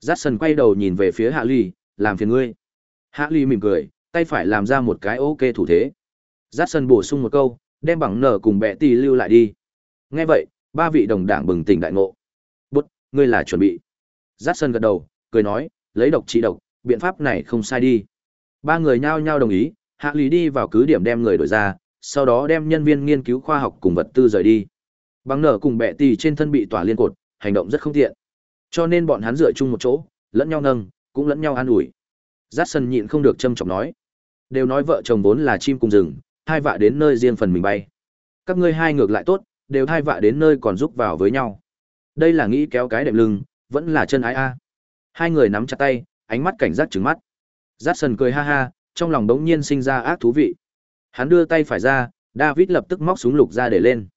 Jackson quay đầu nhìn về phía Hạ Ly, làm phiền ngươi. Hạ Ly mỉm cười, tay phải làm ra một cái ok thủ thế. Jackson bổ sung một câu, đem bằng nở cùng bẹ tì lưu lại đi. Nghe vậy, ba vị đồng đảng bừng tỉnh đại ngộ. Bút, ngươi là chuẩn bị. Jackson gật đầu, cười nói, lấy độc trị độc, biện pháp này không sai đi. Ba người nhao nhao đồng ý, Hạ Lý đi vào cứ điểm đem người đổi ra, sau đó đem nhân viên nghiên cứu khoa học cùng vật tư rời đi. Bằng nở cùng bẹ tì trên thân bị tỏa liên cột, hành động rất không tiện. Cho nên bọn hắn dựa chung một chỗ, lẫn nhau nâng, cũng lẫn nhau an ủi. Jackson nhịn không được châm trọng nói. Đều nói vợ chồng vốn là chim cùng rừng, hai vạ đến nơi riêng phần mình bay. Các ngươi hai ngược lại tốt, đều hai vạ đến nơi còn giúp vào với nhau. Đây là nghĩ kéo cái đệm lưng, vẫn là chân ái a. Hai người nắm chặt tay, ánh mắt cảnh giác trừng mắt. Jackson cười ha ha, trong lòng đống nhiên sinh ra ác thú vị. Hắn đưa tay phải ra, David lập tức móc súng lục ra để lên.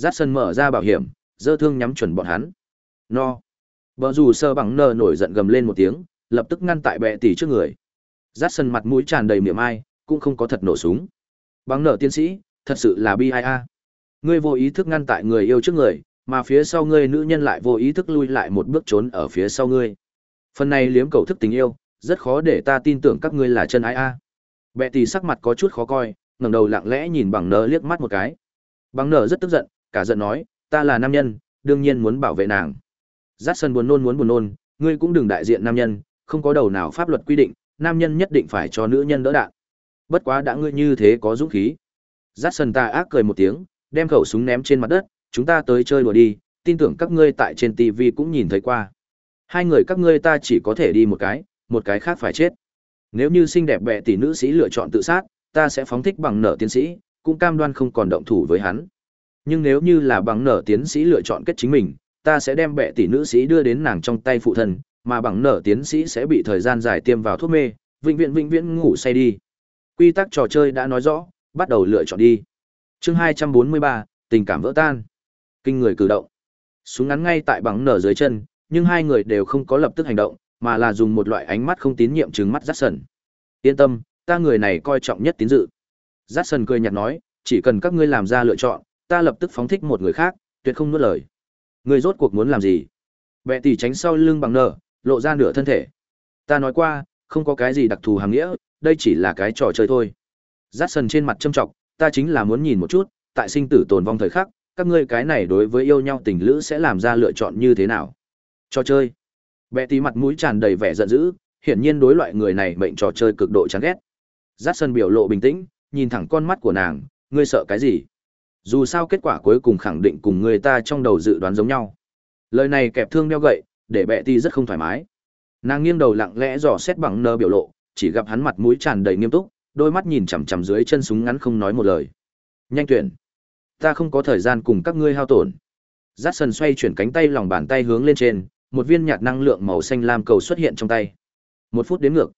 Jackson mở ra bảo hiểm, dơ thương nhắm chuẩn bọn hắn. No. Bờ rủ sơ bằng nờ nổi giận gầm lên một tiếng, lập tức ngăn tại bệ tỷ trước người. Jackson mặt mũi tràn đầy miệng ai, cũng không có thật nổ súng. Bằng nở tiến sĩ, thật sự là bi ai a. Ngươi vô ý thức ngăn tại người yêu trước người, mà phía sau ngươi nữ nhân lại vô ý thức lui lại một bước trốn ở phía sau ngươi. Phần này liếm cầu thức tình yêu, rất khó để ta tin tưởng các ngươi là chân ái a. Bệ tỷ sắc mặt có chút khó coi, ngẩng đầu lặng lẽ nhìn bằng nở liếc mắt một cái. Bằng nở rất tức giận, cả giận nói, ta là nam nhân, đương nhiên muốn bảo vệ nàng. Dát sân buồn nôn muốn buồn nôn, ngươi cũng đừng đại diện nam nhân, không có đầu nào pháp luật quy định, nam nhân nhất định phải cho nữ nhân đỡ đạn. Bất quá đã ngươi như thế có dũng khí. Dát sân ta ác cười một tiếng, đem khẩu súng ném trên mặt đất, chúng ta tới chơi đùa đi, tin tưởng các ngươi tại trên TV cũng nhìn thấy qua. Hai người các ngươi ta chỉ có thể đi một cái, một cái khác phải chết. Nếu như xinh đẹp bệ tỷ nữ sĩ lựa chọn tự sát, ta sẽ phóng thích bằng nợ tiến sĩ, cũng cam đoan không còn động thủ với hắn. Nhưng nếu như là bằng nợ tiến sĩ lựa chọn kết chính mình, ta sẽ đem bệ tỷ nữ sĩ đưa đến nàng trong tay phụ thân, mà bằng nở tiến sĩ sẽ bị thời gian dài tiêm vào thuốc mê, vĩnh viễn vĩnh viễn ngủ say đi. Quy tắc trò chơi đã nói rõ, bắt đầu lựa chọn đi. Chương 243, tình cảm vỡ tan. Kinh người cử động. Súng ngắn ngay tại bằng nở dưới chân, nhưng hai người đều không có lập tức hành động, mà là dùng một loại ánh mắt không tín nhiệm chứng mắt Jackson. Yên tâm, ta người này coi trọng nhất tín dự. Jackson cười nhạt nói, chỉ cần các ngươi làm ra lựa chọn, ta lập tức phóng thích một người khác, tuyệt không nuốt lời. Ngươi rốt cuộc muốn làm gì? Bệ tỷ tránh sau lưng bằng nở, lộ ra nửa thân thể. Ta nói qua, không có cái gì đặc thù hàm nghĩa, đây chỉ là cái trò chơi thôi. Jackson trên mặt châm trọng, ta chính là muốn nhìn một chút, tại sinh tử tồn vong thời khắc, các ngươi cái này đối với yêu nhau tình lữ sẽ làm ra lựa chọn như thế nào? Trò chơi. Bệ tỷ mặt mũi tràn đầy vẻ giận dữ, hiển nhiên đối loại người này mệnh trò chơi cực độ chán ghét. Jackson biểu lộ bình tĩnh, nhìn thẳng con mắt của nàng, ngươi sợ cái gì? Dù sao kết quả cuối cùng khẳng định cùng người ta trong đầu dự đoán giống nhau. Lời này kẹp thương đeo gậy, để bệ ti rất không thoải mái. Nàng nghiêng đầu lặng lẽ dò xét bằng nơ biểu lộ, chỉ gặp hắn mặt mũi tràn đầy nghiêm túc, đôi mắt nhìn chằm chằm dưới chân súng ngắn không nói một lời. Nhanh tuyển. Ta không có thời gian cùng các ngươi hao tổn. Jackson xoay chuyển cánh tay lòng bàn tay hướng lên trên, một viên nhạt năng lượng màu xanh lam cầu xuất hiện trong tay. Một phút đến ngược.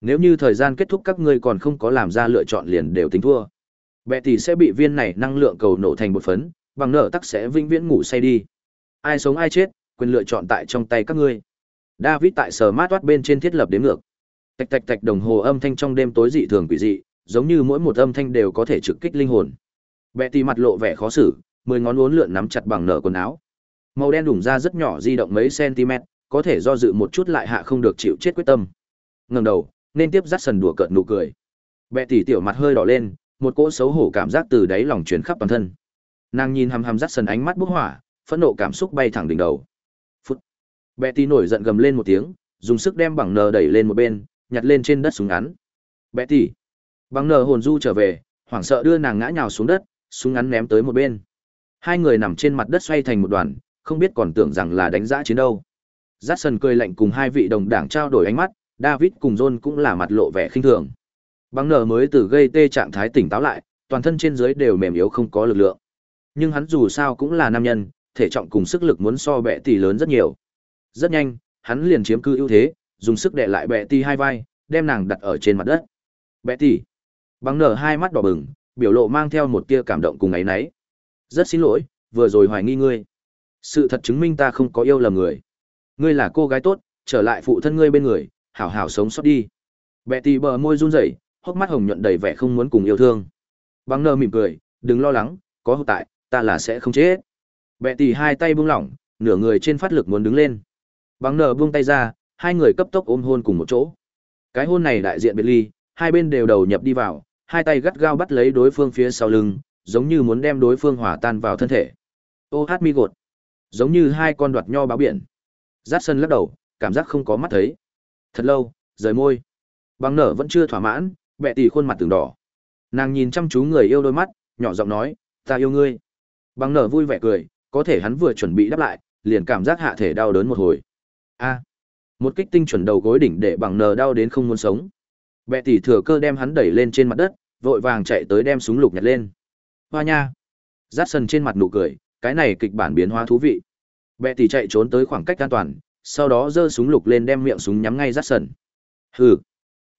Nếu như thời gian kết thúc các ngươi còn không có làm ra lựa chọn liền đều tính thua. Bệ tỷ sẽ bị viên này năng lượng cầu nổ thành một phấn, bằng nở tắc sẽ vĩnh viễn ngủ say đi. Ai sống ai chết, quyền lựa chọn tại trong tay các ngươi. David tại sở mát toát bên trên thiết lập đếm ngược. Tạch tạch tạch đồng hồ âm thanh trong đêm tối dị thường quỷ dị, giống như mỗi một âm thanh đều có thể trực kích linh hồn. Bệ tỷ mặt lộ vẻ khó xử, mười ngón uốn lượn nắm chặt bằng nở quần áo. Màu đen đủng ra rất nhỏ di động mấy cm, có thể do dự một chút lại hạ không được chịu chết quyết tâm. Ngẩng đầu, nên tiếp dắt sần đùa cợt nụ cười. Bệ tỷ tiểu mặt hơi đỏ lên, một cỗ xấu hổ cảm giác từ đáy lòng truyền khắp toàn thân. Nàng nhìn hằm hằm dắt sần ánh mắt bốc hỏa, phẫn nộ cảm xúc bay thẳng đỉnh đầu. Phút. Bệ nổi giận gầm lên một tiếng, dùng sức đem bằng nờ đẩy lên một bên, nhặt lên trên đất súng ngắn. Bệ. Bằng nờ hồn du trở về, hoảng sợ đưa nàng ngã nhào xuống đất, súng ngắn ném tới một bên. Hai người nằm trên mặt đất xoay thành một đoàn, không biết còn tưởng rằng là đánh giá chiến đâu. Jackson cười lạnh cùng hai vị đồng đảng trao đổi ánh mắt, David cùng John cũng là mặt lộ vẻ khinh thường. Băng nở mới từ gây tê trạng thái tỉnh táo lại, toàn thân trên dưới đều mềm yếu không có lực lượng. Nhưng hắn dù sao cũng là nam nhân, thể trọng cùng sức lực muốn so bệ tỷ lớn rất nhiều. Rất nhanh, hắn liền chiếm cư ưu thế, dùng sức đè lại bệ tỷ hai vai, đem nàng đặt ở trên mặt đất. Bệ tỷ. Băng nở hai mắt đỏ bừng, biểu lộ mang theo một tia cảm động cùng ấy nấy. Rất xin lỗi, vừa rồi hoài nghi ngươi. Sự thật chứng minh ta không có yêu lầm người. Ngươi là cô gái tốt, trở lại phụ thân ngươi bên người, hảo hảo sống sót đi. Bệ tỷ bờ môi run rẩy, hốc mắt hồng nhuận đầy vẻ không muốn cùng yêu thương. Băng nơ mỉm cười, đừng lo lắng, có hậu tại, ta là sẽ không chết. Bệ tì hai tay buông lỏng, nửa người trên phát lực muốn đứng lên. Băng nơ buông tay ra, hai người cấp tốc ôm hôn cùng một chỗ. Cái hôn này đại diện biệt ly, hai bên đều đầu nhập đi vào, hai tay gắt gao bắt lấy đối phương phía sau lưng, giống như muốn đem đối phương hòa tan vào thân thể. Ô hát mi gột, giống như hai con đoạt nho báo biển. giáp sân lắc đầu, cảm giác không có mắt thấy. Thật lâu, rời môi. Bằng nở vẫn chưa thỏa mãn, bẹ tỷ khuôn mặt từng đỏ. Nàng nhìn chăm chú người yêu đôi mắt, nhỏ giọng nói, ta yêu ngươi. Bằng nở vui vẻ cười, có thể hắn vừa chuẩn bị đáp lại, liền cảm giác hạ thể đau đớn một hồi. A. một kích tinh chuẩn đầu gối đỉnh để bằng nở đau đến không muốn sống. Bẹ tỷ thừa cơ đem hắn đẩy lên trên mặt đất, vội vàng chạy tới đem súng lục nhặt lên. Hoa nha. rát sần trên mặt nụ cười, cái này kịch bản biến hóa thú vị. Bẹ tỷ chạy trốn tới khoảng cách an toàn, sau đó giơ súng lục lên đem miệng súng nhắm ngay rát sần Hừ.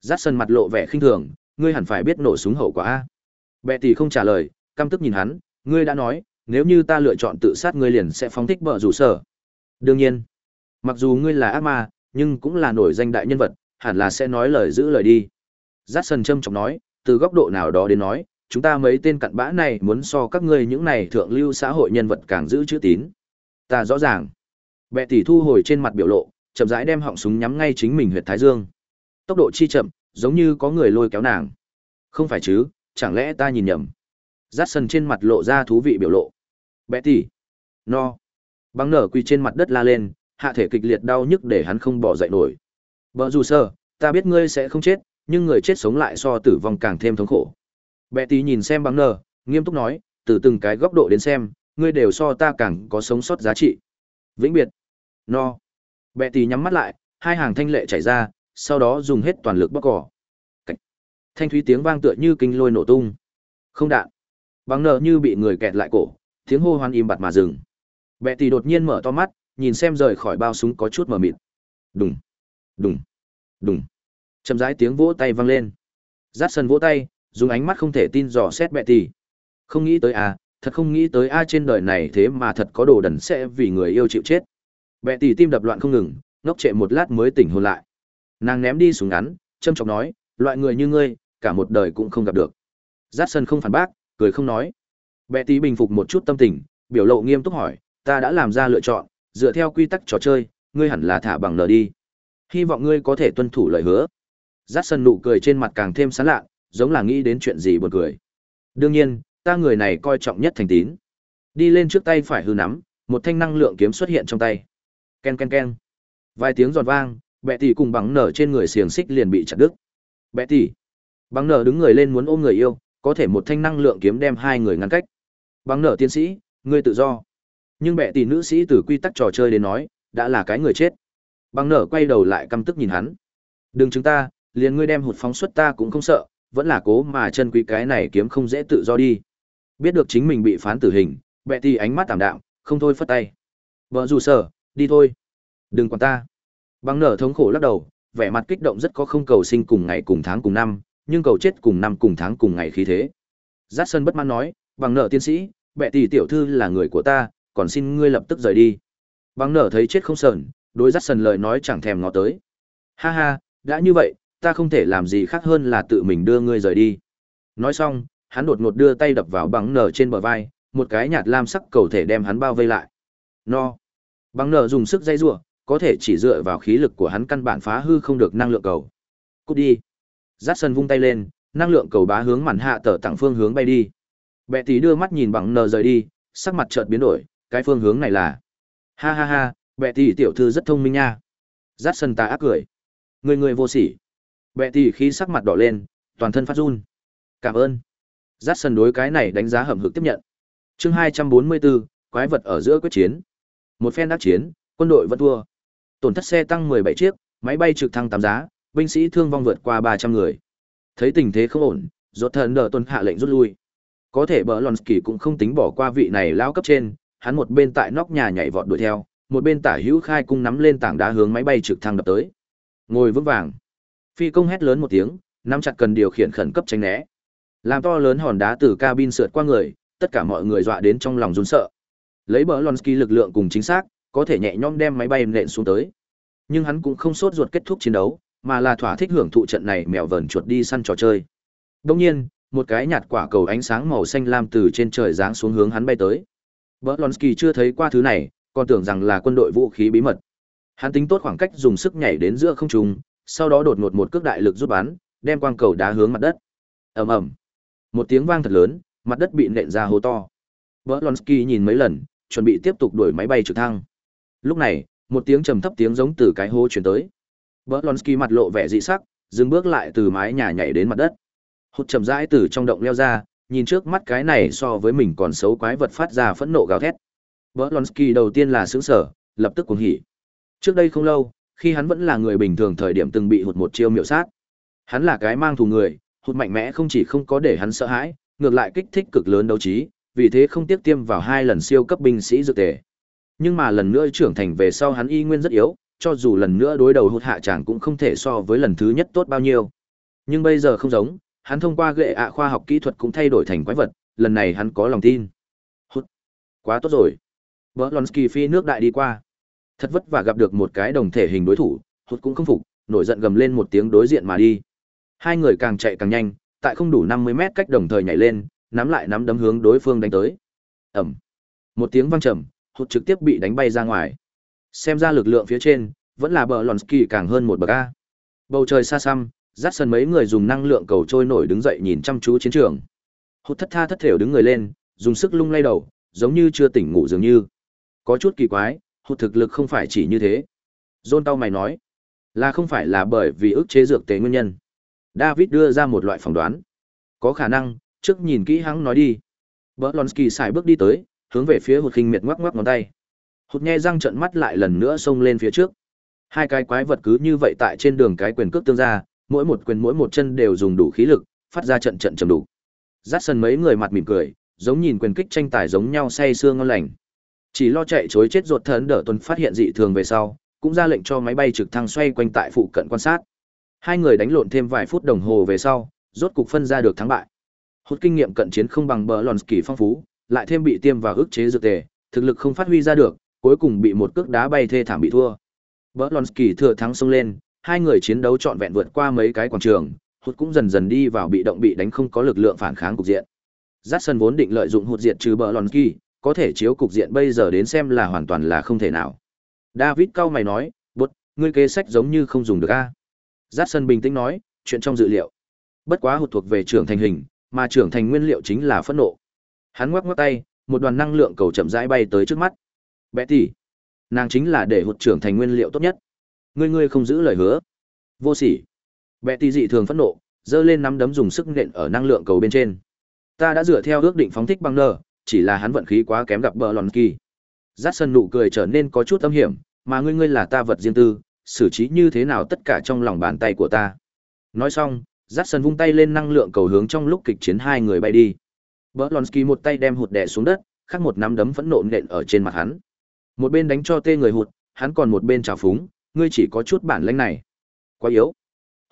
Dát sân mặt lộ vẻ khinh thường, ngươi hẳn phải biết nổ súng hậu quả a. Bệ tỷ không trả lời, căm tức nhìn hắn, ngươi đã nói, nếu như ta lựa chọn tự sát ngươi liền sẽ phóng thích bợ rủ sở. Đương nhiên, mặc dù ngươi là ác ma, nhưng cũng là nổi danh đại nhân vật, hẳn là sẽ nói lời giữ lời đi. Dát sân châm trọng nói, từ góc độ nào đó đến nói, chúng ta mấy tên cặn bã này muốn so các ngươi những này thượng lưu xã hội nhân vật càng giữ chữ tín. Ta rõ ràng. Bệ tỷ thu hồi trên mặt biểu lộ, chậm rãi đem họng súng nhắm ngay chính mình huyệt thái dương. Tốc độ chi chậm, giống như có người lôi kéo nàng. Không phải chứ, chẳng lẽ ta nhìn nhầm? rát sân trên mặt lộ ra thú vị biểu lộ. Bệ tỷ. No. Băng nở quỳ trên mặt đất la lên, hạ thể kịch liệt đau nhức để hắn không bỏ dậy nổi. vợ dù sơ, ta biết ngươi sẽ không chết, nhưng người chết sống lại so tử vong càng thêm thống khổ. Bệ tí nhìn xem băng nở, nghiêm túc nói, từ từng cái góc độ đến xem, ngươi đều so ta càng có sống sót giá trị. Vĩnh biệt. No. Bệ tí nhắm mắt lại, hai hàng thanh lệ chảy ra, sau đó dùng hết toàn lực bóc cỏ. Cách. Thanh thúy tiếng vang tựa như kinh lôi nổ tung. Không đạn. Băng nợ như bị người kẹt lại cổ, tiếng hô hoan im bặt mà dừng. Bệ tỷ đột nhiên mở to mắt, nhìn xem rời khỏi bao súng có chút mờ mịt. Đùng, đùng, đùng. Chậm rãi tiếng vỗ tay vang lên. Dát sân vỗ tay, dùng ánh mắt không thể tin dò xét bệ tỷ. Không nghĩ tới à, thật không nghĩ tới a trên đời này thế mà thật có đồ đần sẽ vì người yêu chịu chết. Bệ tỷ tim đập loạn không ngừng, ngốc trệ một lát mới tỉnh hồn lại. Nàng ném đi súng ngắn, châm chọc nói, loại người như ngươi, cả một đời cũng không gặp được. giáp sân không phản bác, cười không nói. Bệ tí bình phục một chút tâm tình, biểu lộ nghiêm túc hỏi, ta đã làm ra lựa chọn, dựa theo quy tắc trò chơi, ngươi hẳn là thả bằng nở đi. Hy vọng ngươi có thể tuân thủ lời hứa. giáp sân nụ cười trên mặt càng thêm sán lạ, giống là nghĩ đến chuyện gì buồn cười. Đương nhiên, ta người này coi trọng nhất thành tín. Đi lên trước tay phải hư nắm, một thanh năng lượng kiếm xuất hiện trong tay. Ken ken ken. Vài tiếng giòn vang, bệ tỷ cùng bằng nở trên người xiềng xích liền bị chặt đứt. Bệ tỷ. Bằng nở đứng người lên muốn ôm người yêu, có thể một thanh năng lượng kiếm đem hai người ngăn cách. Bằng nở tiến sĩ, ngươi tự do. Nhưng bệ tỷ nữ sĩ từ quy tắc trò chơi đến nói, đã là cái người chết. Bằng nở quay đầu lại căm tức nhìn hắn. Đừng chúng ta, liền ngươi đem hụt phóng xuất ta cũng không sợ, vẫn là cố mà chân quý cái này kiếm không dễ tự do đi. Biết được chính mình bị phán tử hình, bệ tỷ ánh mắt tạm đạm, không thôi phất tay. Vợ dù sở, đi thôi. Đừng quản ta. Bằng nở thống khổ lắc đầu, vẻ mặt kích động rất có không cầu sinh cùng ngày cùng tháng cùng năm, nhưng cầu chết cùng năm cùng tháng cùng ngày khí thế. Giác sân bất mãn nói, bằng nở tiến sĩ, bệ tỷ tiểu thư là người của ta, còn xin ngươi lập tức rời đi. Bằng nở thấy chết không sờn, đối giác sân lời nói chẳng thèm ngó tới. Ha ha, đã như vậy, ta không thể làm gì khác hơn là tự mình đưa ngươi rời đi. Nói xong, hắn đột ngột đưa tay đập vào bằng nở trên bờ vai, một cái nhạt lam sắc cầu thể đem hắn bao vây lại. No. Bằng nở dùng sức dây rủa, có thể chỉ dựa vào khí lực của hắn căn bản phá hư không được năng lượng cầu. Cút đi. Giác sân vung tay lên, năng lượng cầu bá hướng màn hạ tở tặng phương hướng bay đi. Bệ tỷ đưa mắt nhìn bằng nờ rời đi, sắc mặt chợt biến đổi, cái phương hướng này là. Ha ha ha, bệ tỷ tiểu thư rất thông minh nha. Giác sân ta ác cười. Người người vô sỉ. Bệ tỷ khí sắc mặt đỏ lên, toàn thân phát run. Cảm ơn. Giác sân đối cái này đánh giá hầm hực tiếp nhận. Chương 244, quái vật ở giữa quyết chiến. Một phen đắc chiến, quân đội vẫn thua. Tổn thất xe tăng 17 chiếc, máy bay trực thăng 8 giá, binh sĩ thương vong vượt qua 300 người. Thấy tình thế không ổn, rốt thần đỡ tuần hạ lệnh rút lui. Có thể bỡ Lonsky cũng không tính bỏ qua vị này lao cấp trên, hắn một bên tại nóc nhà nhảy vọt đuổi theo, một bên tả hữu khai cung nắm lên tảng đá hướng máy bay trực thăng đập tới. Ngồi vững vàng. Phi công hét lớn một tiếng, nắm chặt cần điều khiển khẩn cấp tránh né. Làm to lớn hòn đá từ cabin sượt qua người, tất cả mọi người dọa đến trong lòng run sợ. Lấy bỡ lòn kỳ lực lượng cùng chính xác, có thể nhẹ nhõm đem máy bay nện xuống tới. Nhưng hắn cũng không sốt ruột kết thúc chiến đấu, mà là thỏa thích hưởng thụ trận này mèo vờn chuột đi săn trò chơi. Đồng nhiên, một cái nhạt quả cầu ánh sáng màu xanh lam từ trên trời giáng xuống hướng hắn bay tới. Berlonsky chưa thấy qua thứ này, còn tưởng rằng là quân đội vũ khí bí mật. Hắn tính tốt khoảng cách dùng sức nhảy đến giữa không trung, sau đó đột ngột một cước đại lực rút bắn, đem quang cầu đá hướng mặt đất. Ầm ầm. Một tiếng vang thật lớn, mặt đất bị nện ra hố to. Berlonsky nhìn mấy lần, chuẩn bị tiếp tục đuổi máy bay trực thăng. Lúc này, một tiếng trầm thấp tiếng giống từ cái hố truyền tới. Berlonsky mặt lộ vẻ dị sắc, dừng bước lại từ mái nhà nhảy đến mặt đất. Hút chậm rãi từ trong động leo ra, nhìn trước mắt cái này so với mình còn xấu quái vật phát ra phẫn nộ gào thét. Berlonsky đầu tiên là xứng sờ, lập tức cuồng hỉ. Trước đây không lâu, khi hắn vẫn là người bình thường thời điểm từng bị hụt một chiêu miệu sát. Hắn là cái mang thù người, hụt mạnh mẽ không chỉ không có để hắn sợ hãi, ngược lại kích thích cực lớn đấu trí, vì thế không tiếc tiêm vào hai lần siêu cấp binh sĩ dược tề. Nhưng mà lần nữa trưởng thành về sau hắn y nguyên rất yếu, cho dù lần nữa đối đầu hụt hạ chàng cũng không thể so với lần thứ nhất tốt bao nhiêu. Nhưng bây giờ không giống, hắn thông qua gệ ạ khoa học kỹ thuật cũng thay đổi thành quái vật, lần này hắn có lòng tin. Hụt. Quá tốt rồi. Berlonsky phi nước đại đi qua. Thật vất vả gặp được một cái đồng thể hình đối thủ, hụt cũng không phục, nổi giận gầm lên một tiếng đối diện mà đi. Hai người càng chạy càng nhanh, tại không đủ 50 mét cách đồng thời nhảy lên, nắm lại nắm đấm hướng đối phương đánh tới. Ầm. Một tiếng vang trầm, hụt trực tiếp bị đánh bay ra ngoài. Xem ra lực lượng phía trên, vẫn là bờ càng hơn một bậc a. Bầu trời xa xăm, dắt sân mấy người dùng năng lượng cầu trôi nổi đứng dậy nhìn chăm chú chiến trường. Hụt thất tha thất thểu đứng người lên, dùng sức lung lay đầu, giống như chưa tỉnh ngủ dường như. Có chút kỳ quái, hụt thực lực không phải chỉ như thế. John tao mày nói, là không phải là bởi vì ức chế dược tế nguyên nhân. David đưa ra một loại phỏng đoán. Có khả năng, trước nhìn kỹ hắn nói đi. Berlonsky xài bước đi tới, hướng về phía hụt khinh miệt ngoắc ngoắc ngón tay. Hụt nghe răng trận mắt lại lần nữa xông lên phía trước. Hai cái quái vật cứ như vậy tại trên đường cái quyền cước tương ra, mỗi một quyền mỗi một chân đều dùng đủ khí lực, phát ra trận trận trầm đủ. dắt sân mấy người mặt mỉm cười, giống nhìn quyền kích tranh tài giống nhau say sưa ngon lành. Chỉ lo chạy chối chết ruột thần đỡ tuần phát hiện dị thường về sau, cũng ra lệnh cho máy bay trực thăng xoay quanh tại phụ cận quan sát. Hai người đánh lộn thêm vài phút đồng hồ về sau, rốt cục phân ra được thắng bại. hốt kinh nghiệm cận chiến không bằng bờ lòn kỳ phong phú, lại thêm bị tiêm vào ức chế dược tề, thực lực không phát huy ra được, cuối cùng bị một cước đá bay thê thảm bị thua. Bờ thừa thắng xông lên, hai người chiến đấu trọn vẹn vượt qua mấy cái quảng trường, hụt cũng dần dần đi vào bị động bị đánh không có lực lượng phản kháng cục diện. Jackson vốn định lợi dụng hụt diệt trừ bờ có thể chiếu cục diện bây giờ đến xem là hoàn toàn là không thể nào. David cao mày nói, bút, ngươi kế sách giống như không dùng được a. Jackson bình tĩnh nói, chuyện trong dự liệu. Bất quá hụt thuộc về trưởng thành hình, mà trưởng thành nguyên liệu chính là phẫn nộ. Hắn ngoắc ngoắc tay, một đoàn năng lượng cầu chậm rãi bay tới trước mắt. Betty, nàng chính là để hụt trưởng thành nguyên liệu tốt nhất. Ngươi ngươi không giữ lời hứa. Vô sỉ. Betty dị thường phẫn nộ, giơ lên nắm đấm dùng sức nện ở năng lượng cầu bên trên. Ta đã dựa theo ước định phóng thích băng nơ, chỉ là hắn vận khí quá kém gặp bờ lòn kỳ. Dát sân nụ cười trở nên có chút âm hiểm, mà ngươi ngươi là ta vật riêng tư, xử trí như thế nào tất cả trong lòng bàn tay của ta. Nói xong, Dát sân vung tay lên năng lượng cầu hướng trong lúc kịch chiến hai người bay đi. Berlonsky một tay đem hụt đè xuống đất, khác một nắm đấm phẫn nộ nện ở trên mặt hắn. Một bên đánh cho tê người hụt, hắn còn một bên trào phúng, ngươi chỉ có chút bản lĩnh này. Quá yếu.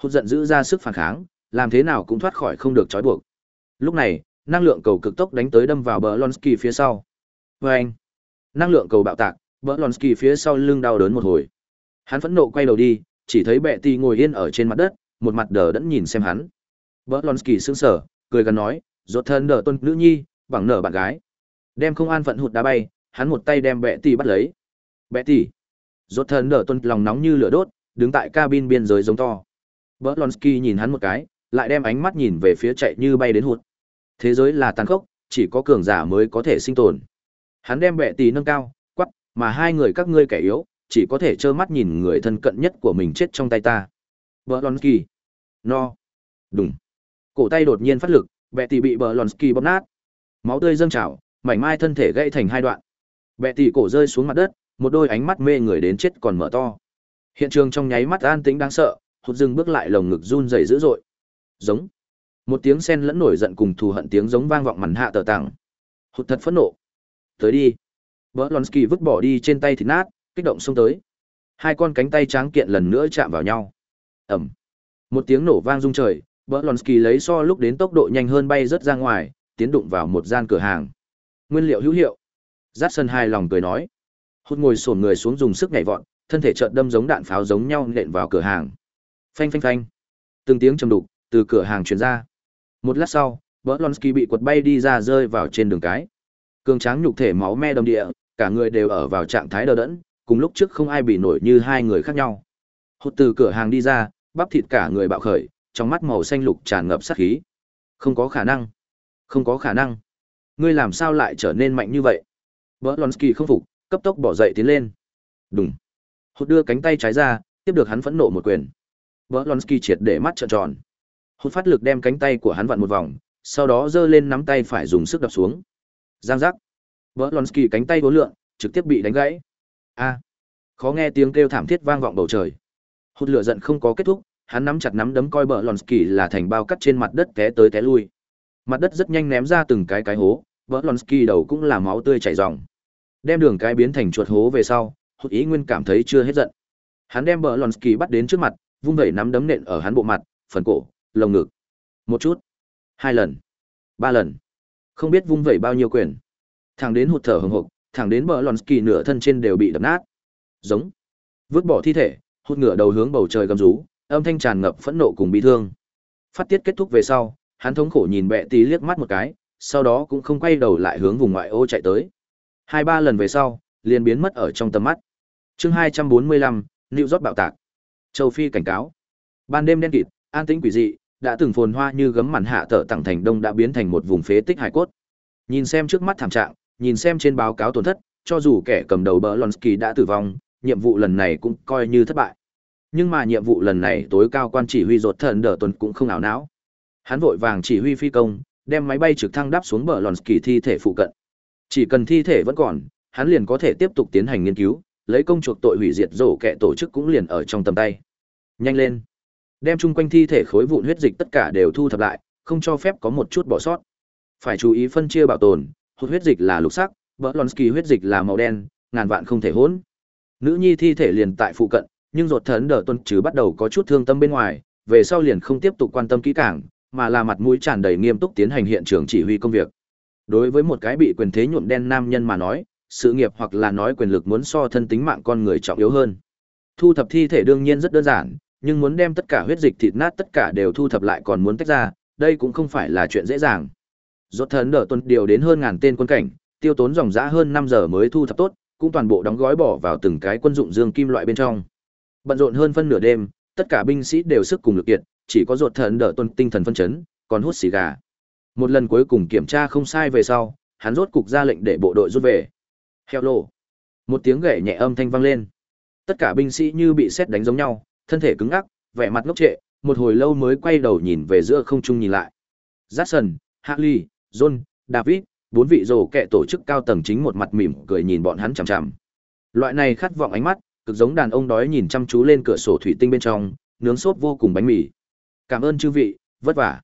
Hụt giận dữ ra sức phản kháng, làm thế nào cũng thoát khỏi không được trói buộc. Lúc này, năng lượng cầu cực tốc đánh tới đâm vào Berlonsky phía sau. Vâng! anh, năng lượng cầu bạo tạc, Berlonsky phía sau lưng đau đớn một hồi. Hắn phẫn nộ quay đầu đi, chỉ thấy bệ tì ngồi yên ở trên mặt đất, một mặt đờ đẫn nhìn xem hắn. Berlonsky sững sờ, cười gần nói, rốt thân nở tôn nữ nhi, bằng nở bạn gái. Đem không an phận hụt đá bay, hắn một tay đem bệ tỷ bắt lấy. Bệ tỷ. Rốt thân nở tôn lòng nóng như lửa đốt, đứng tại cabin biên giới giống to. Berlonsky nhìn hắn một cái, lại đem ánh mắt nhìn về phía chạy như bay đến hụt. Thế giới là tàn khốc, chỉ có cường giả mới có thể sinh tồn. Hắn đem bệ tỷ nâng cao, quắc, mà hai người các ngươi kẻ yếu, chỉ có thể trơ mắt nhìn người thân cận nhất của mình chết trong tay ta. Berlonsky. No. Đúng. Cổ tay đột nhiên phát lực, bệ tỷ bị Berlonsky bóp nát. Máu tươi dâng trào, mảnh mai thân thể gãy thành hai đoạn. Bệ tỷ cổ rơi xuống mặt đất, một đôi ánh mắt mê người đến chết còn mở to. Hiện trường trong nháy mắt an tĩnh đáng sợ, hụt dừng bước lại lồng ngực run rẩy dữ dội. Giống. Một tiếng sen lẫn nổi giận cùng thù hận tiếng giống vang vọng màn hạ tờ tặng. Hụt thật phẫn nộ. Tới đi. Berlonsky vứt bỏ đi trên tay thịt nát, kích động xông tới. Hai con cánh tay tráng kiện lần nữa chạm vào nhau. Ầm. Một tiếng nổ vang rung trời, Berlonsky lấy so lúc đến tốc độ nhanh hơn bay rất ra ngoài, tiến đụng vào một gian cửa hàng. Nguyên liệu hữu hiệu. Jackson hài lòng cười nói. Hút ngồi sổn người xuống dùng sức nhảy vọt, thân thể chợt đâm giống đạn pháo giống nhau nện vào cửa hàng. Phanh phanh phanh. Từng tiếng trầm đục từ cửa hàng truyền ra. Một lát sau, Berlonsky bị quật bay đi ra rơi vào trên đường cái. Cường tráng nhục thể máu me đồng địa, cả người đều ở vào trạng thái đờ đẫn, cùng lúc trước không ai bị nổi như hai người khác nhau. Hụt từ cửa hàng đi ra, bắp thịt cả người bạo khởi, trong mắt màu xanh lục tràn ngập sát khí. Không có khả năng. Không có khả năng. Ngươi làm sao lại trở nên mạnh như vậy? Berlonsky không phục, cấp tốc bỏ dậy tiến lên. Đùng. Hụt đưa cánh tay trái ra, tiếp được hắn phẫn nộ một quyền. Berlonsky triệt để mắt trợn tròn. Hụt phát lực đem cánh tay của hắn vặn một vòng, sau đó giơ lên nắm tay phải dùng sức đập xuống. Giang giác. Berlonsky cánh tay vốn lượn, trực tiếp bị đánh gãy. A. Khó nghe tiếng kêu thảm thiết vang vọng bầu trời. Hụt lửa giận không có kết thúc, hắn nắm chặt nắm đấm coi bờ Lonsky là thành bao cắt trên mặt đất té tới té lui. Mặt đất rất nhanh ném ra từng cái cái hố, Berlonsky đầu cũng là máu tươi chảy ròng. Đem đường cái biến thành chuột hố về sau, Hụt ý nguyên cảm thấy chưa hết giận. Hắn đem bờ Lonsky bắt đến trước mặt, vung vẩy nắm đấm nện ở hắn bộ mặt, phần cổ, lồng ngực. Một chút, hai lần, ba lần. Không biết vung vẩy bao nhiêu quyền. Thẳng đến hụt thở hừng hực, thẳng đến bờ Lonsky nửa thân trên đều bị đập nát. Giống. Vứt bỏ thi thể, hụt ngửa đầu hướng bầu trời gầm rú, âm thanh tràn ngập phẫn nộ cùng bi thương. Phát tiết kết thúc về sau, hắn thống khổ nhìn bệ tí liếc mắt một cái, sau đó cũng không quay đầu lại hướng vùng ngoại ô chạy tới. Hai ba lần về sau, liền biến mất ở trong tầm mắt. Chương hai trăm bốn mươi lăm, bạo tạc. Châu Phi cảnh cáo. Ban đêm đen kịt, an tĩnh quỷ dị, đã từng phồn hoa như gấm màn hạ tở tặng thành đông đã biến thành một vùng phế tích hải cốt. Nhìn xem trước mắt thảm trạng, nhìn xem trên báo cáo tổn thất, cho dù kẻ cầm đầu Berlonsky đã tử vong, nhiệm vụ lần này cũng coi như thất bại. Nhưng mà nhiệm vụ lần này tối cao quan chỉ huy rột thần đỡ tuần cũng không ảo não. Hắn vội vàng chỉ huy phi công, đem máy bay trực thăng đáp xuống bờ Berlonsky thi thể phụ cận. Chỉ cần thi thể vẫn còn, hắn liền có thể tiếp tục tiến hành nghiên cứu, lấy công chuộc tội hủy diệt rổ kẻ tổ chức cũng liền ở trong tầm tay. Nhanh lên, đem chung quanh thi thể khối vụn huyết dịch tất cả đều thu thập lại, không cho phép có một chút bỏ sót. Phải chú ý phân chia bảo tồn, hút huyết dịch là lục sắc, Berlonsky huyết dịch là màu đen, ngàn vạn không thể hỗn. Nữ nhi thi thể liền tại phụ cận, nhưng ruột thần đỡ tuân chứ bắt đầu có chút thương tâm bên ngoài, về sau liền không tiếp tục quan tâm kỹ càng, mà là mặt mũi tràn đầy nghiêm túc tiến hành hiện trường chỉ huy công việc. Đối với một cái bị quyền thế nhuộm đen nam nhân mà nói, sự nghiệp hoặc là nói quyền lực muốn so thân tính mạng con người trọng yếu hơn. Thu thập thi thể đương nhiên rất đơn giản, nhưng muốn đem tất cả huyết dịch thịt nát tất cả đều thu thập lại còn muốn tách ra, đây cũng không phải là chuyện dễ dàng. Rốt thần đỡ tuần điều đến hơn ngàn tên quân cảnh, tiêu tốn dòng giã hơn năm giờ mới thu thập tốt, cũng toàn bộ đóng gói bỏ vào từng cái quân dụng dương kim loại bên trong. Bận rộn hơn phân nửa đêm, tất cả binh sĩ đều sức cùng lực kiệt, chỉ có ruột thần đỡ tuân tinh thần phân chấn, còn hút xì gà. Một lần cuối cùng kiểm tra không sai về sau, hắn rốt cục ra lệnh để bộ đội rút về. Heo lô. Một tiếng gậy nhẹ âm thanh vang lên. Tất cả binh sĩ như bị sét đánh giống nhau, thân thể cứng ngắc, vẻ mặt ngốc trệ, một hồi lâu mới quay đầu nhìn về giữa không trung nhìn lại. Jackson, Harley, John, David, bốn vị rồ kệ tổ chức cao tầng chính một mặt mỉm cười nhìn bọn hắn chằm chằm. Loại này khát vọng ánh mắt, cực giống đàn ông đói nhìn chăm chú lên cửa sổ thủy tinh bên trong, nướng sốt vô cùng bánh mì. Cảm ơn chư vị, vất vả.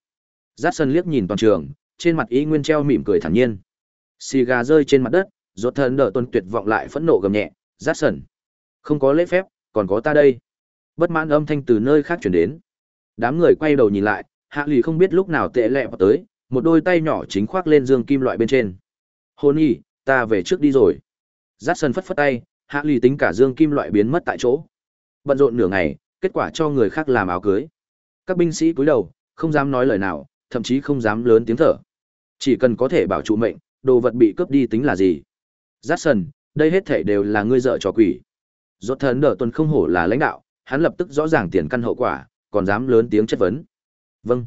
Jackson liếc nhìn toàn trường, trên mặt ý nguyên treo mỉm cười thản nhiên. Xì gà rơi trên mặt đất, rốt thần đỡ tuần tuyệt vọng lại phẫn nộ gầm nhẹ, Jackson. Không có lễ phép, còn có ta đây. Bất mãn âm thanh từ nơi khác chuyển đến. Đám người quay đầu nhìn lại, hạ lì không biết lúc nào tệ lẹ vào tới, một đôi tay nhỏ chính khoác lên dương kim loại bên trên. Hôn y, ta về trước đi rồi. Jackson phất phất tay, hạ lì tính cả dương kim loại biến mất tại chỗ. Bận rộn nửa ngày, kết quả cho người khác làm áo cưới. Các binh sĩ cúi đầu, không dám nói lời nào, thậm chí không dám lớn tiếng thở. Chỉ cần có thể bảo trụ mệnh, đồ vật bị cướp đi tính là gì? Jackson, đây hết thể đều là ngươi dợ trò quỷ. Rốt thần đỡ tuần không hổ là lãnh đạo, hắn lập tức rõ ràng tiền căn hậu quả, còn dám lớn tiếng chất vấn. Vâng.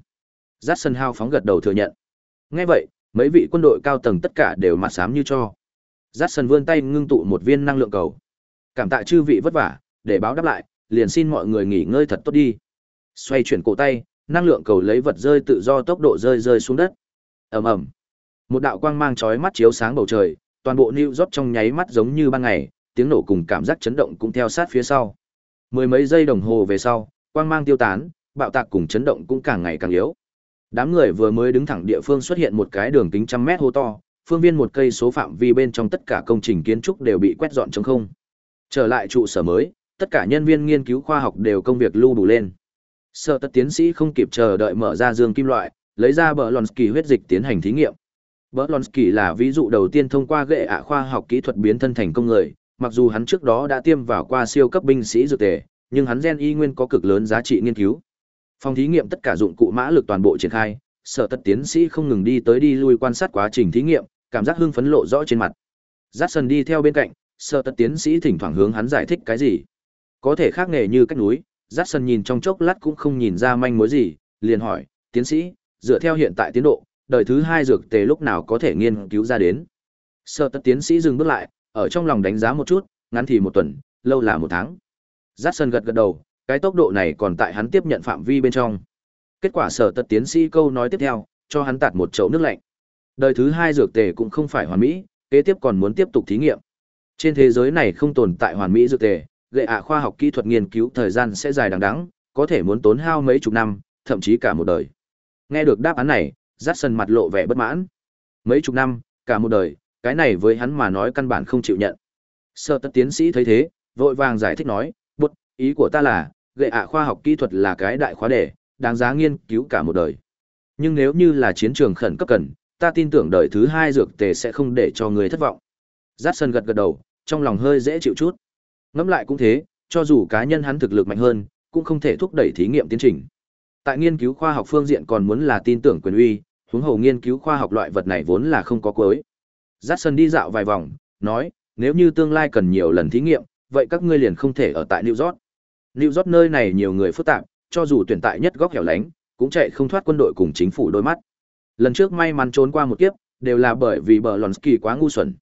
Jackson hao phóng gật đầu thừa nhận. Nghe vậy, mấy vị quân đội cao tầng tất cả đều mặt xám như cho. Jackson vươn tay ngưng tụ một viên năng lượng cầu. Cảm tạ chư vị vất vả, để báo đáp lại, liền xin mọi người nghỉ ngơi thật tốt đi. Xoay chuyển cổ tay, năng lượng cầu lấy vật rơi tự do tốc độ rơi rơi xuống đất. Ầm ầm. Một đạo quang mang chói mắt chiếu sáng bầu trời, toàn bộ New York trong nháy mắt giống như ban ngày, tiếng nổ cùng cảm giác chấn động cũng theo sát phía sau. Mười mấy giây đồng hồ về sau, quang mang tiêu tán, bạo tạc cùng chấn động cũng càng ngày càng yếu. Đám người vừa mới đứng thẳng địa phương xuất hiện một cái đường kính trăm mét hô to, phương viên một cây số phạm vi bên trong tất cả công trình kiến trúc đều bị quét dọn trống không. Trở lại trụ sở mới, tất cả nhân viên nghiên cứu khoa học đều công việc lưu đủ lên. Sở tất tiến sĩ không kịp chờ đợi mở ra dương kim loại, lấy ra bờ huyết dịch tiến hành thí nghiệm. Bờ là ví dụ đầu tiên thông qua gệ ạ khoa học kỹ thuật biến thân thành công người, mặc dù hắn trước đó đã tiêm vào qua siêu cấp binh sĩ dược tề, nhưng hắn gen y nguyên có cực lớn giá trị nghiên cứu. Phòng thí nghiệm tất cả dụng cụ mã lực toàn bộ triển khai, sở tất tiến sĩ không ngừng đi tới đi lui quan sát quá trình thí nghiệm, cảm giác hưng phấn lộ rõ trên mặt. Jackson đi theo bên cạnh, sợ tật tiến sĩ thỉnh thoảng hướng hắn giải thích cái gì. Có thể khác nghề như cách núi, dắt sân nhìn trong chốc lát cũng không nhìn ra manh mối gì, liền hỏi, tiến sĩ, dựa theo hiện tại tiến độ, đời thứ hai dược tề lúc nào có thể nghiên cứu ra đến. Sợ tật tiến sĩ dừng bước lại, ở trong lòng đánh giá một chút, ngắn thì một tuần, lâu là một tháng. Dắt sân gật gật đầu, cái tốc độ này còn tại hắn tiếp nhận phạm vi bên trong. Kết quả sở tật tiến sĩ câu nói tiếp theo, cho hắn tạt một chậu nước lạnh. Đời thứ hai dược tề cũng không phải hoàn mỹ, kế tiếp còn muốn tiếp tục thí nghiệm. Trên thế giới này không tồn tại hoàn mỹ dược tề, gệ ạ khoa học kỹ thuật nghiên cứu thời gian sẽ dài đằng đẵng, có thể muốn tốn hao mấy chục năm, thậm chí cả một đời. Nghe được đáp án này, Jackson mặt lộ vẻ bất mãn. Mấy chục năm, cả một đời, cái này với hắn mà nói căn bản không chịu nhận. Sở tất tiến sĩ thấy thế, vội vàng giải thích nói, "Bụt, ý của ta là, gệ ạ khoa học kỹ thuật là cái đại khóa đề, đáng giá nghiên cứu cả một đời. Nhưng nếu như là chiến trường khẩn cấp cần, ta tin tưởng đời thứ hai dược tề sẽ không để cho người thất vọng. Giác sân gật gật đầu, trong lòng hơi dễ chịu chút. Ngẫm lại cũng thế, cho dù cá nhân hắn thực lực mạnh hơn, cũng không thể thúc đẩy thí nghiệm tiến trình. Tại nghiên cứu khoa học phương diện còn muốn là tin tưởng quyền uy, huống hồ nghiên cứu khoa học loại vật này vốn là không có cuối. Giác sân đi dạo vài vòng, nói, nếu như tương lai cần nhiều lần thí nghiệm, vậy các ngươi liền không thể ở tại New York. New York nơi này nhiều người phức tạp, cho dù tuyển tại nhất góc hẻo lánh, cũng chạy không thoát quân đội cùng chính phủ đôi mắt. Lần trước may mắn trốn qua một kiếp, đều là bởi vì bờ Lonsky quá ngu xuẩn.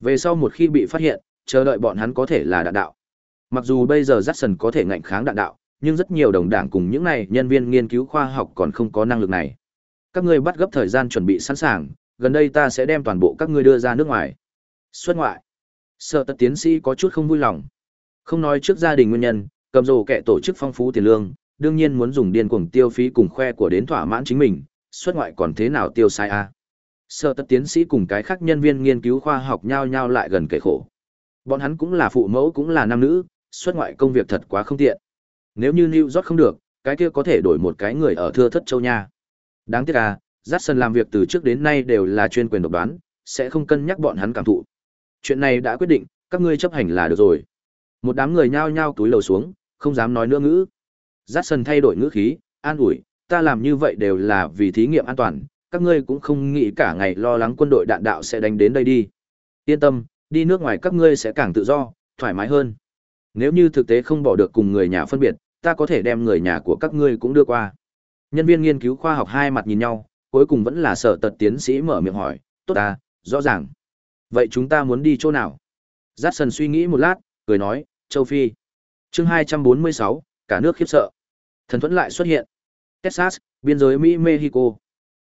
Về sau một khi bị phát hiện, chờ đợi bọn hắn có thể là đạn đạo. Mặc dù bây giờ Jackson có thể ngạnh kháng đạn đạo, nhưng rất nhiều đồng đảng cùng những này nhân viên nghiên cứu khoa học còn không có năng lực này. Các ngươi bắt gấp thời gian chuẩn bị sẵn sàng, gần đây ta sẽ đem toàn bộ các ngươi đưa ra nước ngoài. Xuất ngoại. Sợ tật tiến sĩ có chút không vui lòng. Không nói trước gia đình nguyên nhân, cầm rồ kẻ tổ chức phong phú tiền lương, đương nhiên muốn dùng điên cuồng tiêu phí cùng khoe của đến thỏa mãn chính mình, xuất ngoại còn thế nào tiêu sai a? À? Sở tất tiến sĩ cùng cái khác nhân viên nghiên cứu khoa học nhao nhao lại gần kể khổ. Bọn hắn cũng là phụ mẫu cũng là nam nữ, xuất ngoại công việc thật quá không tiện. Nếu như New York không được, cái kia có thể đổi một cái người ở thưa thất châu nha. Đáng tiếc à, Jackson làm việc từ trước đến nay đều là chuyên quyền độc đoán, sẽ không cân nhắc bọn hắn cảm thụ. Chuyện này đã quyết định, các ngươi chấp hành là được rồi. Một đám người nhao nhao túi lầu xuống, không dám nói nữa ngữ. Jackson thay đổi ngữ khí, an ủi, ta làm như vậy đều là vì thí nghiệm an toàn, các ngươi cũng không nghĩ cả ngày lo lắng quân đội đạn đạo sẽ đánh đến đây đi. Yên tâm, đi nước ngoài các ngươi sẽ càng tự do, thoải mái hơn. Nếu như thực tế không bỏ được cùng người nhà phân biệt, ta có thể đem người nhà của các ngươi cũng đưa qua. Nhân viên nghiên cứu khoa học hai mặt nhìn nhau, cuối cùng vẫn là sở tật tiến sĩ mở miệng hỏi, tốt ta, rõ ràng. Vậy chúng ta muốn đi chỗ nào? Jackson suy nghĩ một lát, cười nói, châu Phi. chương 246, cả nước khiếp sợ. Thần thuẫn lại xuất hiện. Texas, biên giới Mỹ Mexico.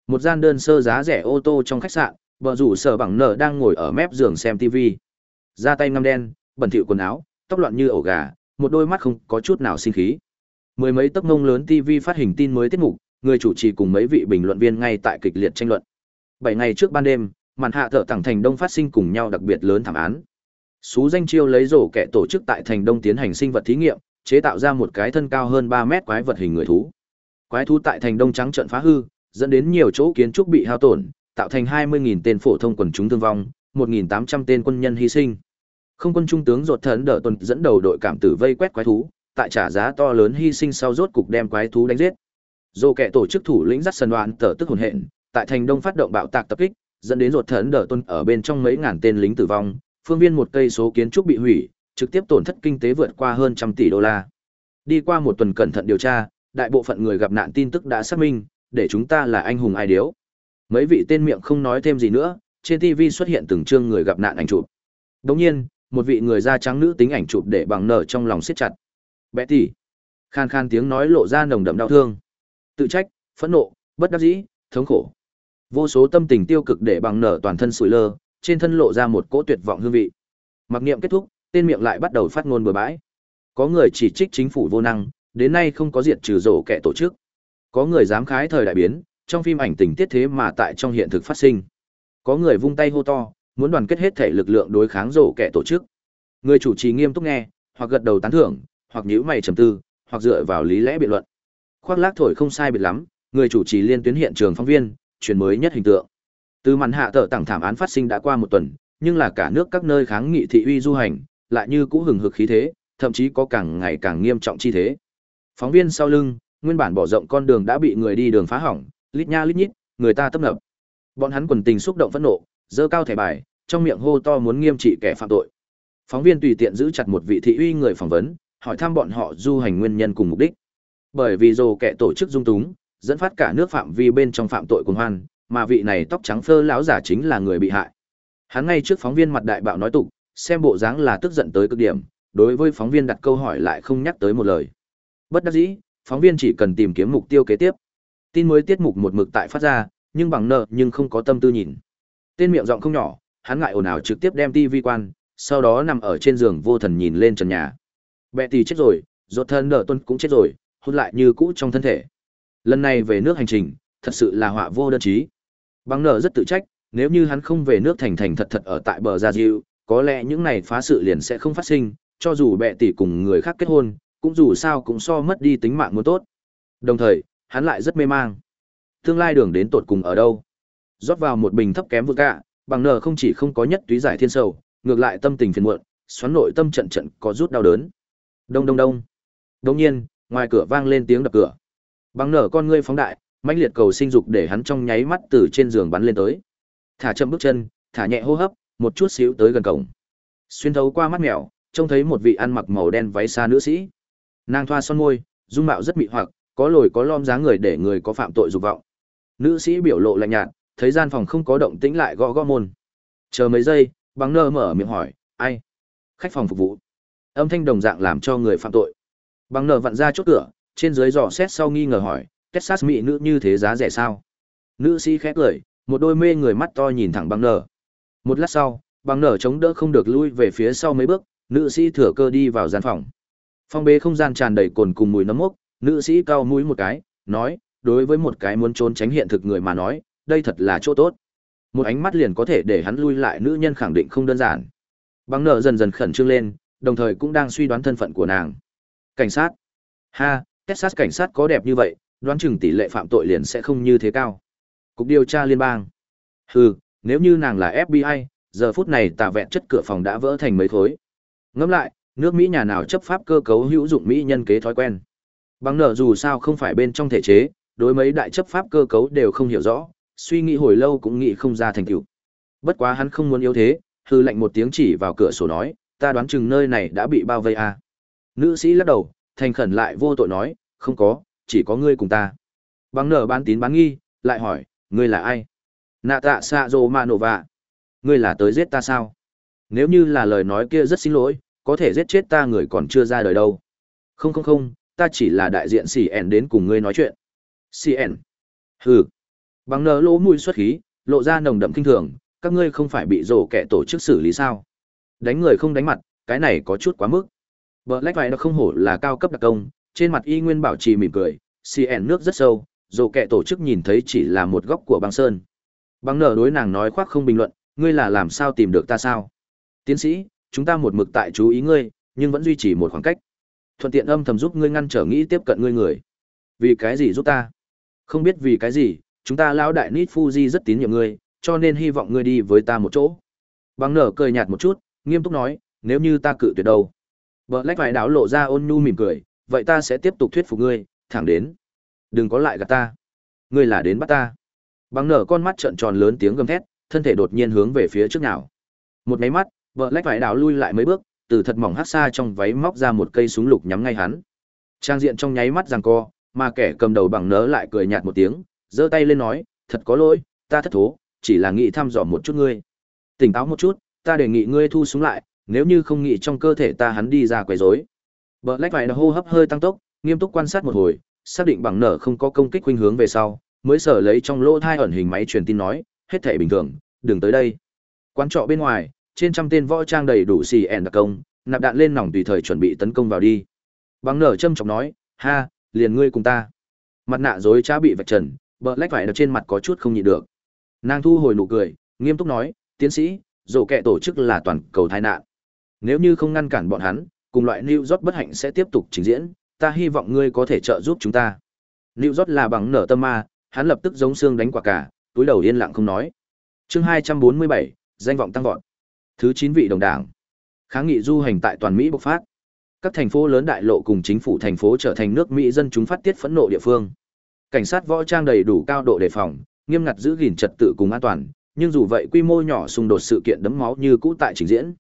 Một gian đơn sơ giá rẻ ô tô trong khách sạn, vợ rủ sở bằng nở đang ngồi ở mép giường xem TV. Da tay ngăm đen, bẩn thỉu quần áo, tóc loạn như ổ gà, một đôi mắt không có chút nào sinh khí. Mười mấy tấc ngông lớn TV phát hình tin mới tiết mục, người chủ trì cùng mấy vị bình luận viên ngay tại kịch liệt tranh luận. Bảy ngày trước ban đêm, màn hạ thợ tặng thành đông phát sinh cùng nhau đặc biệt lớn thảm án. Sú danh chiêu lấy rổ kẻ tổ chức tại thành đông tiến hành sinh vật thí nghiệm, chế tạo ra một cái thân cao hơn 3 mét quái vật hình người thú. Quái thú tại thành đông trắng trận phá hư, dẫn đến nhiều chỗ kiến trúc bị hao tổn, tạo thành 20.000 tên phổ thông quần chúng thương vong, 1.800 tên quân nhân hy sinh. Không quân trung tướng ruột thần Đờ tuần dẫn đầu đội cảm tử vây quét quái thú, tại trả giá to lớn hy sinh sau rốt cục đem quái thú đánh giết. Dô kẻ tổ chức thủ lĩnh dắt sân đoàn tờ tức hồn hện, tại thành đông phát động bạo tạc tập kích, dẫn đến ruột thần Đờ tuần ở bên trong mấy ngàn tên lính tử vong, phương viên một cây số kiến trúc bị hủy, trực tiếp tổn thất kinh tế vượt qua hơn trăm tỷ đô la. Đi qua một tuần cẩn thận điều tra, đại bộ phận người gặp nạn tin tức đã xác minh, để chúng ta là anh hùng ai điếu. Mấy vị tên miệng không nói thêm gì nữa, trên TV xuất hiện từng chương người gặp nạn ảnh chụp. Đồng nhiên, một vị người da trắng nữ tính ảnh chụp để bằng nở trong lòng siết chặt. Betty. Khan khan tiếng nói lộ ra nồng đậm đau thương. Tự trách, phẫn nộ, bất đắc dĩ, thống khổ. Vô số tâm tình tiêu cực để bằng nở toàn thân sủi lơ, trên thân lộ ra một cỗ tuyệt vọng hương vị. Mặc niệm kết thúc, tên miệng lại bắt đầu phát ngôn bừa bãi. Có người chỉ trích chính phủ vô năng, đến nay không có diệt trừ rổ kẻ tổ chức. Có người dám khái thời đại biến, trong phim ảnh tình tiết thế mà tại trong hiện thực phát sinh. Có người vung tay hô to, muốn đoàn kết hết thể lực lượng đối kháng rổ kẻ tổ chức. Người chủ trì nghiêm túc nghe, hoặc gật đầu tán thưởng, hoặc nhíu mày trầm tư, hoặc dựa vào lý lẽ biện luận. Khoác lác thổi không sai biệt lắm, người chủ trì liên tuyến hiện trường phóng viên, truyền mới nhất hình tượng. Từ màn hạ tở tảng thảm án phát sinh đã qua một tuần, nhưng là cả nước các nơi kháng nghị thị uy du hành, lại như cũ hừng hực khí thế, thậm chí có càng ngày càng nghiêm trọng chi thế. Phóng viên sau lưng, nguyên bản bỏ rộng con đường đã bị người đi đường phá hỏng, lít nha lít nhít, người ta tấp nập. Bọn hắn quần tình xúc động phẫn nộ, dơ cao thẻ bài, trong miệng hô to muốn nghiêm trị kẻ phạm tội. Phóng viên tùy tiện giữ chặt một vị thị uy người phỏng vấn, hỏi thăm bọn họ du hành nguyên nhân cùng mục đích. Bởi vì dồ kẻ tổ chức dung túng, dẫn phát cả nước phạm vi bên trong phạm tội cùng hoan, mà vị này tóc trắng phơ lão giả chính là người bị hại. Hắn ngay trước phóng viên mặt đại bạo nói tục, xem bộ dáng là tức giận tới cực điểm, đối với phóng viên đặt câu hỏi lại không nhắc tới một lời. Bất đắc dĩ, phóng viên chỉ cần tìm kiếm mục tiêu kế tiếp. Tin mới tiết mục một mực tại phát ra, nhưng bằng nợ nhưng không có tâm tư nhìn. Tên miệng giọng không nhỏ, hắn ngại ồn ào trực tiếp đem tivi quan, sau đó nằm ở trên giường vô thần nhìn lên trần nhà. Bẹ tì chết rồi, rốt thân nợ tuân cũng chết rồi, hôn lại như cũ trong thân thể. Lần này về nước hành trình, thật sự là họa vô đơn chí. Bằng nợ rất tự trách, nếu như hắn không về nước thành thành thật thật ở tại bờ Gia Diệu, có lẽ những này phá sự liền sẽ không phát sinh, cho dù bệ tỷ cùng người khác kết hôn, cũng dù sao cũng so mất đi tính mạng muốn tốt. Đồng thời, hắn lại rất mê mang. Tương lai đường đến tột cùng ở đâu? Rót vào một bình thấp kém vượt cả, bằng nở không chỉ không có nhất túy giải thiên sầu, ngược lại tâm tình phiền muộn, xoắn nội tâm trận trận có rút đau đớn. Đông đông đông. Đột nhiên, ngoài cửa vang lên tiếng đập cửa. Bằng nở con ngươi phóng đại, mãnh liệt cầu sinh dục để hắn trong nháy mắt từ trên giường bắn lên tới. Thả chậm bước chân, thả nhẹ hô hấp, một chút xíu tới gần cổng. Xuyên thấu qua mắt mèo, trông thấy một vị ăn mặc màu đen váy xa nữ sĩ. Nàng thoa son môi, dung mạo rất mị hoặc, có lồi có lõm dáng người để người có phạm tội dục vọng. Nữ sĩ biểu lộ lạnh nhạt, thấy gian phòng không có động tĩnh lại gõ gõ môn. Chờ mấy giây, bằng nơ mở miệng hỏi, ai? Khách phòng phục vụ. Âm thanh đồng dạng làm cho người phạm tội. Bằng nơ vặn ra chốt cửa, trên dưới dò xét sau nghi ngờ hỏi, Texas mỹ nữ như thế giá rẻ sao? Nữ sĩ khét cười, một đôi mê người mắt to nhìn thẳng bằng nở. Một lát sau, bằng nở chống đỡ không được lui về phía sau mấy bước, nữ sĩ thừa cơ đi vào gian phòng. Phong bế không gian tràn đầy cồn cùng mùi nấm mốc, nữ sĩ cao mũi một cái, nói, đối với một cái muốn trốn tránh hiện thực người mà nói, đây thật là chỗ tốt. Một ánh mắt liền có thể để hắn lui lại nữ nhân khẳng định không đơn giản. Bằng nợ dần dần khẩn trương lên, đồng thời cũng đang suy đoán thân phận của nàng. Cảnh sát. Ha, Texas cảnh sát có đẹp như vậy, đoán chừng tỷ lệ phạm tội liền sẽ không như thế cao. Cục điều tra liên bang. Hừ, nếu như nàng là FBI, giờ phút này tà vẹn chất cửa phòng đã vỡ thành mấy khối. Ngẫm lại, nước Mỹ nhà nào chấp pháp cơ cấu hữu dụng Mỹ nhân kế thói quen. Bằng nở dù sao không phải bên trong thể chế, đối mấy đại chấp pháp cơ cấu đều không hiểu rõ, suy nghĩ hồi lâu cũng nghĩ không ra thành tựu. Bất quá hắn không muốn yếu thế, hư lệnh một tiếng chỉ vào cửa sổ nói, ta đoán chừng nơi này đã bị bao vây à. Nữ sĩ lắc đầu, thành khẩn lại vô tội nói, không có, chỉ có ngươi cùng ta. Bằng nở bán tín bán nghi, lại hỏi, ngươi là ai? Nạ tạ xạ rồ mà nổ vạ. Ngươi là tới giết ta sao? Nếu như là lời nói kia rất xin lỗi, có thể giết chết ta người còn chưa ra đời đâu. Không không không, ta chỉ là đại diện CN đến cùng ngươi nói chuyện. CN. Hừ. Bằng nở lỗ mũi xuất khí, lộ ra nồng đậm kinh thường, các ngươi không phải bị rổ kẻ tổ chức xử lý sao? Đánh người không đánh mặt, cái này có chút quá mức. vợ lách vậy nó không hổ là cao cấp đặc công, trên mặt y nguyên bảo trì mỉm cười, CN nước rất sâu, dù kẻ tổ chức nhìn thấy chỉ là một góc của băng sơn. Băng nở đối nàng nói khoác không bình luận, ngươi là làm sao tìm được ta sao? Tiến sĩ, chúng ta một mực tại chú ý ngươi, nhưng vẫn duy trì một khoảng cách. Thuận tiện âm thầm giúp ngươi ngăn trở nghĩ tiếp cận ngươi người. Vì cái gì giúp ta? Không biết vì cái gì, chúng ta lão đại Nít Fuji rất tín nhiệm ngươi, cho nên hy vọng ngươi đi với ta một chỗ. Băng nở cười nhạt một chút, nghiêm túc nói, nếu như ta cự tuyệt đâu. Black phải vài đảo lộ ra ôn nhu mỉm cười, vậy ta sẽ tiếp tục thuyết phục ngươi, thẳng đến. Đừng có lại gạt ta. Ngươi là đến bắt ta. Bằng nở con mắt trợn tròn lớn tiếng gầm thét, thân thể đột nhiên hướng về phía trước nào. Một máy mắt, vợ lách vải đảo lui lại mấy bước, từ thật mỏng hát xa trong váy móc ra một cây súng lục nhắm ngay hắn. Trang diện trong nháy mắt giằng co, mà kẻ cầm đầu bằng nớ lại cười nhạt một tiếng, giơ tay lên nói, thật có lỗi, ta thất thố, chỉ là nghĩ thăm dò một chút ngươi. Tỉnh táo một chút, ta đề nghị ngươi thu súng lại, nếu như không nghĩ trong cơ thể ta hắn đi ra quấy rối. Bờ lách vải hô hấp hơi tăng tốc, nghiêm túc quan sát một hồi, xác định bằng nở không có công kích khuynh hướng về sau, mới sở lấy trong lỗ thai ẩn hình máy truyền tin nói, hết thể bình thường, đừng tới đây. Quán trọ bên ngoài, trên trăm tên võ trang đầy đủ xì ẻn đặc công, nạp đạn lên nòng tùy thời chuẩn bị tấn công vào đi. Bằng nở châm chọc nói, ha, liền ngươi cùng ta. Mặt nạ dối trá bị vạch trần, bờ lách vải trên mặt có chút không nhịn được. Nàng thu hồi nụ cười, nghiêm túc nói, tiến sĩ, dỗ kệ tổ chức là toàn cầu tai nạn. Nếu như không ngăn cản bọn hắn, cùng loại New York bất hạnh sẽ tiếp tục trình diễn, ta hy vọng ngươi có thể trợ giúp chúng ta. New York là bằng nở tâm ma, hắn lập tức giống xương đánh quả cả, túi đầu yên lặng không nói. Chương 247, danh vọng tăng vọt. Thứ 9 vị đồng đảng. Kháng nghị du hành tại toàn Mỹ bộc phát. Các thành phố lớn đại lộ cùng chính phủ thành phố trở thành nước Mỹ dân chúng phát tiết phẫn nộ địa phương. Cảnh sát võ trang đầy đủ cao độ đề phòng, nghiêm ngặt giữ gìn trật tự cùng an toàn, nhưng dù vậy quy mô nhỏ xung đột sự kiện đấm máu như cũ tại trình diễn.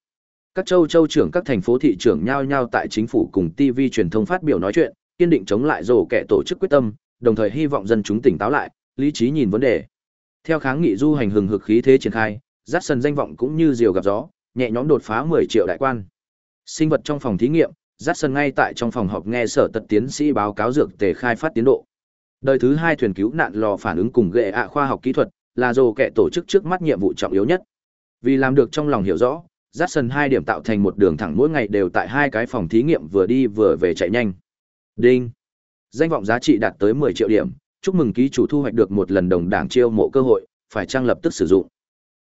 Các châu châu trưởng các thành phố thị trưởng nhao nhao tại chính phủ cùng TV truyền thông phát biểu nói chuyện, kiên định chống lại rồ kẻ tổ chức quyết tâm, đồng thời hy vọng dân chúng tỉnh táo lại, lý trí nhìn vấn đề. Theo kháng nghị du hành hừng hực khí thế triển khai, rát sần danh vọng cũng như diều gặp gió, nhẹ nhõm đột phá 10 triệu đại quan. Sinh vật trong phòng thí nghiệm, rát sần ngay tại trong phòng họp nghe sở tật tiến sĩ báo cáo dược tề khai phát tiến độ. Đời thứ hai thuyền cứu nạn lò phản ứng cùng ghệ ạ khoa học kỹ thuật, là dồ kẻ tổ chức trước mắt nhiệm vụ trọng yếu nhất. Vì làm được trong lòng hiểu rõ, rát sần hai điểm tạo thành một đường thẳng mỗi ngày đều tại hai cái phòng thí nghiệm vừa đi vừa về chạy nhanh. Đinh. Danh vọng giá trị đạt tới 10 triệu điểm, chúc mừng ký chủ thu hoạch được một lần đồng đảng chiêu mộ cơ hội, phải trang lập tức sử dụng.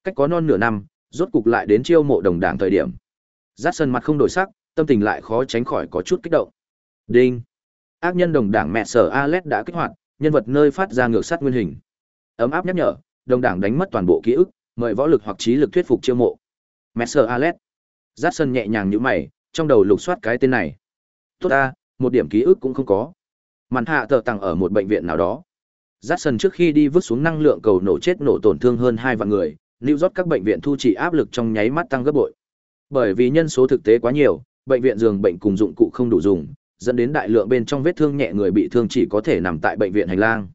Cách có non nửa năm, rốt cục lại đến chiêu mộ đồng đảng thời điểm. Dát sân mặt không đổi sắc, tâm tình lại khó tránh khỏi có chút kích động. Đinh. Ác nhân đồng đảng mẹ sở Alet đã kích hoạt, nhân vật nơi phát ra ngược sát nguyên hình. Ấm áp nhắc nhở, đồng đảng đánh mất toàn bộ ký ức, mời võ lực hoặc trí lực thuyết phục chiêu mộ. Mẹ sở Alet. Dát sân nhẹ nhàng như mày, trong đầu lục soát cái tên này. Tốt ta, một điểm ký ức cũng không có. Màn hạ tờ tặng ở một bệnh viện nào đó. Jackson trước khi đi vứt xuống năng lượng cầu nổ chết nổ tổn thương hơn hai vạn người, New York các bệnh viện thu trị áp lực trong nháy mắt tăng gấp bội. Bởi vì nhân số thực tế quá nhiều, bệnh viện giường bệnh cùng dụng cụ không đủ dùng, dẫn đến đại lượng bên trong vết thương nhẹ người bị thương chỉ có thể nằm tại bệnh viện hành lang.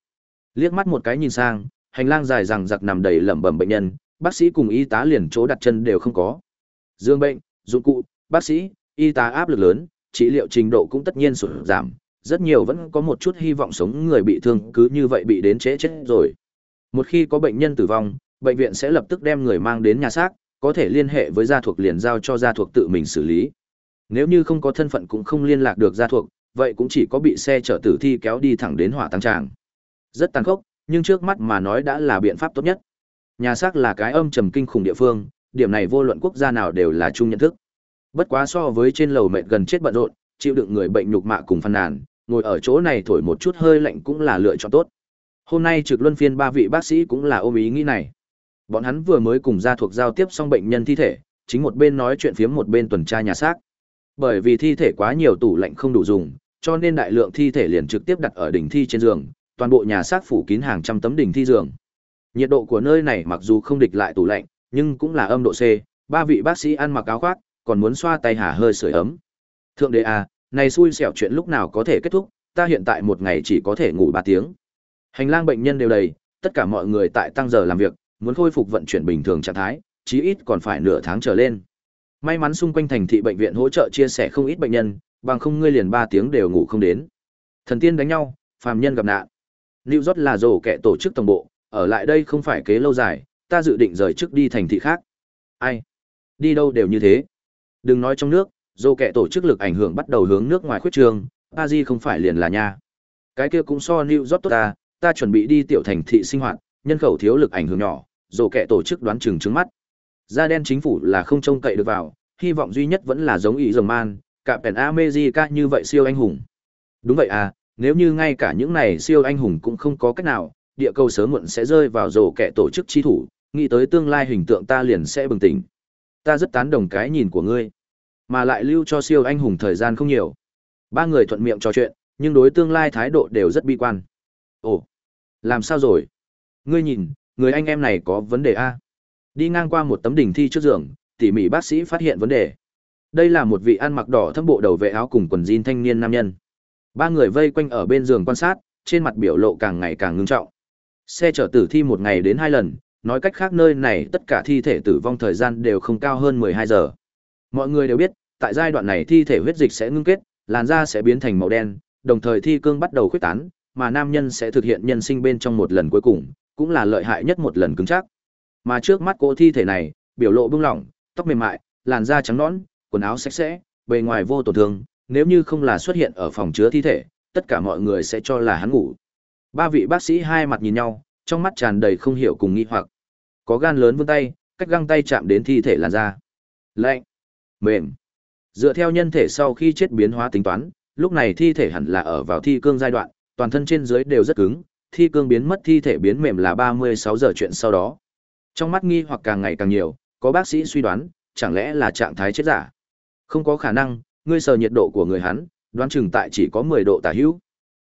Liếc mắt một cái nhìn sang, hành lang dài rằng giặc nằm đầy lẩm bẩm bệnh nhân, bác sĩ cùng y tá liền chỗ đặt chân đều không có. Dương bệnh, dụng cụ, bác sĩ, y tá áp lực lớn, trị liệu trình độ cũng tất nhiên sụt giảm, rất nhiều vẫn có một chút hy vọng sống người bị thương cứ như vậy bị đến chế chết rồi. Một khi có bệnh nhân tử vong, bệnh viện sẽ lập tức đem người mang đến nhà xác, có thể liên hệ với gia thuộc liền giao cho gia thuộc tự mình xử lý. Nếu như không có thân phận cũng không liên lạc được gia thuộc, vậy cũng chỉ có bị xe chở tử thi kéo đi thẳng đến hỏa tăng tràng. Rất tàn khốc, nhưng trước mắt mà nói đã là biện pháp tốt nhất. Nhà xác là cái âm trầm kinh khủng địa phương, điểm này vô luận quốc gia nào đều là chung nhận thức. Bất quá so với trên lầu mệt gần chết bận rộn, chịu đựng người bệnh nhục mạ cùng phàn nàn, ngồi ở chỗ này thổi một chút hơi lạnh cũng là lựa chọn tốt. Hôm nay trực luân phiên ba vị bác sĩ cũng là ôm ý nghĩ này. Bọn hắn vừa mới cùng gia thuộc giao tiếp xong bệnh nhân thi thể, chính một bên nói chuyện phiếm một bên tuần tra nhà xác. Bởi vì thi thể quá nhiều tủ lạnh không đủ dùng, cho nên đại lượng thi thể liền trực tiếp đặt ở đỉnh thi trên giường, toàn bộ nhà xác phủ kín hàng trăm tấm đỉnh thi giường. Nhiệt độ của nơi này mặc dù không địch lại tủ lạnh, nhưng cũng là âm độ C, ba vị bác sĩ ăn mặc áo khoác, còn muốn xoa tay hả hơi sưởi ấm. Thượng đế à, này xui xẻo chuyện lúc nào có thể kết thúc, ta hiện tại một ngày chỉ có thể ngủ 3 tiếng. Hành lang bệnh nhân đều đầy, tất cả mọi người tại tăng giờ làm việc, muốn khôi phục vận chuyển bình thường trạng thái, chí ít còn phải nửa tháng trở lên. May mắn xung quanh thành thị bệnh viện hỗ trợ chia sẻ không ít bệnh nhân, bằng không ngươi liền 3 tiếng đều ngủ không đến. Thần tiên đánh nhau, phàm nhân gặp nạn. Lưu Rót là rổ kẻ tổ chức tổng bộ, ở lại đây không phải kế lâu dài, ta dự định rời trước đi thành thị khác. Ai? Đi đâu đều như thế. Đừng nói trong nước, dô kẻ tổ chức lực ảnh hưởng bắt đầu hướng nước ngoài khuyết trường, Paris không phải liền là nha. Cái kia cũng so New York tốt ta, ta chuẩn bị đi tiểu thành thị sinh hoạt, nhân khẩu thiếu lực ảnh hưởng nhỏ, dô kẻ tổ chức đoán chừng trứng mắt. Da đen chính phủ là không trông cậy được vào, hy vọng duy nhất vẫn là giống ý dòng man, cả pèn America như vậy siêu anh hùng. Đúng vậy à, nếu như ngay cả những này siêu anh hùng cũng không có cách nào, địa cầu sớm muộn sẽ rơi vào rổ kẻ tổ chức chi thủ, nghĩ tới tương lai hình tượng ta liền sẽ bừng tỉnh. Ta rất tán đồng cái nhìn của ngươi mà lại lưu cho siêu anh hùng thời gian không nhiều ba người thuận miệng trò chuyện nhưng đối tương lai thái độ đều rất bi quan ồ làm sao rồi ngươi nhìn người anh em này có vấn đề a? Đi ngang qua một tấm đỉnh thi trước giường tỉ mỉ bác sĩ phát hiện vấn đề. Đây là một vị ăn mặc đỏ thâm bộ đầu vệ áo cùng quần jean thanh niên nam nhân. Ba người vây quanh ở bên giường quan sát trên mặt biểu lộ càng ngày càng ngưng trọng. Xe chở tử thi một ngày đến hai lần nói cách khác nơi này tất cả thi thể tử vong thời gian đều không cao hơn mười hai giờ. Mọi người đều biết, tại giai đoạn này thi thể huyết dịch sẽ ngưng kết, làn da sẽ biến thành màu đen, đồng thời thi cương bắt đầu khuếch tán, mà nam nhân sẽ thực hiện nhân sinh bên trong một lần cuối cùng, cũng là lợi hại nhất một lần cứng chắc. Mà trước mắt cô thi thể này, biểu lộ bưng lỏng, tóc mềm mại, làn da trắng nõn, quần áo sạch sẽ, bề ngoài vô tổn thương, nếu như không là xuất hiện ở phòng chứa thi thể, tất cả mọi người sẽ cho là hắn ngủ. Ba vị bác sĩ hai mặt nhìn nhau, trong mắt tràn đầy không hiểu cùng nghi hoặc. Có gan lớn vươn tay, cách găng tay chạm đến thi thể làn da. Lạnh mềm. Dựa theo nhân thể sau khi chết biến hóa tính toán, lúc này thi thể hẳn là ở vào thi cương giai đoạn, toàn thân trên dưới đều rất cứng, thi cương biến mất thi thể biến mềm là 36 giờ chuyện sau đó. Trong mắt nghi hoặc càng ngày càng nhiều, có bác sĩ suy đoán, chẳng lẽ là trạng thái chết giả? Không có khả năng, ngươi sờ nhiệt độ của người hắn, đoán chừng tại chỉ có 10 độ tả hữu.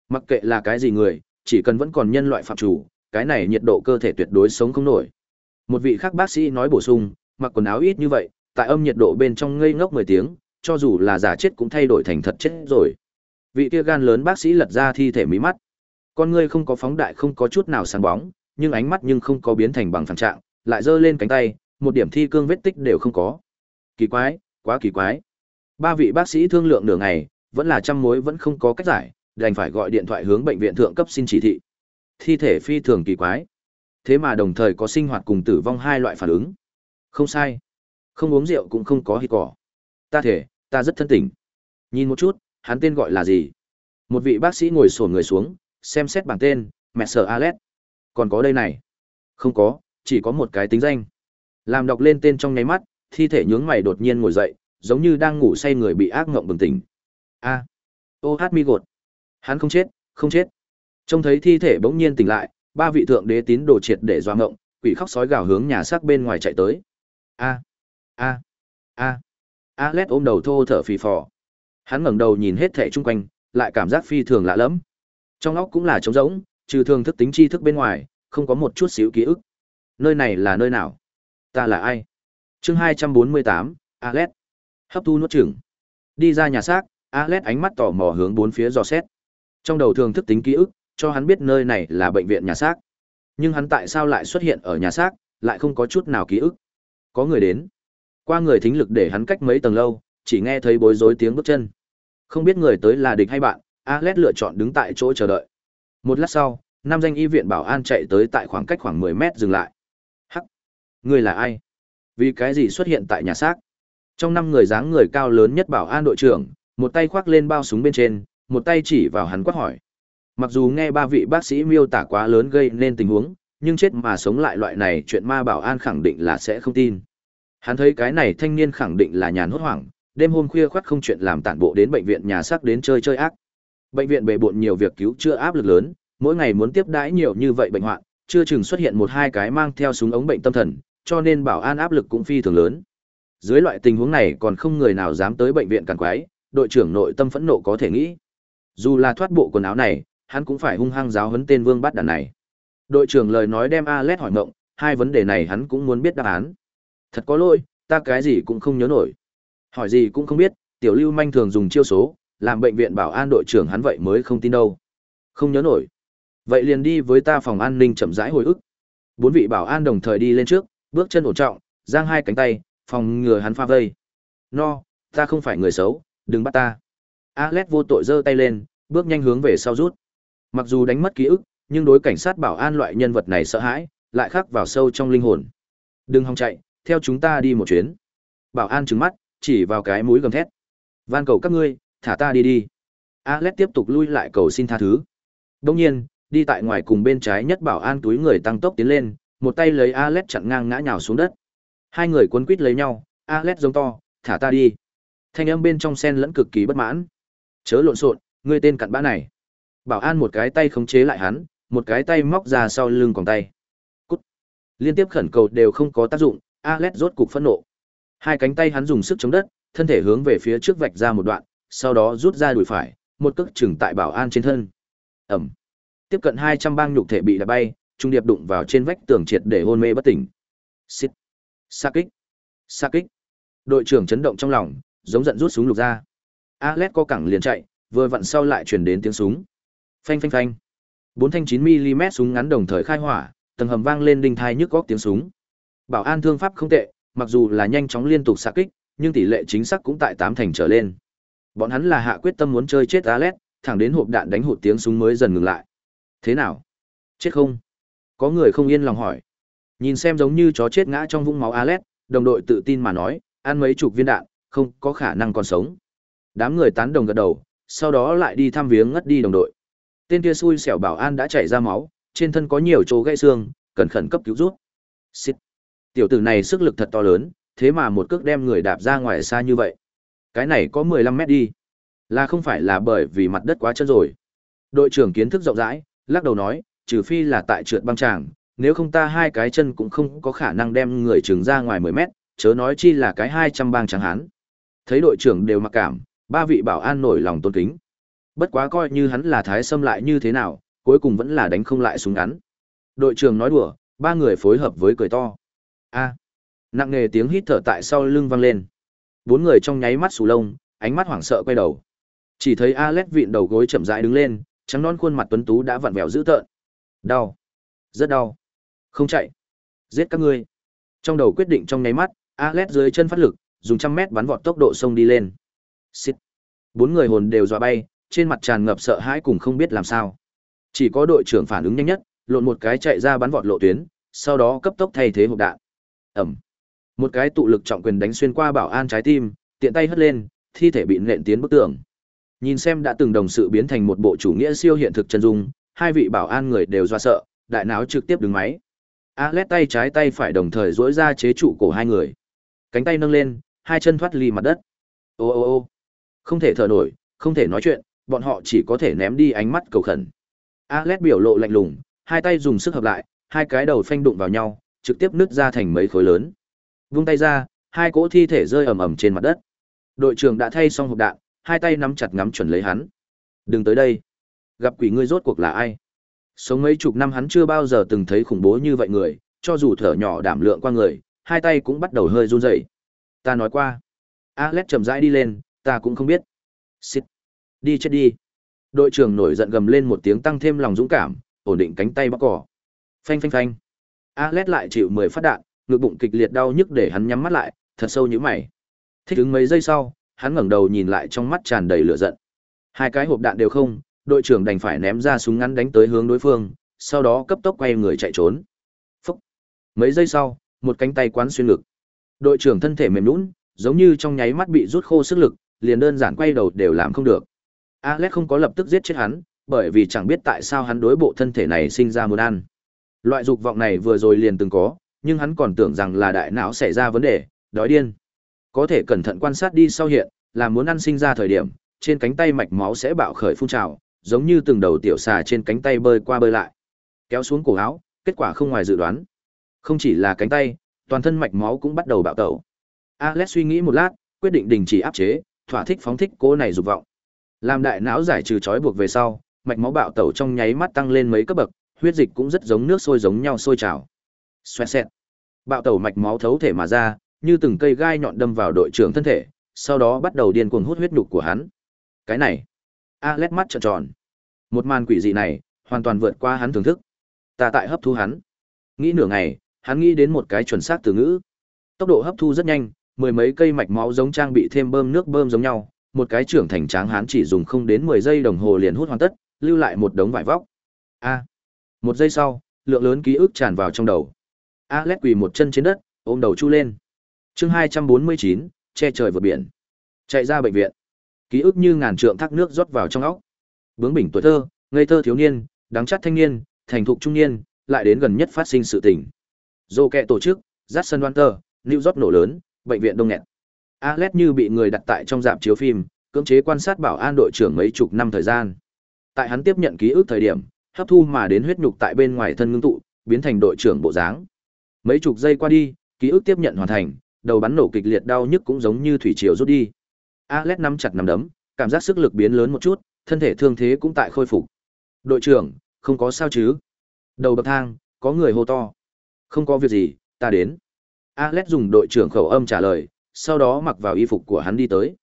Mặc kệ là cái gì người, chỉ cần vẫn còn nhân loại phạm chủ, cái này nhiệt độ cơ thể tuyệt đối sống không nổi. Một vị khác bác sĩ nói bổ sung, mặc quần áo ít như vậy, tại âm nhiệt độ bên trong ngây ngốc 10 tiếng, cho dù là giả chết cũng thay đổi thành thật chết rồi. Vị kia gan lớn bác sĩ lật ra thi thể mí mắt. Con ngươi không có phóng đại không có chút nào sáng bóng, nhưng ánh mắt nhưng không có biến thành bằng phẳng trạng, lại giơ lên cánh tay, một điểm thi cương vết tích đều không có. Kỳ quái, quá kỳ quái. Ba vị bác sĩ thương lượng nửa ngày, vẫn là trăm mối vẫn không có cách giải, đành phải gọi điện thoại hướng bệnh viện thượng cấp xin chỉ thị. Thi thể phi thường kỳ quái. Thế mà đồng thời có sinh hoạt cùng tử vong hai loại phản ứng. Không sai. Không uống rượu cũng không có hít cỏ. Ta thể, ta rất thân tình Nhìn một chút, hắn tên gọi là gì? Một vị bác sĩ ngồi xổm người xuống, xem xét bảng tên, mẹ sở Alet. Còn có đây này. Không có, chỉ có một cái tính danh. Làm đọc lên tên trong nháy mắt, thi thể nhướng mày đột nhiên ngồi dậy, giống như đang ngủ say người bị ác ngộng bừng tỉnh. A. Ô hát mi gột. Hắn không chết, không chết. Trông thấy thi thể bỗng nhiên tỉnh lại, ba vị thượng đế tín đồ triệt để doa ngộng, quỷ khóc sói gào hướng nhà xác bên ngoài chạy tới. A. A. A. Alet ôm đầu thô thở phì phò. Hắn ngẩng đầu nhìn hết thảy chung quanh, lại cảm giác phi thường lạ lẫm. Trong óc cũng là trống rỗng, trừ thường thức tính tri thức bên ngoài, không có một chút xíu ký ức. Nơi này là nơi nào? Ta là ai? Chương 248, Alet. Hấp thu nuốt chừng Đi ra nhà xác, Alet ánh mắt tò mò hướng bốn phía dò xét. Trong đầu thường thức tính ký ức, cho hắn biết nơi này là bệnh viện nhà xác. Nhưng hắn tại sao lại xuất hiện ở nhà xác, lại không có chút nào ký ức. Có người đến. Qua người thính lực để hắn cách mấy tầng lâu, chỉ nghe thấy bối rối tiếng bước chân. Không biết người tới là địch hay bạn, Alex lựa chọn đứng tại chỗ chờ đợi. Một lát sau, năm danh y viện bảo an chạy tới tại khoảng cách khoảng 10 mét dừng lại. Hắc, người là ai? Vì cái gì xuất hiện tại nhà xác? Trong năm người dáng người cao lớn nhất bảo an đội trưởng, một tay khoác lên bao súng bên trên, một tay chỉ vào hắn quát hỏi. Mặc dù nghe ba vị bác sĩ miêu tả quá lớn gây nên tình huống, nhưng chết mà sống lại loại này chuyện ma bảo an khẳng định là sẽ không tin. Hắn thấy cái này thanh niên khẳng định là nhàn hốt hoảng, đêm hôm khuya khoắt không chuyện làm tản bộ đến bệnh viện nhà xác đến chơi chơi ác. Bệnh viện bề bộn nhiều việc cứu chữa áp lực lớn, mỗi ngày muốn tiếp đãi nhiều như vậy bệnh hoạn, chưa chừng xuất hiện một hai cái mang theo súng ống bệnh tâm thần, cho nên bảo an áp lực cũng phi thường lớn. Dưới loại tình huống này còn không người nào dám tới bệnh viện càn quái, đội trưởng nội tâm phẫn nộ có thể nghĩ. Dù là thoát bộ quần áo này, hắn cũng phải hung hăng giáo huấn tên vương bắt đàn này. Đội trưởng lời nói đem Alet hỏi ngộng, hai vấn đề này hắn cũng muốn biết đáp án. Thật có lỗi, ta cái gì cũng không nhớ nổi. Hỏi gì cũng không biết, tiểu lưu manh thường dùng chiêu số, làm bệnh viện bảo an đội trưởng hắn vậy mới không tin đâu. Không nhớ nổi. Vậy liền đi với ta phòng an ninh chậm rãi hồi ức. Bốn vị bảo an đồng thời đi lên trước, bước chân ổn trọng, giang hai cánh tay, phòng ngừa hắn pha vây. No, ta không phải người xấu, đừng bắt ta. Alex vô tội giơ tay lên, bước nhanh hướng về sau rút. Mặc dù đánh mất ký ức, nhưng đối cảnh sát bảo an loại nhân vật này sợ hãi, lại khắc vào sâu trong linh hồn. Đừng hòng chạy, theo chúng ta đi một chuyến. Bảo an trừng mắt, chỉ vào cái mũi gầm thét. Van cầu các ngươi, thả ta đi đi. Alex tiếp tục lui lại cầu xin tha thứ. Đồng nhiên, đi tại ngoài cùng bên trái nhất bảo an túi người tăng tốc tiến lên, một tay lấy Alex chặn ngang ngã nhào xuống đất. Hai người cuốn quít lấy nhau, Alex giống to, thả ta đi. Thanh âm bên trong sen lẫn cực kỳ bất mãn. Chớ lộn xộn, ngươi tên cặn bã này. Bảo an một cái tay khống chế lại hắn, một cái tay móc ra sau lưng còng tay. Cút. Liên tiếp khẩn cầu đều không có tác dụng, Alex rốt cục phẫn nộ. Hai cánh tay hắn dùng sức chống đất, thân thể hướng về phía trước vạch ra một đoạn, sau đó rút ra đùi phải, một cước chừng tại bảo an trên thân. Ẩm. Tiếp cận 200 bang nhục thể bị đá bay, trung điệp đụng vào trên vách tường triệt để hôn mê bất tỉnh. Xít. Sa kích. Sa kích. Đội trưởng chấn động trong lòng, giống giận rút súng lục ra. Alet co cẳng liền chạy, vừa vặn sau lại truyền đến tiếng súng. Phanh phanh phanh. Bốn thanh 9mm súng ngắn đồng thời khai hỏa, tầng hầm vang lên đinh thai nhức góc tiếng súng. Bảo an thương pháp không tệ, mặc dù là nhanh chóng liên tục xạ kích, nhưng tỷ lệ chính xác cũng tại tám thành trở lên. Bọn hắn là hạ quyết tâm muốn chơi chết Alet, thẳng đến hộp đạn đánh hụt tiếng súng mới dần ngừng lại. Thế nào? Chết không? Có người không yên lòng hỏi. Nhìn xem giống như chó chết ngã trong vũng máu Alet, đồng đội tự tin mà nói, ăn mấy chục viên đạn, không có khả năng còn sống. Đám người tán đồng gật đầu, sau đó lại đi thăm viếng ngất đi đồng đội. Tên kia xui xẻo bảo an đã chảy ra máu, trên thân có nhiều chỗ gãy xương, cần khẩn cấp cứu rút. Xịt. Tiểu tử này sức lực thật to lớn, thế mà một cước đem người đạp ra ngoài xa như vậy. Cái này có 15 mét đi. Là không phải là bởi vì mặt đất quá chân rồi. Đội trưởng kiến thức rộng rãi, lắc đầu nói, trừ phi là tại trượt băng tràng, nếu không ta hai cái chân cũng không có khả năng đem người trường ra ngoài 10 mét, chớ nói chi là cái 200 bang trắng hán. Thấy đội trưởng đều mặc cảm, ba vị bảo an nổi lòng tôn kính. Bất quá coi như hắn là thái xâm lại như thế nào, cuối cùng vẫn là đánh không lại súng ngắn. Đội trưởng nói đùa, ba người phối hợp với cười to. A, Nặng nề tiếng hít thở tại sau lưng vang lên. Bốn người trong nháy mắt sù lông, ánh mắt hoảng sợ quay đầu. Chỉ thấy Alex vịn đầu gối chậm rãi đứng lên, trắng non khuôn mặt tuấn tú đã vặn vẹo dữ tợn. Đau, rất đau. Không chạy, giết các ngươi. Trong đầu quyết định trong nháy mắt, Alex dưới chân phát lực, dùng trăm mét bắn vọt tốc độ sông đi lên. Xít. Bốn người hồn đều dọa bay, trên mặt tràn ngập sợ hãi cùng không biết làm sao. Chỉ có đội trưởng phản ứng nhanh nhất, lộn một cái chạy ra bắn vọt lộ tuyến, sau đó cấp tốc thay thế hộp đạn. Ẩm. Một cái tụ lực trọng quyền đánh xuyên qua bảo an trái tim, tiện tay hất lên, thi thể bị nện tiến bức tường. Nhìn xem đã từng đồng sự biến thành một bộ chủ nghĩa siêu hiện thực chân dung, hai vị bảo an người đều do sợ, đại não trực tiếp đứng máy. Alet tay trái tay phải đồng thời dỗi ra chế trụ cổ hai người. Cánh tay nâng lên, hai chân thoát ly mặt đất. Ô ô ô. Không thể thở nổi, không thể nói chuyện, bọn họ chỉ có thể ném đi ánh mắt cầu khẩn. Alet biểu lộ lạnh lùng, hai tay dùng sức hợp lại, hai cái đầu phanh đụng vào nhau, trực tiếp nứt ra thành mấy khối lớn. Vung tay ra, hai cỗ thi thể rơi ầm ầm trên mặt đất. Đội trưởng đã thay xong hộp đạn, hai tay nắm chặt ngắm chuẩn lấy hắn. Đừng tới đây. Gặp quỷ ngươi rốt cuộc là ai? Sống mấy chục năm hắn chưa bao giờ từng thấy khủng bố như vậy người, cho dù thở nhỏ đảm lượng qua người, hai tay cũng bắt đầu hơi run rẩy. Ta nói qua. Alex chậm rãi đi lên, ta cũng không biết. Xít. Đi chết đi. Đội trưởng nổi giận gầm lên một tiếng tăng thêm lòng dũng cảm, ổn định cánh tay bóc cỏ. Phanh phanh phanh. Alex lại chịu 10 phát đạn, ngực bụng kịch liệt đau nhức để hắn nhắm mắt lại, thật sâu như mày. Thích ứng mấy giây sau, hắn ngẩng đầu nhìn lại trong mắt tràn đầy lửa giận. Hai cái hộp đạn đều không, đội trưởng đành phải ném ra súng ngắn đánh tới hướng đối phương, sau đó cấp tốc quay người chạy trốn. Phúc. Mấy giây sau, một cánh tay quán xuyên ngực. Đội trưởng thân thể mềm nhũn, giống như trong nháy mắt bị rút khô sức lực, liền đơn giản quay đầu đều làm không được. Alex không có lập tức giết chết hắn, bởi vì chẳng biết tại sao hắn đối bộ thân thể này sinh ra muốn ăn. Loại dục vọng này vừa rồi liền từng có, nhưng hắn còn tưởng rằng là đại não xảy ra vấn đề, đói điên. Có thể cẩn thận quan sát đi sau hiện, là muốn ăn sinh ra thời điểm, trên cánh tay mạch máu sẽ bạo khởi phun trào, giống như từng đầu tiểu xà trên cánh tay bơi qua bơi lại. Kéo xuống cổ áo, kết quả không ngoài dự đoán. Không chỉ là cánh tay, toàn thân mạch máu cũng bắt đầu bạo tẩu. Alex suy nghĩ một lát, quyết định đình chỉ áp chế, thỏa thích phóng thích cố này dục vọng. Làm đại não giải trừ trói buộc về sau, mạch máu bạo tẩu trong nháy mắt tăng lên mấy cấp bậc, huyết dịch cũng rất giống nước sôi giống nhau sôi trào. Xoẹt xẹt. Bạo tẩu mạch máu thấu thể mà ra, như từng cây gai nhọn đâm vào đội trưởng thân thể, sau đó bắt đầu điên cuồng hút huyết nhục của hắn. Cái này, Alex mắt trợn tròn. Một màn quỷ dị này, hoàn toàn vượt qua hắn thưởng thức. Ta tại hấp thu hắn. Nghĩ nửa ngày, hắn nghĩ đến một cái chuẩn xác từ ngữ. Tốc độ hấp thu rất nhanh, mười mấy cây mạch máu giống trang bị thêm bơm nước bơm giống nhau, một cái trưởng thành tráng hắn chỉ dùng không đến 10 giây đồng hồ liền hút hoàn tất, lưu lại một đống vải vóc. A. một giây sau, lượng lớn ký ức tràn vào trong đầu. Alex quỳ một chân trên đất, ôm đầu chu lên. Chương 249, che trời vượt biển. Chạy ra bệnh viện. Ký ức như ngàn trượng thác nước rót vào trong óc. Bướng bỉnh tuổi thơ, ngây thơ thiếu niên, đáng chát thanh niên, thành thục trung niên, lại đến gần nhất phát sinh sự tình. Dô kẹ tổ chức, Jackson Walter, New York nổ lớn, bệnh viện đông nghẹt. Alex như bị người đặt tại trong dạp chiếu phim, cưỡng chế quan sát bảo an đội trưởng mấy chục năm thời gian. Tại hắn tiếp nhận ký ức thời điểm, hấp thu mà đến huyết nhục tại bên ngoài thân ngưng tụ, biến thành đội trưởng bộ dáng. Mấy chục giây qua đi, ký ức tiếp nhận hoàn thành, đầu bắn nổ kịch liệt đau nhức cũng giống như thủy triều rút đi. Alex nắm chặt nắm đấm, cảm giác sức lực biến lớn một chút, thân thể thương thế cũng tại khôi phục. Đội trưởng, không có sao chứ? Đầu bậc thang, có người hô to. Không có việc gì, ta đến. Alex dùng đội trưởng khẩu âm trả lời, sau đó mặc vào y phục của hắn đi tới.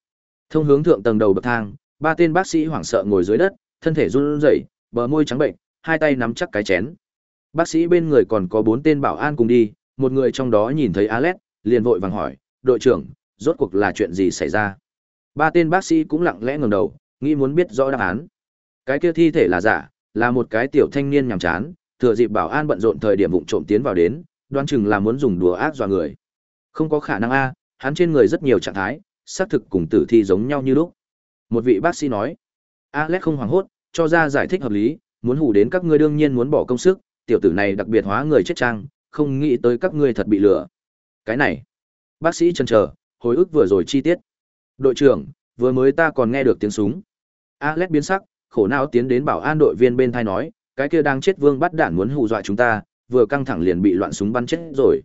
Thông hướng thượng tầng đầu bậc thang, ba tên bác sĩ hoảng sợ ngồi dưới đất, thân thể run rẩy, bờ môi trắng bệnh, hai tay nắm chắc cái chén. Bác sĩ bên người còn có bốn tên bảo an cùng đi, một người trong đó nhìn thấy Alex, liền vội vàng hỏi, đội trưởng, rốt cuộc là chuyện gì xảy ra? Ba tên bác sĩ cũng lặng lẽ ngẩng đầu, nghĩ muốn biết rõ đáp án. Cái kia thi thể là giả, là một cái tiểu thanh niên nhàm chán, thừa dịp bảo an bận rộn thời điểm vụng trộm tiến vào đến, đoán chừng là muốn dùng đùa ác dọa người. Không có khả năng a, hắn trên người rất nhiều trạng thái, xác thực cùng tử thi giống nhau như lúc. Một vị bác sĩ nói. Alex không hoảng hốt, cho ra giải thích hợp lý, muốn hù đến các ngươi đương nhiên muốn bỏ công sức, tiểu tử này đặc biệt hóa người chết trang, không nghĩ tới các ngươi thật bị lừa. Cái này, bác sĩ chân chờ, hồi ức vừa rồi chi tiết. Đội trưởng, vừa mới ta còn nghe được tiếng súng. Alex biến sắc, khổ não tiến đến bảo an đội viên bên thai nói, cái kia đang chết vương bắt đạn muốn hù dọa chúng ta, vừa căng thẳng liền bị loạn súng bắn chết rồi.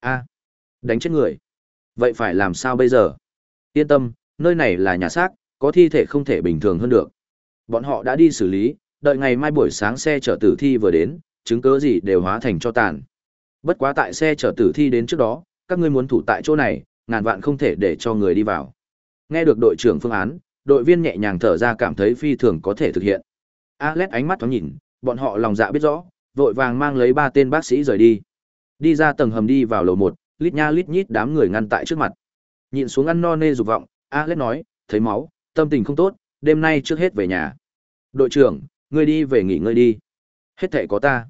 A, đánh chết người. Vậy phải làm sao bây giờ? Yên tâm, nơi này là nhà xác, có thi thể không thể bình thường hơn được. Bọn họ đã đi xử lý, đợi ngày mai buổi sáng xe chở tử thi vừa đến, chứng cứ gì đều hóa thành cho tàn. Bất quá tại xe chở tử thi đến trước đó, các ngươi muốn thủ tại chỗ này, ngàn vạn không thể để cho người đi vào. Nghe được đội trưởng phương án, đội viên nhẹ nhàng thở ra cảm thấy phi thường có thể thực hiện. Alex ánh mắt thoáng nhìn, bọn họ lòng dạ biết rõ, vội vàng mang lấy ba tên bác sĩ rời đi. Đi ra tầng hầm đi vào lầu một, lít nha lít nhít đám người ngăn tại trước mặt. Nhìn xuống ăn no nê dục vọng, Alex nói, thấy máu, tâm tình không tốt, đêm nay trước hết về nhà. Đội trưởng, ngươi đi về nghỉ ngơi đi. Hết thảy có ta.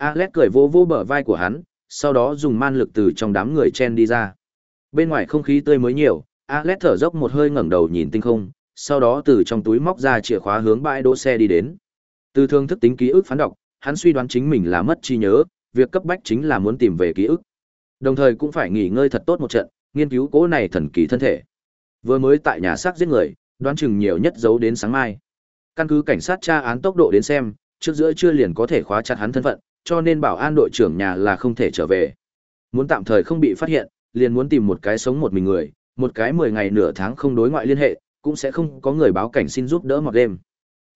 Alex cười vỗ vỗ bờ vai của hắn, sau đó dùng man lực từ trong đám người chen đi ra. Bên ngoài không khí tươi mới nhiều, Alex thở dốc một hơi ngẩng đầu nhìn tinh không, sau đó từ trong túi móc ra chìa khóa hướng bãi đỗ xe đi đến. Từ thương thức tính ký ức phán đọc, hắn suy đoán chính mình là mất trí nhớ, việc cấp bách chính là muốn tìm về ký ức. Đồng thời cũng phải nghỉ ngơi thật tốt một trận, nghiên cứu cố này thần kỳ thân thể. Vừa mới tại nhà xác giết người, đoán chừng nhiều nhất giấu đến sáng mai. Căn cứ cảnh sát tra án tốc độ đến xem, trước giữa chưa liền có thể khóa chặt hắn thân phận, cho nên bảo an đội trưởng nhà là không thể trở về. Muốn tạm thời không bị phát hiện, liền muốn tìm một cái sống một mình người, một cái 10 ngày nửa tháng không đối ngoại liên hệ, cũng sẽ không có người báo cảnh xin giúp đỡ một đêm.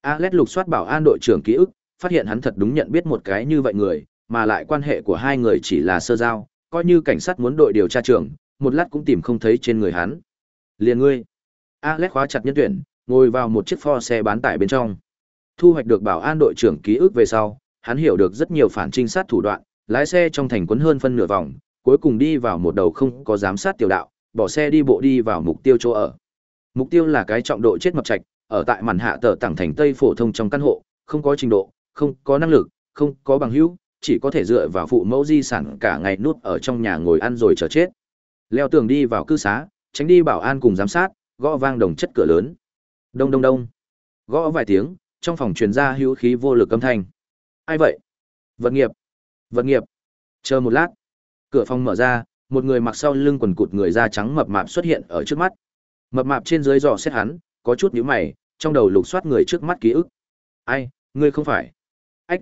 Alex lục soát bảo an đội trưởng ký ức, phát hiện hắn thật đúng nhận biết một cái như vậy người, mà lại quan hệ của hai người chỉ là sơ giao, coi như cảnh sát muốn đội điều tra trưởng, một lát cũng tìm không thấy trên người hắn. Liền ngươi. Alex khóa chặt nhân tuyển, ngồi vào một chiếc pho xe bán tải bên trong. Thu hoạch được bảo an đội trưởng ký ức về sau, hắn hiểu được rất nhiều phản trinh sát thủ đoạn, lái xe trong thành quấn hơn phân nửa vòng, cuối cùng đi vào một đầu không có giám sát tiểu đạo, bỏ xe đi bộ đi vào mục tiêu chỗ ở. Mục tiêu là cái trọng độ chết mập trạch, ở tại màn hạ tờ tảng thành Tây phổ thông trong căn hộ, không có trình độ, không có năng lực, không có bằng hữu, chỉ có thể dựa vào phụ mẫu di sản cả ngày nuốt ở trong nhà ngồi ăn rồi chờ chết. Leo tường đi vào cư xá, tránh đi bảo an cùng giám sát, gõ vang đồng chất cửa lớn. Đông đông đông. Gõ vài tiếng, trong phòng truyền ra hữu khí vô lực âm thanh. Ai vậy? Vật nghiệp. Vật nghiệp. Chờ một lát. Cửa phòng mở ra, một người mặc sau lưng quần cụt người da trắng mập mạp xuất hiện ở trước mắt. Mập mạp trên dưới dò xét hắn, có chút nhíu mày, trong đầu lục soát người trước mắt ký ức. Ai, ngươi không phải. Ách.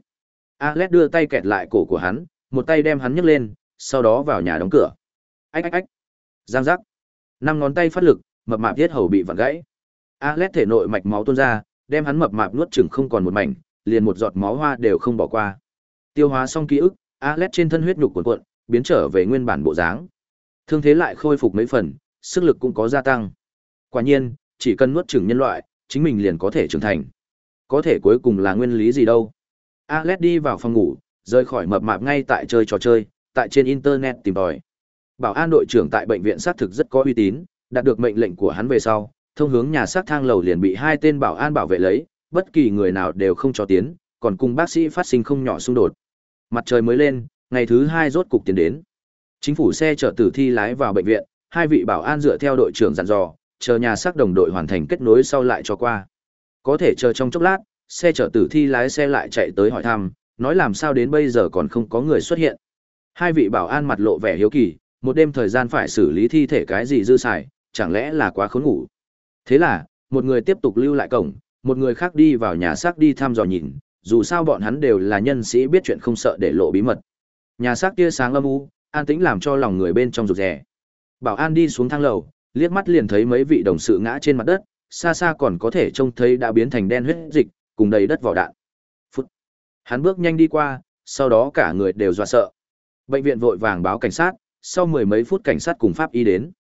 Alex đưa tay kẹt lại cổ của hắn, một tay đem hắn nhấc lên, sau đó vào nhà đóng cửa. Ách ách ách. Giang giác. Năm ngón tay phát lực, mập mạp thiết hầu bị vặn gãy. Alex thể nội mạch máu tuôn ra, đem hắn mập mạp nuốt chửng không còn một mảnh, liền một giọt máu hoa đều không bỏ qua. Tiêu hóa xong ký ức, Alex trên thân huyết nhục cuộn cuộn, biến trở về nguyên bản bộ dáng. Thương thế lại khôi phục mấy phần, sức lực cũng có gia tăng. Quả nhiên, chỉ cần nuốt chửng nhân loại, chính mình liền có thể trưởng thành. Có thể cuối cùng là nguyên lý gì đâu. Alex đi vào phòng ngủ, rời khỏi mập mạp ngay tại chơi trò chơi, tại trên internet tìm tòi. Bảo an đội trưởng tại bệnh viện xác thực rất có uy tín, đạt được mệnh lệnh của hắn về sau, thông hướng nhà xác thang lầu liền bị hai tên bảo an bảo vệ lấy, bất kỳ người nào đều không cho tiến, còn cùng bác sĩ phát sinh không nhỏ xung đột. Mặt trời mới lên, ngày thứ hai rốt cục tiến đến. Chính phủ xe chở tử thi lái vào bệnh viện, hai vị bảo an dựa theo đội trưởng dặn dò, chờ nhà xác đồng đội hoàn thành kết nối sau lại cho qua. Có thể chờ trong chốc lát, xe chở tử thi lái xe lại chạy tới hỏi thăm, nói làm sao đến bây giờ còn không có người xuất hiện. Hai vị bảo an mặt lộ vẻ hiếu kỳ, một đêm thời gian phải xử lý thi thể cái gì dư xài, chẳng lẽ là quá khốn ngủ. Thế là, một người tiếp tục lưu lại cổng, một người khác đi vào nhà xác đi thăm dò nhìn, dù sao bọn hắn đều là nhân sĩ biết chuyện không sợ để lộ bí mật. Nhà xác tia sáng âm u, an tĩnh làm cho lòng người bên trong rụt rè. Bảo an đi xuống thang lầu, liếc mắt liền thấy mấy vị đồng sự ngã trên mặt đất, xa xa còn có thể trông thấy đã biến thành đen huyết dịch, cùng đầy đất vỏ đạn. Phút. Hắn bước nhanh đi qua, sau đó cả người đều dọa sợ. Bệnh viện vội vàng báo cảnh sát, sau mười mấy phút cảnh sát cùng pháp y đến.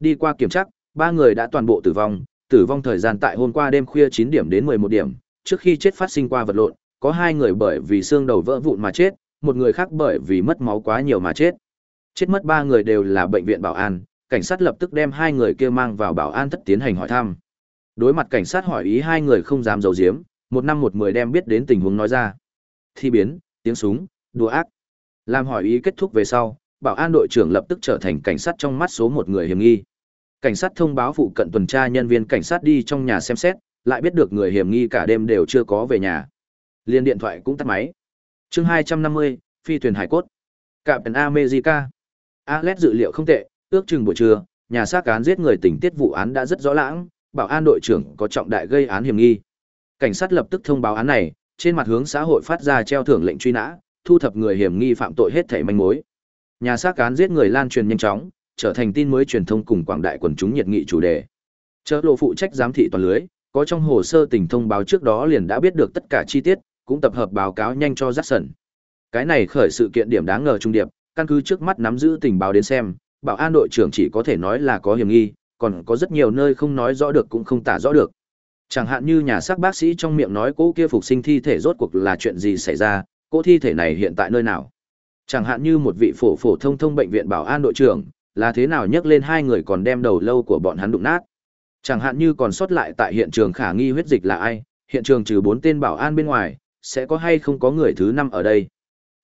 Đi qua kiểm tra, ba người đã toàn bộ tử vong, tử vong thời gian tại hôm qua đêm khuya 9 điểm đến 11 điểm, trước khi chết phát sinh qua vật lộn, có hai người bởi vì xương đầu vỡ vụn mà chết, một người khác bởi vì mất máu quá nhiều mà chết. Chết mất ba người đều là bệnh viện bảo an, cảnh sát lập tức đem hai người kia mang vào bảo an thất tiến hành hỏi thăm. Đối mặt cảnh sát hỏi ý hai người không dám giấu giếm, một năm một mười đem biết đến tình huống nói ra. Thi biến, tiếng súng, đùa ác. Làm hỏi ý kết thúc về sau, bảo an đội trưởng lập tức trở thành cảnh sát trong mắt số một người hiểm nghi. Cảnh sát thông báo phụ cận tuần tra nhân viên cảnh sát đi trong nhà xem xét, lại biết được người hiểm nghi cả đêm đều chưa có về nhà. Liên điện thoại cũng tắt máy. Chương 250, phi thuyền hải cốt. Cạm America. Alex dự liệu không tệ, ước chừng buổi trưa, nhà xác án giết người tình tiết vụ án đã rất rõ lãng, bảo an đội trưởng có trọng đại gây án hiểm nghi. Cảnh sát lập tức thông báo án này, trên mặt hướng xã hội phát ra treo thưởng lệnh truy nã, thu thập người hiểm nghi phạm tội hết thảy manh mối. Nhà xác án giết người lan truyền nhanh chóng, trở thành tin mới truyền thông cùng quảng đại quần chúng nhiệt nghị chủ đề. Chợ lộ phụ trách giám thị toàn lưới, có trong hồ sơ tình thông báo trước đó liền đã biết được tất cả chi tiết, cũng tập hợp báo cáo nhanh cho Jackson. Cái này khởi sự kiện điểm đáng ngờ trung điệp, căn cứ trước mắt nắm giữ tình báo đến xem, bảo an đội trưởng chỉ có thể nói là có hiểm nghi, còn có rất nhiều nơi không nói rõ được cũng không tả rõ được. Chẳng hạn như nhà xác bác sĩ trong miệng nói cô kia phục sinh thi thể rốt cuộc là chuyện gì xảy ra, cô thi thể này hiện tại nơi nào. Chẳng hạn như một vị phổ phổ thông thông bệnh viện bảo an đội trưởng, là thế nào nhấc lên hai người còn đem đầu lâu của bọn hắn đụng nát. Chẳng hạn như còn sót lại tại hiện trường khả nghi huyết dịch là ai, hiện trường trừ bốn tên bảo an bên ngoài, sẽ có hay không có người thứ năm ở đây.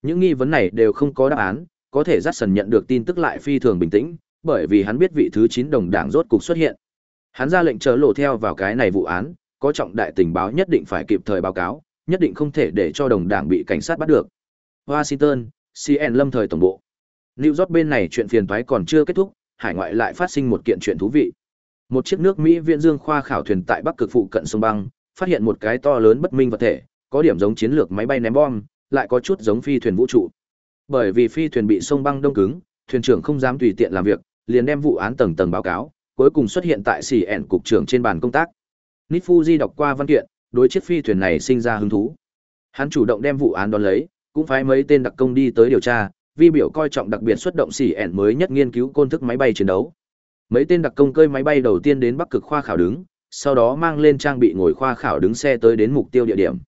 Những nghi vấn này đều không có đáp án, có thể dắt sần nhận được tin tức lại phi thường bình tĩnh, bởi vì hắn biết vị thứ 9 đồng đảng rốt cục xuất hiện. Hắn ra lệnh chờ lộ theo vào cái này vụ án, có trọng đại tình báo nhất định phải kịp thời báo cáo, nhất định không thể để cho đồng đảng bị cảnh sát bắt được. Washington, CN lâm thời tổng bộ. New York bên này chuyện phiền toái còn chưa kết thúc, hải ngoại lại phát sinh một kiện chuyện thú vị. Một chiếc nước Mỹ viện dương khoa khảo thuyền tại Bắc Cực phụ cận sông băng, phát hiện một cái to lớn bất minh vật thể, có điểm giống chiến lược máy bay ném bom, lại có chút giống phi thuyền vũ trụ. Bởi vì phi thuyền bị sông băng đông cứng, thuyền trưởng không dám tùy tiện làm việc, liền đem vụ án tầng tầng báo cáo, cuối cùng xuất hiện tại CN cục trưởng trên bàn công tác. Nifuji đọc qua văn kiện, đối chiếc phi thuyền này sinh ra hứng thú. Hắn chủ động đem vụ án đón lấy, cũng phái mấy tên đặc công đi tới điều tra, vi biểu coi trọng đặc biệt xuất động xỉ ẻn mới nhất nghiên cứu côn thức máy bay chiến đấu. Mấy tên đặc công cơi máy bay đầu tiên đến Bắc Cực khoa khảo đứng, sau đó mang lên trang bị ngồi khoa khảo đứng xe tới đến mục tiêu địa điểm.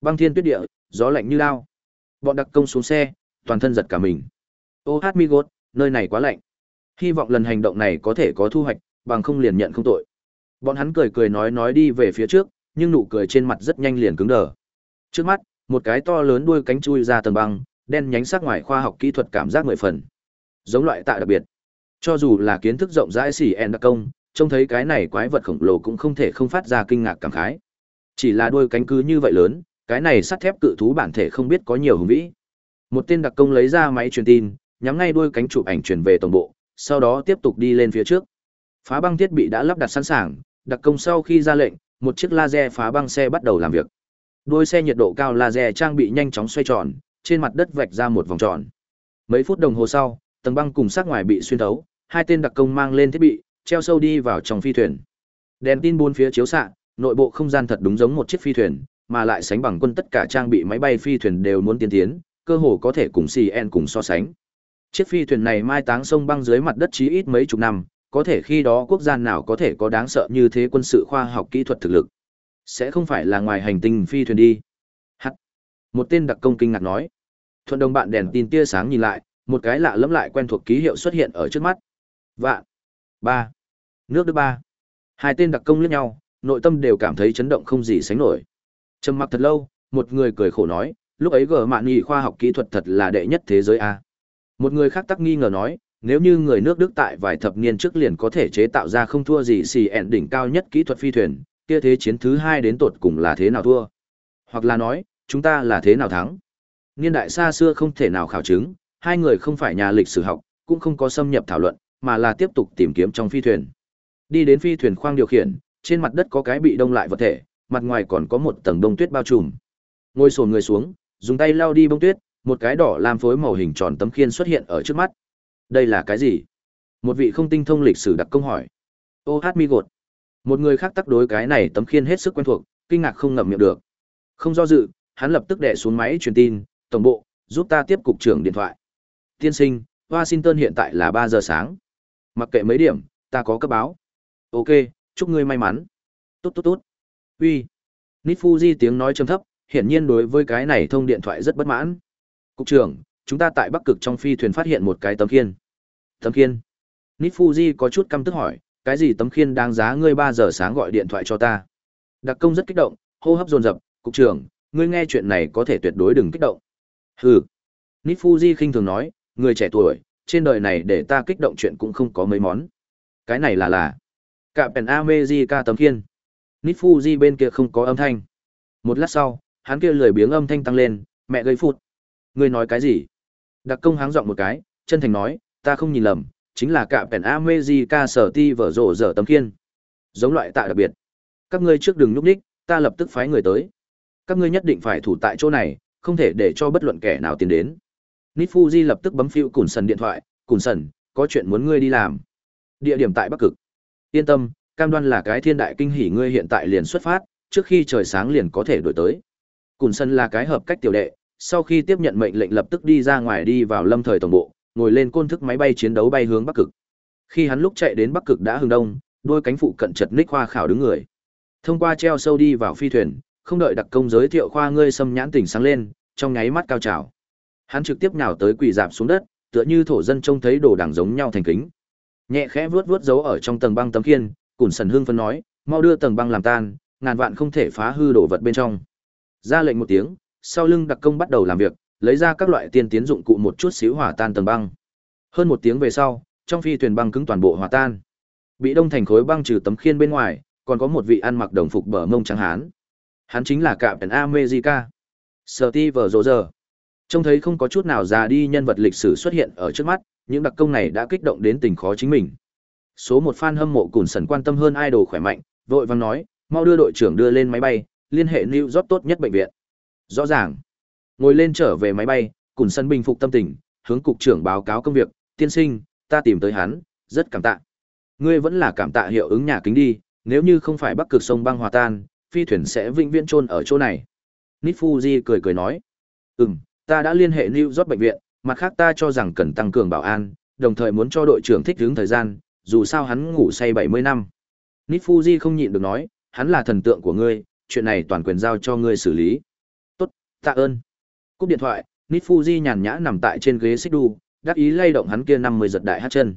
Băng thiên tuyết địa, gió lạnh như lao. Bọn đặc công xuống xe, toàn thân giật cả mình. Ô hát mi gốt, nơi này quá lạnh. Hy vọng lần hành động này có thể có thu hoạch, bằng không liền nhận không tội. Bọn hắn cười cười nói nói đi về phía trước, nhưng nụ cười trên mặt rất nhanh liền cứng đờ. Trước mắt, một cái to lớn đuôi cánh chui ra tầng băng, đen nhánh sắc ngoài khoa học kỹ thuật cảm giác mười phần. Giống loại tạ đặc biệt. Cho dù là kiến thức rộng rãi xỉ en đặc công, trông thấy cái này quái vật khổng lồ cũng không thể không phát ra kinh ngạc cảm khái. Chỉ là đôi cánh cứ như vậy lớn, cái này sắt thép cự thú bản thể không biết có nhiều hùng vĩ. Một tên đặc công lấy ra máy truyền tin, nhắm ngay đôi cánh chụp ảnh truyền về tổng bộ, sau đó tiếp tục đi lên phía trước. Phá băng thiết bị đã lắp đặt sẵn sàng, đặc công sau khi ra lệnh, một chiếc laser phá băng xe bắt đầu làm việc. đôi xe nhiệt độ cao laser trang bị nhanh chóng xoay tròn, trên mặt đất vạch ra một vòng tròn. Mấy phút đồng hồ sau, tầng băng cùng sát ngoài bị xuyên thấu, hai tên đặc công mang lên thiết bị, treo sâu đi vào trong phi thuyền. Đèn tin bốn phía chiếu xạ, nội bộ không gian thật đúng giống một chiếc phi thuyền, mà lại sánh bằng quân tất cả trang bị máy bay phi thuyền đều muốn tiên tiến, cơ hồ có thể cùng CN cùng so sánh. Chiếc phi thuyền này mai táng sông băng dưới mặt đất chí ít mấy chục năm, có thể khi đó quốc gia nào có thể có đáng sợ như thế quân sự khoa học kỹ thuật thực lực. Sẽ không phải là ngoài hành tinh phi thuyền đi. Một tên đặc công kinh ngạc nói. Thuận đồng bạn đèn tin tia sáng nhìn lại, một cái lạ lẫm lại quen thuộc ký hiệu xuất hiện ở trước mắt. Vạn. Ba. Nước Đức ba. Hai tên đặc công liếc nhau, nội tâm đều cảm thấy chấn động không gì sánh nổi. Trầm mặc thật lâu, một người cười khổ nói, lúc ấy gờ mạn nhị khoa học kỹ thuật thật là đệ nhất thế giới a. Một người khác tắc nghi ngờ nói, nếu như người nước Đức tại vài thập niên trước liền có thể chế tạo ra không thua gì xì ẹn đỉnh cao nhất kỹ thuật phi thuyền, kia thế chiến thứ hai đến tột cùng là thế nào thua? Hoặc là nói, chúng ta là thế nào thắng? Niên đại xa xưa không thể nào khảo chứng, hai người không phải nhà lịch sử học, cũng không có xâm nhập thảo luận, mà là tiếp tục tìm kiếm trong phi thuyền. Đi đến phi thuyền khoang điều khiển, trên mặt đất có cái bị đông lại vật thể, mặt ngoài còn có một tầng đông tuyết bao trùm. Ngồi xổm người xuống, dùng tay lau đi bông tuyết, một cái đỏ làm phối màu hình tròn tấm khiên xuất hiện ở trước mắt. Đây là cái gì? Một vị không tinh thông lịch sử đặc công hỏi. Ô hát mi gột. Một người khác tác đối cái này tấm khiên hết sức quen thuộc, kinh ngạc không ngậm miệng được. Không do dự, hắn lập tức đè xuống máy truyền tin, tổng bộ, giúp ta tiếp cục trưởng điện thoại. Tiên sinh, Washington hiện tại là ba giờ sáng. Mặc kệ mấy điểm, ta có cấp báo. Ok, chúc ngươi may mắn. Tốt tốt tốt. Uy. Nifuji tiếng nói trầm thấp, hiển nhiên đối với cái này thông điện thoại rất bất mãn. Cục trưởng, chúng ta tại Bắc Cực trong phi thuyền phát hiện một cái tấm khiên. Tấm khiên? Nifuji có chút căm tức hỏi, cái gì tấm khiên đáng giá ngươi ba giờ sáng gọi điện thoại cho ta? Đặc công rất kích động, hô hấp dồn dập, cục trưởng, ngươi nghe chuyện này có thể tuyệt đối đừng kích động. Hừ. Nifuji khinh thường nói, người trẻ tuổi, trên đời này để ta kích động chuyện cũng không có mấy món. Cái này là là. Cả Pen America tấm khiên. Nifuji bên kia không có âm thanh. Một lát sau, hắn kia lười biếng âm thanh tăng lên, mẹ gây phụt. Ngươi nói cái gì? Đặc công háng giọng một cái, chân thành nói, ta không nhìn lầm, chính là cả Pen America sở ti vở rộ dở tấm khiên. Giống loại tạ đặc biệt. Các ngươi trước đừng núp đích, ta lập tức phái người tới. Các ngươi nhất định phải thủ tại chỗ này, không thể để cho bất luận kẻ nào tiến đến. Nifuji lập tức bấm phiêu Cùn Sần điện thoại, Cùn Sần, có chuyện muốn ngươi đi làm. Địa điểm tại Bắc Cực. Yên tâm, cam đoan là cái thiên đại kinh hỉ ngươi hiện tại liền xuất phát, trước khi trời sáng liền có thể đổi tới. Cùn sân là cái hợp cách tiểu đệ, sau khi tiếp nhận mệnh lệnh lập tức đi ra ngoài đi vào lâm thời tổng bộ, ngồi lên côn thức máy bay chiến đấu bay hướng Bắc Cực. Khi hắn lúc chạy đến Bắc Cực đã hừng đông, đôi cánh phụ cận chật ních hoa khảo đứng người. Thông qua treo sâu đi vào phi thuyền, không đợi đặc công giới thiệu khoa ngươi xâm nhãn tỉnh sáng lên, trong nháy mắt cao trào. Hắn trực tiếp nhào tới quỳ dạp xuống đất, tựa như thổ dân trông thấy đồ đảng giống nhau thành kính. Nhẹ khẽ vuốt vuốt dấu ở trong tầng băng tấm khiên, Cùn Sần Hương phân nói, mau đưa tầng băng làm tan, ngàn vạn không thể phá hư đồ vật bên trong. Ra lệnh một tiếng, sau lưng đặc công bắt đầu làm việc, lấy ra các loại tiên tiến dụng cụ một chút xíu hỏa tan tầng băng. Hơn một tiếng về sau, trong phi thuyền băng cứng toàn bộ hòa tan. Bị đông thành khối băng trừ tấm khiên bên ngoài, còn có một vị ăn mặc đồng phục bờ mông trắng hán. Hắn chính là cạm Penn America. Steve Roger. Trông thấy không có chút nào già đi nhân vật lịch sử xuất hiện ở trước mắt, những đặc công này đã kích động đến tình khó chính mình. Số một fan hâm mộ cùn sần quan tâm hơn idol khỏe mạnh, vội vàng nói, mau đưa đội trưởng đưa lên máy bay, liên hệ New York tốt nhất bệnh viện. Rõ ràng. Ngồi lên trở về máy bay, cùn sân bình phục tâm tình, hướng cục trưởng báo cáo công việc, tiên sinh, ta tìm tới hắn, rất cảm tạ. Ngươi vẫn là cảm tạ hiệu ứng nhà kính đi, nếu như không phải bắc cực sông băng hòa tan, phi thuyền sẽ vĩnh viễn chôn ở chỗ này. Nifuji cười cười nói, ừm, ta đã liên hệ New York bệnh viện, mặt khác ta cho rằng cần tăng cường bảo an, đồng thời muốn cho đội trưởng thích ứng thời gian, dù sao hắn ngủ say 70 năm. Nifuji không nhịn được nói, hắn là thần tượng của ngươi, chuyện này toàn quyền giao cho ngươi xử lý. Tốt, tạ ơn. Cúp điện thoại, Nifuji nhàn nhã nằm tại trên ghế xích đu, đắc ý lay động hắn kia 50 giật đại hát chân.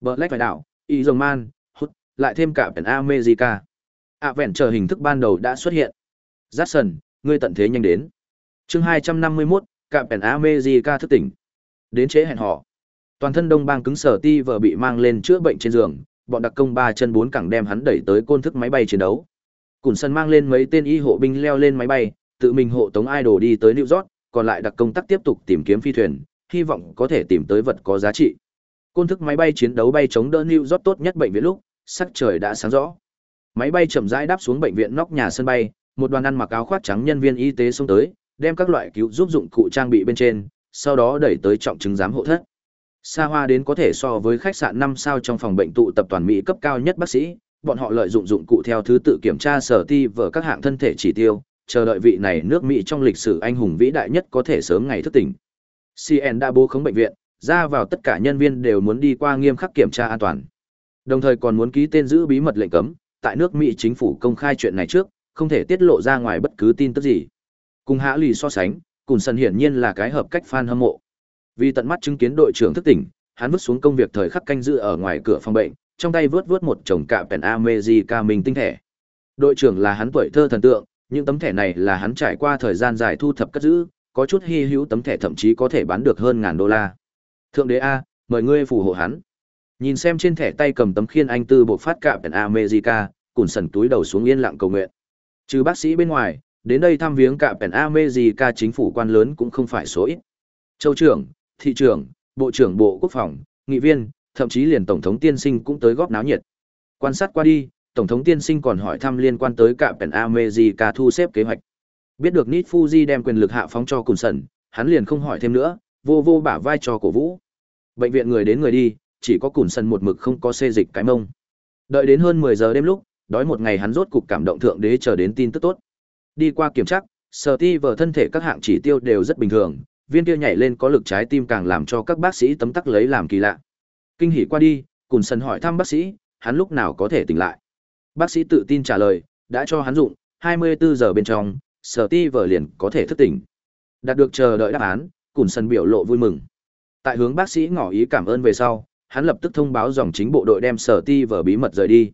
Black phải đảo, y rồng man, hút, lại thêm cả biển America ạ vẹn chờ hình thức ban đầu đã xuất hiện. Jackson, ngươi tận thế nhanh đến. chương 251, cả di ca thức tỉnh. Đến chế hẹn họ. Toàn thân đông bang cứng sở ti vợ bị mang lên chữa bệnh trên giường, bọn đặc công ba chân bốn cẳng đem hắn đẩy tới côn thức máy bay chiến đấu. Cùn sân mang lên mấy tên y hộ binh leo lên máy bay, tự mình hộ tống idol đi tới New York, còn lại đặc công tác tiếp tục tìm kiếm phi thuyền, hy vọng có thể tìm tới vật có giá trị. Côn thức máy bay chiến đấu bay chống đỡ New York tốt nhất bệnh viện lúc, sắc trời đã sáng rõ. Máy bay chậm rãi đáp xuống bệnh viện nóc nhà sân bay, một đoàn ăn mặc áo khoác trắng nhân viên y tế xông tới, đem các loại cứu giúp dụng cụ trang bị bên trên, sau đó đẩy tới trọng chứng giám hộ thất. Xa hoa đến có thể so với khách sạn 5 sao trong phòng bệnh tụ tập toàn Mỹ cấp cao nhất bác sĩ, bọn họ lợi dụng dụng cụ theo thứ tự kiểm tra sở ti vở các hạng thân thể chỉ tiêu, chờ đợi vị này nước Mỹ trong lịch sử anh hùng vĩ đại nhất có thể sớm ngày thức tỉnh. CN đã bố khống bệnh viện, ra vào tất cả nhân viên đều muốn đi qua nghiêm khắc kiểm tra an toàn. Đồng thời còn muốn ký tên giữ bí mật lệnh cấm, tại nước Mỹ chính phủ công khai chuyện này trước, không thể tiết lộ ra ngoài bất cứ tin tức gì. Cùng Hạ Lì so sánh, Cùn Sân hiển nhiên là cái hợp cách fan hâm mộ. Vì tận mắt chứng kiến đội trưởng thức tỉnh, hắn vứt xuống công việc thời khắc canh giữ ở ngoài cửa phòng bệnh, trong tay vớt vớt một chồng cạm pèn America mình tinh thể. Đội trưởng là hắn tuổi thơ thần tượng, những tấm thẻ này là hắn trải qua thời gian dài thu thập cất giữ, có chút hy hữu tấm thẻ thậm chí có thể bán được hơn ngàn đô la. Thượng đế A, mời ngươi phù hộ hắn. Nhìn xem trên thẻ tay cầm tấm khiên anh tư bộ phát cạm pèn America, cùn sần túi đầu xuống yên lặng cầu nguyện. Trừ bác sĩ bên ngoài, đến đây thăm viếng cạm pèn America chính phủ quan lớn cũng không phải số ít. Châu trưởng, thị trưởng, bộ trưởng bộ quốc phòng, nghị viên, thậm chí liền tổng thống tiên sinh cũng tới góp náo nhiệt. Quan sát qua đi, tổng thống tiên sinh còn hỏi thăm liên quan tới cả Pen America thu xếp kế hoạch. Biết được Nit Fuji đem quyền lực hạ phóng cho Cùn Sẩn, hắn liền không hỏi thêm nữa, vô vô bả vai cho cổ vũ. Bệnh viện người đến người đi, chỉ có Cùn sân một mực không có xê dịch cái mông. Đợi đến hơn 10 giờ đêm lúc, đói một ngày hắn rốt cục cảm động thượng đế chờ đến tin tức tốt. Đi qua kiểm tra, sở ti vở thân thể các hạng chỉ tiêu đều rất bình thường, viên kia nhảy lên có lực trái tim càng làm cho các bác sĩ tấm tắc lấy làm kỳ lạ. Kinh hỉ qua đi, Cùn Sần hỏi thăm bác sĩ, hắn lúc nào có thể tỉnh lại. Bác sĩ tự tin trả lời, đã cho hắn dụng, 24 giờ bên trong, sở ti vở liền có thể thức tỉnh. Đạt được chờ đợi đáp án, Cùn Sần biểu lộ vui mừng. Tại hướng bác sĩ ngỏ ý cảm ơn về sau, hắn lập tức thông báo dòng chính bộ đội đem sở ti vở bí mật rời đi.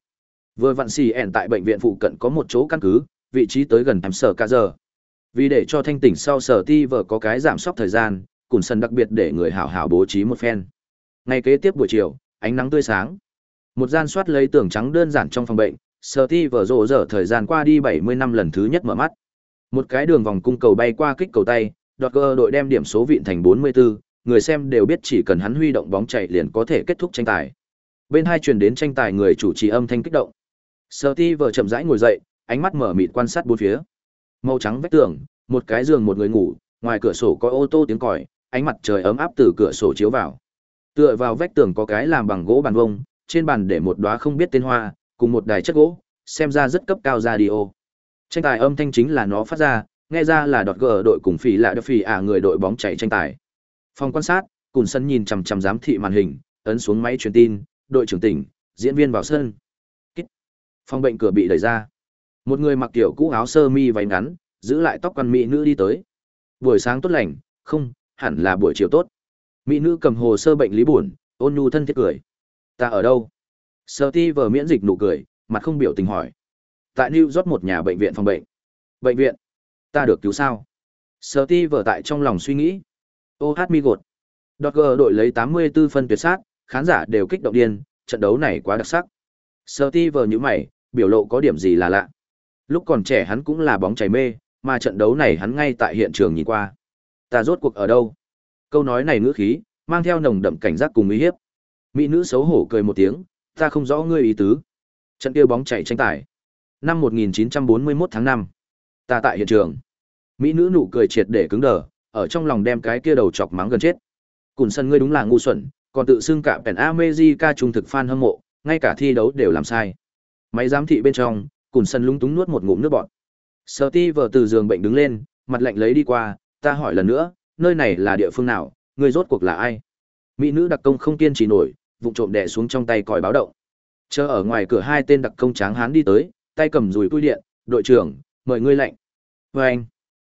Vừa vặn xì ẻn tại bệnh viện phụ cận có một chỗ căn cứ, vị trí tới gần em sở ca giờ. Vì để cho thanh tỉnh sau sở ti vở có cái giảm sốc thời gian, Cùn sân đặc biệt để người hảo hảo bố trí một phen. Ngày kế tiếp buổi chiều, ánh nắng tươi sáng. Một gian soát lấy tường trắng đơn giản trong phòng bệnh, Sở Ti vở rộ rỡ thời gian qua đi 70 năm lần thứ nhất mở mắt. Một cái đường vòng cung cầu bay qua kích cầu tay, đọt cơ đội đem điểm số vịn thành 44, người xem đều biết chỉ cần hắn huy động bóng chạy liền có thể kết thúc tranh tài. Bên hai truyền đến tranh tài người chủ trì âm thanh kích động. Sở Ti chậm rãi ngồi dậy, ánh mắt mở mịt quan sát bốn phía. Màu trắng vách tường, một cái giường một người ngủ, ngoài cửa sổ có ô tô tiếng còi, ánh mặt trời ấm áp từ cửa sổ chiếu vào. Tựa vào vách tường có cái làm bằng gỗ bàn vông, trên bàn để một đóa không biết tên hoa, cùng một đài chất gỗ, xem ra rất cấp cao radio. Tranh tài âm thanh chính là nó phát ra, nghe ra là đọt gờ đội cùng phỉ lạ đập phỉ à người đội bóng chạy tranh tài. Phòng quan sát, Cùn sân nhìn chằm chằm giám thị màn hình, ấn xuống máy truyền tin, đội trưởng tỉnh, diễn viên vào sân. Kích. Phòng bệnh cửa bị đẩy ra. Một người mặc kiểu cũ áo sơ mi váy ngắn, giữ lại tóc quan mỹ nữ đi tới. Buổi sáng tốt lành, không, hẳn là buổi chiều tốt. Mỹ nữ cầm hồ sơ bệnh lý buồn, ôn nhu thân thiết cười. Ta ở đâu? Sở ti vờ miễn dịch nụ cười, mặt không biểu tình hỏi. Tại New York một nhà bệnh viện phòng bệnh. Bệnh viện? Ta được cứu sao? Sở ti vờ tại trong lòng suy nghĩ. Ô hát mi gột. Gờ đội lấy 84 phân tuyệt sát, khán giả đều kích động điên, trận đấu này quá đặc sắc. Sở ti vờ như mày, biểu lộ có điểm gì là lạ. Lúc còn trẻ hắn cũng là bóng chảy mê, mà trận đấu này hắn ngay tại hiện trường nhìn qua. Ta rốt cuộc ở đâu? Câu nói này ngữ khí, mang theo nồng đậm cảnh giác cùng uy hiếp. Mỹ nữ xấu hổ cười một tiếng, ta không rõ ngươi ý tứ. Trận kia bóng chảy tranh tài. Năm 1941 tháng 5. Ta tại hiện trường. Mỹ nữ nụ cười triệt để cứng đờ, ở trong lòng đem cái kia đầu chọc mắng gần chết. Cùn sân ngươi đúng là ngu xuẩn, còn tự xưng cả Pen America trung thực fan hâm mộ, ngay cả thi đấu đều làm sai. Máy giám thị bên trong, Cùn sân lúng túng nuốt một ngụm nước bọt. Steve từ giường bệnh đứng lên, mặt lạnh lấy đi qua, ta hỏi lần nữa, nơi này là địa phương nào, người rốt cuộc là ai? Mỹ nữ đặc công không kiên trì nổi, vụng trộm đè xuống trong tay còi báo động. Chờ ở ngoài cửa hai tên đặc công tráng hán đi tới, tay cầm dùi cui điện, đội trưởng, mời ngươi lạnh. Và anh.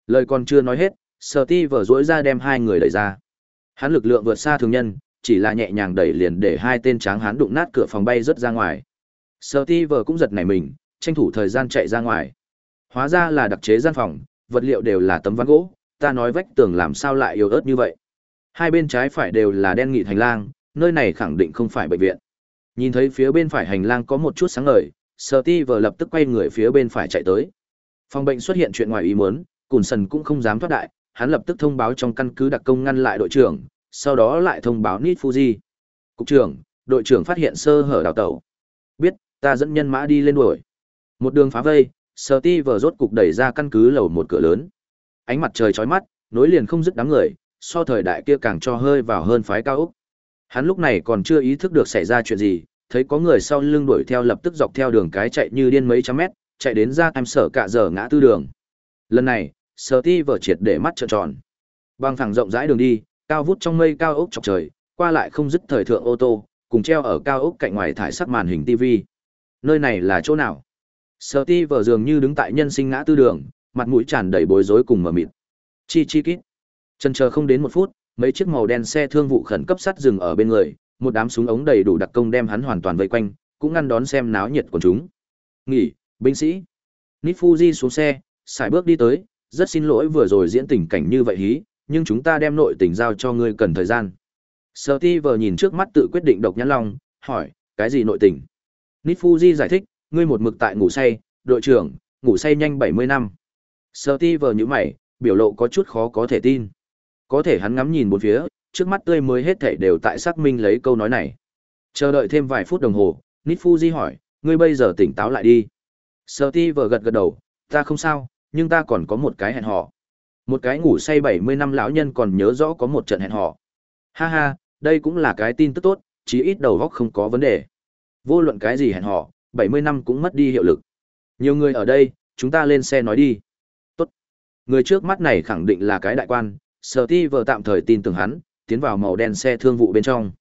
Lời còn chưa nói hết, Steve rỗi ra đem hai người đẩy ra. Hắn lực lượng vượt xa thường nhân, chỉ là nhẹ nhàng đẩy liền để hai tên tráng hắn đụng nát cửa phòng bay rớt ra ngoài. Steve cũng giật nảy mình, tranh thủ thời gian chạy ra ngoài. Hóa ra là đặc chế gian phòng, vật liệu đều là tấm ván gỗ, ta nói vách tường làm sao lại yếu ớt như vậy. Hai bên trái phải đều là đen nghị hành lang, nơi này khẳng định không phải bệnh viện. Nhìn thấy phía bên phải hành lang có một chút sáng ngời, Steve lập tức quay người phía bên phải chạy tới. Phòng bệnh xuất hiện chuyện ngoài ý muốn, Cùn Sần cũng không dám thoát đại, hắn lập tức thông báo trong căn cứ đặc công ngăn lại đội trưởng, sau đó lại thông báo Nít Fuji. Cục trưởng, đội trưởng phát hiện sơ hở đào tẩu. Biết, ta dẫn nhân mã đi lên đuổi. Một đường phá vây, Steve rốt cục đẩy ra căn cứ lầu một cửa lớn. Ánh mặt trời chói mắt, nối liền không dứt đám người, so thời đại kia càng cho hơi vào hơn phái cao ốc. Hắn lúc này còn chưa ý thức được xảy ra chuyện gì, thấy có người sau lưng đuổi theo lập tức dọc theo đường cái chạy như điên mấy trăm mét, chạy đến ra em sở cả giờ ngã tư đường. Lần này, Steve triệt để mắt trợn tròn. Băng thẳng rộng rãi đường đi, cao vút trong mây cao ốc chọc trời, qua lại không dứt thời thượng ô tô, cùng treo ở cao ốc cạnh ngoài thải sắc màn hình TV. Nơi này là chỗ nào? Steve dường như đứng tại nhân sinh ngã tư đường, mặt mũi tràn đầy bối rối cùng mờ mịt. Chi chi kít. Chân chờ không đến một phút, mấy chiếc màu đen xe thương vụ khẩn cấp sắt dừng ở bên người, một đám súng ống đầy đủ đặc công đem hắn hoàn toàn vây quanh, cũng ngăn đón xem náo nhiệt của chúng. Nghỉ, binh sĩ. Nifuji xuống xe, sải bước đi tới, rất xin lỗi vừa rồi diễn tình cảnh như vậy hí, nhưng chúng ta đem nội tình giao cho ngươi cần thời gian. Steve nhìn trước mắt tự quyết định độc nhãn long, hỏi, cái gì nội tình? Nifuji giải thích, ngươi một mực tại ngủ say, đội trưởng, ngủ say nhanh 70 năm. Steve như mày, biểu lộ có chút khó có thể tin. Có thể hắn ngắm nhìn bốn phía, trước mắt tươi mới hết thảy đều tại xác minh lấy câu nói này. Chờ đợi thêm vài phút đồng hồ, Nifuji hỏi, ngươi bây giờ tỉnh táo lại đi. Steve gật gật đầu, ta không sao, nhưng ta còn có một cái hẹn hò. Một cái ngủ say 70 năm lão nhân còn nhớ rõ có một trận hẹn hò. Ha ha, đây cũng là cái tin tức tốt, chí ít đầu óc không có vấn đề. Vô luận cái gì hẹn hò, 70 năm cũng mất đi hiệu lực. Nhiều người ở đây, chúng ta lên xe nói đi. Tốt. Người trước mắt này khẳng định là cái đại quan, sở ti vờ tạm thời tin tưởng hắn, tiến vào màu đen xe thương vụ bên trong.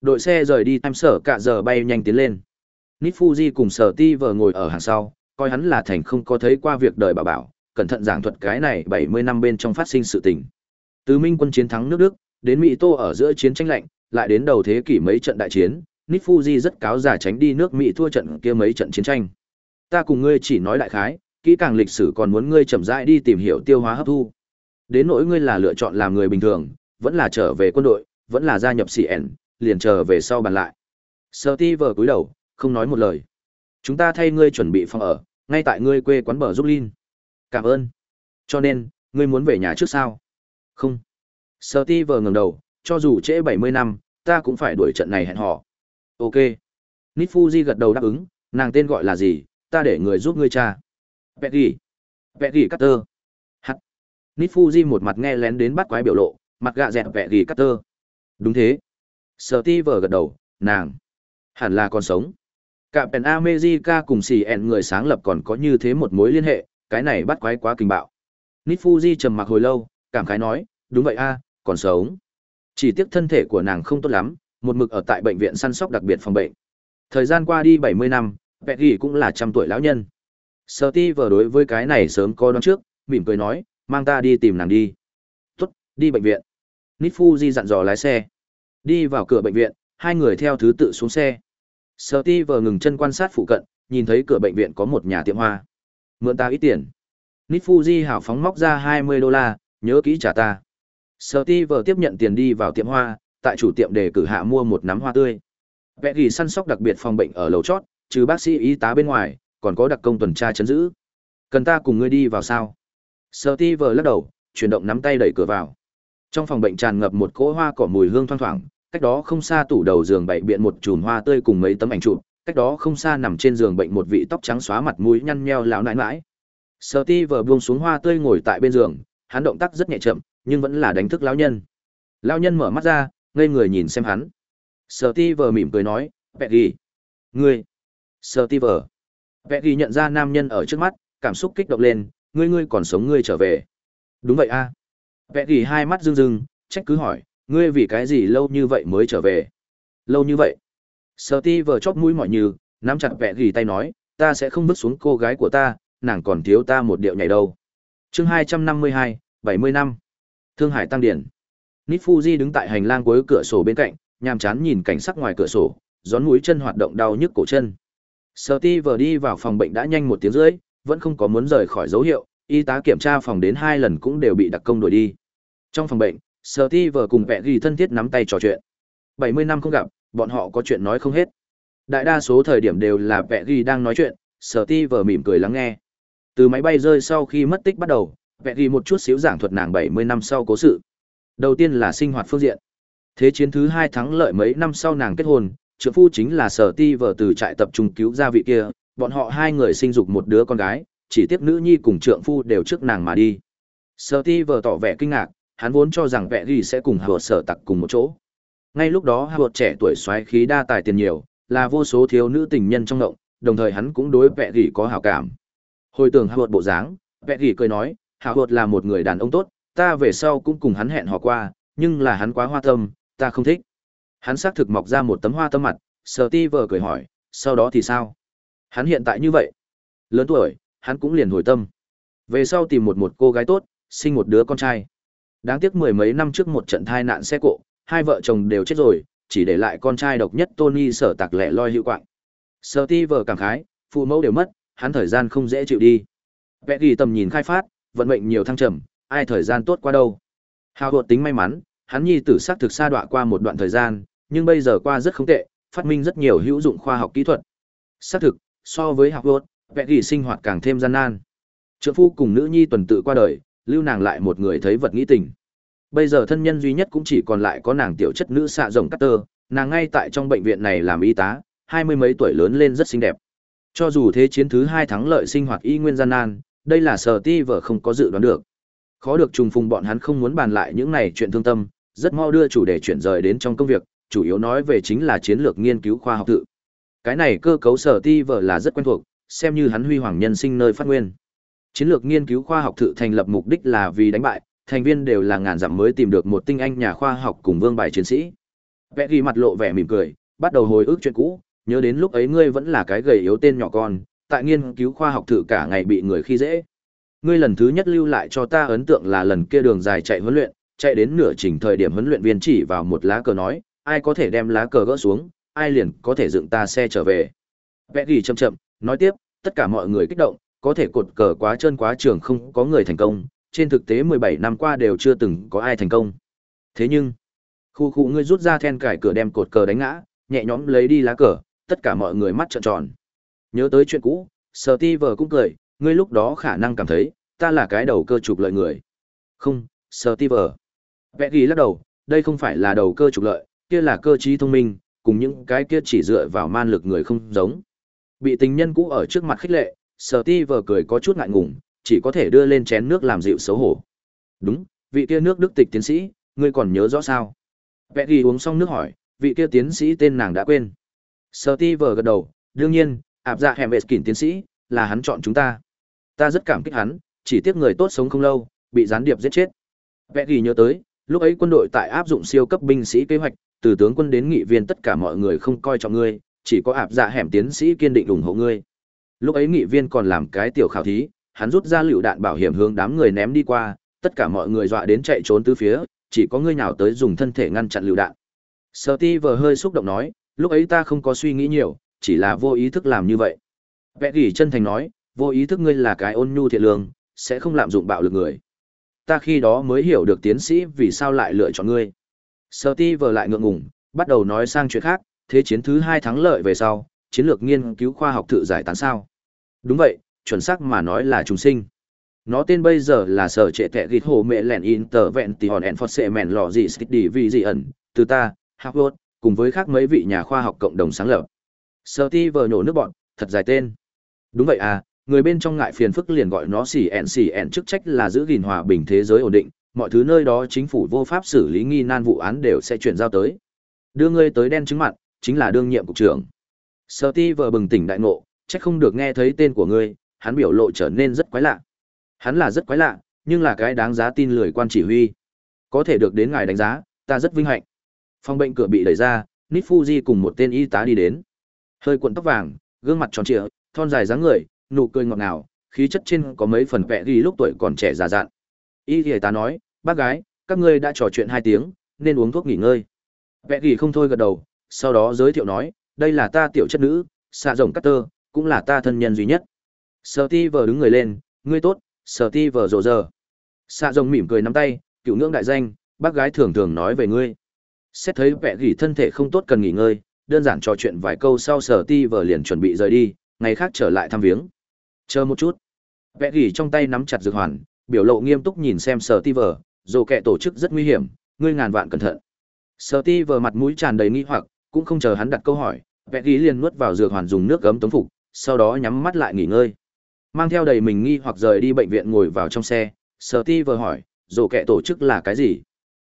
Đội xe rời đi tham sở cả giờ bay nhanh tiến lên. Nít Fuji cùng sở ti vờ ngồi ở hàng sau, coi hắn là thành không có thấy qua việc đời bà bảo, cẩn thận giảng thuật cái này 70 năm bên trong phát sinh sự tình. Từ Minh quân chiến thắng nước Đức, đến Mỹ Tô ở giữa chiến tranh lạnh, lại đến đầu thế kỷ mấy trận đại chiến, Nít Fuji rất cáo giả tránh đi nước Mỹ thua trận kia mấy trận chiến tranh. Ta cùng ngươi chỉ nói đại khái, kỹ càng lịch sử còn muốn ngươi chậm rãi đi tìm hiểu tiêu hóa hấp thu. Đến nỗi ngươi là lựa chọn làm người bình thường, vẫn là trở về quân đội, vẫn là gia nhập CN, liền trở về sau bàn lại. Steve cúi đầu, không nói một lời. Chúng ta thay ngươi chuẩn bị phòng ở, ngay tại ngươi quê quán bờ giúp Linh. Cảm ơn. Cho nên, ngươi muốn về nhà trước sao? Không. Steve ngẩng đầu, cho dù trễ 70 năm, ta cũng phải đuổi trận này hẹn hò. Ok. Nifuji gật đầu đáp ứng, nàng tên gọi là gì, ta để người giúp ngươi cha. Peggy. Peggy Carter. Hắt. Nifuji một mặt nghe lén đến bắt quái biểu lộ, mặt gạ dẹt Peggy Carter. Đúng thế. Steve gật đầu, nàng. Hẳn là còn sống. Cả Pen America cùng CN người sáng lập còn có như thế một mối liên hệ, cái này bắt quái quá kinh bạo. Nifuji trầm mặc hồi lâu, cảm khái nói, đúng vậy a, còn sống. Chỉ tiếc thân thể của nàng không tốt lắm, một mực ở tại bệnh viện săn sóc đặc biệt phòng bệnh. Thời gian qua đi 70 năm, Peggy cũng là trăm tuổi lão nhân. Steve đối với cái này sớm có đoán trước, mỉm cười nói, mang ta đi tìm nàng đi. Tốt, đi bệnh viện. Nifuji dặn dò lái xe. Đi vào cửa bệnh viện, hai người theo thứ tự xuống xe. Steve ngừng chân quan sát phụ cận, nhìn thấy cửa bệnh viện có một nhà tiệm hoa. Mượn ta ít tiền. Nít Fuji hào phóng móc ra 20 đô la, nhớ kỹ trả ta. Steve tiếp nhận tiền đi vào tiệm hoa, tại chủ tiệm để cử hạ mua một nắm hoa tươi. Vẽ ghi săn sóc đặc biệt phòng bệnh ở lầu chót, trừ bác sĩ y tá bên ngoài, còn có đặc công tuần tra chấn giữ. Cần ta cùng ngươi đi vào sao? Steve lắc đầu, chuyển động nắm tay đẩy cửa vào. Trong phòng bệnh tràn ngập một cỗ hoa cỏ mùi hương thoang thoảng, cách đó không xa tủ đầu giường bày biện một chùm hoa tươi cùng mấy tấm ảnh chụp, cách đó không xa nằm trên giường bệnh một vị tóc trắng xóa mặt mũi nhăn nheo lão nãi nãi. vừa buông xuống hoa tươi ngồi tại bên giường, hắn động tác rất nhẹ chậm, nhưng vẫn là đánh thức lão nhân. Lão nhân mở mắt ra, ngây người nhìn xem hắn. Steve mỉm cười nói, "Peggy, ngươi." Steve. Peggy nhận ra nam nhân ở trước mắt, cảm xúc kích động lên, "Ngươi ngươi còn sống ngươi trở về." "Đúng vậy a." À. Peggy hai mắt rưng rưng, trách cứ hỏi, "Ngươi vì cái gì lâu như vậy mới trở về?" "Lâu như vậy?" Steve chóp mũi mỏi như, nắm chặt Peggy tay nói, "Ta sẽ không bước xuống cô gái của ta, nàng còn thiếu ta một điệu nhảy đâu." Chương hai trăm năm. mươi hai, bảy mươi năm, Thương Hải tăng điển. Nít Fuji đứng tại hành lang cuối cửa sổ bên cạnh, nhàm chán nhìn cảnh sắc ngoài cửa sổ, gión mũi chân hoạt động đau nhức cổ chân. Steve đi vào phòng bệnh đã nhanh một tiếng rưỡi, vẫn không có muốn rời khỏi dấu hiệu, y tá kiểm tra phòng đến hai lần cũng đều bị đặc công đuổi đi. Trong phòng bệnh, Steve cùng vẹ ghi thân thiết nắm tay trò chuyện. 70 năm không gặp, bọn họ có chuyện nói không hết. Đại đa số thời điểm đều là vẹ ghi đang nói chuyện, Steve mỉm cười lắng nghe. Từ máy bay rơi sau khi mất tích bắt đầu, vẹ ghi một chút xíu giảng thuật nàng 70 năm sau cố sự. Đầu tiên là sinh hoạt phương diện. Thế chiến thứ hai thắng lợi mấy năm sau nàng kết hôn, trượng phu chính là sở ti vợ từ trại tập trung cứu ra vị kia, bọn họ hai người sinh dục một đứa con gái, chỉ tiếc nữ nhi cùng trượng phu đều trước nàng mà đi. Sở ti vợ tỏ vẻ kinh ngạc, hắn vốn cho rằng vẽ ghi sẽ cùng hợp sở tặc cùng một chỗ. Ngay lúc đó hợp trẻ tuổi xoáy khí đa tài tiền nhiều, là vô số thiếu nữ tình nhân trong ngộng, đồng thời hắn cũng đối vẽ ghi có hảo cảm. Hồi tưởng hợp bộ dáng, vẽ ghi cười nói, hảo là một người đàn ông tốt, ta về sau cũng cùng hắn hẹn hò qua, nhưng là hắn quá hoa tâm, ta không thích. Hắn xác thực mọc ra một tấm hoa tâm mặt, Sở Ti vờ cười hỏi, sau đó thì sao? Hắn hiện tại như vậy. Lớn tuổi, hắn cũng liền hồi tâm. Về sau tìm một một cô gái tốt, sinh một đứa con trai. Đáng tiếc mười mấy năm trước một trận thai nạn xe cộ, hai vợ chồng đều chết rồi, chỉ để lại con trai độc nhất Tony sở tạc lẻ loi hữu quạng. Sở Ti vờ cảm khái, phụ mẫu đều mất, hắn thời gian không dễ chịu đi. Vẽ ghi tầm nhìn khai phát, vận mệnh nhiều thăng trầm, ai thời gian tốt qua đâu. Hào hột tính may mắn, hắn nhi tử xác thực xa đọa qua một đoạn thời gian, nhưng bây giờ qua rất không tệ, phát minh rất nhiều hữu dụng khoa học kỹ thuật. Xác thực, so với học hột, vẽ ghi sinh hoạt càng thêm gian nan. Trượng phu cùng nữ nhi tuần tự qua đời, lưu nàng lại một người thấy vật nghĩ tình. Bây giờ thân nhân duy nhất cũng chỉ còn lại có nàng tiểu chất nữ xạ rồng cắt tơ, nàng ngay tại trong bệnh viện này làm y tá, hai mươi mấy tuổi lớn lên rất xinh đẹp. Cho dù thế chiến thứ hai thắng lợi sinh hoạt y nguyên gian nan, đây là sở ti vợ không có dự đoán được. Khó được trùng phùng bọn hắn không muốn bàn lại những này chuyện thương tâm, rất mau đưa chủ đề chuyển rời đến trong công việc, chủ yếu nói về chính là chiến lược nghiên cứu khoa học tự. Cái này cơ cấu sở ti vợ là rất quen thuộc, xem như hắn huy hoàng nhân sinh nơi phát nguyên. Chiến lược nghiên cứu khoa học tự thành lập mục đích là vì đánh bại, thành viên đều là ngàn dặm mới tìm được một tinh anh nhà khoa học cùng vương bài chiến sĩ. Vẽ ghi mặt lộ vẻ mỉm cười, bắt đầu hồi ức chuyện cũ, nhớ đến lúc ấy ngươi vẫn là cái gầy yếu tên nhỏ con, tại nghiên cứu khoa học thử cả ngày bị người khi dễ. Ngươi lần thứ nhất lưu lại cho ta ấn tượng là lần kia đường dài chạy huấn luyện, chạy đến nửa chỉnh thời điểm huấn luyện viên chỉ vào một lá cờ nói, ai có thể đem lá cờ gỡ xuống, ai liền có thể dựng ta xe trở về. Vẽ ghi chậm chậm, nói tiếp, tất cả mọi người kích động, có thể cột cờ quá trơn quá trường không có người thành công, trên thực tế 17 năm qua đều chưa từng có ai thành công. Thế nhưng, khu khu ngươi rút ra then cải cửa đem cột cờ đánh ngã, nhẹ nhõm lấy đi lá cờ, tất cả mọi người mắt trợn tròn. Nhớ tới chuyện cũ, Steve cũng cười, ngươi lúc đó khả năng cảm thấy, ta là cái đầu cơ trục lợi người. Không, Steve. Vẽ ghi lắc đầu, đây không phải là đầu cơ trục lợi, kia là cơ trí thông minh, cùng những cái kia chỉ dựa vào man lực người không giống. Bị tình nhân cũ ở trước mặt khích lệ, Steve cười có chút ngại ngùng, chỉ có thể đưa lên chén nước làm dịu xấu hổ. Đúng, vị kia nước đức tịch tiến sĩ, ngươi còn nhớ rõ sao? Vẽ ghi uống xong nước hỏi, vị kia tiến sĩ tên nàng đã quên. Steve gật đầu, đương nhiên, ạp dạ hẻm vệ tiến sĩ, là hắn chọn chúng ta. Ta rất cảm kích hắn, chỉ tiếc người tốt sống không lâu, bị gián điệp giết chết. Vẽ ghi nhớ tới, Lúc ấy quân đội tại áp dụng siêu cấp binh sĩ kế hoạch, từ tướng quân đến nghị viên tất cả mọi người không coi trọng ngươi, chỉ có ạp dạ hẻm tiến sĩ kiên định ủng hộ ngươi. Lúc ấy nghị viên còn làm cái tiểu khảo thí, hắn rút ra lựu đạn bảo hiểm hướng đám người ném đi qua, tất cả mọi người dọa đến chạy trốn tứ phía, chỉ có ngươi nào tới dùng thân thể ngăn chặn lựu đạn. Steve hơi xúc động nói, lúc ấy ta không có suy nghĩ nhiều, chỉ là vô ý thức làm như vậy. Vẽ gỉ chân thành nói, vô ý thức ngươi là cái ôn nhu thiện lương, sẽ không lạm dụng bạo lực người. Ta khi đó mới hiểu được tiến sĩ vì sao lại lựa chọn ngươi. Steve lại ngượng ngùng, bắt đầu nói sang chuyện khác, thế chiến thứ hai thắng lợi về sau, chiến lược nghiên cứu khoa học tự giải tán sao. Đúng vậy, chuẩn xác mà nói là trùng sinh. Nó tên bây giờ là sở trệ tệ gịt hồ mẹ lẹn inter vẹn tì hòn ẹn phọt sệ mẹn lò gì đi vì gì ẩn, từ ta, Harvard, cùng với khác mấy vị nhà khoa học cộng đồng sáng lập. Steve nhổ nước bọn, thật dài tên. Đúng vậy à, người bên trong ngại phiền phức liền gọi nó xỉ ẹn xỉ ẹn chức trách là giữ gìn hòa bình thế giới ổn định, mọi thứ nơi đó chính phủ vô pháp xử lý nghi nan vụ án đều sẽ chuyển giao tới. Đưa ngươi tới đen chứng mặt, chính là đương nhiệm cục trưởng. Steve bừng tỉnh đại ngộ, chắc không được nghe thấy tên của ngươi, hắn biểu lộ trở nên rất quái lạ. Hắn là rất quái lạ, nhưng là cái đáng giá tin lười quan chỉ huy. Có thể được đến ngài đánh giá, ta rất vinh hạnh. Phòng bệnh cửa bị đẩy ra, Nifuji cùng một tên y tá đi đến. Hơi cuộn tóc vàng, gương mặt tròn trịa, thon dài dáng người, nụ cười ngọt ngào, khí chất trên có mấy phần vẽ ghi lúc tuổi còn trẻ già dặn. Y y tá nói, bác gái, các ngươi đã trò chuyện hai tiếng, nên uống thuốc nghỉ ngơi. Vẽ ghi không thôi gật đầu, sau đó giới thiệu nói, đây là ta tiểu chất nữ, xạ rồng cắt tơ, cũng là ta thân nhân duy nhất. Sở ti vờ đứng người lên, ngươi tốt, sở ti vờ rộ giờ. Xạ rồng mỉm cười nắm tay, cựu ngưỡng đại danh, bác gái thường thường nói về ngươi. Xét thấy vẹ gỉ thân thể không tốt cần nghỉ ngơi, đơn giản trò chuyện vài câu sau sở ti vờ liền chuẩn bị rời đi, ngày khác trở lại thăm viếng. Chờ một chút. Vẻ gỉ trong tay nắm chặt dược hoàn, biểu lộ nghiêm túc nhìn xem sở ti vờ, dù kẻ tổ chức rất nguy hiểm, ngươi ngàn vạn cẩn thận. Sở ti vờ mặt mũi tràn đầy nghi hoặc, cũng không chờ hắn đặt câu hỏi, vẹn ghi liền nuốt vào dược hoàn dùng nước gấm tống phục, sau đó nhắm mắt lại nghỉ ngơi. Mang theo đầy mình nghi hoặc rời đi bệnh viện ngồi vào trong xe, sở ti vừa hỏi, rổ kẹ tổ chức là cái gì?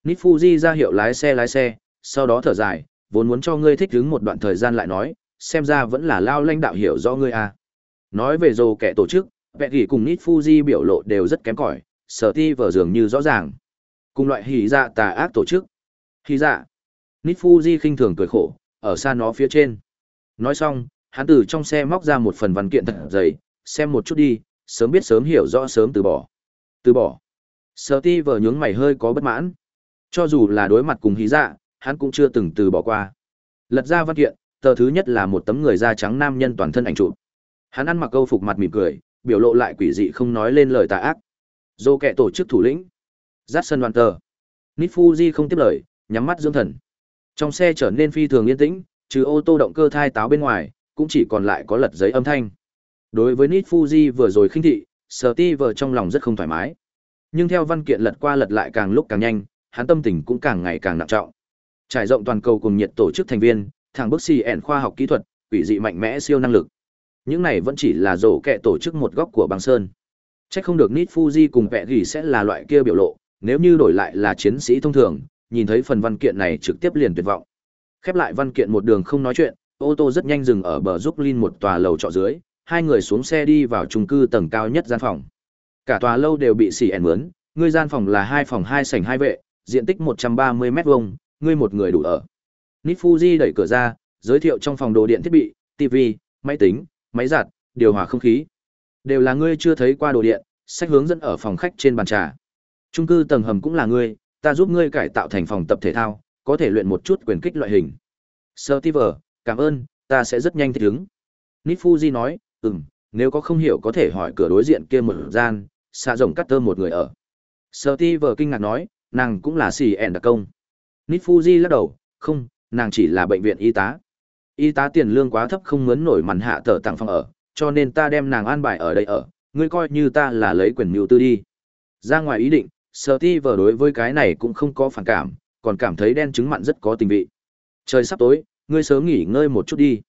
Nít Fuji ra hiệu lái xe lái xe, sau đó thở dài, vốn muốn cho ngươi thích ứng một đoạn thời gian lại nói, xem ra vẫn là lao lãnh đạo hiểu rõ ngươi à. Nói về dồ kẹ tổ chức, vẹn ghi cùng Nít Fuji biểu lộ đều rất kém cỏi, sở ti vờ dường như rõ ràng. Cùng loại hỉ dạ tà ác tổ chức. Hỉ dạ. Nít Fuji khinh thường cười khổ, ở xa nó phía trên. Nói xong, hắn từ trong xe móc ra một phần văn kiện thật dày, xem một chút đi, sớm biết sớm hiểu rõ sớm từ bỏ. Từ bỏ. Sở ti vờ nhướng mày hơi có bất mãn. Cho dù là đối mặt cùng hí dạ, hắn cũng chưa từng từ bỏ qua. Lật ra văn kiện, tờ thứ nhất là một tấm người da trắng nam nhân toàn thân ảnh chụp. Hắn ăn mặc câu phục mặt mỉm cười, biểu lộ lại quỷ dị không nói lên lời tà ác. Dô kẻ tổ chức thủ lĩnh. Dát sân đoàn tờ. Nifuji không tiếp lời, nhắm mắt dưỡng thần. Trong xe trở nên phi thường yên tĩnh, trừ ô tô động cơ thai táo bên ngoài, cũng chỉ còn lại có lật giấy âm thanh. Đối với Nifuji vừa rồi khinh thị, Steve trong lòng rất không thoải mái. Nhưng theo văn kiện lật qua lật lại càng lúc càng nhanh, hắn tâm tình cũng càng ngày càng nặng trọng. Trải rộng toàn cầu cùng nhiệt tổ chức thành viên, thằng bức xì ẻn khoa học kỹ thuật, quỷ dị mạnh mẽ siêu năng lực. Những này vẫn chỉ là rổ kẹ tổ chức một góc của băng sơn. Chắc không được Nít Fuji cùng vẹ gỉ sẽ là loại kia biểu lộ, nếu như đổi lại là chiến sĩ thông thường, nhìn thấy phần văn kiện này trực tiếp liền tuyệt vọng. Khép lại văn kiện một đường không nói chuyện, ô tô rất nhanh dừng ở bờ giúp Linh một tòa lầu trọ dưới, hai người xuống xe đi vào chung cư tầng cao nhất gian phòng. Cả tòa lâu đều bị xỉ ẻn mướn, ngươi gian phòng là hai phòng hai sảnh hai vệ, diện tích 130 mét vuông, ngươi một người đủ ở. Nifuji đẩy cửa ra, giới thiệu trong phòng đồ điện thiết bị, TV, máy tính, máy giặt, điều hòa không khí. Đều là ngươi chưa thấy qua đồ điện, sách hướng dẫn ở phòng khách trên bàn trà. Trung cư tầng hầm cũng là ngươi, ta giúp ngươi cải tạo thành phòng tập thể thao, có thể luyện một chút quyền kích loại hình. Steve, cảm ơn, ta sẽ rất nhanh thích ứng. Nifuji nói, ừm, nếu có không hiểu có thể hỏi cửa đối diện kia một gian, xa rồng cắt tơ một người ở. Steve kinh ngạc nói, nàng cũng là xì ẻn đặc công. Nifuji lắc đầu, không, nàng chỉ là bệnh viện y tá. Y tá tiền lương quá thấp không mướn nổi màn hạ tờ tặng phòng ở, cho nên ta đem nàng an bài ở đây ở, ngươi coi như ta là lấy quyền mưu tư đi. Ra ngoài ý định, Steve đối với cái này cũng không có phản cảm, còn cảm thấy đen trứng mặn rất có tình vị. Trời sắp tối, ngươi sớm nghỉ ngơi một chút đi.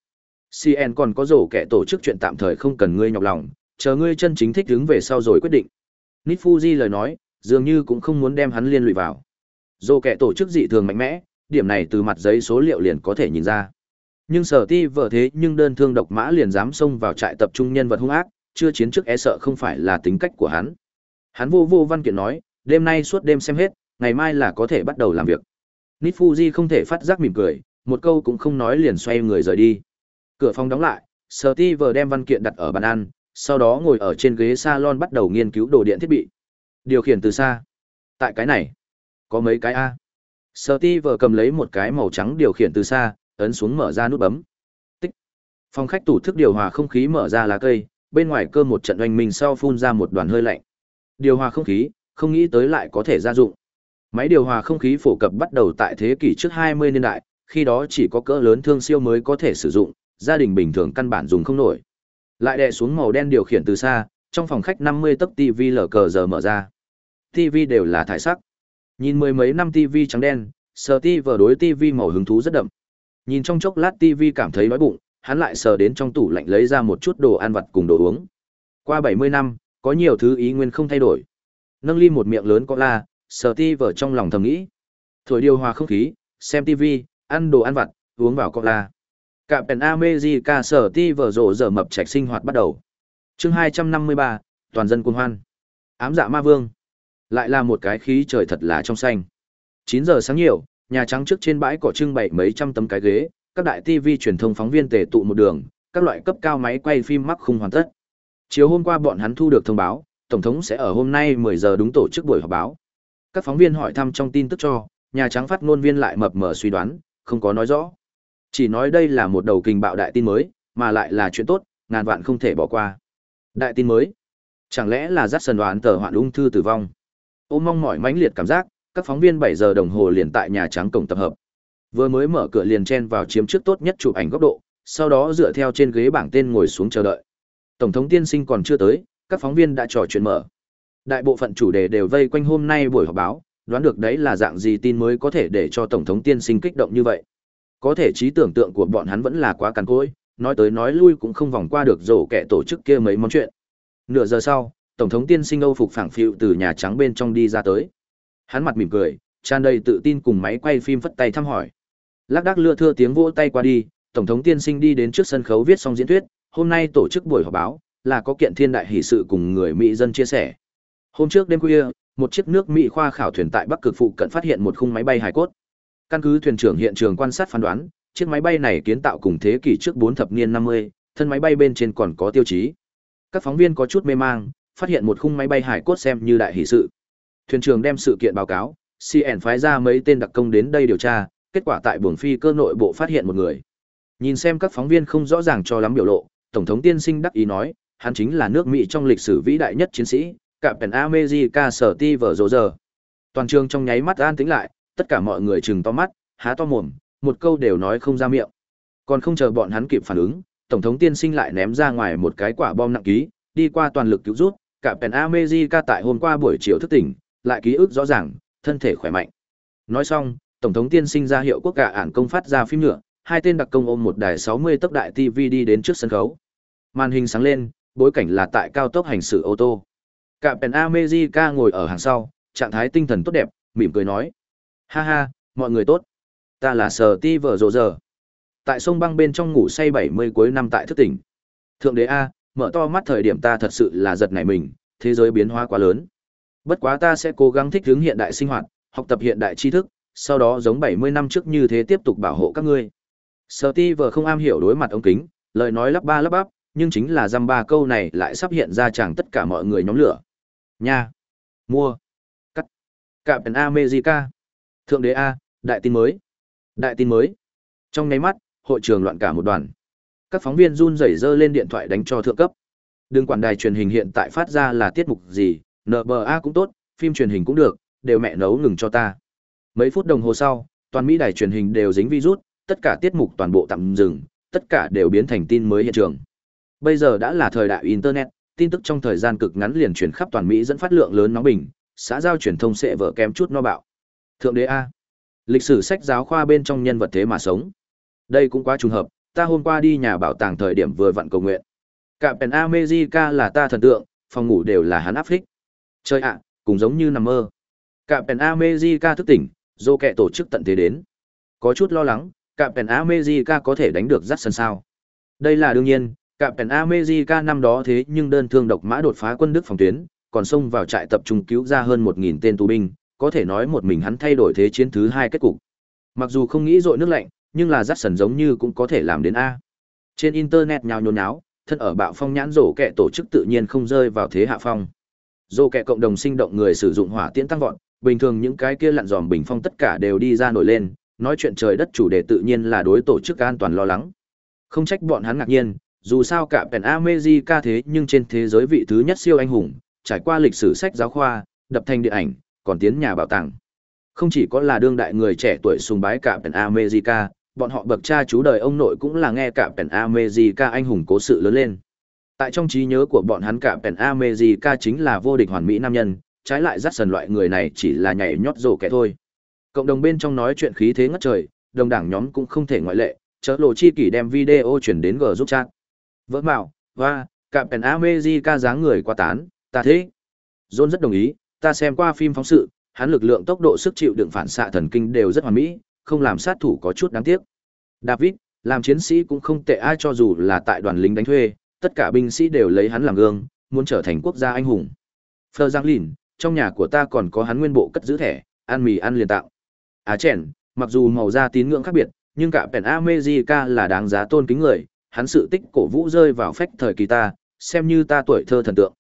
CN còn có rổ kẻ tổ chức chuyện tạm thời không cần ngươi nhọc lòng, chờ ngươi chân chính thích đứng về sau rồi quyết định. Nifuji lời nói, dường như cũng không muốn đem hắn liên lụy vào. Rổ kẻ tổ chức dị thường mạnh mẽ, điểm này từ mặt giấy số liệu liền có thể nhìn ra. Nhưng sở ti vợ thế nhưng đơn thương độc mã liền dám xông vào trại tập trung nhân vật hung ác, chưa chiến trước e sợ không phải là tính cách của hắn. Hắn vô vô văn kiện nói, đêm nay suốt đêm xem hết, ngày mai là có thể bắt đầu làm việc. Nít Fuji không thể phát giác mỉm cười, một câu cũng không nói liền xoay người rời đi. Cửa phòng đóng lại, Steve đem văn kiện đặt ở bàn ăn, sau đó ngồi ở trên ghế salon bắt đầu nghiên cứu đồ điện thiết bị. Điều khiển từ xa. Tại cái này, có mấy cái A. Steve cầm lấy một cái màu trắng điều khiển từ xa, ấn xuống mở ra nút bấm. Tích. Phòng khách tủ thức điều hòa không khí mở ra lá cây, bên ngoài cơ một trận oanh minh sau phun ra một đoàn hơi lạnh. Điều hòa không khí, không nghĩ tới lại có thể ra dụng. Máy điều hòa không khí phổ cập bắt đầu tại thế kỷ trước 20 niên đại, khi đó chỉ có cỡ lớn thương siêu mới có thể sử dụng, gia đình bình thường căn bản dùng không nổi. Lại đè xuống màu đen điều khiển từ xa, trong phòng khách 50 tấc TV lờ cờ giờ mở ra. TV đều là thải sắc. Nhìn mười mấy năm TV trắng đen, sờ vở đối TV màu hứng thú rất đậm. Nhìn trong chốc lát TV cảm thấy đói bụng, hắn lại sờ đến trong tủ lạnh lấy ra một chút đồ ăn vặt cùng đồ uống. Qua 70 năm, có nhiều thứ ý nguyên không thay đổi. Nâng ly một miệng lớn có la, sờ vở trong lòng thầm nghĩ. Thổi điều hòa không khí, xem TV, ăn đồ ăn vặt, uống vào cola. cả pèn America sở ti vở rộ giờ mập trạch sinh hoạt bắt đầu. chương 253, toàn dân cuồng hoan. Ám dạ ma vương. Lại là một cái khí trời thật là trong xanh. Chín giờ sáng nhiều, Nhà Trắng trước trên bãi cỏ trưng bày mấy trăm tấm cái ghế, các đại TV truyền thông phóng viên tề tụ một đường, các loại cấp cao máy quay phim mắc khung hoàn tất. Chiều hôm qua bọn hắn thu được thông báo, Tổng thống sẽ ở hôm nay 10 giờ đúng tổ chức buổi họp báo. Các phóng viên hỏi thăm trong tin tức cho, Nhà Trắng phát ngôn viên lại mập mờ suy đoán, không có nói rõ. Chỉ nói đây là một đầu kình bạo đại tin mới, mà lại là chuyện tốt, ngàn vạn không thể bỏ qua. Đại tin mới? Chẳng lẽ là dắt sần đoán tờ hoạn ung thư tử vong? Ôm mong mỏi mãnh liệt cảm giác, các phóng viên 7 giờ đồng hồ liền tại Nhà Trắng cổng tập hợp. Vừa mới mở cửa liền chen vào chiếm trước tốt nhất chụp ảnh góc độ, sau đó dựa theo trên ghế bảng tên ngồi xuống chờ đợi. Tổng thống tiên sinh còn chưa tới, các phóng viên đã trò chuyện mở. Đại bộ phận chủ đề đều vây quanh hôm nay buổi họp báo, đoán được đấy là dạng gì tin mới có thể để cho tổng thống tiên sinh kích động như vậy. Có thể trí tưởng tượng của bọn hắn vẫn là quá cằn cỗi, nói tới nói lui cũng không vòng qua được rổ kẻ tổ chức kia mấy món chuyện. Nửa giờ sau, tổng thống tiên sinh Âu phục phảng phiu từ nhà trắng bên trong đi ra tới. Hắn mặt mỉm cười, tràn đầy tự tin cùng máy quay phim phất tay thăm hỏi. Lác đác lưa thưa tiếng vỗ tay qua đi, tổng thống tiên sinh đi đến trước sân khấu viết xong diễn thuyết, hôm nay tổ chức buổi họp báo, là có kiện thiên đại hỷ sự cùng người Mỹ dân chia sẻ. Hôm trước đêm khuya, một chiếc nước Mỹ khoa khảo thuyền tại Bắc Cực phụ cận phát hiện một khung máy bay hải cốt. Căn cứ thuyền trưởng hiện trường quan sát phán đoán, chiếc máy bay này kiến tạo cùng thế kỷ trước 4 thập niên 50, thân máy bay bên trên còn có tiêu chí. Các phóng viên có chút mê mang, phát hiện một khung máy bay hải cốt xem như đại hỷ sự. Thuyền trưởng đem sự kiện báo cáo, CN phái ra mấy tên đặc công đến đây điều tra, kết quả tại buồng phi cơ nội bộ phát hiện một người. Nhìn xem các phóng viên không rõ ràng cho lắm biểu lộ, Tổng thống tiên sinh đắc ý nói, hắn chính là nước Mỹ trong lịch sử vĩ đại nhất chiến sĩ, Captain America sở ti vở rồ giờ. Toàn trường trong nháy mắt an tĩnh lại, tất cả mọi người chừng to mắt, há to mồm, một câu đều nói không ra miệng. Còn không chờ bọn hắn kịp phản ứng, tổng thống tiên sinh lại ném ra ngoài một cái quả bom nặng ký, đi qua toàn lực cứu rút, cả Pen America tại hôm qua buổi chiều thức tỉnh, lại ký ức rõ ràng, thân thể khỏe mạnh. Nói xong, tổng thống tiên sinh ra hiệu quốc cả ản công phát ra phim nữa, hai tên đặc công ôm một đài 60 tốc đại TV đi đến trước sân khấu. Màn hình sáng lên, bối cảnh là tại cao tốc hành xử ô tô. Cả Pen America ngồi ở hàng sau, trạng thái tinh thần tốt đẹp, mỉm cười nói: "Ha ha, mọi người tốt. Ta là Sở Ti Vở Rộ giờ. Tại sông băng bên trong ngủ say 70 cuối năm tại thức tỉnh. Thượng đế a, mở to mắt thời điểm ta thật sự là giật nảy mình, thế giới biến hóa quá lớn. Bất quá ta sẽ cố gắng thích ứng hiện đại sinh hoạt, học tập hiện đại tri thức, sau đó giống 70 năm trước như thế tiếp tục bảo hộ các ngươi. Sở ti Vở không am hiểu đối mặt ống kính, lời nói lắp ba lắp bắp, nhưng chính là dăm ba câu này lại sắp hiện ra chẳng tất cả mọi người nhóm lửa. Nha! Mua! Cắt! Cạm America! Thượng đế A, đại tin mới! Đại tin mới! Trong nháy mắt, hội trường loạn cả một đoàn. Các phóng viên run rẩy dơ lên điện thoại đánh cho thượng cấp. Đừng quản đài truyền hình hiện tại phát ra là tiết mục gì, NBA cũng tốt, phim truyền hình cũng được, đều mẹ nấu ngừng cho ta. Mấy phút đồng hồ sau, toàn Mỹ đài truyền hình đều dính virus, tất cả tiết mục toàn bộ tạm dừng, tất cả đều biến thành tin mới hiện trường. Bây giờ đã là thời đại internet, tin tức trong thời gian cực ngắn liền chuyển khắp toàn Mỹ dẫn phát lượng lớn nóng bình, xã giao truyền thông sẽ vỡ kém chút no bạo. Thượng đế a. Lịch sử sách giáo khoa bên trong nhân vật thế mà sống. Đây cũng quá trùng hợp, ta hôm qua đi nhà bảo tàng thời điểm vừa vặn cầu nguyện. Cả Pen America là ta thần tượng, phòng ngủ đều là hắn áp thích. Chơi ạ, cũng giống như nằm mơ. Cả Pen America thức tỉnh, dô kẹ tổ chức tận thế đến. Có chút lo lắng, cả Pen America có thể đánh được dắt sân sao. Đây là đương nhiên, cả Penn America năm đó thế nhưng đơn thương độc mã đột phá quân Đức phòng tuyến, còn xông vào trại tập trung cứu ra hơn 1.000 tên tù binh, có thể nói một mình hắn thay đổi thế chiến thứ hai kết cục. Mặc dù không nghĩ dội nước lạnh, nhưng là rắc sần giống như cũng có thể làm đến A. Trên internet nhào nhốn nháo, thân ở bạo phong nhãn rổ kẹ tổ chức tự nhiên không rơi vào thế hạ phong. Rổ kẹ cộng đồng sinh động người sử dụng hỏa tiễn tăng vọt, bình thường những cái kia lặn dòm bình phong tất cả đều đi ra nổi lên, nói chuyện trời đất chủ đề tự nhiên là đối tổ chức an toàn lo lắng. Không trách bọn hắn ngạc nhiên, dù sao cả pèn America thế nhưng trên thế giới vị thứ nhất siêu anh hùng, trải qua lịch sử sách giáo khoa, đập thành điện ảnh, còn tiến nhà bảo tàng. Không chỉ có là đương đại người trẻ tuổi sùng bái cả pèn America, bọn họ bậc cha chú đời ông nội cũng là nghe cả pèn America anh hùng cố sự lớn lên. Tại trong trí nhớ của bọn hắn cả pèn America chính là vô địch hoàn mỹ nam nhân, trái lại dắt sần loại người này chỉ là nhảy nhót rổ kẻ thôi. Cộng đồng bên trong nói chuyện khí thế ngất trời, đồng đảng nhóm cũng không thể ngoại lệ, chớ lộ chi kỷ đem video chuyển đến G giúp chat. Vỡ mạo và, cạm Pen America dáng người quá tán, ta thế. John rất đồng ý, ta xem qua phim phóng sự, hắn lực lượng tốc độ sức chịu đựng phản xạ thần kinh đều rất hoàn mỹ, không làm sát thủ có chút đáng tiếc. David, làm chiến sĩ cũng không tệ ai cho dù là tại đoàn lính đánh thuê, tất cả binh sĩ đều lấy hắn làm gương, muốn trở thành quốc gia anh hùng. Phờ Giang Lìn, trong nhà của ta còn có hắn nguyên bộ cất giữ thẻ, ăn mì ăn liền tạo. À chèn, mặc dù màu da tín ngưỡng khác biệt, nhưng cả Pen America là đáng giá tôn kính người, hắn sự tích cổ vũ rơi vào phách thời kỳ ta, xem như ta tuổi thơ thần tượng.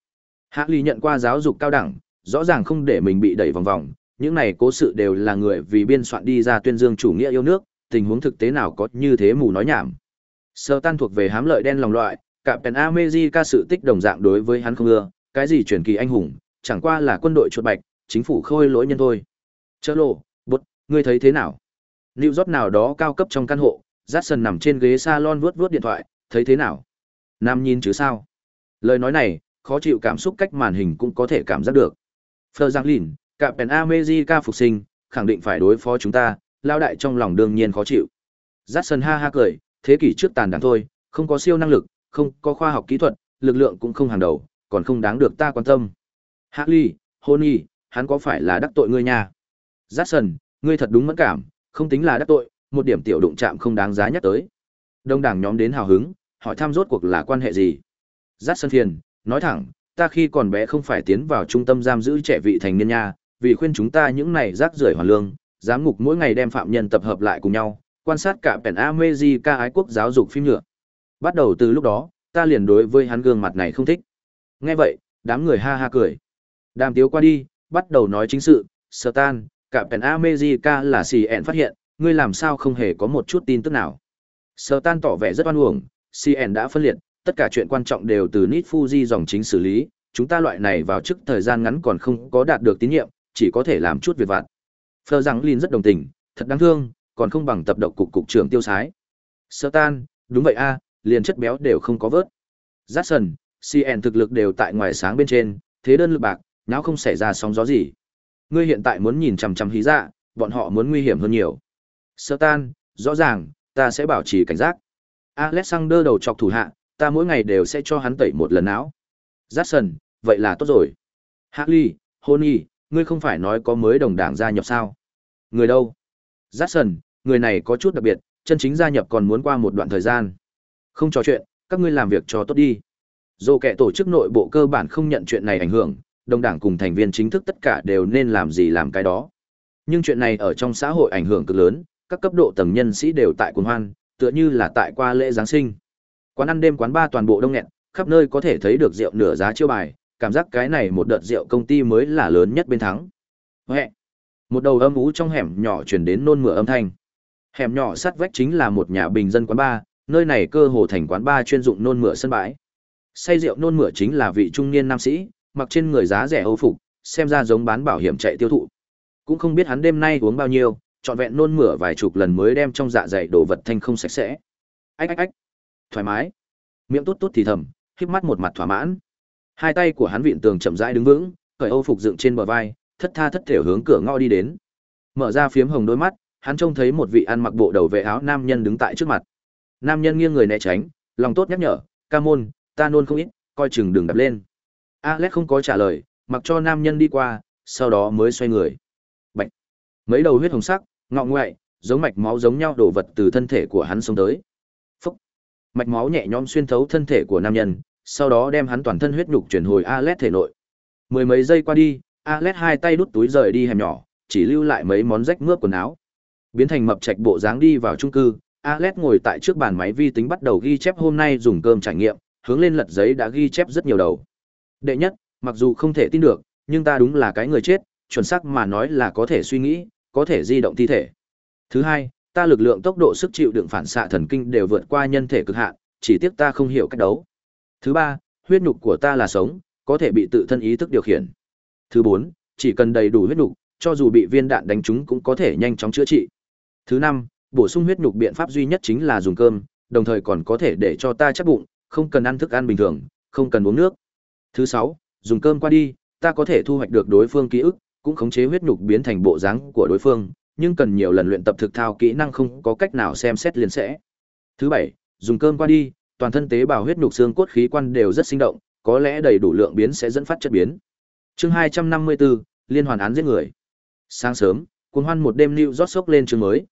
Hạ Ly nhận qua giáo dục cao đẳng, rõ ràng không để mình bị đẩy vòng vòng, những này cố sự đều là người vì biên soạn đi ra tuyên dương chủ nghĩa yêu nước, tình huống thực tế nào có như thế mù nói nhảm. Sơ tan thuộc về hám lợi đen lòng loại, cả Pen America sự tích đồng dạng đối với hắn không ưa, cái gì truyền kỳ anh hùng, chẳng qua là quân đội chuột bạch, chính phủ khôi lỗi nhân thôi. Chớ lộ, bút, ngươi thấy thế nào? Lưu rót nào đó cao cấp trong căn hộ, Jackson nằm trên ghế salon vuốt vuốt điện thoại, thấy thế nào? Nam nhìn chứ sao? Lời nói này, khó chịu cảm xúc cách màn hình cũng có thể cảm giác được. Phờ Giang Lìn, cả Pen America phục sinh, khẳng định phải đối phó chúng ta, lao đại trong lòng đương nhiên khó chịu. Jackson ha ha cười, thế kỷ trước tàn đảng thôi, không có siêu năng lực, không có khoa học kỹ thuật, lực lượng cũng không hàng đầu, còn không đáng được ta quan tâm. Harley, Honey, hắn có phải là đắc tội ngươi nha? Jackson, ngươi thật đúng mẫn cảm, không tính là đắc tội, một điểm tiểu đụng chạm không đáng giá nhắc tới. Đông đảng nhóm đến hào hứng, hỏi thăm rốt cuộc là quan hệ gì? Giác Sơn Thiền, nói thẳng, ta khi còn bé không phải tiến vào trung tâm giam giữ trẻ vị thành niên nha, vì khuyên chúng ta những này rác rưởi hoàn lương, giám ngục mỗi ngày đem phạm nhân tập hợp lại cùng nhau, quan sát cả Pen America ái quốc giáo dục phim nhựa. Bắt đầu từ lúc đó, ta liền đối với hắn gương mặt này không thích. Nghe vậy, đám người ha ha cười. Đàm tiếu qua đi, bắt đầu nói chính sự, Satan, cả Pen America là CN phát hiện, ngươi làm sao không hề có một chút tin tức nào. Sơ tan tỏ vẻ rất oan uổng, CN đã phân liệt, tất cả chuyện quan trọng đều từ Nit Fuji dòng chính xử lý, chúng ta loại này vào trước thời gian ngắn còn không có đạt được tín nhiệm, chỉ có thể làm chút việc vặt. Phờ rằng Lin rất đồng tình, thật đáng thương, còn không bằng tập độc cục cục trưởng tiêu sái. Sơ tan, đúng vậy a, liền chất béo đều không có vớt. Jackson, CN thực lực đều tại ngoài sáng bên trên, thế đơn lực bạc, não không xảy ra sóng gió gì. Ngươi hiện tại muốn nhìn chằm chằm hí dạ, bọn họ muốn nguy hiểm hơn nhiều. Sơ tan, rõ ràng, ta sẽ bảo trì cảnh giác. Alexander đầu chọc thủ hạ, ta mỗi ngày đều sẽ cho hắn tẩy một lần não. Jackson, vậy là tốt rồi. Harley, Honey, ngươi không phải nói có mới đồng đảng gia nhập sao? Người đâu? Jackson, người này có chút đặc biệt, chân chính gia nhập còn muốn qua một đoạn thời gian. Không trò chuyện, các ngươi làm việc cho tốt đi. Dù kẻ tổ chức nội bộ cơ bản không nhận chuyện này ảnh hưởng, đồng đảng cùng thành viên chính thức tất cả đều nên làm gì làm cái đó. Nhưng chuyện này ở trong xã hội ảnh hưởng cực lớn, các cấp độ tầng nhân sĩ đều tại cuồng hoan, tựa như là tại qua lễ Giáng sinh. Quán ăn đêm quán ba toàn bộ đông nghẹt, khắp nơi có thể thấy được rượu nửa giá chiêu bài, cảm giác cái này một đợt rượu công ty mới là lớn nhất bên thắng. Huệ. Một đầu âm ú trong hẻm nhỏ truyền đến nôn mửa âm thanh. Hẻm nhỏ sát vách chính là một nhà bình dân quán ba, nơi này cơ hồ thành quán ba chuyên dụng nôn mửa sân bãi. Say rượu nôn mửa chính là vị trung niên nam sĩ, mặc trên người giá rẻ Âu phục, xem ra giống bán bảo hiểm chạy tiêu thụ. Cũng không biết hắn đêm nay uống bao nhiêu, trọn vẹn nôn mửa vài chục lần mới đem trong dạ dày đồ vật thanh không sạch sẽ. Ách ách ách. Thoải mái. Miệng tốt tốt thì thầm, híp mắt một mặt thỏa mãn. Hai tay của hắn vịn tường chậm rãi đứng vững, cởi Âu phục dựng trên bờ vai, thất tha thất thể hướng cửa ngõ đi đến. Mở ra phiếm hồng đôi mắt, hắn trông thấy một vị ăn mặc bộ đầu vệ áo nam nhân đứng tại trước mặt. Nam nhân nghiêng người né tránh, lòng tốt nhắc nhở, "Ca môn, ta nôn không ít, coi chừng đừng đập lên." Alex không có trả lời, mặc cho nam nhân đi qua, sau đó mới xoay người. bệnh. Mấy đầu huyết hồng sắc, ngọ ngoại, giống mạch máu giống nhau đổ vật từ thân thể của hắn xuống tới. Phúc. Mạch máu nhẹ nhõm xuyên thấu thân thể của nam nhân, sau đó đem hắn toàn thân huyết nhục chuyển hồi Alex thể nội. Mười mấy giây qua đi, Alex hai tay đút túi rời đi hẻm nhỏ, chỉ lưu lại mấy món rách mướp quần áo. Biến thành mập trạch bộ dáng đi vào trung cư, Alex ngồi tại trước bàn máy vi tính bắt đầu ghi chép hôm nay dùng cơm trải nghiệm, hướng lên lật giấy đã ghi chép rất nhiều đầu. Đệ nhất, mặc dù không thể tin được, nhưng ta đúng là cái người chết, chuẩn xác mà nói là có thể suy nghĩ, có thể di động thi thể. Thứ hai, ta lực lượng tốc độ sức chịu đựng phản xạ thần kinh đều vượt qua nhân thể cực hạn, chỉ tiếc ta không hiểu cách đấu. Thứ ba, huyết nhục của ta là sống, có thể bị tự thân ý thức điều khiển. Thứ bốn, chỉ cần đầy đủ huyết nhục, cho dù bị viên đạn đánh trúng cũng có thể nhanh chóng chữa trị. Thứ năm, bổ sung huyết nhục biện pháp duy nhất chính là dùng cơm, đồng thời còn có thể để cho ta chắc bụng, không cần ăn thức ăn bình thường, không cần uống nước. Thứ sáu, dùng cơm qua đi, ta có thể thu hoạch được đối phương ký ức, cũng khống chế huyết nhục biến thành bộ dáng của đối phương, nhưng cần nhiều lần luyện tập thực thao kỹ năng không có cách nào xem xét liền sẽ. Thứ bảy, dùng cơm qua đi, toàn thân tế bào huyết nhục xương cốt khí quan đều rất sinh động, có lẽ đầy đủ lượng biến sẽ dẫn phát chất biến. Chương 254, liên hoàn án giết người. Sáng sớm, cuồng hoan một đêm lưu rót sốc lên chương mới.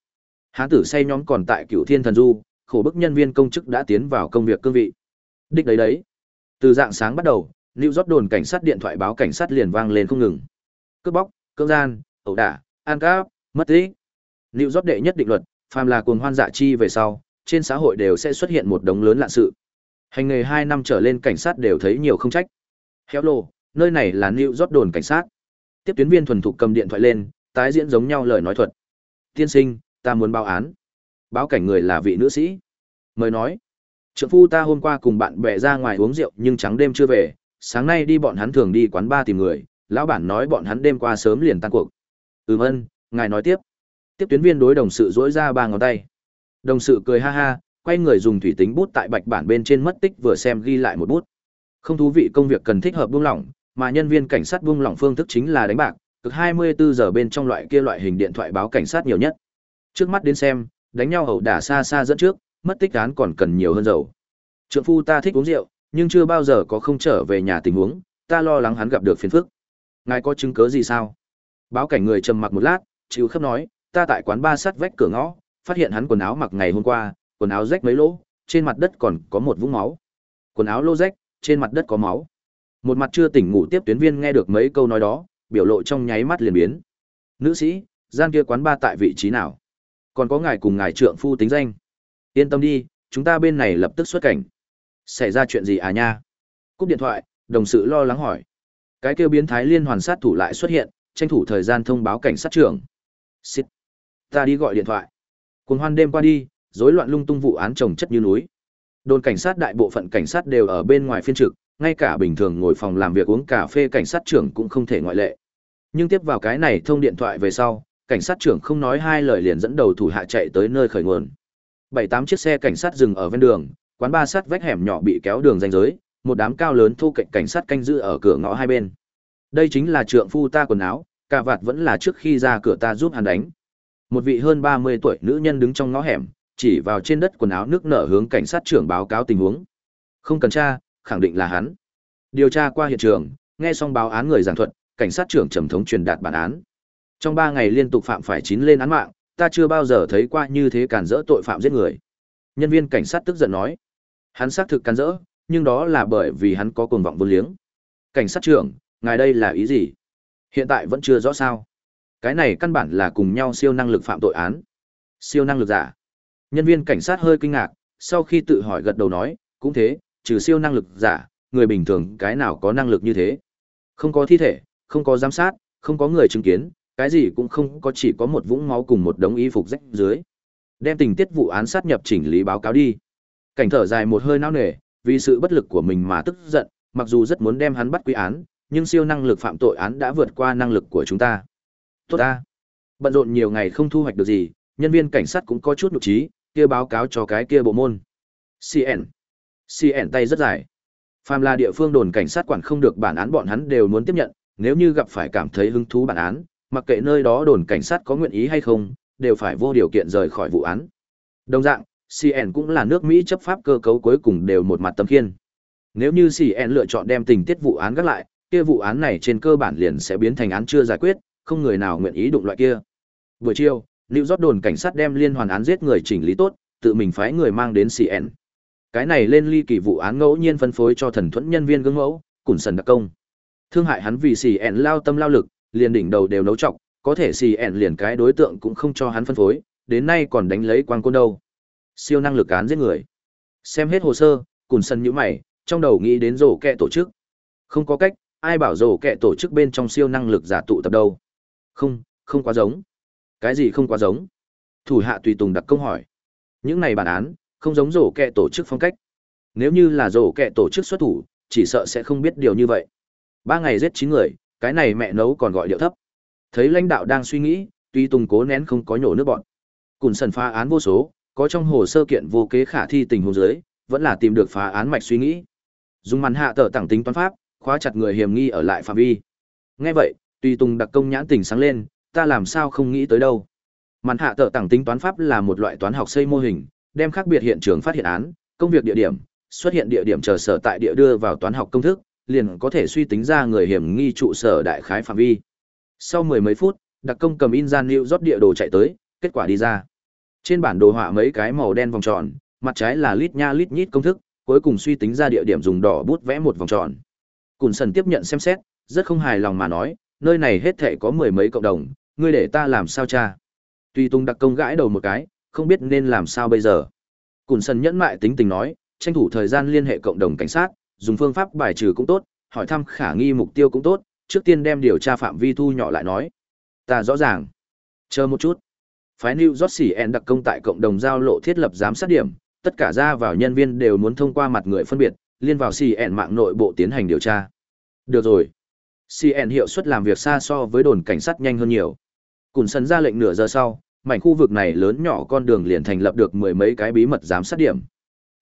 Hán tử say nhóm còn tại Cửu Thiên Thần Du, khổ bức nhân viên công chức đã tiến vào công việc cương vị. Đích đấy đấy. Từ dạng sáng bắt đầu, lưu rót đồn cảnh sát điện thoại báo cảnh sát liền vang lên không ngừng. Cướp bóc, cưỡng gian, ẩu đả, ăn cắp, mất tích. Lưu rót đệ nhất định luật, phàm là cuồng hoan dạ chi về sau, trên xã hội đều sẽ xuất hiện một đống lớn lạ sự. Hành nghề 2 năm trở lên cảnh sát đều thấy nhiều không trách. Hello, nơi này là New York đồn cảnh sát. Tiếp tuyến viên thuần thục cầm điện thoại lên, tái diễn giống nhau lời nói thuật. Tiên sinh, ta muốn báo án. Báo cảnh người là vị nữ sĩ. Mời nói. Trượng phu ta hôm qua cùng bạn bè ra ngoài uống rượu nhưng trắng đêm chưa về, sáng nay đi bọn hắn thường đi quán bar tìm người, lão bản nói bọn hắn đêm qua sớm liền tan cuộc. Ừm ân, ngài nói tiếp. Tiếp tuyến viên đối đồng sự dỗi ra ba ngón tay. Đồng sự cười ha ha, quay người dùng thủy tính bút tại bạch bản bên trên mất tích vừa xem ghi lại một bút. Không thú vị công việc cần thích hợp buông lỏng, mà nhân viên cảnh sát buông lỏng phương thức chính là đánh bạc, cực 24 giờ bên trong loại kia loại hình điện thoại báo cảnh sát nhiều nhất. Trước mắt đến xem, đánh nhau ẩu đả xa xa dẫn trước, mất tích án còn cần nhiều hơn dầu. Trượng phu ta thích uống rượu, nhưng chưa bao giờ có không trở về nhà tình huống, ta lo lắng hắn gặp được phiền phức. Ngài có chứng cứ gì sao? Báo cảnh người trầm mặc một lát, chịu khớp nói, ta tại quán ba sát vách cửa ngõ, phát hiện hắn quần áo mặc ngày hôm qua, quần áo rách mấy lỗ, trên mặt đất còn có một vũng máu. Quần áo lô rách, trên mặt đất có máu. Một mặt chưa tỉnh ngủ tiếp tuyến viên nghe được mấy câu nói đó, biểu lộ trong nháy mắt liền biến. Nữ sĩ, gian kia quán ba tại vị trí nào? Còn có ngài cùng ngài trượng phu tính danh. Yên tâm đi, chúng ta bên này lập tức xuất cảnh. Xảy ra chuyện gì à nha? Cúp điện thoại, đồng sự lo lắng hỏi. Cái kêu biến thái liên hoàn sát thủ lại xuất hiện, tranh thủ thời gian thông báo cảnh sát trưởng. xít Ta đi gọi điện thoại. cuồng hoan đêm qua đi, rối loạn lung tung vụ án trồng chất như núi. Đồn cảnh sát đại bộ phận cảnh sát đều ở bên ngoài phiên trực, ngay cả bình thường ngồi phòng làm việc uống cà phê cảnh sát trưởng cũng không thể ngoại lệ. Nhưng tiếp vào cái này thông điện thoại về sau, cảnh sát trưởng không nói hai lời liền dẫn đầu thủ hạ chạy tới nơi khởi nguồn. Bảy tám chiếc xe cảnh sát dừng ở ven đường, quán ba sát vách hẻm nhỏ bị kéo đường ranh giới, một đám cao lớn thu cạnh cảnh sát canh giữ ở cửa ngõ hai bên. Đây chính là trượng phu ta quần áo, cả vạt vẫn là trước khi ra cửa ta giúp hắn đánh. Một vị hơn 30 tuổi nữ nhân đứng trong ngõ hẻm, chỉ vào trên đất quần áo nước nở hướng cảnh sát trưởng báo cáo tình huống. Không cần tra, khẳng định là hắn. Điều tra qua hiện trường, nghe xong báo án người giảng thuật, cảnh sát trưởng trầm thống truyền đạt bản án. Trong 3 ngày liên tục phạm phải 9 lên án mạng, ta chưa bao giờ thấy qua như thế cản rỡ tội phạm giết người. Nhân viên cảnh sát tức giận nói, hắn xác thực cản rỡ, nhưng đó là bởi vì hắn có cuồng vọng vô liếng. Cảnh sát trưởng, ngài đây là ý gì? Hiện tại vẫn chưa rõ sao. Cái này căn bản là cùng nhau siêu năng lực phạm tội án. Siêu năng lực giả. Nhân viên cảnh sát hơi kinh ngạc, sau khi tự hỏi gật đầu nói, cũng thế, trừ siêu năng lực giả, người bình thường cái nào có năng lực như thế. Không có thi thể, không có giám sát, không có người chứng kiến, cái gì cũng không có chỉ có một vũng máu cùng một đống y phục rách dưới. Đem tình tiết vụ án sát nhập chỉnh lý báo cáo đi. Cảnh thở dài một hơi nao nề, vì sự bất lực của mình mà tức giận, mặc dù rất muốn đem hắn bắt quy án, nhưng siêu năng lực phạm tội án đã vượt qua năng lực của chúng ta. Tốt ta. Bận rộn nhiều ngày không thu hoạch được gì, nhân viên cảnh sát cũng có chút nhục trí, kia báo cáo cho cái kia bộ môn. CN. CN tay rất dài. Phàm là địa phương đồn cảnh sát quản không được bản án bọn hắn đều muốn tiếp nhận, nếu như gặp phải cảm thấy hứng thú bản án, mặc kệ nơi đó đồn cảnh sát có nguyện ý hay không, đều phải vô điều kiện rời khỏi vụ án. Đồng dạng, CN cũng là nước Mỹ chấp pháp cơ cấu cuối cùng đều một mặt tâm khiên. Nếu như CN lựa chọn đem tình tiết vụ án gác lại, kia vụ án này trên cơ bản liền sẽ biến thành án chưa giải quyết, không người nào nguyện ý đụng loại kia. Buổi chiều, Lưu Rót đồn cảnh sát đem liên hoàn án giết người chỉnh lý tốt, tự mình phái người mang đến CN. Cái này lên ly kỳ vụ án ngẫu nhiên phân phối cho thần thuẫn nhân viên gương mẫu, cùng sần đặc công. Thương hại hắn vì CN lao tâm lao lực, liền đỉnh đầu đều nấu trọng, có thể CN liền cái đối tượng cũng không cho hắn phân phối, đến nay còn đánh lấy quang côn đâu. Siêu năng lực án giết người. Xem hết hồ sơ, cùn sân nhũ mày, trong đầu nghĩ đến rổ kẹ tổ chức. Không có cách, ai bảo rổ kẹ tổ chức bên trong siêu năng lực giả tụ tập đâu. Không, không quá giống. Cái gì không quá giống? Thủ hạ tùy tùng đặt câu hỏi. Những này bản án, không giống rổ kẹ tổ chức phong cách. Nếu như là rổ kẹ tổ chức xuất thủ, chỉ sợ sẽ không biết điều như vậy. Ba ngày giết chín người, cái này mẹ nấu còn gọi điệu thấp. Thấy lãnh đạo đang suy nghĩ, tuy tùng cố nén không có nhổ nước bọn. Cùn sần phá án vô số, có trong hồ sơ kiện vô kế khả thi tình huống dưới, vẫn là tìm được phá án mạch suy nghĩ. Dùng màn hạ tờ tảng tính toán pháp, khóa chặt người hiểm nghi ở lại phạm vi. Nghe vậy, Tuy Tùng đặc công nhãn tình sáng lên, ta làm sao không nghĩ tới đâu. Màn hạ tờ tảng tính toán pháp là một loại toán học xây mô hình, đem khác biệt hiện trường phát hiện án, công việc địa điểm, xuất hiện địa điểm chờ sở tại địa đưa vào toán học công thức, liền có thể suy tính ra người hiểm nghi trụ sở đại khái phạm vi. Sau mười mấy phút, đặc công cầm in gian lưu rót địa đồ chạy tới, kết quả đi ra. Trên bản đồ họa mấy cái màu đen vòng tròn, mặt trái là lít nha lít nhít công thức, cuối cùng suy tính ra địa điểm dùng đỏ bút vẽ một vòng tròn. Cùn Sần tiếp nhận xem xét, rất không hài lòng mà nói, nơi này hết thể có mười mấy cộng đồng, ngươi để ta làm sao cha? Tuy Tung đặc công gãi đầu một cái, không biết nên làm sao bây giờ. Cùn Sần nhẫn mại tính tình nói, tranh thủ thời gian liên hệ cộng đồng cảnh sát, dùng phương pháp bài trừ cũng tốt, hỏi thăm khả nghi mục tiêu cũng tốt, trước tiên đem điều tra phạm vi thu nhỏ lại nói. Ta rõ ràng. Chờ một chút. Phái New York CN đặc công tại cộng đồng giao lộ thiết lập giám sát điểm, tất cả ra vào nhân viên đều muốn thông qua mặt người phân biệt, liên vào CN mạng nội bộ tiến hành điều tra. Được rồi. CN hiệu suất làm việc xa so với đồn cảnh sát nhanh hơn nhiều. Cùng sân ra lệnh nửa giờ sau, mảnh khu vực này lớn nhỏ con đường liền thành lập được mười mấy cái bí mật giám sát điểm.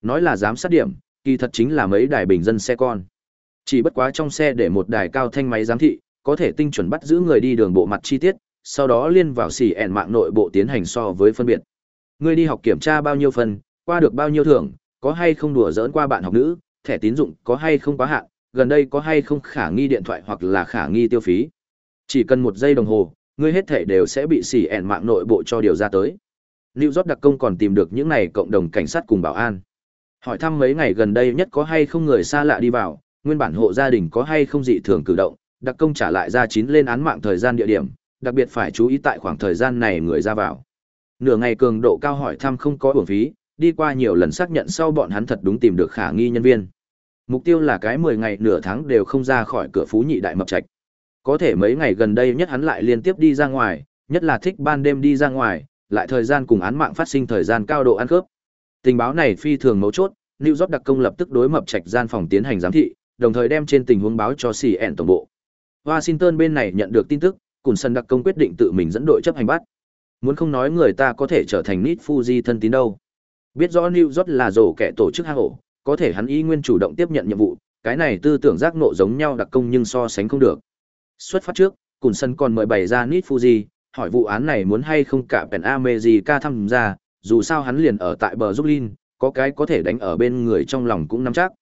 Nói là giám sát điểm, kỳ thật chính là mấy đài bình dân xe con. Chỉ bất quá trong xe để một đài cao thanh máy giám thị, có thể tinh chuẩn bắt giữ người đi đường bộ mặt chi tiết, sau đó liên vào xỉ ẻn mạng nội bộ tiến hành so với phân biệt. ngươi đi học kiểm tra bao nhiêu phần, qua được bao nhiêu thưởng, có hay không đùa giỡn qua bạn học nữ, thẻ tín dụng có hay không quá hạn, gần đây có hay không khả nghi điện thoại hoặc là khả nghi tiêu phí. Chỉ cần một giây đồng hồ, ngươi hết thể đều sẽ bị xỉ ẻn mạng nội bộ cho điều ra tới. New York đặc công còn tìm được những này cộng đồng cảnh sát cùng bảo an. Hỏi thăm mấy ngày gần đây nhất có hay không người xa lạ đi vào, nguyên bản hộ gia đình có hay không dị thường cử động, đặc công trả lại ra chín lên án mạng thời gian địa điểm, đặc biệt phải chú ý tại khoảng thời gian này người ra vào. Nửa ngày cường độ cao hỏi thăm không có uổng phí, đi qua nhiều lần xác nhận sau bọn hắn thật đúng tìm được khả nghi nhân viên. Mục tiêu là cái 10 ngày nửa tháng đều không ra khỏi cửa phú nhị đại mập trạch. Có thể mấy ngày gần đây nhất hắn lại liên tiếp đi ra ngoài, nhất là thích ban đêm đi ra ngoài, lại thời gian cùng án mạng phát sinh thời gian cao độ ăn khớp. Tình báo này phi thường mấu chốt, New York đặc công lập tức đối mập trạch gian phòng tiến hành giám thị, đồng thời đem trên tình huống báo cho CN tổng bộ. Washington bên này nhận được tin tức, Cùn Sân đặc công quyết định tự mình dẫn đội chấp hành bắt. Muốn không nói người ta có thể trở thành Nít Fuji thân tín đâu. Biết rõ New York là rổ kẻ tổ chức hang ổ, có thể hắn y nguyên chủ động tiếp nhận nhiệm vụ, cái này tư tưởng giác nộ giống nhau đặc công nhưng so sánh không được. Xuất phát trước, Cùn Sân còn mời bày ra Nít Fuji, hỏi vụ án này muốn hay không cả Pen America tham gia, dù sao hắn liền ở tại bờ Dublin, có cái có thể đánh ở bên người trong lòng cũng nắm chắc.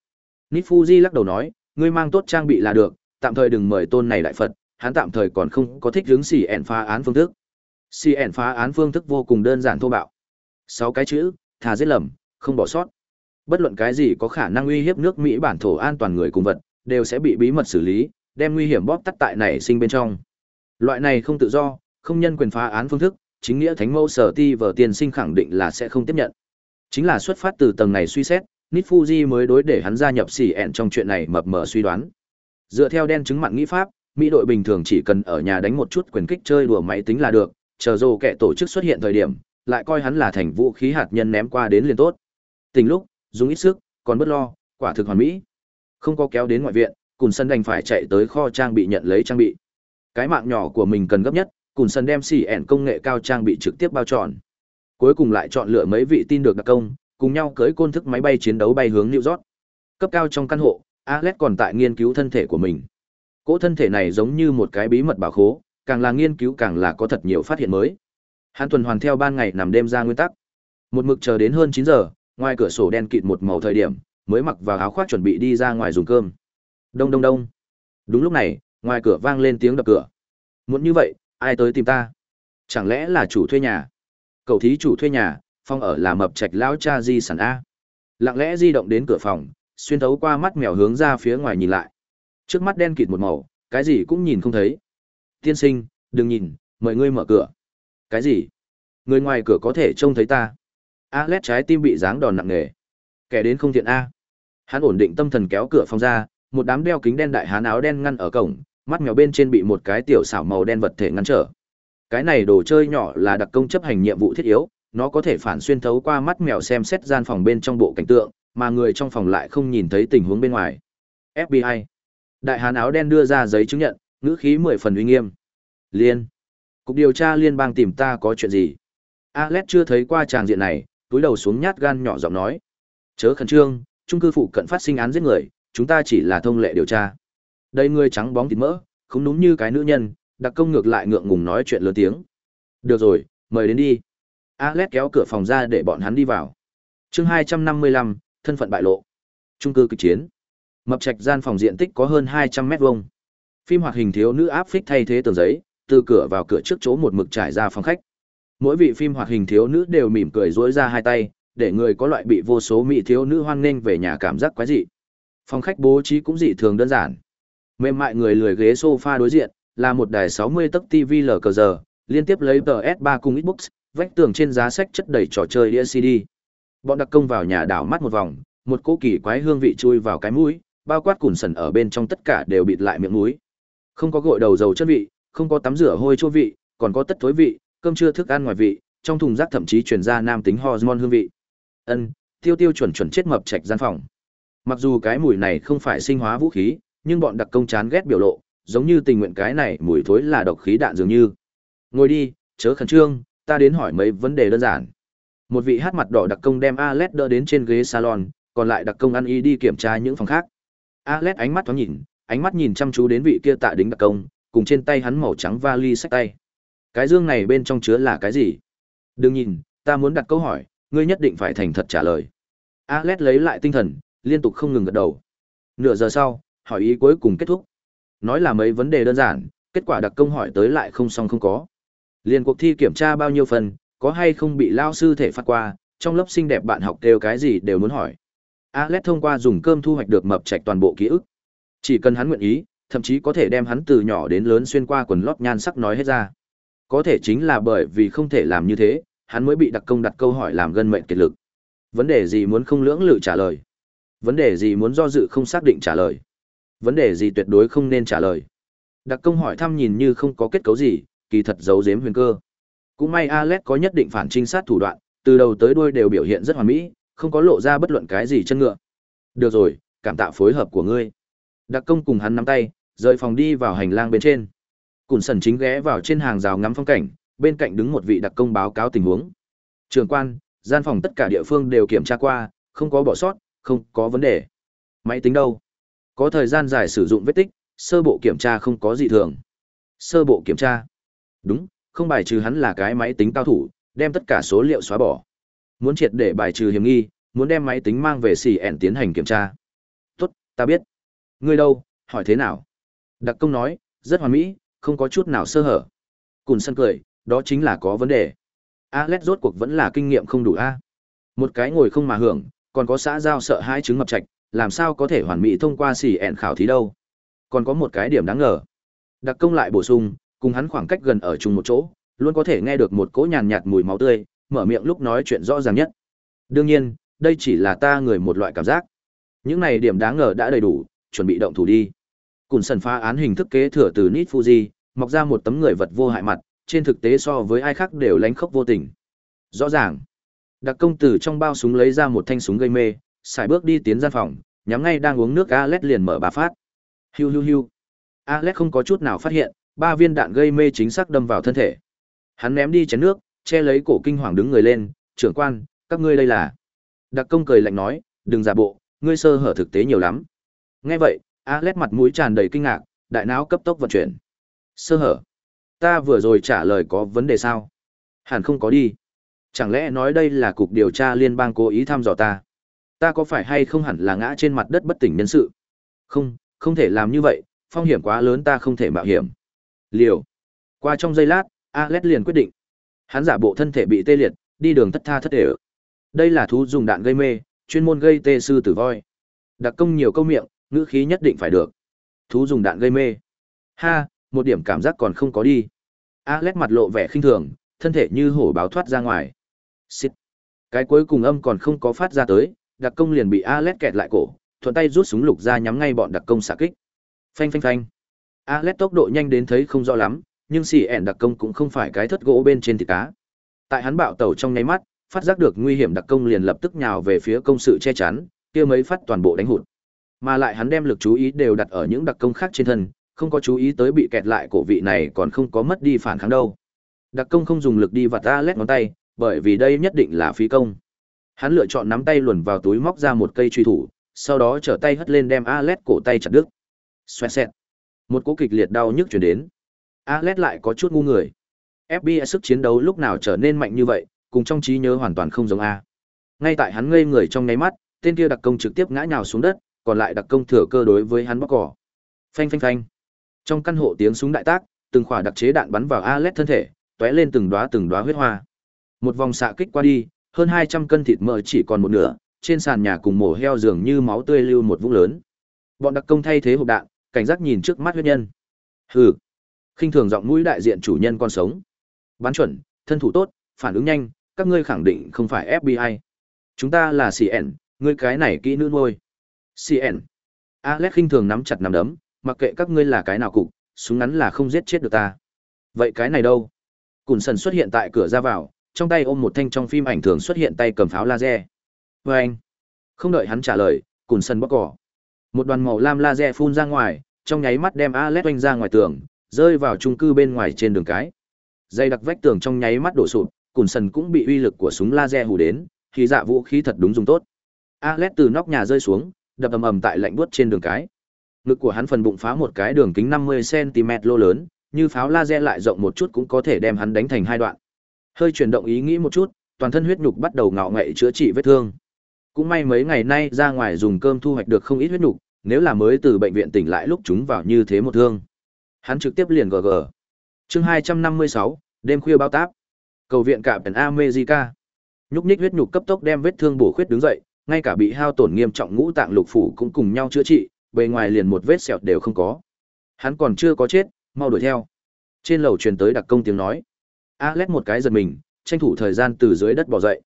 Nít Fuji lắc đầu nói, ngươi mang tốt trang bị là được, tạm thời đừng mời tôn này đại Phật, hắn tạm thời còn không có thích hướng xì ẻn phá án phương thức. Xì ẻn phá án phương thức vô cùng đơn giản thô bạo. Sáu cái chữ, thà giết lầm, không bỏ sót. Bất luận cái gì có khả năng uy hiếp nước Mỹ bản thổ an toàn người cùng vật, đều sẽ bị bí mật xử lý, đem nguy hiểm bóp tắt tại nảy sinh bên trong. Loại này không tự do, không nhân quyền phá án phương thức, chính nghĩa thánh mẫu sở ti vở tiền sinh khẳng định là sẽ không tiếp nhận. Chính là xuất phát từ tầng này suy xét, nít Fuji mới đối để hắn gia nhập xì ẹn trong chuyện này mập mờ suy đoán. Dựa theo đen chứng mặn nghĩ pháp, Mỹ đội bình thường chỉ cần ở nhà đánh một chút quyền kích chơi đùa máy tính là được, chờ dồ kẻ tổ chức xuất hiện thời điểm, lại coi hắn là thành vũ khí hạt nhân ném qua đến liền tốt. Tình lúc, dùng ít sức, còn bất lo, quả thực hoàn mỹ. Không có kéo đến ngoại viện, Cùn Sân đành phải chạy tới kho trang bị nhận lấy trang bị. Cái mạng nhỏ của mình cần gấp nhất, Cùn Sân đem xỉ ẻn công nghệ cao trang bị trực tiếp bao tròn. Cuối cùng lại chọn lựa mấy vị tin được đặc công, cùng nhau cưỡi côn thức máy bay chiến đấu bay hướng New York. Cấp cao trong căn hộ, Alex còn tại nghiên cứu thân thể của mình. Cỗ thân thể này giống như một cái bí mật bảo khố, càng là nghiên cứu càng là có thật nhiều phát hiện mới. Hắn tuần hoàn theo ban ngày nằm đêm ra nguyên tắc. Một mực chờ đến hơn chín giờ, ngoài cửa sổ đen kịt một màu thời điểm, mới mặc vào áo khoác chuẩn bị đi ra ngoài dùng cơm. Đông đông đông. Đúng lúc này, ngoài cửa vang lên tiếng đập cửa. Muốn như vậy, ai tới tìm ta? Chẳng lẽ là chủ thuê nhà? Cầu thí chủ thuê nhà, phong ở là mập trạch lão cha di sản a. Lặng lẽ di động đến cửa phòng, xuyên thấu qua mắt mèo hướng ra phía ngoài nhìn lại. Trước mắt đen kịt một màu, cái gì cũng nhìn không thấy. Tiên sinh, đừng nhìn, mời ngươi mở cửa. Cái gì? Người ngoài cửa có thể trông thấy ta. Alex trái tim bị giáng đòn nặng nề. Kẻ đến không thiện A. Hắn ổn định tâm thần kéo cửa phòng ra, một đám đeo kính đen đại hán áo đen ngăn ở cổng, mắt mèo bên trên bị một cái tiểu xảo màu đen vật thể ngăn trở. Cái này đồ chơi nhỏ là đặc công chấp hành nhiệm vụ thiết yếu, nó có thể phản xuyên thấu qua mắt mèo xem xét gian phòng bên trong bộ cảnh tượng, mà người trong phòng lại không nhìn thấy tình huống bên ngoài. FBI. Đại hán áo đen đưa ra giấy chứng nhận, ngữ khí mười phần uy nghiêm. Liên. Cục điều tra liên bang tìm ta có chuyện gì? Alex chưa thấy qua tràng diện này, túi đầu xuống nhát gan nhỏ giọng nói. Chớ khẩn trương, trung cư phụ cận phát sinh án giết người, chúng ta chỉ là thông lệ điều tra. Đây người trắng bóng thịt mỡ, không đúng như cái nữ nhân, đặc công ngược lại ngượng ngùng nói chuyện lớn tiếng. Được rồi, mời đến đi. Alex kéo cửa phòng ra để bọn hắn đi vào. chương 255, thân phận bại lộ. Trung cư kịch chiến. Mập trạch gian phòng diện tích có hơn 200 mét vuông. Phim hoạt hình thiếu nữ áp phích thay thế tường giấy, từ cửa vào cửa trước chỗ một mực trải ra phòng khách. Mỗi vị phim hoạt hình thiếu nữ đều mỉm cười duỗi ra hai tay, để người có loại bị vô số mỹ thiếu nữ hoan nghênh về nhà cảm giác quái dị. Phòng khách bố trí cũng dị thường đơn giản. Mềm mại người lười ghế sofa đối diện là một đài 60 tấc TV LCD, liên tiếp lấy PS3 cùng Xbox, vách tường trên giá sách chất đầy trò chơi đĩa CD. Bọn đặc công vào nhà đảo mắt một vòng, một cỗ kỳ quái hương vị chui vào cái mũi, bao quát cùn sần ở bên trong tất cả đều bịt lại miệng mũi. Không có gội đầu dầu chân vị, không có tắm rửa hôi chua vị, còn có tất thối vị, cơm trưa thức ăn ngoài vị, trong thùng rác thậm chí truyền ra nam tính hormone hương vị. Ân, tiêu tiêu chuẩn chuẩn chết mập trạch gian phòng. Mặc dù cái mùi này không phải sinh hóa vũ khí, nhưng bọn đặc công chán ghét biểu lộ, giống như tình nguyện cái này mùi thối là độc khí đạn dường như. Ngồi đi, chớ khẩn trương, ta đến hỏi mấy vấn đề đơn giản. Một vị hát mặt đỏ đặc công đem Alet đỡ đến trên ghế salon, còn lại đặc công ăn y đi kiểm tra những phòng khác. Alet ánh mắt thoáng nhìn, ánh mắt nhìn chăm chú đến vị kia tạ đính đặc công, cùng trên tay hắn màu trắng vali sách tay. Cái dương này bên trong chứa là cái gì? Đừng nhìn, ta muốn đặt câu hỏi, ngươi nhất định phải thành thật trả lời. Alet lấy lại tinh thần, liên tục không ngừng gật đầu. Nửa giờ sau, hỏi ý cuối cùng kết thúc. Nói là mấy vấn đề đơn giản, kết quả đặc công hỏi tới lại không xong không có. Liên cuộc thi kiểm tra bao nhiêu phần, có hay không bị lao sư thể phát qua, trong lớp xinh đẹp bạn học đều cái gì đều muốn hỏi. Alex thông qua dùng cơm thu hoạch được mập trạch toàn bộ ký ức. Chỉ cần hắn nguyện ý, thậm chí có thể đem hắn từ nhỏ đến lớn xuyên qua quần lót nhan sắc nói hết ra. Có thể chính là bởi vì không thể làm như thế, hắn mới bị đặc công đặt câu hỏi làm gân mệnh kiệt lực. Vấn đề gì muốn không lưỡng lự trả lời? Vấn đề gì muốn do dự không xác định trả lời? Vấn đề gì tuyệt đối không nên trả lời? Đặc công hỏi thăm nhìn như không có kết cấu gì, kỳ thật giấu giếm huyền cơ. Cũng may Alex có nhất định phản trinh sát thủ đoạn, từ đầu tới đuôi đều biểu hiện rất hoàn mỹ, không có lộ ra bất luận cái gì chân ngựa. Được rồi, cảm tạ phối hợp của ngươi. Đặc công cùng hắn nắm tay, rời phòng đi vào hành lang bên trên. Cùn sần chính ghé vào trên hàng rào ngắm phong cảnh, bên cạnh đứng một vị đặc công báo cáo tình huống. Trường quan, gian phòng tất cả địa phương đều kiểm tra qua, không có bỏ sót, không có vấn đề. Máy tính đâu? Có thời gian dài sử dụng vết tích, sơ bộ kiểm tra không có gì thường. Sơ bộ kiểm tra. Đúng, không bài trừ hắn là cái máy tính cao thủ, đem tất cả số liệu xóa bỏ. Muốn triệt để bài trừ hiểm nghi, muốn đem máy tính mang về xỉ ẻn tiến hành kiểm tra. Tốt, ta biết. Ngươi đâu, hỏi thế nào? Đặc công nói, rất hoàn mỹ, không có chút nào sơ hở. Cùn sân cười, đó chính là có vấn đề. Alex rốt cuộc vẫn là kinh nghiệm không đủ a. Một cái ngồi không mà hưởng, còn có xã giao sợ hai chứng mập trạch, làm sao có thể hoàn mỹ thông qua xỉ ẹn khảo thí đâu. Còn có một cái điểm đáng ngờ. Đặc công lại bổ sung, cùng hắn khoảng cách gần ở chung một chỗ, luôn có thể nghe được một cỗ nhàn nhạt mùi máu tươi, mở miệng lúc nói chuyện rõ ràng nhất. Đương nhiên, đây chỉ là ta người một loại cảm giác. Những này điểm đáng ngờ đã đầy đủ, chuẩn bị động thủ đi. Cùn sần phá án hình thức kế thừa từ Nít Fuji, mọc ra một tấm người vật vô hại mặt, trên thực tế so với ai khác đều lánh khốc vô tình. Rõ ràng. Đặc công tử trong bao súng lấy ra một thanh súng gây mê, xài bước đi tiến gian phòng, nhắm ngay đang uống nước Alex liền mở bà phát. Hiu hiu hiu. Alex không có chút nào phát hiện, ba viên đạn gây mê chính xác đâm vào thân thể. Hắn ném đi chén nước, che lấy cổ kinh hoàng đứng người lên, trưởng quan, các ngươi đây là. Đặc công cười lạnh nói, đừng giả bộ, ngươi sơ hở thực tế nhiều lắm. Nghe vậy, Alex mặt mũi tràn đầy kinh ngạc, đại não cấp tốc vận chuyển. Sơ hở. Ta vừa rồi trả lời có vấn đề sao? Hẳn không có đi. Chẳng lẽ nói đây là cục điều tra liên bang cố ý thăm dò ta? Ta có phải hay không hẳn là ngã trên mặt đất bất tỉnh nhân sự? Không, không thể làm như vậy, phong hiểm quá lớn ta không thể mạo hiểm. Liều. Qua trong giây lát, Alex liền quyết định. Hắn giả bộ thân thể bị tê liệt, đi đường thất tha thất để. Đây là thú dùng đạn gây mê, chuyên môn gây tê sư tử voi. Đặc công nhiều câu miệng, ngữ khí nhất định phải được. Thú dùng đạn gây mê. Ha, một điểm cảm giác còn không có đi. Alex mặt lộ vẻ khinh thường, thân thể như hổ báo thoát ra ngoài. xít Cái cuối cùng âm còn không có phát ra tới, đặc công liền bị Alex kẹt lại cổ, thuận tay rút súng lục ra nhắm ngay bọn đặc công xạ kích. Phanh phanh phanh. Alex tốc độ nhanh đến thấy không rõ lắm, nhưng xì ẻn đặc công cũng không phải cái thất gỗ bên trên thịt cá. Tại hắn bạo tẩu trong nháy mắt, phát giác được nguy hiểm đặc công liền lập tức nhào về phía công sự che chắn, kia mấy phát toàn bộ đánh hụt. Mà lại hắn đem lực chú ý đều đặt ở những đặc công khác trên thân, không có chú ý tới bị kẹt lại cổ vị này còn không có mất đi phản kháng đâu. Đặc công không dùng lực đi vặt lét ngón tay, bởi vì đây nhất định là phí công. Hắn lựa chọn nắm tay luồn vào túi móc ra một cây truy thủ, sau đó trở tay hất lên đem a lét cổ tay chặt đứt. Xoẹt xẹt. Một cỗ kịch liệt đau nhức truyền đến. Alex lại có chút ngu người. FBI sức chiến đấu lúc nào trở nên mạnh như vậy, cùng trong trí nhớ hoàn toàn không giống a. Ngay tại hắn ngây người trong nháy mắt, tên kia đặc công trực tiếp ngã nhào xuống đất, còn lại đặc công thừa cơ đối với hắn bóc cỏ. Phanh phanh phanh. Trong căn hộ tiếng súng đại tác, từng quả đặc chế đạn bắn vào Alex thân thể, tóe lên từng đóa từng đóa huyết hoa. Một vòng xạ kích qua đi, hơn 200 cân thịt mỡ chỉ còn một nửa, trên sàn nhà cùng mổ heo dường như máu tươi lưu một vũng lớn. Bọn đặc công thay thế hộp đạn, cảnh giác nhìn trước mắt huyết nhân. Hừ. Khinh thường giọng mũi đại diện chủ nhân con sống. Bán chuẩn, thân thủ tốt, phản ứng nhanh, các ngươi khẳng định không phải FBI. Chúng ta là CN, ngươi cái này kỹ nữ nuôi. CN. Alex khinh thường nắm chặt nắm đấm, mặc kệ các ngươi là cái nào cục, súng ngắn là không giết chết được ta. Vậy cái này đâu? Cùn sần xuất hiện tại cửa ra vào, trong tay ôm một thanh trong phim ảnh thường xuất hiện tay cầm pháo laser. Và anh. Không đợi hắn trả lời, Cùn sần bóc cỏ. Một đoàn màu lam laser phun ra ngoài, trong nháy mắt đem Alex oanh ra ngoài tường, rơi vào trung cư bên ngoài trên đường cái. Dây đặc vách tường trong nháy mắt đổ sụp, Cùn sần cũng bị uy lực của súng laser hù đến, khi dạ vũ khí thật đúng dùng tốt. Alet từ nóc nhà rơi xuống, đập ầm ầm tại lạnh buốt trên đường cái. Ngực của hắn phần bụng phá một cái đường kính 50 cm lô lớn, như pháo laser lại rộng một chút cũng có thể đem hắn đánh thành hai đoạn. Hơi chuyển động ý nghĩ một chút, toàn thân huyết nhục bắt đầu ngạo ngậy chữa trị vết thương. Cũng may mấy ngày nay ra ngoài dùng cơm thu hoạch được không ít huyết nhục, nếu là mới từ bệnh viện tỉnh lại lúc chúng vào như thế một thương. Hắn trực tiếp liền GG. Chương 256, đêm khuya bao táp. Cầu viện cả Penn America. Nhúc nhích huyết nhục cấp tốc đem vết thương bổ khuyết đứng dậy, ngay cả bị hao tổn nghiêm trọng ngũ tạng lục phủ cũng cùng nhau chữa trị, bề ngoài liền một vết sẹo đều không có. Hắn còn chưa có chết, mau đuổi theo. Trên lầu truyền tới đặc công tiếng nói. Alex một cái giật mình, tranh thủ thời gian từ dưới đất bò dậy.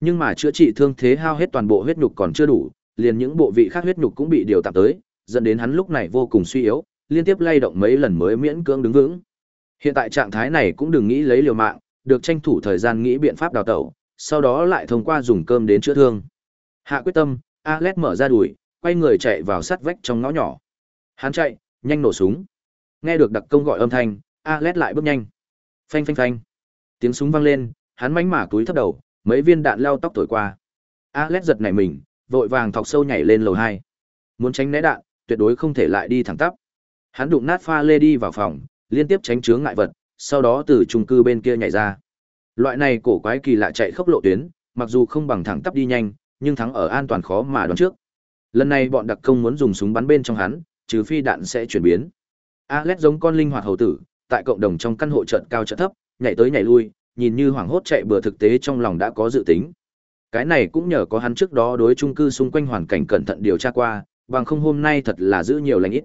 Nhưng mà chữa trị thương thế hao hết toàn bộ huyết nhục còn chưa đủ, liền những bộ vị khác huyết nhục cũng bị điều tạm tới, dẫn đến hắn lúc này vô cùng suy yếu, liên tiếp lay động mấy lần mới miễn cưỡng đứng vững. Hiện tại trạng thái này cũng đừng nghĩ lấy liều mạng, được tranh thủ thời gian nghĩ biện pháp đào tẩu, sau đó lại thông qua dùng cơm đến chữa thương. Hạ quyết tâm, Alex mở ra đùi, quay người chạy vào sát vách trong ngõ nhỏ. Hắn chạy, nhanh nổ súng. Nghe được đặc công gọi âm thanh, Alex lại bước nhanh. Phanh phanh phanh. Tiếng súng vang lên, hắn mánh mả túi thấp đầu, mấy viên đạn leo tóc thổi qua. Alex giật nảy mình, vội vàng thọc sâu nhảy lên lầu hai. Muốn tránh né đạn, tuyệt đối không thể lại đi thẳng tắp. Hắn đụng nát pha lê đi vào phòng, liên tiếp tránh chướng ngại vật, sau đó từ chung cư bên kia nhảy ra. Loại này cổ quái kỳ lạ chạy khốc lộ tuyến, mặc dù không bằng thẳng tắp đi nhanh, nhưng thắng ở an toàn khó mà đoán trước. Lần này bọn đặc công muốn dùng súng bắn bên trong hắn, trừ phi đạn sẽ chuyển biến. Alex giống con linh hoạt hầu tử, tại cộng đồng trong căn hộ trận cao trận thấp, nhảy tới nhảy lui, nhìn như hoảng hốt chạy bừa thực tế trong lòng đã có dự tính. Cái này cũng nhờ có hắn trước đó đối chung cư xung quanh hoàn cảnh cẩn thận điều tra qua, bằng không hôm nay thật là giữ nhiều lành ít.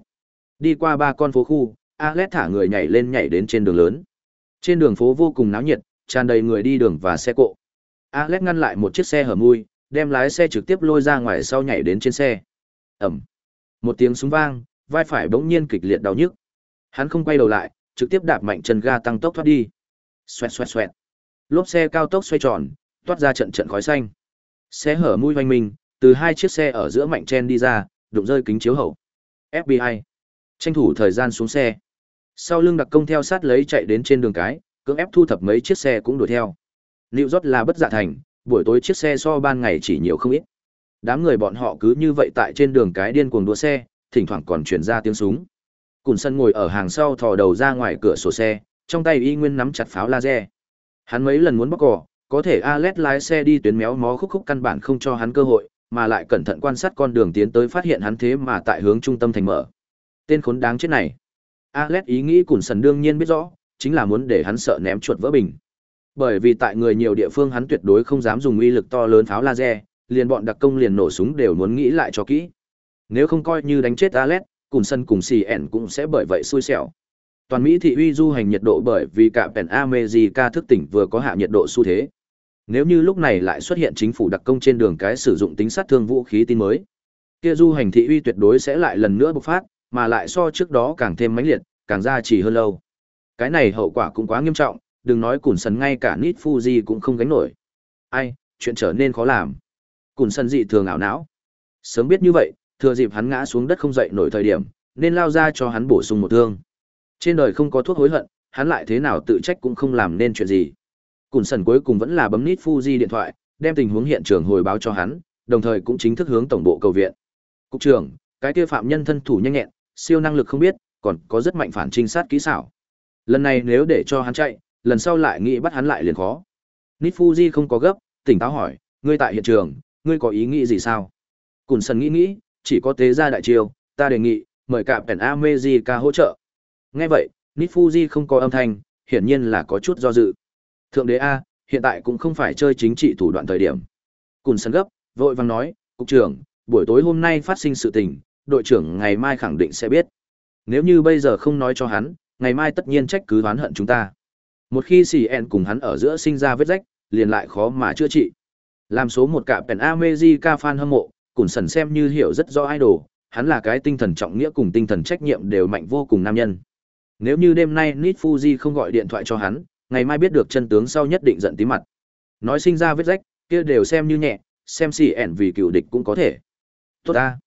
Đi qua ba con phố khu, Alex thả người nhảy lên nhảy đến trên đường lớn. Trên đường phố vô cùng náo nhiệt, tràn đầy người đi đường và xe cộ. Alex ngăn lại một chiếc xe hở mui, đem lái xe trực tiếp lôi ra ngoài sau nhảy đến trên xe. Ẩm. Một tiếng súng vang, vai phải bỗng nhiên kịch liệt đau nhức. Hắn không quay đầu lại, trực tiếp đạp mạnh chân ga tăng tốc thoát đi. Xoẹt xoẹt xoẹt. Lốp xe cao tốc xoay tròn, toát ra trận trận khói xanh. Xe hở mũi vành mình, từ hai chiếc xe ở giữa mạnh chen đi ra, đụng rơi kính chiếu hậu. FBI. Tranh thủ thời gian xuống xe. Sau lưng đặc công theo sát lấy chạy đến trên đường cái, cưỡng ép thu thập mấy chiếc xe cũng đuổi theo. Liệu rót là bất dạ thành, buổi tối chiếc xe so ban ngày chỉ nhiều không ít. Đám người bọn họ cứ như vậy tại trên đường cái điên cuồng đua xe, thỉnh thoảng còn truyền ra tiếng súng. Cùn sân ngồi ở hàng sau thò đầu ra ngoài cửa sổ xe, trong tay y nguyên nắm chặt pháo laser. Hắn mấy lần muốn bóc cỏ, có thể alet lái xe đi tuyến méo mó khúc khúc căn bản không cho hắn cơ hội, mà lại cẩn thận quan sát con đường tiến tới phát hiện hắn thế mà tại hướng trung tâm thành mở. Tên khốn đáng chết này. Alex ý nghĩ Cùn sần đương nhiên biết rõ, chính là muốn để hắn sợ ném chuột vỡ bình. Bởi vì tại người nhiều địa phương hắn tuyệt đối không dám dùng uy lực to lớn pháo laser, liền bọn đặc công liền nổ súng đều muốn nghĩ lại cho kỹ. Nếu không coi như đánh chết Alex, cùng sân cùng xì ẻn cũng sẽ bởi vậy xui xẻo. Toàn Mỹ thị uy du hành nhiệt độ bởi vì cả Pen America thức tỉnh vừa có hạ nhiệt độ xu thế. Nếu như lúc này lại xuất hiện chính phủ đặc công trên đường cái sử dụng tính sát thương vũ khí tin mới, kia du hành thị uy tuyệt đối sẽ lại lần nữa bộc phát, mà lại so trước đó càng thêm mãnh liệt, càng ra chỉ hơn lâu. Cái này hậu quả cũng quá nghiêm trọng, đừng nói Cùn Sần ngay cả Nít Fuji cũng không gánh nổi. Ai, chuyện trở nên khó làm. Cùn Sần dị thường ảo não. Sớm biết như vậy, thừa dịp hắn ngã xuống đất không dậy nổi thời điểm, nên lao ra cho hắn bổ sung một thương. Trên đời không có thuốc hối hận, hắn lại thế nào tự trách cũng không làm nên chuyện gì. Cùn Sần cuối cùng vẫn là bấm Nít Fuji điện thoại, đem tình huống hiện trường hồi báo cho hắn, đồng thời cũng chính thức hướng tổng bộ cầu viện. Cục trưởng, cái kia phạm nhân thân thủ nhanh nhẹn, siêu năng lực không biết, còn có rất mạnh phản trinh sát kỹ xảo. Lần này nếu để cho hắn chạy, lần sau lại nghĩ bắt hắn lại liền khó. Nít Fuji không có gấp, tỉnh táo hỏi, ngươi tại hiện trường, ngươi có ý nghĩ gì sao? Cùn Sần nghĩ nghĩ, chỉ có tế ra đại triều, ta đề nghị, mời cả Pen America hỗ trợ. Nghe vậy, Nít Fuji không có âm thanh, hiển nhiên là có chút do dự. Thượng đế A, hiện tại cũng không phải chơi chính trị thủ đoạn thời điểm. Cùn Sần gấp, vội vàng nói, cục trưởng, buổi tối hôm nay phát sinh sự tình, đội trưởng ngày mai khẳng định sẽ biết. Nếu như bây giờ không nói cho hắn, ngày mai tất nhiên trách cứ oán hận chúng ta. Một khi xì ẹn cùng hắn ở giữa sinh ra vết rách, liền lại khó mà chữa trị. Làm số một cả Pen America fan hâm mộ, Cùn Sần xem như hiểu rất rõ idol, hắn là cái tinh thần trọng nghĩa cùng tinh thần trách nhiệm đều mạnh vô cùng nam nhân. Nếu như đêm nay Nit Fuji không gọi điện thoại cho hắn, ngày mai biết được chân tướng sau nhất định giận tí mặt. Nói sinh ra vết rách, kia đều xem như nhẹ, xem xì ẹn vì cựu địch cũng có thể. Tốt ta.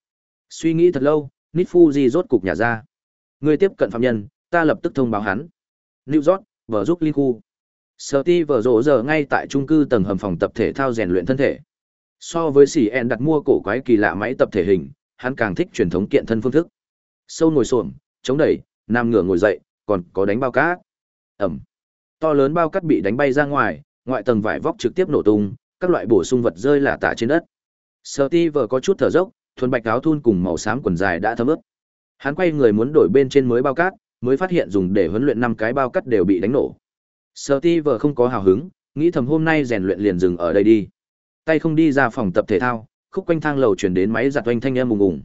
Suy nghĩ thật lâu, Nit Fuji rốt cục nhà ra. Người tiếp cận phạm nhân, ta lập tức thông báo hắn. New York, vở giúp Linh khu. Sở ti vở rộ giờ ngay tại trung cư tầng hầm phòng tập thể thao rèn luyện thân thể. So với xỉ en đặt mua cổ quái kỳ lạ máy tập thể hình, hắn càng thích truyền thống kiện thân phương thức. Sâu ngồi xổm, chống đẩy, nam ngửa ngồi dậy, còn có đánh bao cát. Ẩm. To lớn bao cát bị đánh bay ra ngoài, ngoại tầng vải vóc trực tiếp nổ tung, các loại bổ sung vật rơi lả tả trên đất. Sở ti có chút thở dốc, thuần bạch áo thun cùng màu xám quần dài đã thấm ướt. Hắn quay người muốn đổi bên trên mới bao cát, mới phát hiện dùng để huấn luyện năm cái bao cát đều bị đánh nổ. Steve không có hào hứng, nghĩ thầm hôm nay rèn luyện liền dừng ở đây đi. Tay không đi ra phòng tập thể thao, khúc quanh thang lầu truyền đến máy giặt oanh thanh em ùng ùng.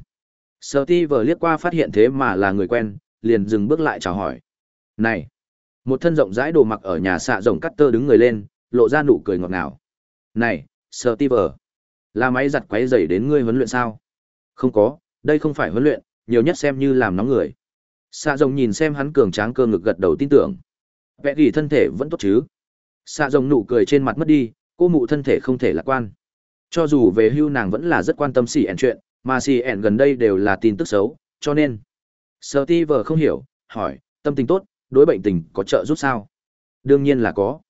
Steve liếc qua phát hiện thế mà là người quen, liền dừng bước lại chào hỏi. Này! Một thân rộng rãi đồ mặc ở nhà xạ rộng cắt tơ đứng người lên, lộ ra nụ cười ngọt ngào. Này, Steve! Là máy giặt quấy rầy đến ngươi huấn luyện sao? Không có, đây không phải huấn luyện, nhiều nhất xem như làm nóng người. Xạ rồng nhìn xem hắn cường tráng cơ ngực gật đầu tin tưởng. Vẽ gỉ thân thể vẫn tốt chứ. Xạ rồng nụ cười trên mặt mất đi, cô mụ thân thể không thể lạc quan. Cho dù về hưu nàng vẫn là rất quan tâm xì ẻn chuyện, mà xì ẻn gần đây đều là tin tức xấu, cho nên. sợ ti vờ không hiểu, hỏi, tâm tình tốt, đối bệnh tình có trợ giúp sao? Đương nhiên là có.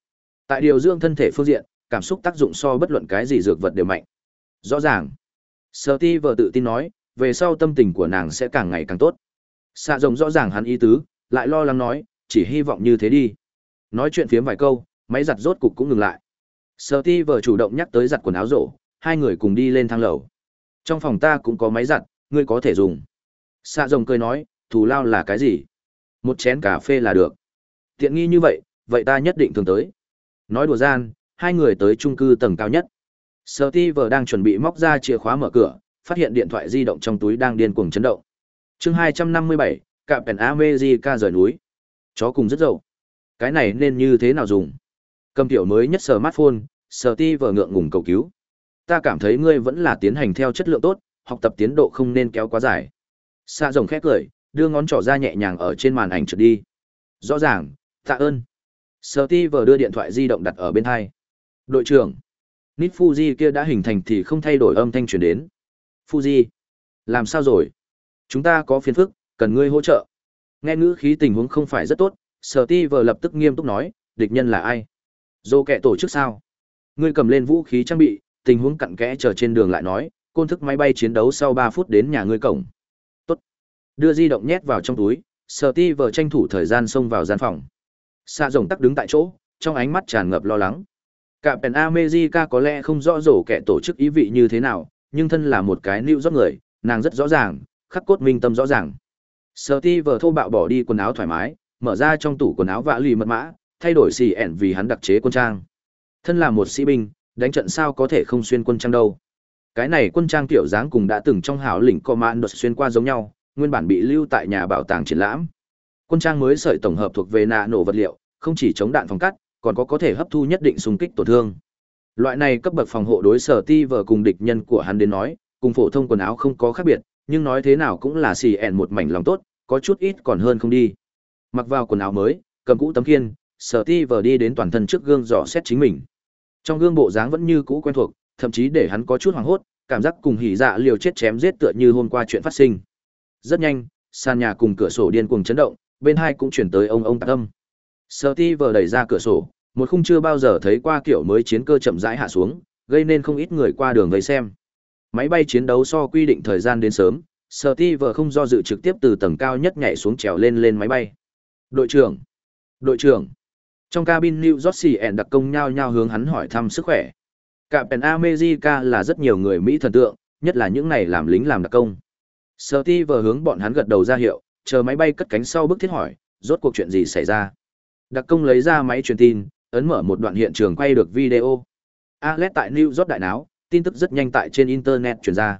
Tại điều dưỡng thân thể phương diện, cảm xúc tác dụng so bất luận cái gì dược vật đều mạnh. Rõ ràng. Sở ti vợ tự tin nói, về sau tâm tình của nàng sẽ càng ngày càng tốt. Xạ rồng rõ ràng hắn ý tứ, lại lo lắng nói, chỉ hy vọng như thế đi. Nói chuyện phiếm vài câu, máy giặt rốt cục cũng ngừng lại. Sở ti vợ chủ động nhắc tới giặt quần áo rổ, hai người cùng đi lên thang lầu. Trong phòng ta cũng có máy giặt, ngươi có thể dùng. Xạ rồng cười nói, thù lao là cái gì? Một chén cà phê là được. Tiện nghi như vậy, vậy ta nhất định thường tới. Nói đùa gian, hai người tới chung cư tầng cao nhất. Sở ti vợ đang chuẩn bị móc ra chìa khóa mở cửa, phát hiện điện thoại di động trong túi đang điên cuồng chấn động. chương 257, cạm pèn America rời núi. Chó cùng rất dậu. Cái này nên như thế nào dùng? Cầm tiểu mới nhất smartphone, sở ti vờ ngượng ngùng cầu cứu. Ta cảm thấy ngươi vẫn là tiến hành theo chất lượng tốt, học tập tiến độ không nên kéo quá dài. Sa rồng khét cười, đưa ngón trỏ ra nhẹ nhàng ở trên màn ảnh trượt đi. Rõ ràng, tạ ơn. Sở ti vờ đưa điện thoại di động đặt ở bên hai. Đội trưởng, Nít Fuji kia đã hình thành thì không thay đổi âm thanh truyền đến. Fuji, làm sao rồi? Chúng ta có phiền phức, cần ngươi hỗ trợ. Nghe ngữ khí tình huống không phải rất tốt, sở ti lập tức nghiêm túc nói, địch nhân là ai? Dô kẻ tổ chức sao? Ngươi cầm lên vũ khí trang bị, tình huống cặn kẽ chờ trên đường lại nói, côn thức máy bay chiến đấu sau ba phút đến nhà ngươi cổng. Tốt. Đưa di động nhét vào trong túi, sở ti tranh thủ thời gian xông vào gian phòng. Sa rồng tắc đứng tại chỗ, trong ánh mắt tràn ngập lo lắng. Cả Pen America có lẽ không rõ rổ kẻ tổ chức ý vị như thế nào, nhưng thân là một cái lưu rót người, nàng rất rõ ràng, khắc cốt minh tâm rõ ràng. Sở ti vờ thô bạo bỏ đi quần áo thoải mái, mở ra trong tủ quần áo vạ lì mật mã, thay đổi xì ẻn vì hắn đặc chế quân trang. Thân là một sĩ binh, đánh trận sao có thể không xuyên quân trang đâu. Cái này quân trang tiểu dáng cùng đã từng trong hảo lĩnh command đột xuyên qua giống nhau, nguyên bản bị lưu tại nhà bảo tàng triển lãm. Quân trang mới sợi tổng hợp thuộc về nạ nổ vật liệu, không chỉ chống đạn phòng cắt, còn có có thể hấp thu nhất định xung kích tổn thương. Loại này cấp bậc phòng hộ đối sở ti vở cùng địch nhân của hắn đến nói, cùng phổ thông quần áo không có khác biệt, nhưng nói thế nào cũng là xì ẻn một mảnh lòng tốt, có chút ít còn hơn không đi. Mặc vào quần áo mới, cầm cũ tấm kiên, sở ti vở đi đến toàn thân trước gương dò xét chính mình. Trong gương bộ dáng vẫn như cũ quen thuộc, thậm chí để hắn có chút hoảng hốt, cảm giác cùng hỉ dạ liều chết chém giết tựa như hôm qua chuyện phát sinh. Rất nhanh, sàn nhà cùng cửa sổ điên cuồng chấn động, bên hai cũng chuyển tới ông ông tạc âm. Sở ti vờ đẩy ra cửa sổ, một khung chưa bao giờ thấy qua kiểu mới chiến cơ chậm rãi hạ xuống, gây nên không ít người qua đường vây xem. Máy bay chiến đấu so quy định thời gian đến sớm, Sở ti vợ không do dự trực tiếp từ tầng cao nhất nhảy xuống trèo lên lên máy bay. Đội trưởng! Đội trưởng! Trong cabin New York ẻn đặc công nhao nhao hướng hắn hỏi thăm sức khỏe. Captain America là rất nhiều người Mỹ thần tượng, nhất là những này làm lính làm đặc công. Steve hướng bọn hắn gật đầu ra hiệu, chờ máy bay cất cánh sau bức thiết hỏi, rốt cuộc chuyện gì xảy ra. Đặc công lấy ra máy truyền tin, ấn mở một đoạn hiện trường quay được video. Alex tại New York đại náo, tin tức rất nhanh tại trên internet truyền ra.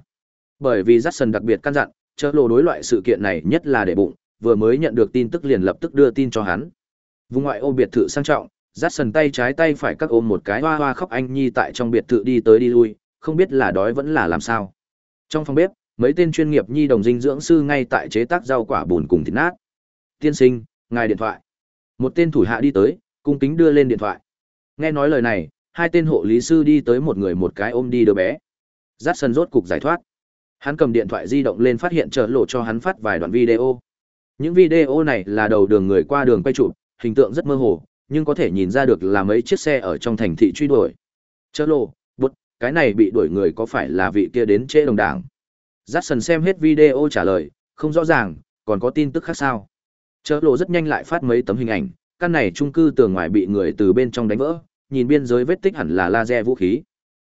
Bởi vì Jackson đặc biệt căn dặn, chớ lộ đối loại sự kiện này nhất là để bụng, vừa mới nhận được tin tức liền lập tức đưa tin cho hắn. Vùng ngoại ô biệt thự sang trọng, Jackson tay trái tay phải các ôm một cái hoa hoa khóc anh nhi tại trong biệt thự đi tới đi lui, không biết là đói vẫn là làm sao. Trong phòng bếp, mấy tên chuyên nghiệp nhi đồng dinh dưỡng sư ngay tại chế tác rau quả bùn cùng thịt nát. Tiên sinh, ngài điện thoại. Một tên thủ hạ đi tới, cung kính đưa lên điện thoại. Nghe nói lời này, hai tên hộ lý sư đi tới một người một cái ôm đi đứa bé. Jackson rốt cục giải thoát. Hắn cầm điện thoại di động lên phát hiện trợ lộ cho hắn phát vài đoạn video. Những video này là đầu đường người qua đường quay chụp, hình tượng rất mơ hồ, nhưng có thể nhìn ra được là mấy chiếc xe ở trong thành thị truy đuổi. Chớ lộ, bút, cái này bị đuổi người có phải là vị kia đến trễ đồng đảng? Jackson xem hết video trả lời, không rõ ràng, còn có tin tức khác sao? Chớ lộ rất nhanh lại phát mấy tấm hình ảnh, căn này trung cư tường ngoài bị người từ bên trong đánh vỡ, nhìn biên giới vết tích hẳn là laser vũ khí.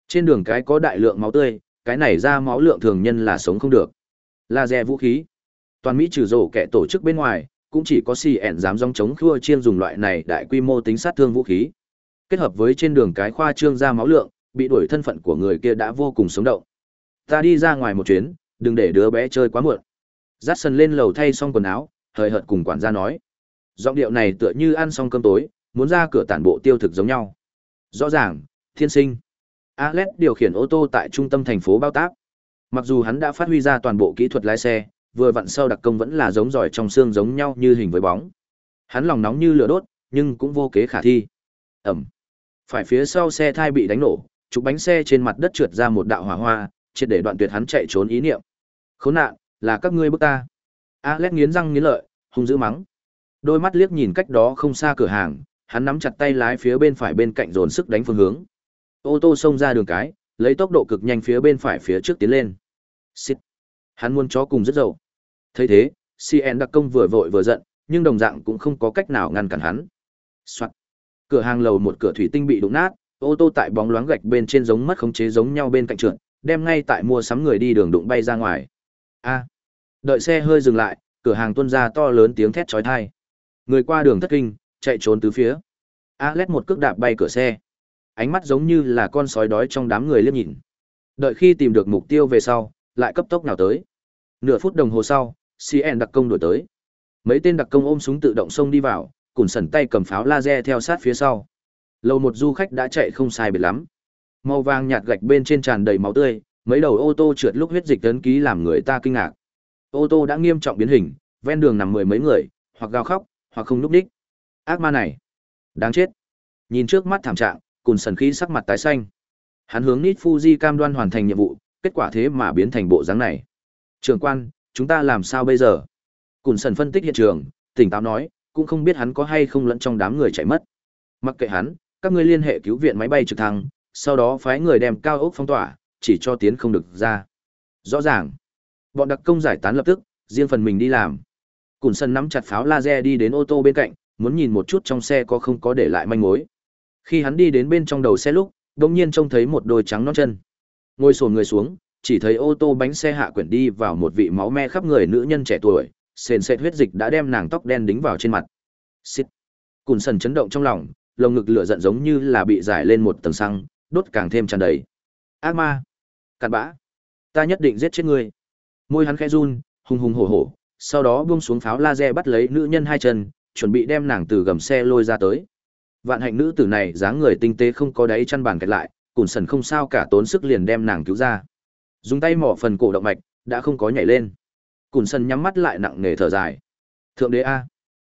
Trên đường cái có đại lượng máu tươi, cái này ra máu lượng thường nhân là sống không được. Laser vũ khí. Toàn Mỹ trừ rổ kẻ tổ chức bên ngoài, cũng chỉ có CN dám dòng chống khua chiên dùng loại này đại quy mô tính sát thương vũ khí. Kết hợp với trên đường cái khoa trương ra máu lượng, bị đuổi thân phận của người kia đã vô cùng sống động. Ta đi ra ngoài một chuyến, đừng để đứa bé chơi quá muộn. Jackson lên lầu thay xong quần áo, hời hợt cùng quản gia nói. Giọng điệu này tựa như ăn xong cơm tối, muốn ra cửa tản bộ tiêu thực giống nhau. Rõ ràng, thiên sinh. Alex điều khiển ô tô tại trung tâm thành phố bao tác. Mặc dù hắn đã phát huy ra toàn bộ kỹ thuật lái xe, vừa vặn sau đặc công vẫn là giống giỏi trong xương giống nhau như hình với bóng. Hắn lòng nóng như lửa đốt, nhưng cũng vô kế khả thi. Ẩm. Phải phía sau xe thai bị đánh nổ, trục bánh xe trên mặt đất trượt ra một đạo hỏa hoa, triệt để đoạn tuyệt hắn chạy trốn ý niệm. Khốn nạn, là các ngươi bức ta. Alex nghiến răng nghiến lợi, hung dữ mắng. Đôi mắt liếc nhìn cách đó không xa cửa hàng, hắn nắm chặt tay lái phía bên phải bên cạnh dồn sức đánh phương hướng. Ô tô xông ra đường cái, lấy tốc độ cực nhanh phía bên phải phía trước tiến lên. Xịt. Hắn muốn chó cùng rất dậu thấy thế cn đặc công vừa vội vừa giận nhưng đồng dạng cũng không có cách nào ngăn cản hắn Soạn. cửa hàng lầu một cửa thủy tinh bị đụng nát ô tô tại bóng loáng gạch bên trên giống mất khống chế giống nhau bên cạnh trượt đem ngay tại mua sắm người đi đường đụng bay ra ngoài a đợi xe hơi dừng lại cửa hàng tuân ra to lớn tiếng thét chói tai người qua đường thất kinh, chạy trốn từ phía. A lét một cước đạp bay cửa xe. Ánh mắt giống như là con sói đói trong đám người liếc nhìn. Đợi khi tìm được mục tiêu về sau, lại cấp tốc nào tới. Nửa phút đồng hồ sau cn đặc công đổi tới. Mấy tên đặc công ôm súng tự động xông đi vào cùn sẩn tay cầm pháo laser theo sát phía sau. Lầu một du khách đã chạy không sai biệt lắm. Màu vàng nhạt gạch bên trên tràn đầy máu tươi, mấy đầu ô tô trượt lúc huyết dịch tấn ký làm người ta kinh ngạc. Ô tô đã nghiêm trọng biến hình, ven đường nằm mười mấy người, hoặc gào khóc hoặc không núp đích ác ma này đáng chết nhìn trước mắt thảm trạng cùn sần khí sắc mặt tái xanh hắn hướng nít fuji cam đoan hoàn thành nhiệm vụ kết quả thế mà biến thành bộ dáng này trường quan chúng ta làm sao bây giờ? Cùn sần phân tích hiện trường, tỉnh táo nói, cũng không biết hắn có hay không lẫn trong đám người chạy mất. Mặc kệ hắn, các ngươi liên hệ cứu viện máy bay trực thăng, sau đó phái người đem cao ốc phong tỏa, chỉ cho tiến không được ra. Rõ ràng. Bọn đặc công giải tán lập tức, riêng phần mình đi làm. Cùn sân nắm chặt pháo laser đi đến ô tô bên cạnh, muốn nhìn một chút trong xe có không có để lại manh mối. Khi hắn đi đến bên trong đầu xe lúc, đột nhiên trông thấy một đôi trắng non chân. Ngồi xổm người xuống, chỉ thấy ô tô bánh xe hạ quyển đi vào một vị máu me khắp người nữ nhân trẻ tuổi, sền sệt huyết dịch đã đem nàng tóc đen đính vào trên mặt. Xít. Cùn sần chấn động trong lòng, lồng ngực lửa giận giống như là bị giải lên một tầng xăng, đốt càng thêm tràn đầy. Ác ma, cặn bã, ta nhất định giết chết ngươi. Môi hắn khẽ run, hùng hùng hổ hổ, sau đó buông xuống pháo laser bắt lấy nữ nhân hai chân, chuẩn bị đem nàng từ gầm xe lôi ra tới. Vạn hạnh nữ tử này dáng người tinh tế không có đáy chăn bàn kẹt lại, Cùn Sần không sao cả tốn sức liền đem nàng cứu ra. Dùng tay mỏ phần cổ động mạch, đã không có nhảy lên. Cùn Sần nhắm mắt lại nặng nề thở dài. Thượng đế a.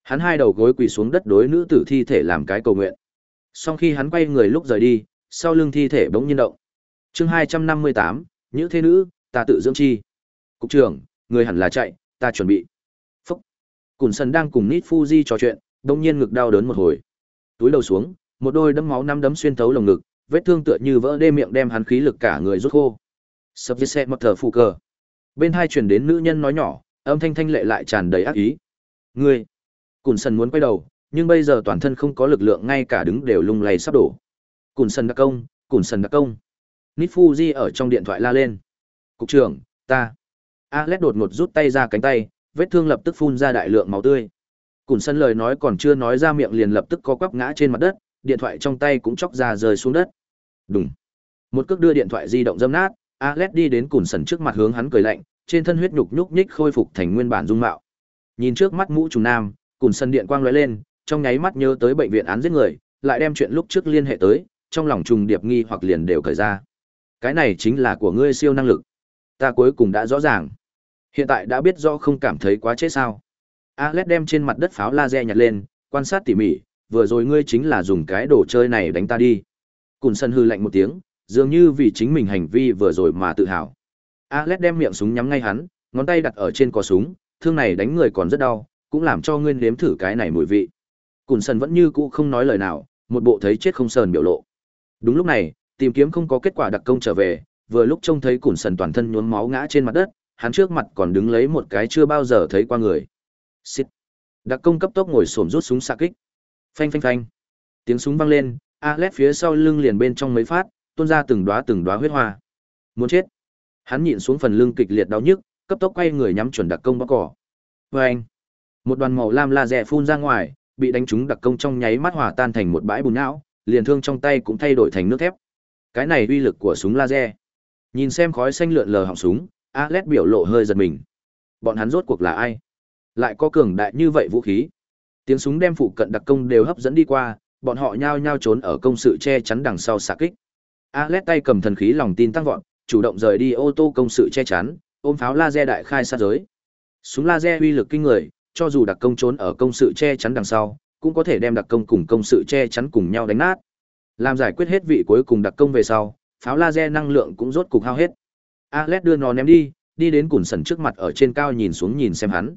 Hắn hai đầu gối quỳ xuống đất đối nữ tử thi thể làm cái cầu nguyện. Sau khi hắn quay người lúc rời đi, sau lưng thi thể bỗng nhiên động. Chương hai trăm năm mươi tám, Nữ thế nữ, ta tự dưỡng chi. Cục trưởng, người hẳn là chạy, ta chuẩn bị. Phúc. Cùn Sần đang cùng Nít Fuji trò chuyện, đông nhiên ngực đau đớn một hồi. Túi đầu xuống, một đôi đấm máu năm đấm xuyên thấu lồng ngực, vết thương tựa như vỡ đê miệng đem hắn khí lực cả người rút khô. Sập viết xe một thở phụ cờ. Bên hai truyền đến nữ nhân nói nhỏ, âm thanh thanh lệ lại tràn đầy ác ý. Ngươi. Cùn Sần muốn quay đầu, nhưng bây giờ toàn thân không có lực lượng ngay cả đứng đều lung lay sắp đổ. Cùn Sần đặc công, Cùn Sần đặc công. Nít Fuji ở trong điện thoại la lên. Cục trưởng, ta. Alex đột ngột rút tay ra cánh tay, vết thương lập tức phun ra đại lượng máu tươi. Cùn sân lời nói còn chưa nói ra miệng liền lập tức co quắp ngã trên mặt đất, điện thoại trong tay cũng chóc ra rơi xuống đất. Đùng. Một cước đưa điện thoại di động dâm nát, Alex đi đến Cùn sân trước mặt hướng hắn cười lạnh, trên thân huyết nhục nhúc nhích khôi phục thành nguyên bản dung mạo. Nhìn trước mắt mũ trùng nam, Cùn sân điện quang lóe lên, trong nháy mắt nhớ tới bệnh viện án giết người, lại đem chuyện lúc trước liên hệ tới, trong lòng trùng điệp nghi hoặc liền đều cởi ra. Cái này chính là của ngươi siêu năng lực. Ta cuối cùng đã rõ ràng. Hiện tại đã biết rõ không cảm thấy quá chết sao. Alex đem trên mặt đất pháo laser nhặt lên, quan sát tỉ mỉ, vừa rồi ngươi chính là dùng cái đồ chơi này đánh ta đi. Cùn sân hư lạnh một tiếng, dường như vì chính mình hành vi vừa rồi mà tự hào. Alex đem miệng súng nhắm ngay hắn, ngón tay đặt ở trên cò súng, thương này đánh người còn rất đau, cũng làm cho ngươi nếm thử cái này mùi vị. Cùn sân vẫn như cũ không nói lời nào, một bộ thấy chết không sờn biểu lộ. Đúng lúc này, tìm kiếm không có kết quả đặc công trở về, vừa lúc trông thấy Cùn sân toàn thân nhuốm máu ngã trên mặt đất, hắn trước mặt còn đứng lấy một cái chưa bao giờ thấy qua người. Xịt. Đặc công cấp tốc ngồi xổm rút súng xạ kích. Phanh phanh phanh. Tiếng súng vang lên, Alet phía sau lưng liền bên trong mấy phát, tuôn ra từng đóa từng đóa huyết hoa. Muốn chết. Hắn nhịn xuống phần lưng kịch liệt đau nhức, cấp tốc quay người nhắm chuẩn đặc công bắc cỏ. Phanh. Một đoàn màu lam laser phun ra ngoài, bị đánh trúng đặc công trong nháy mắt hòa tan thành một bãi bùn não, liền thương trong tay cũng thay đổi thành nước thép. Cái này uy lực của súng laser. Nhìn xem khói xanh lượn lờ họng súng, Alet biểu lộ hơi giật mình. Bọn hắn rốt cuộc là ai? Lại có cường đại như vậy vũ khí. Tiếng súng đem phụ cận đặc công đều hấp dẫn đi qua, bọn họ nhao nhao trốn ở công sự che chắn đằng sau xạ kích. Alet tay cầm thần khí lòng tin tăng vọt, chủ động rời đi ô tô công sự che chắn, ôm pháo laser đại khai sát giới. Súng laser uy lực kinh người, cho dù đặc công trốn ở công sự che chắn đằng sau, cũng có thể đem đặc công cùng công sự che chắn cùng nhau đánh nát. Làm giải quyết hết vị cuối cùng đặc công về sau, pháo laser năng lượng cũng rốt cục hao hết. Alet đưa nó ném đi, đi đến Cùn Sần trước mặt ở trên cao nhìn xuống nhìn xem hắn.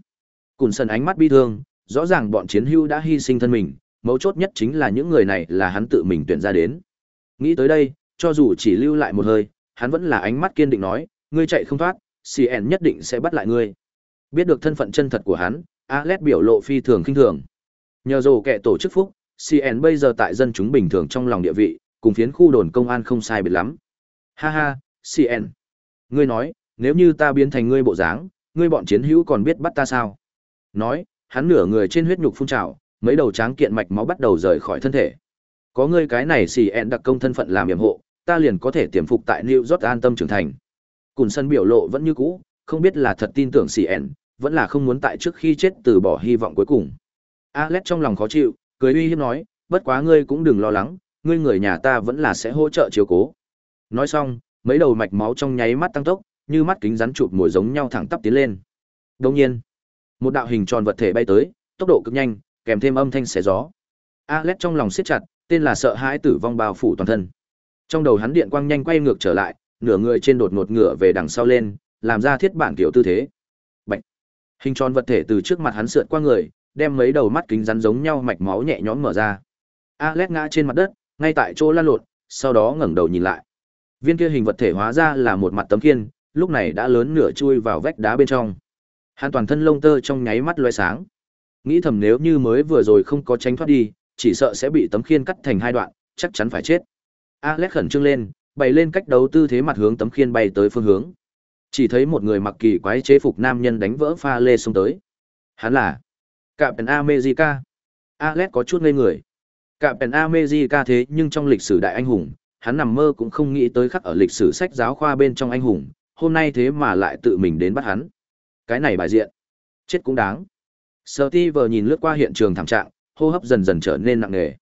Cùn Sần ánh mắt bi thương, rõ ràng bọn chiến hưu đã hy sinh thân mình, mấu chốt nhất chính là những người này là hắn tự mình tuyển ra đến. Nghĩ tới đây, cho dù chỉ lưu lại một hơi, hắn vẫn là ánh mắt kiên định nói, ngươi chạy không thoát, CN nhất định sẽ bắt lại ngươi. Biết được thân phận chân thật của hắn, Alet biểu lộ phi thường khinh thường. Nhờ rồ kẻ tổ chức phúc, CN bây giờ tại dân chúng bình thường trong lòng địa vị, cùng phiến khu đồn công an không sai biệt lắm. Ha ha, CN. Ngươi nói, nếu như ta biến thành ngươi bộ dáng, ngươi bọn chiến hữu còn biết bắt ta sao? Nói, hắn nửa người trên huyết nhục phun trào, mấy đầu tráng kiện mạch máu bắt đầu rời khỏi thân thể. Có ngươi cái này xì ẹn đặc công thân phận làm yểm hộ, ta liền có thể tiềm phục tại New York an tâm trưởng thành. Cùn sân biểu lộ vẫn như cũ, không biết là thật tin tưởng xì ẹn, vẫn là không muốn tại trước khi chết từ bỏ hy vọng cuối cùng. Alex trong lòng khó chịu, cười uy hiếp nói, bất quá ngươi cũng đừng lo lắng, ngươi người nhà ta vẫn là sẽ hỗ trợ chiếu cố. Nói xong, mấy đầu mạch máu trong nháy mắt tăng tốc, như mắt kính rắn chụp mồi giống nhau thẳng tắp tiến lên. Đồng nhiên, một đạo hình tròn vật thể bay tới, tốc độ cực nhanh, kèm thêm âm thanh xé gió. Alex trong lòng siết chặt, tên là sợ hãi tử vong bao phủ toàn thân. Trong đầu hắn điện quang nhanh quay ngược trở lại, nửa người trên đột ngột ngửa về đằng sau lên, làm ra thiết bản kiểu tư thế. Bạch. Hình tròn vật thể từ trước mặt hắn sượt qua người, đem mấy đầu mắt kính rắn giống nhau mạch máu nhẹ nhõm mở ra. Alex ngã trên mặt đất, ngay tại chỗ lăn lộn, sau đó ngẩng đầu nhìn lại. Viên kia hình vật thể hóa ra là một mặt tấm khiên, lúc này đã lớn nửa chui vào vách đá bên trong. Hắn toàn thân lông tơ trong nháy mắt loé sáng. Nghĩ thầm nếu như mới vừa rồi không có tránh thoát đi, chỉ sợ sẽ bị tấm khiên cắt thành hai đoạn, chắc chắn phải chết. Alex khẩn trương lên, bày lên cách đấu tư thế mặt hướng tấm khiên bay tới phương hướng. Chỉ thấy một người mặc kỳ quái chế phục nam nhân đánh vỡ pha lê xông tới. Hắn là Captain America. Alex có chút ngây người. Captain America thế nhưng trong lịch sử đại anh hùng, hắn nằm mơ cũng không nghĩ tới khắc ở lịch sử sách giáo khoa bên trong anh hùng, hôm nay thế mà lại tự mình đến bắt hắn. Cái này bài diện. Chết cũng đáng. Steve nhìn lướt qua hiện trường thảm trạng, hô hấp dần dần trở nên nặng nề.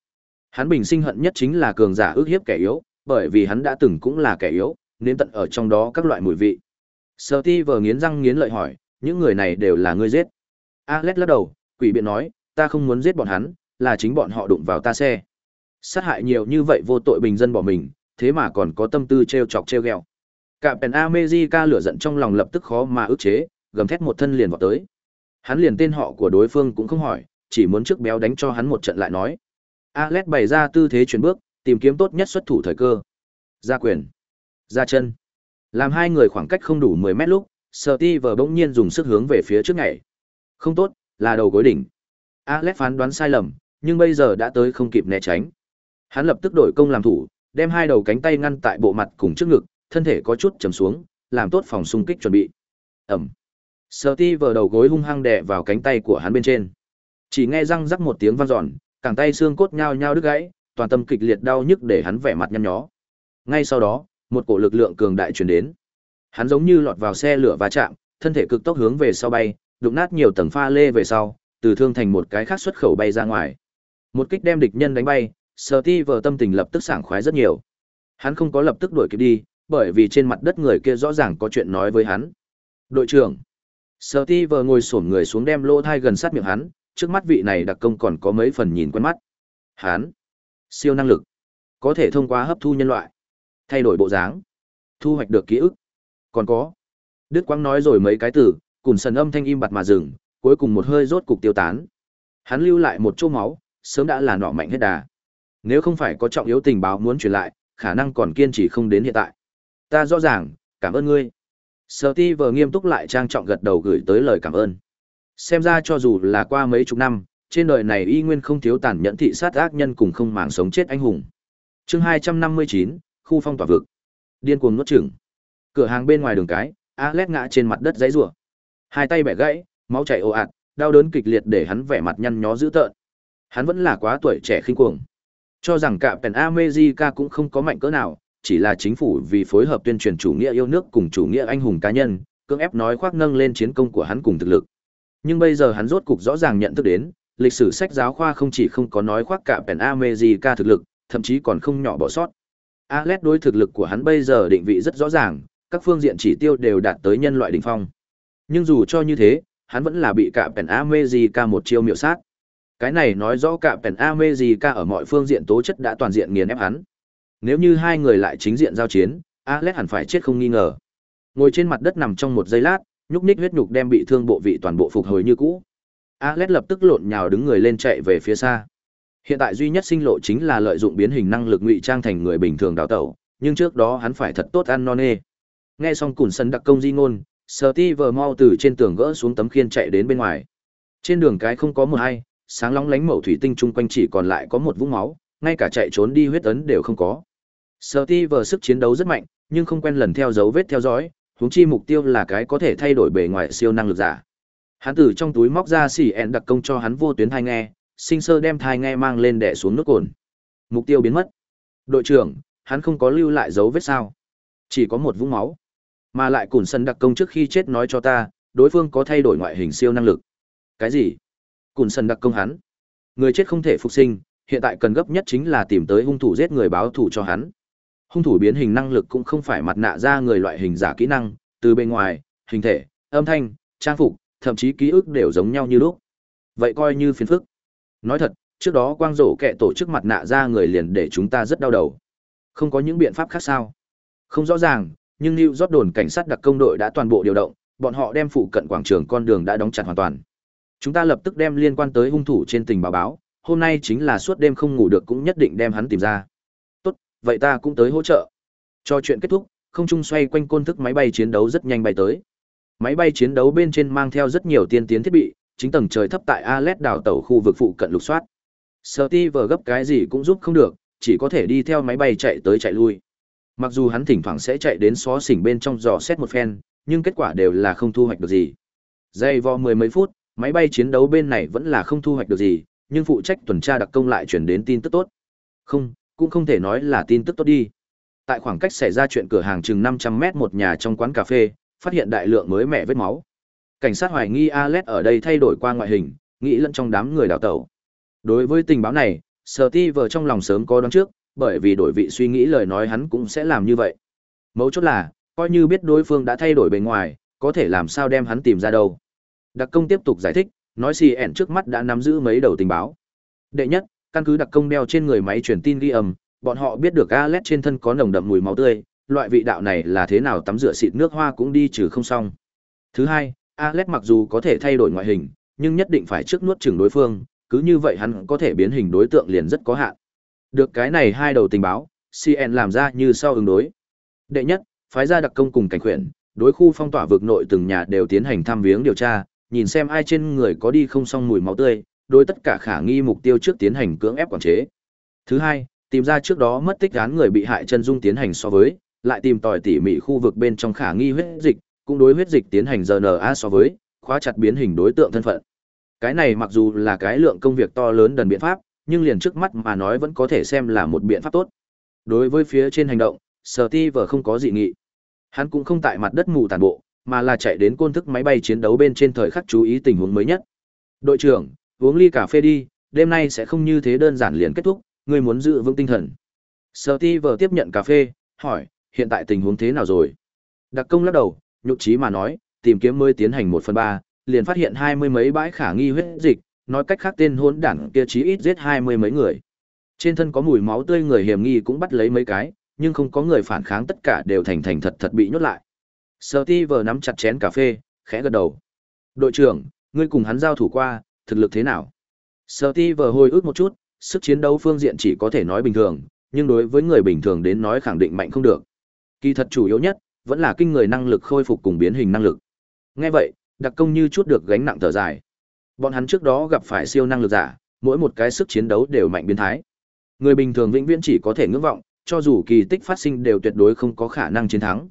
Hắn bình sinh hận nhất chính là cường giả ước hiếp kẻ yếu, bởi vì hắn đã từng cũng là kẻ yếu, nên tận ở trong đó các loại mùi vị. Steve nghiến răng nghiến lợi hỏi, những người này đều là ngươi giết. Alex lắc đầu, quỷ biện nói, ta không muốn giết bọn hắn, là chính bọn họ đụng vào ta xe. Sát hại nhiều như vậy vô tội bình dân bỏ mình, thế mà còn có tâm tư trêu chọc trêu ghẹo. Cả Pen America lửa giận trong lòng lập tức khó mà ức chế, gầm thét một thân liền vào tới. Hắn liền tên họ của đối phương cũng không hỏi, chỉ muốn trước béo đánh cho hắn một trận lại nói. Alex bày ra tư thế chuyển bước, tìm kiếm tốt nhất xuất thủ thời cơ. Ra quyền, ra chân. Làm hai người khoảng cách không đủ 10 mét lúc, Steve bỗng nhiên dùng sức hướng về phía trước ngày Không tốt, là đầu gối đỉnh. Alex phán đoán sai lầm, nhưng bây giờ đã tới không kịp né tránh. Hắn lập tức đổi công làm thủ, đem hai đầu cánh tay ngăn tại bộ mặt cùng trước ngực, thân thể có chút trầm xuống, làm tốt phòng xung kích chuẩn bị. Ẩm. Steve đầu gối hung hăng đè vào cánh tay của hắn bên trên. Chỉ nghe răng rắc một tiếng vang dọn, cẳng tay xương cốt nhao nhao đứt gãy, toàn tâm kịch liệt đau nhức để hắn vẻ mặt nhăn nhó. Ngay sau đó, một cổ lực lượng cường đại truyền đến. Hắn giống như lọt vào xe lửa va chạm, thân thể cực tốc hướng về sau bay, đụng nát nhiều tầng pha lê về sau, từ thương thành một cái khác xuất khẩu bay ra ngoài. Một kích đem địch nhân đánh bay, Steve tâm tình lập tức sảng khoái rất nhiều. Hắn không có lập tức đuổi kịp đi, bởi vì trên mặt đất người kia rõ ràng có chuyện nói với hắn. Đội trưởng. Steve ngồi xổm người xuống đem lỗ thai gần sát miệng hắn, trước mắt vị này đặc công còn có mấy phần nhìn quen mắt. Hắn. Siêu năng lực. Có thể thông qua hấp thu nhân loại. Thay đổi bộ dáng. Thu hoạch được ký ức. Còn có. Đức Quang nói rồi mấy cái từ, cùng sần âm thanh im bặt mà dừng, cuối cùng một hơi rốt cục tiêu tán. Hắn lưu lại một chỗ máu, sớm đã là nọ mạnh hết đà. Nếu không phải có trọng yếu tình báo muốn truyền lại, khả năng còn kiên trì không đến hiện tại. Ta rõ ràng, cảm ơn ngươi. Steve nghiêm túc lại trang trọng gật đầu gửi tới lời cảm ơn. Xem ra cho dù là qua mấy chục năm, trên đời này y nguyên không thiếu tàn nhẫn thị sát ác nhân cùng không màng sống chết anh hùng. Chương 259, khu phong tỏa vực. Điên cuồng nuốt chửng. Cửa hàng bên ngoài đường cái, Alex ngã trên mặt đất giãy rủa Hai tay bẻ gãy, máu chảy ồ ạt, đau đớn kịch liệt để hắn vẻ mặt nhăn nhó dữ tợn. Hắn vẫn là quá tuổi trẻ khinh cuồng. Cho rằng cả Pen America cũng không có mạnh cỡ nào, chỉ là chính phủ vì phối hợp tuyên truyền chủ nghĩa yêu nước cùng chủ nghĩa anh hùng cá nhân, cưỡng ép nói khoác nâng lên chiến công của hắn cùng thực lực. Nhưng bây giờ hắn rốt cục rõ ràng nhận thức đến, lịch sử sách giáo khoa không chỉ không có nói khoác cả Pen America thực lực, thậm chí còn không nhỏ bỏ sót. Alex đối thực lực của hắn bây giờ định vị rất rõ ràng, các phương diện chỉ tiêu đều đạt tới nhân loại đỉnh phong. Nhưng dù cho như thế, hắn vẫn là bị cả Pen America một chiêu miệu sát. Cái này nói rõ cả Pen America ở mọi phương diện tố chất đã toàn diện nghiền ép hắn. Nếu như hai người lại chính diện giao chiến, Alex hẳn phải chết không nghi ngờ. Ngồi trên mặt đất nằm trong một giây lát, nhúc nhích huyết nhục đem bị thương bộ vị toàn bộ phục hồi như cũ. Alex lập tức lộn nhào đứng người lên chạy về phía xa. Hiện tại duy nhất sinh lộ chính là lợi dụng biến hình năng lực ngụy trang thành người bình thường đào tẩu, nhưng trước đó hắn phải thật tốt ăn non nê. Nghe xong cùn sân đặc công di ngôn, Steve mau từ trên tường gỡ xuống tấm khiên chạy đến bên ngoài. Trên đường cái không có một ai, sáng lóng lánh mẩu thủy tinh chung quanh chỉ còn lại có một vũng máu, ngay cả chạy trốn đi huyết ấn đều không có. Steve sức chiến đấu rất mạnh, nhưng không quen lần theo dấu vết theo dõi, huống chi mục tiêu là cái có thể thay đổi bề ngoài siêu năng lực giả. Hắn từ trong túi móc ra xỉ ẹn đặc công cho hắn vô tuyến thai nghe, sinh sơ đem thai nghe mang lên đè xuống nút cồn. Mục tiêu biến mất. Đội trưởng, hắn không có lưu lại dấu vết sao? Chỉ có một vũng máu. Mà lại củn sân đặc công trước khi chết nói cho ta, đối phương có thay đổi ngoại hình siêu năng lực. Cái gì? Cùn sân đặc công hắn. Người chết không thể phục sinh, hiện tại cần gấp nhất chính là tìm tới hung thủ giết người báo thù cho hắn. Hung thủ biến hình năng lực cũng không phải mặt nạ ra người loại hình giả kỹ năng, từ bên ngoài, hình thể, âm thanh, trang phục, thậm chí ký ức đều giống nhau như lúc. Vậy coi như phiền phức. Nói thật, trước đó quang rổ kệ tổ chức mặt nạ ra người liền để chúng ta rất đau đầu. Không có những biện pháp khác sao? Không rõ ràng, nhưng New rót đồn cảnh sát đặc công đội đã toàn bộ điều động, bọn họ đem phụ cận quảng trường con đường đã đóng chặt hoàn toàn. Chúng ta lập tức đem liên quan tới hung thủ trên tình báo báo, hôm nay chính là suốt đêm không ngủ được cũng nhất định đem hắn tìm ra. Tốt, vậy ta cũng tới hỗ trợ. Cho chuyện kết thúc, không trung xoay quanh côn thức máy bay chiến đấu rất nhanh bay tới. Máy bay chiến đấu bên trên mang theo rất nhiều tiên tiến thiết bị, chính tầng trời thấp tại Alet đảo tàu khu vực phụ cận lục soát. Steve gấp cái gì cũng giúp không được, chỉ có thể đi theo máy bay chạy tới chạy lui. Mặc dù hắn thỉnh thoảng sẽ chạy đến xó xỉnh bên trong dò xét một phen, nhưng kết quả đều là không thu hoạch được gì. Dây vo mười mấy phút, máy bay chiến đấu bên này vẫn là không thu hoạch được gì, nhưng phụ trách tuần tra đặc công lại chuyển đến tin tức tốt. Không, cũng không thể nói là tin tức tốt đi. Tại khoảng cách xảy ra chuyện cửa hàng chừng 500 mét một nhà trong quán cà phê, phát hiện đại lượng mới mẹ vết máu. cảnh sát hoài nghi Alex ở đây thay đổi qua ngoại hình, nghĩ lẫn trong đám người đào tẩu. Đối với tình báo này, Steve trong lòng sớm có đoán trước, bởi vì đổi vị suy nghĩ lời nói hắn cũng sẽ làm như vậy. Mấu chốt là, coi như biết đối phương đã thay đổi bề ngoài, có thể làm sao đem hắn tìm ra đâu. Đặc công tiếp tục giải thích, nói CN trước mắt đã nắm giữ mấy đầu tình báo. Đệ nhất, căn cứ đặc công đeo trên người máy truyền tin ghi âm, bọn họ biết được Alex trên thân có nồng đậm mùi máu tươi, loại vị đạo này là thế nào tắm rửa xịt nước hoa cũng đi trừ không xong. Thứ hai, Alex mặc dù có thể thay đổi ngoại hình, nhưng nhất định phải trước nuốt chửng đối phương, cứ như vậy hắn có thể biến hình đối tượng liền rất có hạn. Được cái này hai đầu tình báo, CN làm ra như sau ứng đối. Đệ nhất, phái ra đặc công cùng cảnh quyển, đối khu phong tỏa vực nội từng nhà đều tiến hành thăm viếng điều tra, nhìn xem ai trên người có đi không xong mùi máu tươi, đối tất cả khả nghi mục tiêu trước tiến hành cưỡng ép quản chế. Thứ hai, tìm ra trước đó mất tích án người bị hại chân dung tiến hành so với, lại tìm tòi tỉ mỉ khu vực bên trong khả nghi huyết dịch, cũng đối huyết dịch tiến hành RNA so với, khóa chặt biến hình đối tượng thân phận. Cái này mặc dù là cái lượng công việc to lớn đần biện pháp, nhưng liền trước mắt mà nói vẫn có thể xem là một biện pháp tốt. Đối với phía trên hành động, Steve không có dị nghị. Hắn cũng không tại mặt đất mù tàn bộ, mà là chạy đến côn thức máy bay chiến đấu bên trên thời khắc chú ý tình huống mới nhất. Đội trưởng, uống ly cà phê đi, đêm nay sẽ không như thế đơn giản liền kết thúc, ngươi muốn giữ vững tinh thần. Steve tiếp nhận cà phê, hỏi, hiện tại tình huống thế nào rồi? Đặc công lắc đầu, nhục trí mà nói, tìm kiếm mới tiến hành một phần ba, liền phát hiện hai mươi mấy bãi khả nghi huyết dịch, nói cách khác tên hỗn đảng kia chí ít giết hai mươi mấy người. Trên thân có mùi máu tươi người hiểm nghi cũng bắt lấy mấy cái, nhưng không có người phản kháng tất cả đều thành thành thật thật bị nhốt lại. Steve nắm chặt chén cà phê, khẽ gật đầu. Đội trưởng, ngươi cùng hắn giao thủ qua, thực lực thế nào? Steve hồi ức một chút, sức chiến đấu phương diện chỉ có thể nói bình thường, nhưng đối với người bình thường đến nói khẳng định mạnh không được. Kỳ thật chủ yếu nhất, vẫn là kinh người năng lực khôi phục cùng biến hình năng lực. Nghe vậy, đặc công như chút được gánh nặng thở dài. Bọn hắn trước đó gặp phải siêu năng lực giả, mỗi một cái sức chiến đấu đều mạnh biến thái. Người bình thường vĩnh viễn chỉ có thể ngưỡng vọng, cho dù kỳ tích phát sinh đều tuyệt đối không có khả năng chiến thắng.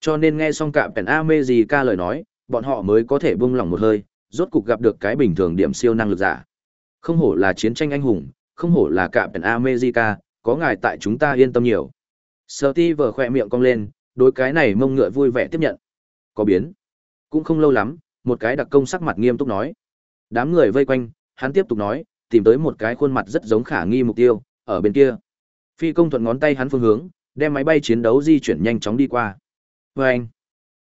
Cho nên nghe xong cạm Pen America lời nói, bọn họ mới có thể buông lòng một hơi, rốt cục gặp được cái bình thường điểm siêu năng lực giả. Không hổ là chiến tranh anh hùng, không hổ là cạm Pen America, có ngài tại chúng ta yên tâm nhiều. Steve khỏe miệng cong lên, đối cái này mông ngựa vui vẻ tiếp nhận. Có biến. Cũng không lâu lắm, một cái đặc công sắc mặt nghiêm túc nói. Đám người vây quanh, hắn tiếp tục nói, tìm tới một cái khuôn mặt rất giống khả nghi mục tiêu, ở bên kia. Phi công thuận ngón tay hắn phương hướng, đem máy bay chiến đấu di chuyển nhanh chóng đi qua. Và anh,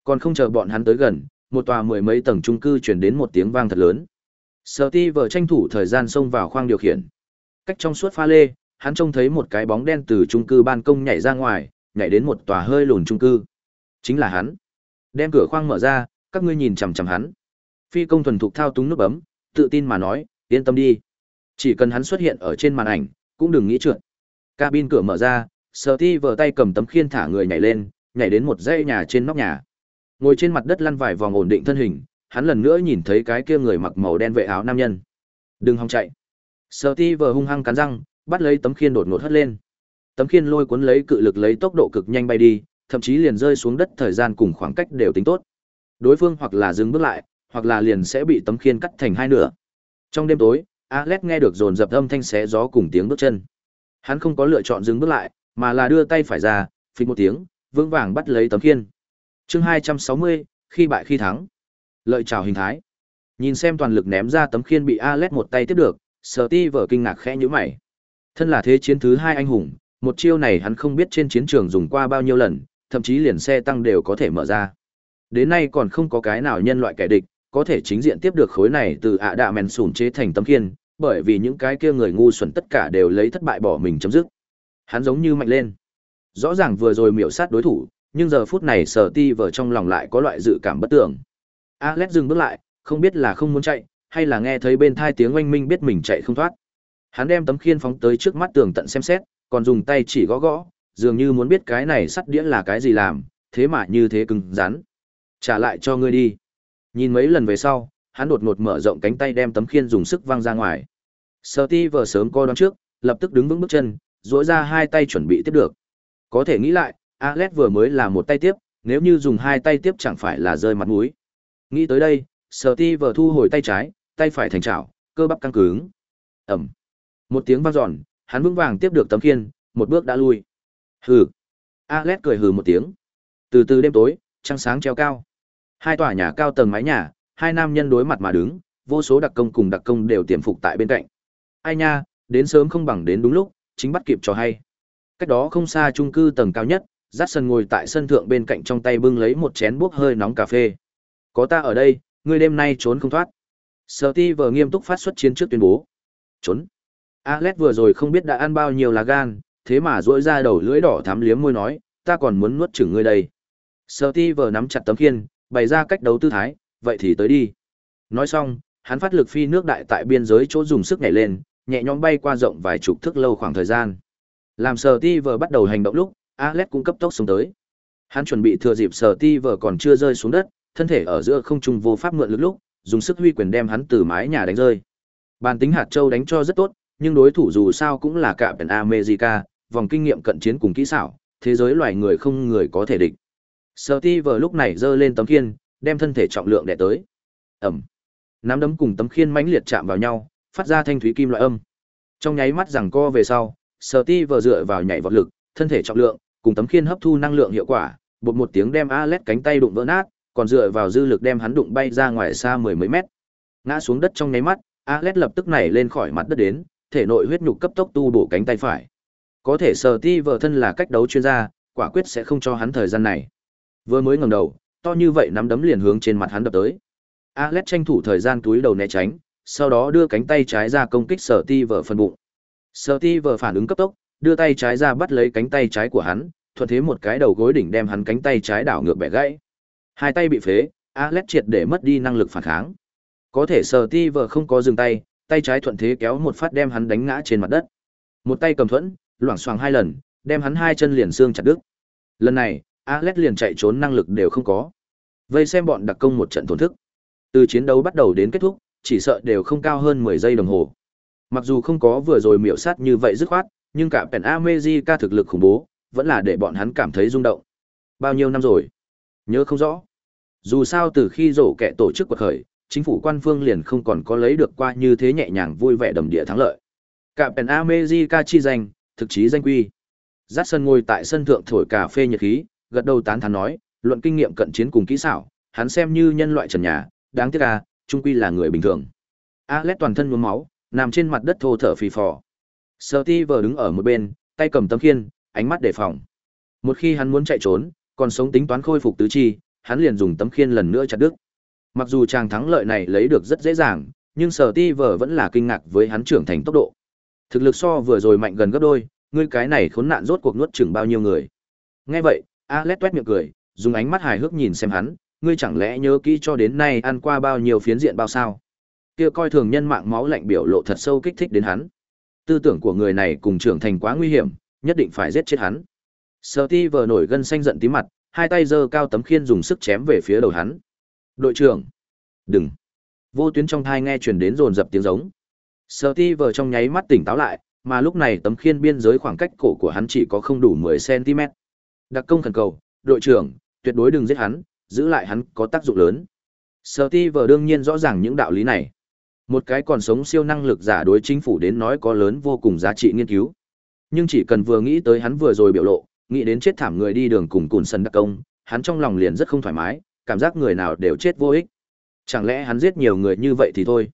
còn không chờ bọn hắn tới gần, một tòa mười mấy tầng trung cư chuyển đến một tiếng vang thật lớn. Sở ti vợ tranh thủ thời gian xông vào khoang điều khiển. Cách trong suốt pha lê, hắn trông thấy một cái bóng đen từ trung cư ban công nhảy ra ngoài, nhảy đến một tòa hơi lùn trung cư. Chính là hắn. Đem cửa khoang mở ra, các ngươi nhìn chằm chằm hắn. Phi công thuần thục thao túng nút bấm, tự tin mà nói, yên tâm đi. Chỉ cần hắn xuất hiện ở trên màn ảnh, cũng đừng nghĩ trượt. Cabin cửa mở ra, Steve tay cầm tấm khiên thả người nhảy lên, nhảy đến một dãy nhà trên nóc nhà. Ngồi trên mặt đất lăn vài vòng ổn định thân hình, hắn lần nữa nhìn thấy cái kia người mặc màu đen vệ áo nam nhân. Đừng hòng chạy. Steve hung hăng cắn răng, bắt lấy tấm khiên đột ngột hất lên. Tấm khiên lôi cuốn lấy cự lực lấy tốc độ cực nhanh bay đi, thậm chí liền rơi xuống đất thời gian cùng khoảng cách đều tính tốt. Đối phương hoặc là dừng bước lại, hoặc là liền sẽ bị tấm khiên cắt thành hai nửa. Trong đêm tối, Alex nghe được dồn dập âm thanh xé gió cùng tiếng bước chân. Hắn không có lựa chọn dừng bước lại, mà là đưa tay phải ra, phịch một tiếng, vững vàng bắt lấy tấm khiên. Chương 260, khi bại khi thắng. Lợi chào hình thái. Nhìn xem toàn lực ném ra tấm khiên bị Alet một tay tiếp được, Steve kinh ngạc khẽ nhíu mày. Thân là thế chiến thứ hai anh hùng, một chiêu này hắn không biết trên chiến trường dùng qua bao nhiêu lần, thậm chí liền xe tăng đều có thể mở ra. Đến nay còn không có cái nào nhân loại kẻ địch, có thể chính diện tiếp được khối này từ ạ đạ mèn sủn chế thành tấm khiên, bởi vì những cái kia người ngu xuẩn tất cả đều lấy thất bại bỏ mình chấm dứt. Hắn giống như mạnh lên. Rõ ràng vừa rồi miểu sát đối thủ, nhưng giờ phút này sở ti vờ trong lòng lại có loại dự cảm bất tưởng. Alex dừng bước lại, không biết là không muốn chạy, hay là nghe thấy bên thai tiếng oanh minh biết mình chạy không thoát. Hắn đem tấm khiên phóng tới trước mắt tường tận xem xét, còn dùng tay chỉ gõ gõ, dường như muốn biết cái này sắt đĩa là cái gì làm, thế mà như thế cứng rắn. Trả lại cho ngươi đi. Nhìn mấy lần về sau, hắn đột ngột mở rộng cánh tay đem tấm khiên dùng sức văng ra ngoài. Steve sớm coi đón trước, lập tức đứng vững bước chân, duỗi ra hai tay chuẩn bị tiếp được. Có thể nghĩ lại, Alex vừa mới là một tay tiếp, nếu như dùng hai tay tiếp chẳng phải là rơi mặt mũi. Nghĩ tới đây, Steve thu hồi tay trái, tay phải thành chảo, cơ bắp căng cứng. ầm, Một tiếng vang dọn, hắn vững vàng tiếp được tấm khiên, một bước đã lui. Hừ. Alex cười hừ một tiếng. Từ từ đêm tối, trăng sáng treo cao. Hai tòa nhà cao tầng mái nhà, hai nam nhân đối mặt mà đứng, vô số đặc công cùng đặc công đều tiềm phục tại bên cạnh. Ai nha, đến sớm không bằng đến đúng lúc, chính bắt kịp cho hay. Cách đó không xa chung cư tầng cao nhất, Jackson sân ngồi tại sân thượng bên cạnh trong tay bưng lấy một chén bốc hơi nóng cà phê. Có ta ở đây, ngươi đêm nay trốn không thoát. Sở ti nghiêm túc phát xuất chiến trước tuyên bố. Trốn. Alex vừa rồi không biết đã ăn bao nhiêu lá gan, thế mà rỗi ra đầu lưỡi đỏ thắm liếm môi nói, ta còn muốn nuốt chửng ngươi đây. Sở ti nắm chặt tấm khiên, bày ra cách đấu tư thái, vậy thì tới đi. Nói xong, hắn phát lực phi nước đại tại biên giới chỗ dùng sức nhảy lên, nhẹ nhõm bay qua rộng vài chục thước lâu khoảng thời gian. Làm Sở Ti vừa bắt đầu hành động lúc, Alex cũng cấp tốc xuống tới. Hắn chuẩn bị thừa dịp Sở Ti vừa còn chưa rơi xuống đất, thân thể ở giữa không trung vô pháp mượn lực lúc, dùng sức huy quyền đem hắn từ mái nhà đánh rơi. Bàn tính hạt châu đánh cho rất tốt, nhưng đối thủ dù sao cũng là cả biển America, vòng kinh nghiệm cận chiến cùng kỹ xảo, thế giới loài người không người có thể địch. Sở Ti vừa lúc này giơ lên tấm khiên, đem thân thể trọng lượng đè tới. Ầm. Nắm đấm cùng tấm khiên mãnh liệt chạm vào nhau, phát ra thanh thúy kim loại âm. Trong nháy mắt rằng co về sau, Sở Ti vừa dựa vào nhảy vọt lực, thân thể trọng lượng, cùng tấm khiên hấp thu năng lượng hiệu quả, bột một tiếng đem Alet cánh tay đụng vỡ nát, còn dựa vào dư lực đem hắn đụng bay ra ngoài xa mười mấy mét. Ngã xuống đất trong nháy mắt, Alet lập tức nảy lên khỏi mặt đất đến, thể nội huyết nhục cấp tốc tu bổ cánh tay phải. Có thể Sở Ti vừa thân là cách đấu chuyên gia, quả quyết sẽ không cho hắn thời gian này. Vừa mới ngẩng đầu, to như vậy nắm đấm liền hướng trên mặt hắn đập tới. Alet tranh thủ thời gian túi đầu né tránh, sau đó đưa cánh tay trái ra công kích Sở Ti vở phần bụng. Sở Ti vở phản ứng cấp tốc, đưa tay trái ra bắt lấy cánh tay trái của hắn, thuận thế một cái đầu gối đỉnh đem hắn cánh tay trái đảo ngược bẻ gãy. Hai tay bị phế, Alex triệt để mất đi năng lực phản kháng. Có thể Sở Ti vở không có dừng tay, tay trái thuận thế kéo một phát đem hắn đánh ngã trên mặt đất. Một tay cầm thuẫn, loảng xoảng hai lần, đem hắn hai chân liền xương chặt đứt. Lần này, Alex liền chạy trốn năng lực đều không có. Vây xem bọn đặc công một trận tổn thức. Từ chiến đấu bắt đầu đến kết thúc, chỉ sợ đều không cao hơn 10 giây đồng hồ. Mặc dù không có vừa rồi miểu sát như vậy dứt khoát, nhưng cả Pen America thực lực khủng bố, vẫn là để bọn hắn cảm thấy rung động. Bao nhiêu năm rồi? Nhớ không rõ. Dù sao từ khi rổ kẻ tổ chức quật khởi, chính phủ quan phương liền không còn có lấy được qua như thế nhẹ nhàng vui vẻ đầm địa thắng lợi. Cả Pen America chi danh, thực chí danh quy. Dát sân ngồi tại sân thượng thổi cà phê nhiệt khí, gật đầu tán thán nói, luận kinh nghiệm cận chiến cùng kỹ xảo, hắn xem như nhân loại trần nhà, đáng tiếc à, trung quy là người bình thường. Alex toàn thân nhuốm máu, nằm trên mặt đất thô thở phì phò. Steve đứng ở một bên, tay cầm tấm khiên, ánh mắt đề phòng. Một khi hắn muốn chạy trốn, còn sống tính toán khôi phục tứ chi, hắn liền dùng tấm khiên lần nữa chặt đứt. Mặc dù chàng thắng lợi này lấy được rất dễ dàng, nhưng Steve vẫn là kinh ngạc với hắn trưởng thành tốc độ. Thực lực so vừa rồi mạnh gần gấp đôi, ngươi cái này khốn nạn rốt cuộc nuốt chửng bao nhiêu người. Nghe vậy, Alex toét miệng cười, dùng ánh mắt hài hước nhìn xem hắn, ngươi chẳng lẽ nhớ kỹ cho đến nay ăn qua bao nhiêu phiến diện bao sao? Kia coi thường nhân mạng máu lạnh biểu lộ thật sâu kích thích đến hắn. Tư tưởng của người này cùng trưởng thành quá nguy hiểm, nhất định phải giết chết hắn. Steve nổi gân xanh giận tí mặt, hai tay giơ cao tấm khiên dùng sức chém về phía đầu hắn. "Đội trưởng, đừng!" Vô tuyến trong thai nghe truyền đến rồn dập tiếng giống. Steve trong nháy mắt tỉnh táo lại, mà lúc này tấm khiên biên giới khoảng cách cổ của hắn chỉ có không đủ 10 cm. Đặc công khẩn cầu, "Đội trưởng, tuyệt đối đừng giết hắn, giữ lại hắn có tác dụng lớn. Steve đương nhiên rõ ràng những đạo lý này. Một cái còn sống siêu năng lực giả đối chính phủ đến nói có lớn vô cùng giá trị nghiên cứu. Nhưng chỉ cần vừa nghĩ tới hắn vừa rồi biểu lộ, nghĩ đến chết thảm người đi đường cùng cùn sân đặc công, hắn trong lòng liền rất không thoải mái, cảm giác người nào đều chết vô ích. Chẳng lẽ hắn giết nhiều người như vậy thì thôi.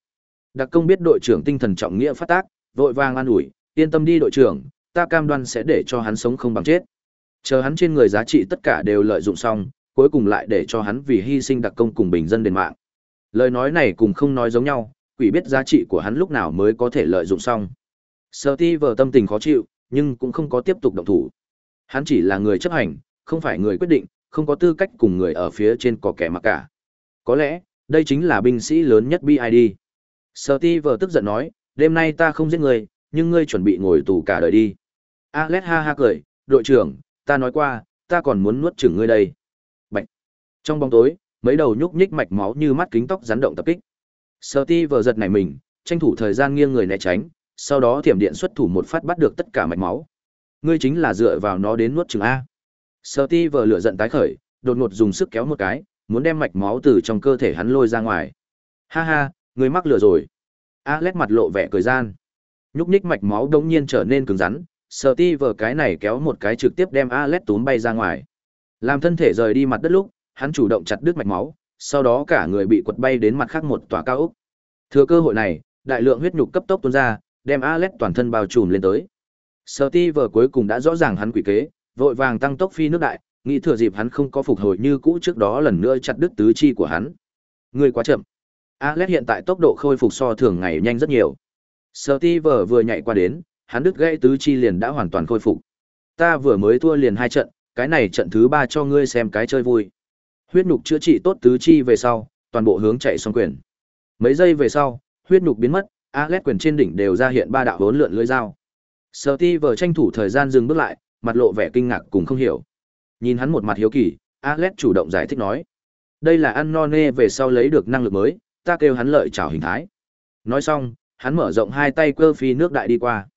Đặc công biết đội trưởng tinh thần trọng nghĩa phát tác, vội vàng an ủi, yên tâm đi đội trưởng, ta cam đoan sẽ để cho hắn sống không bằng chết. Chờ hắn trên người giá trị tất cả đều lợi dụng xong, cuối cùng lại để cho hắn vì hy sinh đặc công cùng bình dân đền mạng. Lời nói này cùng không nói giống nhau, quỷ biết giá trị của hắn lúc nào mới có thể lợi dụng xong. Steve tâm tình khó chịu, nhưng cũng không có tiếp tục động thủ. Hắn chỉ là người chấp hành, không phải người quyết định, không có tư cách cùng người ở phía trên có kẻ mặc cả. Có lẽ, đây chính là binh sĩ lớn nhất BID. Steve tức giận nói, đêm nay ta không giết người, nhưng ngươi chuẩn bị ngồi tù cả đời đi. Alex ha ha cười, đội trưởng, ta nói qua, ta còn muốn nuốt chửng ngươi đây. Bạch. Trong bóng tối, mấy đầu nhúc nhích mạch máu như mắt kính tóc rắn động tập kích. Steve giật này mình, tranh thủ thời gian nghiêng người né tránh, sau đó thiểm điện xuất thủ một phát bắt được tất cả mạch máu. Ngươi chính là dựa vào nó đến nuốt chửng a. Steve lửa giận tái khởi, đột ngột dùng sức kéo một cái, muốn đem mạch máu từ trong cơ thể hắn lôi ra ngoài. Ha ha, ngươi mắc lửa rồi. Alex mặt lộ vẻ cười gian. Nhúc nhích mạch máu đống nhiên trở nên cứng rắn, Steve cái này kéo một cái trực tiếp đem Alex túm bay ra ngoài. Làm thân thể rời đi mặt đất lúc, hắn chủ động chặt đứt mạch máu, sau đó cả người bị quật bay đến mặt khác một tòa cao ốc. Thừa cơ hội này, đại lượng huyết nhục cấp tốc tuôn ra, đem Alex toàn thân bao trùm lên tới. Steve cuối cùng đã rõ ràng hắn quỷ kế, vội vàng tăng tốc phi nước đại, nghĩ thừa dịp hắn không có phục hồi như cũ trước đó lần nữa chặt đứt tứ chi của hắn. Người quá chậm. Alex hiện tại tốc độ khôi phục so thường ngày nhanh rất nhiều. Steve vừa nhảy qua đến, hắn đứt gãy tứ chi liền đã hoàn toàn khôi phục. Ta vừa mới thua liền hai trận, cái này trận thứ ba cho ngươi xem cái chơi vui. Huyết nhục chữa trị tốt tứ chi về sau, toàn bộ hướng chạy xong quyền. Mấy giây về sau, huyết nhục biến mất, Alex quyền trên đỉnh đều ra hiện ba đạo hỗn lượn lưỡi dao. Steve tranh thủ thời gian dừng bước lại, mặt lộ vẻ kinh ngạc cùng không hiểu. Nhìn hắn một mặt hiếu kỳ, Alex chủ động giải thích nói: "Đây là ăn no nê về sau lấy được năng lực mới, ta kêu hắn lợi trảo hình thái." Nói xong, hắn mở rộng hai tay quơ phi nước đại đi qua.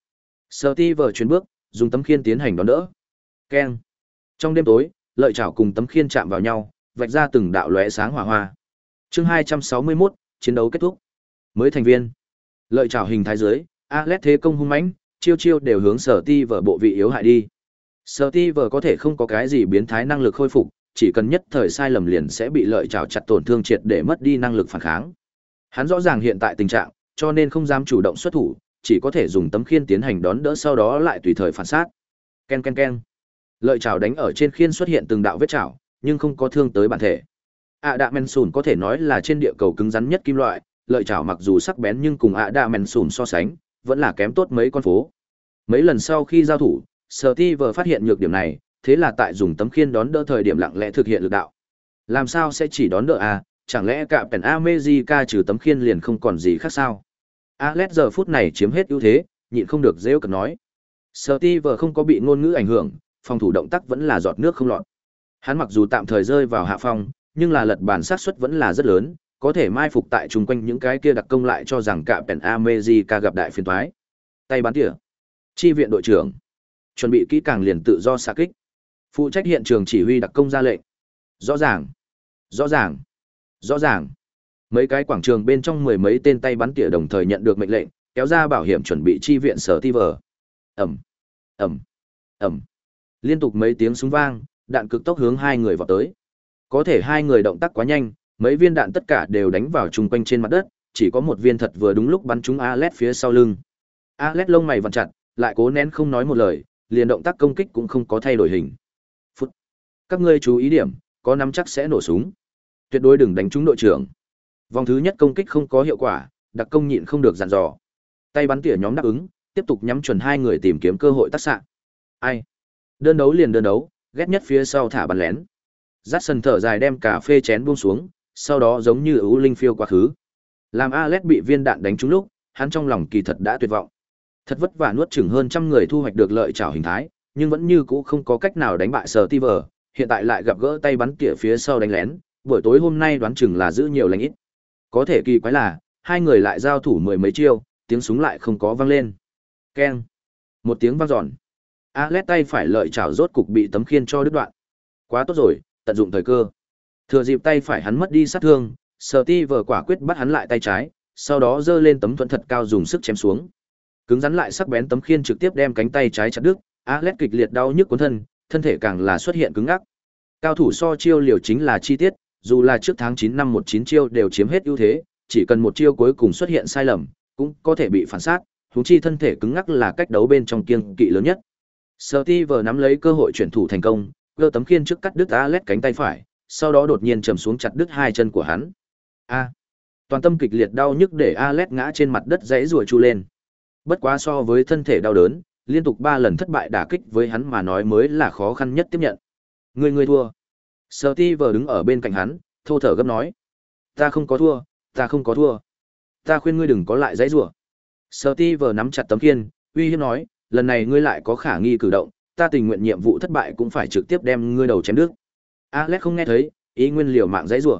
Steve chuyển bước, dùng tấm khiên tiến hành đón đỡ. Keng. Trong đêm tối, lợi chảo cùng tấm khiên chạm vào nhau, vạch ra từng đạo lóe sáng hỏa hoa. Chương 261, chiến đấu kết thúc. Mới thành viên. Lợi trảo hình thái dưới, Alet thế công hung mãnh, chiêu chiêu đều hướng Sở Ti vở bộ vị yếu hại đi. Sở Ti vở có thể không có cái gì biến thái năng lực khôi phục, chỉ cần nhất thời sai lầm liền sẽ bị lợi trảo chặt tổn thương triệt để mất đi năng lực phản kháng. Hắn rõ ràng hiện tại tình trạng, cho nên không dám chủ động xuất thủ, chỉ có thể dùng tấm khiên tiến hành đón đỡ sau đó lại tùy thời phản sát. Ken ken ken. Lợi trảo đánh ở trên khiên xuất hiện từng đạo vết chảo, nhưng không có thương tới bản thể. ạ đạ men sùn có thể nói là trên địa cầu cứng rắn nhất kim loại, lợi chảo mặc dù sắc bén nhưng cùng ạ đạ men sùn so sánh, vẫn là kém tốt mấy con phố. Mấy lần sau khi giao thủ, Sở Ti vừa phát hiện nhược điểm này, thế là tại dùng tấm khiên đón đỡ thời điểm lặng lẽ thực hiện lực đạo. Làm sao sẽ chỉ đón đỡ à, chẳng lẽ cả Pen America trừ tấm khiên liền không còn gì khác sao? Alex giờ phút này chiếm hết ưu thế, nhịn không được rêu cực nói. Steve không có bị ngôn ngữ ảnh hưởng, phòng thủ động tác vẫn là giọt nước không lọt. Hắn mặc dù tạm thời rơi vào hạ phong, nhưng là lật bản xác suất vẫn là rất lớn, có thể mai phục tại chung quanh những cái kia đặc công lại cho rằng cả Pen America gặp đại phiền toái. Tay bắn tỉa. Chi viện đội trưởng. Chuẩn bị kỹ càng liền tự do xạ kích. Phụ trách hiện trường chỉ huy đặc công ra lệnh. Rõ ràng. Rõ ràng. Rõ ràng. Mấy cái quảng trường bên trong mười mấy tên tay bắn tỉa đồng thời nhận được mệnh lệnh, kéo ra bảo hiểm chuẩn bị chi viện sở ti vờ. Ẩm, Ẩm, Ẩm. Liên tục mấy tiếng súng vang, đạn cực tốc hướng hai người vào tới. Có thể hai người động tác quá nhanh, mấy viên đạn tất cả đều đánh vào chung quanh trên mặt đất, chỉ có một viên thật vừa đúng lúc bắn trúng Alet phía sau lưng. Alet lông mày vặn chặt, lại cố nén không nói một lời, liền động tác công kích cũng không có thay đổi hình. Phút. Các ngươi chú ý điểm, có nắm chắc sẽ nổ súng. Tuyệt đối đừng đánh trúng đội trưởng. Vòng thứ nhất công kích không có hiệu quả, đặc công nhịn không được dặn dò. Tay bắn tỉa nhóm đáp ứng, tiếp tục nhắm chuẩn hai người tìm kiếm cơ hội tác xạ. Ai? Đơn đấu liền đơn đấu, ghét nhất phía sau thả bắn lén. Dát sần thở dài đem cà phê chén buông xuống, sau đó giống như ưu linh phiêu quá khứ. Làm Alex bị viên đạn đánh trúng lúc, hắn trong lòng kỳ thật đã tuyệt vọng. Thật vất vả nuốt chửng hơn trăm người thu hoạch được lợi trảo hình thái, nhưng vẫn như cũ không có cách nào đánh bại Sở Tiver, hiện tại lại gặp gỡ tay bắn tỉa phía sau đánh lén, buổi tối hôm nay đoán chừng là giữ nhiều lành ít. Có thể kỳ quái là, hai người lại giao thủ mười mấy chiêu, tiếng súng lại không có vang lên. Keng. Một tiếng vang dọn. Alet tay phải lợi chảo rốt cục bị tấm khiên cho đứt đoạn. Quá tốt rồi, tận dụng thời cơ. Thừa dịp tay phải hắn mất đi sát thương, Sở Ti vờ quả quyết bắt hắn lại tay trái, sau đó giơ lên tấm thuận thật cao dùng sức chém xuống. Cứng rắn lại sắc bén tấm khiên trực tiếp đem cánh tay trái chặt đứt, Alet kịch liệt đau nhức cuốn thân, thân thể càng là xuất hiện cứng ngắc. Cao thủ so chiêu liều chính là chi tiết, dù là trước tháng 9 năm 19 chiêu đều chiếm hết ưu thế, chỉ cần một chiêu cuối cùng xuất hiện sai lầm, cũng có thể bị phản sát, huống chi thân thể cứng ngắc là cách đấu bên trong kiêng kỵ lớn nhất. Steve nắm lấy cơ hội chuyển thủ thành công, gơ tấm khiên trước cắt đứt Alet cánh tay phải, sau đó đột nhiên trầm xuống chặt đứt hai chân của hắn. A. Toàn tâm kịch liệt đau nhức để Alet ngã trên mặt đất rãy rủa chu lên. Bất quá so với thân thể đau đớn, liên tục 3 lần thất bại đả kích với hắn mà nói mới là khó khăn nhất tiếp nhận. Người người thua. Steve đứng ở bên cạnh hắn, thô thở gấp nói. Ta không có thua, ta không có thua. Ta khuyên ngươi đừng có lại dãy rủa. Steve nắm chặt tấm khiên, uy hiếp nói, lần này ngươi lại có khả nghi cử động, ta tình nguyện nhiệm vụ thất bại cũng phải trực tiếp đem ngươi đầu chém đứt. Alex không nghe thấy, ý nguyên liều mạng dãy rủa.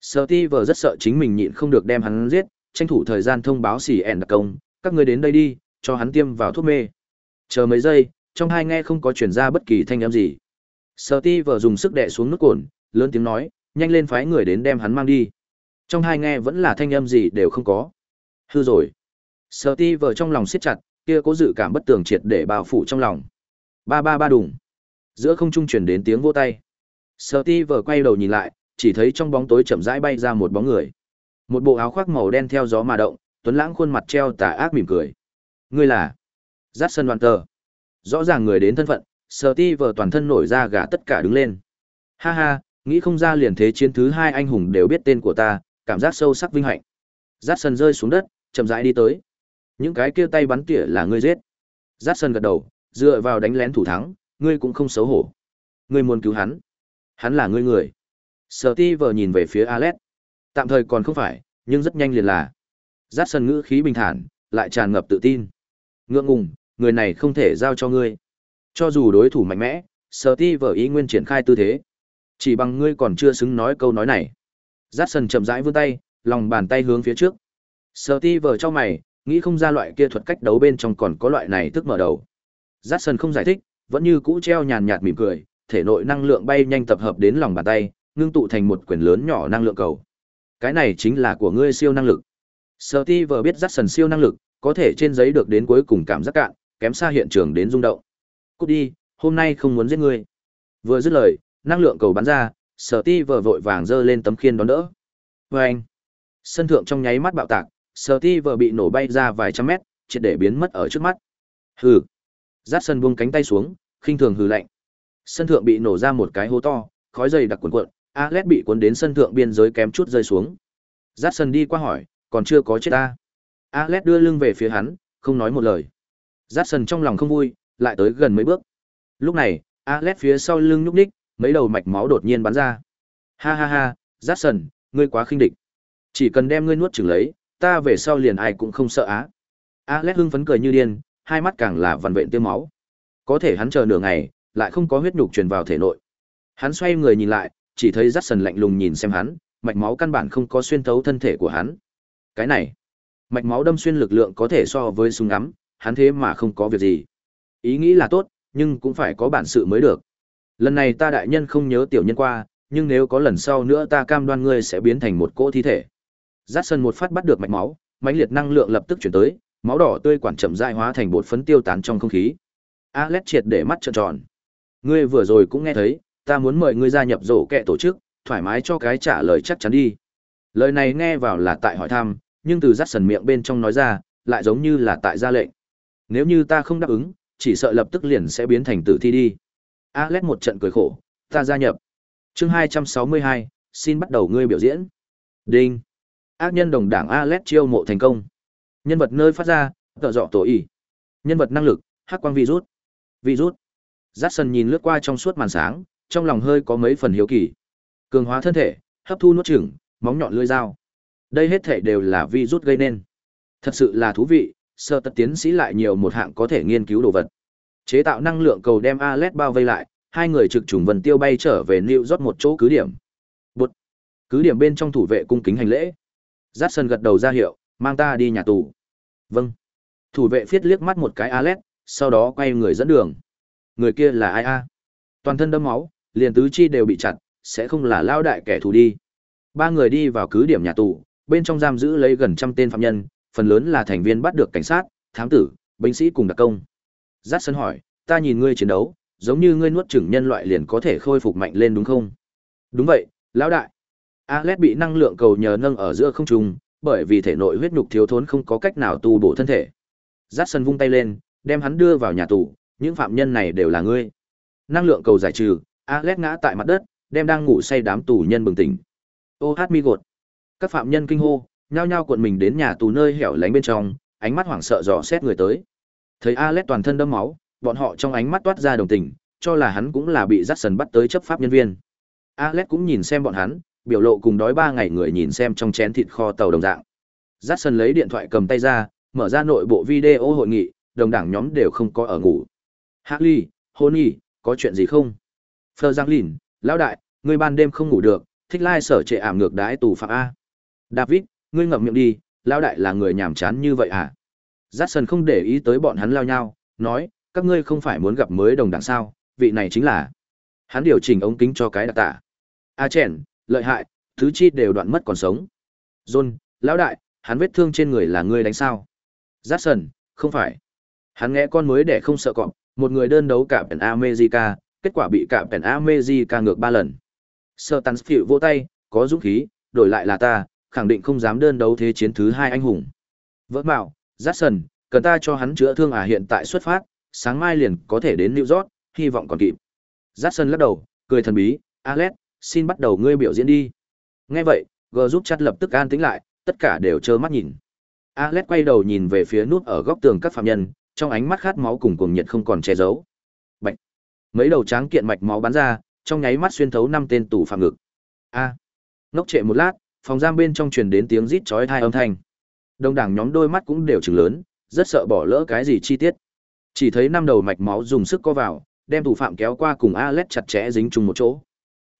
Steve rất sợ chính mình nhịn không được đem hắn giết, tranh thủ thời gian thông báo xỉ ẻn đặc công, các ngươi đến đây đi, cho hắn tiêm vào thuốc mê. Chờ mấy giây, trong hai nghe không có truyền ra bất kỳ thanh âm gì. Steve dùng sức đè xuống nút cồn, lớn tiếng nói, nhanh lên phái người đến đem hắn mang đi. Trong hai nghe vẫn là thanh âm gì đều không có. Hư rồi. Steve trong lòng siết chặt, kia có dự cảm bất tường triệt để bao phủ trong lòng. Ba ba ba đùng. Giữa không trung truyền đến tiếng vỗ tay. Steve quay đầu nhìn lại, chỉ thấy trong bóng tối chậm rãi bay ra một bóng người. Một bộ áo khoác màu đen theo gió mà động, tuấn lãng khuôn mặt treo tà ác mỉm cười. Ngươi là? Jackson Hunter. Rõ ràng người đến thân phận, Steve toàn thân nổi ra gà tất cả đứng lên. Ha ha, nghĩ không ra liền thế chiến thứ hai anh hùng đều biết tên của ta, cảm giác sâu sắc vinh hạnh. Jackson rơi xuống đất, chậm rãi đi tới. Những cái kia tay bắn tỉa là ngươi giết. Jackson gật đầu, dựa vào đánh lén thủ thắng, ngươi cũng không xấu hổ. Ngươi muốn cứu hắn. Hắn là ngươi người. Steve nhìn về phía Alex. Tạm thời còn không phải, nhưng rất nhanh liền là. Jackson ngữ khí bình thản, lại tràn ngập tự tin. Ngượng ngùng, người này không thể giao cho ngươi. Cho dù đối thủ mạnh mẽ, Steve ý nguyên triển khai tư thế. Chỉ bằng ngươi còn chưa xứng nói câu nói này. Jackson chậm rãi vươn tay, lòng bàn tay hướng phía trước. Steve trong mày, nghĩ không ra loại kia thuật cách đấu bên trong còn có loại này thức mở đầu. Jackson không giải thích, vẫn như cũ treo nhàn nhạt mỉm cười, thể nội năng lượng bay nhanh tập hợp đến lòng bàn tay, ngưng tụ thành một quyển lớn nhỏ năng lượng cầu. Cái này chính là của ngươi siêu năng lực. Steve biết Jackson siêu năng lực, có thể trên giấy được đến cuối cùng cảm giác cạn, kém xa hiện trường đến rung động. Cút đi, hôm nay không muốn giết ngươi. Vừa dứt lời, năng lượng cầu bắn ra, Steve vội vàng giơ lên tấm khiên đón đỡ. Vâng! Sân thượng trong nháy mắt bạo tạc, Steve bị nổ bay ra vài trăm mét, triệt để biến mất ở trước mắt. Hừ! Jackson buông cánh tay xuống, khinh thường hừ lạnh. Sân thượng bị nổ ra một cái hố to, khói dày đặc cuộn cuộn, Alex bị cuốn đến sân thượng biên giới kém chút rơi xuống. Jackson đi qua hỏi, còn chưa có chết ta. Alex đưa lưng về phía hắn, không nói một lời. Jackson trong lòng không vui, lại tới gần mấy bước. Lúc này, Alex phía sau lưng nhúc ních, mấy đầu mạch máu đột nhiên bắn ra. Ha ha ha, Jackson, ngươi quá khinh địch. Chỉ cần đem ngươi nuốt chửng lấy, ta về sau liền ai cũng không sợ á. Alex hưng phấn cười như điên, hai mắt càng là vằn vện tiêu máu. Có thể hắn chờ nửa ngày, lại không có huyết nhục truyền vào thể nội. Hắn xoay người nhìn lại, chỉ thấy Jackson lạnh lùng nhìn xem hắn, mạch máu căn bản không có xuyên thấu thân thể của hắn. Cái này, mạch máu đâm xuyên lực lượng có thể so với súng ngắm, hắn thế mà không có việc gì. Ý nghĩ là tốt, nhưng cũng phải có bản sự mới được. Lần này ta đại nhân không nhớ tiểu nhân qua, nhưng nếu có lần sau nữa ta cam đoan ngươi sẽ biến thành một cỗ thi thể. Jackson một phát bắt được mạch máu, mãnh liệt năng lượng lập tức chuyển tới, máu đỏ tươi quản chậm dại hóa thành bột phấn tiêu tán trong không khí. Alex triệt để mắt trợn tròn. Ngươi vừa rồi cũng nghe thấy, ta muốn mời ngươi gia nhập rổ kẹ tổ chức, thoải mái cho cái trả lời chắc chắn đi. Lời này nghe vào là tại hỏi thăm, nhưng từ Jackson miệng bên trong nói ra, lại giống như là tại ra lệnh. Nếu như ta không đáp ứng, chỉ sợ lập tức liền sẽ biến thành tử thi đi. Alex một trận cười khổ, ta gia nhập. Chương 262, xin bắt đầu ngươi biểu diễn. Đinh. Ác nhân đồng đảng Alet chiêu mộ thành công. Nhân vật nơi phát ra, tợ dọ tổ y. Nhân vật năng lực, hắc quang virus. Virus. Jackson nhìn lướt qua trong suốt màn sáng, trong lòng hơi có mấy phần hiếu kỳ. Cường hóa thân thể, hấp thu nuốt chửng, móng nhọn lưỡi dao. Đây hết thể đều là virus gây nên. Thật sự là thú vị, sơ tật tiến sĩ lại nhiều một hạng có thể nghiên cứu đồ vật. Chế tạo năng lượng cầu đem Alet bao vây lại, hai người trực trùng vần tiêu bay trở về New York một chỗ cứ điểm. Bụt. Cứ điểm bên trong thủ vệ cung kính hành lễ. Jackson gật đầu ra hiệu, mang ta đi nhà tù. Vâng. Thủ vệ phiết liếc mắt một cái Alex, sau đó quay người dẫn đường. Người kia là ai a? Toàn thân đẫm máu, liền tứ chi đều bị chặt, sẽ không là lao đại kẻ thù đi. Ba người đi vào cứ điểm nhà tù, bên trong giam giữ lấy gần trăm tên phạm nhân, phần lớn là thành viên bắt được cảnh sát, thám tử, binh sĩ cùng đặc công. Giác sân hỏi, ta nhìn ngươi chiến đấu, giống như ngươi nuốt chửng nhân loại liền có thể khôi phục mạnh lên đúng không? Đúng vậy, lão đại. Alex bị năng lượng cầu nhờ nâng ở giữa không trung, bởi vì thể nội huyết nhục thiếu thốn không có cách nào tu bổ thân thể. Jackson vung tay lên, đem hắn đưa vào nhà tù, những phạm nhân này đều là ngươi. Năng lượng cầu giải trừ, Alex ngã tại mặt đất, đem đang ngủ say đám tù nhân bừng tỉnh. Ô hát mi gột. Các phạm nhân kinh hô, nhao nhao cuộn mình đến nhà tù nơi hẻo lánh bên trong, ánh mắt hoảng sợ dò xét người tới. Thấy Alex toàn thân đẫm máu, bọn họ trong ánh mắt toát ra đồng tình, cho là hắn cũng là bị Jackson bắt tới chấp pháp nhân viên. Alex cũng nhìn xem bọn hắn, biểu lộ cùng đói ba ngày người nhìn xem trong chén thịt kho tàu đồng dạng. Dát sân lấy điện thoại cầm tay ra, mở ra nội bộ video hội nghị, đồng đảng nhóm đều không có ở ngủ. Harley, Honey, có chuyện gì không? Phờ Giang Lìn, lão đại, ngươi ban đêm không ngủ được, thích lai sở trệ ảm ngược đái tù phạm A. David, ngươi ngậm miệng đi, lão đại là người nhàm chán như vậy à? Jackson không để ý tới bọn hắn lao nhau, nói, các ngươi không phải muốn gặp mới đồng đảng sao, vị này chính là. Hắn điều chỉnh ống kính cho cái đặc tả. A chèn, lợi hại, thứ chi đều đoạn mất còn sống. John, lão đại, hắn vết thương trên người là ngươi đánh sao? Jackson, không phải. Hắn nghe con mới để không sợ cọp, một người đơn đấu cả Pen America, kết quả bị cả Pen America ngược ba lần. Sơ tắn phiệu vỗ tay, có dũng khí, đổi lại là ta, khẳng định không dám đơn đấu thế chiến thứ hai anh hùng. Vỡ bảo, Jackson, cần ta cho hắn chữa thương à hiện tại xuất phát, sáng mai liền có thể đến New York, hy vọng còn kịp. Jackson lắc đầu, cười thần bí, Alex, xin bắt đầu ngươi biểu diễn đi. Nghe vậy, G giúp chặt lập tức an tĩnh lại, tất cả đều trơ mắt nhìn. Alex quay đầu nhìn về phía nút ở góc tường các phạm nhân, trong ánh mắt khát máu cùng cuồng nhiệt không còn che giấu. Bạch. Mấy đầu trắng kiện mạch máu bắn ra, trong nháy mắt xuyên thấu năm tên tù phạm ngực. A. Ngốc trệ một lát, phòng giam bên trong truyền đến tiếng rít chói tai âm thanh. Đông đảng nhóm đôi mắt cũng đều trừng lớn, rất sợ bỏ lỡ cái gì chi tiết. Chỉ thấy năm đầu mạch máu dùng sức co vào, đem tù phạm kéo qua cùng Alex chặt chẽ dính chung một chỗ.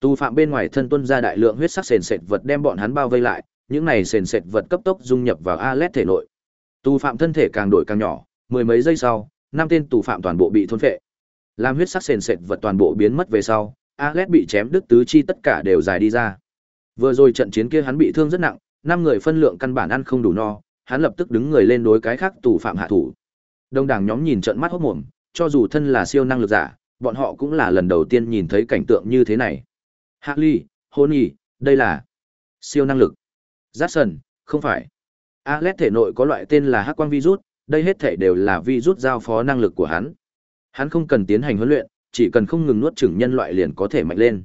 Tù phạm bên ngoài thân tuân ra đại lượng huyết sắc sền sệt vật đem bọn hắn bao vây lại, những này sền sệt vật cấp tốc dung nhập vào Alet thể nội. Tù phạm thân thể càng đổi càng nhỏ, mười mấy giây sau, năm tên tù phạm toàn bộ bị thôn phệ. Làm huyết sắc sền sệt vật toàn bộ biến mất về sau, Alet bị chém đứt tứ chi tất cả đều dài đi ra. Vừa rồi trận chiến kia hắn bị thương rất nặng, năm người phân lượng căn bản ăn không đủ no, hắn lập tức đứng người lên đối cái khác tù phạm hạ thủ. Đông đảng nhóm nhìn trận mắt hốt mồm, cho dù thân là siêu năng lực giả, bọn họ cũng là lần đầu tiên nhìn thấy cảnh tượng như thế này. Hạ Ly, Honey, đây là siêu năng lực. Jackson, không phải. Alex thể nội có loại tên là hắc quang virus, đây hết thể đều là virus giao phó năng lực của hắn. Hắn không cần tiến hành huấn luyện, chỉ cần không ngừng nuốt chửng nhân loại liền có thể mạnh lên.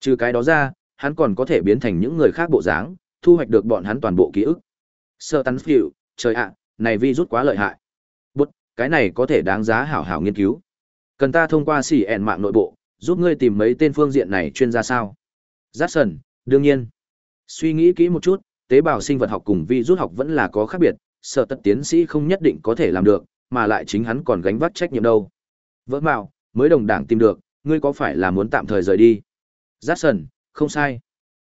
Trừ cái đó ra, hắn còn có thể biến thành những người khác bộ dáng, thu hoạch được bọn hắn toàn bộ ký ức. Sơ tắn phiệu, trời ạ, này virus quá lợi hại. Bút, cái này có thể đáng giá hảo hảo nghiên cứu. Cần ta thông qua xỉ ẹn mạng nội bộ, giúp ngươi tìm mấy tên phương diện này chuyên gia sao? Jackson, đương nhiên. Suy nghĩ kỹ một chút, tế bào sinh vật học cùng vi rút học vẫn là có khác biệt, sở tất tiến sĩ không nhất định có thể làm được, mà lại chính hắn còn gánh vác trách nhiệm đâu. Vỡ mạo, mới đồng đảng tìm được, ngươi có phải là muốn tạm thời rời đi? Jackson, không sai.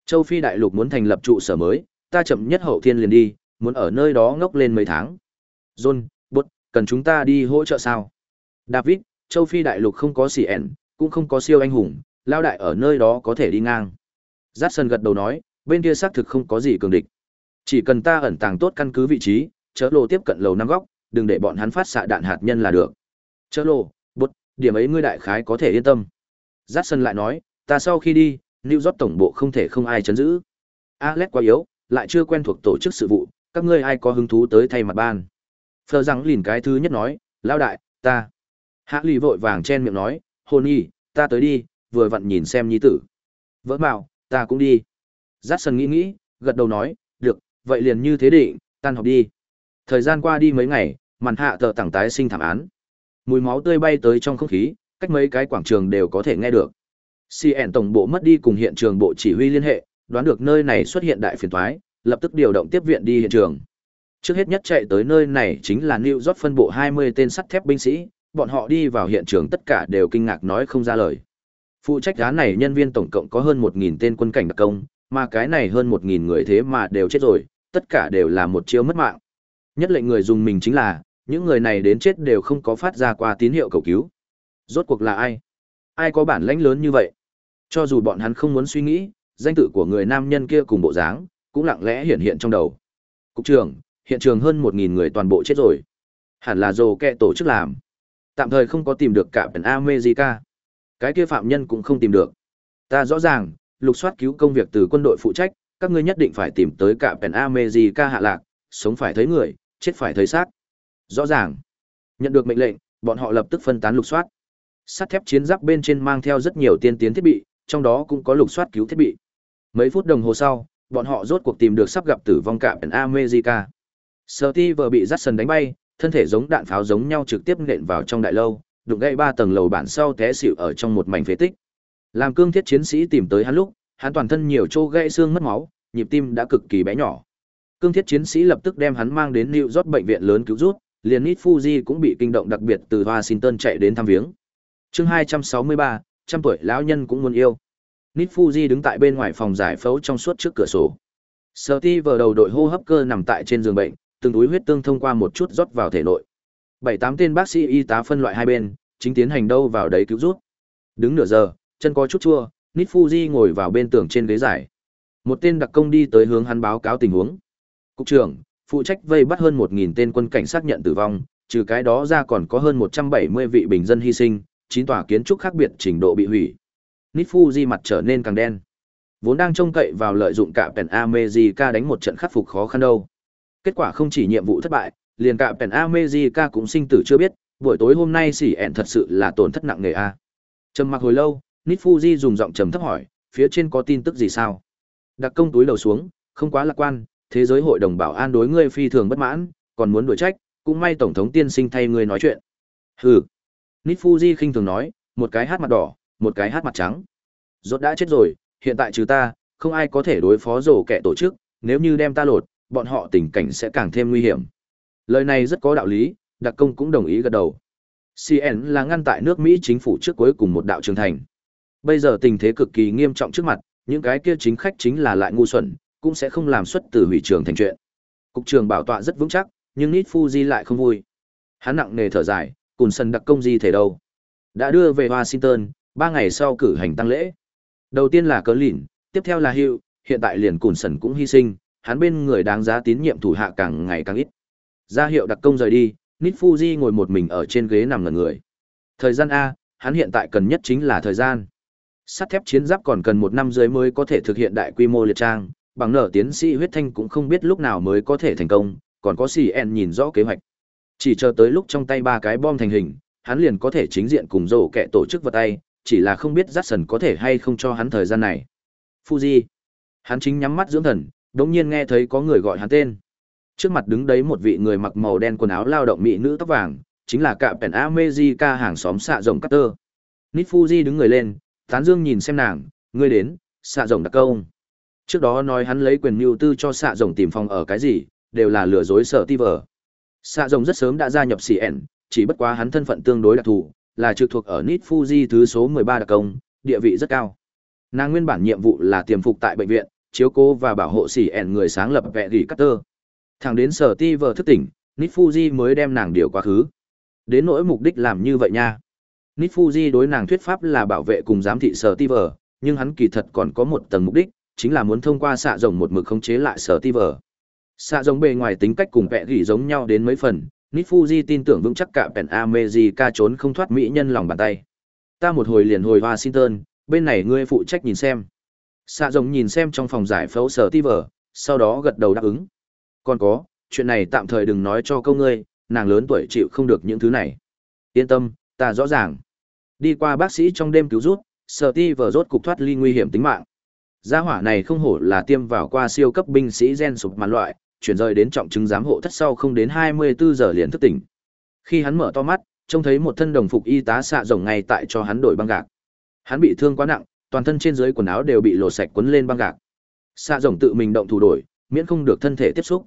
Châu Phi đại lục muốn thành lập trụ sở mới, ta chậm nhất hậu thiên liền đi, muốn ở nơi đó ngốc lên mấy tháng. John, bút, cần chúng ta đi hỗ trợ sao? David, Châu Phi đại lục không có CN, cũng không có siêu anh hùng, lao đại ở nơi đó có thể đi ngang. Jackson gật đầu nói, bên kia xác thực không có gì cường địch. Chỉ cần ta ẩn tàng tốt căn cứ vị trí, chớ lộ tiếp cận lầu năm góc, đừng để bọn hắn phát xạ đạn hạt nhân là được. Chớ lộ, bút, điểm ấy ngươi đại khái có thể yên tâm. Jackson lại nói, ta sau khi đi, New York tổng bộ không thể không ai chấn giữ. Alex quá yếu, lại chưa quen thuộc tổ chức sự vụ, các ngươi ai có hứng thú tới thay mặt ban. Phờ rằng lìn cái thứ nhất nói, lao đại, ta. Hạ lì vội vàng chen miệng nói, hôn y, ta tới đi, vừa vặn nhìn xem nhi tử. Vỡ mạo ta cũng đi. Giác sần nghĩ nghĩ, gật đầu nói, được, vậy liền như thế định, tan học đi. Thời gian qua đi mấy ngày, màn hạ tờ tảng tái sinh thảm án. Mùi máu tươi bay tới trong không khí, cách mấy cái quảng trường đều có thể nghe được. CN tổng bộ mất đi cùng hiện trường bộ chỉ huy liên hệ, đoán được nơi này xuất hiện đại phiền toái, lập tức điều động tiếp viện đi hiện trường. Trước hết nhất chạy tới nơi này chính là New York phân bộ 20 tên sắt thép binh sĩ, bọn họ đi vào hiện trường tất cả đều kinh ngạc nói không ra lời. Phụ trách án này nhân viên tổng cộng có hơn 1.000 tên quân cảnh đặc công, mà cái này hơn 1.000 người thế mà đều chết rồi, tất cả đều là một chiêu mất mạng. Nhất lệnh người dùng mình chính là, những người này đến chết đều không có phát ra qua tín hiệu cầu cứu. Rốt cuộc là ai? Ai có bản lãnh lớn như vậy? Cho dù bọn hắn không muốn suy nghĩ, danh tự của người nam nhân kia cùng bộ dáng, cũng lặng lẽ hiện hiện trong đầu. Cục trưởng, hiện trường hơn 1.000 người toàn bộ chết rồi. Hẳn là dồ kẹ tổ chức làm. Tạm thời không có tìm được cả bản America. Cái kia phạm nhân cũng không tìm được. Ta rõ ràng, lục soát cứu công việc từ quân đội phụ trách, các ngươi nhất định phải tìm tới cả bản America hạ lạc, sống phải thấy người, chết phải thấy xác. Rõ ràng. Nhận được mệnh lệnh, bọn họ lập tức phân tán lục soát. Sắt thép chiến giáp bên trên mang theo rất nhiều tiên tiến thiết bị, trong đó cũng có lục soát cứu thiết bị. Mấy phút đồng hồ sau, bọn họ rốt cuộc tìm được sắp gặp tử vong cả Penn America. Steve bị Jackson đánh bay, thân thể giống đạn pháo giống nhau trực tiếp nện vào trong đại lâu, đụng gãy ba tầng lầu bản sau té xỉu ở trong một mảnh phế tích. Làm cương thiết chiến sĩ tìm tới hắn lúc, hắn toàn thân nhiều chỗ gãy xương mất máu, nhịp tim đã cực kỳ bé nhỏ. Cương thiết chiến sĩ lập tức đem hắn mang đến New York bệnh viện lớn cứu rút, liền Nit Fuji cũng bị kinh động đặc biệt từ Washington chạy đến thăm viếng. Chương 263, trăm tuổi lão nhân cũng muốn yêu. Nit Fuji đứng tại bên ngoài phòng giải phẫu trong suốt trước cửa sổ. Steve đầu đội hô hấp cơ nằm tại trên giường bệnh, từng túi huyết tương thông qua một chút rót vào thể nội. Bảy tám tên bác sĩ y tá phân loại hai bên, chính tiến hành đâu vào đấy cứu rút. Đứng nửa giờ, chân có chút chua, Nít Fuji ngồi vào bên tường trên ghế giải. Một tên đặc công đi tới hướng hắn báo cáo tình huống. Cục trưởng, phụ trách vây bắt hơn 1.000 tên quân cảnh xác nhận tử vong, trừ cái đó ra còn có hơn 170 vị bình dân hy sinh, chín tòa kiến trúc khác biệt trình độ bị hủy. Nít Fuji mặt trở nên càng đen. Vốn đang trông cậy vào lợi dụng cả Penn America đánh một trận khắc phục khó khăn đâu. Kết quả không chỉ nhiệm vụ thất bại, liền cả Pen America cũng sinh tử chưa biết, buổi tối hôm nay xỉ ẹn thật sự là tổn thất nặng nề a. Trầm mặc hồi lâu, Nít Fuji dùng giọng trầm thấp hỏi, phía trên có tin tức gì sao? Đặc công túi đầu xuống, không quá lạc quan, thế giới hội đồng bảo an đối ngươi phi thường bất mãn, còn muốn đuổi trách, cũng may tổng thống tiên sinh thay ngươi nói chuyện. Hừ. Nít Fuji khinh thường nói, một cái hát mặt đỏ, một cái hát mặt trắng. Rốt đã chết rồi, hiện tại trừ ta, không ai có thể đối phó rổ kẻ tổ chức, nếu như đem ta lột, bọn họ tình cảnh sẽ càng thêm nguy hiểm. Lời này rất có đạo lý, đặc công cũng đồng ý gật đầu. CN là ngăn tại nước Mỹ chính phủ trước cuối cùng một đạo trường thành. Bây giờ tình thế cực kỳ nghiêm trọng trước mặt, những cái kia chính khách chính là lại ngu xuẩn, cũng sẽ không làm xuất từ hủy trường thành chuyện. Cục trường bảo tọa rất vững chắc, nhưng Nít Fuji lại không vui. Hắn nặng nề thở dài, cùn sân đặc công gì thể đâu. Đã đưa về Washington, ba ngày sau cử hành tăng lễ. Đầu tiên là cớ lìn, tiếp theo là hiệu, hiện tại liền cùn sần cũng hy sinh, hắn bên người đáng giá tín nhiệm thủ hạ càng ngày càng ít. Ra hiệu đặc công rời đi, Nít Fuji ngồi một mình ở trên ghế nằm ngẩn người. Thời gian A, hắn hiện tại cần nhất chính là thời gian. Sắt thép chiến giáp còn cần một năm dưới mới có thể thực hiện đại quy mô liệt trang, bằng nở tiến sĩ huyết thanh cũng không biết lúc nào mới có thể thành công, còn có CN nhìn rõ kế hoạch. Chỉ chờ tới lúc trong tay ba cái bom thành hình, hắn liền có thể chính diện cùng rổ kẹ tổ chức vật tay, chỉ là không biết Jackson có thể hay không cho hắn thời gian này. Fuji. Hắn chính nhắm mắt dưỡng thần, đống nhiên nghe thấy có người gọi hắn tên. Trước mặt đứng đấy một vị người mặc màu đen quần áo lao động mỹ nữ tóc vàng, chính là cạm pèn America hàng xóm xạ rồng Carter. Nít Fuji đứng người lên, tán dương nhìn xem nàng, ngươi đến, xạ rồng đặc công. Trước đó nói hắn lấy quyền mưu tư cho xạ rồng tìm phòng ở cái gì, đều là lừa dối sở ti vở. Xạ rồng rất sớm đã gia nhập CN, chỉ bất quá hắn thân phận tương đối đặc thù, là trực thuộc ở Nít Fuji thứ số 13 đặc công, địa vị rất cao. Nàng nguyên bản nhiệm vụ là tiềm phục tại bệnh viện, chiếu cố và bảo hộ xỉ ẻn người sáng lập vẹ gỉ Carter. Thẳng đến sở ti vợ thức tỉnh, Nit Fuji mới đem nàng điều quá khứ. Đến nỗi mục đích làm như vậy nha. Nifuji đối nàng thuyết pháp là bảo vệ cùng giám thị sở ti vợ, nhưng hắn kỳ thật còn có một tầng mục đích, chính là muốn thông qua xạ rồng một mực khống chế lại sở ti vợ. Xạ rồng bề ngoài tính cách cùng vẹ gỉ giống nhau đến mấy phần, Nifuji tin tưởng vững chắc cả Pen America trốn không thoát mỹ nhân lòng bàn tay. Ta một hồi liền hồi Washington, bên này ngươi phụ trách nhìn xem. Xạ rồng nhìn xem trong phòng giải phẫu sở ti Vở, sau đó gật đầu đáp ứng. Còn có, chuyện này tạm thời đừng nói cho câu ngươi, nàng lớn tuổi chịu không được những thứ này. Yên tâm, ta rõ ràng. Đi qua bác sĩ trong đêm cứu rút, sở ti Vở rốt cục thoát ly nguy hiểm tính mạng. Gia hỏa này không hổ là tiêm vào qua siêu cấp binh sĩ gen sụp màn loại, chuyển rời đến trọng chứng giám hộ thất sau không đến 24 giờ liền thức tỉnh. Khi hắn mở to mắt, trông thấy một thân đồng phục y tá xạ rồng ngay tại cho hắn đổi băng gạc. Hắn bị thương quá nặng, toàn thân trên dưới quần áo đều bị lột sạch quấn lên băng gạc. Xạ rồng tự mình động thủ đổi, miễn không được thân thể tiếp xúc.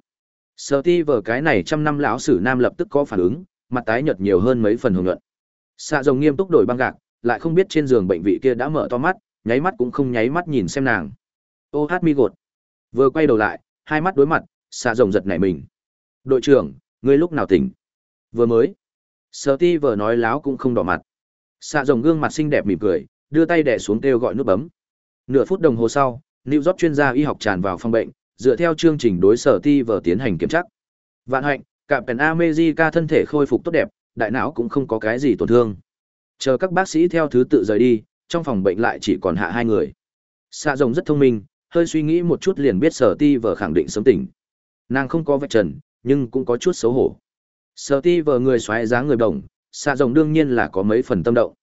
Sở ti vở cái này trăm năm lão sử nam lập tức có phản ứng, mặt tái nhợt nhiều hơn mấy phần hùng luận. Xạ rồng nghiêm túc đổi băng gạc, lại không biết trên giường bệnh vị kia đã mở to mắt, nháy mắt cũng không nháy mắt nhìn xem nàng. Ô hát mi gột. Vừa quay đầu lại, hai mắt đối mặt, xạ rồng giật nảy mình. Đội trưởng, ngươi lúc nào tỉnh? Vừa mới. Sở ti vở nói láo cũng không đỏ mặt. Xạ rồng gương mặt xinh đẹp mỉm cười, đưa tay đè xuống kêu gọi nút bấm. Nửa phút đồng hồ sau, New York chuyên gia y học tràn vào phòng bệnh, dựa theo chương trình đối sở ti vở tiến hành kiểm tra. Vạn hạnh, cả Pen America thân thể khôi phục tốt đẹp, đại não cũng không có cái gì tổn thương. Chờ các bác sĩ theo thứ tự rời đi, trong phòng bệnh lại chỉ còn hạ hai người. Xạ rồng rất thông minh, hơi suy nghĩ một chút liền biết sở ti vở khẳng định sớm tỉnh. Nàng không có vạch trần, nhưng cũng có chút xấu hổ. Sở ti vở người xoáy dáng người đồng, xạ rồng đương nhiên là có mấy phần tâm động.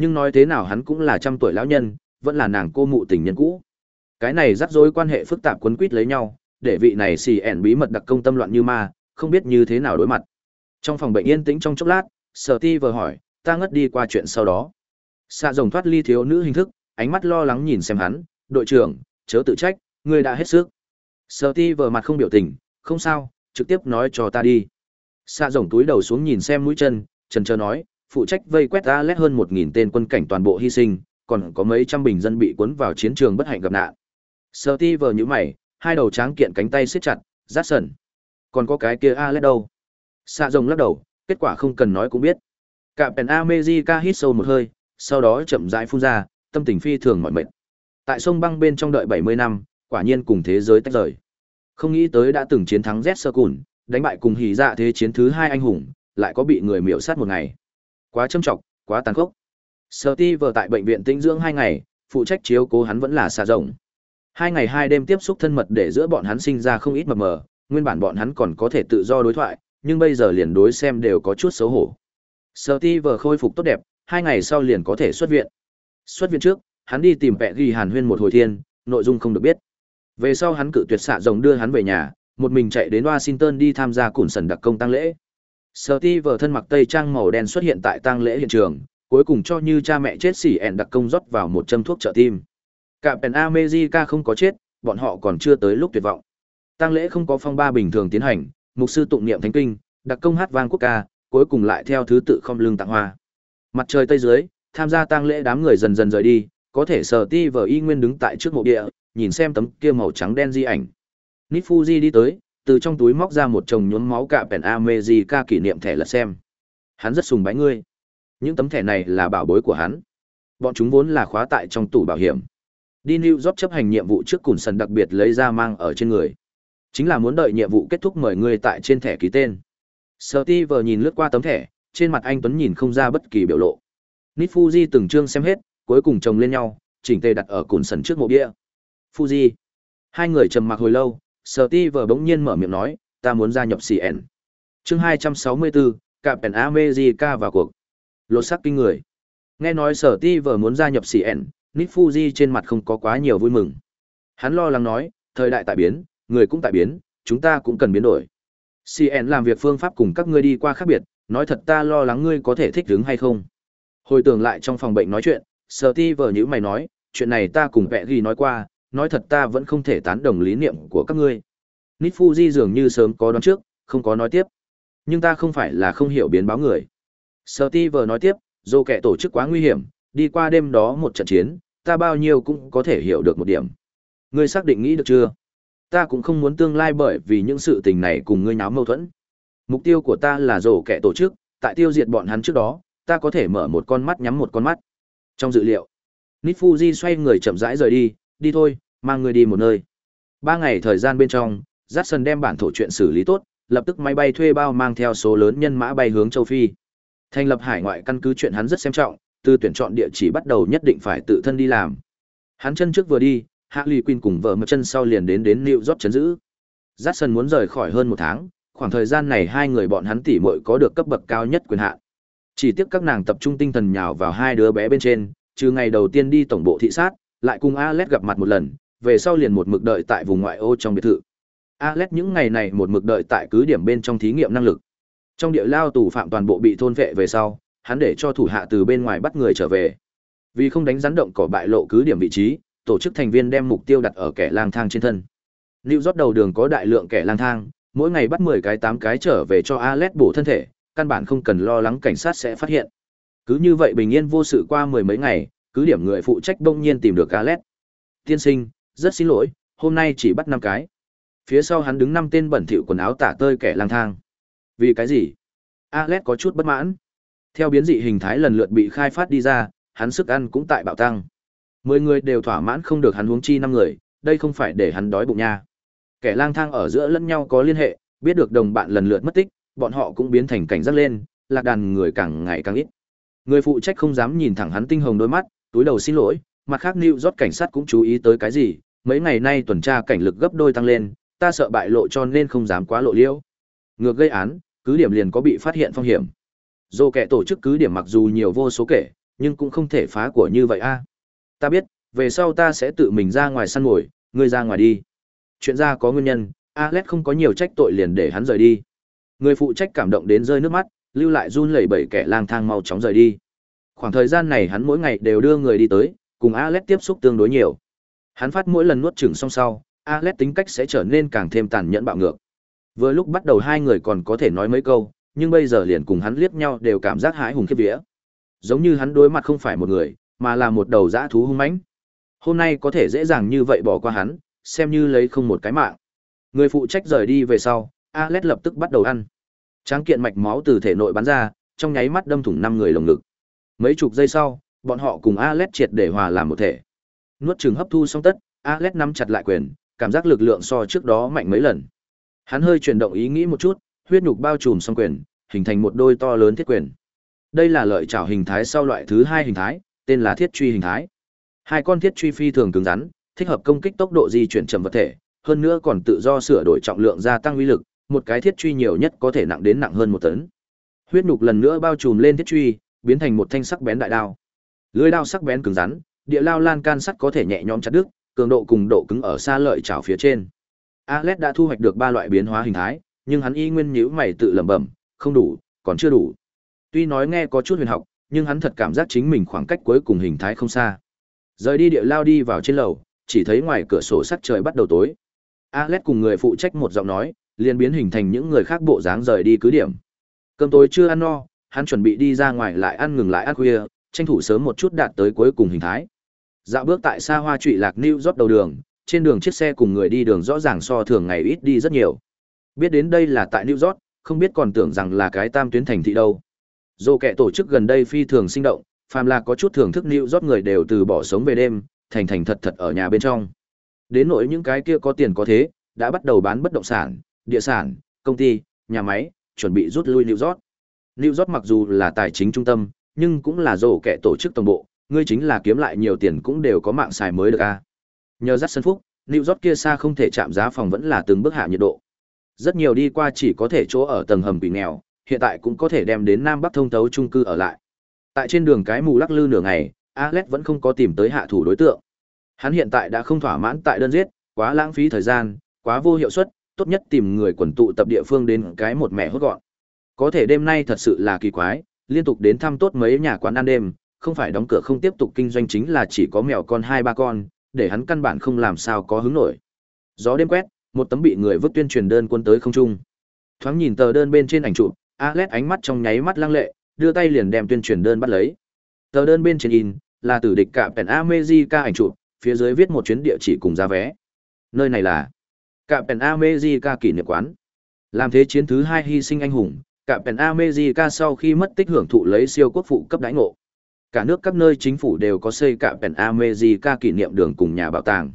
Nhưng nói thế nào hắn cũng là trăm tuổi lão nhân, vẫn là nàng cô mụ tình nhân cũ. Cái này rắc rối quan hệ phức tạp quấn quýt lấy nhau, để vị này xì ẻn bí mật đặc công tâm loạn như ma, không biết như thế nào đối mặt. Trong phòng bệnh yên tĩnh trong chốc lát, Sở Ti vừa hỏi, ta ngất đi qua chuyện sau đó. Xạ rồng thoát ly thiếu nữ hình thức, ánh mắt lo lắng nhìn xem hắn, đội trưởng, chớ tự trách, ngươi đã hết sức. Sở Ti vừa mặt không biểu tình, không sao, trực tiếp nói cho ta đi. Xạ rồng túi đầu xuống nhìn xem mũi chân, trần chờ nói, phụ trách vây quét Alet lét hơn một nghìn tên quân cảnh toàn bộ hy sinh, còn có mấy trăm bình dân bị cuốn vào chiến trường bất hạnh gặp nạn. Sở ti vờ mày, hai đầu tráng kiện cánh tay siết chặt, rát sần. Còn có cái kia Alet đâu? Xạ rồng lắc đầu, kết quả không cần nói cũng biết. Cả Pen America hít sâu một hơi, sau đó chậm rãi phun ra, tâm tình phi thường mỏi mệt. Tại sông băng bên trong đợi 70 năm, quả nhiên cùng thế giới tách rời. Không nghĩ tới đã từng chiến thắng Z Sơ Cùn, đánh bại cùng hỉ dạ thế chiến thứ hai anh hùng, lại có bị người miểu sát một ngày. Quá châm trọng, quá tàn khốc. sợ ti vợ tại bệnh viện tinh dưỡng hai ngày, phụ trách chiếu cố hắn vẫn là xạ rồng. Hai ngày hai đêm tiếp xúc thân mật để giữa bọn hắn sinh ra không ít mập mờ, nguyên bản bọn hắn còn có thể tự do đối thoại, nhưng bây giờ liền đối xem đều có chút xấu hổ. Steve khôi phục tốt đẹp, hai ngày sau liền có thể xuất viện. Xuất viện trước, hắn đi tìm vẹ ghi Hàn Huyên một hồi thiên, nội dung không được biết. Về sau hắn cự tuyệt xạ rồng đưa hắn về nhà, một mình chạy đến Washington đi tham gia củn sần đặc công tăng lễ. Steve thân mặc tây trang màu đen xuất hiện tại tang lễ hiện trường, cuối cùng cho như cha mẹ chết xỉ ẹn đặc công rót vào một châm thuốc trợ tim. Cả Pen America không có chết, bọn họ còn chưa tới lúc tuyệt vọng. Tang lễ không có phong ba bình thường tiến hành, mục sư tụng niệm thánh kinh, đặc công hát vang quốc ca, cuối cùng lại theo thứ tự không lưng tặng hoa. Mặt trời tây dưới, tham gia tang lễ đám người dần dần rời đi, có thể sở ti vờ y nguyên đứng tại trước mộ địa, nhìn xem tấm kia màu trắng đen di ảnh. Nifuji đi tới, từ trong túi móc ra một chồng nhuốm máu cạ pèn America kỷ niệm thẻ lật xem. Hắn rất sùng bái ngươi. Những tấm thẻ này là bảo bối của hắn. Bọn chúng vốn là khóa tại trong tủ bảo hiểm. Đi New York chấp hành nhiệm vụ trước cùn sần đặc biệt lấy ra mang ở trên người. Chính là muốn đợi nhiệm vụ kết thúc mời ngươi tại trên thẻ ký tên. Steve nhìn lướt qua tấm thẻ, trên mặt anh Tuấn nhìn không ra bất kỳ biểu lộ. Nít Fuji từng chương xem hết, cuối cùng chồng lên nhau, chỉnh tề đặt ở cùn sần trước mộ bia. Fuji. Hai người trầm mặc hồi lâu, Steve bỗng nhiên mở miệng nói, ta muốn gia nhập CN. Chương 264, Captain America vào cuộc. Lột sắc kinh người. Nghe nói Steve muốn gia nhập CN, Nick Fuji trên mặt không có quá nhiều vui mừng. Hắn lo lắng nói, thời đại tại biến, người cũng tại biến, chúng ta cũng cần biến đổi. CN làm việc phương pháp cùng các ngươi đi qua khác biệt, nói thật ta lo lắng ngươi có thể thích ứng hay không. Hồi tưởng lại trong phòng bệnh nói chuyện, Steve như mày nói, chuyện này ta cùng vẽ ghi nói qua, nói thật ta vẫn không thể tán đồng lý niệm của các ngươi. Nít Fuji dường như sớm có đoán trước, không có nói tiếp. Nhưng ta không phải là không hiểu biến báo người. Steve nói tiếp, dù kẻ tổ chức quá nguy hiểm, đi qua đêm đó một trận chiến, ta bao nhiêu cũng có thể hiểu được một điểm. Ngươi xác định nghĩ được chưa? Ta cũng không muốn tương lai bởi vì những sự tình này cùng ngươi náo mâu thuẫn. Mục tiêu của ta là rổ kẻ tổ chức, tại tiêu diệt bọn hắn trước đó, ta có thể mở một con mắt nhắm một con mắt. Trong dự liệu, Nít xoay người chậm rãi rời đi, đi thôi, mang người đi một nơi. Ba ngày thời gian bên trong, Jackson đem bản thổ chuyện xử lý tốt, lập tức máy bay thuê bao mang theo số lớn nhân mã bay hướng châu Phi. Thành lập hải ngoại căn cứ chuyện hắn rất xem trọng, từ tuyển chọn địa chỉ bắt đầu nhất định phải tự thân đi làm. Hắn chân trước vừa đi, Hạ Lì Quinn cùng vợ một chân sau liền đến đến New York chấn giữ. Jackson muốn rời khỏi hơn một tháng, khoảng thời gian này hai người bọn hắn tỉ muội có được cấp bậc cao nhất quyền hạn. Chỉ tiếc các nàng tập trung tinh thần nhào vào hai đứa bé bên trên, trừ ngày đầu tiên đi tổng bộ thị sát, lại cùng Alex gặp mặt một lần, về sau liền một mực đợi tại vùng ngoại ô trong biệt thự. Alex những ngày này một mực đợi tại cứ điểm bên trong thí nghiệm năng lực. Trong địa lao tù phạm toàn bộ bị thôn vệ về sau, hắn để cho thủ hạ từ bên ngoài bắt người trở về. Vì không đánh rắn động cỏ bại lộ cứ điểm vị trí, tổ chức thành viên đem mục tiêu đặt ở kẻ lang thang trên thân. Lưu rót đầu đường có đại lượng kẻ lang thang, mỗi ngày bắt 10 cái 8 cái trở về cho Alex bổ thân thể, căn bản không cần lo lắng cảnh sát sẽ phát hiện. Cứ như vậy bình yên vô sự qua mười mấy ngày, cứ điểm người phụ trách bỗng nhiên tìm được Alex. Tiên sinh, rất xin lỗi, hôm nay chỉ bắt 5 cái. Phía sau hắn đứng năm tên bẩn thỉu quần áo tả tơi kẻ lang thang. Vì cái gì? Alet có chút bất mãn. Theo biến dị hình thái lần lượt bị khai phát đi ra, hắn sức ăn cũng tại bạo tăng. Mười người đều thỏa mãn không được hắn huống chi năm người, đây không phải để hắn đói bụng nha. Kẻ lang thang ở giữa lẫn nhau có liên hệ, biết được đồng bạn lần lượt mất tích, bọn họ cũng biến thành cảnh giác lên, lạc đàn người càng ngày càng ít. Người phụ trách không dám nhìn thẳng hắn tinh hồng đôi mắt, túi đầu xin lỗi, mặt khác New York cảnh sát cũng chú ý tới cái gì, mấy ngày nay tuần tra cảnh lực gấp đôi tăng lên, ta sợ bại lộ cho nên không dám quá lộ liễu. Ngược gây án, cứ điểm liền có bị phát hiện phong hiểm. Dù kẻ tổ chức cứ điểm mặc dù nhiều vô số kể, nhưng cũng không thể phá của như vậy a. Ta biết, về sau ta sẽ tự mình ra ngoài săn mồi, ngươi ra ngoài đi. Chuyện ra có nguyên nhân, Alex không có nhiều trách tội liền để hắn rời đi. Người phụ trách cảm động đến rơi nước mắt, lưu lại run lẩy bẩy kẻ lang thang mau chóng rời đi. Khoảng thời gian này hắn mỗi ngày đều đưa người đi tới, cùng Alex tiếp xúc tương đối nhiều. Hắn phát mỗi lần nuốt chửng xong sau, Alex tính cách sẽ trở nên càng thêm tàn nhẫn bạo ngược. Vừa lúc bắt đầu hai người còn có thể nói mấy câu, nhưng bây giờ liền cùng hắn liếc nhau đều cảm giác hãi hùng khiếp vía. Giống như hắn đối mặt không phải một người, mà là một đầu dã thú hung mãnh. Hôm nay có thể dễ dàng như vậy bỏ qua hắn, xem như lấy không một cái mạng. Người phụ trách rời đi về sau, Alex lập tức bắt đầu ăn. Tráng kiện mạch máu từ thể nội bắn ra, trong nháy mắt đâm thủng năm người lồng ngực. Mấy chục giây sau, bọn họ cùng Alet triệt để hòa làm một thể. Nuốt chừng hấp thu xong tất, Alet nắm chặt lại quyền, cảm giác lực lượng so trước đó mạnh mấy lần. Hắn hơi chuyển động ý nghĩ một chút, huyết nhục bao trùm xong quyền, hình thành một đôi to lớn thiết quyền. Đây là lợi trảo hình thái sau loại thứ hai hình thái, tên là thiết truy hình thái. Hai con thiết truy phi thường cứng rắn, thích hợp công kích tốc độ di chuyển chậm vật thể, hơn nữa còn tự do sửa đổi trọng lượng gia tăng uy lực, một cái thiết truy nhiều nhất có thể nặng đến nặng hơn một tấn. Huyết nhục lần nữa bao trùm lên thiết truy, biến thành một thanh sắc bén đại đao. Lưỡi đao sắc bén cứng rắn, địa lao lan can sắt có thể nhẹ nhõm chặt đứt, cường độ cùng độ cứng ở xa lợi chảo phía trên. Alet đã thu hoạch được ba loại biến hóa hình thái, nhưng hắn y nguyên nhíu mày tự lẩm bẩm, không đủ, còn chưa đủ. Tuy nói nghe có chút huyền học, nhưng hắn thật cảm giác chính mình khoảng cách cuối cùng hình thái không xa. Rời đi địa lao đi vào trên lầu, chỉ thấy ngoài cửa sổ sắc trời bắt đầu tối. Alet cùng người phụ trách một giọng nói, liền biến hình thành những người khác bộ dáng rời đi cứ điểm. Cơm tối chưa ăn no, hắn chuẩn bị đi ra ngoài lại ăn ngừng lại ăn khuya, tranh thủ sớm một chút đạt tới cuối cùng hình thái. Dạo bước tại xa hoa trụy lạc New York đầu đường, trên đường chiếc xe cùng người đi đường rõ ràng so thường ngày ít đi rất nhiều. Biết đến đây là tại New York, không biết còn tưởng rằng là cái tam tuyến thành thị đâu. Dù kẻ tổ chức gần đây phi thường sinh động, phàm là có chút thưởng thức New York người đều từ bỏ sống về đêm, thành thành thật thật ở nhà bên trong. Đến nỗi những cái kia có tiền có thế, đã bắt đầu bán bất động sản, địa sản, công ty, nhà máy, chuẩn bị rút lui New York. New York mặc dù là tài chính trung tâm, nhưng cũng là rổ kẻ tổ chức tổng bộ, ngươi chính là kiếm lại nhiều tiền cũng đều có mạng xài mới được a. Nhờ dắt sân phúc, New York kia xa không thể chạm giá phòng vẫn là từng bước hạ nhiệt độ. Rất nhiều đi qua chỉ có thể chỗ ở tầng hầm bị nghèo, hiện tại cũng có thể đem đến Nam Bắc thông tấu trung cư ở lại. Tại trên đường cái mù lắc lư nửa ngày, Alex vẫn không có tìm tới hạ thủ đối tượng. Hắn hiện tại đã không thỏa mãn tại đơn giết, quá lãng phí thời gian, quá vô hiệu suất, tốt nhất tìm người quần tụ tập địa phương đến cái một mẹ hốt gọn. Có thể đêm nay thật sự là kỳ quái, liên tục đến thăm tốt mấy nhà quán ăn đêm, không phải đóng cửa không tiếp tục kinh doanh chính là chỉ có mèo con hai ba con, để hắn căn bản không làm sao có hứng nổi. Gió đêm quét, một tấm bị người vứt tuyên truyền đơn quân tới không trung. Thoáng nhìn tờ đơn bên trên ảnh chụp, Alex ánh mắt trong nháy mắt lăng lệ, đưa tay liền đem tuyên truyền đơn bắt lấy. Tờ đơn bên trên in là tử địch cả Pen America ảnh chụp, phía dưới viết một chuyến địa chỉ cùng giá vé. Nơi này là cả Pen America kỷ niệm quán. Làm thế chiến thứ hai hy sinh anh hùng, cả Pen America sau khi mất tích hưởng thụ lấy siêu quốc phụ cấp đãi ngộ. Cả nước các nơi chính phủ đều có xây cả Pen America kỷ niệm đường cùng nhà bảo tàng.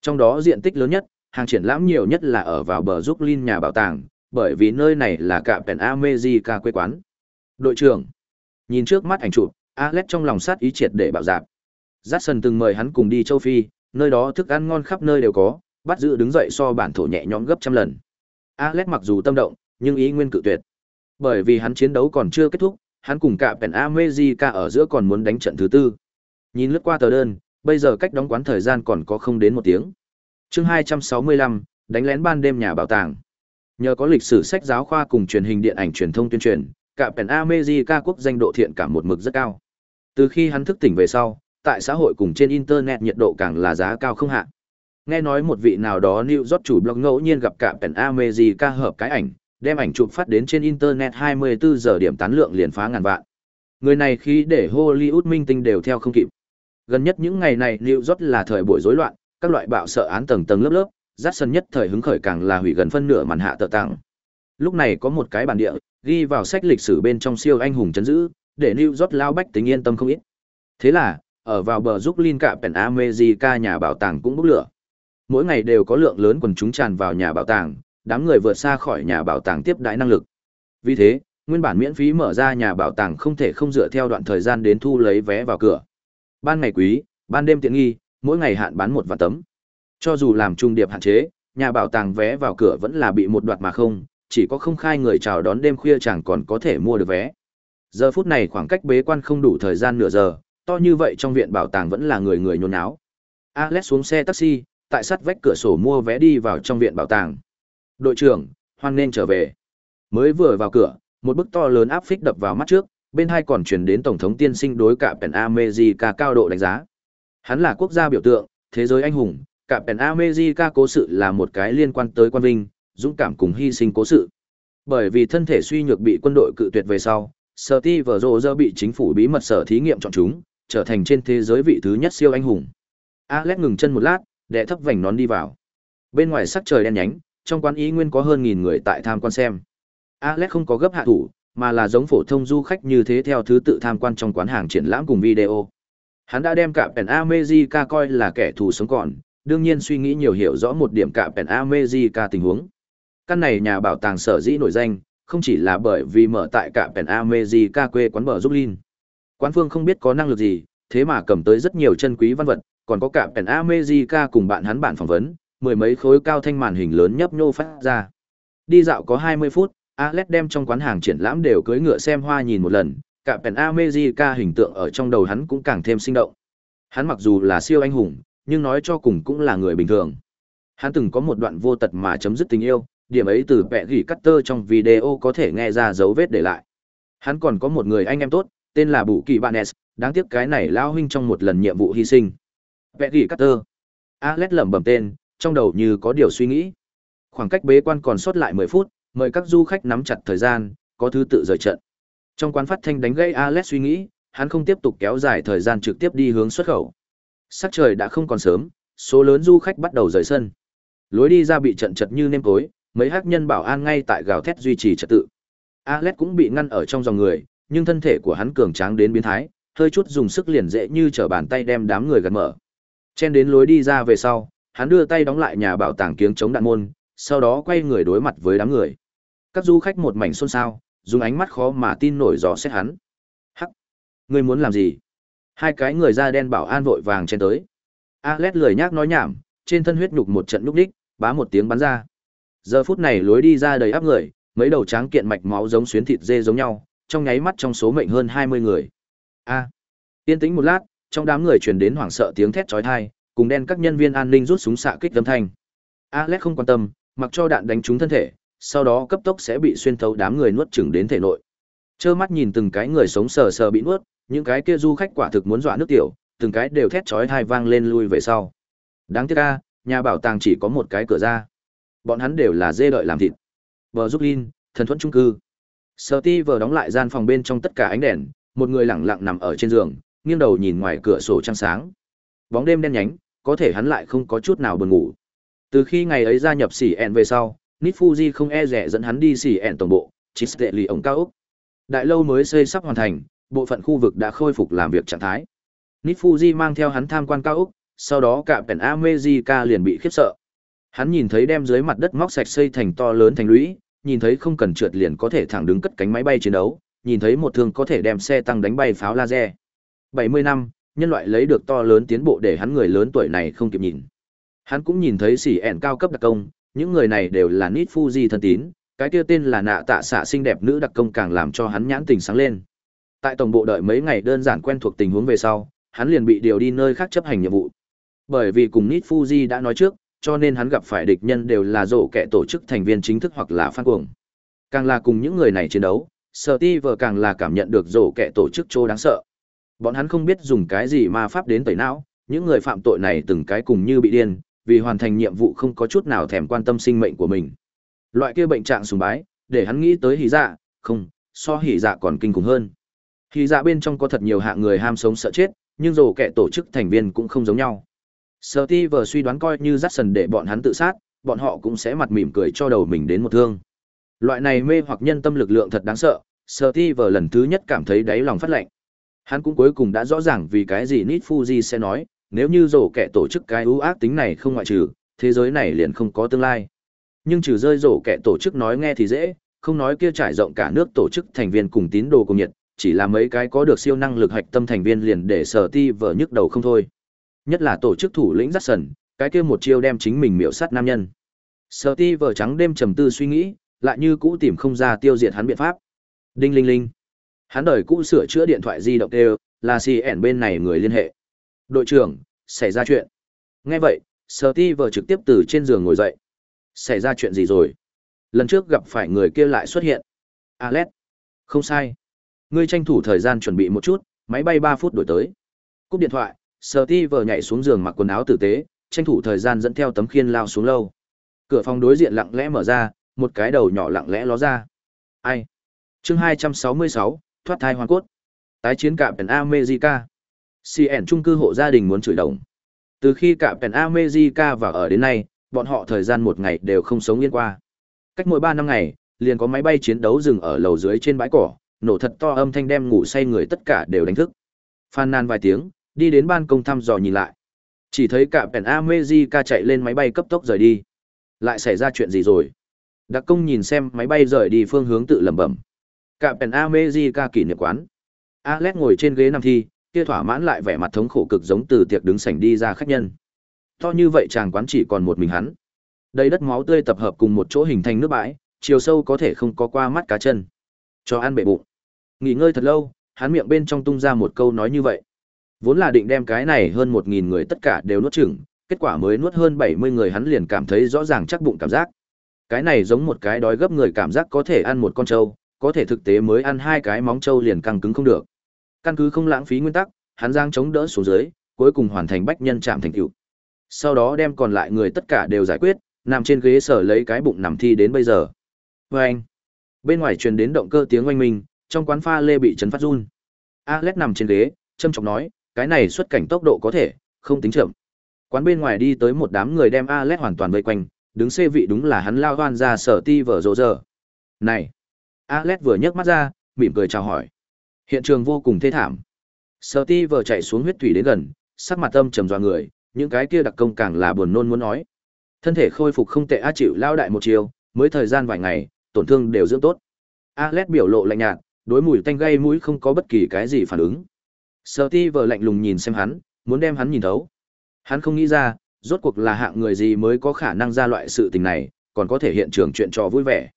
Trong đó diện tích lớn nhất, hàng triển lãm nhiều nhất là ở vào bờ Brooklyn nhà bảo tàng, bởi vì nơi này là cả Pen America quê quán. Đội trưởng, nhìn trước mắt ảnh chụp, Alex trong lòng sát ý triệt để bạo dạp. Jackson từng mời hắn cùng đi châu Phi, nơi đó thức ăn ngon khắp nơi đều có, bắt giữ đứng dậy so bản thổ nhẹ nhõm gấp trăm lần. Alex mặc dù tâm động, nhưng ý nguyên cự tuyệt. Bởi vì hắn chiến đấu còn chưa kết thúc, hắn cùng cả Pen America ở giữa còn muốn đánh trận thứ tư. Nhìn lướt qua tờ đơn, bây giờ cách đóng quán thời gian còn có không đến một tiếng. Chương 265, đánh lén ban đêm nhà bảo tàng. Nhờ có lịch sử sách giáo khoa cùng truyền hình điện ảnh truyền thông tuyên truyền, cả Pen America quốc danh độ thiện cảm một mực rất cao. Từ khi hắn thức tỉnh về sau, tại xã hội cùng trên internet nhiệt độ càng là giá cao không hạn. Nghe nói một vị nào đó New York chủ blog ngẫu nhiên gặp cả Pen America hợp cái ảnh, đem ảnh chụp phát đến trên internet 24 giờ điểm tán lượng liền phá ngàn vạn. Người này khi để Hollywood minh tinh đều theo không kịp. Gần nhất những ngày này New York là thời buổi rối loạn, các loại bạo sợ án tầng tầng lớp lớp, rát sân nhất thời hứng khởi càng là hủy gần phân nửa màn hạ tờ tặng. Lúc này có một cái bản địa, ghi vào sách lịch sử bên trong siêu anh hùng chấn giữ, để New York lao bách tính yên tâm không ít. Thế là, ở vào bờ giúp Linh cả Penn America nhà bảo tàng cũng bốc lửa. Mỗi ngày đều có lượng lớn quần chúng tràn vào nhà bảo tàng, đám người vượt xa khỏi nhà bảo tàng tiếp đãi năng lực. Vì thế, nguyên bản miễn phí mở ra nhà bảo tàng không thể không dựa theo đoạn thời gian đến thu lấy vé vào cửa. Ban ngày quý, ban đêm tiện nghi, mỗi ngày hạn bán một vạn tấm. Cho dù làm trung điệp hạn chế, nhà bảo tàng vé vào cửa vẫn là bị một đoạt mà không, chỉ có không khai người chào đón đêm khuya chẳng còn có thể mua được vé. Giờ phút này khoảng cách bế quan không đủ thời gian nửa giờ, to như vậy trong viện bảo tàng vẫn là người người nhốn náo. Alex xuống xe taxi, tại sát vách cửa sổ mua vé đi vào trong viện bảo tàng. Đội trưởng, hoan nên trở về. Mới vừa vào cửa, một bức to lớn áp phích đập vào mắt trước, bên hai còn truyền đến tổng thống tiên sinh đối cả Pen America cao độ đánh giá. Hắn là quốc gia biểu tượng, thế giới anh hùng, cả Pen America cố sự là một cái liên quan tới quan vinh, dũng cảm cùng hy sinh cố sự. Bởi vì thân thể suy nhược bị quân đội cự tuyệt về sau, Steve Rogers bị chính phủ bí mật sở thí nghiệm chọn chúng, trở thành trên thế giới vị thứ nhất siêu anh hùng. Alex ngừng chân một lát, đệ thấp vành nón đi vào. Bên ngoài sắc trời đen nhánh, trong quán ý nguyên có hơn nghìn người tại tham quan xem. Alex không có gấp hạ thủ, mà là giống phổ thông du khách như thế theo thứ tự tham quan trong quán hàng triển lãm cùng video. Hắn đã đem cả Pen America coi là kẻ thù sống còn, đương nhiên suy nghĩ nhiều hiểu rõ một điểm cả Pen America tình huống. Căn này nhà bảo tàng sở dĩ nổi danh, không chỉ là bởi vì mở tại cả Pen America quê quán bờ Dublin. Quán phương không biết có năng lực gì, thế mà cầm tới rất nhiều chân quý văn vật, còn có cả Pen America cùng bạn hắn bạn phỏng vấn, mười mấy khối cao thanh màn hình lớn nhấp nhô phát ra. Đi dạo có 20 phút, Alex đem trong quán hàng triển lãm đều cưỡi ngựa xem hoa nhìn một lần, cả Pen America hình tượng ở trong đầu hắn cũng càng thêm sinh động. Hắn mặc dù là siêu anh hùng, nhưng nói cho cùng cũng là người bình thường. Hắn từng có một đoạn vô tật mà chấm dứt tình yêu, điểm ấy từ vẽ gỉ cutter trong video có thể nghe ra dấu vết để lại. Hắn còn có một người anh em tốt, tên là Bù Kỳ Banes, đáng tiếc cái này lao huynh trong một lần nhiệm vụ hy sinh. Vẽ gỉ cutter. Alex lẩm bẩm tên, trong đầu như có điều suy nghĩ. Khoảng cách bế quan còn sót lại 10 phút, mời các du khách nắm chặt thời gian, có thứ tự rời trận. Trong quán phát thanh đánh gây Alex suy nghĩ, hắn không tiếp tục kéo dài thời gian trực tiếp đi hướng xuất khẩu. Sắc trời đã không còn sớm, số lớn du khách bắt đầu rời sân. Lối đi ra bị trận chật như nêm tối, mấy hắc nhân bảo an ngay tại gào thét duy trì trật tự. Alex cũng bị ngăn ở trong dòng người, nhưng thân thể của hắn cường tráng đến biến thái, hơi chút dùng sức liền dễ như trở bàn tay đem đám người gần mở. Chen đến lối đi ra về sau, hắn đưa tay đóng lại nhà bảo tàng kiếng chống đạn môn, sau đó quay người đối mặt với đám người. Các du khách một mảnh xôn xao, dùng ánh mắt khó mà tin nổi rõ xét hắn. Hắc, ngươi muốn làm gì? Hai cái người da đen bảo an vội vàng chen tới. Alet lười nhác nói nhảm, trên thân huyết nhục một trận lúc đích, bá một tiếng bắn ra. Giờ phút này lối đi ra đầy áp người, mấy đầu tráng kiện mạch máu giống xuyến thịt dê giống nhau, trong nháy mắt trong số mệnh hơn 20 người. A. À. Yên tĩnh một lát, trong đám người truyền đến hoảng sợ tiếng thét chói tai, cùng đen các nhân viên an ninh rút súng xạ kích âm thanh. Alex không quan tâm, mặc cho đạn đánh trúng thân thể, sau đó cấp tốc sẽ bị xuyên thấu đám người nuốt chửng đến thể nội. Trơ mắt nhìn từng cái người sống sờ sờ bị nuốt, những cái kia du khách quả thực muốn dọa nước tiểu, từng cái đều thét chói tai vang lên lui về sau. Đáng tiếc a, nhà bảo tàng chỉ có một cái cửa ra. Bọn hắn đều là dê đợi làm thịt. Bờ giúp Linh, thần thuẫn trung cư. Steve đóng lại gian phòng bên trong tất cả ánh đèn, một người lặng lặng nằm ở trên giường, nghiêng đầu nhìn ngoài cửa sổ trăng sáng. Bóng đêm đen nhánh, có thể hắn lại không có chút nào buồn ngủ. Từ khi ngày ấy gia nhập xỉ về sau, Nifuji không e rẻ dẫn hắn đi xỉ tổng bộ, chỉ tệ lì ổng cao ốc. Đại lâu mới xây sắp hoàn thành, bộ phận khu vực đã khôi phục làm việc trạng thái. Nifuji mang theo hắn tham quan cao ốc, sau đó cả Pen America liền bị khiếp sợ. Hắn nhìn thấy đem dưới mặt đất móc sạch xây thành to lớn thành lũy, nhìn thấy không cần trượt liền có thể thẳng đứng cất cánh máy bay chiến đấu, nhìn thấy một thương có thể đem xe tăng đánh bay pháo laser. 70 năm, nhân loại lấy được to lớn tiến bộ để hắn người lớn tuổi này không kịp nhìn. Hắn cũng nhìn thấy xỉ ẻn cao cấp đặc công, những người này đều là Nít Fuji thân tín, cái kia tên là nạ tạ xạ xinh đẹp nữ đặc công càng làm cho hắn nhãn tình sáng lên. Tại tổng bộ đợi mấy ngày đơn giản quen thuộc tình huống về sau, hắn liền bị điều đi nơi khác chấp hành nhiệm vụ. Bởi vì cùng Nít Fuji đã nói trước, cho nên hắn gặp phải địch nhân đều là rổ kẻ tổ chức thành viên chính thức hoặc là phan cuồng. Càng là cùng những người này chiến đấu, Steve càng là cảm nhận được rổ kẻ tổ chức trô đáng sợ. Bọn hắn không biết dùng cái gì ma pháp đến tẩy não, những người phạm tội này từng cái cùng như bị điên, vì hoàn thành nhiệm vụ không có chút nào thèm quan tâm sinh mệnh của mình. Loại kia bệnh trạng sùng bái, để hắn nghĩ tới hỉ dạ, không, so hỉ dạ còn kinh khủng hơn. Hỉ dạ bên trong có thật nhiều hạng người ham sống sợ chết, nhưng dù kẻ tổ chức thành viên cũng không giống nhau. Steve suy đoán coi như dắt sần để bọn hắn tự sát, bọn họ cũng sẽ mặt mỉm cười cho đầu mình đến một thương. Loại này mê hoặc nhân tâm lực lượng thật đáng sợ, Steve lần thứ nhất cảm thấy đáy lòng phát lạnh. Hắn cũng cuối cùng đã rõ ràng vì cái gì Nit Fuji sẽ nói, nếu như rổ kẻ tổ chức cái ưu ác tính này không ngoại trừ, thế giới này liền không có tương lai. Nhưng trừ rơi rổ kẻ tổ chức nói nghe thì dễ, không nói kia trải rộng cả nước tổ chức thành viên cùng tín đồ cùng nhiệt, chỉ là mấy cái có được siêu năng lực hạch tâm thành viên liền để sở ti vờ nhức đầu không thôi. Nhất là tổ chức thủ lĩnh Jackson, cái kia một chiêu đem chính mình miểu sát nam nhân. Sở ti vờ trắng đêm trầm tư suy nghĩ, lại như cũ tìm không ra tiêu diệt hắn biện pháp. Đinh linh linh. Hắn đời cũ sửa chữa điện thoại di động đều, là CN bên này người liên hệ. Đội trưởng, xảy ra chuyện. Nghe vậy, Steve trực tiếp từ trên giường ngồi dậy. Xảy ra chuyện gì rồi? Lần trước gặp phải người kia lại xuất hiện. Alex. Không sai. Ngươi tranh thủ thời gian chuẩn bị một chút, máy bay 3 phút đổi tới. Cúp điện thoại, Steve nhảy xuống giường mặc quần áo tử tế, tranh thủ thời gian dẫn theo tấm khiên lao xuống lâu. Cửa phòng đối diện lặng lẽ mở ra, một cái đầu nhỏ lặng lẽ ló ra. Ai? Chương 266, thoát thai hoa cốt. Tái chiến cả pèn America. CN trung cư hộ gia đình muốn chửi đồng. Từ khi cả pèn America vào ở đến nay, bọn họ thời gian một ngày đều không sống yên qua. Cách mỗi ba năm ngày, liền có máy bay chiến đấu dừng ở lầu dưới trên bãi cỏ, nổ thật to âm thanh đem ngủ say người tất cả đều đánh thức. Phan nàn vài tiếng, đi đến ban công thăm dò nhìn lại. Chỉ thấy cả pèn America chạy lên máy bay cấp tốc rời đi. Lại xảy ra chuyện gì rồi? Đặc công nhìn xem máy bay rời đi phương hướng tự lẩm bẩm. Cả Pen America kỷ niệm quán. Alex ngồi trên ghế nằm thi, kia thỏa mãn lại vẻ mặt thống khổ cực giống từ tiệc đứng sảnh đi ra khách nhân. To như vậy chàng quán chỉ còn một mình hắn. Đầy đất máu tươi tập hợp cùng một chỗ hình thành nước bãi, chiều sâu có thể không có qua mắt cá chân. Cho ăn bể bụng. Nghỉ ngơi thật lâu, hắn miệng bên trong tung ra một câu nói như vậy. Vốn là định đem cái này hơn một nghìn người tất cả đều nuốt chửng, kết quả mới nuốt hơn bảy mươi người hắn liền cảm thấy rõ ràng chắc bụng cảm giác. Cái này giống một cái đói gấp người cảm giác có thể ăn một con trâu, có thể thực tế mới ăn hai cái móng trâu liền căng cứng không được. Căn cứ không lãng phí nguyên tắc, hắn giang chống đỡ xuống dưới, cuối cùng hoàn thành bách nhân chạm thành tựu. Sau đó đem còn lại người tất cả đều giải quyết, nằm trên ghế sở lấy cái bụng nằm thi đến bây giờ. Và anh, bên ngoài truyền đến động cơ tiếng oanh minh, trong quán pha lê bị chấn phát run. Alex nằm trên ghế, châm trọng nói, cái này xuất cảnh tốc độ có thể, không tính chậm. Quán bên ngoài đi tới một đám người đem Alex hoàn toàn vây quanh, đứng xê vị đúng là hắn lao hoan ra sở ti vở rộ giờ. Này! Alex vừa nhấc mắt ra, mỉm cười chào hỏi. Hiện trường vô cùng thê thảm. Sở ti chạy xuống huyết thủy đến gần, sắc mặt âm trầm dọa người, những cái kia đặc công càng là buồn nôn muốn nói. Thân thể khôi phục không tệ a chịu lao đại một chiều, mới thời gian vài ngày, tổn thương đều dưỡng tốt. Alex biểu lộ lạnh nhạt, đối mùi tanh gây mũi không có bất kỳ cái gì phản ứng. Sở ti lạnh lùng nhìn xem hắn, muốn đem hắn nhìn thấu. Hắn không nghĩ ra, rốt cuộc là hạng người gì mới có khả năng ra loại sự tình này, còn có thể hiện trường chuyện trò vui vẻ.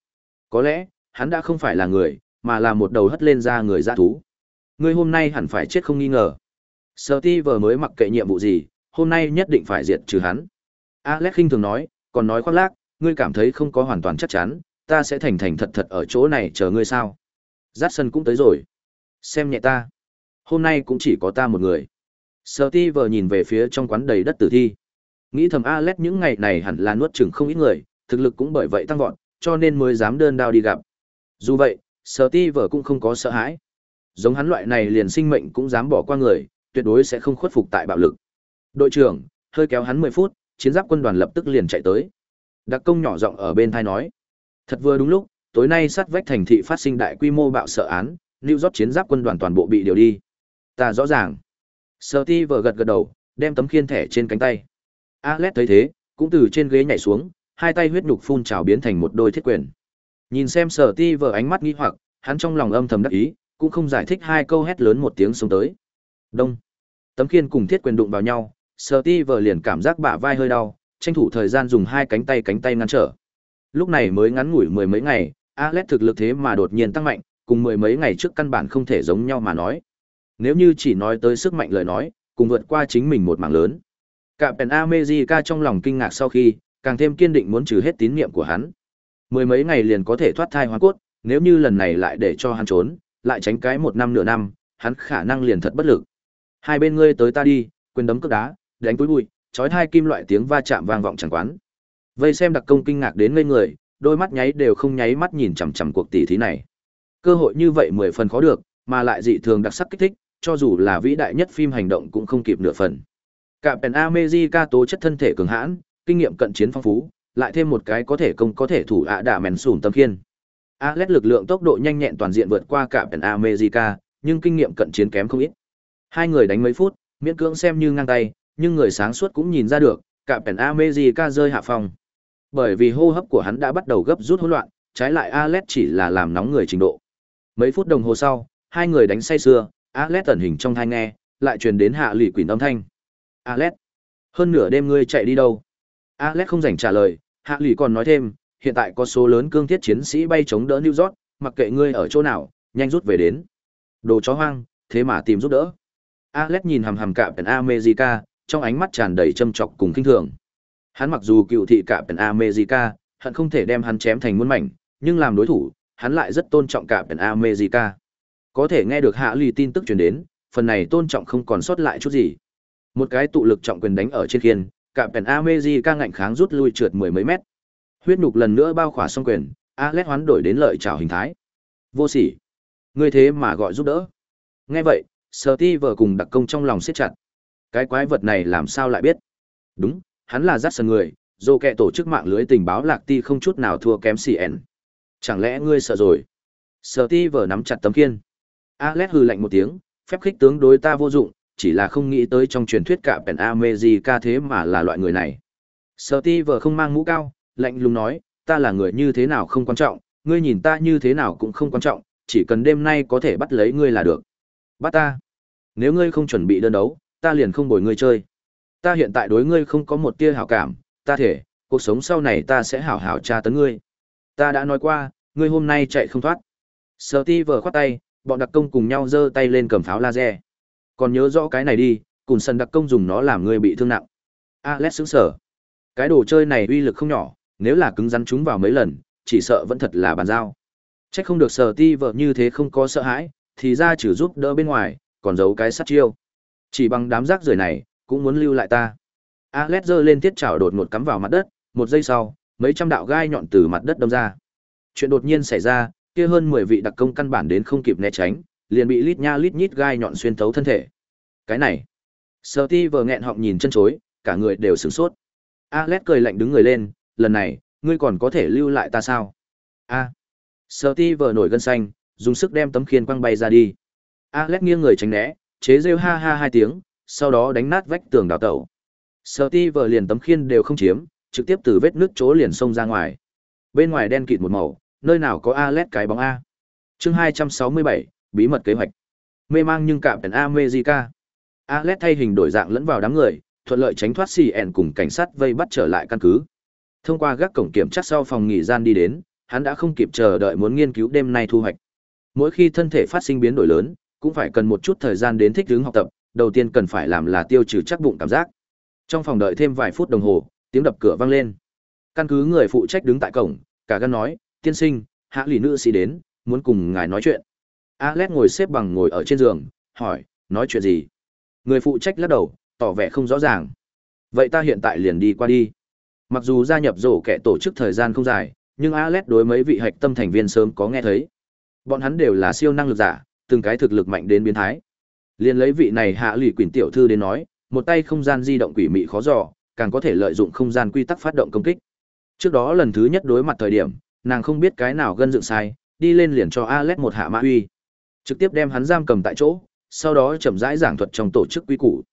Có lẽ, hắn đã không phải là người, mà là một đầu hất lên ra người dã thú. Ngươi hôm nay hẳn phải chết không nghi ngờ. Sở ti vờ mới mặc kệ nhiệm vụ gì, hôm nay nhất định phải diệt trừ hắn. Alex khinh thường nói, còn nói khoác lác, ngươi cảm thấy không có hoàn toàn chắc chắn, ta sẽ thành thành thật thật ở chỗ này chờ ngươi sao. Jackson cũng tới rồi. Xem nhẹ ta. Hôm nay cũng chỉ có ta một người. Sở ti vờ nhìn về phía trong quán đầy đất tử thi. Nghĩ thầm Alex những ngày này hẳn là nuốt chừng không ít người, thực lực cũng bởi vậy tăng vọt, cho nên mới dám đơn đao đi gặp. Dù vậy, Sở ti vờ cũng không có sợ hãi. Giống hắn loại này liền sinh mệnh cũng dám bỏ qua người, tuyệt đối sẽ không khuất phục tại bạo lực. Đội trưởng, hơi kéo hắn 10 phút, chiến giáp quân đoàn lập tức liền chạy tới. Đặc công nhỏ giọng ở bên thai nói. Thật vừa đúng lúc, tối nay sát vách thành thị phát sinh đại quy mô bạo sợ án, New York chiến giáp quân đoàn toàn bộ bị điều đi. Ta rõ ràng. Sở ti vờ gật gật đầu, đem tấm khiên thẻ trên cánh tay. Alex thấy thế, cũng từ trên ghế nhảy xuống, hai tay huyết nhục phun trào biến thành một đôi thiết quyền. Nhìn xem sở ti vờ ánh mắt nghi hoặc, hắn trong lòng âm thầm đắc ý, cũng không giải thích hai câu hét lớn một tiếng xuống tới. Đông. Tấm khiên cùng thiết quyền đụng vào nhau, sở ti vờ liền cảm giác bả vai hơi đau, tranh thủ thời gian dùng hai cánh tay cánh tay ngăn trở. Lúc này mới ngắn ngủi mười mấy ngày, Alex thực lực thế mà đột nhiên tăng mạnh, cùng mười mấy ngày trước căn bản không thể giống nhau mà nói. Nếu như chỉ nói tới sức mạnh lời nói, cùng vượt qua chính mình một mảng lớn. Cả Pen America trong lòng kinh ngạc sau khi, càng thêm kiên định muốn trừ hết tín niệm của hắn. Mười mấy ngày liền có thể thoát thai hóa cốt, nếu như lần này lại để cho hắn trốn, lại tránh cái một năm nửa năm, hắn khả năng liền thật bất lực. Hai bên ngươi tới ta đi, quyền đấm cước đá, đánh túi bụi, chói hai kim loại tiếng va chạm vang vọng chẳng quán. Vây xem đặc công kinh ngạc đến ngây người, đôi mắt nháy đều không nháy mắt nhìn chằm chằm cuộc tỷ thí này. Cơ hội như vậy mười phần khó được, mà lại dị thường đặc sắc kích thích, cho dù là vĩ đại nhất phim hành động cũng không kịp nửa phần. Cả Pen America tố chất thân thể cường hãn, kinh nghiệm cận chiến phong phú, lại thêm một cái có thể công có thể thủ ạ đạ mèn sùn tâm khiên. Alex lực lượng tốc độ nhanh nhẹn toàn diện vượt qua cả Pen America, nhưng kinh nghiệm cận chiến kém không ít. Hai người đánh mấy phút, miễn cưỡng xem như ngang tay, nhưng người sáng suốt cũng nhìn ra được, cả Pen America rơi hạ phong. Bởi vì hô hấp của hắn đã bắt đầu gấp rút hỗn loạn, trái lại Alex chỉ là làm nóng người trình độ. Mấy phút đồng hồ sau, hai người đánh say sưa, Alex tẩn hình trong thai nghe, lại truyền đến hạ lụy quỷ âm thanh. Alex, hơn nửa đêm ngươi chạy đi đâu? Alex không rảnh trả lời, hạ Lỷ còn nói thêm, hiện tại có số lớn cương thiết chiến sĩ bay chống đỡ New York, mặc kệ ngươi ở chỗ nào, nhanh rút về đến. Đồ chó hoang, thế mà tìm giúp đỡ. Alex nhìn hằm hằm cạm America, trong ánh mắt tràn đầy châm chọc cùng kinh thường. Hắn mặc dù cựu thị cạm America, hắn không thể đem hắn chém thành muôn mảnh, nhưng làm đối thủ, hắn lại rất tôn trọng cạm America. Có thể nghe được hạ lì tin tức truyền đến, phần này tôn trọng không còn sót lại chút gì. Một cái tụ lực trọng quyền đánh ở trên khiên, cả pèn Ameji ca ngạnh kháng rút lui trượt mười mấy mét. Huyết nhục lần nữa bao khỏa xong quyền, Alex hoán đổi đến lợi trảo hình thái. Vô sỉ. Ngươi thế mà gọi giúp đỡ. Nghe vậy, Steve cùng đặc công trong lòng siết chặt. Cái quái vật này làm sao lại biết? Đúng, hắn là dắt sân người, dù kẻ tổ chức mạng lưới tình báo lạc ti không chút nào thua kém CN. Chẳng lẽ ngươi sợ rồi? Steve nắm chặt tấm kiên. Alex hừ lạnh một tiếng, phép khích tướng đối ta vô dụng, chỉ là không nghĩ tới trong truyền thuyết cả Pen America thế mà là loại người này. Steve không mang mũ cao, lạnh lùng nói, ta là người như thế nào không quan trọng, ngươi nhìn ta như thế nào cũng không quan trọng, chỉ cần đêm nay có thể bắt lấy ngươi là được. Bắt ta. Nếu ngươi không chuẩn bị đơn đấu, ta liền không bồi ngươi chơi. Ta hiện tại đối ngươi không có một tia hảo cảm, ta thể, cuộc sống sau này ta sẽ hảo hảo tra tấn ngươi. Ta đã nói qua, ngươi hôm nay chạy không thoát. Steve khoát tay, bọn đặc công cùng nhau giơ tay lên cầm pháo laser. Còn nhớ rõ cái này đi, cùn sần đặc công dùng nó làm ngươi bị thương nặng. Alex xứng sờ. Cái đồ chơi này uy lực không nhỏ, nếu là cứng rắn chúng vào mấy lần, chỉ sợ vẫn thật là bàn giao. Chắc không được sờ ti vợ như thế không có sợ hãi, thì ra chỉ giúp đỡ bên ngoài, còn giấu cái sát chiêu. Chỉ bằng đám rác rưởi này, cũng muốn lưu lại ta. Alex giơ lên tiết chảo đột ngột cắm vào mặt đất, một giây sau, mấy trăm đạo gai nhọn từ mặt đất đâm ra. Chuyện đột nhiên xảy ra, kia hơn 10 vị đặc công căn bản đến không kịp né tránh, liền bị lít nha lít nhít gai nhọn xuyên thấu thân thể. Cái này, Steve nghẹn họng nhìn chân chối, cả người đều sửng sốt. Alex cười lạnh đứng người lên, lần này, ngươi còn có thể lưu lại ta sao? A. À. vừa nổi gân xanh, dùng sức đem tấm khiên quăng bay ra đi. Alex nghiêng người tránh né, chế rêu ha ha hai tiếng, sau đó đánh nát vách tường đào tẩu. Steve liền tấm khiên đều không chiếm, trực tiếp từ vết nước chỗ liền xông ra ngoài. Bên ngoài đen kịt một màu, nơi nào có Alex cái bóng A. Chương 267, bí mật kế hoạch. Mê mang nhưng cạm pèn America. Alex thay hình đổi dạng lẫn vào đám người, thuận lợi tránh thoát CN cùng cảnh sát vây bắt trở lại căn cứ. Thông qua gác cổng kiểm tra sau phòng nghỉ gian đi đến, hắn đã không kịp chờ đợi muốn nghiên cứu đêm nay thu hoạch. Mỗi khi thân thể phát sinh biến đổi lớn, cũng phải cần một chút thời gian đến thích ứng học tập, đầu tiên cần phải làm là tiêu trừ chắc bụng cảm giác. Trong phòng đợi thêm vài phút đồng hồ, tiếng đập cửa vang lên. Căn cứ người phụ trách đứng tại cổng, cả gan nói, tiên sinh, hạ lì nữ sĩ đến, muốn cùng ngài nói chuyện. Alex ngồi xếp bằng ngồi ở trên giường, hỏi, nói chuyện gì? Người phụ trách lắc đầu, tỏ vẻ không rõ ràng. Vậy ta hiện tại liền đi qua đi. Mặc dù gia nhập rổ kẻ tổ chức thời gian không dài, nhưng Alex đối mấy vị hạch tâm thành viên sớm có nghe thấy. Bọn hắn đều là siêu năng lực giả, từng cái thực lực mạnh đến biến thái. Liên lấy vị này hạ lỷ quỷ tiểu thư đến nói, một tay không gian di động quỷ mị khó dò, càng có thể lợi dụng không gian quy tắc phát động công kích. Trước đó lần thứ nhất đối mặt thời điểm, nàng không biết cái nào gân dựng sai, đi lên liền cho Alex một hạ mã uy. Trực tiếp đem hắn giam cầm tại chỗ, sau đó chậm rãi giảng thuật trong tổ chức quy củ.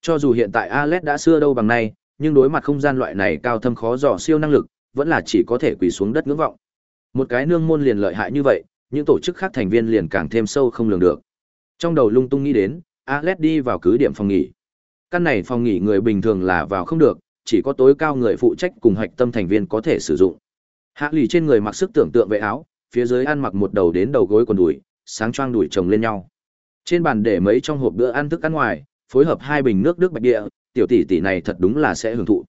Cho dù hiện tại Alex đã xưa đâu bằng nay, nhưng đối mặt không gian loại này cao thâm khó dò siêu năng lực, vẫn là chỉ có thể quỳ xuống đất ngưỡng vọng. Một cái nương môn liền lợi hại như vậy, những tổ chức khác thành viên liền càng thêm sâu không lường được. Trong đầu lung tung nghĩ đến, Alex đi vào cứ điểm phòng nghỉ. Căn này phòng nghỉ người bình thường là vào không được, chỉ có tối cao người phụ trách cùng hạch tâm thành viên có thể sử dụng. Hạ lì trên người mặc sức tưởng tượng vệ áo, phía dưới ăn mặc một đầu đến đầu gối quần đùi, sáng choang đuổi chồng lên nhau. Trên bàn để mấy trong hộp bữa ăn thức ăn ngoài, phối hợp hai bình nước đức bạch địa, tiểu tỷ tỷ này thật đúng là sẽ hưởng thụ.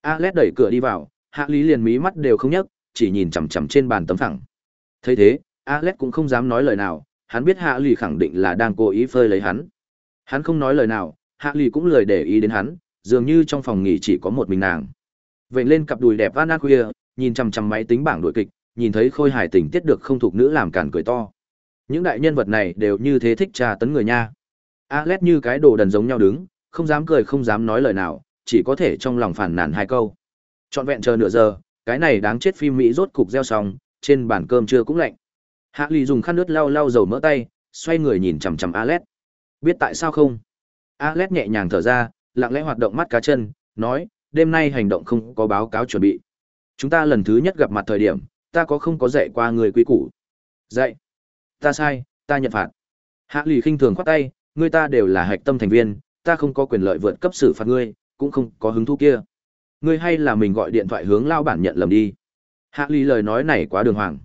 Alex đẩy cửa đi vào, Hạ Lý liền mí mắt đều không nhấc, chỉ nhìn chằm chằm trên bàn tấm phẳng. Thấy thế, Alex cũng không dám nói lời nào, hắn biết Hạ Lý khẳng định là đang cố ý phơi lấy hắn. Hắn không nói lời nào, Hạ Lý cũng lười để ý đến hắn, dường như trong phòng nghỉ chỉ có một mình nàng. Vậy lên cặp đùi đẹp Anna Khuya, nhìn chằm chằm máy tính bảng đội kịch, nhìn thấy Khôi Hải tình tiết được không thuộc nữ làm cản cười to. Những đại nhân vật này đều như thế thích trà tấn người nha. Alex như cái đồ đần giống nhau đứng, không dám cười không dám nói lời nào, chỉ có thể trong lòng phản nàn hai câu. Trọn vẹn chờ nửa giờ, cái này đáng chết phim Mỹ rốt cục gieo xong, trên bàn cơm trưa cũng lạnh. Hạ Ly dùng khăn nước lau lau dầu mỡ tay, xoay người nhìn chằm chằm Alex. Biết tại sao không? Alex nhẹ nhàng thở ra, lặng lẽ hoạt động mắt cá chân, nói, đêm nay hành động không có báo cáo chuẩn bị. Chúng ta lần thứ nhất gặp mặt thời điểm, ta có không có dạy qua người quý củ? Dạy. Ta sai, ta nhận phạt. Hạ lì khinh thường khoát tay, người ta đều là hạch tâm thành viên, ta không có quyền lợi vượt cấp xử phạt ngươi, cũng không có hứng thú kia. Ngươi hay là mình gọi điện thoại hướng lao bản nhận lầm đi. Hạ lì lời nói này quá đường hoàng.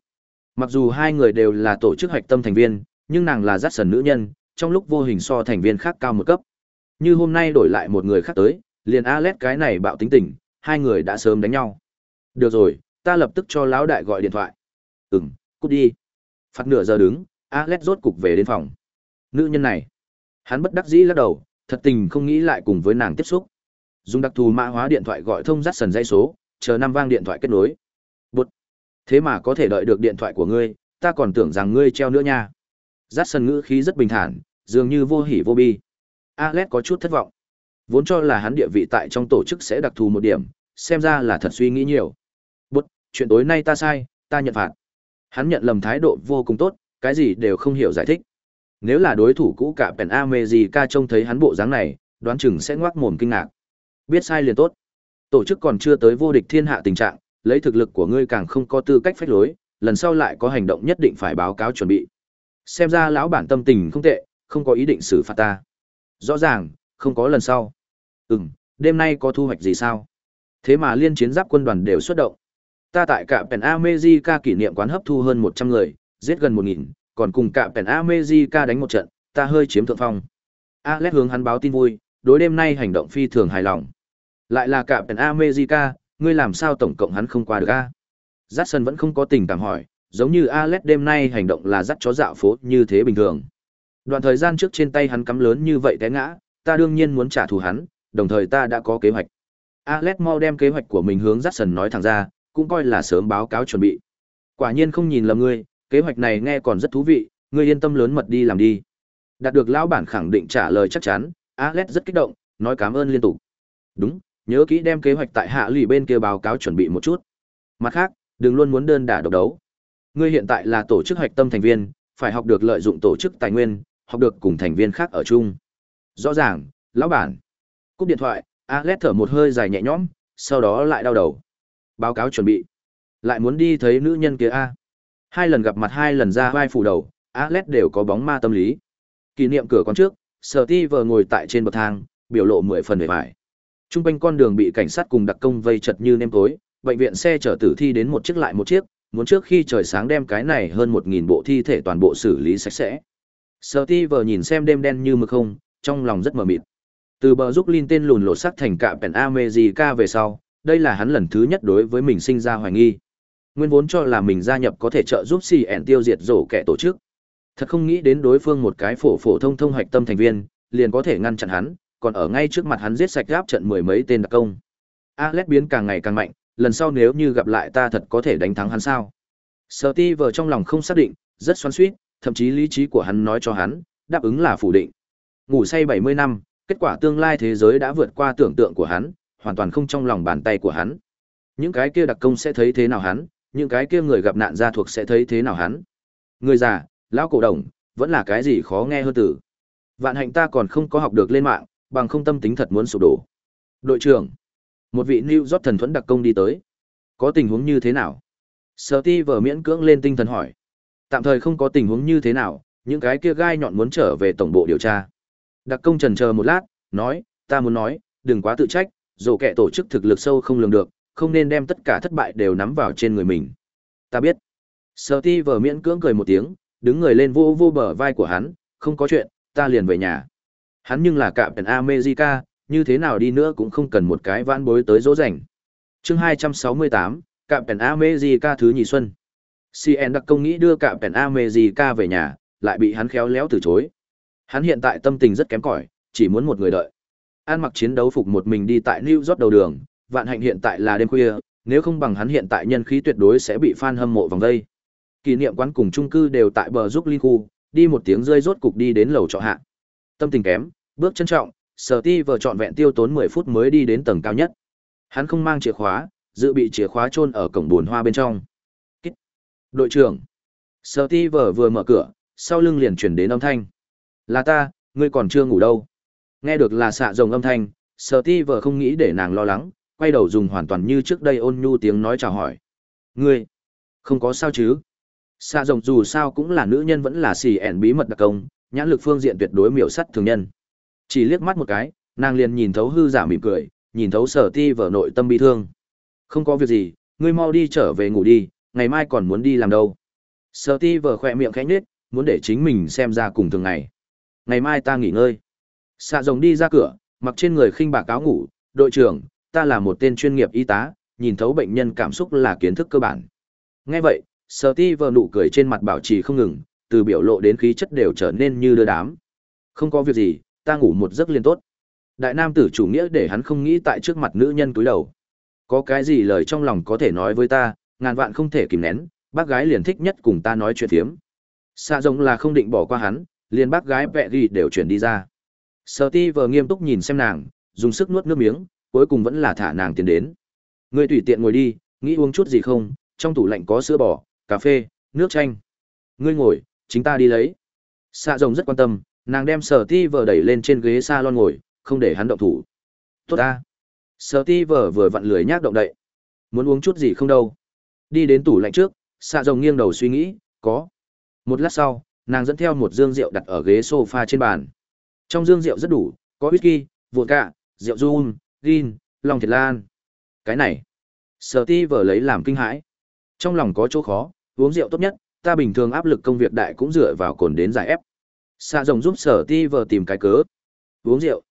Mặc dù hai người đều là tổ chức hạch tâm thành viên, nhưng nàng là dắt sần nữ nhân, trong lúc vô hình so thành viên khác cao một cấp. Như hôm nay đổi lại một người khác tới, liền Alex cái này bạo tính tình, hai người đã sớm đánh nhau. Được rồi, ta lập tức cho lão đại gọi điện thoại. Ừm, cút đi. Phát nửa giờ đứng, Alex rốt cục về đến phòng. Nữ nhân này, hắn bất đắc dĩ lắc đầu, thật tình không nghĩ lại cùng với nàng tiếp xúc. Dùng đặc thù mã hóa điện thoại gọi thông dắt sần dây số, chờ năm vang điện thoại kết nối. Bút, Thế mà có thể đợi được điện thoại của ngươi, ta còn tưởng rằng ngươi treo nữa nha. Dắt sần ngữ khí rất bình thản, dường như vô hỉ vô bi. Alex có chút thất vọng. Vốn cho là hắn địa vị tại trong tổ chức sẽ đặc thù một điểm, xem ra là thật suy nghĩ nhiều. Bút, chuyện tối nay ta sai, ta nhận phạt. Hắn nhận lầm thái độ vô cùng tốt, cái gì đều không hiểu giải thích. Nếu là đối thủ cũ cả Pen America trông thấy hắn bộ dáng này, đoán chừng sẽ ngoác mồm kinh ngạc. Biết sai liền tốt. Tổ chức còn chưa tới vô địch thiên hạ tình trạng, lấy thực lực của ngươi càng không có tư cách phách lối, lần sau lại có hành động nhất định phải báo cáo chuẩn bị. Xem ra lão bản tâm tình không tệ, không có ý định xử phạt ta. Rõ ràng, không có lần sau. Ừm, đêm nay có thu hoạch gì sao? Thế mà liên chiến giáp quân đoàn đều xuất động. Ta tại cả Pen America kỷ niệm quán hấp thu hơn 100 người, giết gần 1000, còn cùng cả Pen America đánh một trận, ta hơi chiếm thượng phong. Alex hướng hắn báo tin vui, đối đêm nay hành động phi thường hài lòng. Lại là cả Pen America, ngươi làm sao tổng cộng hắn không qua được a? Jackson vẫn không có tình cảm hỏi, giống như Alex đêm nay hành động là dắt chó dạo phố như thế bình thường. Đoạn thời gian trước trên tay hắn cắm lớn như vậy té ngã, ta đương nhiên muốn trả thù hắn, đồng thời ta đã có kế hoạch. Alex mau đem kế hoạch của mình hướng Jackson nói thẳng ra, cũng coi là sớm báo cáo chuẩn bị. Quả nhiên không nhìn lầm ngươi, kế hoạch này nghe còn rất thú vị, ngươi yên tâm lớn mật đi làm đi. Đạt được lão bản khẳng định trả lời chắc chắn, Alex rất kích động, nói cảm ơn liên tục. Đúng, nhớ kỹ đem kế hoạch tại hạ lì bên kia báo cáo chuẩn bị một chút. Mặt khác, đừng luôn muốn đơn đả độc đấu. Ngươi hiện tại là tổ chức hoạch tâm thành viên, phải học được lợi dụng tổ chức tài nguyên, học được cùng thành viên khác ở chung. Rõ ràng, lão bản. Cúp điện thoại, Alex thở một hơi dài nhẹ nhõm, sau đó lại đau đầu. Báo cáo chuẩn bị. Lại muốn đi thấy nữ nhân kia a. Hai lần gặp mặt hai lần ra vai phủ đầu, Alex đều có bóng ma tâm lý. Kỷ niệm cửa con trước, sở thi vờ ngồi tại trên bậc thang, biểu lộ mười phần vẻ vải. Trung quanh con đường bị cảnh sát cùng đặc công vây chật như nêm tối, bệnh viện xe chở tử thi đến một chiếc lại một chiếc, muốn trước khi trời sáng đem cái này hơn một nghìn bộ thi thể toàn bộ xử lý sạch sẽ. sở thi vờ nhìn xem đêm đen như mực không, trong lòng rất mờ mịt. Từ bờ giúp Linh tên lùn lột sắc thành cả Pen America về sau, đây là hắn lần thứ nhất đối với mình sinh ra hoài nghi. Nguyên vốn cho là mình gia nhập có thể trợ giúp CN tiêu diệt rổ kẻ tổ chức. Thật không nghĩ đến đối phương một cái phổ phổ thông thông hoạch tâm thành viên, liền có thể ngăn chặn hắn, còn ở ngay trước mặt hắn giết sạch gáp trận mười mấy tên đặc công. Alex biến càng ngày càng mạnh, lần sau nếu như gặp lại ta thật có thể đánh thắng hắn sao? Steve trong lòng không xác định, rất xoắn suýt thậm chí lý trí của hắn nói cho hắn, đáp ứng là phủ định. Ngủ say 70 năm, kết quả tương lai thế giới đã vượt qua tưởng tượng của hắn, hoàn toàn không trong lòng bàn tay của hắn. Những cái kia đặc công sẽ thấy thế nào hắn, những cái kia người gặp nạn gia thuộc sẽ thấy thế nào hắn. Người già, lão cổ đồng, vẫn là cái gì khó nghe hơn tử. Vạn hạnh ta còn không có học được lên mạng, bằng không tâm tính thật muốn sụp đổ. Đội trưởng, một vị New York thần thuẫn đặc công đi tới. Có tình huống như thế nào? Steve miễn cưỡng lên tinh thần hỏi. Tạm thời không có tình huống như thế nào, những cái kia gai nhọn muốn trở về tổng bộ điều tra. Đặc công trần chờ một lát, nói, ta muốn nói, đừng quá tự trách, dù kẻ tổ chức thực lực sâu không lường được, không nên đem tất cả thất bại đều nắm vào trên người mình. Ta biết. Steve miễn cưỡng cười một tiếng, đứng người lên vô vô bờ vai của hắn, không có chuyện, ta liền về nhà. Hắn nhưng là cạm America, như thế nào đi nữa cũng không cần một cái vãn bối tới dỗ rảnh. Chương 268, cạm America thứ nhì xuân. CN đặc công nghĩ đưa cạm America về nhà, lại bị hắn khéo léo từ chối. Hắn hiện tại tâm tình rất kém cỏi, chỉ muốn một người đợi. An mặc chiến đấu phục một mình đi tại New York đầu đường, vạn hạnh hiện tại là đêm khuya, nếu không bằng hắn hiện tại nhân khí tuyệt đối sẽ bị fan hâm mộ vòng đây. Kỷ niệm quán cùng chung cư đều tại bờ giúp Linh khu, đi một tiếng rơi rốt cục đi đến lầu trọ hạ. Tâm tình kém, bước trân trọng, Sở Ti vừa chọn vẹn tiêu tốn 10 phút mới đi đến tầng cao nhất. Hắn không mang chìa khóa, dự bị chìa khóa chôn ở cổng buồn hoa bên trong. Kích. Đội trưởng. Sở Ti vừa vừa mở cửa, sau lưng liền chuyển đến âm thanh. Là ta, ngươi còn chưa ngủ đâu. Nghe được là xạ rồng âm thanh, Sở Ti vợ không nghĩ để nàng lo lắng, quay đầu dùng hoàn toàn như trước đây ôn nhu tiếng nói chào hỏi. Ngươi, không có sao chứ? Xạ rồng dù sao cũng là nữ nhân vẫn là xì ẻn bí mật đặc công, nhãn lực phương diện tuyệt đối miểu sắt thường nhân. Chỉ liếc mắt một cái, nàng liền nhìn thấu hư giả mỉm cười, nhìn thấu sở ti vở nội tâm bi thương. Không có việc gì, ngươi mau đi trở về ngủ đi, ngày mai còn muốn đi làm đâu. Sở ti vở khỏe miệng khẽ nhếch, muốn để chính mình xem ra cùng thường ngày. Ngày mai ta nghỉ ngơi. Xạ rồng đi ra cửa, mặc trên người khinh bạc áo ngủ, đội trưởng, ta là một tên chuyên nghiệp y tá, nhìn thấu bệnh nhân cảm xúc là kiến thức cơ bản. Nghe vậy, Sở ti vờ nụ cười trên mặt bảo trì không ngừng, từ biểu lộ đến khí chất đều trở nên như đưa đám. Không có việc gì, ta ngủ một giấc liền tốt. Đại nam tử chủ nghĩa để hắn không nghĩ tại trước mặt nữ nhân túi đầu. Có cái gì lời trong lòng có thể nói với ta, ngàn vạn không thể kìm nén, bác gái liền thích nhất cùng ta nói chuyện phiếm. Xạ rồng là không định bỏ qua hắn, liền bác gái vẹ ghi đều chuyển đi ra. Sở ti vờ nghiêm túc nhìn xem nàng, dùng sức nuốt nước miếng, cuối cùng vẫn là thả nàng tiến đến. Ngươi tùy tiện ngồi đi, nghĩ uống chút gì không, trong tủ lạnh có sữa bò, cà phê, nước chanh. Ngươi ngồi, chính ta đi lấy. Xạ rồng rất quan tâm, nàng đem sở ti vờ đẩy lên trên ghế salon ngồi, không để hắn động thủ. Tốt ta. Sở ti vờ vừa vặn lười nhác động đậy. Muốn uống chút gì không đâu. Đi đến tủ lạnh trước, xạ rồng nghiêng đầu suy nghĩ, có. Một lát sau, nàng dẫn theo một dương rượu đặt ở ghế sofa trên bàn. Trong dương rượu rất đủ, có whisky, vodka, rượu rum, gin, lòng thiệt lan. Cái này, sở ti vờ lấy làm kinh hãi. Trong lòng có chỗ khó, uống rượu tốt nhất, ta bình thường áp lực công việc đại cũng dựa vào cồn đến giải ép. Xạ rồng giúp sở ti vờ tìm cái cớ. Uống rượu.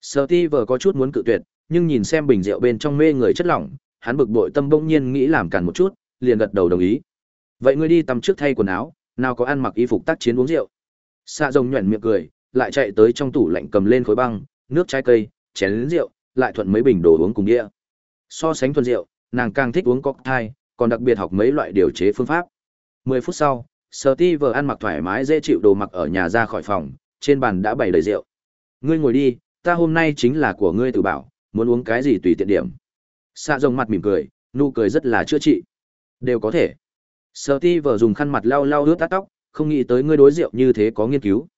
Sở ti vờ có chút muốn cự tuyệt, nhưng nhìn xem bình rượu bên trong mê người chất lỏng, hắn bực bội tâm bỗng nhiên nghĩ làm cản một chút, liền gật đầu đồng ý. Vậy ngươi đi tắm trước thay quần áo, nào có ăn mặc y phục tác chiến uống rượu. Xạ rồng nhuẩn miệng cười, lại chạy tới trong tủ lạnh cầm lên khối băng, nước trái cây, chén lớn rượu, lại thuận mấy bình đồ uống cùng đĩa. So sánh thuần rượu, nàng càng thích uống cocktail, còn đặc biệt học mấy loại điều chế phương pháp. 10 phút sau, Steve ăn mặc thoải mái dễ chịu đồ mặc ở nhà ra khỏi phòng, trên bàn đã bày đầy rượu. Ngươi ngồi đi, ta hôm nay chính là của ngươi tự bảo, muốn uống cái gì tùy tiện điểm. Xạ rồng mặt mỉm cười, nụ cười rất là chữa trị. Đều có thể. Steve dùng khăn mặt lau lau ướt tóc, không nghĩ tới ngươi đối rượu như thế có nghiên cứu.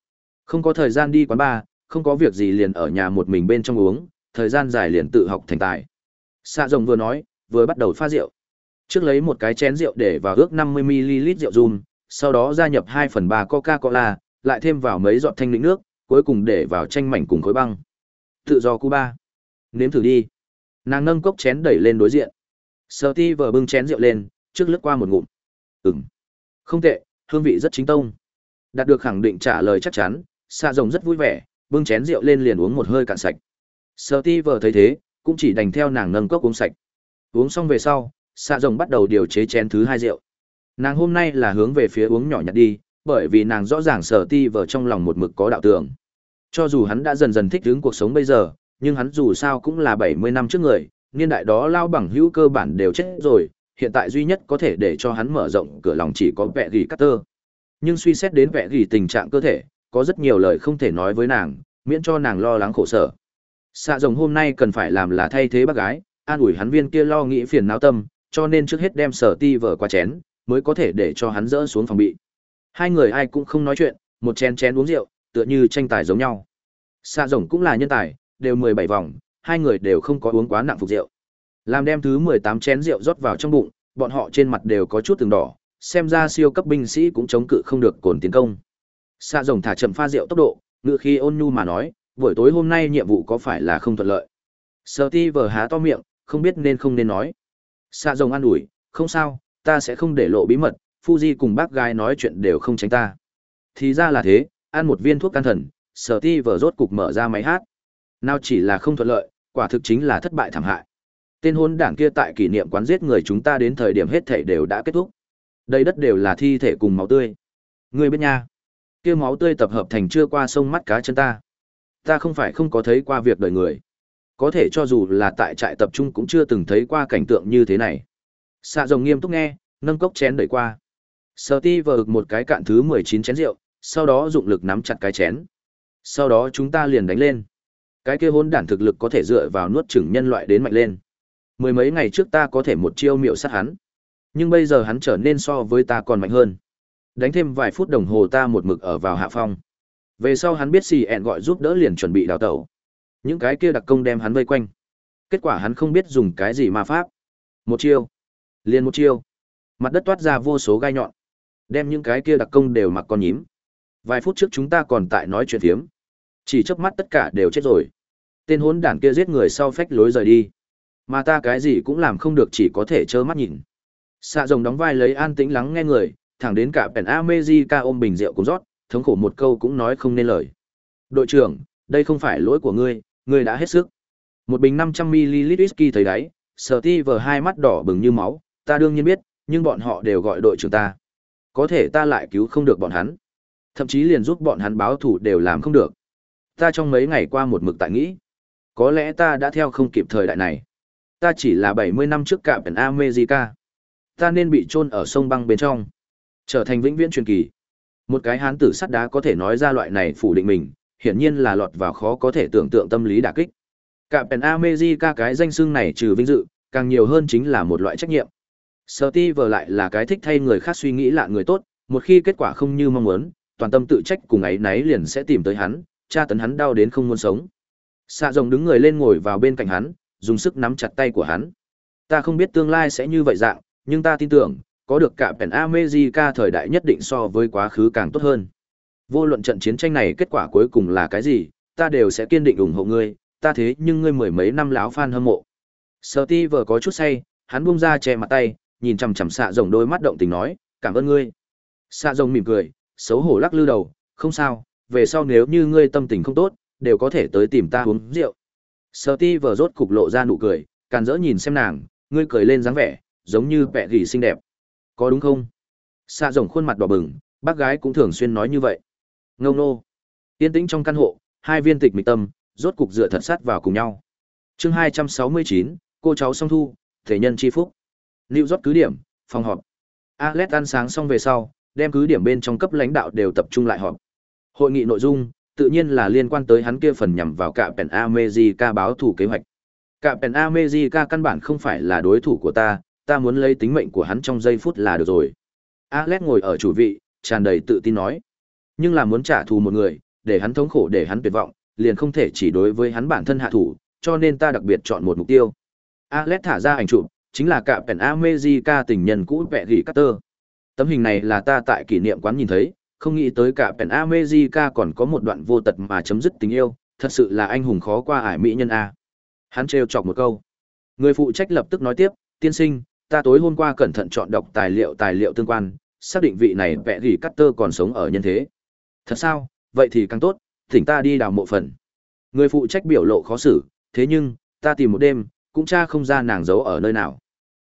Không có thời gian đi quán bar, không có việc gì liền ở nhà một mình bên trong uống, thời gian dài liền tự học thành tài. Xạ rồng vừa nói, vừa bắt đầu pha rượu. Trước lấy một cái chén rượu để vào ước 50ml rượu rum, sau đó gia nhập 2 phần 3 Coca-Cola, lại thêm vào mấy giọt thanh lĩnh nước, cuối cùng để vào chanh mảnh cùng khối băng. Tự do Cuba. Nếm thử đi. Nàng nâng cốc chén đẩy lên đối diện. Steve vừa bưng chén rượu lên, trước lướt qua một ngụm. Ừm. Không tệ, hương vị rất chính tông. Đạt được khẳng định trả lời chắc chắn, xạ rồng rất vui vẻ, bưng chén rượu lên liền uống một hơi cạn sạch. Steve thấy thế, cũng chỉ đành theo nàng nâng cốc uống sạch. Uống xong về sau, xạ rồng bắt đầu điều chế chén thứ hai rượu. Nàng hôm nay là hướng về phía uống nhỏ nhặt đi, bởi vì nàng rõ ràng sở ti vờ trong lòng một mực có đạo tưởng. Cho dù hắn đã dần dần thích ứng cuộc sống bây giờ, nhưng hắn dù sao cũng là 70 năm trước người, niên đại đó lao bằng hữu cơ bản đều chết rồi, hiện tại duy nhất có thể để cho hắn mở rộng cửa lòng chỉ có vẹ gỉ cắt tơ. Nhưng suy xét đến vẹ gỉ tình trạng cơ thể, có rất nhiều lời không thể nói với nàng, miễn cho nàng lo lắng khổ sở. Xạ rồng hôm nay cần phải làm là thay thế bác gái, an ủi hắn viên kia lo nghĩ phiền não tâm, cho nên trước hết đem sở ti vở qua chén, mới có thể để cho hắn dỡ xuống phòng bị. Hai người ai cũng không nói chuyện, một chén chén uống rượu, tựa như tranh tài giống nhau. Xạ rồng cũng là nhân tài, đều 17 vòng, hai người đều không có uống quá nặng phục rượu. Làm đem thứ 18 chén rượu rót vào trong bụng, bọn họ trên mặt đều có chút từng đỏ, xem ra siêu cấp binh sĩ cũng chống cự không được cồn tiến công. Xạ rồng thả chậm pha rượu tốc độ, ngựa khi ôn nhu mà nói, buổi tối hôm nay nhiệm vụ có phải là không thuận lợi. Sở ti vờ há to miệng, không biết nên không nên nói. Xạ rồng an ủi, không sao, ta sẽ không để lộ bí mật, Fuji cùng bác gái nói chuyện đều không tránh ta. Thì ra là thế, ăn một viên thuốc can thần, sở ti vờ rốt cục mở ra máy hát. Nào chỉ là không thuận lợi, quả thực chính là thất bại thảm hại. Tên hôn đảng kia tại kỷ niệm quán giết người chúng ta đến thời điểm hết thể đều đã kết thúc. Đây đất đều là thi thể cùng máu tươi. Người biết nha. Kia máu tươi tập hợp thành chưa qua sông mắt cá chân ta. Ta không phải không có thấy qua việc đời người. Có thể cho dù là tại trại tập trung cũng chưa từng thấy qua cảnh tượng như thế này. Xạ rồng nghiêm túc nghe, nâng cốc chén đẩy qua. Sở ti vờ một cái cạn thứ mười chín chén rượu, sau đó dụng lực nắm chặt cái chén. Sau đó chúng ta liền đánh lên. Cái kia hôn đản thực lực có thể dựa vào nuốt chửng nhân loại đến mạnh lên. Mười mấy ngày trước ta có thể một chiêu miệu sát hắn. Nhưng bây giờ hắn trở nên so với ta còn mạnh hơn. Đánh thêm vài phút đồng hồ ta một mực ở vào hạ phong. Về sau hắn biết xì ẹn gọi giúp đỡ liền chuẩn bị đào tẩu. Những cái kia đặc công đem hắn vây quanh. Kết quả hắn không biết dùng cái gì ma pháp. Một chiêu. Liền một chiêu. Mặt đất toát ra vô số gai nhọn. Đem những cái kia đặc công đều mặc con nhím. Vài phút trước chúng ta còn tại nói chuyện phiếm. Chỉ chớp mắt tất cả đều chết rồi. Tên hốn đản kia giết người sau phách lối rời đi. Mà ta cái gì cũng làm không được chỉ có thể trơ mắt nhìn. Xạ rồng đóng vai lấy an tĩnh lắng nghe người, thẳng đến cả pèn America ôm bình rượu cũng rót, thống khổ một câu cũng nói không nên lời. Đội trưởng, đây không phải lỗi của ngươi, ngươi đã hết sức. Một bình 500ml whisky thấy đáy, Steve hai mắt đỏ bừng như máu, ta đương nhiên biết, nhưng bọn họ đều gọi đội trưởng ta. Có thể ta lại cứu không được bọn hắn. Thậm chí liền giúp bọn hắn báo thủ đều làm không được. Ta trong mấy ngày qua một mực tại nghĩ. Có lẽ ta đã theo không kịp thời đại này. Ta chỉ là 70 năm trước cả Pen America. Ta nên bị chôn ở sông băng bên trong. Trở thành vĩnh viễn truyền kỳ. Một cái hán tử sắt đá có thể nói ra loại này phủ định mình, hiển nhiên là lọt vào khó có thể tưởng tượng tâm lý đả kích. Cả Pen America cái danh xưng này trừ vinh dự, càng nhiều hơn chính là một loại trách nhiệm. Steve lại là cái thích thay người khác suy nghĩ lạ người tốt, một khi kết quả không như mong muốn, toàn tâm tự trách cùng ấy nấy liền sẽ tìm tới hắn, tra tấn hắn đau đến không muốn sống. Xạ rồng đứng người lên ngồi vào bên cạnh hắn, dùng sức nắm chặt tay của hắn. Ta không biết tương lai sẽ như vậy dạng, nhưng ta tin tưởng, có được cả pèn America thời đại nhất định so với quá khứ càng tốt hơn. Vô luận trận chiến tranh này kết quả cuối cùng là cái gì, ta đều sẽ kiên định ủng hộ ngươi, ta thế nhưng ngươi mười mấy năm láo fan hâm mộ. Steve có chút say, hắn buông ra che mặt tay, nhìn chằm chằm xạ rồng đôi mắt động tình nói, cảm ơn ngươi. Xạ rồng mỉm cười, xấu hổ lắc lư đầu, không sao, về sau nếu như ngươi tâm tình không tốt, đều có thể tới tìm ta uống rượu. Steve rốt cục lộ ra nụ cười, càn dỡ nhìn xem nàng, ngươi cười lên dáng vẻ, giống như vẻ gỉ xinh đẹp. Có đúng không? Xạ rồng khuôn mặt đỏ bừng, bác gái cũng thường xuyên nói như vậy. ngâu nô. Yên tĩnh trong căn hộ, hai viên tịch mịch tâm, rốt cục dựa thật sát vào cùng nhau. Chương 269, cô cháu song thu, thể nhân chi phúc. Lưu rót cứ điểm, phòng họp. Alex ăn sáng xong về sau, đem cứ điểm bên trong cấp lãnh đạo đều tập trung lại họp. Hội nghị nội dung, tự nhiên là liên quan tới hắn kia phần nhằm vào cả pèn America báo thủ kế hoạch. Cả pèn America căn bản không phải là đối thủ của ta, ta muốn lấy tính mệnh của hắn trong giây phút là được rồi. Alex ngồi ở chủ vị, tràn đầy tự tin nói. Nhưng là muốn trả thù một người, để hắn thống khổ để hắn tuyệt vọng, liền không thể chỉ đối với hắn bản thân hạ thủ, cho nên ta đặc biệt chọn một mục tiêu. Alex thả ra ảnh chụp, chính là cả Pen America tình nhân cũ vẹ gỉ Carter. Tấm hình này là ta tại kỷ niệm quán nhìn thấy, không nghĩ tới cả Pen America còn có một đoạn vô tật mà chấm dứt tình yêu, thật sự là anh hùng khó qua ải mỹ nhân a. Hắn trêu chọc một câu. Người phụ trách lập tức nói tiếp, tiên sinh, ta tối hôm qua cẩn thận chọn đọc tài liệu tài liệu tương quan, xác định vị này vẽ gỉ Carter còn sống ở nhân thế. Thật sao, vậy thì càng tốt, thỉnh ta đi đào mộ phần. Người phụ trách biểu lộ khó xử, thế nhưng, ta tìm một đêm, cũng cha không ra nàng giấu ở nơi nào.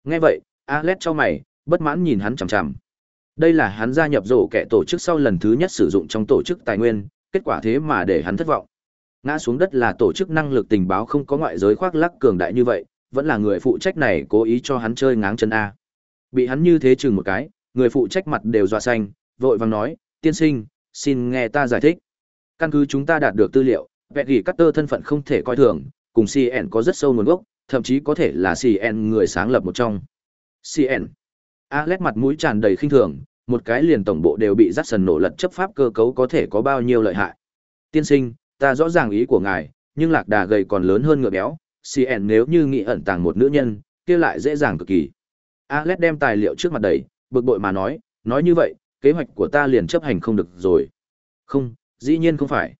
Nghe vậy, Alex cho mày, bất mãn nhìn hắn chằm chằm. Đây là hắn gia nhập rổ kẻ tổ chức sau lần thứ nhất sử dụng trong tổ chức tài nguyên, kết quả thế mà để hắn thất vọng. Ngã xuống đất là tổ chức năng lực tình báo không có ngoại giới khoác lắc cường đại như vậy, vẫn là người phụ trách này cố ý cho hắn chơi ngáng chân A. Bị hắn như thế chừng một cái, người phụ trách mặt đều dọa xanh, vội vàng nói, tiên sinh, xin nghe ta giải thích. Căn cứ chúng ta đạt được tư liệu, vẹn gỉ Carter thân phận không thể coi thường, cùng CN có rất sâu nguồn gốc, thậm chí có thể là CN người sáng lập một trong. CN. Alex mặt mũi tràn đầy khinh thường, một cái liền tổng bộ đều bị rắc sần nổ lật chấp pháp cơ cấu có thể có bao nhiêu lợi hại. Tiên sinh, ta rõ ràng ý của ngài, nhưng lạc đà gầy còn lớn hơn ngựa béo, CN nếu như nghĩ ẩn tàng một nữ nhân, kia lại dễ dàng cực kỳ. Alex đem tài liệu trước mặt đầy, bực bội mà nói, nói như vậy, kế hoạch của ta liền chấp hành không được rồi. Không, dĩ nhiên không phải.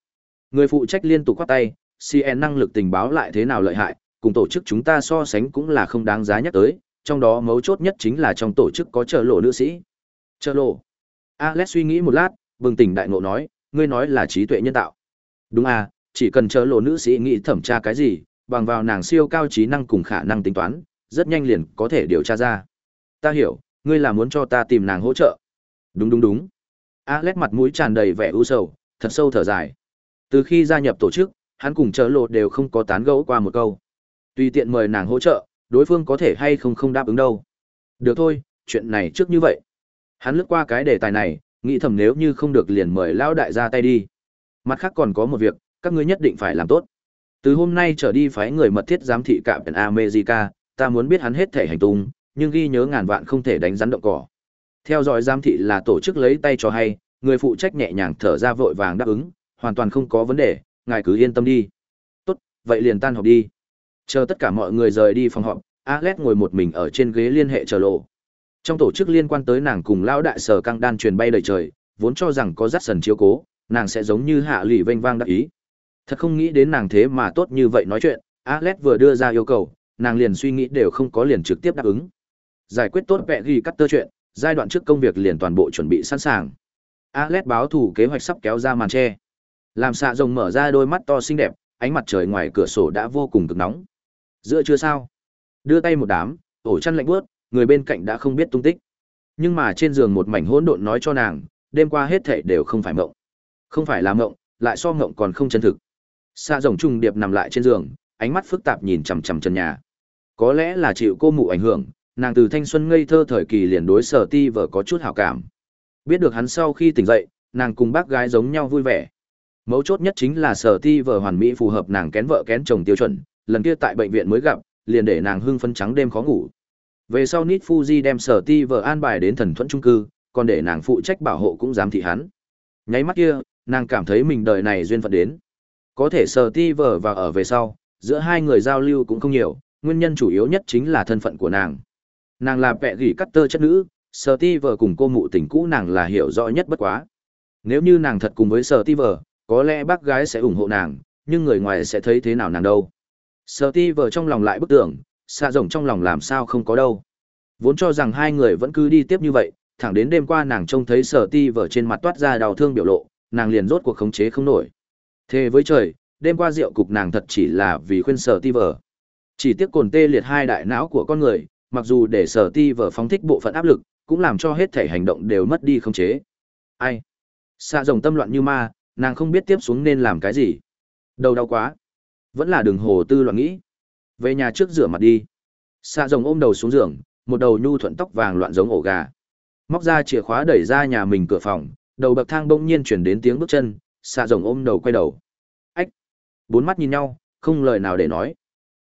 Người phụ trách liên tục quát tay, CN năng lực tình báo lại thế nào lợi hại, cùng tổ chức chúng ta so sánh cũng là không đáng giá nhắc tới, trong đó mấu chốt nhất chính là trong tổ chức có trợ lộ nữ sĩ. Trợ lộ. Alex suy nghĩ một lát, bừng tỉnh đại ngộ nói, ngươi nói là trí tuệ nhân tạo. Đúng à, chỉ cần trợ lộ nữ sĩ nghĩ thẩm tra cái gì, bằng vào nàng siêu cao trí năng cùng khả năng tính toán, rất nhanh liền có thể điều tra ra. Ta hiểu, ngươi là muốn cho ta tìm nàng hỗ trợ. Đúng đúng đúng. Alex mặt mũi tràn đầy vẻ u sầu, thật sâu thở dài. Từ khi gia nhập tổ chức, hắn cùng chớ lộ đều không có tán gẫu qua một câu. Tùy tiện mời nàng hỗ trợ, đối phương có thể hay không không đáp ứng đâu. Được thôi, chuyện này trước như vậy. Hắn lướt qua cái đề tài này, nghĩ thầm nếu như không được liền mời lão đại ra tay đi. Mặt khác còn có một việc, các ngươi nhất định phải làm tốt. Từ hôm nay trở đi phái người mật thiết giám thị cạm America, ta muốn biết hắn hết thể hành tung, nhưng ghi nhớ ngàn vạn không thể đánh rắn động cỏ. Theo dõi giám thị là tổ chức lấy tay cho hay, người phụ trách nhẹ nhàng thở ra vội vàng đáp ứng, hoàn toàn không có vấn đề, ngài cứ yên tâm đi. Tốt, vậy liền tan họp đi. Chờ tất cả mọi người rời đi phòng họp, Alex ngồi một mình ở trên ghế liên hệ chờ lộ. Trong tổ chức liên quan tới nàng cùng lão đại sở căng đan truyền bay đầy trời, vốn cho rằng có dắt sần chiếu cố, nàng sẽ giống như hạ lì vênh vang đắc ý. Thật không nghĩ đến nàng thế mà tốt như vậy nói chuyện, Alex vừa đưa ra yêu cầu, nàng liền suy nghĩ đều không có liền trực tiếp đáp ứng. Giải quyết tốt vẻ ghi cắt tơ chuyện, giai đoạn trước công việc liền toàn bộ chuẩn bị sẵn sàng. Alex báo thủ kế hoạch sắp kéo ra màn che. Làm xạ rồng mở ra đôi mắt to xinh đẹp, ánh mặt trời ngoài cửa sổ đã vô cùng cực nóng. Giữa chưa sao? Đưa tay một đám, ổ chăn lạnh bước, người bên cạnh đã không biết tung tích. Nhưng mà trên giường một mảnh hỗn độn nói cho nàng, đêm qua hết thảy đều không phải mộng. Không phải là mộng, lại so mộng còn không chân thực. Xạ rồng trùng điệp nằm lại trên giường, ánh mắt phức tạp nhìn chằm chằm trần nhà. Có lẽ là chịu cô mụ ảnh hưởng, nàng từ thanh xuân ngây thơ thời kỳ liền đối sở ti vợ có chút hảo cảm. Biết được hắn sau khi tỉnh dậy, nàng cùng bác gái giống nhau vui vẻ. Mấu chốt nhất chính là sở ti vợ hoàn mỹ phù hợp nàng kén vợ kén chồng tiêu chuẩn, lần kia tại bệnh viện mới gặp, liền để nàng hưng phấn trắng đêm khó ngủ. Về sau Nít Fuji đem sở ti vợ an bài đến thần thuẫn trung cư, còn để nàng phụ trách bảo hộ cũng dám thị hắn. Nháy mắt kia, nàng cảm thấy mình đời này duyên phận đến. Có thể sờ ti vợ và ở về sau, giữa hai người giao lưu cũng không nhiều, nguyên nhân chủ yếu nhất chính là thân phận của nàng. Nàng là vẹ gỉ cắt tơ chất nữ, sờ ti vợ cùng cô mụ tình cũ nàng là hiểu rõ nhất bất quá. Nếu như nàng thật cùng với sờ ti vợ, có lẽ bác gái sẽ ủng hộ nàng, nhưng người ngoài sẽ thấy thế nào nàng đâu. Sờ ti vờ trong lòng lại bức tưởng, xạ rồng trong lòng làm sao không có đâu. Vốn cho rằng hai người vẫn cứ đi tiếp như vậy, thẳng đến đêm qua nàng trông thấy sở ti vờ trên mặt toát ra đau thương biểu lộ, nàng liền rốt cuộc khống chế không nổi. Thế với trời, đêm qua rượu cục nàng thật chỉ là vì khuyên sở ti vở, Chỉ tiếc cồn tê liệt hai đại não của con người, mặc dù để sở ti vở phóng thích bộ phận áp lực, cũng làm cho hết thể hành động đều mất đi không chế. Ai? Xạ rồng tâm loạn như ma, nàng không biết tiếp xuống nên làm cái gì. Đầu đau quá. Vẫn là đường hồ tư loạn nghĩ. Về nhà trước rửa mặt đi. Xạ rồng ôm đầu xuống giường, một đầu nhu thuận tóc vàng loạn giống ổ gà. Móc ra chìa khóa đẩy ra nhà mình cửa phòng, đầu bậc thang bỗng nhiên chuyển đến tiếng bước chân, xạ rồng ôm đầu quay đầu. Ách! Bốn mắt nhìn nhau, không lời nào để nói.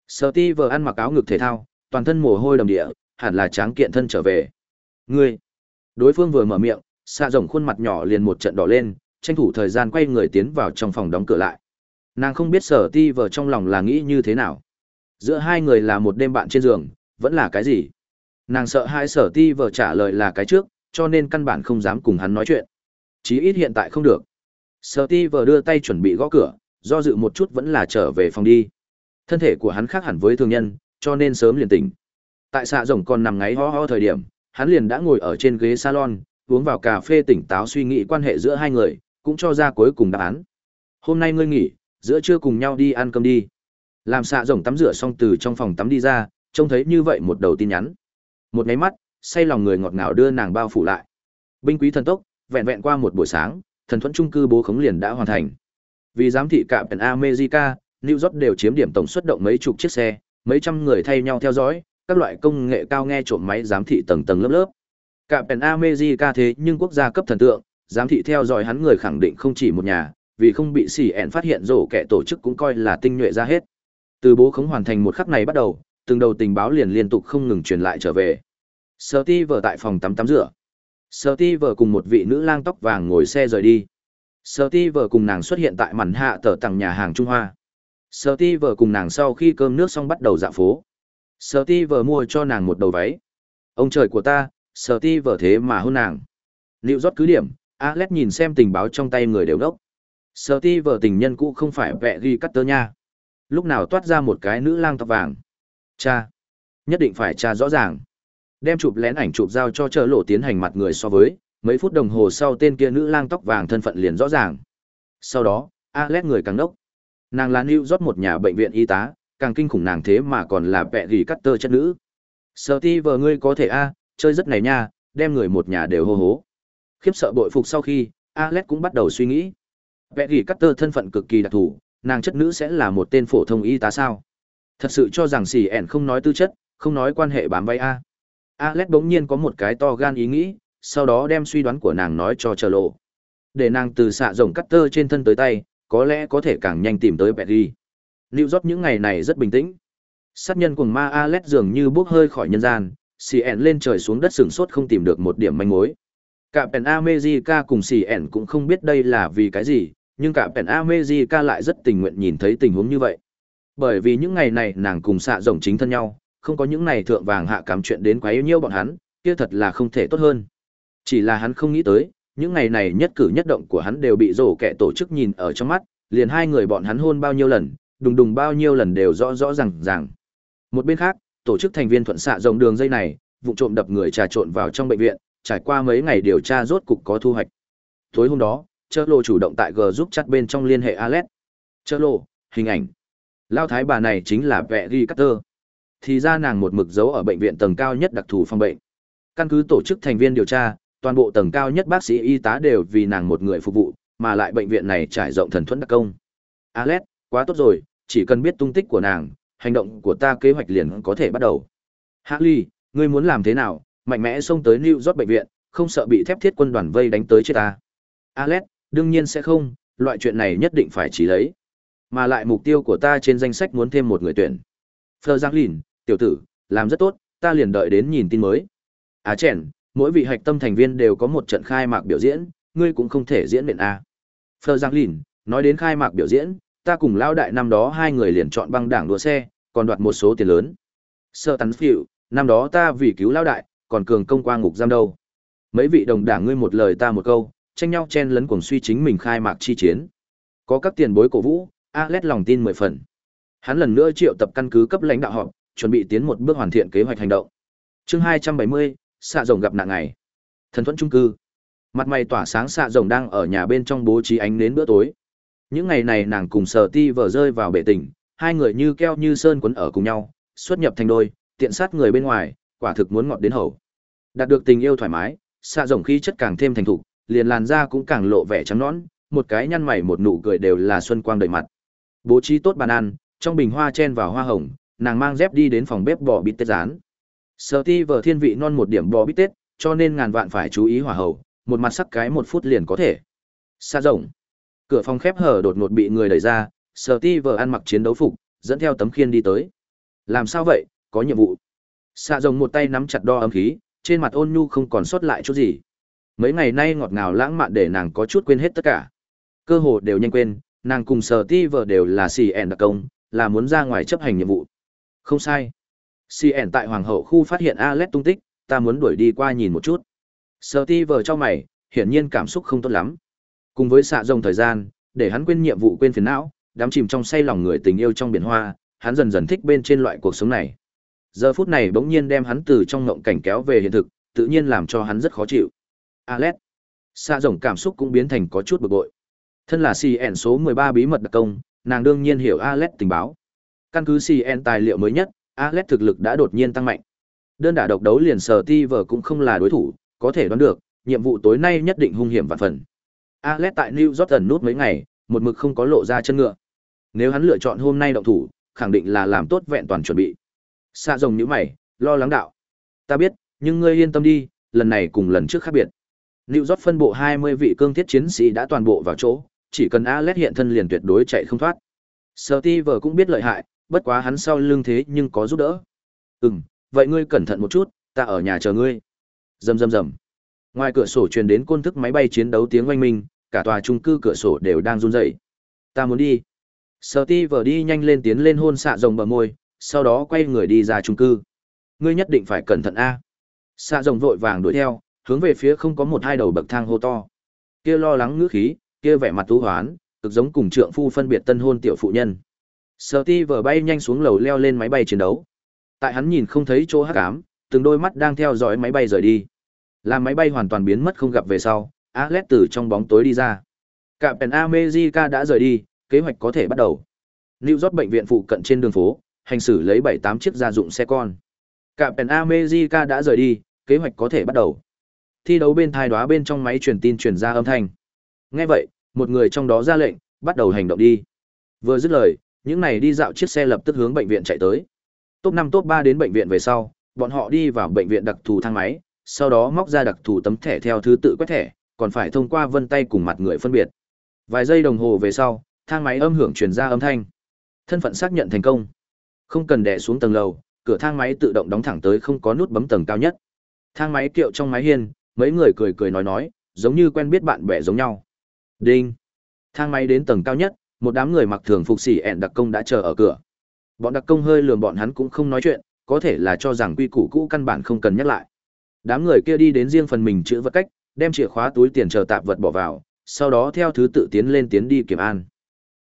Sở ti vờ ăn mặc áo ngực thể thao, toàn thân mồ hôi đầm địa, hẳn là tráng kiện thân trở về. Ngươi! Đối phương vừa mở miệng, xạ rồng khuôn mặt nhỏ liền một trận đỏ lên, tranh thủ thời gian quay người tiến vào trong phòng đóng cửa lại. Nàng không biết sở ti vờ trong lòng là nghĩ như thế nào. Giữa hai người là một đêm bạn trên giường, vẫn là cái gì? Nàng sợ hai sở ti vờ trả lời là cái trước, cho nên căn bản không dám cùng hắn nói chuyện. Chí ít hiện tại không được. Sở ti vờ đưa tay chuẩn bị gõ cửa, do dự một chút vẫn là trở về phòng đi. Thân thể của hắn khác hẳn với thường nhân, cho nên sớm liền tỉnh. Tại xạ rồng còn nằm ngáy ho ho thời điểm, hắn liền đã ngồi ở trên ghế salon, uống vào cà phê tỉnh táo suy nghĩ quan hệ giữa hai người, cũng cho ra cuối cùng đáp án. Hôm nay ngươi nghỉ, giữa trưa cùng nhau đi ăn cơm đi. Làm xạ rồng tắm rửa xong từ trong phòng tắm đi ra, trông thấy như vậy một đầu tin nhắn. Một cái mắt, say lòng người ngọt ngào đưa nàng bao phủ lại. Binh quý thần tốc, vẹn vẹn qua một buổi sáng, thần thuẫn trung cư bố khống liền đã hoàn thành. Vì giám thị cạm Penn America, New York đều chiếm điểm tổng xuất động mấy chục chiếc xe, mấy trăm người thay nhau theo dõi, các loại công nghệ cao nghe trộm máy giám thị tầng tầng lớp lớp. Cạm Penn America thế nhưng quốc gia cấp thần tượng, giám thị theo dõi hắn người khẳng định không chỉ một nhà, vì không bị xỉ ẹn phát hiện rổ kẻ tổ chức cũng coi là tinh nhuệ ra hết. Từ bố khống hoàn thành một khắc này bắt đầu, từng đầu tình báo liền liên tục không ngừng truyền lại trở về. Sở ti vợ tại phòng tắm tắm rửa. Sở ti vợ cùng một vị nữ lang tóc vàng ngồi xe rời đi. Sở ti vợ cùng nàng xuất hiện tại màn hạ tờ tầng nhà hàng Trung Hoa. Sở ti vợ cùng nàng sau khi cơm nước xong bắt đầu dạo phố. Sở ti vợ mua cho nàng một đầu váy. Ông trời của ta, sở ti vợ thế mà hôn nàng. Liệu rót cứ điểm, Alex nhìn xem tình báo trong tay người đều đốc. Sở ti vợ tình nhân cũ không phải vẹ ghi cắt tơ nha. Lúc nào toát ra một cái nữ lang tóc vàng. Cha. Nhất định phải cha rõ ràng. Đem chụp lén ảnh chụp giao cho chợ lộ tiến hành mặt người so với, mấy phút đồng hồ sau tên kia nữ lang tóc vàng thân phận liền rõ ràng. Sau đó, Alex người càng đốc. Nàng là New rót một nhà bệnh viện y tá, càng kinh khủng nàng thế mà còn là vẹ gỉ cắt tơ chất nữ. sợ ti vợ ngươi có thể a chơi rất này nha, đem người một nhà đều hô hố. Khiếp sợ bội phục sau khi, Alex cũng bắt đầu suy nghĩ. vẹ gỉ cắt tơ thân phận cực kỳ đặc thù, nàng chất nữ sẽ là một tên phổ thông y tá sao? Thật sự cho rằng xì ẻn không nói tư chất, không nói quan hệ bám váy a. Alex bỗng nhiên có một cái to gan ý nghĩ, sau đó đem suy đoán của nàng nói cho chờ lộ. Để nàng từ xạ rồng cắt tơ trên thân tới tay, có lẽ có thể càng nhanh tìm tới Betty. Lưu York những ngày này rất bình tĩnh. Sát nhân cùng ma Alex dường như bước hơi khỏi nhân gian, CN lên trời xuống đất sừng sốt không tìm được một điểm manh mối. Cả Pen America cùng CN cũng không biết đây là vì cái gì, nhưng cả Pen America lại rất tình nguyện nhìn thấy tình huống như vậy. Bởi vì những ngày này nàng cùng xạ rồng chính thân nhau, không có những này thượng vàng hạ cắm chuyện đến quá yêu nhiêu bọn hắn, kia thật là không thể tốt hơn. Chỉ là hắn không nghĩ tới, những ngày này nhất cử nhất động của hắn đều bị rổ kẻ tổ chức nhìn ở trong mắt, liền hai người bọn hắn hôn bao nhiêu lần, đùng đùng bao nhiêu lần đều rõ rõ ràng ràng. Một bên khác, tổ chức thành viên thuận xạ rộng đường dây này, vụ trộm đập người trà trộn vào trong bệnh viện, trải qua mấy ngày điều tra rốt cục có thu hoạch. Tối hôm đó, chợ Lộ chủ động tại G giúp chặt bên trong liên hệ Alex. chợ Lộ, hình ảnh. Lao thái bà này chính là vẹ ghi Cutter. Thì ra nàng một mực giấu ở bệnh viện tầng cao nhất đặc thù phòng bệnh. Căn cứ tổ chức thành viên điều tra, toàn bộ tầng cao nhất bác sĩ y tá đều vì nàng một người phục vụ, mà lại bệnh viện này trải rộng thần thuẫn đặc công. Alex, quá tốt rồi, chỉ cần biết tung tích của nàng, hành động của ta kế hoạch liền có thể bắt đầu. Harley, ngươi muốn làm thế nào? Mạnh mẽ xông tới New York bệnh viện, không sợ bị thép thiết quân đoàn vây đánh tới chết ta. Alex, đương nhiên sẽ không, loại chuyện này nhất định phải chỉ lấy. Mà lại mục tiêu của ta trên danh sách muốn thêm một người tuyển. Fleur Giang Lìn, tiểu tử, làm rất tốt, ta liền đợi đến nhìn tin mới. À chèn, mỗi vị hạch tâm thành viên đều có một trận khai mạc biểu diễn, ngươi cũng không thể diễn miệng a. À. Giang Lìn, nói đến khai mạc biểu diễn, ta cùng lao đại năm đó hai người liền chọn băng đảng đua xe, còn đoạt một số tiền lớn. Sơ tắn phiệu, năm đó ta vì cứu lao đại, còn cường công qua ngục giam đâu. Mấy vị đồng đảng ngươi một lời ta một câu, tranh nhau chen lấn cuồng suy chính mình khai mạc chi chiến. Có các tiền bối cổ vũ, A Alex lòng tin mười phần. Hắn lần nữa triệu tập căn cứ cấp lãnh đạo họp, chuẩn bị tiến một bước hoàn thiện kế hoạch hành động. Chương 270, xạ rồng gặp nạn ngày. Thần thuẫn trung cư. Mặt mày tỏa sáng xạ rồng đang ở nhà bên trong bố trí ánh đến bữa tối. Những ngày này nàng cùng Sở Ti vợ rơi vào bể tình, hai người như keo như sơn quấn ở cùng nhau, xuất nhập thành đôi, tiện sát người bên ngoài, quả thực muốn ngọt đến hầu. Đạt được tình yêu thoải mái, xạ rồng khí chất càng thêm thành thục, liền làn da cũng càng lộ vẻ trắng nõn, một cái nhăn mày một nụ cười đều là xuân quang đầy mặt. Bố trí tốt bàn ăn, trong bình hoa chen vào hoa hồng, nàng mang dép đi đến phòng bếp bò bít tết rán. Sở ti vờ thiên vị non một điểm bò bít tết, cho nên ngàn vạn phải chú ý hỏa hầu, một mặt sắc cái một phút liền có thể. Xa rộng. Cửa phòng khép hở đột ngột bị người đẩy ra, sở ti vờ ăn mặc chiến đấu phục, dẫn theo tấm khiên đi tới. Làm sao vậy, có nhiệm vụ. Xa rộng một tay nắm chặt đo âm khí, trên mặt ôn nhu không còn sót lại chút gì. Mấy ngày nay ngọt ngào lãng mạn để nàng có chút quên hết tất cả. Cơ hồ đều nhanh quên, nàng cùng sở ti vờ đều là xì ẻn đặc công, là muốn ra ngoài chấp hành nhiệm vụ. Không sai. CN tại Hoàng hậu khu phát hiện Alex tung tích, ta muốn đuổi đi qua nhìn một chút. Sở ti vợ cho mày, hiển nhiên cảm xúc không tốt lắm. Cùng với xạ rồng thời gian, để hắn quên nhiệm vụ quên phiền não, đắm chìm trong say lòng người tình yêu trong biển hoa, hắn dần dần thích bên trên loại cuộc sống này. Giờ phút này bỗng nhiên đem hắn từ trong ngộng cảnh kéo về hiện thực, tự nhiên làm cho hắn rất khó chịu. Alex. Xạ rồng cảm xúc cũng biến thành có chút bực bội. Thân là CN số 13 bí mật đặc công, nàng đương nhiên hiểu Alex tình báo. Căn cứ CN tài liệu mới nhất, Alex thực lực đã đột nhiên tăng mạnh. Đơn đả độc đấu liền sở ti vở cũng không là đối thủ, có thể đoán được, nhiệm vụ tối nay nhất định hung hiểm vạn phần. Alex tại New York ẩn nút mấy ngày, một mực không có lộ ra chân ngựa. Nếu hắn lựa chọn hôm nay động thủ, khẳng định là làm tốt vẹn toàn chuẩn bị. Sa rồng nhíu mày, lo lắng đạo. Ta biết, nhưng ngươi yên tâm đi, lần này cùng lần trước khác biệt. New York phân bộ 20 vị cương thiết chiến sĩ đã toàn bộ vào chỗ, chỉ cần Alex hiện thân liền tuyệt đối chạy không thoát. Steve cũng biết lợi hại, bất quá hắn sau lưng thế nhưng có giúp đỡ. Ừm, vậy ngươi cẩn thận một chút, ta ở nhà chờ ngươi. Rầm rầm rầm. Ngoài cửa sổ truyền đến côn thức máy bay chiến đấu tiếng oanh minh, cả tòa trung cư cửa sổ đều đang run rẩy. Ta muốn đi. Steve đi nhanh lên tiến lên hôn xạ rồng bờ môi, sau đó quay người đi ra trung cư. Ngươi nhất định phải cẩn thận a. Xạ rồng vội vàng đuổi theo, hướng về phía không có một hai đầu bậc thang hô to. Kia lo lắng ngữ khí, kia vẻ mặt tú hoán, cực giống cùng trượng phu phân biệt tân hôn tiểu phụ nhân. Sở ti vừa bay nhanh xuống lầu leo lên máy bay chiến đấu. Tại hắn nhìn không thấy chỗ hắc ám, từng đôi mắt đang theo dõi máy bay rời đi. Làm máy bay hoàn toàn biến mất không gặp về sau, Alex từ trong bóng tối đi ra. Cả Pen America đã rời đi, kế hoạch có thể bắt đầu. New York bệnh viện phụ cận trên đường phố, hành xử lấy 7-8 chiếc gia dụng xe con. Cả Pen America đã rời đi, kế hoạch có thể bắt đầu. Thi đấu bên thai đóa bên trong máy truyền tin truyền ra âm thanh. Nghe vậy, một người trong đó ra lệnh, bắt đầu hành động đi. Vừa dứt lời, những này đi dạo chiếc xe lập tức hướng bệnh viện chạy tới. Top 5 top 3 đến bệnh viện về sau, bọn họ đi vào bệnh viện đặc thù thang máy, sau đó móc ra đặc thù tấm thẻ theo thứ tự quét thẻ, còn phải thông qua vân tay cùng mặt người phân biệt. Vài giây đồng hồ về sau, thang máy âm hưởng truyền ra âm thanh. Thân phận xác nhận thành công. Không cần đè xuống tầng lầu, cửa thang máy tự động đóng thẳng tới không có nút bấm tầng cao nhất. Thang máy kiệu trong máy hiên, mấy người cười cười nói nói, giống như quen biết bạn bè giống nhau. Đinh. Thang máy đến tầng cao nhất, một đám người mặc thường phục xỉ ẹn đặc công đã chờ ở cửa. Bọn đặc công hơi lườm bọn hắn cũng không nói chuyện, có thể là cho rằng quy củ cũ căn bản không cần nhắc lại. Đám người kia đi đến riêng phần mình chữ vật cách, đem chìa khóa túi tiền chờ tạp vật bỏ vào, sau đó theo thứ tự tiến lên tiến đi kiểm an.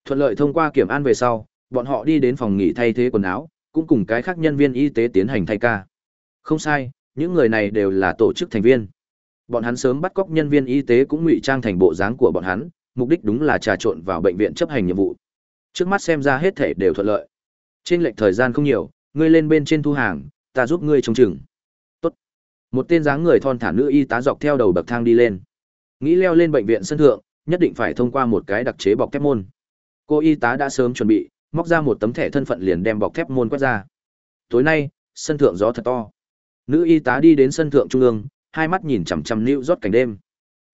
Thuận lợi thông qua kiểm an về sau, bọn họ đi đến phòng nghỉ thay thế quần áo, cũng cùng cái khác nhân viên y tế tiến hành thay ca. Không sai, những người này đều là tổ chức thành viên. Bọn hắn sớm bắt cóc nhân viên y tế cũng ngụy trang thành bộ dáng của bọn hắn, mục đích đúng là trà trộn vào bệnh viện chấp hành nhiệm vụ. Trước mắt xem ra hết thể đều thuận lợi. Trên lệch thời gian không nhiều, ngươi lên bên trên thu hàng, ta giúp ngươi trông chừng. Tốt. Một tên dáng người thon thả nữ y tá dọc theo đầu bậc thang đi lên. Nghĩ leo lên bệnh viện sân thượng, nhất định phải thông qua một cái đặc chế bọc thép môn. Cô y tá đã sớm chuẩn bị, móc ra một tấm thẻ thân phận liền đem bọc thép môn quét ra. Tối nay, sân thượng gió thật to. Nữ y tá đi đến sân thượng trung ương, hai mắt nhìn chằm chằm lưu rót cảnh đêm.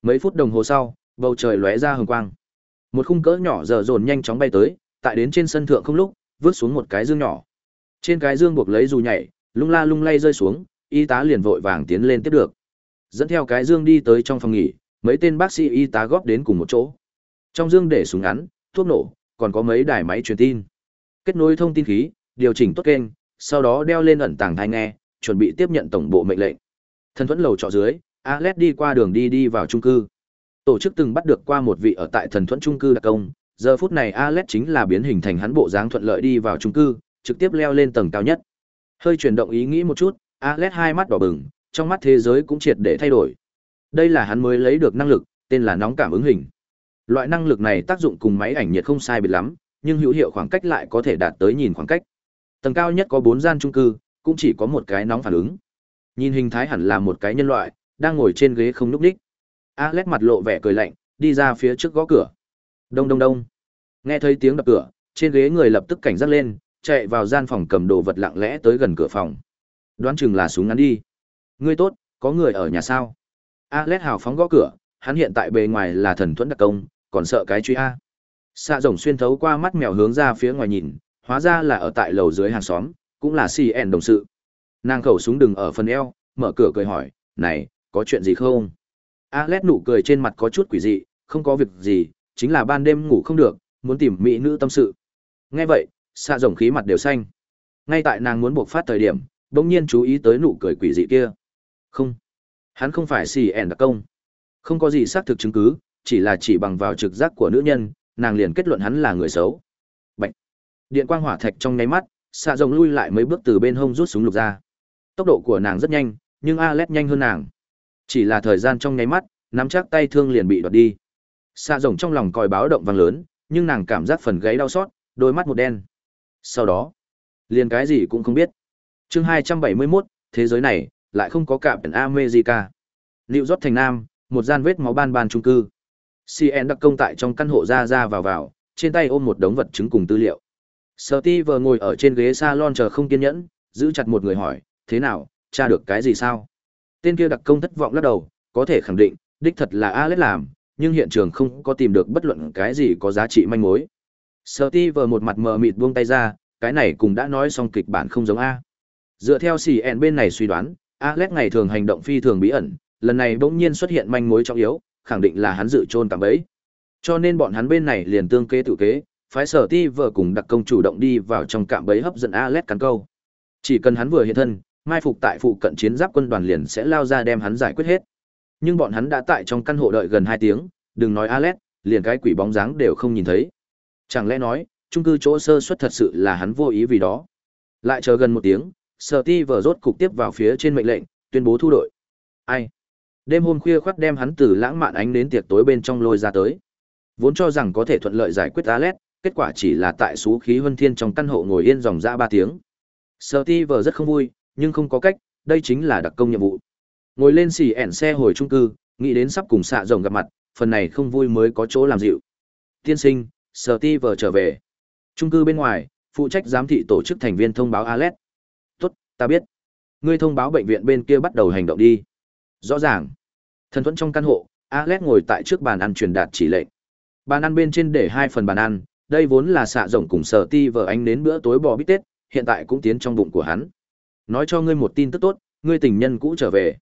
Mấy phút đồng hồ sau, bầu trời lóe ra hừng quang. Một khung cỡ nhỏ giờ dồn nhanh chóng bay tới, tại đến trên sân thượng không lúc, vứt xuống một cái dương nhỏ. Trên cái dương buộc lấy dù nhảy, lung la lung lay rơi xuống, y tá liền vội vàng tiến lên tiếp được. Dẫn theo cái dương đi tới trong phòng nghỉ, mấy tên bác sĩ y tá góp đến cùng một chỗ. Trong dương để súng ngắn, thuốc nổ, còn có mấy đài máy truyền tin. Kết nối thông tin khí, điều chỉnh tốt kênh, sau đó đeo lên ẩn tàng thai nghe, chuẩn bị tiếp nhận tổng bộ mệnh lệnh. Thần thuẫn lầu trọ dưới, Alex đi qua đường đi đi vào trung cư. Tổ chức từng bắt được qua một vị ở tại thần thuẫn trung cư đặc công, Giờ phút này Alex chính là biến hình thành hắn bộ dáng thuận lợi đi vào trung cư, trực tiếp leo lên tầng cao nhất. Hơi chuyển động ý nghĩ một chút, Alex hai mắt đỏ bừng, trong mắt thế giới cũng triệt để thay đổi. Đây là hắn mới lấy được năng lực, tên là nóng cảm ứng hình. Loại năng lực này tác dụng cùng máy ảnh nhiệt không sai biệt lắm, nhưng hữu hiệu khoảng cách lại có thể đạt tới nhìn khoảng cách. Tầng cao nhất có bốn gian chung cư, cũng chỉ có một cái nóng phản ứng. Nhìn hình thái hẳn là một cái nhân loại, đang ngồi trên ghế không nhúc nhích. Alex mặt lộ vẻ cười lạnh, đi ra phía trước gõ cửa. Đông đông đông. Nghe thấy tiếng đập cửa, trên ghế người lập tức cảnh giác lên, chạy vào gian phòng cầm đồ vật lặng lẽ tới gần cửa phòng. Đoán chừng là súng ngắn đi. Ngươi tốt, có người ở nhà sao? Alex hào phóng gõ cửa, hắn hiện tại bề ngoài là thần thuẫn đặc công, còn sợ cái truy a. Xạ rồng xuyên thấu qua mắt mèo hướng ra phía ngoài nhìn, hóa ra là ở tại lầu dưới hàng xóm, cũng là CN đồng sự. Nàng khẩu súng đừng ở phần eo, mở cửa cười hỏi, "Này, có chuyện gì không?" Alex nụ cười trên mặt có chút quỷ dị, "Không có việc gì, chính là ban đêm ngủ không được, muốn tìm mỹ nữ tâm sự." Nghe vậy, xạ rồng khí mặt đều xanh. Ngay tại nàng muốn buộc phát thời điểm, bỗng nhiên chú ý tới nụ cười quỷ dị kia. Không, hắn không phải CN đặc công. Không có gì xác thực chứng cứ, chỉ là chỉ bằng vào trực giác của nữ nhân, nàng liền kết luận hắn là người xấu. Bạch. Điện quang hỏa thạch trong nháy mắt, xạ rồng lui lại mấy bước từ bên hông rút súng lục ra. Tốc độ của nàng rất nhanh, nhưng Alet nhanh hơn nàng. Chỉ là thời gian trong nháy mắt, nắm chắc tay thương liền bị đoạt đi. Xạ rồng trong lòng còi báo động vang lớn, nhưng nàng cảm giác phần gáy đau xót, đôi mắt một đen. Sau đó, liền cái gì cũng không biết. Chương 271, thế giới này lại không có cạm America. Liệu rót thành nam, một gian vết máu ban ban trung cư. CN đặc công tại trong căn hộ ra ra vào vào, trên tay ôm một đống vật chứng cùng tư liệu. Steve ngồi ở trên ghế salon chờ không kiên nhẫn, giữ chặt một người hỏi, thế nào, tra được cái gì sao? Tên kia đặc công thất vọng lắc đầu, có thể khẳng định, đích thật là Alex làm, nhưng hiện trường không có tìm được bất luận cái gì có giá trị manh mối. Steve một mặt mờ mịt buông tay ra, cái này cũng đã nói xong kịch bản không giống A. Dựa theo CN bên này suy đoán, Alex ngày thường hành động phi thường bí ẩn, lần này bỗng nhiên xuất hiện manh mối trọng yếu, khẳng định là hắn dự trôn tạm bẫy. Cho nên bọn hắn bên này liền tương kế tự kế, phái sở ti vợ cùng đặc công chủ động đi vào trong cạm bẫy hấp dẫn Alex cắn câu. Chỉ cần hắn vừa hiện thân, mai phục tại phụ cận chiến giáp quân đoàn liền sẽ lao ra đem hắn giải quyết hết. Nhưng bọn hắn đã tại trong căn hộ đợi gần 2 tiếng, đừng nói Alet, liền cái quỷ bóng dáng đều không nhìn thấy. Chẳng lẽ nói, trung cư chỗ sơ suất thật sự là hắn vô ý vì đó. Lại chờ gần một tiếng, sở ti rốt cục tiếp vào phía trên mệnh lệnh, tuyên bố thu đội. Ai? Đêm hôm khuya khoắt đem hắn từ lãng mạn ánh đến tiệc tối bên trong lôi ra tới. Vốn cho rằng có thể thuận lợi giải quyết Alet, kết quả chỉ là tại số khí huân thiên trong căn hộ ngồi yên dòng ra ba tiếng. Steve rất không vui, nhưng không có cách, đây chính là đặc công nhiệm vụ. Ngồi lên xì ẻn xe hồi trung cư, nghĩ đến sắp cùng xạ rồng gặp mặt, phần này không vui mới có chỗ làm dịu. Tiên sinh, sờ ti vờ trở về. Trung cư bên ngoài, phụ trách giám thị tổ chức thành viên thông báo Alex. Tốt, ta biết. Ngươi thông báo bệnh viện bên kia bắt đầu hành động đi. Rõ ràng. Thần thuẫn trong căn hộ, Alex ngồi tại trước bàn ăn truyền đạt chỉ lệnh. Bàn ăn bên trên để hai phần bàn ăn, đây vốn là xạ rộng cùng sở ti vợ anh đến bữa tối bò bít tết, hiện tại cũng tiến trong bụng của hắn. Nói cho ngươi một tin tức tốt, ngươi tình nhân cũ trở về.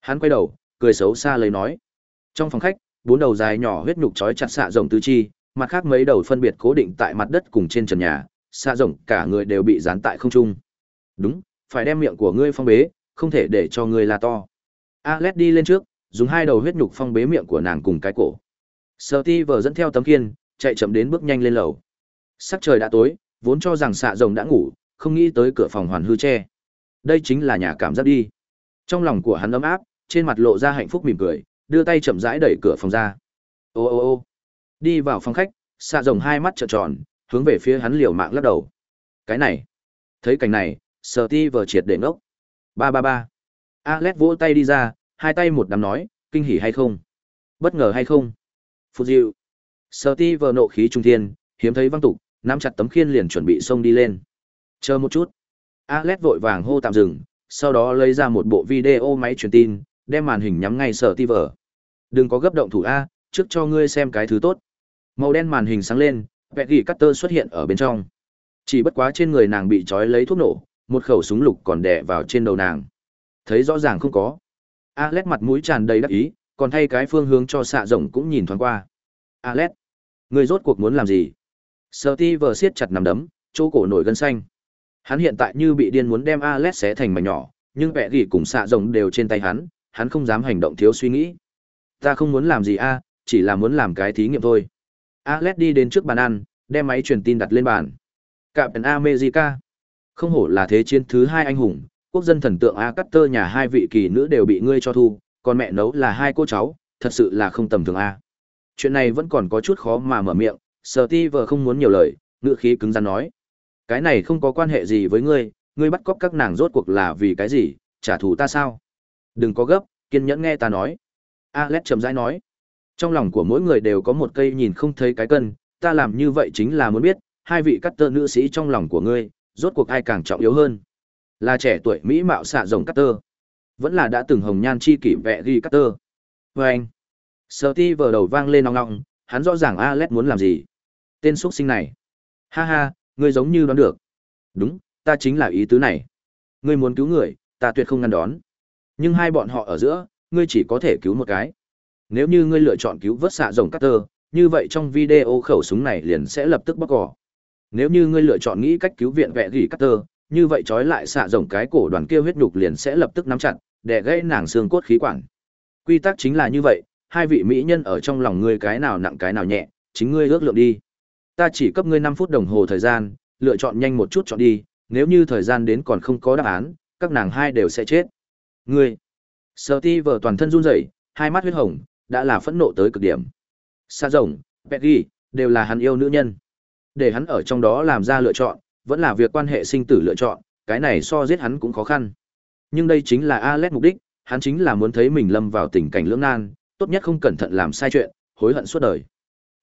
Hắn quay đầu, cười xấu xa lấy nói. Trong phòng khách, bốn đầu dài nhỏ huyết nhục trói chặt xạ rộng tứ chi, mặt khác mấy đầu phân biệt cố định tại mặt đất cùng trên trần nhà, xạ rộng cả người đều bị dán tại không trung. Đúng, phải đem miệng của ngươi phong bế, không thể để cho ngươi là to. Alex đi lên trước, dùng hai đầu huyết nhục phong bế miệng của nàng cùng cái cổ. Steve dẫn theo tấm kiên, chạy chậm đến bước nhanh lên lầu. Sắc trời đã tối, vốn cho rằng xạ rồng đã ngủ, không nghĩ tới cửa phòng hoàn hư che. Đây chính là nhà cảm giác đi. Trong lòng của hắn ấm áp, trên mặt lộ ra hạnh phúc mỉm cười, đưa tay chậm rãi đẩy cửa phòng ra. Ô ô ô. Đi vào phòng khách, xạ rồng hai mắt trợn tròn, hướng về phía hắn liều mạng lắc đầu. Cái này. Thấy cảnh này, Steve triệt để ngốc. Ba ba ba. Alex vỗ tay đi ra, hai tay một đám nói, kinh hỉ hay không? Bất ngờ hay không? Phút dịu. Steve nộ khí trung thiên, hiếm thấy văng tục, nắm chặt tấm khiên liền chuẩn bị xông đi lên. Chờ một chút. Alex vội vàng hô tạm dừng, sau đó lấy ra một bộ video máy truyền tin, đem màn hình nhắm ngay Steve. Đừng có gấp động thủ A, trước cho ngươi xem cái thứ tốt. Màu đen màn hình sáng lên, Peggy Cutter xuất hiện ở bên trong. Chỉ bất quá trên người nàng bị trói lấy thuốc nổ, một khẩu súng lục còn đè vào trên đầu nàng. Thấy rõ ràng không có. Alex mặt mũi tràn đầy đắc ý, còn thay cái phương hướng cho xạ rộng cũng nhìn thoáng qua. Alex, người rốt cuộc muốn làm gì? Steve siết chặt nằm đấm, chỗ cổ nổi gân xanh. Hắn hiện tại như bị điên muốn đem Alex xé thành mảnh nhỏ, nhưng vẻ gì cùng xạ rồng đều trên tay hắn, hắn không dám hành động thiếu suy nghĩ. Ta không muốn làm gì a, chỉ là muốn làm cái thí nghiệm thôi. Alex đi đến trước bàn ăn, đem máy truyền tin đặt lên bàn. Captain America. Không hổ là thế chiến thứ hai anh hùng, quốc dân thần tượng A Cutter nhà hai vị kỳ nữ đều bị ngươi cho thu, còn mẹ nấu là hai cô cháu, thật sự là không tầm thường A. Chuyện này vẫn còn có chút khó mà mở miệng, Steve không muốn nhiều lời, ngữ khí cứng rắn nói. Cái này không có quan hệ gì với ngươi, ngươi bắt cóc các nàng rốt cuộc là vì cái gì, trả thù ta sao? Đừng có gấp, kiên nhẫn nghe ta nói. Alex chậm rãi nói. Trong lòng của mỗi người đều có một cây nhìn không thấy cái cân, ta làm như vậy chính là muốn biết, hai vị cắt tơ nữ sĩ trong lòng của ngươi, rốt cuộc ai càng trọng yếu hơn. Là trẻ tuổi mỹ mạo xạ rồng cắt tơ, vẫn là đã từng hồng nhan chi kỷ vẹ ghi cắt tơ. Và anh, Steve vờ đầu vang lên nong nong, hắn rõ ràng Alex muốn làm gì. Tên xuất sinh này. Ha ha, ngươi giống như đoán được. Đúng, ta chính là ý tứ này. Ngươi muốn cứu người, ta tuyệt không ngăn đón. Nhưng hai bọn họ ở giữa, ngươi chỉ có thể cứu một cái. Nếu như ngươi lựa chọn cứu vớt xạ rồng Carter, như vậy trong video khẩu súng này liền sẽ lập tức bóc cỏ. Nếu như ngươi lựa chọn nghĩ cách cứu viện vẹ gỉ Carter, như vậy trói lại xạ rồng cái cổ đoàn kia huyết nhục liền sẽ lập tức nắm chặt, để gãy nàng xương cốt khí quản. Quy tắc chính là như vậy, hai vị mỹ nhân ở trong lòng ngươi cái nào nặng cái nào nhẹ, chính ngươi ước lượng đi. Ta chỉ cấp ngươi 5 phút đồng hồ thời gian, lựa chọn nhanh một chút chọn đi, nếu như thời gian đến còn không có đáp án, các nàng hai đều sẽ chết. Ngươi. Steve toàn thân run rẩy, hai mắt huyết hồng, đã là phẫn nộ tới cực điểm. Sa rồng, Peggy, đều là hắn yêu nữ nhân. Để hắn ở trong đó làm ra lựa chọn, vẫn là việc quan hệ sinh tử lựa chọn, cái này so giết hắn cũng khó khăn. Nhưng đây chính là Alex mục đích, hắn chính là muốn thấy mình lâm vào tình cảnh lưỡng nan, tốt nhất không cẩn thận làm sai chuyện, hối hận suốt đời.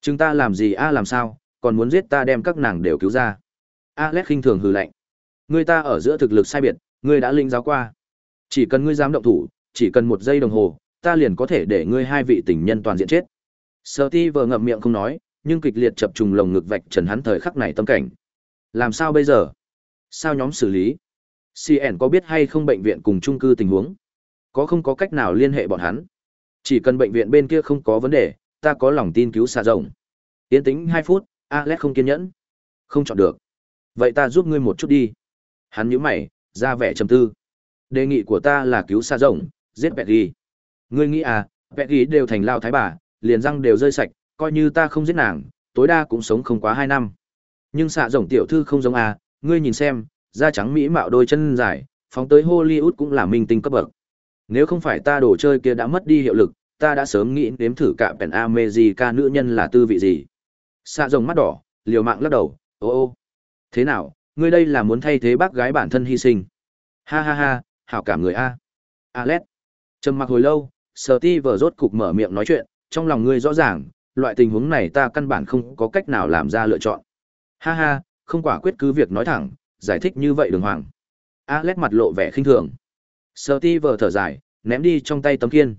Chúng ta làm gì a làm sao, còn muốn giết ta đem các nàng đều cứu ra. Alex khinh thường hừ lạnh. Người ta ở giữa thực lực sai biệt, ngươi đã linh giáo qua. Chỉ cần ngươi dám động thủ, chỉ cần một giây đồng hồ, ta liền có thể để ngươi hai vị tình nhân toàn diện chết. Steve ngậm miệng không nói, nhưng kịch liệt chập trùng lồng ngực vạch trần hắn thời khắc này tâm cảnh. Làm sao bây giờ? Sao nhóm xử lý? CN có biết hay không bệnh viện cùng chung cư tình huống? Có không có cách nào liên hệ bọn hắn? Chỉ cần bệnh viện bên kia không có vấn đề, ta có lòng tin cứu xa rồng. Tiến tính 2 phút, Alex không kiên nhẫn. Không chọn được. Vậy ta giúp ngươi một chút đi. Hắn nhíu mày, ra vẻ trầm tư. Đề nghị của ta là cứu xa rộng, giết Petty. Ngươi nghĩ à, Petty đều thành lao thái bà, liền răng đều rơi sạch, coi như ta không giết nàng, tối đa cũng sống không quá 2 năm. Nhưng xạ Rộng tiểu thư không giống à, ngươi nhìn xem, da trắng mỹ mạo đôi chân dài, phóng tới Hollywood cũng là minh tinh cấp bậc. Nếu không phải ta đồ chơi kia đã mất đi hiệu lực, ta đã sớm nghĩ nếm thử cả Pen America nữ nhân là tư vị gì. Xạ rồng mắt đỏ, liều mạng lắc đầu, ô ô. Thế nào, ngươi đây là muốn thay thế bác gái bản thân hy sinh. Ha ha ha, hảo cảm người A. Alex. Trầm mặc hồi lâu, Steve rốt cục mở miệng nói chuyện, trong lòng ngươi rõ ràng, loại tình huống này ta căn bản không có cách nào làm ra lựa chọn. Ha ha, không quả quyết cứ việc nói thẳng, giải thích như vậy đường hoàng. Alex mặt lộ vẻ khinh thường. Steve thở dài, ném đi trong tay tấm kiên.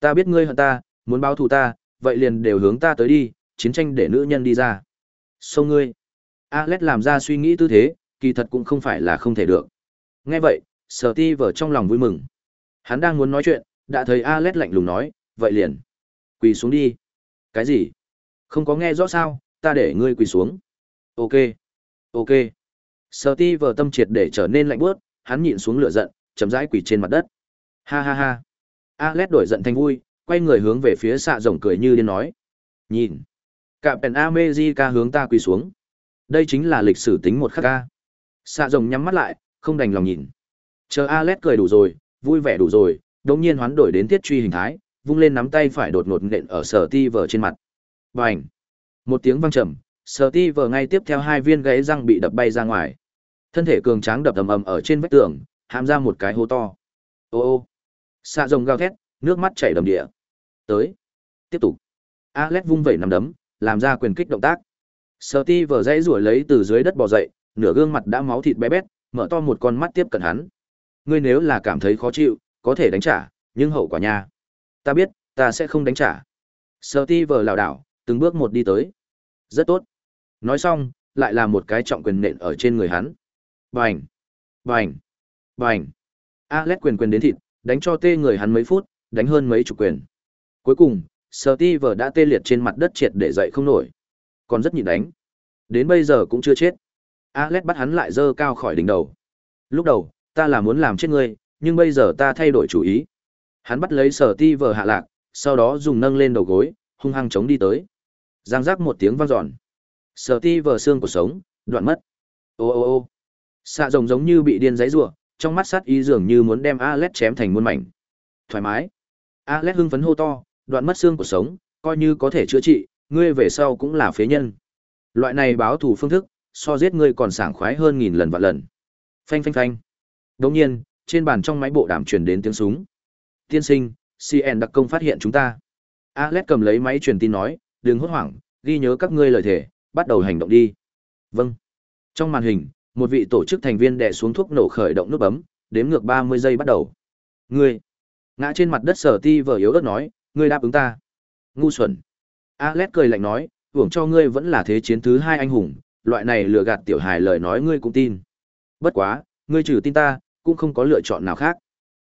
Ta biết ngươi hận ta, muốn báo thù ta, vậy liền đều hướng ta tới đi, chiến tranh để nữ nhân đi ra. Xông ngươi. Alex làm ra suy nghĩ tư thế, kỳ thật cũng không phải là không thể được. Nghe vậy, Steve trong lòng vui mừng. Hắn đang muốn nói chuyện, đã thấy Alex lạnh lùng nói, vậy liền. Quỳ xuống đi. Cái gì? Không có nghe rõ sao, ta để ngươi quỳ xuống. Ok. Ok. Steve tâm triệt để trở nên lạnh bước, hắn nhịn xuống lửa giận, chậm rãi quỳ trên mặt đất. Ha ha ha. Alex đổi giận thành vui, quay người hướng về phía xạ rồng cười như điên nói. Nhìn. Cả Pen America hướng ta quỳ xuống. Đây chính là lịch sử tính một khắc ca. Xạ rồng nhắm mắt lại, không đành lòng nhìn. Chờ Alex cười đủ rồi, vui vẻ đủ rồi, đột nhiên hoán đổi đến tiết truy hình thái, vung lên nắm tay phải đột ngột nện ở sở ti vờ trên mặt. Bành! Một tiếng vang trầm, sở ti vờ ngay tiếp theo hai viên gãy răng bị đập bay ra ngoài. Thân thể cường tráng đập ầm ầm ở trên vách tường, hàm ra một cái hố to. Ô ô! Xạ rồng gào thét, nước mắt chảy đầm địa. Tới! Tiếp tục! Alex vung vẩy nắm đấm, làm ra quyền kích động tác. Sở ti vờ dãy rủa lấy từ dưới đất bò dậy, nửa gương mặt đã máu thịt bé bét, mở to một con mắt tiếp cận hắn. Ngươi nếu là cảm thấy khó chịu, có thể đánh trả, nhưng hậu quả nha. Ta biết, ta sẽ không đánh trả. Sở ti vờ lảo đảo, từng bước một đi tới. Rất tốt. Nói xong, lại là một cái trọng quyền nện ở trên người hắn. Bành! Bành! Bành! Alex quyền quyền đến thịt, đánh cho tê người hắn mấy phút, đánh hơn mấy chục quyền. Cuối cùng, Steve đã tê liệt trên mặt đất triệt để dậy không nổi. Còn rất nhịn đánh. Đến bây giờ cũng chưa chết. Alex bắt hắn lại dơ cao khỏi đỉnh đầu. Lúc đầu, ta là muốn làm chết ngươi, nhưng bây giờ ta thay đổi chủ ý. Hắn bắt lấy Steve hạ lạc, sau đó dùng nâng lên đầu gối, hung hăng chống đi tới. Giang giác một tiếng vang dọn. Sở ti vờ xương của sống, đoạn mất. Ô ô ô. Xạ rồng giống như bị điên giấy rủa, trong mắt sát ý dường như muốn đem Alet chém thành muôn mảnh. Thoải mái. Alet hưng phấn hô to, đoạn mất xương của sống, coi như có thể chữa trị, ngươi về sau cũng là phế nhân. Loại này báo thù phương thức, so giết ngươi còn sảng khoái hơn nghìn lần vạn lần. Phanh phanh phanh. Đồng nhiên, trên bàn trong máy bộ đàm truyền đến tiếng súng. Tiên sinh, CN đặc công phát hiện chúng ta. Alex cầm lấy máy truyền tin nói, đừng hốt hoảng, ghi nhớ các ngươi lời thể, bắt đầu hành động đi. Vâng. Trong màn hình, một vị tổ chức thành viên đè xuống thuốc nổ khởi động nút bấm, đếm ngược 30 giây bắt đầu. Ngươi. Ngã trên mặt đất sở ti vờ yếu ớt nói, ngươi đáp ứng ta. Ngu xuẩn. Alex cười lạnh nói, hưởng cho ngươi vẫn là thế chiến thứ hai anh hùng, loại này lừa gạt tiểu hài lời nói ngươi cũng tin. Bất quá, ngươi trừ tin ta, cũng không có lựa chọn nào khác.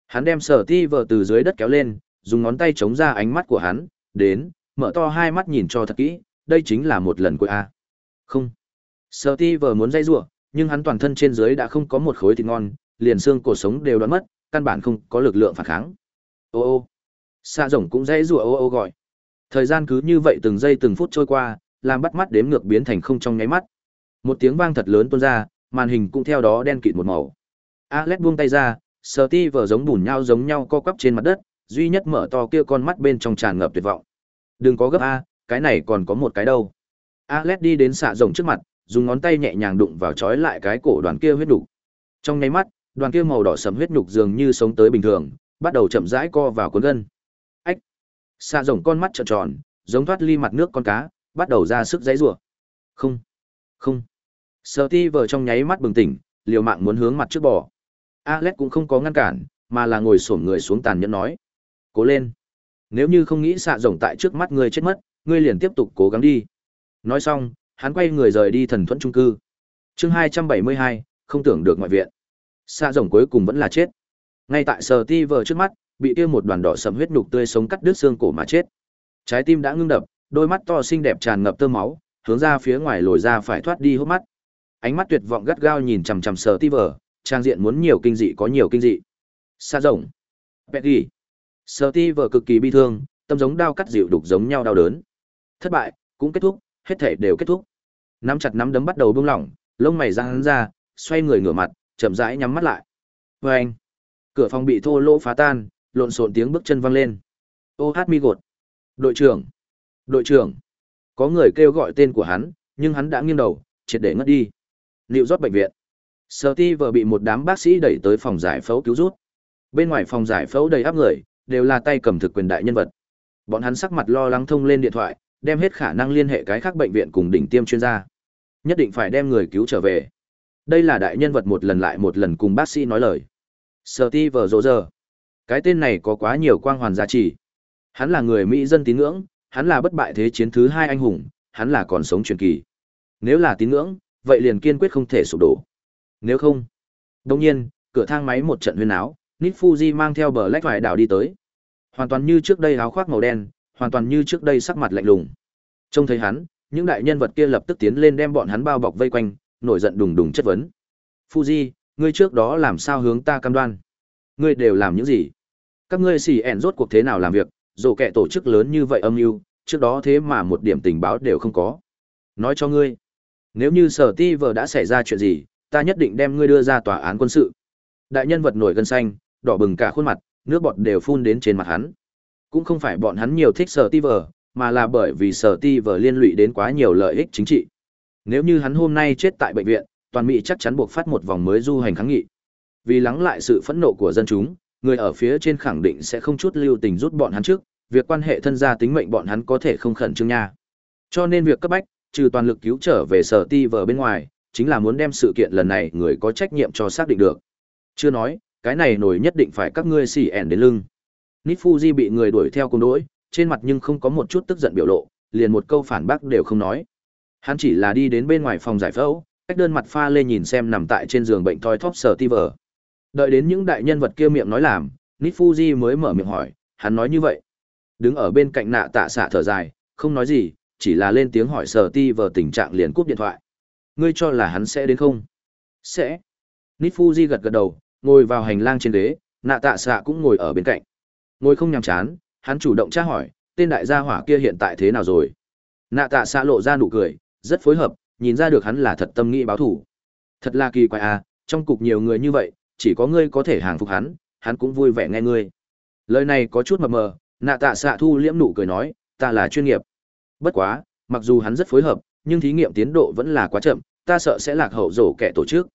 Hắn đem sở ti vợ từ dưới đất kéo lên, dùng ngón tay chống ra ánh mắt của hắn, đến, mở to hai mắt nhìn cho thật kỹ, đây chính là một lần của A. Không. Sở ti vợ muốn dây giụa nhưng hắn toàn thân trên dưới đã không có một khối thịt ngon, liền xương cổ sống đều đoán mất, căn bản không có lực lượng phản kháng. Ô ô. Xạ rồng cũng dễ rủa ô ô gọi. Thời gian cứ như vậy từng giây từng phút trôi qua, làm bắt mắt đếm ngược biến thành không trong nháy mắt. Một tiếng vang thật lớn tuôn ra, màn hình cũng theo đó đen kịt một màu. Alex buông tay ra, Steve giống bùn nhau giống nhau co quắp trên mặt đất, duy nhất mở to kia con mắt bên trong tràn ngập tuyệt vọng. Đừng có gấp a, cái này còn có một cái đâu. Alex đi đến xạ rồng trước mặt, dùng ngón tay nhẹ nhàng đụng vào trói lại cái cổ đoàn kia huyết đủ. Trong nháy mắt, đoàn kia màu đỏ sẫm huyết nhục dường như sống tới bình thường, bắt đầu chậm rãi co vào cuốn gân xa Xạ rồng con mắt trợn tròn, giống thoát ly mặt nước con cá, bắt đầu ra sức dãy rủa Không. Không. Steve trong nháy mắt bừng tỉnh, liều mạng muốn hướng mặt trước bò. Alex cũng không có ngăn cản, mà là ngồi xổm người xuống tàn nhẫn nói. Cố lên. Nếu như không nghĩ xạ rồng tại trước mắt ngươi chết mất, ngươi liền tiếp tục cố gắng đi. Nói xong, hắn quay người rời đi thần thuẫn trung cư. chương 272, không tưởng được ngoại viện. Xạ rồng cuối cùng vẫn là chết. Ngay tại sờ ti vờ trước mắt, bị kia một đoàn đỏ sầm huyết nhục tươi sống cắt đứt xương cổ mà chết. Trái tim đã ngưng đập, đôi mắt to xinh đẹp tràn ngập tơ máu, hướng ra phía ngoài lồi ra phải thoát đi hốc mắt. Ánh mắt tuyệt vọng gắt gao nhìn chằm chằm sờ ti Vở, trang diện muốn nhiều kinh dị có nhiều kinh dị. Xa rộng. Petty. Sở ti Vở cực kỳ bi thương, tâm giống đao cắt dịu đục giống nhau đau đớn. Thất bại, cũng kết thúc, hết thể đều kết thúc. Nắm chặt nắm đấm bắt đầu buông lỏng, lông mày răng ra, xoay người ngửa mặt, chậm rãi nhắm mắt lại. Và anh. Cửa phòng bị thô lỗ phá tan, lộn xộn tiếng bước chân vang lên. Ô hát mi gột. Đội trưởng. Đội trưởng. Có người kêu gọi tên của hắn, nhưng hắn đã nghiêng đầu, triệt để ngất đi. Liệu rót bệnh viện. Sở ti vừa bị một đám bác sĩ đẩy tới phòng giải phẫu cứu rút. Bên ngoài phòng giải phẫu đầy áp người, đều là tay cầm thực quyền đại nhân vật. Bọn hắn sắc mặt lo lắng thông lên điện thoại, đem hết khả năng liên hệ cái khác bệnh viện cùng đỉnh tiêm chuyên gia. Nhất định phải đem người cứu trở về. Đây là đại nhân vật một lần lại một lần cùng bác sĩ nói lời. Sở ti vợ rộ giờ. Cái tên này có quá nhiều quang hoàn giá trị. Hắn là người Mỹ dân tín ngưỡng, hắn là bất bại thế chiến thứ hai anh hùng, hắn là còn sống truyền kỳ. Nếu là tín ngưỡng, vậy liền kiên quyết không thể sụp đổ. Nếu không, đồng nhiên, cửa thang máy một trận huyên áo, Nít Fuji mang theo bờ lách vải đảo đi tới. Hoàn toàn như trước đây áo khoác màu đen, hoàn toàn như trước đây sắc mặt lạnh lùng. Trông thấy hắn, những đại nhân vật kia lập tức tiến lên đem bọn hắn bao bọc vây quanh, nổi giận đùng đùng chất vấn. Fuji, ngươi trước đó làm sao hướng ta cam đoan? Ngươi đều làm những gì? Các ngươi xì ẻn rốt cuộc thế nào làm việc, dù kẻ tổ chức lớn như vậy âm mưu, trước đó thế mà một điểm tình báo đều không có. Nói cho ngươi, nếu như sở ti vợ đã xảy ra chuyện gì, ta nhất định đem ngươi đưa ra tòa án quân sự. Đại nhân vật nổi gân xanh, đỏ bừng cả khuôn mặt, nước bọt đều phun đến trên mặt hắn. Cũng không phải bọn hắn nhiều thích sở ti vờ, mà là bởi vì sở ti vờ liên lụy đến quá nhiều lợi ích chính trị. Nếu như hắn hôm nay chết tại bệnh viện, toàn Mỹ chắc chắn buộc phát một vòng mới du hành kháng nghị. Vì lắng lại sự phẫn nộ của dân chúng, người ở phía trên khẳng định sẽ không chút lưu tình rút bọn hắn trước, việc quan hệ thân gia tính mệnh bọn hắn có thể không khẩn trương nha. Cho nên việc cấp bách, trừ toàn lực cứu trở về sở ti vợ bên ngoài, chính là muốn đem sự kiện lần này người có trách nhiệm cho xác định được. Chưa nói, cái này nổi nhất định phải các ngươi xì ẻn đến lưng. Nifuji bị người đuổi theo cùng đuổi, trên mặt nhưng không có một chút tức giận biểu lộ, liền một câu phản bác đều không nói. Hắn chỉ là đi đến bên ngoài phòng giải phẫu, cách đơn mặt pha lê nhìn xem nằm tại trên giường bệnh thoi thóp sở ti vợ. Đợi đến những đại nhân vật kia miệng nói làm, Nít Fuji mới mở miệng hỏi, hắn nói như vậy. Đứng ở bên cạnh nạ tạ xạ thở dài, không nói gì, chỉ là lên tiếng hỏi sở ti vờ tình trạng liền cúp điện thoại ngươi cho là hắn sẽ đến không? Sẽ. Nít Fuji gật gật đầu, ngồi vào hành lang trên ghế, nạ tạ xạ cũng ngồi ở bên cạnh. Ngồi không nhàm chán, hắn chủ động tra hỏi, tên đại gia hỏa kia hiện tại thế nào rồi? nạ tạ xạ lộ ra nụ cười rất phối hợp nhìn ra được hắn là thật tâm nghĩ báo thủ thật là kỳ quái à trong cục nhiều người như vậy chỉ có ngươi có thể hàng phục hắn hắn cũng vui vẻ nghe ngươi. Lời này có chút mập mờ, nạ tạ xạ thu liễm nụ cười nói, ta là chuyên nghiệp. Bất quá, mặc dù hắn rất phối hợp, nhưng thí nghiệm tiến độ vẫn là quá chậm, ta sợ sẽ lạc hậu rổ kẻ tổ chức.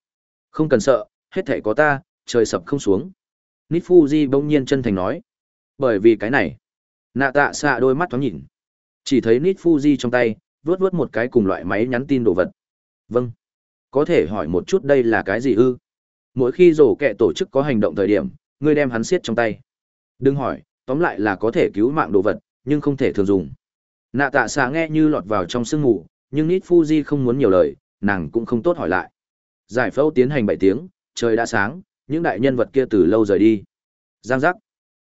Không cần sợ, hết thể có ta, trời sập không xuống. Nít bỗng nhiên chân thành nói. Bởi vì cái này, nạ tạ xạ đôi mắt thoáng nhìn. Chỉ thấy nít trong tay, vớt vớt một cái cùng loại máy nhắn tin đồ vật. Vâng. Có thể hỏi một chút đây là cái gì ư? Mỗi khi rổ kẹ tổ chức có hành động thời điểm, ngươi đem hắn siết trong tay. Đừng hỏi, tóm lại là có thể cứu mạng đồ vật, nhưng không thể thường dùng. Nạ tạ xạ nghe như lọt vào trong sương ngủ nhưng nít fuji không muốn nhiều lời, nàng cũng không tốt hỏi lại. Giải phẫu tiến hành bảy tiếng, trời đã sáng, những đại nhân vật kia từ lâu rời đi. Giang giác.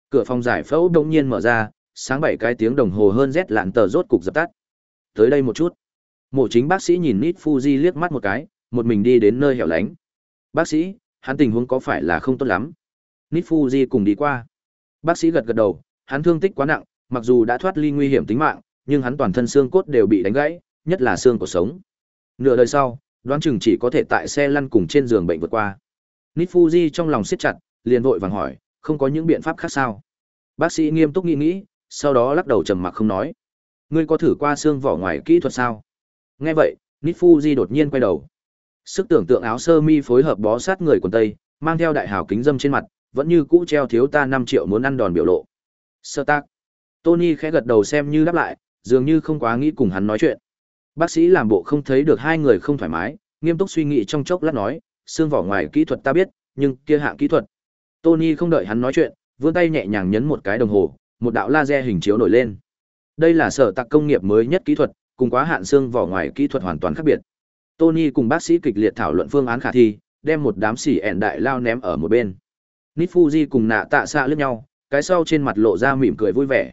Cửa phòng giải phẫu đông nhiên mở ra, sáng bảy cái tiếng đồng hồ hơn rét lạn tờ rốt cục dập tắt. Tới đây một chút. Mộ chính bác sĩ nhìn nít fuji liếc mắt một cái, một mình đi đến nơi hẻo lánh. Bác sĩ hắn tình huống có phải là không tốt lắm? Nít fuji cùng đi qua. Bác sĩ gật gật đầu, hắn thương tích quá nặng, mặc dù đã thoát ly nguy hiểm tính mạng, nhưng hắn toàn thân xương cốt đều bị đánh gãy, nhất là xương cuộc sống. Nửa đời sau, đoán chừng chỉ có thể tại xe lăn cùng trên giường bệnh vượt qua. Nít fuji trong lòng siết chặt, liền vội vàng hỏi, không có những biện pháp khác sao? Bác sĩ nghiêm túc nghĩ nghĩ, sau đó lắc đầu trầm mặc không nói. Ngươi có thử qua xương vỏ ngoài kỹ thuật sao? Nghe vậy nít fuji đột nhiên quay đầu sức tưởng tượng áo sơ mi phối hợp bó sát người quần tây, mang theo đại hào kính dâm trên mặt, vẫn như cũ treo thiếu ta năm triệu muốn ăn đòn biểu lộ. Sơ tác. Tony khẽ gật đầu xem như đáp lại, dường như không quá nghĩ cùng hắn nói chuyện. Bác sĩ làm bộ không thấy được hai người không thoải mái, nghiêm túc suy nghĩ trong chốc lát nói, xương vỏ ngoài kỹ thuật ta biết, nhưng kia hạng kỹ thuật. Tony không đợi hắn nói chuyện, vươn tay nhẹ nhàng nhấn một cái đồng hồ, một đạo laser hình chiếu nổi lên. Đây là sở tạc công nghiệp mới nhất kỹ thuật, cùng quá hạn xương vỏ ngoài kỹ thuật hoàn toàn khác biệt tony cùng bác sĩ kịch liệt thảo luận phương án khả thi, đem một đám xỉ ẻn đại lao ném ở một bên. Nifuji cùng nạ tạ xạ lướt nhau, cái sau trên mặt lộ ra mỉm cười vui vẻ.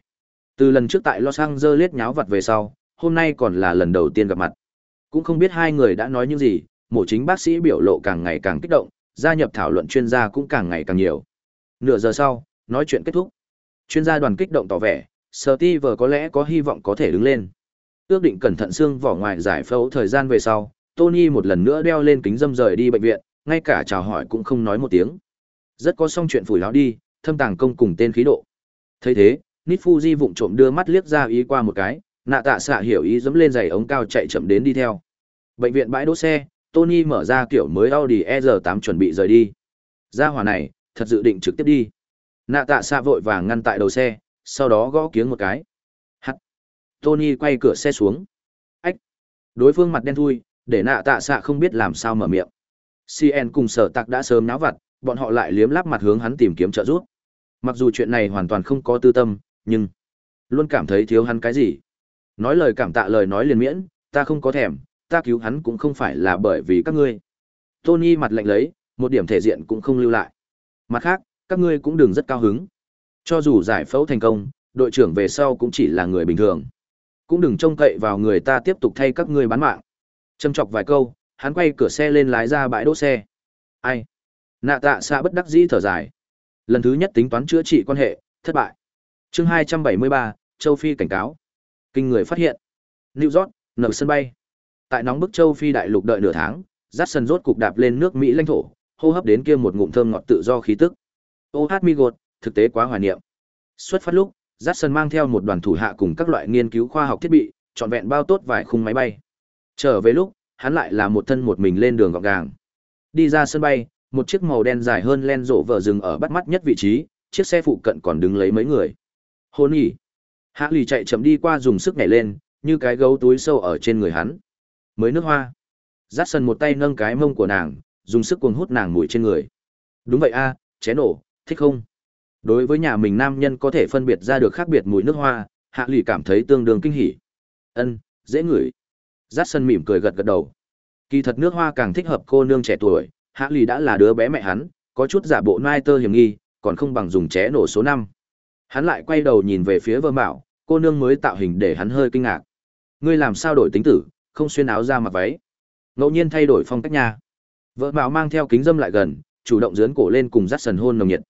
Từ lần trước tại los angeles nháo vặt về sau, hôm nay còn là lần đầu tiên gặp mặt. Cũng không biết hai người đã nói những gì, mổ chính bác sĩ biểu lộ càng ngày càng kích động, gia nhập thảo luận chuyên gia cũng càng ngày càng nhiều. Nửa giờ sau, nói chuyện kết thúc. Chuyên gia đoàn kích động tỏ vẻ, Steve có lẽ có hy vọng có thể đứng lên. Ước định cẩn thận xương vỏ ngoài giải phẫu thời gian về sau tony một lần nữa đeo lên kính dâm rời đi bệnh viện, ngay cả chào hỏi cũng không nói một tiếng. Rất có xong chuyện phủi láo đi, thâm tàng công cùng tên khí độ. Thấy thế nít fuji vụng trộm đưa mắt liếc ra ý qua một cái, nạ tạ xạ hiểu ý dẫm lên giày ống cao chạy chậm đến đi theo. Bệnh viện bãi đỗ xe, tony mở ra kiểu mới audi r 8 chuẩn bị rời đi. Ra hỏa này, thật dự định trực tiếp đi. Nạ tạ xạ vội vàng ngăn tại đầu xe, sau đó gõ kiếng một cái. Hắt. Tony quay cửa xe xuống. Ách. Đối phương mặt đen thui để nạ tạ xạ không biết làm sao mở miệng. Cn cùng sở Tạc đã sớm náo vặt, bọn họ lại liếm láp mặt hướng hắn tìm kiếm trợ giúp. Mặc dù chuyện này hoàn toàn không có tư tâm, nhưng luôn cảm thấy thiếu hắn cái gì. Nói lời cảm tạ lời nói liền miễn, ta không có thèm, ta cứu hắn cũng không phải là bởi vì các ngươi. Tony mặt lạnh lấy, một điểm thể diện cũng không lưu lại. Mặt khác, các ngươi cũng đừng rất cao hứng. Cho dù giải phẫu thành công, đội trưởng về sau cũng chỉ là người bình thường. Cũng đừng trông cậy vào người ta tiếp tục thay các ngươi bán mạng châm chọc vài câu, hắn quay cửa xe lên lái ra bãi đỗ xe. Ai? Nạ tạ xa bất đắc dĩ thở dài. Lần thứ nhất tính toán chữa trị quan hệ, thất bại. Chương hai trăm bảy mươi ba, châu phi cảnh cáo. Kinh người phát hiện. New york, nở sân bay. Tại nóng bức châu phi đại lục đợi nửa tháng, Jackson sân rốt cục đạp lên nước mỹ lãnh thổ, hô hấp đến kia một ngụm thơm ngọt tự do khí tức. Ô hát mi gột, thực tế quá hoài niệm. Xuất phát lúc, Jackson sân mang theo một đoàn thủ hạ cùng các loại nghiên cứu khoa học thiết bị, trọn vẹn bao tốt vài khung máy bay trở về lúc hắn lại là một thân một mình lên đường gọn gàng. Đi ra sân bay một chiếc màu đen dài hơn len rộ vợ dừng ở bắt mắt nhất vị trí chiếc xe phụ cận còn đứng lấy mấy người. Hôn nhỉ hạ lì chạy chậm đi qua dùng sức nhảy lên như cái gấu túi sâu ở trên người hắn. Mới nước hoa. Dắt sần một tay nâng cái mông của nàng dùng sức cuồng hút nàng mùi trên người. Đúng vậy a à, ché nổ thích không? Đối với nhà mình nam nhân có thể phân biệt ra được khác biệt mùi nước hoa hạ lì cảm thấy tương đương kinh hỉ. Ân dễ ngửi dắt sân mỉm cười gật gật đầu. Kỳ thật nước hoa càng thích hợp cô nương trẻ tuổi, hạ lì đã là đứa bé mẹ hắn, có chút giả bộ nai tơ hiểm nghi, còn không bằng dùng ché nổ số năm. Hắn lại quay đầu nhìn về phía vơ mạo cô nương mới tạo hình để hắn hơi kinh ngạc. Ngươi làm sao đổi tính tử, không xuyên áo ra mặc váy? Ngẫu nhiên thay đổi phong cách nha. Vợ mạo mang theo kính dâm lại gần, chủ động dướn cổ lên cùng dắt sần hôn nồng nhiệt.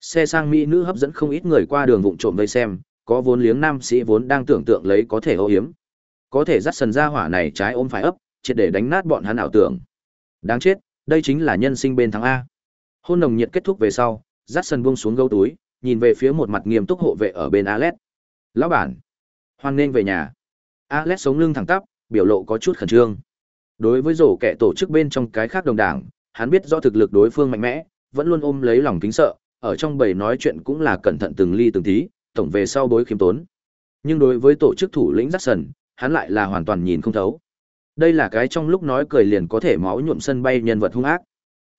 Xe sang mỹ nữ hấp dẫn không ít người qua đường vụng trộm vây xem, có vốn liếng nam sĩ vốn đang tưởng tượng lấy có thể ô hiếm có thể dắt sần ra hỏa này trái ôm phải ấp, triệt để đánh nát bọn hắn ảo tưởng. Đáng chết, đây chính là nhân sinh bên thắng A. Hôn nồng nhiệt kết thúc về sau, dắt sần buông xuống gấu túi, nhìn về phía một mặt nghiêm túc hộ vệ ở bên Alet. Lão bản, hoan nên về nhà. Alet sống lưng thẳng tắp, biểu lộ có chút khẩn trương. Đối với rổ kẻ tổ chức bên trong cái khác đồng đảng, hắn biết do thực lực đối phương mạnh mẽ, vẫn luôn ôm lấy lòng kính sợ, ở trong bầy nói chuyện cũng là cẩn thận từng ly từng tí, tổng về sau bối khiêm tốn. Nhưng đối với tổ chức thủ lĩnh Jackson, hắn lại là hoàn toàn nhìn không thấu. Đây là cái trong lúc nói cười liền có thể máu nhuộm sân bay nhân vật hung ác.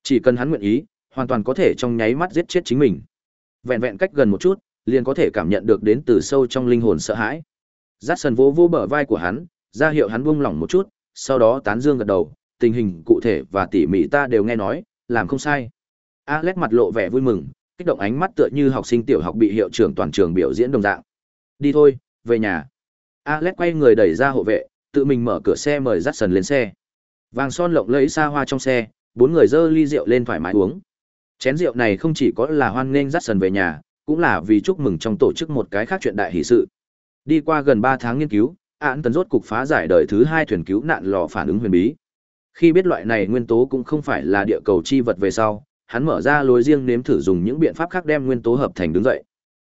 Chỉ cần hắn nguyện ý, hoàn toàn có thể trong nháy mắt giết chết chính mình. Vẹn vẹn cách gần một chút, liền có thể cảm nhận được đến từ sâu trong linh hồn sợ hãi. Jackson vỗ vỗ bờ vai của hắn, ra hiệu hắn buông lỏng một chút, sau đó tán dương gật đầu, tình hình cụ thể và tỉ mỉ ta đều nghe nói, làm không sai. Alex mặt lộ vẻ vui mừng, kích động ánh mắt tựa như học sinh tiểu học bị hiệu trưởng toàn trường biểu diễn đồng dạng. Đi thôi, về nhà. Alex quay người đẩy ra hộ vệ, tự mình mở cửa xe mời Jackson lên xe. Vàng son lộng lẫy xa hoa trong xe, bốn người dơ ly rượu lên thoải mái uống. Chén rượu này không chỉ có là hoan nghênh Jackson về nhà, cũng là vì chúc mừng trong tổ chức một cái khác chuyện đại hỷ sự. Đi qua gần 3 tháng nghiên cứu, án tần rốt cục phá giải đời thứ hai thuyền cứu nạn lò phản ứng huyền bí. Khi biết loại này nguyên tố cũng không phải là địa cầu chi vật về sau, hắn mở ra lối riêng nếm thử dùng những biện pháp khác đem nguyên tố hợp thành đứng dậy.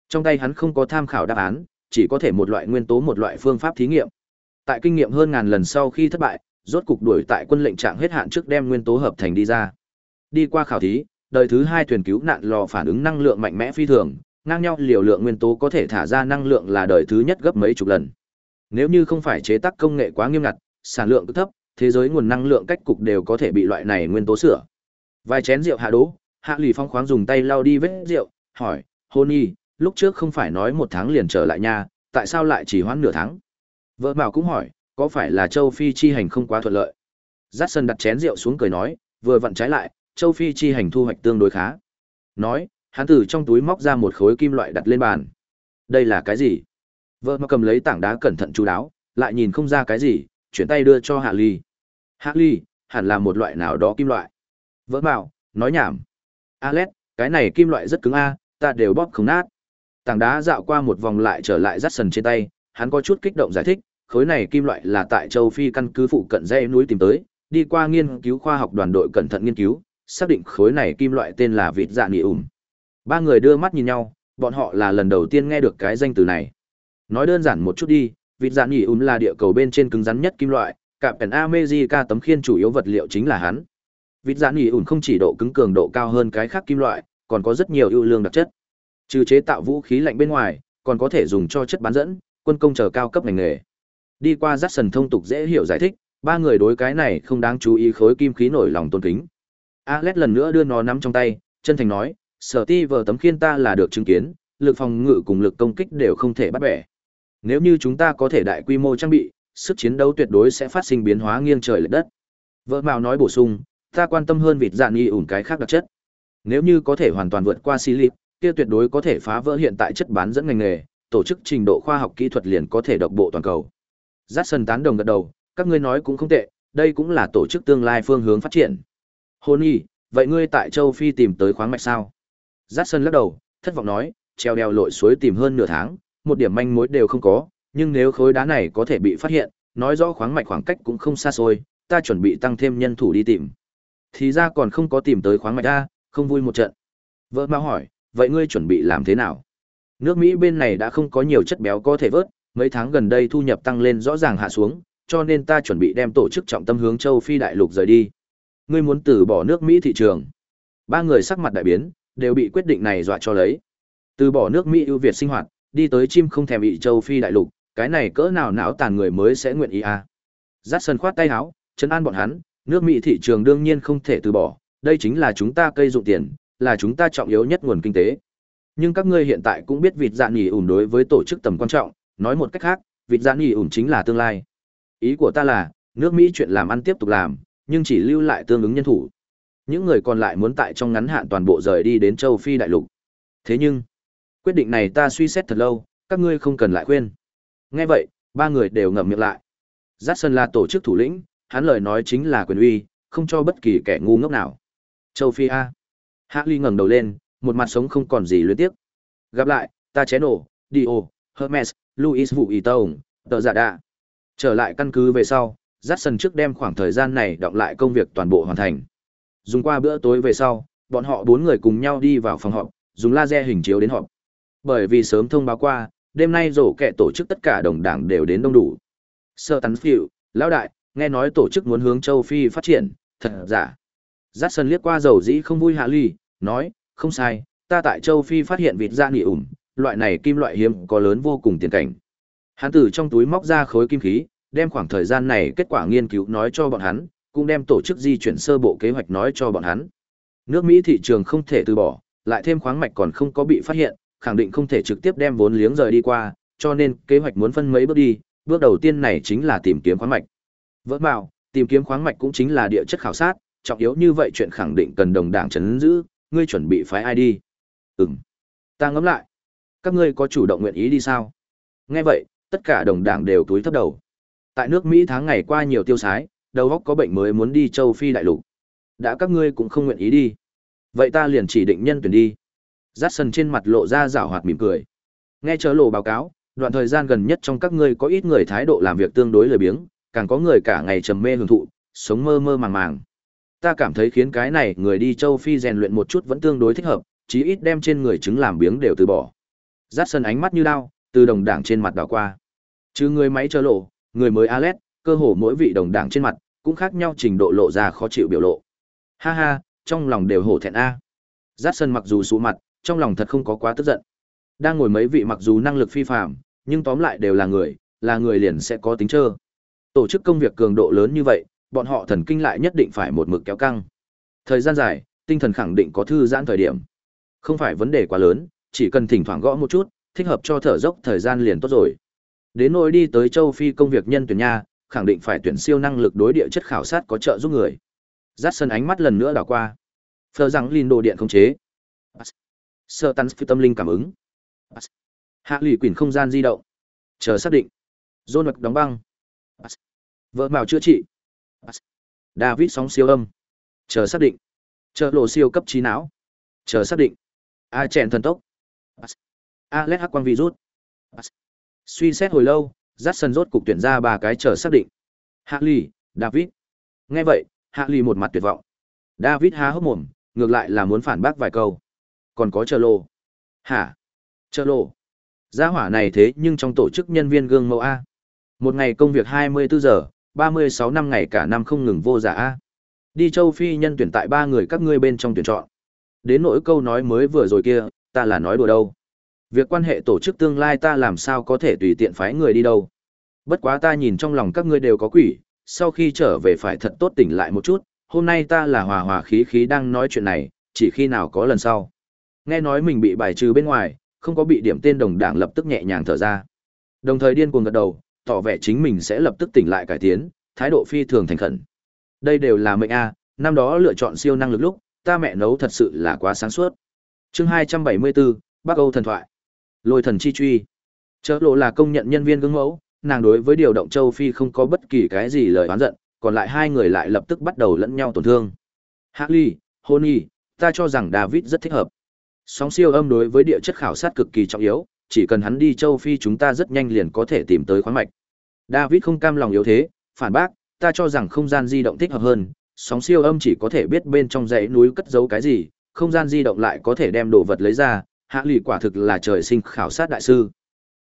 Trong tay hắn không có tham khảo đáp án, chỉ có thể một loại nguyên tố một loại phương pháp thí nghiệm. Tại kinh nghiệm hơn ngàn lần sau khi thất bại, rốt cục đuổi tại quân lệnh trạng hết hạn trước đem nguyên tố hợp thành đi ra. Đi qua khảo thí, đời thứ hai thuyền cứu nạn lò phản ứng năng lượng mạnh mẽ phi thường, ngang nhau liều lượng nguyên tố có thể thả ra năng lượng là đời thứ nhất gấp mấy chục lần. Nếu như không phải chế tác công nghệ quá nghiêm ngặt, sản lượng thấp, thế giới nguồn năng lượng cách cục đều có thể bị loại này nguyên tố sửa. Vài chén rượu hạ đố, Hạ Lỷ Phong khoáng dùng tay lau đi vết rượu, hỏi, "Hôn y, lúc trước không phải nói một tháng liền trở lại nhà, tại sao lại chỉ hoãn nửa tháng?" Vợ Bảo cũng hỏi, "Có phải là châu Phi chi hành không quá thuận lợi?" Dát sân đặt chén rượu xuống cười nói, vừa vặn trái lại, châu Phi chi hành thu hoạch tương đối khá. Nói, hắn từ trong túi móc ra một khối kim loại đặt lên bàn. Đây là cái gì? Vợ mà cầm lấy tảng đá cẩn thận chú đáo, lại nhìn không ra cái gì, chuyển tay đưa cho Hạ Ly. Hạ Ly, hẳn là một loại nào đó kim loại. Vợ bảo, nói nhảm. Alex, cái này kim loại rất cứng a, ta đều bóp không nát. Tảng đá dạo qua một vòng lại trở lại rắt sần trên tay, hắn có chút kích động giải thích, khối này kim loại là tại châu Phi căn cứ phụ cận dãy núi tìm tới, đi qua nghiên cứu khoa học đoàn đội cẩn thận nghiên cứu, xác định khối này kim loại tên là vịt dạ nghỉ ủm. Ba người đưa mắt nhìn nhau, bọn họ là lần đầu tiên nghe được cái danh từ này. Nói đơn giản một chút đi, vịt dạ nghỉ ủm là địa cầu bên trên cứng rắn nhất kim loại, cả pèn America tấm khiên chủ yếu vật liệu chính là hắn. Vịt dạ nghỉ ủn không chỉ độ cứng cường độ cao hơn cái khác kim loại, còn có rất nhiều ưu lương đặc chất. Trừ chế tạo vũ khí lạnh bên ngoài, còn có thể dùng cho chất bán dẫn, quân công chờ cao cấp ngành nghề. Đi qua rắc sần thông tục dễ hiểu giải thích, ba người đối cái này không đáng chú ý khối kim khí nổi lòng tôn kính. Alex lần nữa đưa nó nắm trong tay, chân thành nói, sở ti vờ tấm khiên ta là được chứng kiến, lực phòng ngự cùng lực công kích đều không thể bắt bẻ. Nếu như chúng ta có thể đại quy mô trang bị, sức chiến đấu tuyệt đối sẽ phát sinh biến hóa nghiêng trời lệch đất. Vợ Mạo nói bổ sung, ta quan tâm hơn vịt dạn nghi ủn cái khác đặc chất. Nếu như có thể hoàn toàn vượt qua Silip, kia tuyệt đối có thể phá vỡ hiện tại chất bán dẫn ngành nghề, tổ chức trình độ khoa học kỹ thuật liền có thể độc bộ toàn cầu. Jackson tán đồng gật đầu, các ngươi nói cũng không tệ, đây cũng là tổ chức tương lai phương hướng phát triển. Hôn y, vậy ngươi tại châu Phi tìm tới khoáng mạch sao? Jackson lắc đầu, thất vọng nói, treo đeo lội suối tìm hơn nửa tháng, một điểm manh mối đều không có, nhưng nếu khối đá này có thể bị phát hiện, nói rõ khoáng mạch khoảng cách cũng không xa xôi, ta chuẩn bị tăng thêm nhân thủ đi tìm. Thì ra còn không có tìm tới khoáng mạch a, không vui một trận. Vợ mau hỏi, vậy ngươi chuẩn bị làm thế nào? Nước Mỹ bên này đã không có nhiều chất béo có thể vớt, mấy tháng gần đây thu nhập tăng lên rõ ràng hạ xuống, cho nên ta chuẩn bị đem tổ chức trọng tâm hướng châu Phi đại lục rời đi. Ngươi muốn từ bỏ nước Mỹ thị trường. Ba người sắc mặt đại biến, đều bị quyết định này dọa cho lấy. Từ bỏ nước Mỹ ưu việt sinh hoạt, đi tới chim không thèm bị châu Phi đại lục, cái này cỡ nào não tàn người mới sẽ nguyện ý à. Giác sân khoát tay áo, chân an bọn hắn, nước Mỹ thị trường đương nhiên không thể từ bỏ, đây chính là chúng ta cây dụng tiền, là chúng ta trọng yếu nhất nguồn kinh tế. Nhưng các ngươi hiện tại cũng biết vịt dạ nghỉ ủn đối với tổ chức tầm quan trọng, nói một cách khác, vịt dạ nghỉ ủn chính là tương lai. Ý của ta là, nước Mỹ chuyện làm ăn tiếp tục làm, nhưng chỉ lưu lại tương ứng nhân thủ. Những người còn lại muốn tại trong ngắn hạn toàn bộ rời đi đến châu Phi đại lục. Thế nhưng, quyết định này ta suy xét thật lâu, các ngươi không cần lại khuyên. Nghe vậy, ba người đều ngậm miệng lại. Jackson là tổ chức thủ lĩnh, hắn lời nói chính là quyền uy, không cho bất kỳ kẻ ngu ngốc nào. Châu Phi A. Hạ Ly ngẩng đầu lên, một mặt sống không còn gì luyến tiếc. Gặp lại, ta chén ổ, Dio, Hermes, Luis Vũ Ý Tông, tờ giả đạ. Trở lại căn cứ về sau, dắt sân trước đem khoảng thời gian này đọng lại công việc toàn bộ hoàn thành. Dùng qua bữa tối về sau, bọn họ bốn người cùng nhau đi vào phòng họp, dùng laser hình chiếu đến họp. Bởi vì sớm thông báo qua, đêm nay rổ kẹ tổ chức tất cả đồng đảng đều đến đông đủ. Sơ tắn phiệu, lão đại, nghe nói tổ chức muốn hướng châu Phi phát triển, thật giả. Giác sân liếc qua dầu dĩ không vui hạ ly, nói, không sai, ta tại châu Phi phát hiện vịt dạ da nỉ ủng, loại này kim loại hiếm có lớn vô cùng tiền cảnh. Hắn từ trong túi móc ra khối kim khí, đem khoảng thời gian này kết quả nghiên cứu nói cho bọn hắn, cũng đem tổ chức di chuyển sơ bộ kế hoạch nói cho bọn hắn. Nước Mỹ thị trường không thể từ bỏ, lại thêm khoáng mạch còn không có bị phát hiện, khẳng định không thể trực tiếp đem vốn liếng rời đi qua, cho nên kế hoạch muốn phân mấy bước đi, bước đầu tiên này chính là tìm kiếm khoáng mạch. Vỡ bảo, tìm kiếm khoáng mạch cũng chính là địa chất khảo sát, trọng yếu như vậy chuyện khẳng định cần đồng đảng chấn giữ, ngươi chuẩn bị phái ai đi? Ừm. Ta ngẫm lại. Các ngươi có chủ động nguyện ý đi sao? Nghe vậy, tất cả đồng đảng đều túi thấp đầu. Tại nước Mỹ tháng ngày qua nhiều tiêu sái, đầu óc có bệnh mới muốn đi châu Phi đại lục. Đã các ngươi cũng không nguyện ý đi. Vậy ta liền chỉ định nhân tuyển đi. Jackson trên mặt lộ ra rảo hoạt mỉm cười. Nghe chớ lộ báo cáo, đoạn thời gian gần nhất trong các ngươi có ít người thái độ làm việc tương đối lười biếng, càng có người cả ngày trầm mê hưởng thụ, sống mơ mơ màng màng. Ta cảm thấy khiến cái này người đi châu Phi rèn luyện một chút vẫn tương đối thích hợp, chí ít đem trên người chứng làm biếng đều từ bỏ. Jackson ánh mắt như đao, từ đồng đảng trên mặt đảo qua. Chứ người máy chờ lộ, người mới alet cơ hồ mỗi vị đồng đảng trên mặt cũng khác nhau trình độ lộ ra khó chịu biểu lộ. Ha ha, trong lòng đều hổ thẹn a. Jackson mặc dù sụ mặt, trong lòng thật không có quá tức giận. Đang ngồi mấy vị mặc dù năng lực phi phàm, nhưng tóm lại đều là người, là người liền sẽ có tính trơ. Tổ chức công việc cường độ lớn như vậy, bọn họ thần kinh lại nhất định phải một mực kéo căng. Thời gian dài, tinh thần khẳng định có thư giãn thời điểm. Không phải vấn đề quá lớn, chỉ cần thỉnh thoảng gõ một chút, thích hợp cho thở dốc thời gian liền tốt rồi. Đến nỗi đi tới châu Phi công việc nhân tuyển nha, khẳng định phải tuyển siêu năng lực đối địa chất khảo sát có trợ giúp người. Dát sân ánh mắt lần nữa đảo qua. Phờ rằng linh đồ điện không chế. Sơ tắn phi tâm linh cảm ứng. Hạ lụy quyển không gian di động. Chờ xác định. Dôn mật đóng băng. Vợ mạo chữa trị. David sóng siêu âm. Chờ xác định. Chờ lộ siêu cấp trí não. Chờ xác định. A chèn thần tốc. Alex hắc quang virus. Suy xét hồi lâu, Jackson rốt cục tuyển ra ba cái chờ xác định. Hạ David. Nghe vậy, Hạ một mặt tuyệt vọng. David há hốc mồm, ngược lại là muốn phản bác vài câu. Còn có chờ lộ. Hả? Chờ lộ. Gia hỏa này thế nhưng trong tổ chức nhân viên gương mẫu A. Một ngày công việc 24 giờ, 36 năm ngày cả năm không ngừng vô giả A. Đi châu Phi nhân tuyển tại ba người các ngươi bên trong tuyển chọn. Đến nỗi câu nói mới vừa rồi kia, ta là nói đùa đâu. Việc quan hệ tổ chức tương lai ta làm sao có thể tùy tiện phái người đi đâu. Bất quá ta nhìn trong lòng các ngươi đều có quỷ, sau khi trở về phải thật tốt tỉnh lại một chút, hôm nay ta là hòa hòa khí khí đang nói chuyện này, chỉ khi nào có lần sau. Nghe nói mình bị bài trừ bên ngoài, không có bị điểm tên đồng đảng lập tức nhẹ nhàng thở ra. Đồng thời điên cuồng gật đầu, tỏ vẻ chính mình sẽ lập tức tỉnh lại cải tiến, thái độ phi thường thành khẩn. Đây đều là mệnh a, năm đó lựa chọn siêu năng lực lúc, ta mẹ nấu thật sự là quá sáng suốt. Chương 274, Bắc Âu thần thoại. Lôi thần chi truy. Chớ lộ là công nhận nhân viên gương mẫu, nàng đối với điều động châu Phi không có bất kỳ cái gì lời oán giận, còn lại hai người lại lập tức bắt đầu lẫn nhau tổn thương. Harley, Honey, ta cho rằng David rất thích hợp. Sóng siêu âm đối với địa chất khảo sát cực kỳ trọng yếu, chỉ cần hắn đi châu Phi chúng ta rất nhanh liền có thể tìm tới khoáng mạch. David không cam lòng yếu thế, phản bác, ta cho rằng không gian di động thích hợp hơn, sóng siêu âm chỉ có thể biết bên trong dãy núi cất giấu cái gì, không gian di động lại có thể đem đồ vật lấy ra, hạ lì quả thực là trời sinh khảo sát đại sư.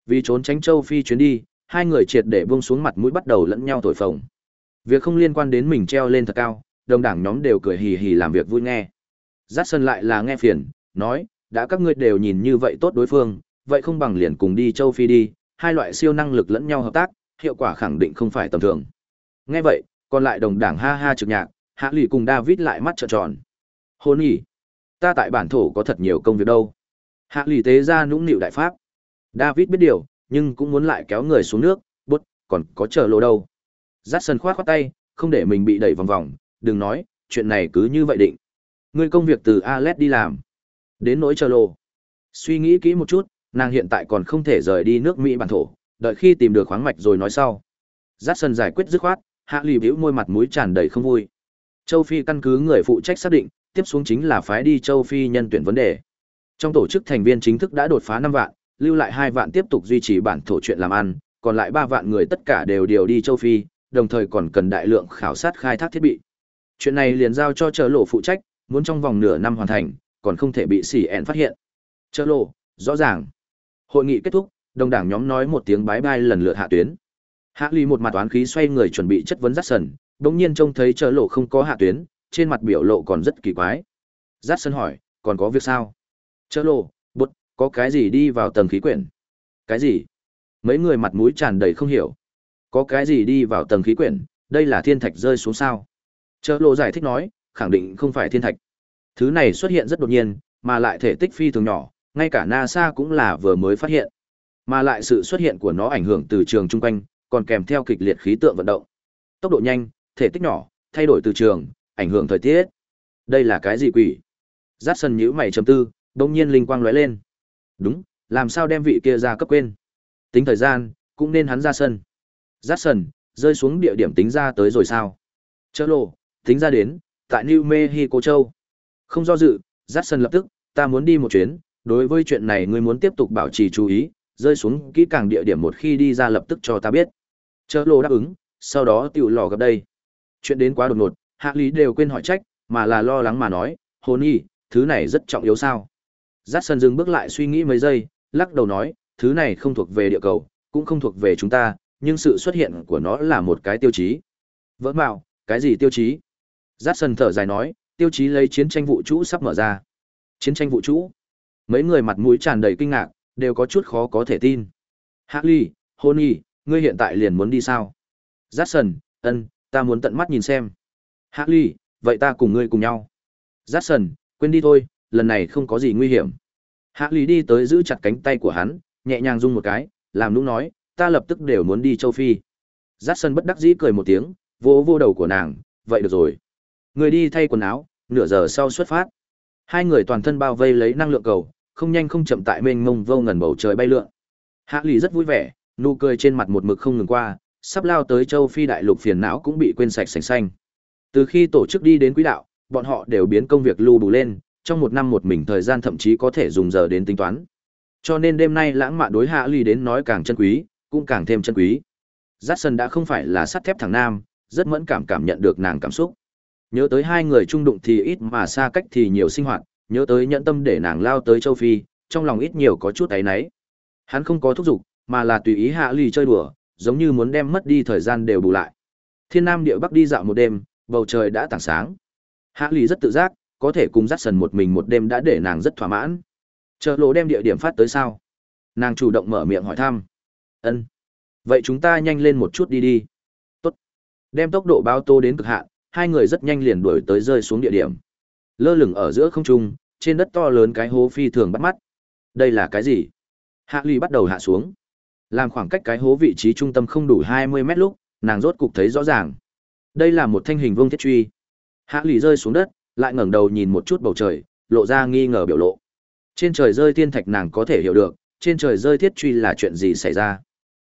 Vì trốn tránh châu Phi chuyến đi, hai người triệt để buông xuống mặt mũi bắt đầu lẫn nhau thổi phồng. Việc không liên quan đến mình treo lên thật cao, đồng đảng nhóm đều cười hì hì làm việc vui nghe. Dát sân lại là nghe phiền, nói, đã các ngươi đều nhìn như vậy tốt đối phương, vậy không bằng liền cùng đi châu Phi đi, hai loại siêu năng lực lẫn nhau hợp tác, hiệu quả khẳng định không phải tầm thường. Nghe vậy, còn lại đồng đảng ha ha trực nhạc, hạ lụy cùng David lại mắt trợn tròn. Hôn nhỉ, ta tại bản thổ có thật nhiều công việc đâu. Hạ lụy tế ra nũng nịu đại pháp. David biết điều, nhưng cũng muốn lại kéo người xuống nước, bút, còn có chờ lộ đâu. Dắt sân khoát khoát tay, không để mình bị đẩy vòng vòng, đừng nói, chuyện này cứ như vậy định. Ngươi công việc từ Alet đi làm. Đến nỗi chờ lộ. Suy nghĩ kỹ một chút, nàng hiện tại còn không thể rời đi nước Mỹ bản thổ, đợi khi tìm được khoáng mạch rồi nói sau. Dắt sân giải quyết dứt khoát, hạ lì bĩu môi mặt mũi tràn đầy không vui. Châu Phi căn cứ người phụ trách xác định, tiếp xuống chính là phái đi Châu Phi nhân tuyển vấn đề. Trong tổ chức thành viên chính thức đã đột phá năm vạn, lưu lại hai vạn tiếp tục duy trì bản thổ chuyện làm ăn, còn lại ba vạn người tất cả đều điều đi châu Phi, đồng thời còn cần đại lượng khảo sát khai thác thiết bị. Chuyện này liền giao cho chợ lộ phụ trách, muốn trong vòng nửa năm hoàn thành, còn không thể bị xỉ ẹn phát hiện. Chợ lộ, rõ ràng. Hội nghị kết thúc, đồng đảng nhóm nói một tiếng bái bai lần lượt hạ tuyến. Hạ Ly một mặt oán khí xoay người chuẩn bị chất vấn Jackson, đột nhiên trông thấy chợ lộ không có hạ tuyến, trên mặt biểu lộ còn rất kỳ quái. Jackson hỏi, còn có việc sao? Chợ lộ, bút, có cái gì đi vào tầng khí quyển? Cái gì? Mấy người mặt mũi tràn đầy không hiểu. Có cái gì đi vào tầng khí quyển, đây là thiên thạch rơi xuống sao? Chợ lộ giải thích nói, khẳng định không phải thiên thạch. Thứ này xuất hiện rất đột nhiên, mà lại thể tích phi thường nhỏ, ngay cả NASA cũng là vừa mới phát hiện. Mà lại sự xuất hiện của nó ảnh hưởng từ trường chung quanh, còn kèm theo kịch liệt khí tượng vận động. Tốc độ nhanh, thể tích nhỏ, thay đổi từ trường, ảnh hưởng thời tiết. Đây là cái gì quỷ? Dát sân nhíu mày trầm tư, đồng nhiên linh quang lóe lên. Đúng, làm sao đem vị kia ra cấp quên? Tính thời gian, cũng nên hắn ra sân. Dát sân, rơi xuống địa điểm tính ra tới rồi sao? Chớ lộ, tính ra đến, tại New Mexico châu. Không do dự, Dát sân lập tức, ta muốn đi một chuyến, đối với chuyện này ngươi muốn tiếp tục bảo trì chú ý, rơi xuống kỹ càng địa điểm một khi đi ra lập tức cho ta biết. Chợ lô đáp ứng, sau đó tiểu lò gặp đây. Chuyện đến quá đột ngột, hạ lý đều quên hỏi trách, mà là lo lắng mà nói, hồn y, thứ này rất trọng yếu sao. Dát sân dừng bước lại suy nghĩ mấy giây, lắc đầu nói, thứ này không thuộc về địa cầu, cũng không thuộc về chúng ta, nhưng sự xuất hiện của nó là một cái tiêu chí. Vỡ mạo, cái gì tiêu chí? Dát sân thở dài nói, tiêu chí lấy chiến tranh vũ trụ sắp mở ra. Chiến tranh vũ trụ? Mấy người mặt mũi tràn đầy kinh ngạc, đều có chút khó có thể tin. Hạ Honey, y, ngươi hiện tại liền muốn đi sao? Jackson, ân, ta muốn tận mắt nhìn xem. Hạ vậy ta cùng ngươi cùng nhau. Jackson, quên đi thôi, lần này không có gì nguy hiểm. Hạ đi tới giữ chặt cánh tay của hắn, nhẹ nhàng rung một cái, làm nũng nói, ta lập tức đều muốn đi châu Phi. Jackson bất đắc dĩ cười một tiếng, vỗ vô đầu của nàng, vậy được rồi. Người đi thay quần áo, nửa giờ sau xuất phát. Hai người toàn thân bao vây lấy năng lượng cầu, không nhanh không chậm tại mênh mông vô ngần bầu trời bay lượn. Hạ Lì rất vui vẻ, nụ cười trên mặt một mực không ngừng qua, sắp lao tới châu Phi đại lục phiền não cũng bị quên sạch sành xanh. Từ khi tổ chức đi đến quỹ đạo, bọn họ đều biến công việc lưu bù lên, trong một năm một mình thời gian thậm chí có thể dùng giờ đến tính toán. Cho nên đêm nay lãng mạn đối Hạ Lì đến nói càng chân quý, cũng càng thêm chân quý. Jackson đã không phải là sắt thép thằng nam, rất mẫn cảm cảm nhận được nàng cảm xúc. Nhớ tới hai người chung đụng thì ít mà xa cách thì nhiều sinh hoạt, nhớ tới nhẫn tâm để nàng lao tới châu Phi, trong lòng ít nhiều có chút áy náy. Hắn không có thúc giục, mà là tùy ý hạ lì chơi đùa, giống như muốn đem mất đi thời gian đều bù lại. Thiên Nam địa Bắc đi dạo một đêm, bầu trời đã tảng sáng. Hạ lì rất tự giác, có thể cùng dắt sần một mình một đêm đã để nàng rất thỏa mãn. Chờ lộ đem địa điểm phát tới sao? Nàng chủ động mở miệng hỏi thăm. Ân. Vậy chúng ta nhanh lên một chút đi đi. Tốt. Đem tốc độ bao tô đến cực hạn, hai người rất nhanh liền đuổi tới rơi xuống địa điểm. Lơ lửng ở giữa không trung, trên đất to lớn cái hố phi thường bắt mắt. Đây là cái gì? Hạ Ly bắt đầu hạ xuống. Làm khoảng cách cái hố vị trí trung tâm không đủ 20 mét lúc, nàng rốt cục thấy rõ ràng. Đây là một thanh hình vuông thiết truy. Hạ Ly rơi xuống đất, lại ngẩng đầu nhìn một chút bầu trời, lộ ra nghi ngờ biểu lộ. Trên trời rơi thiên thạch nàng có thể hiểu được, trên trời rơi thiết truy là chuyện gì xảy ra.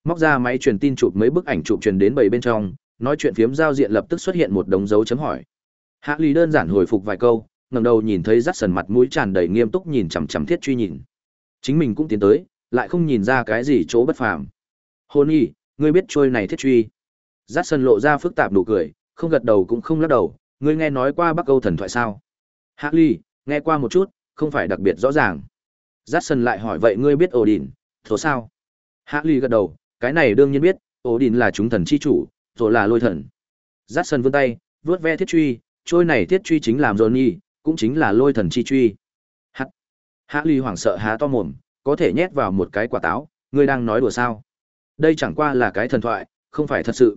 Móc ra máy truyền tin chụp mấy bức ảnh chụp truyền đến bầy bên trong, nói chuyện phiếm giao diện lập tức xuất hiện một đống dấu chấm hỏi. Hạ Ly đơn giản hồi phục vài câu, ngẩng đầu nhìn thấy rắt sần mặt mũi tràn đầy nghiêm túc nhìn chằm chằm thiết truy nhìn. Chính mình cũng tiến tới lại không nhìn ra cái gì chỗ bất phàm. Hôn y ngươi biết trôi này thiết truy? Rắt sần lộ ra phức tạp nụ cười không gật đầu cũng không lắc đầu ngươi nghe nói qua bắc âu thần thoại sao? Hạ ly nghe qua một chút không phải đặc biệt rõ ràng. Rắc sần lại hỏi vậy ngươi biết ổ đỉn thố sao? Hạ ly gật đầu cái này đương nhiên biết ổ đỉn là chúng thần chi chủ rồi là lôi thần rắc sân vươn tay vướt ve thiết truy trôi này thiết truy chính làm Johnny, cũng chính là lôi thần chi truy. Hắc. Hạ Ly hoảng sợ há to mồm, có thể nhét vào một cái quả táo, ngươi đang nói đùa sao? Đây chẳng qua là cái thần thoại, không phải thật sự.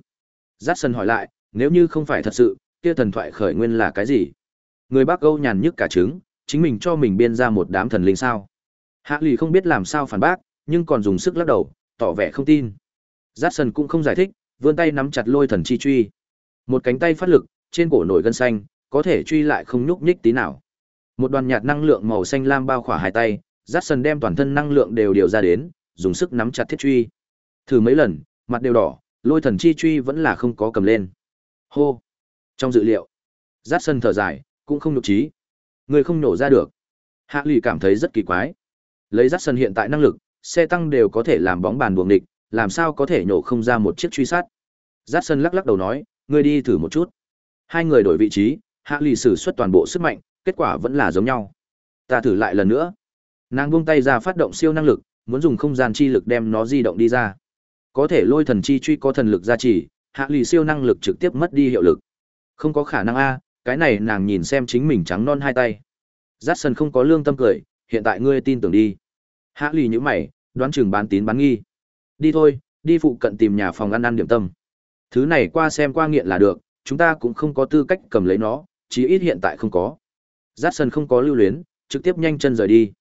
Jackson hỏi lại, nếu như không phải thật sự, kia thần thoại khởi nguyên là cái gì? Người Bắc Âu nhàn nhức cả trứng, chính mình cho mình biên ra một đám thần linh sao? Hạ Ly không biết làm sao phản bác, nhưng còn dùng sức lắc đầu, tỏ vẻ không tin. Jackson cũng không giải thích, vươn tay nắm chặt lôi thần chi truy. Một cánh tay phát lực, trên cổ nổi gân xanh, có thể truy lại không nhúc nhích tí nào. Một đoàn nhạt năng lượng màu xanh lam bao khỏa hai tay, Jackson đem toàn thân năng lượng đều điều ra đến, dùng sức nắm chặt thiết truy. Thử mấy lần, mặt đều đỏ, lôi thần chi truy vẫn là không có cầm lên. Hô. Trong dự liệu, Jackson thở dài, cũng không nhục trí. Người không nổ ra được. Hạ lụy cảm thấy rất kỳ quái. Lấy Jackson hiện tại năng lực, xe tăng đều có thể làm bóng bàn buồng địch, làm sao có thể nhổ không ra một chiếc truy sát. giáp sân lắc lắc đầu nói, ngươi đi thử một chút. Hai người đổi vị trí, hạ lì sử xuất toàn bộ sức mạnh, kết quả vẫn là giống nhau. Ta thử lại lần nữa. Nàng buông tay ra phát động siêu năng lực, muốn dùng không gian chi lực đem nó di động đi ra. Có thể lôi thần chi truy có thần lực gia trì, hạ lì siêu năng lực trực tiếp mất đi hiệu lực. Không có khả năng a, cái này nàng nhìn xem chính mình trắng non hai tay. Dát sân không có lương tâm cười, hiện tại ngươi tin tưởng đi. Hạ lì nhữ mày, đoán chừng bán tín bán nghi. Đi thôi, đi phụ cận tìm nhà phòng ăn ăn điểm tâm. Thứ này qua xem qua nghiện là được, chúng ta cũng không có tư cách cầm lấy nó, chí ít hiện tại không có. Jackson không có lưu luyến, trực tiếp nhanh chân rời đi.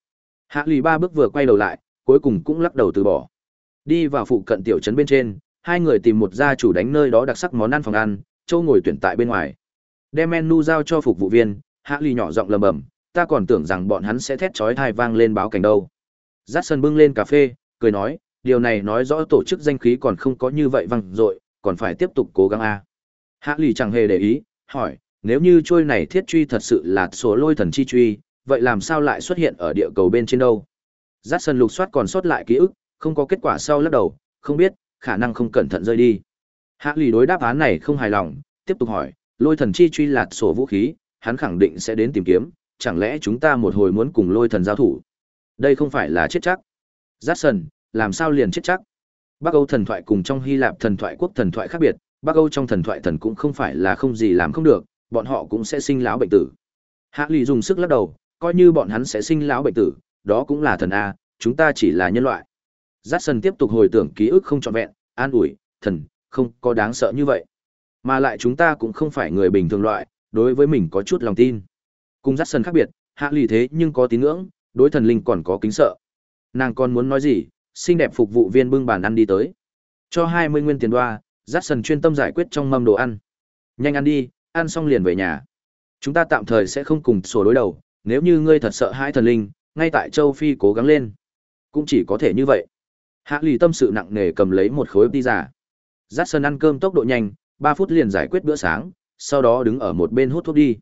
Hạ lì ba bước vừa quay đầu lại, cuối cùng cũng lắc đầu từ bỏ. Đi vào phụ cận tiểu trấn bên trên, hai người tìm một gia chủ đánh nơi đó đặc sắc món ăn phòng ăn, châu ngồi tuyển tại bên ngoài. Đem menu giao cho phục vụ viên, Hạ lì nhỏ giọng lầm bầm, ta còn tưởng rằng bọn hắn sẽ thét chói tai vang lên báo cảnh đâu. Jackson bưng lên cà phê, cười nói, điều này nói rõ tổ chức danh khí còn không có như vậy vang dội, còn phải tiếp tục cố gắng a. Hạ lì chẳng hề để ý, hỏi, nếu như trôi này thiết truy thật sự là số lôi thần chi truy, vậy làm sao lại xuất hiện ở địa cầu bên trên đâu? Dát sân lục soát còn sót lại ký ức, không có kết quả sau lắc đầu, không biết, khả năng không cẩn thận rơi đi. Hạ lì đối đáp án này không hài lòng, tiếp tục hỏi, lôi thần chi truy lạt sổ vũ khí, hắn khẳng định sẽ đến tìm kiếm, chẳng lẽ chúng ta một hồi muốn cùng lôi thần giao thủ? Đây không phải là chết chắc. Jackson, làm sao liền chết chắc? Bắc Âu thần thoại cùng trong Hy Lạp thần thoại quốc thần thoại khác biệt, Bắc Âu trong thần thoại thần cũng không phải là không gì làm không được, bọn họ cũng sẽ sinh lão bệnh tử. Hạ Lì dùng sức lắc đầu, coi như bọn hắn sẽ sinh lão bệnh tử, đó cũng là thần a, chúng ta chỉ là nhân loại. Jackson tiếp tục hồi tưởng ký ức không trọn vẹn, an ủi, thần, không có đáng sợ như vậy. Mà lại chúng ta cũng không phải người bình thường loại, đối với mình có chút lòng tin. Cùng Jackson khác biệt, Hạ Lì thế nhưng có tín ngưỡng, đối thần linh còn có kính sợ. Nàng còn muốn nói gì, xinh đẹp phục vụ viên bưng bàn ăn đi tới. Cho 20 nguyên tiền đoa, Jackson chuyên tâm giải quyết trong mâm đồ ăn. Nhanh ăn đi, ăn xong liền về nhà. Chúng ta tạm thời sẽ không cùng sổ đối đầu, nếu như ngươi thật sợ hãi thần linh, ngay tại châu Phi cố gắng lên. Cũng chỉ có thể như vậy. Hạ lì tâm sự nặng nề cầm lấy một khối pizza. Jackson ăn cơm tốc độ nhanh, 3 phút liền giải quyết bữa sáng, sau đó đứng ở một bên hút thuốc đi.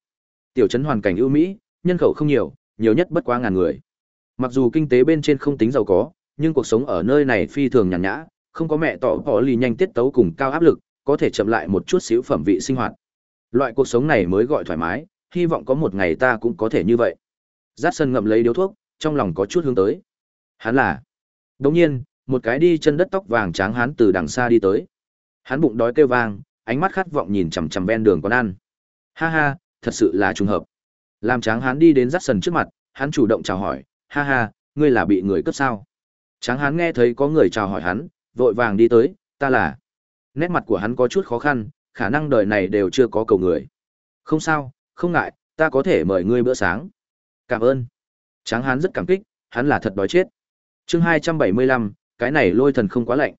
Tiểu trấn hoàn cảnh ưu mỹ, nhân khẩu không nhiều, nhiều nhất bất quá ngàn người. Mặc dù kinh tế bên trên không tính giàu có, nhưng cuộc sống ở nơi này phi thường nhàn nhã, không có mẹ tỏ bỏ lì nhanh tiết tấu cùng cao áp lực, có thể chậm lại một chút xíu phẩm vị sinh hoạt. Loại cuộc sống này mới gọi thoải mái, hy vọng có một ngày ta cũng có thể như vậy. Dát sân ngậm lấy điếu thuốc, trong lòng có chút hướng tới. Hắn là. Đồng nhiên, một cái đi chân đất tóc vàng trắng hắn từ đằng xa đi tới. Hắn bụng đói kêu vang, ánh mắt khát vọng nhìn chằm chằm ven đường con ăn. Ha ha, thật sự là trùng hợp. Làm tráng hắn đi đến dắt sần trước mặt, hắn chủ động chào hỏi, ha ha, ngươi là bị người cướp sao? Tráng Hán nghe thấy có người chào hỏi hắn, vội vàng đi tới, ta là. Nét mặt của hắn có chút khó khăn, khả năng đời này đều chưa có cầu người. Không sao, không ngại, ta có thể mời ngươi bữa sáng. Cảm ơn. Tráng Hán rất cảm kích, hắn là thật đói chết. chương hai trăm bảy mươi lăm, cái này lôi thần không quá lạnh.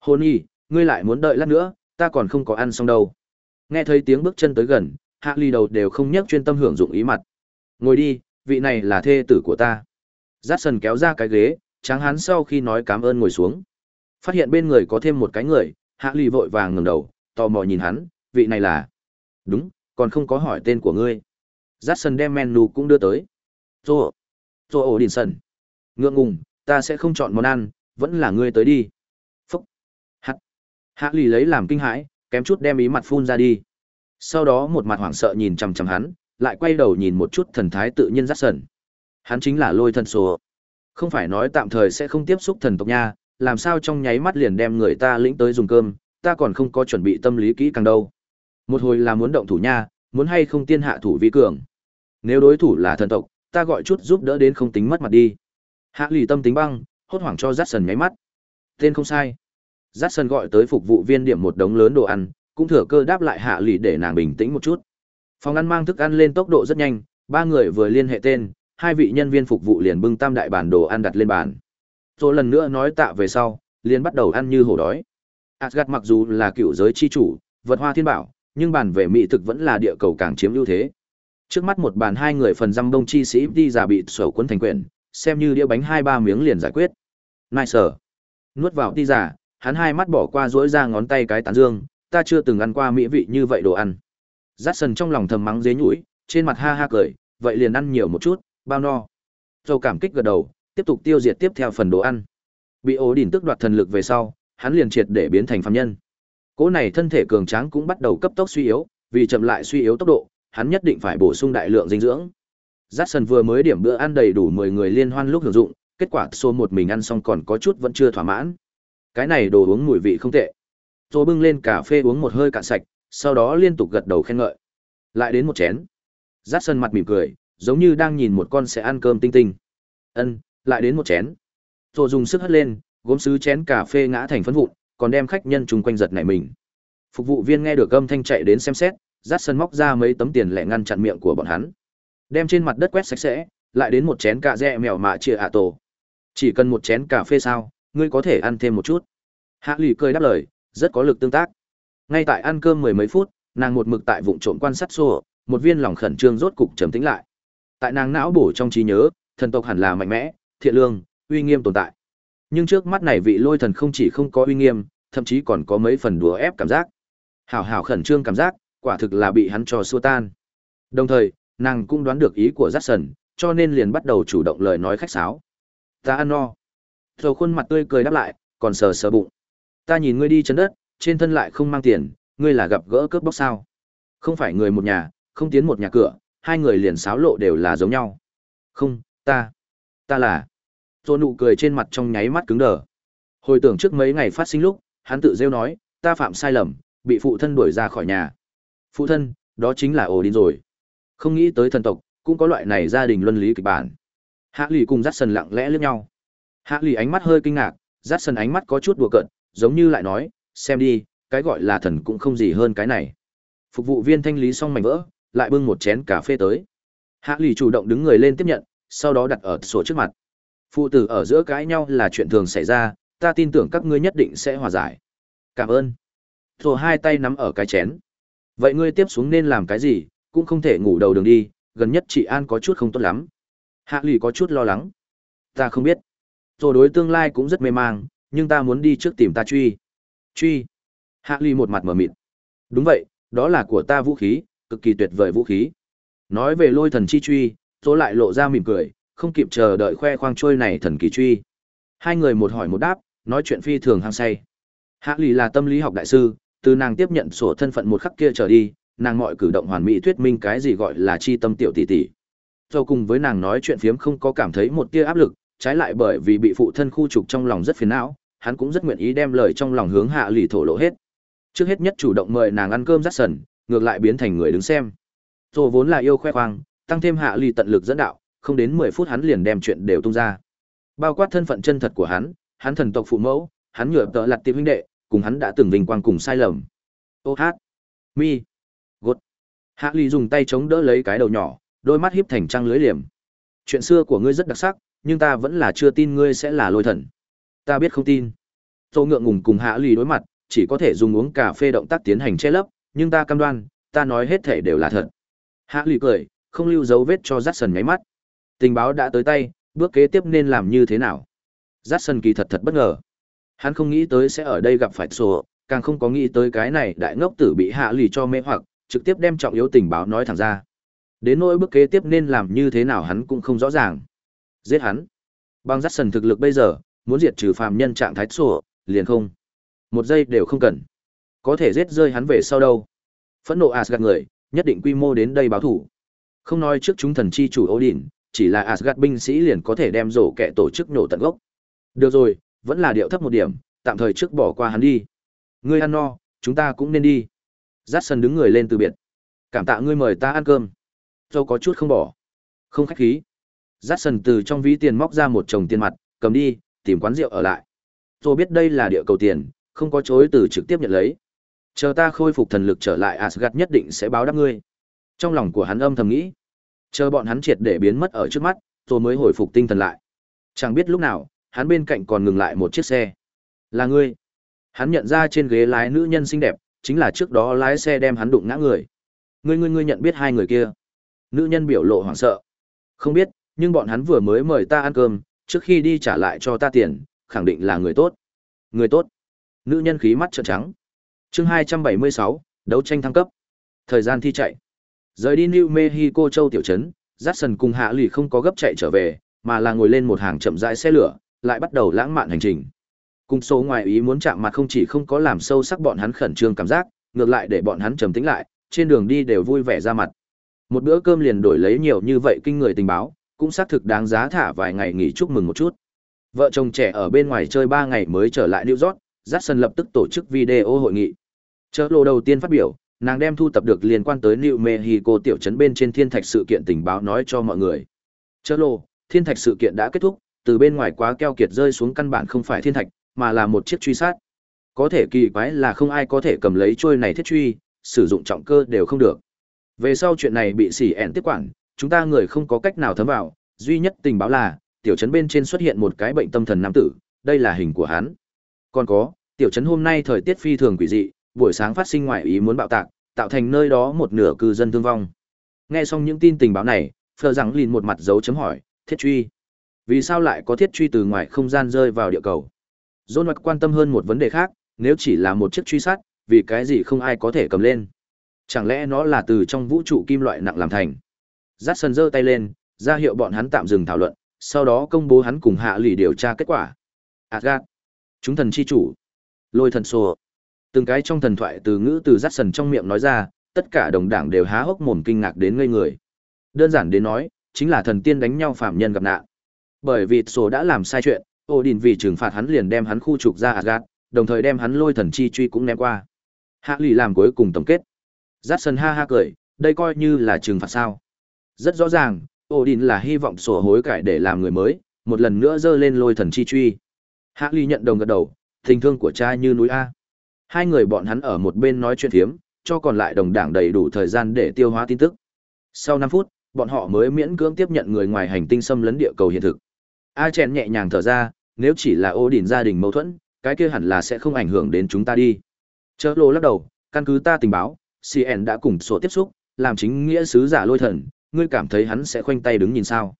Hôn y, ngươi lại muốn đợi lát nữa, ta còn không có ăn xong đâu. Nghe thấy tiếng bước chân tới gần, hạ ly đầu đều không nhắc chuyên tâm hưởng dụng ý mặt. Ngồi đi, vị này là thê tử của ta. Giác sần kéo ra cái ghế, tráng hán sau khi nói cảm ơn ngồi xuống. Phát hiện bên người có thêm một cái người, hạ lụy vội vàng ngẩng đầu, tò mò nhìn hắn, vị này là... Đúng, còn không có hỏi tên của ngươi. Dát sần đem menu cũng đưa tới. Rô, Rô ổ đình sân Ngượng ngùng, ta sẽ không chọn món ăn, vẫn là ngươi tới đi. Phúc. Hạ. Hạ lì lấy làm kinh hãi, kém chút đem ý mặt phun ra đi. Sau đó một mặt hoảng sợ nhìn chằm chằm hắn, lại quay đầu nhìn một chút thần thái tự nhiên rắt sần. Hắn chính là lôi thần sổ. Không phải nói tạm thời sẽ không tiếp xúc thần tộc nha, làm sao trong nháy mắt liền đem người ta lĩnh tới dùng cơm, ta còn không có chuẩn bị tâm lý kỹ càng đâu. Một hồi là muốn động thủ nha, muốn hay không tiên hạ thủ vi cường. Nếu đối thủ là thần tộc, ta gọi chút giúp đỡ đến không tính mất mặt đi. Hạ lì tâm tính băng, hốt hoảng cho Jackson nháy mắt. Tên không sai. Jackson gọi tới phục vụ viên điểm một đống lớn đồ ăn, cũng thừa cơ đáp lại hạ lì để nàng bình tĩnh một chút. Phòng ăn mang thức ăn lên tốc độ rất nhanh, ba người vừa liên hệ tên, hai vị nhân viên phục vụ liền bưng tam đại bản đồ ăn đặt lên bàn. Rồi lần nữa nói tạ về sau, liền bắt đầu ăn như hổ đói. Asgard mặc dù là cựu giới chi chủ, vật hoa thiên bảo, nhưng bàn về mỹ thực vẫn là địa cầu càng chiếm ưu thế. Trước mắt một bàn hai người phần răm đông chi sĩ đi giả bị sổ cuốn thành quyển, xem như đĩa bánh hai ba miếng liền giải quyết. Nice. Nuốt vào đi giả, hắn hai mắt bỏ qua dỗi ra ngón tay cái tán dương, ta chưa từng ăn qua mỹ vị như vậy đồ ăn. Dát sần trong lòng thầm mắng dế nhũi, trên mặt ha ha cười, vậy liền ăn nhiều một chút, bao no. Dâu cảm kích gật đầu, tiếp tục tiêu diệt tiếp theo phần đồ ăn. Bị ố đỉnh tức đoạt thần lực về sau, hắn liền triệt để biến thành phàm nhân. Cỗ này thân thể cường tráng cũng bắt đầu cấp tốc suy yếu, vì chậm lại suy yếu tốc độ, hắn nhất định phải bổ sung đại lượng dinh dưỡng. Jackson vừa mới điểm bữa ăn đầy đủ 10 người liên hoan lúc hưởng dụng, kết quả số một mình ăn xong còn có chút vẫn chưa thỏa mãn. Cái này đồ uống mùi vị không tệ. tôi bưng lên cà phê uống một hơi cạn sạch, sau đó liên tục gật đầu khen ngợi. Lại đến một chén. Jackson mặt mỉm cười, giống như đang nhìn một con sẽ ăn cơm tinh tinh. Ân, lại đến một chén. Tô dùng sức hất lên, gốm sứ chén cà phê ngã thành phấn vụn, còn đem khách nhân chung quanh giật nảy mình. Phục vụ viên nghe được âm thanh chạy đến xem xét, Jackson móc ra mấy tấm tiền lẻ ngăn chặn miệng của bọn hắn. Đem trên mặt đất quét sạch sẽ, lại đến một chén cà rẽ mèo mạ chia ạ tổ. Chỉ cần một chén cà phê sao, ngươi có thể ăn thêm một chút. Hạ lì cười đáp lời, rất có lực tương tác. Ngay tại ăn cơm mười mấy phút, nàng một mực tại vụng trộm quan sát xô, một viên lòng khẩn trương rốt cục trầm tĩnh lại. Tại nàng não bổ trong trí nhớ, thần tộc hẳn là mạnh mẽ, thiện lương, uy nghiêm tồn tại. Nhưng trước mắt này vị lôi thần không chỉ không có uy nghiêm, thậm chí còn có mấy phần đùa ép cảm giác. Hảo hảo khẩn trương cảm giác, quả thực là bị hắn cho xua tan. Đồng thời, nàng cũng đoán được ý của Jackson, cho nên liền bắt đầu chủ động lời nói khách sáo. Ta ăn no. Thầu khuôn mặt tươi cười đáp lại, còn sờ sờ bụng. Ta nhìn ngươi đi chân đất, trên thân lại không mang tiền, ngươi là gặp gỡ cướp bóc sao? Không phải người một nhà, không tiến một nhà cửa, hai người liền sáo lộ đều là giống nhau. Không, ta, ta là. Rồi nụ cười trên mặt trong nháy mắt cứng đờ. Hồi tưởng trước mấy ngày phát sinh lúc, hắn tự rêu nói, ta phạm sai lầm, bị phụ thân đuổi ra khỏi nhà. Phụ thân, đó chính là ổ đi rồi. Không nghĩ tới thần tộc, cũng có loại này gia đình luân lý kịch bản. Hạ lì cùng dắt sần lặng lẽ lướt nhau. Hạ lì ánh mắt hơi kinh ngạc, dắt sần ánh mắt có chút đùa cợt, giống như lại nói, xem đi, cái gọi là thần cũng không gì hơn cái này. Phục vụ viên thanh lý xong mảnh vỡ, lại bưng một chén cà phê tới. Hạ lì chủ động đứng người lên tiếp nhận, sau đó đặt ở sổ trước mặt. Phụ tử ở giữa cãi nhau là chuyện thường xảy ra, ta tin tưởng các ngươi nhất định sẽ hòa giải. Cảm ơn. thổ hai tay nắm ở cái chén. Vậy ngươi tiếp xuống nên làm cái gì, cũng không thể ngủ đầu đường đi, gần nhất chị An có chút không tốt lắm. Hạ lì có chút lo lắng. Ta không biết. Rồi đối tương lai cũng rất mê mang, nhưng ta muốn đi trước tìm ta truy. Truy. Hạ lì một mặt mở mịt. Đúng vậy, đó là của ta vũ khí, cực kỳ tuyệt vời vũ khí. Nói về lôi thần chi truy, Tố lại lộ ra mỉm cười, không kịp chờ đợi khoe khoang trôi này thần kỳ truy. Hai người một hỏi một đáp, nói chuyện phi thường hăng say. Hạ lì là tâm lý học đại sư, từ nàng tiếp nhận sổ thân phận một khắc kia trở đi, nàng mọi cử động hoàn mỹ thuyết minh cái gì gọi là chi tâm tiểu tỷ tỷ. Rồi cùng với nàng nói chuyện phiếm không có cảm thấy một tia áp lực, trái lại bởi vì bị phụ thân khu trục trong lòng rất phiền não, hắn cũng rất nguyện ý đem lời trong lòng hướng hạ lì thổ lộ hết. Trước hết nhất chủ động mời nàng ăn cơm rắt sần, ngược lại biến thành người đứng xem. Tô vốn là yêu khoe khoang, tăng thêm hạ lì tận lực dẫn đạo, không đến 10 phút hắn liền đem chuyện đều tung ra. Bao quát thân phận chân thật của hắn, hắn thần tộc phụ mẫu, hắn nhựa tợ lặt tiệp huynh đệ, cùng hắn đã từng vinh quang cùng sai lầm. Ô hát, mi, gột. Hạ lì dùng tay chống đỡ lấy cái đầu nhỏ, đôi mắt hiếp thành trăng lưới liềm. Chuyện xưa của ngươi rất đặc sắc, nhưng ta vẫn là chưa tin ngươi sẽ là lôi thần. Ta biết không tin. Tô ngượng ngùng cùng hạ lì đối mặt, chỉ có thể dùng uống cà phê động tác tiến hành che lấp, nhưng ta cam đoan, ta nói hết thể đều là thật. Hạ lì cười, không lưu dấu vết cho Jackson nháy mắt. Tình báo đã tới tay, bước kế tiếp nên làm như thế nào? Jackson kỳ thật thật bất ngờ. Hắn không nghĩ tới sẽ ở đây gặp phải sổ, càng không có nghĩ tới cái này đại ngốc tử bị hạ lì cho mê hoặc, trực tiếp đem trọng yếu tình báo nói thẳng ra. Đến nỗi bước kế tiếp nên làm như thế nào hắn cũng không rõ ràng. Giết hắn. Bằng Jackson thực lực bây giờ, muốn diệt trừ phàm nhân trạng thái sổ, liền không. Một giây đều không cần. Có thể giết rơi hắn về sau đâu. Phẫn nộ Asgard người, nhất định quy mô đến đây báo thủ. Không nói trước chúng thần chi chủ Odin, chỉ là Asgard binh sĩ liền có thể đem rổ kẻ tổ chức nổ tận gốc. Được rồi, vẫn là điệu thấp một điểm, tạm thời trước bỏ qua hắn đi. Ngươi ăn no, chúng ta cũng nên đi. Jackson đứng người lên từ biệt. Cảm tạ ngươi mời ta ăn cơm. dâu có chút không bỏ. Không khách khí. Jackson từ trong ví tiền móc ra một chồng tiền mặt, cầm đi, tìm quán rượu ở lại. Tôi biết đây là địa cầu tiền, không có chối từ trực tiếp nhận lấy. Chờ ta khôi phục thần lực trở lại Asgard nhất định sẽ báo đáp ngươi. Trong lòng của hắn âm thầm nghĩ. Chờ bọn hắn triệt để biến mất ở trước mắt, rồi mới hồi phục tinh thần lại. Chẳng biết lúc nào, hắn bên cạnh còn ngừng lại một chiếc xe. Là ngươi. Hắn nhận ra trên ghế lái nữ nhân xinh đẹp, chính là trước đó lái xe đem hắn đụng ngã người. Ngươi ngươi ngươi nhận biết hai người kia. Nữ nhân biểu lộ hoảng sợ. Không biết, nhưng bọn hắn vừa mới mời ta ăn cơm, trước khi đi trả lại cho ta tiền, khẳng định là người tốt. Người tốt. Nữ nhân khí mắt trợn trắng. Chương 276, đấu tranh thăng cấp. Thời gian thi chạy. Rời đi New Mexico châu tiểu trấn, Jackson cùng Hạ Lì không có gấp chạy trở về, mà là ngồi lên một hàng chậm rãi xe lửa, lại bắt đầu lãng mạn hành trình. Cùng số ngoài ý muốn chạm mặt không chỉ không có làm sâu sắc bọn hắn khẩn trương cảm giác, ngược lại để bọn hắn trầm tĩnh lại, trên đường đi đều vui vẻ ra mặt. Một bữa cơm liền đổi lấy nhiều như vậy kinh người tình báo, cũng xác thực đáng giá thả vài ngày nghỉ chúc mừng một chút. Vợ chồng trẻ ở bên ngoài chơi ba ngày mới trở lại New York, Jackson lập tức tổ chức video hội nghị. Chợ lô đầu tiên phát biểu, nàng đem thu tập được liên quan tới New Mexico tiểu trấn bên trên thiên thạch sự kiện tình báo nói cho mọi người. Chợ lô, thiên thạch sự kiện đã kết thúc, từ bên ngoài quá keo kiệt rơi xuống căn bản không phải thiên thạch, mà là một chiếc truy sát. Có thể kỳ quái là không ai có thể cầm lấy trôi này thiết truy, sử dụng trọng cơ đều không được. Về sau chuyện này bị xỉ ẻn tiếp quản, chúng ta người không có cách nào thấm vào, duy nhất tình báo là, tiểu trấn bên trên xuất hiện một cái bệnh tâm thần nam tử, đây là hình của hắn. Còn có, tiểu trấn hôm nay thời tiết phi thường quỷ dị, buổi sáng phát sinh ngoại ý muốn bạo tạc, tạo thành nơi đó một nửa cư dân thương vong. Nghe xong những tin tình báo này, Phờ rằng lìn một mặt dấu chấm hỏi, thiết truy. Vì sao lại có thiết truy từ ngoài không gian rơi vào địa cầu? John Mạch quan tâm hơn một vấn đề khác, nếu chỉ là một chiếc truy sát, vì cái gì không ai có thể cầm lên? Chẳng lẽ nó là từ trong vũ trụ kim loại nặng làm thành? Jackson giơ tay lên, ra hiệu bọn hắn tạm dừng thảo luận, sau đó công bố hắn cùng hạ lì điều tra kết quả. Asgard, chúng thần chi chủ, lôi thần sổ. Từng cái trong thần thoại từ ngữ từ Jackson trong miệng nói ra, tất cả đồng đảng đều há hốc mồm kinh ngạc đến ngây người. Đơn giản đến nói, chính là thần tiên đánh nhau phạm nhân gặp nạn. Bởi vì sổ đã làm sai chuyện, Odin vì trừng phạt hắn liền đem hắn khu trục ra Asgard, đồng thời đem hắn lôi thần chi truy cũng ném qua. Hạ lì làm cuối cùng tổng kết. Jackson ha ha cười, đây coi như là trừng phạt sao. Rất rõ ràng, Odin là hy vọng sổ hối cải để làm người mới, một lần nữa dơ lên lôi thần chi truy. Hạ lì nhận đồng gật đầu, tình thương của cha như núi A. Hai người bọn hắn ở một bên nói chuyện thiếm, cho còn lại đồng đảng đầy đủ thời gian để tiêu hóa tin tức. Sau 5 phút, bọn họ mới miễn cưỡng tiếp nhận người ngoài hành tinh xâm lấn địa cầu hiện thực. A chèn nhẹ nhàng thở ra, nếu chỉ là ô đỉnh gia đình mâu thuẫn, cái kia hẳn là sẽ không ảnh hưởng đến chúng ta đi. Chớ lô lắc đầu, căn cứ ta tình báo, CN đã cùng sổ tiếp xúc, làm chính nghĩa sứ giả lôi thần, ngươi cảm thấy hắn sẽ khoanh tay đứng nhìn sao?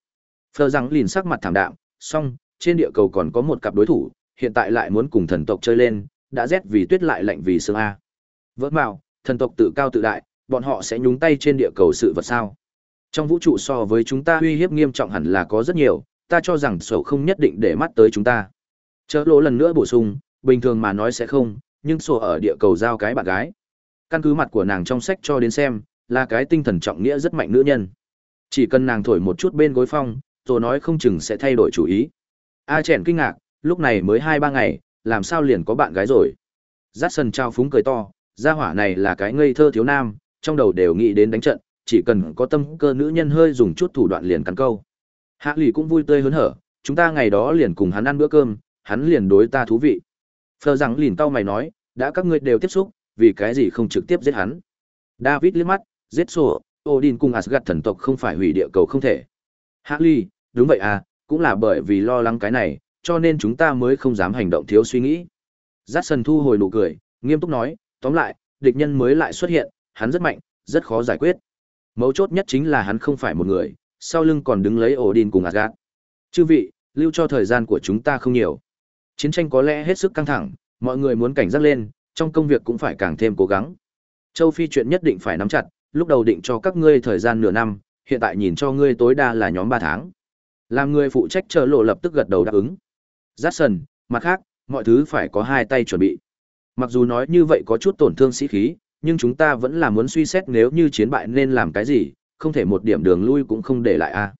Phờ rằng lìn sắc mặt thảm đạm, song, trên địa cầu còn có một cặp đối thủ, hiện tại lại muốn cùng thần tộc chơi lên, đã rét vì tuyết lại lạnh vì sương a. Vỡ mạo, thần tộc tự cao tự đại, bọn họ sẽ nhúng tay trên địa cầu sự vật sao? Trong vũ trụ so với chúng ta uy hiếp nghiêm trọng hẳn là có rất nhiều, ta cho rằng sổ không nhất định để mắt tới chúng ta. Chớ lỗ lần nữa bổ sung, bình thường mà nói sẽ không, nhưng sổ ở địa cầu giao cái bạn gái. Căn cứ mặt của nàng trong sách cho đến xem, là cái tinh thần trọng nghĩa rất mạnh nữ nhân. Chỉ cần nàng thổi một chút bên gối phong, rồi nói không chừng sẽ thay đổi chủ ý. A chèn kinh ngạc, lúc này mới hai ba ngày, làm sao liền có bạn gái rồi. Giác sần trao phúng cười to, gia hỏa này là cái ngây thơ thiếu nam, trong đầu đều nghĩ đến đánh trận, chỉ cần có tâm cơ nữ nhân hơi dùng chút thủ đoạn liền cắn câu. Hạ lì cũng vui tươi hớn hở, chúng ta ngày đó liền cùng hắn ăn bữa cơm, hắn liền đối ta thú vị. Phờ rằng lìn tao mày nói, đã các ngươi đều tiếp xúc, vì cái gì không trực tiếp giết hắn. David liếc mắt, giết sổ, Odin cùng Asgard thần tộc không phải hủy địa cầu không thể. Hạ lì, đúng vậy à, cũng là bởi vì lo lắng cái này, cho nên chúng ta mới không dám hành động thiếu suy nghĩ. Jackson thu hồi nụ cười, nghiêm túc nói, tóm lại, địch nhân mới lại xuất hiện, hắn rất mạnh, rất khó giải quyết. Mấu chốt nhất chính là hắn không phải một người, sau lưng còn đứng lấy ổ đin cùng Asgard. Chư vị, lưu cho thời gian của chúng ta không nhiều. Chiến tranh có lẽ hết sức căng thẳng, mọi người muốn cảnh giác lên, trong công việc cũng phải càng thêm cố gắng. Châu Phi chuyện nhất định phải nắm chặt, lúc đầu định cho các ngươi thời gian nửa năm, hiện tại nhìn cho ngươi tối đa là nhóm 3 tháng. Làm người phụ trách chờ lộ lập tức gật đầu đáp ứng. Jackson, mặt khác, mọi thứ phải có hai tay chuẩn bị. Mặc dù nói như vậy có chút tổn thương sĩ khí, nhưng chúng ta vẫn là muốn suy xét nếu như chiến bại nên làm cái gì, không thể một điểm đường lui cũng không để lại a. À.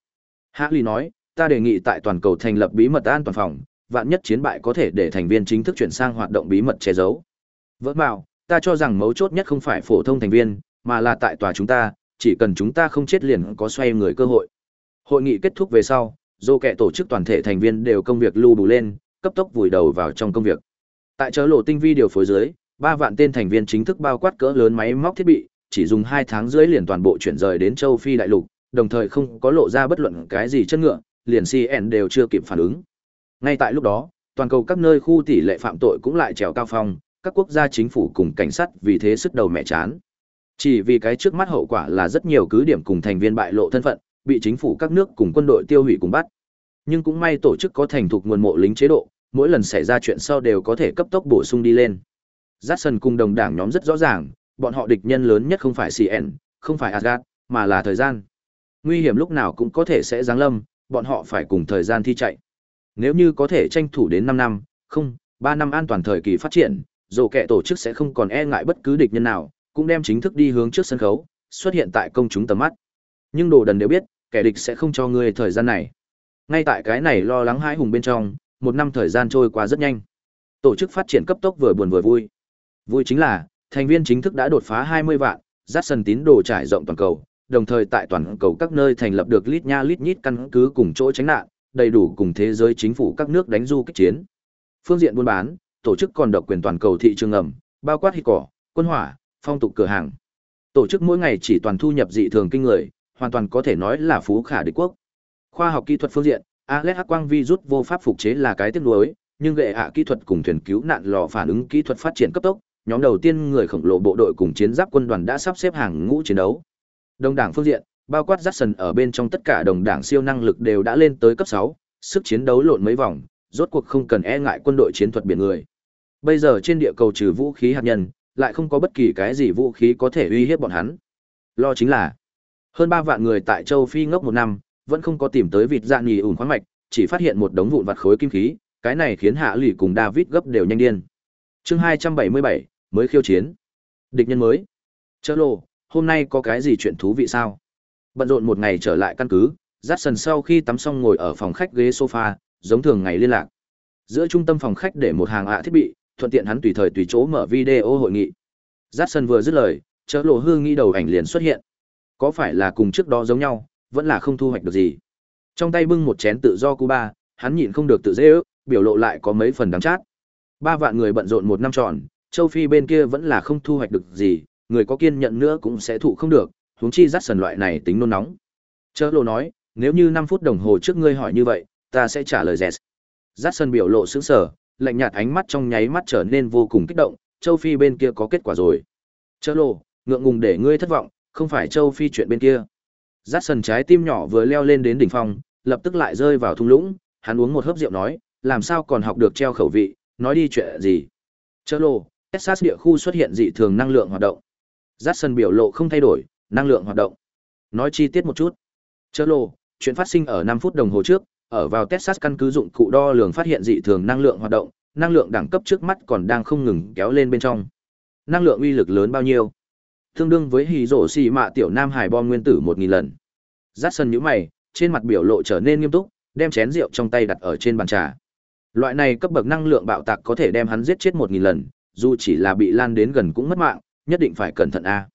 Harley nói, ta đề nghị tại toàn cầu thành lập bí mật an toàn phòng, vạn nhất chiến bại có thể để thành viên chính thức chuyển sang hoạt động bí mật che giấu. Vỡ bảo, ta cho rằng mấu chốt nhất không phải phổ thông thành viên, mà là tại tòa chúng ta, chỉ cần chúng ta không chết liền có xoay người cơ hội. Hội nghị kết thúc về sau, dô kẻ tổ chức toàn thể thành viên đều công việc lưu đủ lên, cấp tốc vùi đầu vào trong công việc. Tại chớ lộ tinh vi điều phối dưới, ba vạn tên thành viên chính thức bao quát cỡ lớn máy móc thiết bị, chỉ dùng hai tháng rưỡi liền toàn bộ chuyển rời đến châu Phi đại lục, đồng thời không có lộ ra bất luận cái gì chân ngựa, liền CN đều chưa kịp phản ứng. Ngay tại lúc đó, toàn cầu các nơi khu tỷ lệ phạm tội cũng lại trèo cao phong, các quốc gia chính phủ cùng cảnh sát vì thế sức đầu mẹ chán. Chỉ vì cái trước mắt hậu quả là rất nhiều cứ điểm cùng thành viên bại lộ thân phận, bị chính phủ các nước cùng quân đội tiêu hủy cùng bắt. Nhưng cũng may tổ chức có thành thục nguồn mộ lính chế độ, mỗi lần xảy ra chuyện sau đều có thể cấp tốc bổ sung đi lên. Jackson cùng đồng đảng nhóm rất rõ ràng, bọn họ địch nhân lớn nhất không phải CN, không phải Asgard, mà là thời gian. Nguy hiểm lúc nào cũng có thể sẽ giáng lâm, bọn họ phải cùng thời gian thi chạy. Nếu như có thể tranh thủ đến 5 năm, không, ba năm an toàn thời kỳ phát triển, dù kẻ tổ chức sẽ không còn e ngại bất cứ địch nhân nào, cũng đem chính thức đi hướng trước sân khấu, xuất hiện tại công chúng tầm mắt. Nhưng đồ đần đều biết, kẻ địch sẽ không cho ngươi thời gian này. Ngay tại cái này lo lắng hãi hùng bên trong, một năm thời gian trôi qua rất nhanh. Tổ chức phát triển cấp tốc vừa buồn vừa vui. Vui chính là, thành viên chính thức đã đột phá 20 vạn, dắt sân tín đồ trải rộng toàn cầu, đồng thời tại toàn cầu các nơi thành lập được lít nha lít nhít căn cứ cùng chỗ tránh nạn, đầy đủ cùng thế giới chính phủ các nước đánh du kích chiến. Phương diện buôn bán, tổ chức còn độc quyền toàn cầu thị trường ẩm, bao quát hít cỏ, quân hỏa, phong tục cửa hàng. Tổ chức mỗi ngày chỉ toàn thu nhập dị thường kinh người, hoàn toàn có thể nói là phú khả địch quốc. Khoa học kỹ thuật phương diện, Alex Hắc Quang virus vô pháp phục chế là cái tiếc nuối, nhưng gệ hạ kỹ thuật cùng thuyền cứu nạn lò phản ứng kỹ thuật phát triển cấp tốc, nhóm đầu tiên người khổng lồ bộ đội cùng chiến giáp quân đoàn đã sắp xếp hàng ngũ chiến đấu. Đồng đảng phương diện, bao quát Jackson ở bên trong tất cả đồng đảng siêu năng lực đều đã lên tới cấp 6, sức chiến đấu lộn mấy vòng, rốt cuộc không cần e ngại quân đội chiến thuật biển người. Bây giờ trên địa cầu trừ vũ khí hạt nhân, lại không có bất kỳ cái gì vũ khí có thể uy hiếp bọn hắn. Lo chính là hơn 3 vạn người tại châu Phi ngốc một năm, vẫn không có tìm tới vịt dạng nhì ủn khoáng mạch, chỉ phát hiện một đống vụn vặt khối kim khí, cái này khiến Hạ Lỷ cùng David gấp đều nhanh điên. Chương 277, mới khiêu chiến. Địch nhân mới. Chớ lô, hôm nay có cái gì chuyện thú vị sao? Bận rộn một ngày trở lại căn cứ, Jackson sau khi tắm xong ngồi ở phòng khách ghế sofa, giống thường ngày liên lạc. Giữa trung tâm phòng khách để một hàng ạ thiết bị, thuận tiện hắn tùy thời tùy chỗ mở video hội nghị. Jackson vừa dứt lời, chớ lộ hương nghi đầu ảnh liền xuất hiện. Có phải là cùng trước đó giống nhau, vẫn là không thu hoạch được gì. Trong tay bưng một chén tự do Cuba, hắn nhịn không được tự dễ ước, biểu lộ lại có mấy phần đáng chát. Ba vạn người bận rộn một năm tròn, châu Phi bên kia vẫn là không thu hoạch được gì, người có kiên nhận nữa cũng sẽ thụ không được, huống chi dắt sần loại này tính nôn nóng. Chớ lộ nói, nếu như 5 phút đồng hồ trước ngươi hỏi như vậy, ta sẽ trả lời dẹt. Dắt sần biểu lộ sững sờ, lạnh nhạt ánh mắt trong nháy mắt trở nên vô cùng kích động, châu Phi bên kia có kết quả rồi. Chớ lộ, ngượng ngùng để ngươi thất vọng, không phải châu Phi chuyện bên kia. rát sần trái tim nhỏ vừa leo lên đến đỉnh phong, lập tức lại rơi vào thung lũng, hắn uống một hớp rượu nói, làm sao còn học được treo khẩu vị, nói đi chuyện gì. Chớ lộ, Texas địa khu xuất hiện dị thường năng lượng hoạt động. Jackson biểu lộ không thay đổi, năng lượng hoạt động. Nói chi tiết một chút. Chớ lộ, chuyện phát sinh ở 5 phút đồng hồ trước, ở vào Texas căn cứ dụng cụ đo lường phát hiện dị thường năng lượng hoạt động, năng lượng đẳng cấp trước mắt còn đang không ngừng kéo lên bên trong. Năng lượng uy lực lớn bao nhiêu? Tương đương với hì rổ xì mạ tiểu nam hải bom nguyên tử 1000 lần. Jackson nhíu mày, trên mặt biểu lộ trở nên nghiêm túc, đem chén rượu trong tay đặt ở trên bàn trà. Loại này cấp bậc năng lượng bạo tạc có thể đem hắn giết chết 1000 lần, dù chỉ là bị lan đến gần cũng mất mạng, nhất định phải cẩn thận a.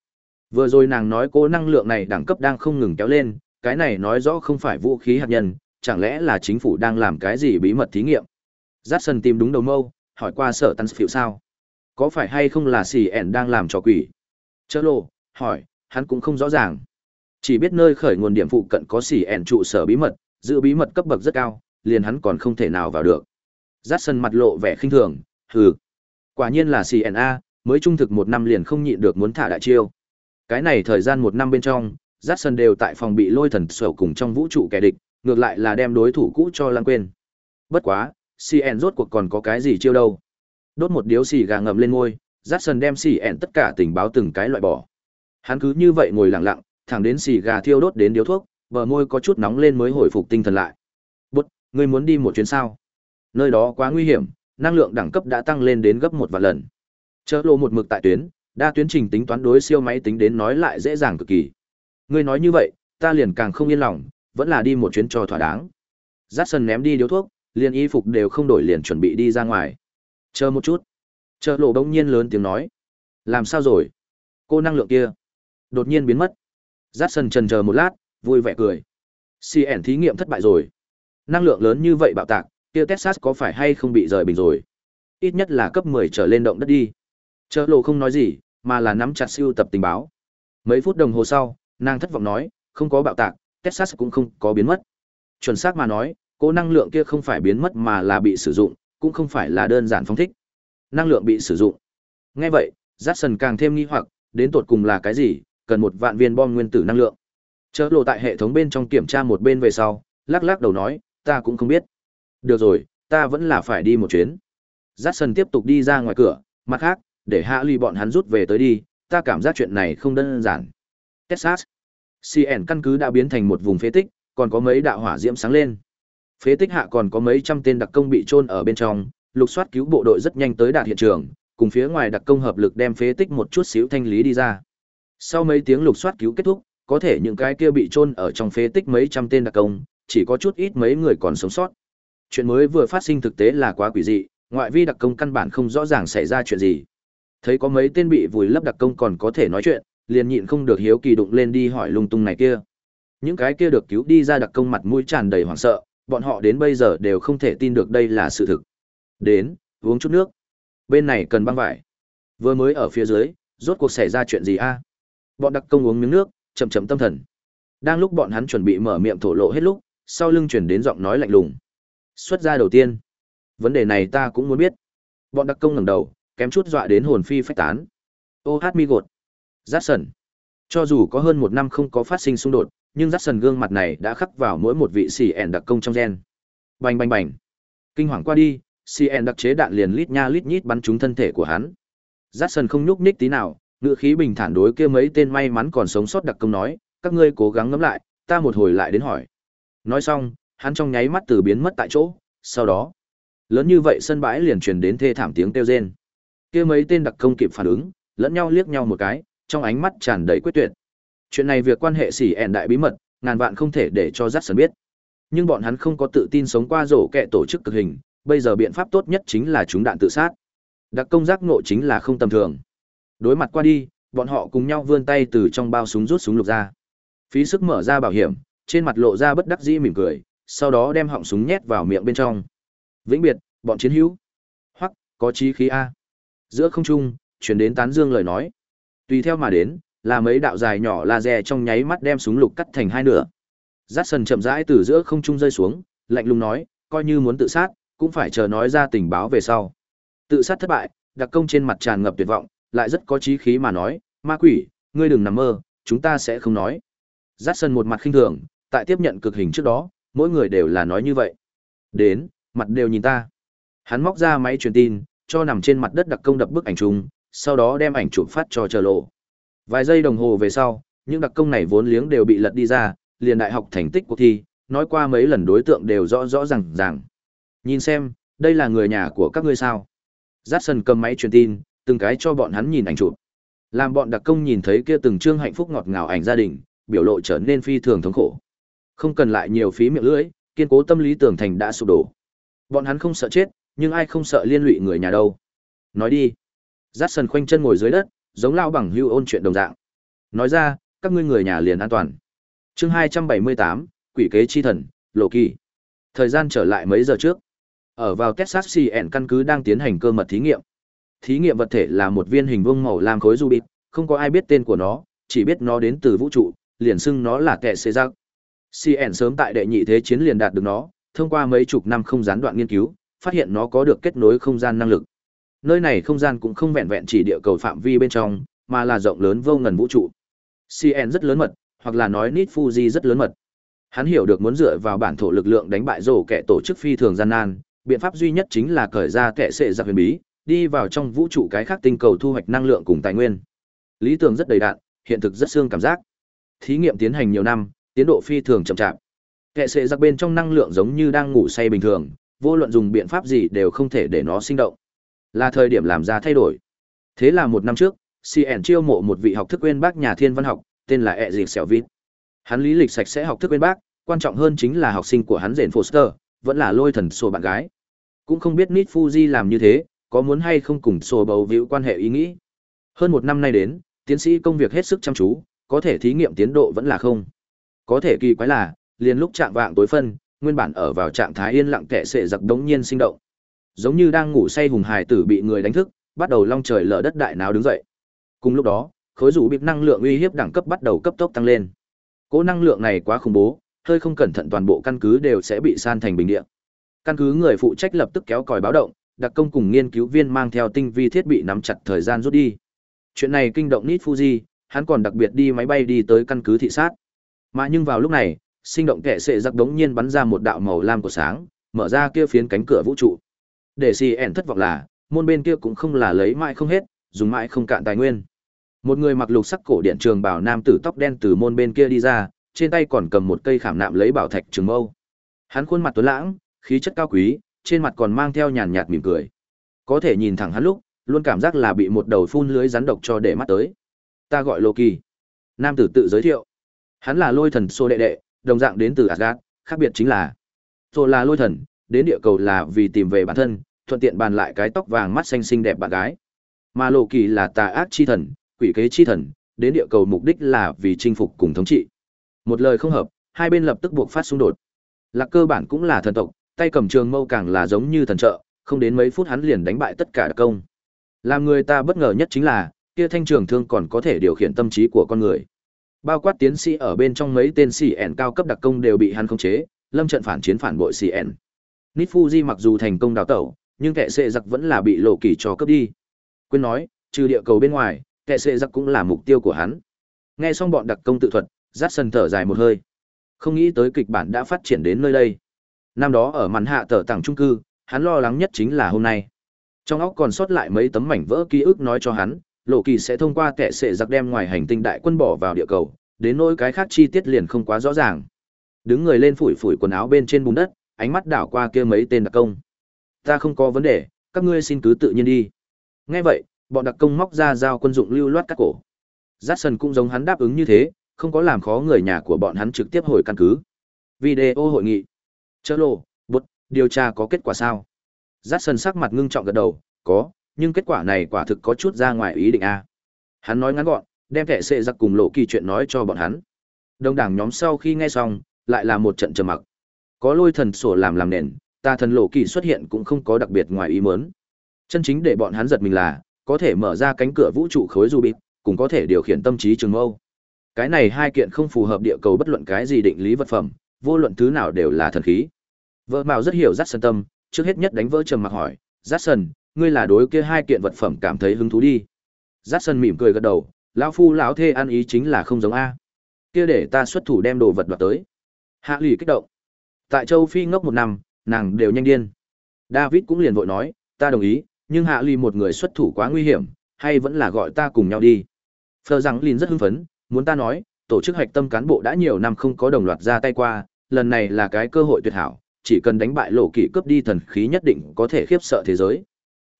Vừa rồi nàng nói cố năng lượng này đẳng cấp đang không ngừng kéo lên, cái này nói rõ không phải vũ khí hạt nhân, chẳng lẽ là chính phủ đang làm cái gì bí mật thí nghiệm. Jackson tìm đúng đầu mâu, hỏi qua sở tăng phiệu sao. Có phải hay không là xì ẻn đang làm trò quỷ? Chớ lộ, hỏi, hắn cũng không rõ ràng. Chỉ biết nơi khởi nguồn điểm phụ cận có xỉ ẻn trụ sở bí mật, giữ bí mật cấp bậc rất cao, liền hắn còn không thể nào vào được. Jackson mặt lộ vẻ khinh thường, hừ. Quả nhiên là CNA, mới trung thực một năm liền không nhịn được muốn thả đại chiêu. Cái này thời gian một năm bên trong, Jackson đều tại phòng bị lôi thần sở cùng trong vũ trụ kẻ địch, ngược lại là đem đối thủ cũ cho lãng quên. Bất quá, CN rốt cuộc còn có cái gì chiêu đâu. Đốt một điếu xì gà ngậm lên ngôi, Jackson đem xì ẹn tất cả tình báo từng cái loại bỏ. Hắn cứ như vậy ngồi lặng lặng, thẳng đến xì gà thiêu đốt đến điếu thuốc, bờ môi có chút nóng lên mới hồi phục tinh thần lại. Bút, ngươi muốn đi một chuyến sao? Nơi đó quá nguy hiểm, năng lượng đẳng cấp đã tăng lên đến gấp một vạn lần. Chớ lộ một mực tại tuyến, đa tuyến trình tính toán đối siêu máy tính đến nói lại dễ dàng cực kỳ. Ngươi nói như vậy, ta liền càng không yên lòng, vẫn là đi một chuyến cho thỏa đáng. Jackson ném đi điếu thuốc, liền y phục đều không đổi liền chuẩn bị đi ra ngoài. Chờ một chút. Trợ lộ bỗng nhiên lớn tiếng nói. Làm sao rồi? Cô năng lượng kia. Đột nhiên biến mất. Jackson trần chờ một lát, vui vẻ cười. CN thí nghiệm thất bại rồi. Năng lượng lớn như vậy bạo tạc, kia Texas có phải hay không bị rời bình rồi? Ít nhất là cấp 10 trở lên động đất đi. Trợ lộ không nói gì, mà là nắm chặt siêu tập tình báo. Mấy phút đồng hồ sau, nàng thất vọng nói, không có bạo tạc, Texas cũng không có biến mất. Chuẩn xác mà nói, cô năng lượng kia không phải biến mất mà là bị sử dụng, cũng không phải là đơn giản phóng thích. Năng lượng bị sử dụng. Nghe vậy, Jackson càng thêm nghi hoặc, đến tột cùng là cái gì, cần một vạn viên bom nguyên tử năng lượng. Chớ lộ tại hệ thống bên trong kiểm tra một bên về sau, lắc lắc đầu nói, ta cũng không biết. Được rồi, ta vẫn là phải đi một chuyến. Jackson tiếp tục đi ra ngoài cửa, mặt khác, để hạ ly bọn hắn rút về tới đi, ta cảm giác chuyện này không đơn giản. Texas. CN căn cứ đã biến thành một vùng phế tích, còn có mấy đạo hỏa diễm sáng lên. Phế tích hạ còn có mấy trăm tên đặc công bị chôn ở bên trong, lục soát cứu bộ đội rất nhanh tới đạt hiện trường, cùng phía ngoài đặc công hợp lực đem phế tích một chút xíu thanh lý đi ra. Sau mấy tiếng lục soát cứu kết thúc, có thể những cái kia bị chôn ở trong phế tích mấy trăm tên đặc công, chỉ có chút ít mấy người còn sống sót. Chuyện mới vừa phát sinh thực tế là quá quỷ dị, ngoại vi đặc công căn bản không rõ ràng xảy ra chuyện gì. Thấy có mấy tên bị vùi lấp đặc công còn có thể nói chuyện, liền nhịn không được hiếu kỳ đụng lên đi hỏi lung tung này kia. Những cái kia được cứu đi ra đặc công mặt mũi tràn đầy hoảng sợ, bọn họ đến bây giờ đều không thể tin được đây là sự thực. Đến, uống chút nước. Bên này cần băng vải. Vừa mới ở phía dưới, rốt cuộc xảy ra chuyện gì a? Bọn đặc công uống miếng nước, chậm chậm tâm thần. Đang lúc bọn hắn chuẩn bị mở miệng thổ lộ hết lúc, sau lưng chuyển đến giọng nói lạnh lùng. Xuất ra đầu tiên, vấn đề này ta cũng muốn biết. Bọn đặc công ngẩng đầu, kém chút dọa đến hồn phi phách tán. Ô hát mi gột. Giác sần. Cho dù có hơn một năm không có phát sinh xung đột, nhưng giác sần gương mặt này đã khắc vào mỗi một vị xì ẻn đặc công trong gen. Bành bành bành. Kinh hoàng qua đi, cn đặc chế đạn liền lít nha lít nhít bắn trúng thân thể của hắn. Giác sần không nhúc nhích tí nào, ngựa khí bình thản đối kia mấy tên may mắn còn sống sót đặc công nói, các ngươi cố gắng ngẫm lại, ta một hồi lại đến hỏi. Nói xong, hắn trong nháy mắt từ biến mất tại chỗ, sau đó, lớn như vậy sân bãi liền truyền đến thê thảm tiếng kêu rên. Kia mấy tên đặc công kịp phản ứng, lẫn nhau liếc nhau một cái, trong ánh mắt tràn đầy quyết tuyệt. Chuyện này việc quan hệ xỉ ẻn đại bí mật, ngàn vạn không thể để cho Jackson biết. Nhưng bọn hắn không có tự tin sống qua rổ kẹ tổ chức cực hình, bây giờ biện pháp tốt nhất chính là chúng đạn tự sát. Đặc công giác ngộ chính là không tầm thường. Đối mặt qua đi, bọn họ cùng nhau vươn tay từ trong bao súng rút súng lục ra. Phí sức mở ra bảo hiểm, trên mặt lộ ra bất đắc dĩ mỉm cười, sau đó đem họng súng nhét vào miệng bên trong. Vĩnh biệt, bọn chiến hữu. Hoặc, có chí khí a. Giữa không trung, truyền đến tán dương lời nói. Tùy theo mà đến, là mấy đạo dài nhỏ laser trong nháy mắt đem súng lục cắt thành hai nửa. Jackson chậm rãi từ giữa không trung rơi xuống, lạnh lùng nói, coi như muốn tự sát, cũng phải chờ nói ra tình báo về sau. Tự sát thất bại, đặc công trên mặt tràn ngập tuyệt vọng, lại rất có chí khí mà nói, ma quỷ, ngươi đừng nằm mơ, chúng ta sẽ không nói. Jackson một mặt khinh thường, tại tiếp nhận cực hình trước đó, mỗi người đều là nói như vậy. Đến, mặt đều nhìn ta. Hắn móc ra máy truyền tin, cho nằm trên mặt đất đặc công đập bức ảnh chung, sau đó đem ảnh chụp phát cho chờ lộ. Vài giây đồng hồ về sau, những đặc công này vốn liếng đều bị lật đi ra, liền đại học thành tích cuộc thi, nói qua mấy lần đối tượng đều rõ rõ ràng ràng. Nhìn xem, đây là người nhà của các ngươi sao? Jackson cầm máy truyền tin, từng cái cho bọn hắn nhìn ảnh chụp. Làm bọn đặc công nhìn thấy kia từng trương hạnh phúc ngọt ngào ảnh gia đình, biểu lộ trở nên phi thường thống khổ. Không cần lại nhiều phí miệng lưỡi, kiên cố tâm lý tưởng thành đã sụp đổ. Bọn hắn không sợ chết, nhưng ai không sợ liên lụy người nhà đâu. Nói đi. Jackson khoanh chân ngồi dưới đất, giống lao bằng hưu ôn chuyện đồng dạng. Nói ra, các ngươi người nhà liền an toàn. Chương 278, Quỷ kế chi thần, Lộ Kỳ. Thời gian trở lại mấy giờ trước. Ở vào Texas CN căn cứ đang tiến hành cơ mật thí nghiệm. Thí nghiệm vật thể là một viên hình vuông màu lam khối rubik, không có ai biết tên của nó, chỉ biết nó đến từ vũ trụ, liền xưng nó là kẻ xê giác. CN sớm tại đệ nhị thế chiến liền đạt được nó, thông qua mấy chục năm không gián đoạn nghiên cứu, phát hiện nó có được kết nối không gian năng lực. Nơi này không gian cũng không vẹn vẹn chỉ địa cầu phạm vi bên trong, mà là rộng lớn vô ngần vũ trụ. CN rất lớn mật, hoặc là nói Nit Fuji rất lớn mật. Hắn hiểu được muốn dựa vào bản thổ lực lượng đánh bại rổ kẻ tổ chức phi thường gian nan, biện pháp duy nhất chính là cởi ra kẻ sệ giặc huyền bí, đi vào trong vũ trụ cái khác tinh cầu thu hoạch năng lượng cùng tài nguyên. Lý tưởng rất đầy đạn, hiện thực rất xương cảm giác. Thí nghiệm tiến hành nhiều năm, tiến độ phi thường chậm chạp. Kẻ sệ giặc bên trong năng lượng giống như đang ngủ say bình thường, vô luận dùng biện pháp gì đều không thể để nó sinh động. Là thời điểm làm ra thay đổi. Thế là một năm trước, CN chiêu mộ một vị học thức quên bác nhà thiên văn học, tên là Ezig Selvit. Hắn lý lịch sạch sẽ học thức quên bác, quan trọng hơn chính là học sinh của hắn Jane Foster, vẫn là lôi thần sổ bạn gái. Cũng không biết Nít Fuji làm như thế, có muốn hay không cùng sổ bầu víu quan hệ ý nghĩ. Hơn một năm nay đến, tiến sĩ công việc hết sức chăm chú, có thể thí nghiệm tiến độ vẫn là không. Có thể kỳ quái là, liền lúc trạng vạng tối phân, nguyên bản ở vào trạng thái yên lặng kệ sệ giặc đống nhiên sinh động. Giống như đang ngủ say hùng hài tử bị người đánh thức, bắt đầu long trời lở đất đại náo đứng dậy. Cùng lúc đó, khối rủ bịp năng lượng uy hiếp đẳng cấp bắt đầu cấp tốc tăng lên. Cỗ năng lượng này quá khủng bố, hơi không cẩn thận toàn bộ căn cứ đều sẽ bị san thành bình địa. Căn cứ người phụ trách lập tức kéo còi báo động, đặc công cùng nghiên cứu viên mang theo tinh vi thiết bị nắm chặt thời gian rút đi. Chuyện này kinh động Nit Fuji, hắn còn đặc biệt đi máy bay đi tới căn cứ thị sát. Mà nhưng vào lúc này, sinh động kẻ sệ giặc đống nhiên bắn ra một đạo màu lam của sáng, mở ra kia phiến cánh cửa vũ trụ. Để CN thất vọng là, môn bên kia cũng không là lấy mãi không hết, dùng mãi không cạn tài nguyên. Một người mặc lục sắc cổ điện trường bảo nam tử tóc đen từ môn bên kia đi ra, trên tay còn cầm một cây khảm nạm lấy bảo thạch trường mâu. Hắn khuôn mặt tuấn lãng, khí chất cao quý, trên mặt còn mang theo nhàn nhạt mỉm cười. Có thể nhìn thẳng hắn lúc, luôn cảm giác là bị một đầu phun lưới rắn độc cho để mắt tới. Ta gọi Loki. Nam tử tự giới thiệu. Hắn là lôi thần xô đệ đệ, đồng dạng đến từ Asgard, khác biệt chính là Sô là lôi thần, đến địa cầu là vì tìm về bản thân, thuận tiện bàn lại cái tóc vàng mắt xanh xinh đẹp bạn gái. Mà Loki là tà ác chi thần, quỷ kế chi thần, đến địa cầu mục đích là vì chinh phục cùng thống trị. Một lời không hợp, hai bên lập tức buộc phát xung đột. Lạc cơ bản cũng là thần tộc, tay cầm trường mâu càng là giống như thần trợ, không đến mấy phút hắn liền đánh bại tất cả đặc công. Làm người ta bất ngờ nhất chính là, kia thanh trường thương còn có thể điều khiển tâm trí của con người. Bao quát tiến sĩ ở bên trong mấy tên sĩ ẻn cao cấp đặc công đều bị hắn khống chế, lâm trận phản chiến phản bội sĩ ẻn. Nifuji mặc dù thành công đào tẩu, nhưng kẻ sệ giặc vẫn là bị lộ kỳ cho cướp đi. Quên nói, trừ địa cầu bên ngoài, kẻ sệ giặc cũng là mục tiêu của hắn. Nghe xong bọn đặc công tự thuật, rát sần thở dài một hơi. Không nghĩ tới kịch bản đã phát triển đến nơi đây. Năm đó ở màn hạ tờ tặng trung cư, hắn lo lắng nhất chính là hôm nay. Trong óc còn sót lại mấy tấm mảnh vỡ ký ức nói cho hắn, lộ kỳ sẽ thông qua kẻ sệ giặc đem ngoài hành tinh đại quân bỏ vào địa cầu, đến nỗi cái khác chi tiết liền không quá rõ ràng. Đứng người lên phủi phủi quần áo bên trên bùn đất, ánh mắt đảo qua kia mấy tên đặc công. Ta không có vấn đề, các ngươi xin cứ tự nhiên đi. Nghe vậy, bọn đặc công móc ra dao quân dụng lưu loát các cổ. Jackson cũng giống hắn đáp ứng như thế, không có làm khó người nhà của bọn hắn trực tiếp hồi căn cứ. Video hội nghị. Chớ lộ, bút, điều tra có kết quả sao? Jackson sắc mặt ngưng trọng gật đầu, có, nhưng kết quả này quả thực có chút ra ngoài ý định a. Hắn nói ngắn gọn, đem kẻ sệ giặc cùng lộ kỳ chuyện nói cho bọn hắn. Đông đảng nhóm sau khi nghe xong, lại là một trận trầm mặc. Có lôi thần sổ làm làm nền, ta thần lộ kỳ xuất hiện cũng không có đặc biệt ngoài ý muốn. Chân chính để bọn hắn giật mình là, có thể mở ra cánh cửa vũ trụ khối du bịt, cũng có thể điều khiển tâm trí trường mâu. Cái này hai kiện không phù hợp địa cầu bất luận cái gì định lý vật phẩm, vô luận thứ nào đều là thần khí. Vợ Mạo rất hiểu Jackson tâm, trước hết nhất đánh vỡ trầm mặc hỏi, "Jackson, ngươi là đối kia hai kiện vật phẩm cảm thấy hứng thú đi?" Jackson mỉm cười gật đầu, lão phu lão thê ăn ý chính là không giống a. Kia để ta xuất thủ đem đồ vật đoạt tới. Hạ lì kích động. Tại châu Phi ngốc một năm, nàng đều nhanh điên. David cũng liền vội nói, ta đồng ý, nhưng hạ lì một người xuất thủ quá nguy hiểm, hay vẫn là gọi ta cùng nhau đi. Phờ rằng Lin rất hưng phấn, muốn ta nói, tổ chức hạch tâm cán bộ đã nhiều năm không có đồng loạt ra tay qua, lần này là cái cơ hội tuyệt hảo, chỉ cần đánh bại lộ kỷ cướp đi thần khí nhất định có thể khiếp sợ thế giới.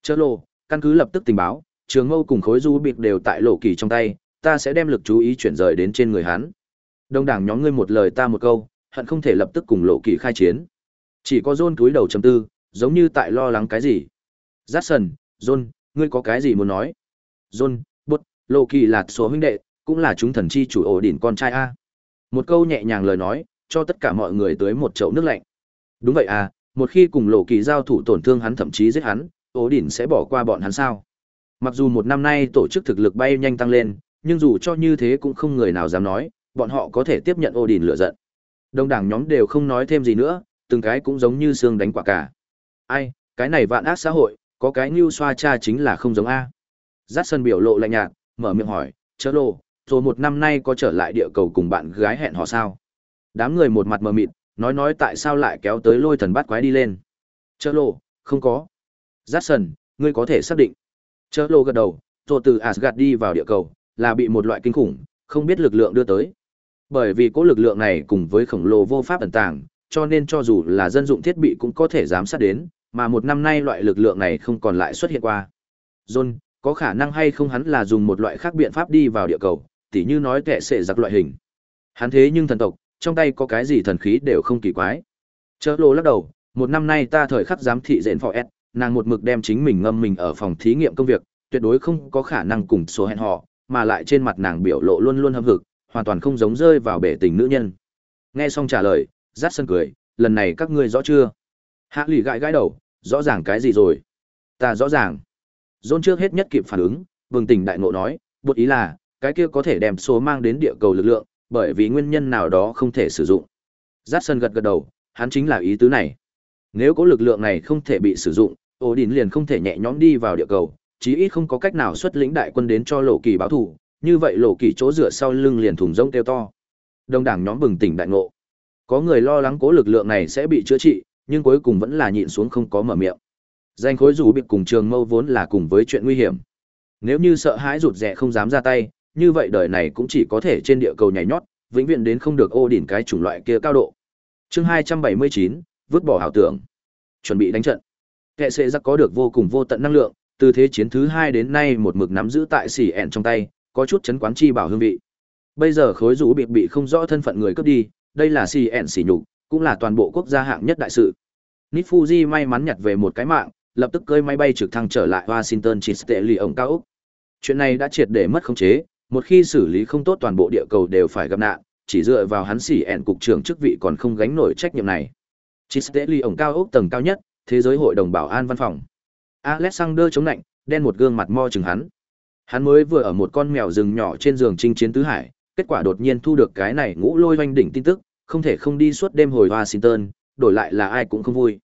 Chớ lộ, căn cứ lập tức tình báo, trường mâu cùng khối du biệt đều tại lộ kỳ trong tay, ta sẽ đem lực chú ý chuyển rời đến trên người hắn. Đông đảng nhóm ngươi một lời ta một câu, hận không thể lập tức cùng lộ kỳ khai chiến. Chỉ có John túi đầu trầm tư, giống như tại lo lắng cái gì. Jackson, John, ngươi có cái gì muốn nói? John, bút, lộ kỳ là số huynh đệ, cũng là chúng thần chi chủ ổ đỉnh con trai A. Một câu nhẹ nhàng lời nói, cho tất cả mọi người tới một chậu nước lạnh. Đúng vậy à, một khi cùng lộ kỳ giao thủ tổn thương hắn thậm chí giết hắn, ổ đỉnh sẽ bỏ qua bọn hắn sao? Mặc dù một năm nay tổ chức thực lực bay nhanh tăng lên, nhưng dù cho như thế cũng không người nào dám nói, bọn họ có thể tiếp nhận Odin lửa giận. Đông đảng nhóm đều không nói thêm gì nữa, từng cái cũng giống như xương đánh quả cả. Ai, cái này vạn ác xã hội, có cái như xoa cha chính là không giống A. dắt sân biểu lộ lạnh nhạt, mở miệng hỏi, chớ lô, rồi một năm nay có trở lại địa cầu cùng bạn gái hẹn hò sao? Đám người một mặt mờ mịt, nói nói tại sao lại kéo tới lôi thần bắt quái đi lên. chợ lô, không có. Giác sân, ngươi có thể xác định. chợ lô gật đầu, rồi từ Asgard đi vào địa cầu, là bị một loại kinh khủng, không biết lực lượng đưa tới. Bởi vì cố lực lượng này cùng với khổng lồ vô pháp ẩn tàng, cho nên cho dù là dân dụng thiết bị cũng có thể giám sát đến, mà một năm nay loại lực lượng này không còn lại xuất hiện qua. John, có khả năng hay không hắn là dùng một loại khác biện pháp đi vào địa cầu, tỉ như nói kẻ sệ giặc loại hình. Hắn thế nhưng thần tộc, trong tay có cái gì thần khí đều không kỳ quái. Chớ lô lắc đầu, một năm nay ta thời khắc giám thị dện phò S, nàng một mực đem chính mình ngâm mình ở phòng thí nghiệm công việc, tuyệt đối không có khả năng cùng số hẹn họ, mà lại trên mặt nàng biểu lộ luôn luôn hâm hực, hoàn toàn không giống rơi vào bể tình nữ nhân. Nghe xong trả lời, rát sân cười, lần này các ngươi rõ chưa? Hạ lì gãi gãi đầu, rõ ràng cái gì rồi? Ta rõ ràng. Dôn trước hết nhất kịp phản ứng, bừng tỉnh đại ngộ nói, bột ý là, cái kia có thể đem số mang đến địa cầu lực lượng, bởi vì nguyên nhân nào đó không thể sử dụng. Giác sân gật gật đầu, hắn chính là ý tứ này. Nếu có lực lượng này không thể bị sử dụng, ổ đỉnh liền không thể nhẹ nhõm đi vào địa cầu, chí ít không có cách nào xuất lĩnh đại quân đến cho lộ kỳ báo thù, như vậy lộ kỳ chỗ dựa sau lưng liền thùng rỗng kêu to. Đông đảng nhóm bừng tỉnh đại ngộ. Có người lo lắng cố lực lượng này sẽ bị chữa trị, nhưng cuối cùng vẫn là nhịn xuống không có mở miệng. Danh khối rủ bị cùng trường mâu vốn là cùng với chuyện nguy hiểm. Nếu như sợ hãi rụt rè không dám ra tay, như vậy đời này cũng chỉ có thể trên địa cầu nhảy nhót, vĩnh viễn đến không được ô đỉnh cái chủng loại kia cao độ. Chương 279, vứt bỏ hảo tưởng. Chuẩn bị đánh trận. Kệ sẽ giặc có được vô cùng vô tận năng lượng, từ thế chiến thứ hai đến nay một mực nắm giữ tại xỉ ẹn trong tay, có chút chấn quán chi bảo hương vị. Bây giờ khối rũ bị bị không rõ thân phận người cướp đi, đây là xỉ ẹn xỉ nhục, cũng là toàn bộ quốc gia hạng nhất đại sự. Nifuji may mắn nhặt về một cái mạng, lập tức cơi máy bay trực thăng trở lại Washington chỉ tệ lì ổng cao Úc. Chuyện này đã triệt để mất khống chế, một khi xử lý không tốt toàn bộ địa cầu đều phải gặp nạn, chỉ dựa vào hắn xỉ ẹn cục trưởng chức vị còn không gánh nổi trách nhiệm này. Chỉ sẽ ly ổng cao ốc tầng cao nhất, thế giới hội đồng bảo an văn phòng. Alexander chống nạnh, đen một gương mặt mo chừng hắn. Hắn mới vừa ở một con mèo rừng nhỏ trên giường chinh chiến tứ hải, kết quả đột nhiên thu được cái này ngũ lôi oanh đỉnh tin tức, không thể không đi suốt đêm hồi Washington, đổi lại là ai cũng không vui.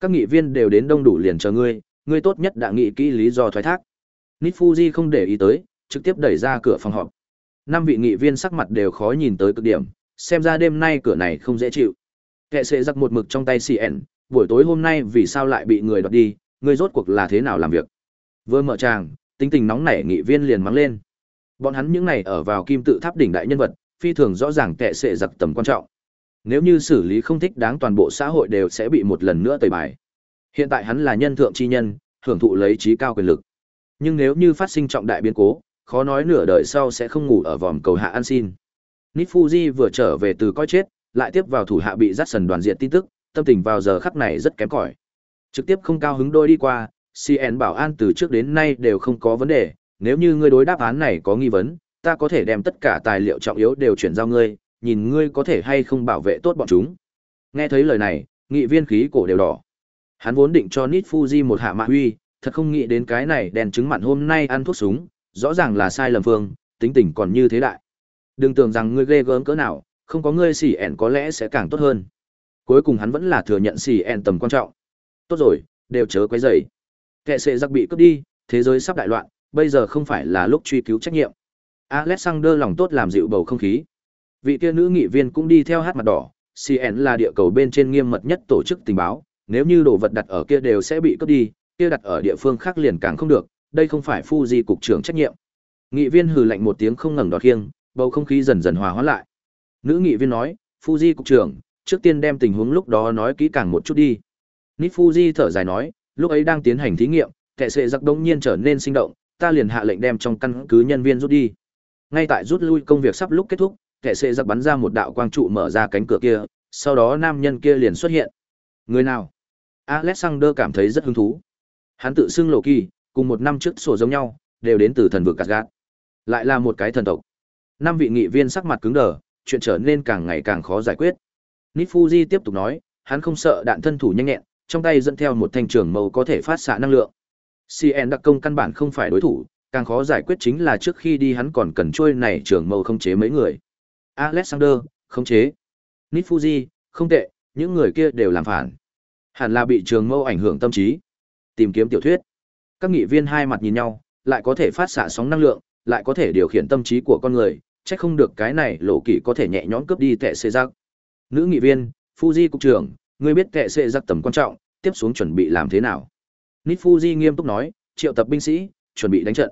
Các nghị viên đều đến đông đủ liền chờ ngươi, ngươi tốt nhất đã nghị kỹ lý do thoái thác. Nifuji không để ý tới, trực tiếp đẩy ra cửa phòng họp. Năm vị nghị viên sắc mặt đều khó nhìn tới cực điểm, xem ra đêm nay cửa này không dễ chịu. Kệ sẽ giặc một mực trong tay CN, buổi tối hôm nay vì sao lại bị người đoạt đi, người rốt cuộc là thế nào làm việc. Vừa mở tràng, tính tình nóng nảy nghị viên liền mắng lên. Bọn hắn những này ở vào kim tự tháp đỉnh đại nhân vật, phi thường rõ ràng kệ sẽ giặc tầm quan trọng. Nếu như xử lý không thích đáng toàn bộ xã hội đều sẽ bị một lần nữa tẩy bài. Hiện tại hắn là nhân thượng chi nhân, hưởng thụ lấy trí cao quyền lực. Nhưng nếu như phát sinh trọng đại biến cố, khó nói nửa đời sau sẽ không ngủ ở vòm cầu hạ ăn xin. Nifuji vừa trở về từ coi chết, lại tiếp vào thủ hạ bị dắt sần đoàn diện tin tức, tâm tình vào giờ khắc này rất kém cỏi. Trực tiếp không cao hứng đôi đi qua, CN bảo an từ trước đến nay đều không có vấn đề, nếu như ngươi đối đáp án này có nghi vấn, ta có thể đem tất cả tài liệu trọng yếu đều chuyển giao ngươi, nhìn ngươi có thể hay không bảo vệ tốt bọn chúng. Nghe thấy lời này, nghị viên khí cổ đều đỏ. Hắn vốn định cho Nit Fuji một hạ mạ huy, thật không nghĩ đến cái này đèn chứng mặn hôm nay ăn thuốc súng, rõ ràng là sai lầm phương, tính tình còn như thế đại. Đừng tưởng rằng ngươi ghê gớm cỡ nào, không có ngươi xỉ ẻn có lẽ sẽ càng tốt hơn. Cuối cùng hắn vẫn là thừa nhận xỉ ẻn tầm quan trọng. Tốt rồi, đều chớ quấy rầy. kệ sẽ giặc bị cướp đi, thế giới sắp đại loạn, bây giờ không phải là lúc truy cứu trách nhiệm. Alexander lòng tốt làm dịu bầu không khí. Vị kia nữ nghị viên cũng đi theo hát mặt đỏ, CN là địa cầu bên trên nghiêm mật nhất tổ chức tình báo, nếu như đồ vật đặt ở kia đều sẽ bị cướp đi, kia đặt ở địa phương khác liền càng không được, đây không phải Fuji cục trưởng trách nhiệm. Nghị viên hừ lạnh một tiếng không ngẩng đọt khiêng, bầu không khí dần dần hòa hóa lại. Nữ nghị viên nói, Fuji cục trưởng, trước tiên đem tình huống lúc đó nói kỹ càng một chút đi. Nít Fuji thở dài nói, lúc ấy đang tiến hành thí nghiệm, kệ sệ giặc đông nhiên trở nên sinh động, ta liền hạ lệnh đem trong căn cứ nhân viên rút đi. Ngay tại rút lui công việc sắp lúc kết thúc, kệ sệ giặc bắn ra một đạo quang trụ mở ra cánh cửa kia, sau đó nam nhân kia liền xuất hiện. Người nào? Alexander cảm thấy rất hứng thú. Hắn tự xưng lộ kỳ, cùng một năm trước sổ giống nhau, đều đến từ thần vực Asgard. Lại là một cái thần tộc. Năm vị nghị viên sắc mặt cứng đờ, chuyện trở nên càng ngày càng khó giải quyết. Nifuji tiếp tục nói, hắn không sợ đạn thân thủ nhanh nhẹn, trong tay dẫn theo một thanh trường mâu có thể phát xạ năng lượng. CN đặc công căn bản không phải đối thủ, càng khó giải quyết chính là trước khi đi hắn còn cần trôi này trường mâu không chế mấy người. Alexander, không chế. Nifuji, không tệ, những người kia đều làm phản. Hẳn là bị trường mâu ảnh hưởng tâm trí. Tìm kiếm tiểu thuyết. Các nghị viên hai mặt nhìn nhau, lại có thể phát xạ sóng năng lượng, lại có thể điều khiển tâm trí của con người, chắc không được cái này lộ kỷ có thể nhẹ nhõm cướp đi tệ xê giác. Nữ nghị viên, Fuji cục trưởng, ngươi biết tệ xê giác tầm quan trọng, tiếp xuống chuẩn bị làm thế nào? Nít Fuji nghiêm túc nói, triệu tập binh sĩ, chuẩn bị đánh trận.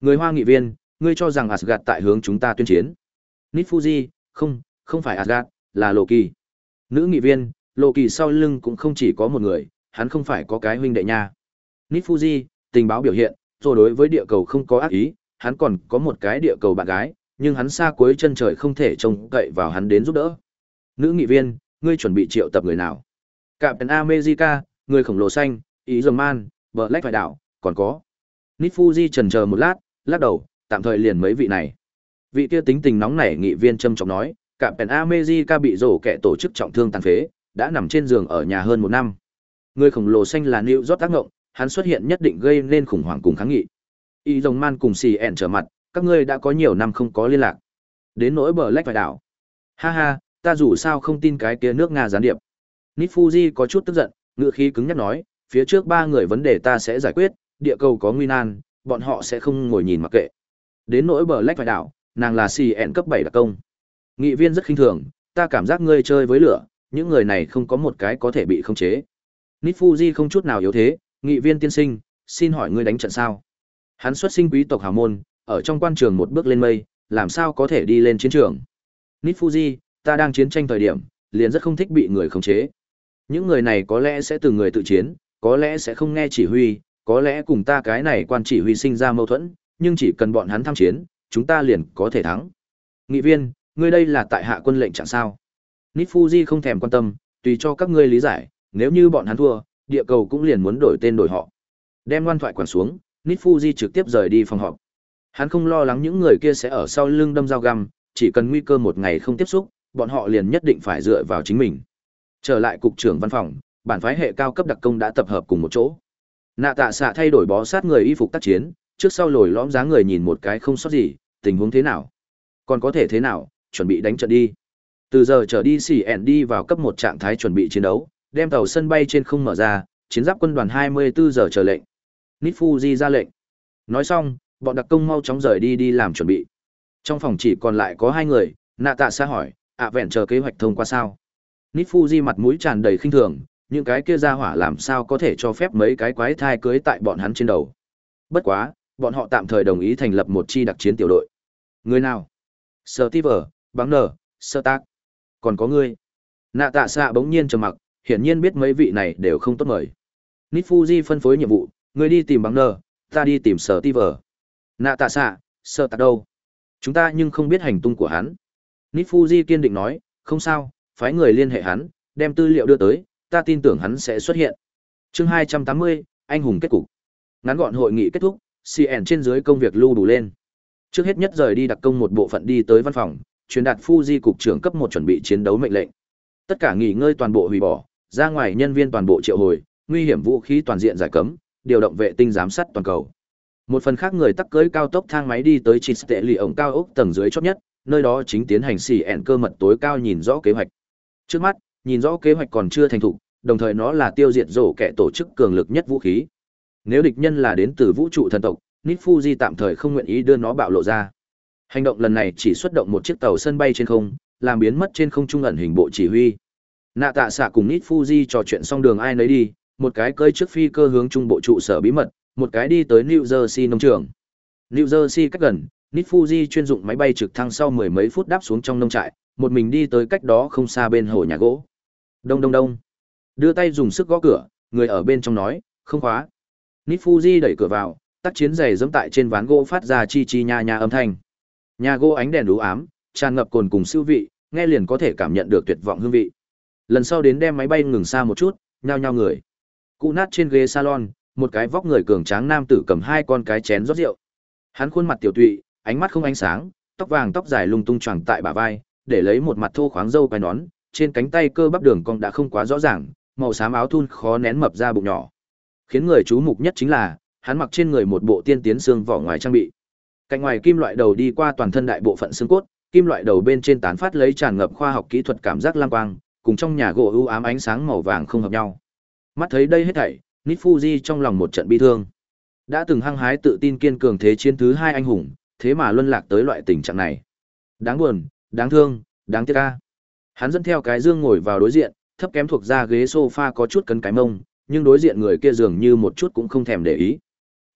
Người Hoa nghị viên, ngươi cho rằng Asgard tại hướng chúng ta tuyên chiến. Nít Fuji, không, không phải Asgard, là Loki. Nữ nghị viên, Loki sau lưng cũng không chỉ có một người, hắn không phải có cái huynh đệ nha. Nít Fuji, tình báo biểu hiện, rồi đối với địa cầu không có ác ý, hắn còn có một cái địa cầu bạn gái, nhưng hắn xa cuối chân trời không thể trông cậy vào hắn đến giúp đỡ. Nữ nghị viên, ngươi chuẩn bị triệu tập người nào? Captain America, người khổng lồ xanh, ý dầm man, vợ lách phải đảo, còn có. Nifuji trần chờ một lát, lắc đầu, tạm thời liền mấy vị này. Vị kia tính tình nóng nảy nghị viên châm trọng nói, Captain America bị rổ kẻ tổ chức trọng thương tàn phế, đã nằm trên giường ở nhà hơn một năm. Người khổng lồ xanh là New York tác ngộng, hắn xuất hiện nhất định gây nên khủng hoảng cùng kháng nghị. Y Dòng Man cùng Xì ẹn trở mặt, các ngươi đã có nhiều năm không có liên lạc. Đến nỗi bờ lách phải đảo. Ha ha, ta dù sao không tin cái kia nước Nga gián điệp. Nít Fuji có chút tức giận, ngựa khí cứng nhắc nói, phía trước ba người vấn đề ta sẽ giải quyết, địa cầu có nguy nan, bọn họ sẽ không ngồi nhìn mặc kệ. Đến nỗi bờ lách phải đảo, nàng là xì ẹn cấp 7 đặc công. Nghị viên rất khinh thường, ta cảm giác ngươi chơi với lửa, những người này không có một cái có thể bị khống chế. Nít Fuji không chút nào yếu thế, nghị viên tiên sinh, xin hỏi ngươi đánh trận sao? Hắn xuất sinh quý tộc hào môn, ở trong quan trường một bước lên mây, làm sao có thể đi lên chiến trường? Nít Fuji, ta đang chiến tranh thời điểm, liền rất không thích bị người khống chế. Những người này có lẽ sẽ từng người tự chiến, có lẽ sẽ không nghe chỉ huy, có lẽ cùng ta cái này quan chỉ huy sinh ra mâu thuẫn, nhưng chỉ cần bọn hắn tham chiến, chúng ta liền có thể thắng. Nghị viên, ngươi đây là tại hạ quân lệnh chẳng sao? Nít Fuji không thèm quan tâm, tùy cho các ngươi lý giải, nếu như bọn hắn thua, địa cầu cũng liền muốn đổi tên đổi họ. Đem ngoan thoại quản xuống, Nít Fuji trực tiếp rời đi phòng họp. Hắn không lo lắng những người kia sẽ ở sau lưng đâm dao găm, chỉ cần nguy cơ một ngày không tiếp xúc, bọn họ liền nhất định phải dựa vào chính mình. Trở lại cục trưởng văn phòng, bản phái hệ cao cấp đặc công đã tập hợp cùng một chỗ. Nạ tạ xạ thay đổi bó sát người y phục tác chiến, trước sau lồi lõm dáng người nhìn một cái không sót gì, tình huống thế nào? Còn có thể thế nào, chuẩn bị đánh trận đi. Từ giờ trở đi xỉ ẻn đi vào cấp một trạng thái chuẩn bị chiến đấu, đem tàu sân bay trên không mở ra, chiến giáp quân đoàn 24 giờ chờ lệnh. Nifuji ra lệnh. Nói xong, bọn đặc công mau chóng rời đi đi làm chuẩn bị. Trong phòng chỉ còn lại có hai người, nạ tạ xa hỏi, ạ vẹn chờ kế hoạch thông qua sao? Nifuji mặt mũi tràn đầy khinh thường, những cái kia ra hỏa làm sao có thể cho phép mấy cái quái thai cưới tại bọn hắn trên đầu. Bất quá, bọn họ tạm thời đồng ý thành lập một chi đặc chiến tiểu đội. Người nào? Steve, Băng Nở, Sơ Tác. Còn có ngươi. Nạ tạ xạ bỗng nhiên trầm mặc, hiển nhiên biết mấy vị này đều không tốt mời. Nifuji phân phối nhiệm vụ, ngươi đi tìm Băng nờ, ta đi tìm Steve. Nạ tạ xạ, sở Tác đâu? Chúng ta nhưng không biết hành tung của hắn. Nifuji kiên định nói, không sao, phái người liên hệ hắn, đem tư liệu đưa tới, ta tin tưởng hắn sẽ xuất hiện. Chương 280, anh hùng kết cục. Ngắn gọn hội nghị kết thúc, CN trên dưới công việc lưu đủ lên. Trước hết nhất rời đi đặc công một bộ phận đi tới văn phòng, truyền đạt Fuji cục trưởng cấp một chuẩn bị chiến đấu mệnh lệnh. Tất cả nghỉ ngơi toàn bộ hủy bỏ, ra ngoài nhân viên toàn bộ triệu hồi, nguy hiểm vũ khí toàn diện giải cấm, điều động vệ tinh giám sát toàn cầu. Một phần khác người tắc cưới cao tốc thang máy đi tới chít tệ lì ổng cao ốc tầng dưới chót nhất, nơi đó chính tiến hành xì ẹn cơ mật tối cao nhìn rõ kế hoạch. Trước mắt, nhìn rõ kế hoạch còn chưa thành thục, đồng thời nó là tiêu diệt rổ kẻ tổ chức cường lực nhất vũ khí. Nếu địch nhân là đến từ vũ trụ thần tộc, Nifuji tạm thời không nguyện ý đưa nó bạo lộ ra. Hành động lần này chỉ xuất động một chiếc tàu sân bay trên không, làm biến mất trên không trung ẩn hình bộ chỉ huy. Nạ tạ xạ cùng Nít Fuji trò chuyện xong đường ai nấy đi, một cái cơi trước phi cơ hướng trung bộ trụ sở bí mật, một cái đi tới New Jersey nông trường. New Jersey cách gần, Nít Fuji chuyên dụng máy bay trực thăng sau mười mấy phút đáp xuống trong nông trại, một mình đi tới cách đó không xa bên hồ nhà gỗ. Đông đông đông. Đưa tay dùng sức gõ cửa, người ở bên trong nói, không khóa. Nít Fuji đẩy cửa vào, tắt chiến giày dẫm tại trên ván gỗ phát ra chi chi nha nha âm thanh. Nhà gỗ ánh đèn đủ ám, tràn ngập cồn cùng siêu vị, nghe liền có thể cảm nhận được tuyệt vọng hương vị. Lần sau đến đem máy bay ngừng xa một chút, nhao nhao người. Cụ nát trên ghế salon, một cái vóc người cường tráng nam tử cầm hai con cái chén rót rượu. Hắn khuôn mặt tiểu tụy, ánh mắt không ánh sáng, tóc vàng tóc dài lung tung choàng tại bả vai, để lấy một mặt thô khoáng râu quai nón, trên cánh tay cơ bắp đường cong đã không quá rõ ràng, màu xám áo thun khó nén mập ra bụng nhỏ. Khiến người chú mục nhất chính là, hắn mặc trên người một bộ tiên tiến xương vỏ ngoài trang bị. Cạnh ngoài kim loại đầu đi qua toàn thân đại bộ phận xương cốt, kim loại đầu bên trên tán phát lấy tràn ngập khoa học kỹ thuật cảm giác lam quang, cùng trong nhà gỗ u ám ánh sáng màu vàng không hợp nhau. Mắt thấy đây hết thảy, Nifuji trong lòng một trận bi thương. Đã từng hăng hái tự tin kiên cường thế chiến thứ hai anh hùng, thế mà luân lạc tới loại tình trạng này. Đáng buồn, đáng thương, đáng tiếc ca. Hắn dẫn theo cái dương ngồi vào đối diện, thấp kém thuộc ra ghế sofa có chút cấn cái mông, nhưng đối diện người kia dường như một chút cũng không thèm để ý.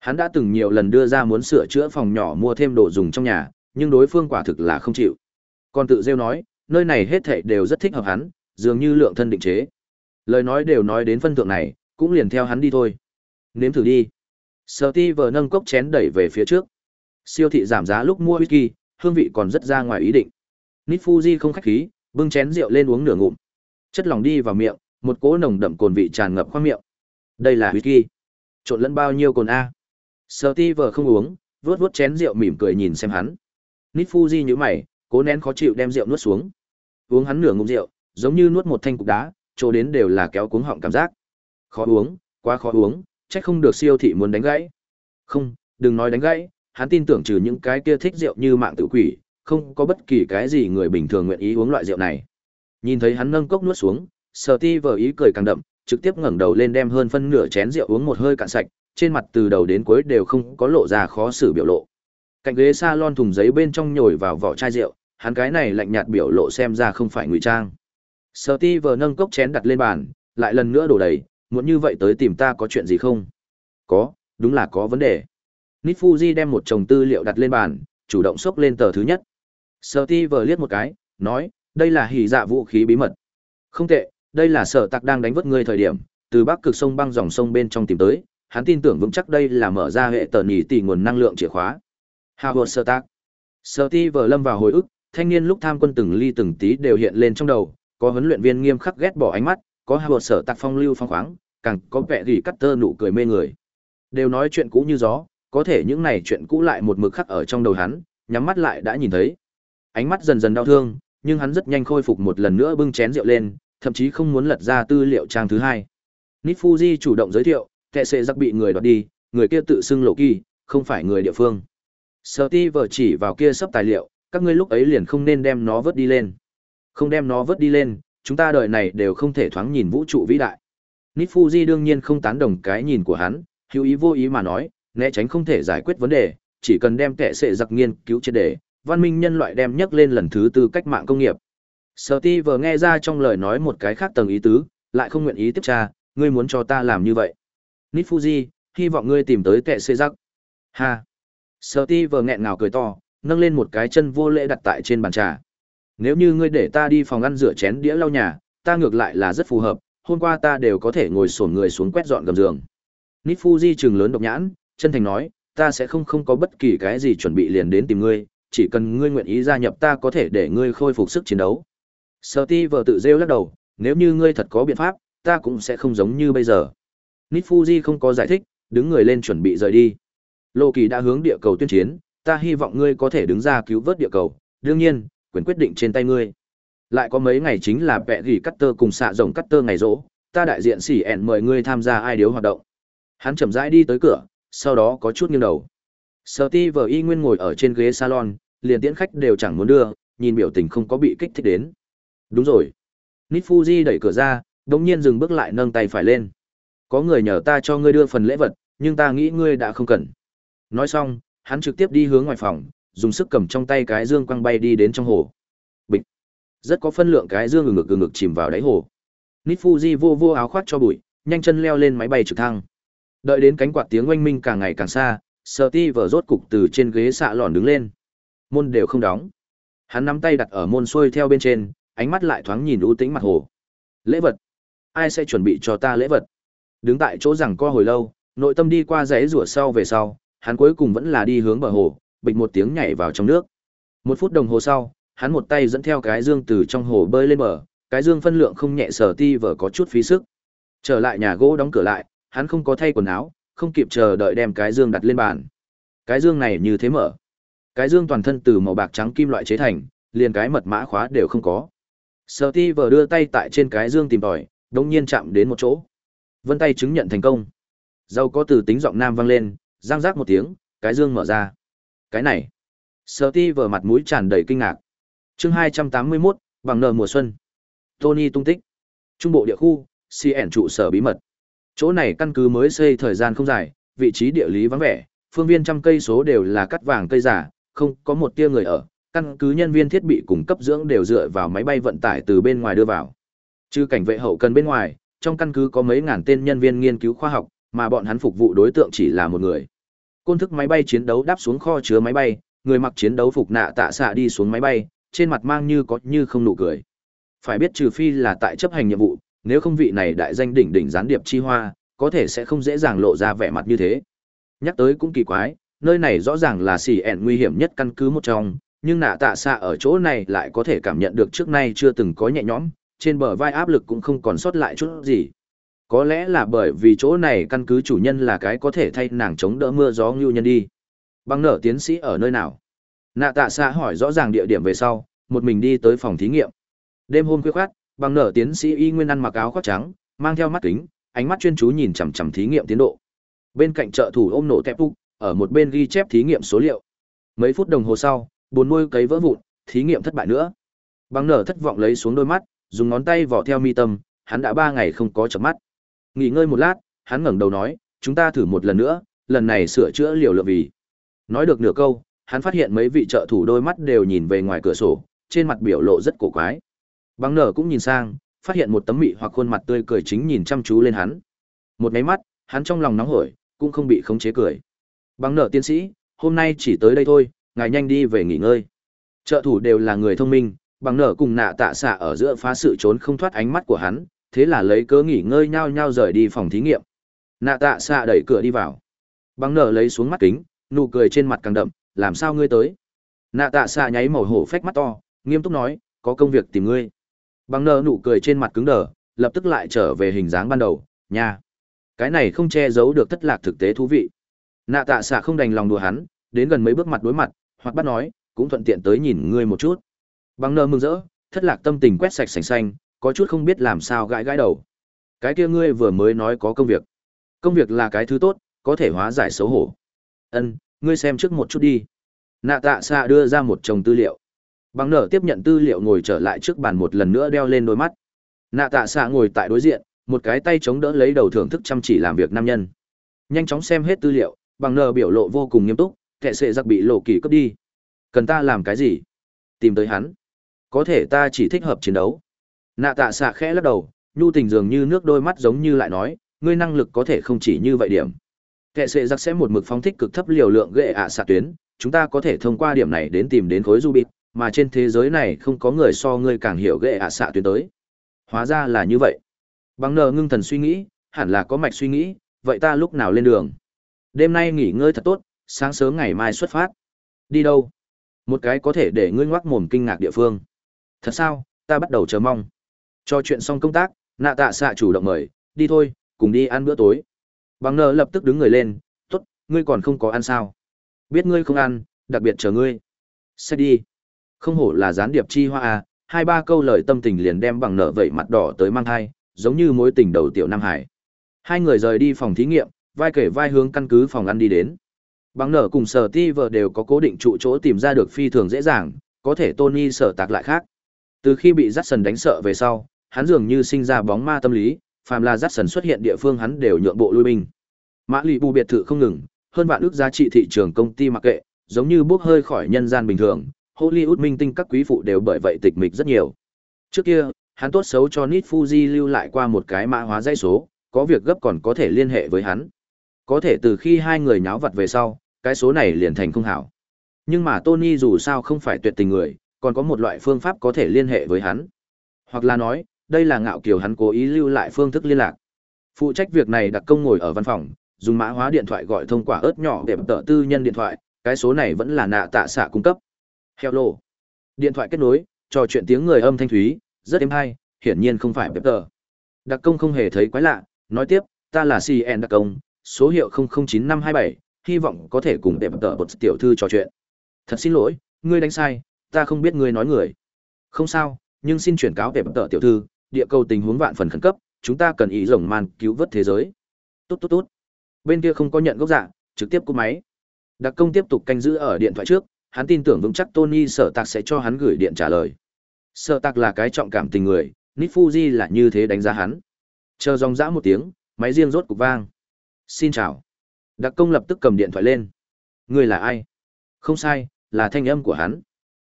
Hắn đã từng nhiều lần đưa ra muốn sửa chữa phòng nhỏ mua thêm đồ dùng trong nhà, nhưng đối phương quả thực là không chịu. Còn tự rêu nói, nơi này hết thảy đều rất thích hợp hắn, dường như lượng thân định chế. Lời nói đều nói đến phân thượng này, cũng liền theo hắn đi thôi. Nếm thử đi. Steve nâng cốc chén đẩy về phía trước. Siêu thị giảm giá lúc mua whisky, hương vị còn rất ra ngoài ý định. Nifuji không khách khí, bưng chén rượu lên uống nửa ngụm. Chất lỏng đi vào miệng, một cỗ nồng đậm cồn vị tràn ngập khoang miệng. Đây là whisky. Trộn lẫn bao nhiêu cồn a? Steve không uống, vuốt vuốt chén rượu mỉm cười nhìn xem hắn. Nifuji nhíu mày, cố nén khó chịu đem rượu nuốt xuống. Uống hắn nửa ngụm rượu, giống như nuốt một thanh cục đá, chỗ đến đều là kéo cuống họng cảm giác. Khó uống, quá khó uống, chắc không được siêu thị muốn đánh gãy. Không, đừng nói đánh gãy, hắn tin tưởng trừ những cái kia thích rượu như mạng tự quỷ, không có bất kỳ cái gì người bình thường nguyện ý uống loại rượu này. Nhìn thấy hắn nâng cốc nuốt xuống, Sở Ti vờ ý cười càng đậm, trực tiếp ngẩng đầu lên đem hơn phân nửa chén rượu uống một hơi cạn sạch, trên mặt từ đầu đến cuối đều không có lộ ra khó xử biểu lộ. Cạnh ghế salon thùng giấy bên trong nhồi vào vỏ chai rượu, hắn cái này lạnh nhạt biểu lộ xem ra không phải ngụy trang. Steve nâng cốc chén đặt lên bàn, lại lần nữa đổ đầy, muốn như vậy tới tìm ta có chuyện gì không? Có, đúng là có vấn đề. Nifuji đem một chồng tư liệu đặt lên bàn, chủ động xốc lên tờ thứ nhất. Steve liếc một cái, nói, đây là hỉ dạ vũ khí bí mật. Không tệ, đây là sở tạc đang đánh vớt ngươi thời điểm, từ bắc cực sông băng dòng sông bên trong tìm tới, hắn tin tưởng vững chắc đây là mở ra hệ tờ nhỉ tỷ nguồn năng lượng chìa khóa. Howard sở tạc. Sở ti vờ lâm vào hồi ức, thanh niên lúc tham quân từng ly từng tí đều hiện lên trong đầu, có huấn luyện viên nghiêm khắc ghét bỏ ánh mắt, có Howard sở tạc phong lưu phong khoáng, càng có vẻ gì cắt tơ nụ cười mê người. Đều nói chuyện cũ như gió, có thể những này chuyện cũ lại một mực khắc ở trong đầu hắn, nhắm mắt lại đã nhìn thấy. Ánh mắt dần dần đau thương, nhưng hắn rất nhanh khôi phục một lần nữa bưng chén rượu lên, thậm chí không muốn lật ra tư liệu trang thứ hai. Nifuji chủ động giới thiệu, kẻ sẽ giặc bị người đoạt đi, người kia tự xưng lộ kỳ, không phải người địa phương. Steve chỉ vào kia sắp tài liệu, các ngươi lúc ấy liền không nên đem nó vớt đi lên. Không đem nó vớt đi lên, chúng ta đời này đều không thể thoáng nhìn vũ trụ vĩ đại. Nifuji đương nhiên không tán đồng cái nhìn của hắn, hữu ý vô ý mà nói, né tránh không thể giải quyết vấn đề, chỉ cần đem kẻ sệ giặc nghiên cứu triệt đề, văn minh nhân loại đem nhắc lên lần thứ tư cách mạng công nghiệp. Steve nghe ra trong lời nói một cái khác tầng ý tứ, lại không nguyện ý tiếp tra, ngươi muốn cho ta làm như vậy. Nifuji, hy vọng ngươi tìm tới kẻ sệ giặc. Ha. Steve nghẹn ngào cười to, nâng lên một cái chân vô lễ đặt tại trên bàn trà. Nếu như ngươi để ta đi phòng ăn rửa chén đĩa lau nhà, ta ngược lại là rất phù hợp, hôm qua ta đều có thể ngồi xổm người xuống quét dọn gầm giường. Nifuji trừng lớn độc nhãn, chân thành nói, ta sẽ không không có bất kỳ cái gì chuẩn bị liền đến tìm ngươi, chỉ cần ngươi nguyện ý gia nhập ta có thể để ngươi khôi phục sức chiến đấu. Steve tự rêu lắc đầu, nếu như ngươi thật có biện pháp, ta cũng sẽ không giống như bây giờ. Nifuji không có giải thích, đứng người lên chuẩn bị rời đi. Lô Kỳ đã hướng địa cầu tuyên chiến, ta hy vọng ngươi có thể đứng ra cứu vớt địa cầu, đương nhiên, quyền quyết định trên tay ngươi. Lại có mấy ngày chính là vẽ gỉ cắt tơ cùng xạ rồng cắt tơ ngày rỗ, ta đại diện xỉ ẹn mời ngươi tham gia ai điếu hoạt động. Hắn chậm rãi đi tới cửa, sau đó có chút nghiêng đầu. Steve y nguyên ngồi ở trên ghế salon, liền tiễn khách đều chẳng muốn đưa, nhìn biểu tình không có bị kích thích đến. Đúng rồi. Nifuji đẩy cửa ra, đống nhiên dừng bước lại nâng tay phải lên. Có người nhờ ta cho ngươi đưa phần lễ vật, nhưng ta nghĩ ngươi đã không cần. Nói xong, hắn trực tiếp đi hướng ngoài phòng, dùng sức cầm trong tay cái dương quăng bay đi đến trong hồ. Bịch. Rất có phân lượng cái dương ngực ngực ngực chìm vào đáy hồ. Nifuji vô vô áo khoác cho bụi, nhanh chân leo lên máy bay trực thăng. Đợi đến cánh quạt tiếng oanh minh càng ngày càng xa, Steve rốt cục từ trên ghế xạ lòn đứng lên. Môn đều không đóng. Hắn nắm tay đặt ở môn xuôi theo bên trên, ánh mắt lại thoáng nhìn ưu tĩnh mặt hồ. Lễ vật. Ai sẽ chuẩn bị cho ta lễ vật? Đứng tại chỗ rằng co hồi lâu, nội tâm đi qua rẽ rủa sau về sau, hắn cuối cùng vẫn là đi hướng bờ hồ, bịch một tiếng nhảy vào trong nước. Một phút đồng hồ sau, hắn một tay dẫn theo cái dương từ trong hồ bơi lên bờ, cái dương phân lượng không nhẹ sở ti vở có chút phí sức. Trở lại nhà gỗ đóng cửa lại, hắn không có thay quần áo, không kịp chờ đợi đem cái dương đặt lên bàn. Cái dương này như thế mở. Cái dương toàn thân từ màu bạc trắng kim loại chế thành, liền cái mật mã khóa đều không có. Sở ti vở đưa tay tại trên cái dương tìm tòi, đồng nhiên chạm đến một chỗ. Vân tay chứng nhận thành công. Dâu có từ tính giọng nam vang lên, răng rác một tiếng, cái dương mở ra. Cái này. Sở ti vờ mặt mũi tràn đầy kinh ngạc. chương 281, bằng nờ mùa xuân. Tony tung tích. Trung bộ địa khu, CN trụ sở bí mật. Chỗ này căn cứ mới xây thời gian không dài, vị trí địa lý vắng vẻ, phương viên trăm cây số đều là cắt vàng cây giả, không có một tia người ở, căn cứ nhân viên thiết bị cung cấp dưỡng đều dựa vào máy bay vận tải từ bên ngoài đưa vào. Trừ cảnh vệ hậu cần bên ngoài, trong căn cứ có mấy ngàn tên nhân viên nghiên cứu khoa học, mà bọn hắn phục vụ đối tượng chỉ là một người. Côn thức máy bay chiến đấu đáp xuống kho chứa máy bay, người mặc chiến đấu phục nạ tạ xạ đi xuống máy bay, trên mặt mang như có như không nụ cười. Phải biết trừ phi là tại chấp hành nhiệm vụ, nếu không vị này đại danh đỉnh đỉnh gián điệp chi hoa, có thể sẽ không dễ dàng lộ ra vẻ mặt như thế. Nhắc tới cũng kỳ quái, nơi này rõ ràng là xì ẹn nguy hiểm nhất căn cứ một trong, nhưng nạ tạ xạ ở chỗ này lại có thể cảm nhận được trước nay chưa từng có nhẹ nhõm, trên bờ vai áp lực cũng không còn sót lại chút gì. Có lẽ là bởi vì chỗ này căn cứ chủ nhân là cái có thể thay nàng chống đỡ mưa gió ngưu nhân đi. Băng nở tiến sĩ ở nơi nào? Nạ tạ xạ hỏi rõ ràng địa điểm về sau, một mình đi tới phòng thí nghiệm. Đêm hôm khuya khoát, băng nở tiến sĩ y nguyên ăn mặc áo khoác trắng, mang theo mắt kính, ánh mắt chuyên chú nhìn chằm chằm thí nghiệm tiến độ. Bên cạnh trợ thủ ôm nổ tép phục, ở một bên ghi chép thí nghiệm số liệu. Mấy phút đồng hồ sau, buồn nuôi cấy vỡ vụn, thí nghiệm thất bại nữa. Băng nở thất vọng lấy xuống đôi mắt, dùng ngón tay vò theo mi tâm, hắn đã ba ngày không có chợp mắt. Nghỉ ngơi một lát, hắn ngẩng đầu nói, chúng ta thử một lần nữa, lần này sửa chữa liều lượng vì. Nói được nửa câu, hắn phát hiện mấy vị trợ thủ đôi mắt đều nhìn về ngoài cửa sổ, trên mặt biểu lộ rất cổ quái. Băng nở cũng nhìn sang, phát hiện một tấm mị hoặc khuôn mặt tươi cười chính nhìn chăm chú lên hắn. Một cái mắt, hắn trong lòng nóng hổi, cũng không bị khống chế cười. Băng nở tiến sĩ, hôm nay chỉ tới đây thôi, ngài nhanh đi về nghỉ ngơi. Trợ thủ đều là người thông minh, bằng nở cùng nạ tạ xạ ở giữa phá sự trốn không thoát ánh mắt của hắn, thế là lấy cớ nghỉ ngơi nhau nhau rời đi phòng thí nghiệm. Nạ tạ xạ đẩy cửa đi vào. Bằng nở lấy xuống mắt kính, nụ cười trên mặt càng đậm, làm sao ngươi tới? Nạ tạ xạ nháy màu hổ phách mắt to, nghiêm túc nói, có công việc tìm ngươi. Bằng nở nụ cười trên mặt cứng đờ, lập tức lại trở về hình dáng ban đầu, nha. Cái này không che giấu được thất lạc thực tế thú vị. Nạ tạ xạ không đành lòng đùa hắn, đến gần mấy bước mặt đối mặt, hoặc bắt nói, cũng thuận tiện tới nhìn ngươi một chút. Bằng nơ mừng rỡ, thất lạc tâm tình quét sạch sành xanh, có chút không biết làm sao gãi gãi đầu. Cái kia ngươi vừa mới nói có công việc. Công việc là cái thứ tốt, có thể hóa giải xấu hổ. Ân, ngươi xem trước một chút đi. Nạ tạ xạ đưa ra một chồng tư liệu. Bằng nở tiếp nhận tư liệu ngồi trở lại trước bàn một lần nữa đeo lên đôi mắt. Nạ tạ xạ ngồi tại đối diện, một cái tay chống đỡ lấy đầu thưởng thức chăm chỉ làm việc nam nhân. Nhanh chóng xem hết tư liệu, bằng nở biểu lộ vô cùng nghiêm túc, kệ sệ giặc bị lộ kỳ cướp đi. Cần ta làm cái gì? Tìm tới hắn. Có thể ta chỉ thích hợp chiến đấu. Nạ tạ xạ khẽ lắc đầu, nhu tình dường như nước đôi mắt giống như lại nói, ngươi năng lực có thể không chỉ như vậy điểm. Kệ sệ giặc sẽ một mực phóng thích cực thấp liều lượng ghệ ạ xạ tuyến, chúng ta có thể thông qua điểm này đến tìm đến khối du bịt, mà trên thế giới này không có người so ngươi càng hiểu ghệ ạ xạ tuyến tới. Hóa ra là như vậy. Bằng nờ ngưng thần suy nghĩ, hẳn là có mạch suy nghĩ, vậy ta lúc nào lên đường? Đêm nay nghỉ ngơi thật tốt, sáng sớm ngày mai xuất phát. Đi đâu? Một cái có thể để ngươi ngoác mồm kinh ngạc địa phương. Thật sao, ta bắt đầu chờ mong. Cho chuyện xong công tác, nạ tạ xạ chủ động mời, đi thôi, cùng đi ăn bữa tối. Bằng nợ lập tức đứng người lên, tốt, ngươi còn không có ăn sao. Biết ngươi không ăn, đặc biệt chờ ngươi. Xe đi. Không hổ là gián điệp chi hoa à, hai ba câu lời tâm tình liền đem bằng nợ vậy mặt đỏ tới mang thai, giống như mối tình đầu tiểu Nam Hải. Hai người rời đi phòng thí nghiệm, vai kể vai hướng căn cứ phòng ăn đi đến. Bằng nở cùng sở ti vợ đều có cố định trụ chỗ tìm ra được phi thường dễ dàng, có thể Tony sở tạc lại khác. Từ khi bị Jackson đánh sợ về sau, hắn dường như sinh ra bóng ma tâm lý, phàm là Jackson xuất hiện địa phương hắn đều nhượng bộ lui binh. Mã lì bù biệt thự không ngừng, hơn vạn ước giá trị thị trường công ty mặc kệ, giống như bốc hơi khỏi nhân gian bình thường, Hollywood minh tinh các quý phụ đều bởi vậy tịch mịch rất nhiều. Trước kia, hắn tốt xấu cho Nit Fuji lưu lại qua một cái mã hóa dây số, có việc gấp còn có thể liên hệ với hắn. Có thể từ khi hai người nháo vật về sau, cái số này liền thành không hảo. Nhưng mà Tony dù sao không phải tuyệt tình người, còn có một loại phương pháp có thể liên hệ với hắn. Hoặc là nói, đây là ngạo kiều hắn cố ý lưu lại phương thức liên lạc. Phụ trách việc này đặc công ngồi ở văn phòng, dùng mã hóa điện thoại gọi thông qua ớt nhỏ để tợ tư nhân điện thoại, cái số này vẫn là nạ tạ xạ cung cấp. Hello. Điện thoại kết nối, trò chuyện tiếng người âm thanh thúy, rất êm hay, hiển nhiên không phải Pepper. Đặc công không hề thấy quái lạ, nói tiếp, ta là CN đặc công, số hiệu 009527, hy vọng có thể cùng Pepper một tiểu thư trò chuyện. Thật xin lỗi, ngươi đánh sai, ta không biết ngươi nói người. Không sao, nhưng xin chuyển cáo về bất tợ tiểu thư, địa cầu tình huống vạn phần khẩn cấp, chúng ta cần ý rồng man cứu vớt thế giới. Tốt tốt tốt. Bên kia không có nhận gốc dạng, trực tiếp cúp máy. Đặc công tiếp tục canh giữ ở điện thoại trước, hắn tin tưởng vững chắc Tony Sở Tạc sẽ cho hắn gửi điện trả lời. Sở Tạc là cái trọng cảm tình người, Nít Fuji là như thế đánh giá hắn. Chờ dòng dã một tiếng, máy riêng rốt cục vang. Xin chào. Đặc công lập tức cầm điện thoại lên. Người là ai? Không sai, là thanh âm của hắn.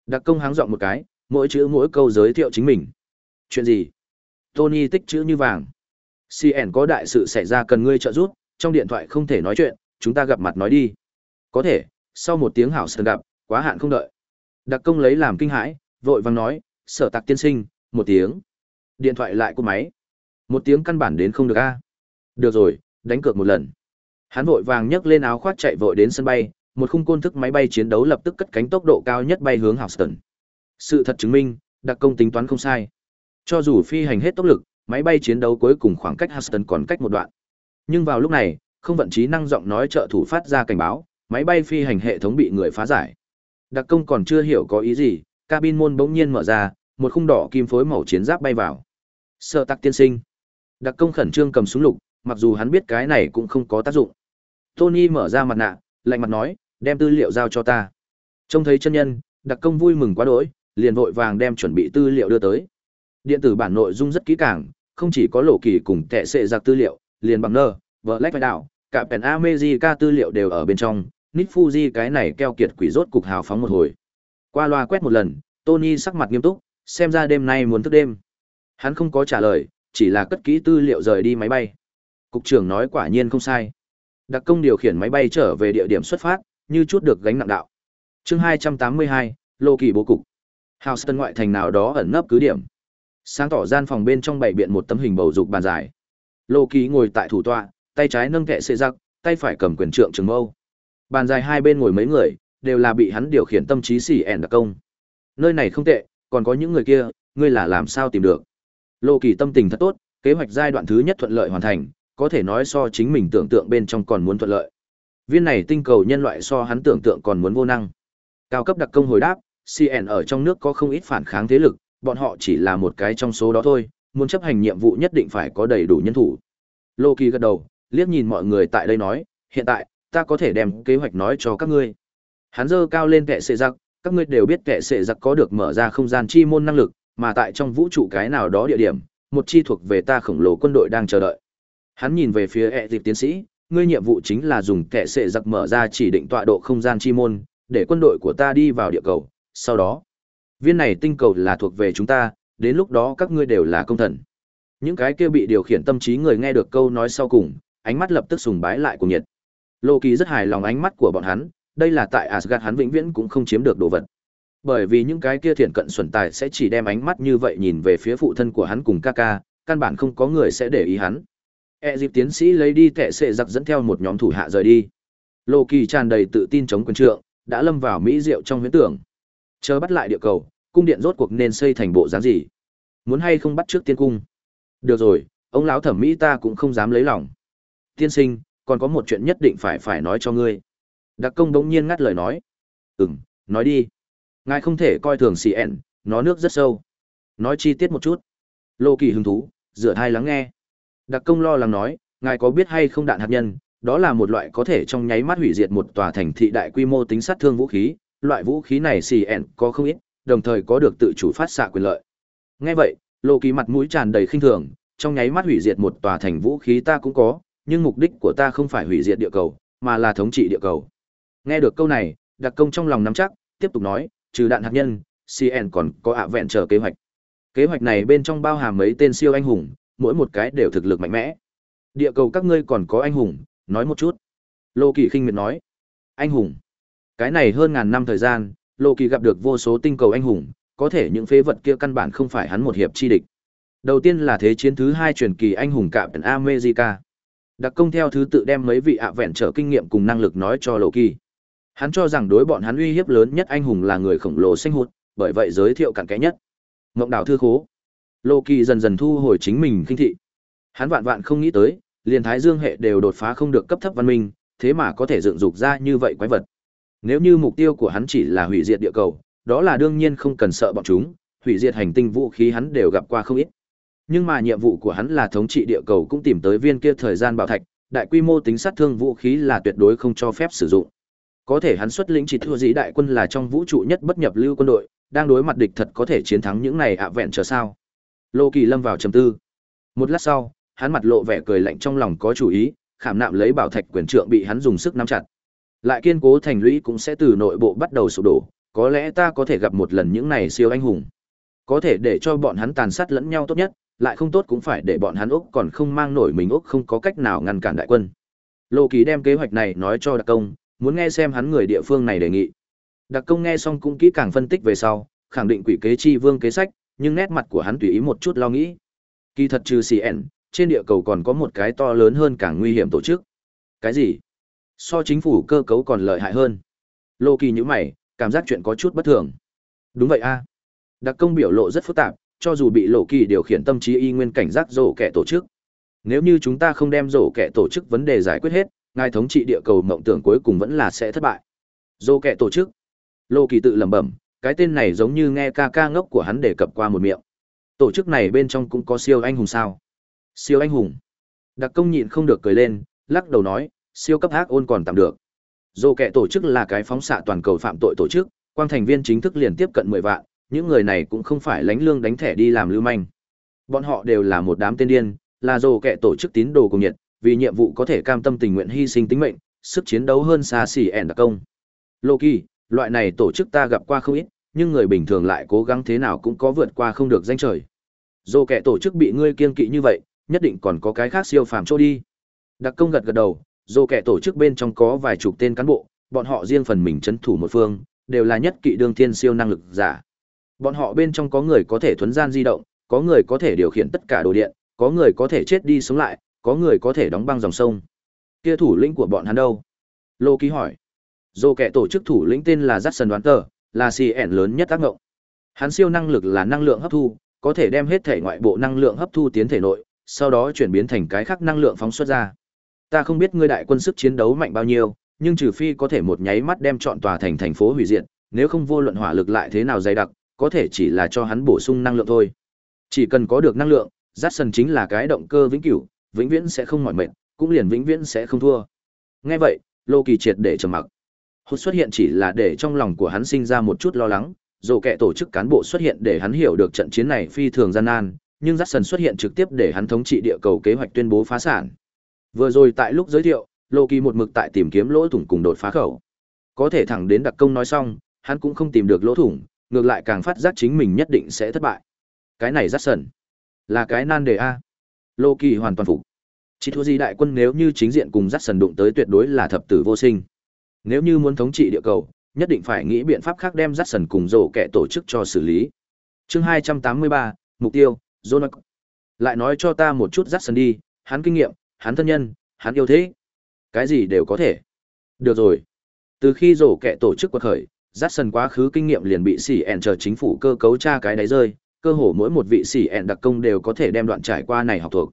Đặc công háng dọn một cái, mỗi chữ mỗi câu giới thiệu chính mình. Chuyện gì? Tony tích chữ như vàng. CN có đại sự xảy ra cần ngươi trợ giúp, trong điện thoại không thể nói chuyện, chúng ta gặp mặt nói đi. Có thể, sau một tiếng hảo sơn gặp, quá hạn không đợi. Đặc công lấy làm kinh hãi, vội vàng nói, sở tạc tiên sinh, một tiếng. Điện thoại lại cúp máy. Một tiếng căn bản đến không được a. Được rồi, đánh cược một lần. Hắn vội vàng nhấc lên áo khoác chạy vội đến sân bay, một khung côn thức máy bay chiến đấu lập tức cất cánh tốc độ cao nhất bay hướng Houston. Sự thật chứng minh, đặc công tính toán không sai. Cho dù phi hành hết tốc lực, máy bay chiến đấu cuối cùng khoảng cách Houston còn cách một đoạn. Nhưng vào lúc này, không vận trí năng giọng nói trợ thủ phát ra cảnh báo, máy bay phi hành hệ thống bị người phá giải. Đặc công còn chưa hiểu có ý gì, cabin môn bỗng nhiên mở ra, một khung đỏ kim phối màu chiến giáp bay vào. Sợ tắc tiên sinh. Đặc công khẩn trương cầm súng lục, mặc dù hắn biết cái này cũng không có tác dụng. Tony mở ra mặt nạ, lạnh mặt nói, đem tư liệu giao cho ta. Trông thấy chân nhân, đặc công vui mừng quá đỗi, liền vội vàng đem chuẩn bị tư liệu đưa tới. Điện tử bản nội dung rất kỹ càng, không chỉ có lộ kỳ cùng tệ sệ giặc tư liệu, liền bằng nơ, vợ lách vai đảo, cả pèn America tư liệu đều ở bên trong, Nít Fuji cái này keo kiệt quỷ rốt cục hào phóng một hồi. Qua loa quét một lần, Tony sắc mặt nghiêm túc, xem ra đêm nay muốn thức đêm. Hắn không có trả lời, chỉ là cất kỹ tư liệu rời đi máy bay. Cục trưởng nói quả nhiên không sai. Đặc công điều khiển máy bay trở về địa điểm xuất phát, như chút được gánh nặng đạo. Chương 282, Lô kỳ bố cục. Houston ngoại thành nào đó ẩn nấp cứ điểm. sáng tỏ gian phòng bên trong bảy biện một tấm hình bầu dục bàn dài lô kỳ ngồi tại thủ tọa tay trái nâng kệ xệ giặc tay phải cầm quyền trượng trường mâu bàn dài hai bên ngồi mấy người đều là bị hắn điều khiển tâm trí xỉ ẻn đặc công nơi này không tệ còn có những người kia ngươi là làm sao tìm được lô kỳ tâm tình thật tốt kế hoạch giai đoạn thứ nhất thuận lợi hoàn thành có thể nói so chính mình tưởng tượng bên trong còn muốn thuận lợi viên này tinh cầu nhân loại so hắn tưởng tượng còn muốn vô năng. Cao cấp đặc công hồi đáp cn ở trong nước có không ít phản kháng thế lực, bọn họ chỉ là một cái trong số đó thôi, muốn chấp hành nhiệm vụ nhất định phải có đầy đủ nhân thủ. Lô kỳ gật đầu, liếc nhìn mọi người tại đây nói, hiện tại, ta có thể đem kế hoạch nói cho các ngươi. Hắn dơ cao lên kệ sệ giặc, các ngươi đều biết kệ sệ giặc có được mở ra không gian chi môn năng lực, mà tại trong vũ trụ cái nào đó địa điểm, một chi thuộc về ta khổng lồ quân đội đang chờ đợi. Hắn nhìn về phía ẹ dịp tiến sĩ ngươi nhiệm vụ chính là dùng kẻ sệ giặc mở ra chỉ định tọa độ không gian chi môn, để quân đội của ta đi vào địa cầu, sau đó, viên này tinh cầu là thuộc về chúng ta, đến lúc đó các ngươi đều là công thần. Những cái kia bị điều khiển tâm trí người nghe được câu nói sau cùng, ánh mắt lập tức sùng bái lại cùng nhiệt. Lô kỳ rất hài lòng ánh mắt của bọn hắn, đây là tại Asgard hắn vĩnh viễn cũng không chiếm được đồ vật. Bởi vì những cái kia thiện cận xuẩn tài sẽ chỉ đem ánh mắt như vậy nhìn về phía phụ thân của hắn cùng ca ca, căn bản không có người sẽ để ý hắn e dịp tiến sĩ lấy đi tệ sệ giặc dẫn theo một nhóm thủ hạ rời đi. Lô kỳ tràn đầy tự tin chống quân trượng đã lâm vào mỹ diệu trong huyễn tưởng. Chờ bắt lại địa cầu cung điện rốt cuộc nên xây thành bộ dáng gì? Muốn hay không bắt trước tiên cung? Được rồi ông lão thẩm mỹ ta cũng không dám lấy lòng. Tiên sinh còn có một chuyện nhất định phải phải nói cho ngươi. Đặc công đống nhiên ngắt lời nói. Ừm, nói đi. Ngài không thể coi thường xì nó nước rất sâu. Nói chi tiết một chút. Lô kỳ hứng thú rửa hai lắng nghe đặc công lo lắng nói, ngài có biết hay không đạn hạt nhân? Đó là một loại có thể trong nháy mắt hủy diệt một tòa thành thị đại quy mô tính sát thương vũ khí. Loại vũ khí này CN có không ít, đồng thời có được tự chủ phát xạ quyền lợi. Nghe vậy, lô kỳ mặt mũi tràn đầy khinh thường, trong nháy mắt hủy diệt một tòa thành vũ khí ta cũng có, nhưng mục đích của ta không phải hủy diệt địa cầu, mà là thống trị địa cầu. Nghe được câu này, đặc công trong lòng nắm chắc, tiếp tục nói, trừ đạn hạt nhân cn còn có ạ vẹn chờ kế hoạch. Kế hoạch này bên trong bao hàm mấy tên siêu anh hùng mỗi một cái đều thực lực mạnh mẽ. Địa cầu các ngươi còn có anh hùng, nói một chút. Lô kỳ khinh miệt nói. Anh hùng. Cái này hơn ngàn năm thời gian, lô kỳ gặp được vô số tinh cầu anh hùng, có thể những phế vật kia căn bản không phải hắn một hiệp chi địch. Đầu tiên là thế chiến thứ hai truyền kỳ anh hùng cạm america. Đặc công theo thứ tự đem mấy vị ạ vẹn trở kinh nghiệm cùng năng lực nói cho lô kỳ. Hắn cho rằng đối bọn hắn uy hiếp lớn nhất anh hùng là người khổng lồ xanh hụt, bởi vậy giới thiệu cặn kẽ nhất. Mộng đảo thư khố lô kỳ dần dần thu hồi chính mình kinh thị. Hắn vạn vạn không nghĩ tới, liền thái dương hệ đều đột phá không được cấp thấp văn minh, thế mà có thể dựng dục ra như vậy quái vật. Nếu như mục tiêu của hắn chỉ là hủy diệt địa cầu, đó là đương nhiên không cần sợ bọn chúng, hủy diệt hành tinh vũ khí hắn đều gặp qua không ít. Nhưng mà nhiệm vụ của hắn là thống trị địa cầu cũng tìm tới viên kia thời gian bảo thạch, đại quy mô tính sát thương vũ khí là tuyệt đối không cho phép sử dụng. Có thể hắn xuất lĩnh chỉ thua dĩ đại quân là trong vũ trụ nhất bất nhập lưu quân đội, đang đối mặt địch thật có thể chiến thắng những này ạ vẹn chờ sao? Lô kỳ lâm vào trầm tư. Một lát sau, hắn mặt lộ vẻ cười lạnh trong lòng có chủ ý, khảm nạm lấy bảo thạch quyền trượng bị hắn dùng sức nắm chặt. Lại kiên cố thành lũy cũng sẽ từ nội bộ bắt đầu sụp đổ, có lẽ ta có thể gặp một lần những này siêu anh hùng. Có thể để cho bọn hắn tàn sát lẫn nhau tốt nhất, lại không tốt cũng phải để bọn hắn úc còn không mang nổi mình úc không có cách nào ngăn cản đại quân. Lô kỳ đem kế hoạch này nói cho đặc công, muốn nghe xem hắn người địa phương này đề nghị. Đặc công nghe xong cũng kỹ càng phân tích về sau, khẳng định quỷ kế chi vương kế sách nhưng nét mặt của hắn tùy ý một chút lo nghĩ. Kỳ thật trừ cn trên địa cầu còn có một cái to lớn hơn càng nguy hiểm tổ chức. Cái gì? So chính phủ cơ cấu còn lợi hại hơn. Lô kỳ như mày, cảm giác chuyện có chút bất thường. Đúng vậy a. Đặc công biểu lộ rất phức tạp, cho dù bị lộ kỳ điều khiển tâm trí y nguyên cảnh giác rổ kẻ tổ chức. Nếu như chúng ta không đem rổ kẻ tổ chức vấn đề giải quyết hết, ngài thống trị địa cầu mộng tưởng cuối cùng vẫn là sẽ thất bại. Rổ kẻ tổ chức. Lô kỳ tự lẩm bẩm cái tên này giống như nghe ca ca ngốc của hắn đề cập qua một miệng. Tổ chức này bên trong cũng có siêu anh hùng sao? Siêu anh hùng. Đặc công nhịn không được cười lên, lắc đầu nói, siêu cấp hắc ôn còn tạm được. Dù kẻ tổ chức là cái phóng xạ toàn cầu phạm tội tổ chức, quang thành viên chính thức liền tiếp cận mười vạn, những người này cũng không phải lánh lương đánh thẻ đi làm lưu manh. Bọn họ đều là một đám tên điên, là dù kẻ tổ chức tín đồ cùng nhiệt, vì nhiệm vụ có thể cam tâm tình nguyện hy sinh tính mệnh, sức chiến đấu hơn xa xỉ ẻn đặc công. Loki loại này tổ chức ta gặp qua không ít nhưng người bình thường lại cố gắng thế nào cũng có vượt qua không được danh trời Dù kẻ tổ chức bị ngươi kiên kỵ như vậy nhất định còn có cái khác siêu phàm chỗ đi đặc công gật gật đầu dù kẻ tổ chức bên trong có vài chục tên cán bộ, bọn họ riêng phần mình chấn thủ một phương, đều là nhất kỵ đương thiên siêu năng lực giả. Bọn họ bên trong có người có thể thuấn gian di động, có người có thể điều khiển tất cả đồ điện, có người có thể chết đi sống lại, có người có thể đóng băng dòng sông. Kia thủ lĩnh của bọn hắn đâu? Lô Ký hỏi. Dô kẻ tổ chức thủ lĩnh tên là Jackson Đoán Tờ, là CN lớn nhất tác ngộng. Hắn siêu năng lực là năng lượng hấp thu, có thể đem hết thể ngoại bộ năng lượng hấp thu tiến thể nội, sau đó chuyển biến thành cái khác năng lượng phóng xuất ra. Ta không biết ngươi đại quân sức chiến đấu mạnh bao nhiêu, nhưng trừ phi có thể một nháy mắt đem chọn tòa thành thành phố hủy diệt, nếu không vô luận hỏa lực lại thế nào dày đặc, có thể chỉ là cho hắn bổ sung năng lượng thôi. Chỉ cần có được năng lượng, Jackson chính là cái động cơ vĩnh cửu, vĩnh viễn sẽ không mỏi mệt, cũng liền vĩnh viễn sẽ không thua. Nghe vậy, Lô Kỳ triệt để trầm mặc hụt xuất hiện chỉ là để trong lòng của hắn sinh ra một chút lo lắng, dù kẻ tổ chức cán bộ xuất hiện để hắn hiểu được trận chiến này phi thường gian nan, nhưng Jackson xuất hiện trực tiếp để hắn thống trị địa cầu kế hoạch tuyên bố phá sản. Vừa rồi tại lúc giới thiệu, Lô Kỳ một mực tại tìm kiếm lỗ thủng cùng đột phá khẩu. Có thể thẳng đến đặc công nói xong, hắn cũng không tìm được lỗ thủng, ngược lại càng phát giác chính mình nhất định sẽ thất bại. Cái này Jackson, là cái nan đề a. Lô Kỳ hoàn toàn phục. Chỉ thua gì đại quân nếu như chính diện cùng Jackson đụng tới tuyệt đối là thập tử vô sinh. Nếu như muốn thống trị địa cầu, nhất định phải nghĩ biện pháp khác đem Jackson cùng rổ kẻ tổ chức cho xử lý. Chương 283, mục tiêu, Zonak. Lại nói cho ta một chút Jackson đi, hắn kinh nghiệm, hắn thân nhân, hắn yêu thế. Cái gì đều có thể. Được rồi. Từ khi rổ kẻ tổ chức quật khởi, Jackson quá khứ kinh nghiệm liền bị xỉ ẹn chờ chính phủ cơ cấu tra cái đáy rơi, cơ hồ mỗi một vị xỉ ẹn đặc công đều có thể đem đoạn trải qua này học thuộc.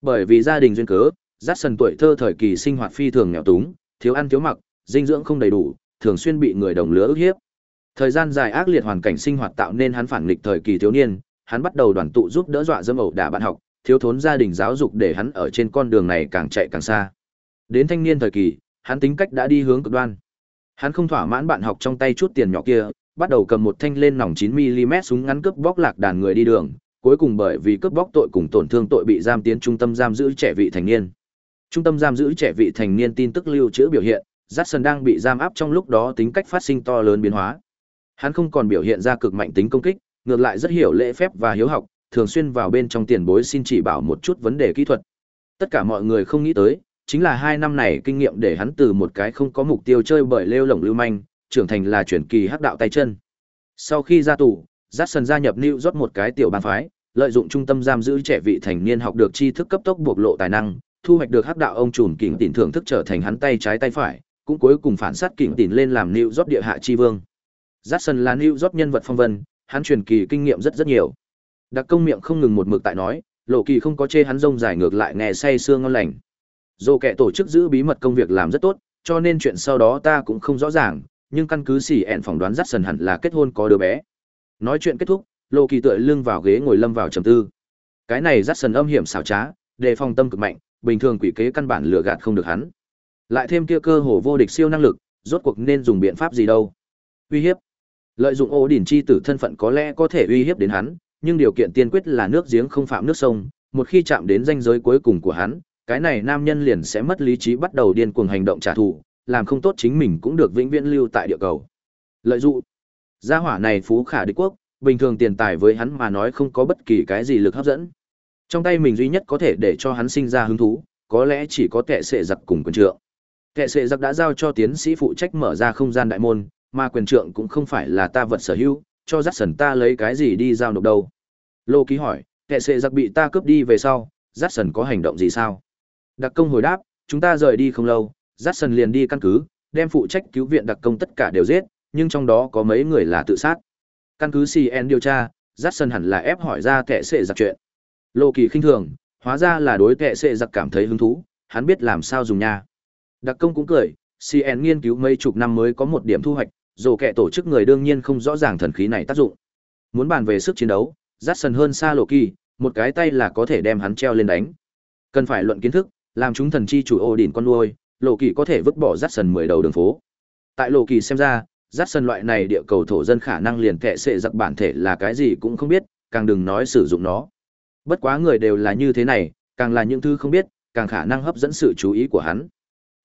Bởi vì gia đình duyên cớ, Jackson tuổi thơ thời kỳ sinh hoạt phi thường nghèo túng, thiếu ăn thiếu mặc, dinh dưỡng không đầy đủ, thường xuyên bị người đồng lứa ức hiếp. Thời gian dài ác liệt hoàn cảnh sinh hoạt tạo nên hắn phản nghịch thời kỳ thiếu niên, hắn bắt đầu đoàn tụ giúp đỡ dọa dâm ẩu đả bạn học, thiếu thốn gia đình giáo dục để hắn ở trên con đường này càng chạy càng xa. Đến thanh niên thời kỳ, hắn tính cách đã đi hướng cực đoan. Hắn không thỏa mãn bạn học trong tay chút tiền nhỏ kia, bắt đầu cầm một thanh lên nòng 9mm súng ngắn cướp bóc lạc đàn người đi đường, cuối cùng bởi vì cướp bóc tội cùng tổn thương tội bị giam tiến trung tâm giam giữ trẻ vị thành niên. Trung tâm giam giữ trẻ vị thành niên tin tức lưu trữ biểu hiện, Jackson đang bị giam áp trong lúc đó tính cách phát sinh to lớn biến hóa. Hắn không còn biểu hiện ra cực mạnh tính công kích, ngược lại rất hiểu lễ phép và hiếu học, thường xuyên vào bên trong tiền bối xin chỉ bảo một chút vấn đề kỹ thuật. Tất cả mọi người không nghĩ tới, chính là hai năm này kinh nghiệm để hắn từ một cái không có mục tiêu chơi bởi lêu lổng lưu manh, trưởng thành là chuyển kỳ hắc đạo tay chân. Sau khi ra tù, Jackson gia nhập New York một cái tiểu bang phái, lợi dụng trung tâm giam giữ trẻ vị thành niên học được tri thức cấp tốc bộc lộ tài năng, thu hoạch được hắc đạo ông trùm kỉnh tỉnh thưởng thức trở thành hắn tay trái tay phải, cũng cuối cùng phản sát kỉnh tỉn lên làm New York địa hạ chi vương. Jackson là New York nhân vật phong vân, hắn truyền kỳ kinh nghiệm rất rất nhiều. Đặc công miệng không ngừng một mực tại nói, lộ kỳ không có chê hắn rông dài ngược lại nghe say xương ngon lành. Dù kẻ tổ chức giữ bí mật công việc làm rất tốt, cho nên chuyện sau đó ta cũng không rõ ràng, nhưng căn cứ xỉ ẹn phỏng đoán Jackson hẳn là kết hôn có đứa bé. Nói chuyện kết thúc, lộ kỳ tựa lưng vào ghế ngồi lâm vào trầm tư. Cái này Jackson âm hiểm xảo trá, đề phòng tâm cực mạnh, bình thường quỷ kế căn bản lừa gạt không được hắn. Lại thêm kia cơ hồ vô địch siêu năng lực, rốt cuộc nên dùng biện pháp gì đâu? Uy hiếp. Lợi dụng ô đỉnh chi tử thân phận có lẽ có thể uy hiếp đến hắn, nhưng điều kiện tiên quyết là nước giếng không phạm nước sông, một khi chạm đến ranh giới cuối cùng của hắn, cái này nam nhân liền sẽ mất lý trí bắt đầu điên cuồng hành động trả thù, làm không tốt chính mình cũng được vĩnh viễn lưu tại địa cầu. Lợi dụng. Gia hỏa này phú khả địch quốc, bình thường tiền tài với hắn mà nói không có bất kỳ cái gì lực hấp dẫn. Trong tay mình duy nhất có thể để cho hắn sinh ra hứng thú, có lẽ chỉ có tệ sệ giặc cùng quần trượng. Kệ sệ giặc đã giao cho tiến sĩ phụ trách mở ra không gian đại môn, mà quyền trượng cũng không phải là ta vật sở hữu, cho dắt sần ta lấy cái gì đi giao nộp đâu. Lô ký hỏi, kệ sệ giặc bị ta cướp đi về sau, dắt sần có hành động gì sao? Đặc công hồi đáp, chúng ta rời đi không lâu, dắt sần liền đi căn cứ, đem phụ trách cứu viện đặc công tất cả đều giết, nhưng trong đó có mấy người là tự sát. Căn cứ CN điều tra, Jackson hẳn là ép hỏi ra kệ sệ giặc chuyện. Lô Kỳ khinh thường, hóa ra là đối kệ sệ giặc cảm thấy hứng thú, hắn biết làm sao dùng nha. Đặc công cũng cười, CN nghiên cứu mấy chục năm mới có một điểm thu hoạch, dù kẻ tổ chức người đương nhiên không rõ ràng thần khí này tác dụng. Muốn bàn về sức chiến đấu, Jackson hơn xa lộ Kỳ, một cái tay là có thể đem hắn treo lên đánh. Cần phải luận kiến thức, làm chúng thần chi chủ ô đỉnh con nuôi, lộ Kỳ có thể vứt bỏ Jackson mười đầu đường phố. Tại lộ Kỳ xem ra, Dắt sần loại này địa cầu thổ dân khả năng liền kệ sệ giặc bản thể là cái gì cũng không biết, càng đừng nói sử dụng nó. Bất quá người đều là như thế này, càng là những thứ không biết, càng khả năng hấp dẫn sự chú ý của hắn.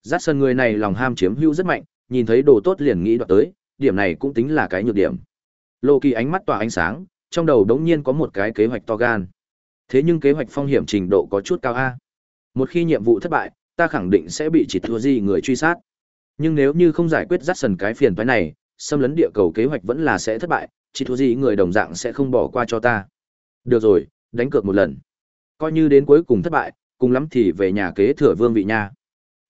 Giác sân người này lòng ham chiếm hữu rất mạnh, nhìn thấy đồ tốt liền nghĩ đoạt tới, điểm này cũng tính là cái nhược điểm. Lô Kỳ ánh mắt tỏa ánh sáng, trong đầu đống nhiên có một cái kế hoạch to gan. Thế nhưng kế hoạch phong hiểm trình độ có chút cao a. Một khi nhiệm vụ thất bại, ta khẳng định sẽ bị chỉ thua gì người truy sát. Nhưng nếu như không giải quyết dắt sần cái phiền toái này, xâm lấn địa cầu kế hoạch vẫn là sẽ thất bại, chỉ thua gì người đồng dạng sẽ không bỏ qua cho ta. Được rồi, đánh cược một lần. Coi như đến cuối cùng thất bại, cùng lắm thì về nhà kế thừa vương vị nha.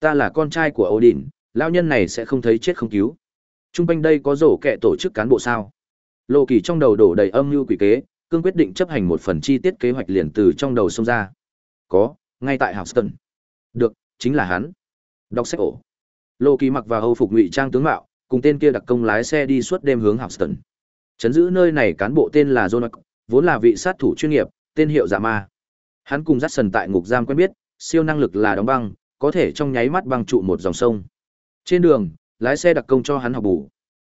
Ta là con trai của Odin, lão nhân này sẽ không thấy chết không cứu. Trung quanh đây có rổ kẹ tổ chức cán bộ sao? Lộ Kỳ trong đầu đổ đầy âm mưu quỷ kế, cương quyết định chấp hành một phần chi tiết kế hoạch liền từ trong đầu xông ra. Có, ngay tại Houston. Được, chính là hắn. Đọc sách ổ. Lộ Kỳ mặc vào hầu phục ngụy trang tướng mạo, cùng tên kia đặc công lái xe đi suốt đêm hướng Houston. Chấn giữ nơi này cán bộ tên là Jonas, vốn là vị sát thủ chuyên nghiệp, tên hiệu giả ma. Hắn cùng dắt sần tại ngục giam quen biết, siêu năng lực là đóng băng, có thể trong nháy mắt băng trụ một dòng sông. Trên đường, lái xe đặc công cho hắn học bù.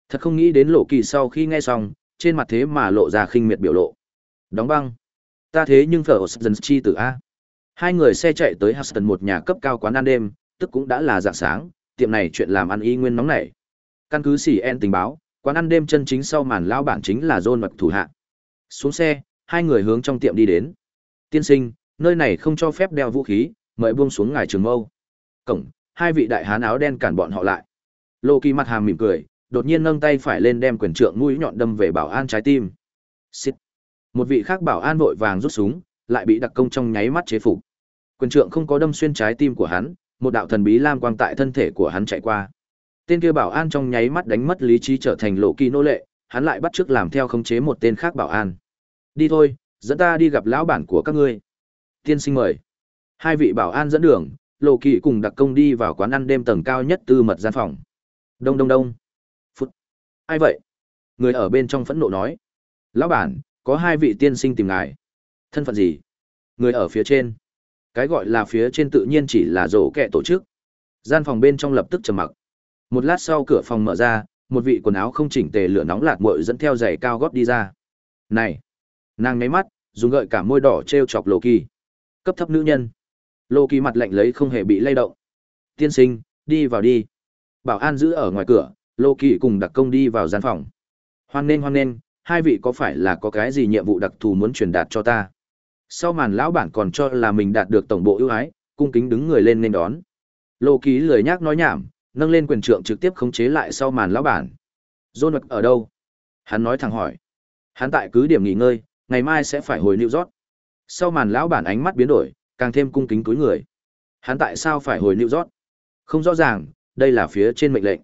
Thật không nghĩ đến lộ kỳ sau khi nghe xong, trên mặt thế mà lộ ra khinh miệt biểu lộ. Đóng băng. Ta thế nhưng phở dần chi tử A. Hai người xe chạy tới Houston một nhà cấp cao quán ăn đêm, tức cũng đã là dạng sáng, tiệm này chuyện làm ăn y nguyên nóng nảy. Căn cứ xỉ en tình báo, quán ăn đêm chân chính sau màn lao bản chính là John mật thủ hạ. Xuống xe, hai người hướng trong tiệm đi đến. Tiên sinh, nơi này không cho phép đeo vũ khí, mời buông xuống ngài trường mâu. Cổng, hai vị đại hán áo đen cản bọn họ lại. Lô Kỳ mặt hàm mỉm cười, đột nhiên nâng tay phải lên đem quyền trượng mũi nhọn đâm về bảo an trái tim. Xịt. Một vị khác bảo an vội vàng rút súng, lại bị đặc công trong nháy mắt chế phục. Quyền trượng không có đâm xuyên trái tim của hắn, một đạo thần bí lam quang tại thân thể của hắn chạy qua. Tên kia bảo an trong nháy mắt đánh mất lý trí trở thành lộ kỳ nô lệ, hắn lại bắt chước làm theo khống chế một tên khác bảo an. Đi thôi, dẫn ta đi gặp lão bản của các ngươi. Tiên sinh mời. Hai vị bảo an dẫn đường, lộ kỳ cùng đặc công đi vào quán ăn đêm tầng cao nhất tư mật gian phòng. Đông đông đông. Phút. Ai vậy? Người ở bên trong phẫn nộ nói. Lão bản, có hai vị tiên sinh tìm ngài. Thân phận gì? Người ở phía trên. Cái gọi là phía trên tự nhiên chỉ là rổ kẹ tổ chức. Gian phòng bên trong lập tức trầm mặc. Một lát sau cửa phòng mở ra, một vị quần áo không chỉnh tề lửa nóng lạt muội dẫn theo giày cao gót đi ra. Này! Nàng nháy mắt, dùng gợi cả môi đỏ treo chọc Lô Kỳ. Cấp thấp nữ nhân. Lô Kỳ mặt lạnh lấy không hề bị lay động. Tiên sinh, đi vào đi. Bảo an giữ ở ngoài cửa, Lô Kỳ cùng đặc công đi vào gian phòng. Hoan nghênh hoan nghênh hai vị có phải là có cái gì nhiệm vụ đặc thù muốn truyền đạt cho ta? Sau màn lão bản còn cho là mình đạt được tổng bộ ưu ái, cung kính đứng người lên nên đón. Lô Kỳ lười nhác nói nhảm, nâng lên quyền trượng trực tiếp khống chế lại sau màn lão bản. John ở đâu? Hắn nói thẳng hỏi. Hắn tại cứ điểm nghỉ ngơi, ngày mai sẽ phải hồi New York. Sau màn lão bản ánh mắt biến đổi, càng thêm cung kính cúi người. Hắn tại sao phải hồi New York? Không rõ ràng, đây là phía trên mệnh lệnh.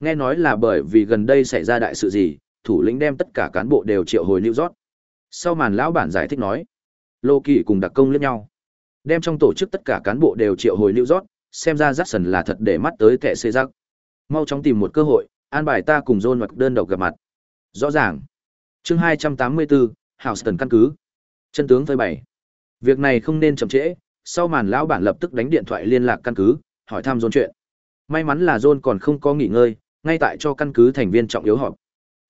Nghe nói là bởi vì gần đây xảy ra đại sự gì, thủ lĩnh đem tất cả cán bộ đều triệu hồi New York. Sau màn lão bản giải thích nói, Lô Kỳ cùng đặc công liếc nhau. Đem trong tổ chức tất cả cán bộ đều triệu hồi New York, xem ra Jackson là thật để mắt tới kẻ xê giặc Mau chóng tìm một cơ hội, an bài ta cùng John hoặc đơn độc gặp mặt. Rõ ràng. Chương 284, Houston căn cứ. Chân tướng phơi bày. Việc này không nên chậm trễ, sau màn lão bản lập tức đánh điện thoại liên lạc căn cứ, hỏi thăm John chuyện. May mắn là John còn không có nghỉ ngơi, ngay tại cho căn cứ thành viên trọng yếu họp.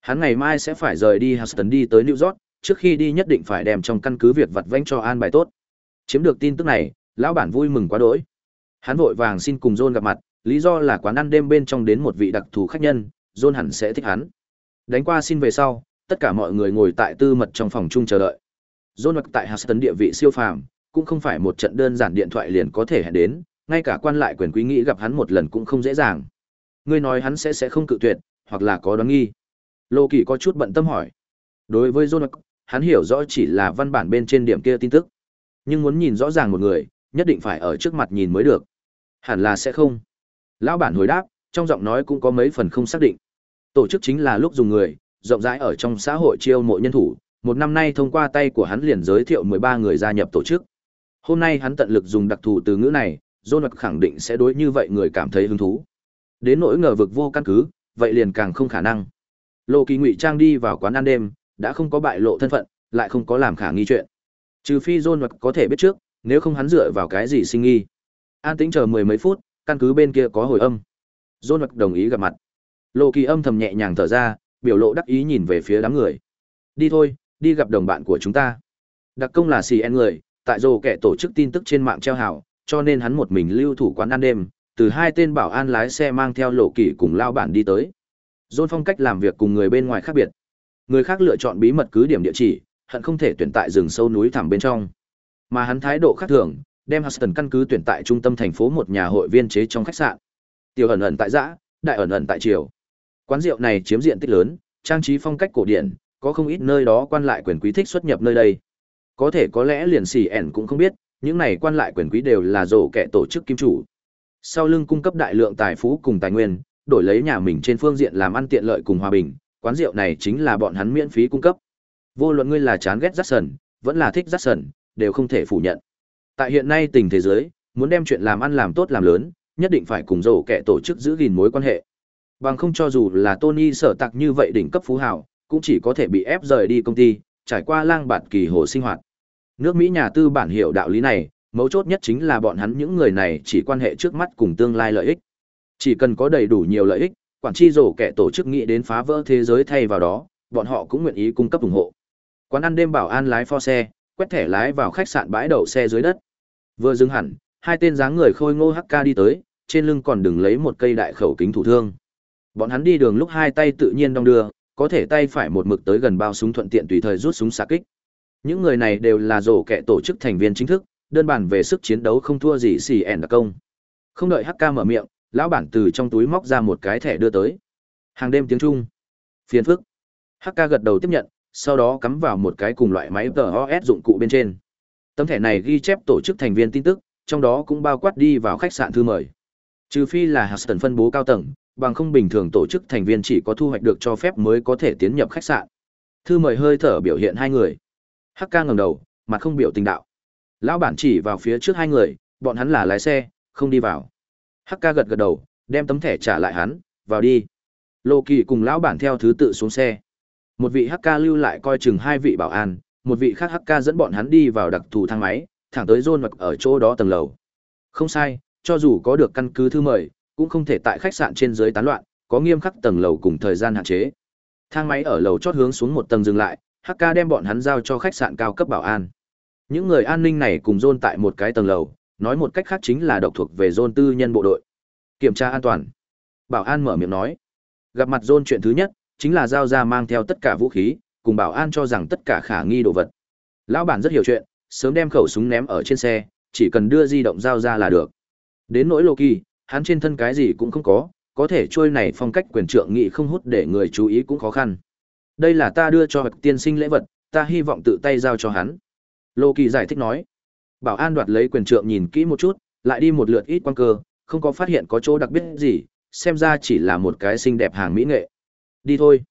Hắn ngày mai sẽ phải rời đi Houston đi tới New York, trước khi đi nhất định phải đem trong căn cứ việc vặt vãnh cho an bài tốt. Chiếm được tin tức này, lão bản vui mừng quá đỗi. Hắn vội vàng xin cùng John gặp mặt, lý do là quán ăn đêm bên trong đến một vị đặc thù khách nhân, John hẳn sẽ thích hắn. Đánh qua xin về sau, tất cả mọi người ngồi tại tư mật trong phòng chung chờ đợi. John tại Houston địa vị siêu phàm, cũng không phải một trận đơn giản điện thoại liền có thể hẹn đến, ngay cả quan lại quyền quý nghĩ gặp hắn một lần cũng không dễ dàng. Ngươi nói hắn sẽ sẽ không cự tuyệt, hoặc là có đoán nghi. Lô Kỳ có chút bận tâm hỏi. Đối với John, hắn hiểu rõ chỉ là văn bản bên trên điểm kia tin tức. Nhưng muốn nhìn rõ ràng một người, nhất định phải ở trước mặt nhìn mới được. Hẳn là sẽ không. Lão bản hồi đáp, trong giọng nói cũng có mấy phần không xác định. Tổ chức chính là lúc dùng người, rộng rãi ở trong xã hội chiêu mộ nhân thủ, một năm nay thông qua tay của hắn liền giới thiệu 13 người gia nhập tổ chức. Hôm nay hắn tận lực dùng đặc thù từ ngữ này, John khẳng định sẽ đối như vậy người cảm thấy hứng thú. Đến nỗi ngờ vực vô căn cứ, vậy liền càng không khả năng. lô Kỳ Ngụy Trang đi vào quán ăn đêm, đã không có bại lộ thân phận, lại không có làm khả nghi chuyện. Trừ phi John có thể biết trước, nếu không hắn dựa vào cái gì sinh nghi. An tĩnh chờ mười mấy phút, căn cứ bên kia có hồi âm. John đồng ý gặp mặt. lô Kỳ âm thầm nhẹ nhàng thở ra, biểu lộ đắc ý nhìn về phía đám người. Đi thôi, đi gặp đồng bạn của chúng ta. Đặc công là CN người, tại rồ kẻ tổ chức tin tức trên mạng treo hảo cho nên hắn một mình lưu thủ quán ăn đêm, từ hai tên bảo an lái xe mang theo lộ kỳ cùng lao bản đi tới. John phong cách làm việc cùng người bên ngoài khác biệt. Người khác lựa chọn bí mật cứ điểm địa chỉ, hận không thể tuyển tại rừng sâu núi thẳm bên trong. Mà hắn thái độ khác thường, đem Huston căn cứ tuyển tại trung tâm thành phố một nhà hội viên chế trong khách sạn. Tiểu ẩn ẩn tại giã, đại ẩn ẩn tại triều. Quán rượu này chiếm diện tích lớn, trang trí phong cách cổ điển, có không ít nơi đó quan lại quyền quý thích xuất nhập nơi đây. Có thể có lẽ liền xì ẻn cũng không biết, những này quan lại quyền quý đều là rổ kẻ tổ chức kim chủ. Sau lưng cung cấp đại lượng tài phú cùng tài nguyên, đổi lấy nhà mình trên phương diện làm ăn tiện lợi cùng hòa bình, quán rượu này chính là bọn hắn miễn phí cung cấp. Vô luận ngươi là chán ghét Jackson, vẫn là thích Jackson, đều không thể phủ nhận. Tại hiện nay tình thế giới, muốn đem chuyện làm ăn làm tốt làm lớn, nhất định phải cùng rổ kẻ tổ chức giữ gìn mối quan hệ. Bằng không cho dù là Tony sở tạc như vậy đỉnh cấp phú hào, cũng chỉ có thể bị ép rời đi công ty, trải qua lang bạt kỳ hồ sinh hoạt. Nước Mỹ nhà tư bản hiểu đạo lý này, mấu chốt nhất chính là bọn hắn những người này chỉ quan hệ trước mắt cùng tương lai lợi ích. Chỉ cần có đầy đủ nhiều lợi ích, quản tri rổ kẻ tổ chức nghĩ đến phá vỡ thế giới thay vào đó, bọn họ cũng nguyện ý cung cấp ủng hộ. Quán ăn đêm bảo an lái pho xe, quét thẻ lái vào khách sạn bãi đậu xe dưới đất. Vừa dừng hẳn, hai tên dáng người khôi ngô hắc đi tới, trên lưng còn đừng lấy một cây đại khẩu kính thủ thương. Bọn hắn đi đường lúc hai tay tự nhiên đong đưa, có thể tay phải một mực tới gần bao súng thuận tiện tùy thời rút súng xạ kích. Những người này đều là rổ kẻ tổ chức thành viên chính thức, đơn bản về sức chiến đấu không thua gì xì ẻn đặc công. Không đợi HK mở miệng, lão bản từ trong túi móc ra một cái thẻ đưa tới. Hàng đêm tiếng Trung. Phiền phức. HK gật đầu tiếp nhận, sau đó cắm vào một cái cùng loại máy TOS dụng cụ bên trên. Tấm thẻ này ghi chép tổ chức thành viên tin tức, trong đó cũng bao quát đi vào khách sạn thư mời. Trừ phi là Huston phân bố cao tầng, bằng không bình thường tổ chức thành viên chỉ có thu hoạch được cho phép mới có thể tiến nhập khách sạn. Thư mời hơi thở biểu hiện hai người. Hắc ca ngẩng đầu, mặt không biểu tình đạo. Lão bản chỉ vào phía trước hai người, bọn hắn là lái xe, không đi vào. Hắc ca gật gật đầu, đem tấm thẻ trả lại hắn, vào đi. Lô Kỳ cùng lão bản theo thứ tự xuống xe. Một vị Hắc ca lưu lại coi chừng hai vị bảo an, một vị khác Hắc ca dẫn bọn hắn đi vào đặc thù thang máy, thẳng tới zone mặc ở chỗ đó tầng lầu. Không sai, cho dù có được căn cứ thư mời, cũng không thể tại khách sạn trên dưới tán loạn, có nghiêm khắc tầng lầu cùng thời gian hạn chế. Thang máy ở lầu chót hướng xuống một tầng dừng lại, HK đem bọn hắn giao cho khách sạn cao cấp bảo an. Những người an ninh này cùng dôn tại một cái tầng lầu, nói một cách khác chính là độc thuộc về dôn tư nhân bộ đội. Kiểm tra an toàn. Bảo an mở miệng nói. Gặp mặt dôn chuyện thứ nhất, chính là giao ra mang theo tất cả vũ khí, cùng bảo an cho rằng tất cả khả nghi đồ vật. Lão bản rất hiểu chuyện, sớm đem khẩu súng ném ở trên xe, chỉ cần đưa di động giao ra là được. Đến nỗi Loki, hắn trên thân cái gì cũng không có, có thể trôi này phong cách quyền trượng nghị không hút để người chú ý cũng khó khăn. Đây là ta đưa cho tiên sinh lễ vật, ta hy vọng tự tay giao cho hắn. Lô Kỳ giải thích nói. Bảo an đoạt lấy quyền trượng nhìn kỹ một chút, lại đi một lượt ít quan cơ, không có phát hiện có chỗ đặc biệt gì, xem ra chỉ là một cái xinh đẹp hàng mỹ nghệ. Đi thôi.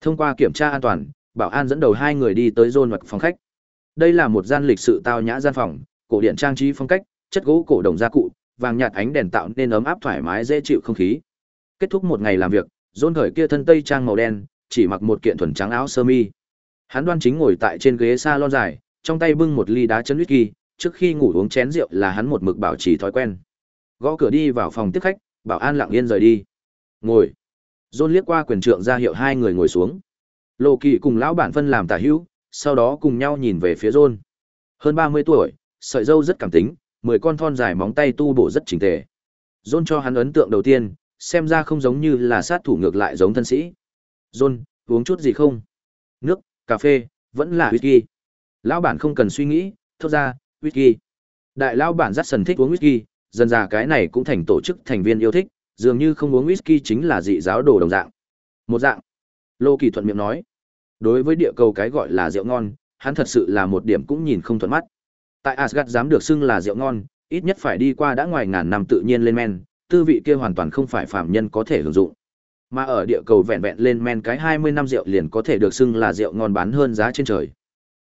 Thông qua kiểm tra an toàn, bảo an dẫn đầu hai người đi tới zone hoặc phòng khách. Đây là một gian lịch sự tao nhã gian phòng, cổ điện trang trí phong cách, chất gỗ cổ đồng gia cụ, vàng nhạt ánh đèn tạo nên ấm áp thoải mái dễ chịu không khí. Kết thúc một ngày làm việc, john khởi kia thân tây trang màu đen, chỉ mặc một kiện thuần trắng áo sơ mi. Hắn đoan chính ngồi tại trên ghế salon dài, trong tay bưng một ly đá chân whisky, trước khi ngủ uống chén rượu là hắn một mực bảo trì thói quen. Gõ cửa đi vào phòng tiếp khách, bảo an lặng yên rời đi. Ngồi. john liếc qua quyền trượng ra hiệu hai người ngồi xuống. Lộ Kỳ cùng lão bản phân làm tả hữu, sau đó cùng nhau nhìn về phía john Hơn 30 tuổi, sợi dâu rất cảm tính, mười con thon dài móng tay tu bổ rất chỉnh tề. John cho hắn ấn tượng đầu tiên, xem ra không giống như là sát thủ ngược lại giống thân sĩ. John, uống chút gì không? Nước, cà phê, vẫn là whisky. Lão bản không cần suy nghĩ, thốt ra, whisky. Đại lão bản rất sần thích uống whisky, dần già cái này cũng thành tổ chức thành viên yêu thích, dường như không uống whisky chính là dị giáo đồ đồng dạng. Một dạng. Lô Kỳ thuận miệng nói. Đối với địa cầu cái gọi là rượu ngon, hắn thật sự là một điểm cũng nhìn không thuận mắt tại Asgard dám được xưng là rượu ngon, ít nhất phải đi qua đã ngoài ngàn năm tự nhiên lên men, tư vị kia hoàn toàn không phải phàm nhân có thể hưởng dụng. Mà ở địa cầu vẹn vẹn lên men cái 20 năm rượu liền có thể được xưng là rượu ngon bán hơn giá trên trời.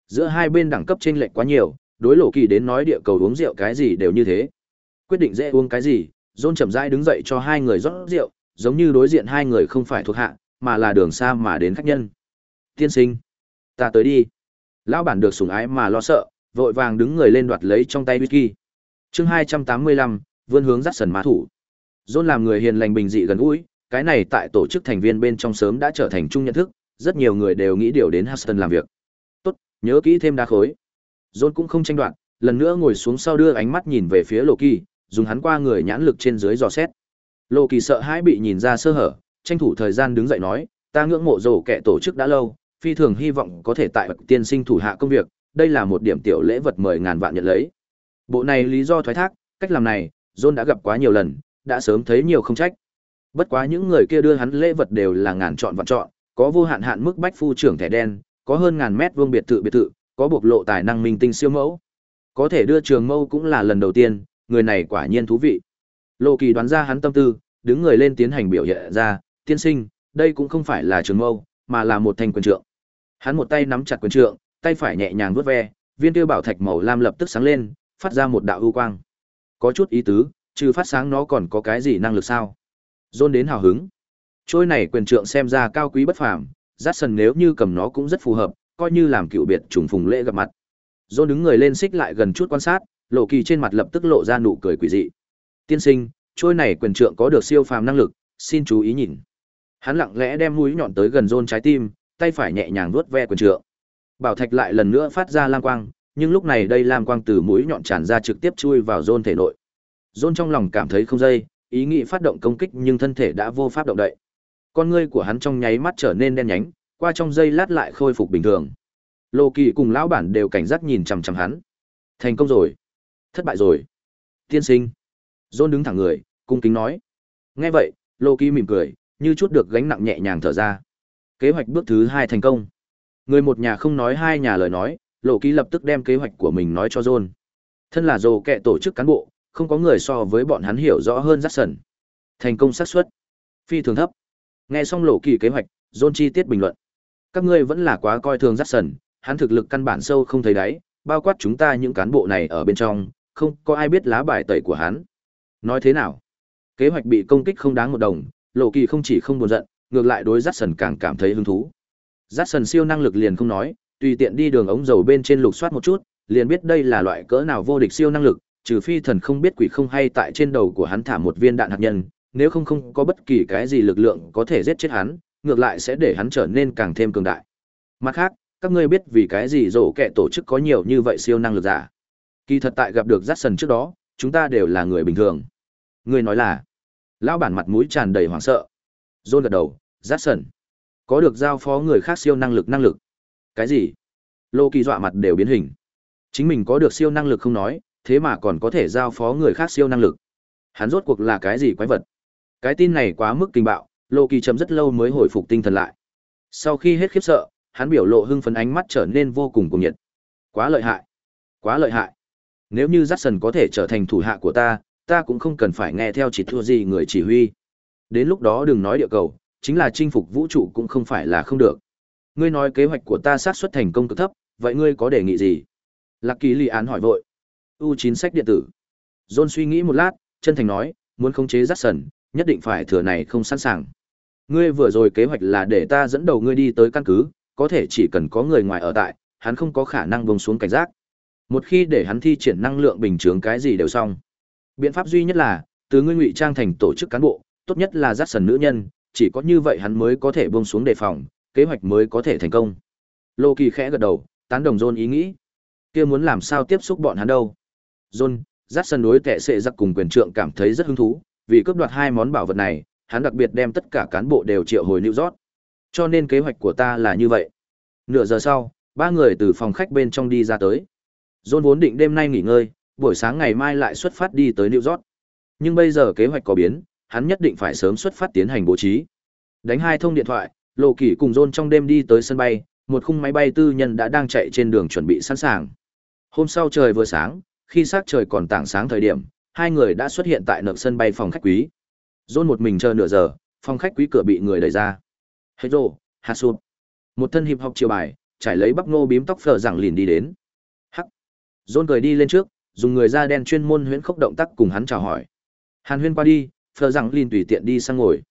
Giữa hai bên đẳng cấp chênh lệch quá nhiều, đối lộ kỳ đến nói địa cầu uống rượu cái gì đều như thế. Quyết định dễ uống cái gì, John chậm rãi đứng dậy cho hai người rót rượu, giống như đối diện hai người không phải thuộc hạ, mà là đường xa mà đến khách nhân. Tiên sinh, ta tới đi. Lão bản được sủng ái mà lo sợ, vội vàng đứng người lên đoạt lấy trong tay whisky. Chương 285, vươn hướng dắt sần má thủ. John làm người hiền lành bình dị gần gũi, cái này tại tổ chức thành viên bên trong sớm đã trở thành chung nhận thức, rất nhiều người đều nghĩ điều đến Huston làm việc. Tốt, nhớ kỹ thêm đá khối. John cũng không tranh đoạt, lần nữa ngồi xuống sau đưa ánh mắt nhìn về phía Loki, dùng hắn qua người nhãn lực trên dưới dò xét. Loki sợ hãi bị nhìn ra sơ hở, tranh thủ thời gian đứng dậy nói, ta ngưỡng mộ rổ kẻ tổ chức đã lâu, phi thường hy vọng có thể tại tiên sinh thủ hạ công việc, đây là một điểm tiểu lễ vật mời ngàn vạn nhận lấy. Bộ này lý do thoái thác, cách làm này, John đã gặp quá nhiều lần, đã sớm thấy nhiều không trách. Bất quá những người kia đưa hắn lễ vật đều là ngàn chọn vạn chọn, có vô hạn hạn mức bách phu trưởng thẻ đen, có hơn ngàn mét vuông biệt thự biệt thự, có bộc lộ tài năng minh tinh siêu mẫu. Có thể đưa trường mâu cũng là lần đầu tiên, người này quả nhiên thú vị. Lộ Kỳ đoán ra hắn tâm tư, đứng người lên tiến hành biểu hiện ra, tiên sinh, đây cũng không phải là trường mâu, mà là một thanh quyền trượng. Hắn một tay nắm chặt quyền trượng, tay phải nhẹ nhàng vuốt ve, viên tiêu bảo thạch màu lam lập tức sáng lên, phát ra một đạo ưu quang. Có chút ý tứ, trừ phát sáng nó còn có cái gì năng lực sao? John đến hào hứng. Trôi này quyền trượng xem ra cao quý bất phàm, Jackson nếu như cầm nó cũng rất phù hợp, coi như làm cựu biệt trùng phùng lễ gặp mặt. John đứng người lên xích lại gần chút quan sát, lộ kỳ trên mặt lập tức lộ ra nụ cười quỷ dị. Tiên sinh, trôi này quyền trượng có được siêu phàm năng lực, xin chú ý nhìn. Hắn lặng lẽ đem mũi nhọn tới gần John trái tim, tay phải nhẹ nhàng vuốt ve quyền trượng. Bảo thạch lại lần nữa phát ra lam quang, nhưng lúc này đây lam quang từ mũi nhọn tràn ra trực tiếp chui vào John thể nội. John trong lòng cảm thấy không dây, ý nghĩ phát động công kích nhưng thân thể đã vô pháp động đậy. Con ngươi của hắn trong nháy mắt trở nên đen nhánh, qua trong giây lát lại khôi phục bình thường. Lô Kỳ cùng lão bản đều cảnh giác nhìn chằm chằm hắn. Thành công rồi. Thất bại rồi. Tiên sinh. John đứng thẳng người, cung kính nói. Nghe vậy, Lô Kỳ mỉm cười, như chút được gánh nặng nhẹ nhàng thở ra. Kế hoạch bước thứ hai thành công. Người một nhà không nói hai nhà lời nói, Lộ Kỳ lập tức đem kế hoạch của mình nói cho John. Thân là dồ kệ tổ chức cán bộ, không có người so với bọn hắn hiểu rõ hơn Jackson. Thành công xác suất phi thường thấp. Nghe xong Lộ Kỳ kế hoạch, John chi tiết bình luận. Các ngươi vẫn là quá coi thường Jackson, hắn thực lực căn bản sâu không thấy đáy, bao quát chúng ta những cán bộ này ở bên trong, không có ai biết lá bài tẩy của hắn. Nói thế nào? Kế hoạch bị công kích không đáng một đồng, Lộ Kỳ không chỉ không buồn giận, ngược lại đối Jackson càng cảm thấy hứng thú. Jackson siêu năng lực liền không nói, tùy tiện đi đường ống dầu bên trên lục soát một chút, liền biết đây là loại cỡ nào vô địch siêu năng lực, trừ phi thần không biết quỷ không hay tại trên đầu của hắn thả một viên đạn hạt nhân, nếu không không có bất kỳ cái gì lực lượng có thể giết chết hắn, ngược lại sẽ để hắn trở nên càng thêm cường đại. Mặt khác, các ngươi biết vì cái gì rổ kẻ tổ chức có nhiều như vậy siêu năng lực giả. Kỳ thật tại gặp được Jackson trước đó, chúng ta đều là người bình thường. Ngươi nói là, lão bản mặt mũi tràn đầy hoảng sợ. Rôn gật đầu, Jackson, có được giao phó người khác siêu năng lực năng lực. Cái gì? Lô Kỳ dọa mặt đều biến hình. Chính mình có được siêu năng lực không nói, thế mà còn có thể giao phó người khác siêu năng lực. Hắn rốt cuộc là cái gì quái vật? Cái tin này quá mức kinh bạo, Lô Kỳ chấm rất lâu mới hồi phục tinh thần lại. Sau khi hết khiếp sợ, hắn biểu lộ hưng phấn ánh mắt trở nên vô cùng cuồng nhiệt. Quá lợi hại, quá lợi hại. Nếu như Jackson có thể trở thành thủ hạ của ta, ta cũng không cần phải nghe theo chỉ thua gì người chỉ huy. Đến lúc đó đừng nói địa cầu, chính là chinh phục vũ trụ cũng không phải là không được. Ngươi nói kế hoạch của ta xác suất thành công cực thấp, vậy ngươi có đề nghị gì? Lạc Kỳ Lì Án hỏi vội. U9 sách điện tử. John suy nghĩ một lát, chân thành nói, muốn khống chế Jackson, nhất định phải thừa này không sẵn sàng. Ngươi vừa rồi kế hoạch là để ta dẫn đầu ngươi đi tới căn cứ, có thể chỉ cần có người ngoài ở tại, hắn không có khả năng buông xuống cảnh giác. Một khi để hắn thi triển năng lượng bình thường cái gì đều xong. Biện pháp duy nhất là, từ ngươi ngụy trang thành tổ chức cán bộ, tốt nhất là Jackson nữ nhân, chỉ có như vậy hắn mới có thể buông xuống đề phòng, kế hoạch mới có thể thành công. Lô Kỳ khẽ gật đầu, tán đồng John ý nghĩ. Kia muốn làm sao tiếp xúc bọn hắn đâu? John, Jackson đối kẻ sệ giặc cùng quyền trượng cảm thấy rất hứng thú, vì cướp đoạt hai món bảo vật này, hắn đặc biệt đem tất cả cán bộ đều triệu hồi New York. Cho nên kế hoạch của ta là như vậy. Nửa giờ sau, ba người từ phòng khách bên trong đi ra tới. John vốn định đêm nay nghỉ ngơi, buổi sáng ngày mai lại xuất phát đi tới New York. Nhưng bây giờ kế hoạch có biến, hắn nhất định phải sớm xuất phát tiến hành bố trí. Đánh hai thông điện thoại, Lộ Kỳ cùng John trong đêm đi tới sân bay, một khung máy bay tư nhân đã đang chạy trên đường chuẩn bị sẵn sàng. Hôm sau trời vừa sáng, khi sắc trời còn tảng sáng thời điểm, hai người đã xuất hiện tại nợ sân bay phòng khách quý. John một mình chờ nửa giờ, phòng khách quý cửa bị người đẩy ra. Hello, Joe. Một thân hiệp học chiều bài, trải lấy bắp ngô bím tóc phở rằng lìn đi đến. Hắc. John cười đi lên trước, dùng người da đen chuyên môn huyễn khốc động tác cùng hắn chào hỏi. Hàn huyên qua đi, phờ rằng linh tùy tiện đi sang ngồi.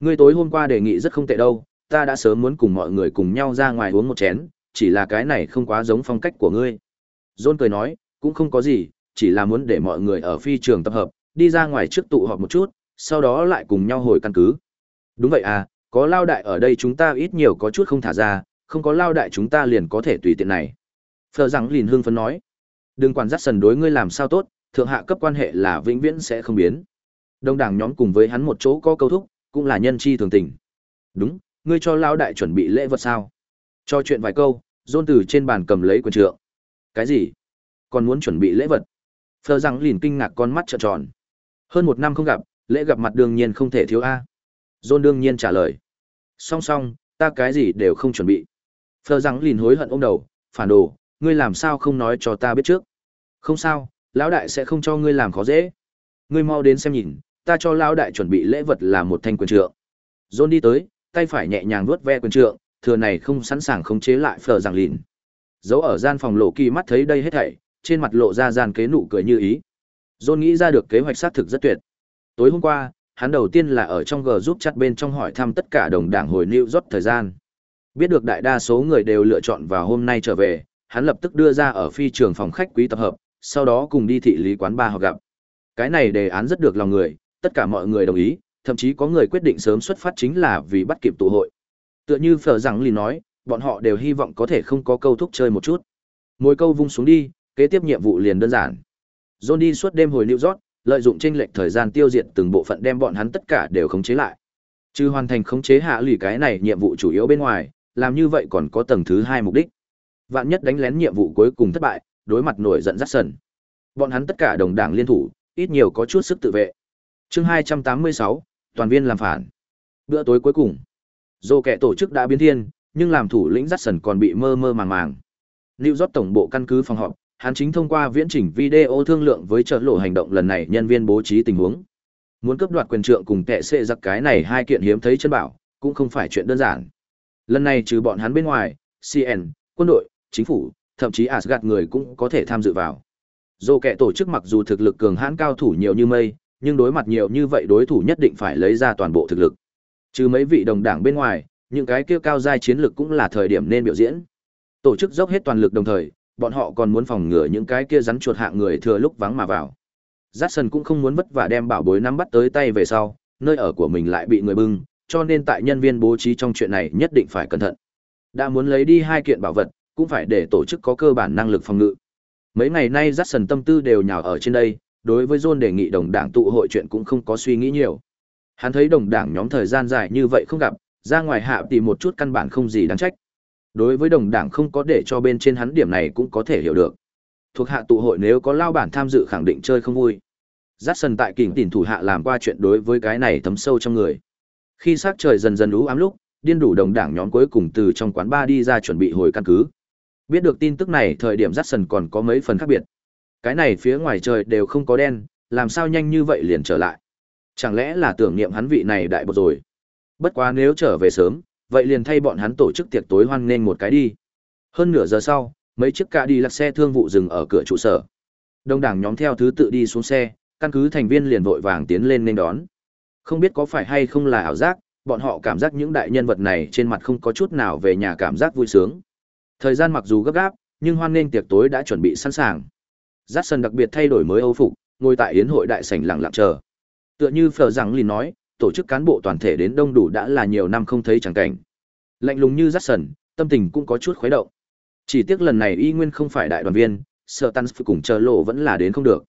Ngươi tối hôm qua đề nghị rất không tệ đâu, ta đã sớm muốn cùng mọi người cùng nhau ra ngoài uống một chén, chỉ là cái này không quá giống phong cách của ngươi. John cười nói, cũng không có gì, chỉ là muốn để mọi người ở phi trường tập hợp, đi ra ngoài trước tụ họp một chút, sau đó lại cùng nhau hồi căn cứ. Đúng vậy à, có lao đại ở đây chúng ta ít nhiều có chút không thả ra, không có lao đại chúng ta liền có thể tùy tiện này. Phờ rằng linh hương phấn nói, đừng quản dắt sần đối ngươi làm sao tốt, thượng hạ cấp quan hệ là vĩnh viễn sẽ không biến. Đông đảng nhóm cùng với hắn một chỗ có câu thúc, cũng là nhân chi thường tình. Đúng, ngươi cho lao đại chuẩn bị lễ vật sao? Cho chuyện vài câu, Dôn từ trên bàn cầm lấy quần trượng. Cái gì? Còn muốn chuẩn bị lễ vật? Phờ rằng liền kinh ngạc con mắt trợn tròn. Hơn một năm không gặp, lễ gặp mặt đương nhiên không thể thiếu a. dôn đương nhiên trả lời. Song song, ta cái gì đều không chuẩn bị. Phờ rằng liền hối hận ôm đầu, phản đồ, ngươi làm sao không nói cho ta biết trước? Không sao, lão đại sẽ không cho ngươi làm khó dễ. Ngươi mau đến xem nhìn, ta cho lão đại chuẩn bị lễ vật là một thanh quyền trượng. John đi tới, tay phải nhẹ nhàng vuốt ve quyền trượng, thừa này không sẵn sàng khống chế lại phở giằng lìn. Giấu ở gian phòng lộ kỳ mắt thấy đây hết thảy, trên mặt lộ ra gian kế nụ cười như ý. John nghĩ ra được kế hoạch xác thực rất tuyệt. Tối hôm qua, hắn đầu tiên là ở trong G giúp chặt bên trong hỏi thăm tất cả đồng đảng hồi New York thời gian. Biết được đại đa số người đều lựa chọn vào hôm nay trở về, hắn lập tức đưa ra ở phi trường phòng khách quý tập hợp, sau đó cùng đi thị lý quán ba họ gặp. Cái này đề án rất được lòng người, tất cả mọi người đồng ý, thậm chí có người quyết định sớm xuất phát chính là vì bắt kịp tụ hội. Tựa như Phở rằng lì nói, bọn họ đều hy vọng có thể không có câu thúc chơi một chút. Mỗi câu vung xuống đi, kế tiếp nhiệm vụ liền đơn giản. John đi suốt đêm hồi New York, lợi dụng chênh lệch thời gian tiêu diệt từng bộ phận đem bọn hắn tất cả đều khống chế lại. Trừ hoàn thành khống chế hạ lì cái này nhiệm vụ chủ yếu bên ngoài, làm như vậy còn có tầng thứ hai mục đích. Vạn nhất đánh lén nhiệm vụ cuối cùng thất bại, đối mặt nổi giận rất sần. Bọn hắn tất cả đồng đảng liên thủ, ít nhiều có chút sức tự vệ. Chương 286, toàn viên làm phản. Bữa tối cuối cùng, dù kẻ tổ chức đã biến thiên, nhưng làm thủ lĩnh dắt sần còn bị mơ mơ màng màng. Lưu rót tổng bộ căn cứ phòng họp, hắn chính thông qua viễn trình video thương lượng với trợ lộ hành động lần này nhân viên bố trí tình huống. Muốn cấp đoạt quyền trượng cùng tệ xệ giặc cái này hai kiện hiếm thấy chân bảo, cũng không phải chuyện đơn giản. Lần này trừ bọn hắn bên ngoài, CN, quân đội, chính phủ, thậm chí Asgard người cũng có thể tham dự vào. Dù kẻ tổ chức mặc dù thực lực cường hãn cao thủ nhiều như mây, nhưng đối mặt nhiều như vậy đối thủ nhất định phải lấy ra toàn bộ thực lực. Trừ mấy vị đồng đảng bên ngoài, những cái kia cao giai chiến lực cũng là thời điểm nên biểu diễn. Tổ chức dốc hết toàn lực đồng thời, bọn họ còn muốn phòng ngừa những cái kia rắn chuột hạng người thừa lúc vắng mà vào. Jackson cũng không muốn vất vả đem bảo bối nắm bắt tới tay về sau, nơi ở của mình lại bị người bưng, cho nên tại nhân viên bố trí trong chuyện này nhất định phải cẩn thận. Đã muốn lấy đi hai kiện bảo vật, cũng phải để tổ chức có cơ bản năng lực phòng ngự. Mấy ngày nay Jackson tâm tư đều nhào ở trên đây, đối với John đề nghị đồng đảng tụ hội chuyện cũng không có suy nghĩ nhiều. Hắn thấy đồng đảng nhóm thời gian dài như vậy không gặp, ra ngoài hạ tìm một chút căn bản không gì đáng trách. Đối với đồng đảng không có để cho bên trên hắn điểm này cũng có thể hiểu được. Thuộc hạ tụ hội nếu có lao bản tham dự khẳng định chơi không vui. Jackson tại kỉnh tỉnh thủ hạ làm qua chuyện đối với cái này thấm sâu trong người. Khi sắc trời dần dần ú ám lúc, điên đủ đồng đảng nhóm cuối cùng từ trong quán bar đi ra chuẩn bị hồi căn cứ. Biết được tin tức này thời điểm Jackson còn có mấy phần khác biệt. Cái này phía ngoài trời đều không có đen, làm sao nhanh như vậy liền trở lại. Chẳng lẽ là tưởng niệm hắn vị này đại bột rồi. Bất quá nếu trở về sớm, vậy liền thay bọn hắn tổ chức tiệc tối hoan nghênh một cái đi. Hơn nửa giờ sau, mấy chiếc ca đi lắc xe thương vụ dừng ở cửa trụ sở. Đông đảng nhóm theo thứ tự đi xuống xe, căn cứ thành viên liền vội vàng tiến lên nên đón. Không biết có phải hay không là ảo giác, bọn họ cảm giác những đại nhân vật này trên mặt không có chút nào về nhà cảm giác vui sướng. Thời gian mặc dù gấp gáp, nhưng hoan nghênh tiệc tối đã chuẩn bị sẵn sàng. Jackson đặc biệt thay đổi mới Âu phục, ngồi tại yến hội đại sảnh lặng lặng chờ. Tựa như Phở rằng Lìn nói, tổ chức cán bộ toàn thể đến đông đủ đã là nhiều năm không thấy chẳng cảnh. Lạnh lùng như Jackson, tâm tình cũng có chút khuấy động. Chỉ tiếc lần này y nguyên không phải đại đoàn viên, sợ tan cùng chờ lộ vẫn là đến không được.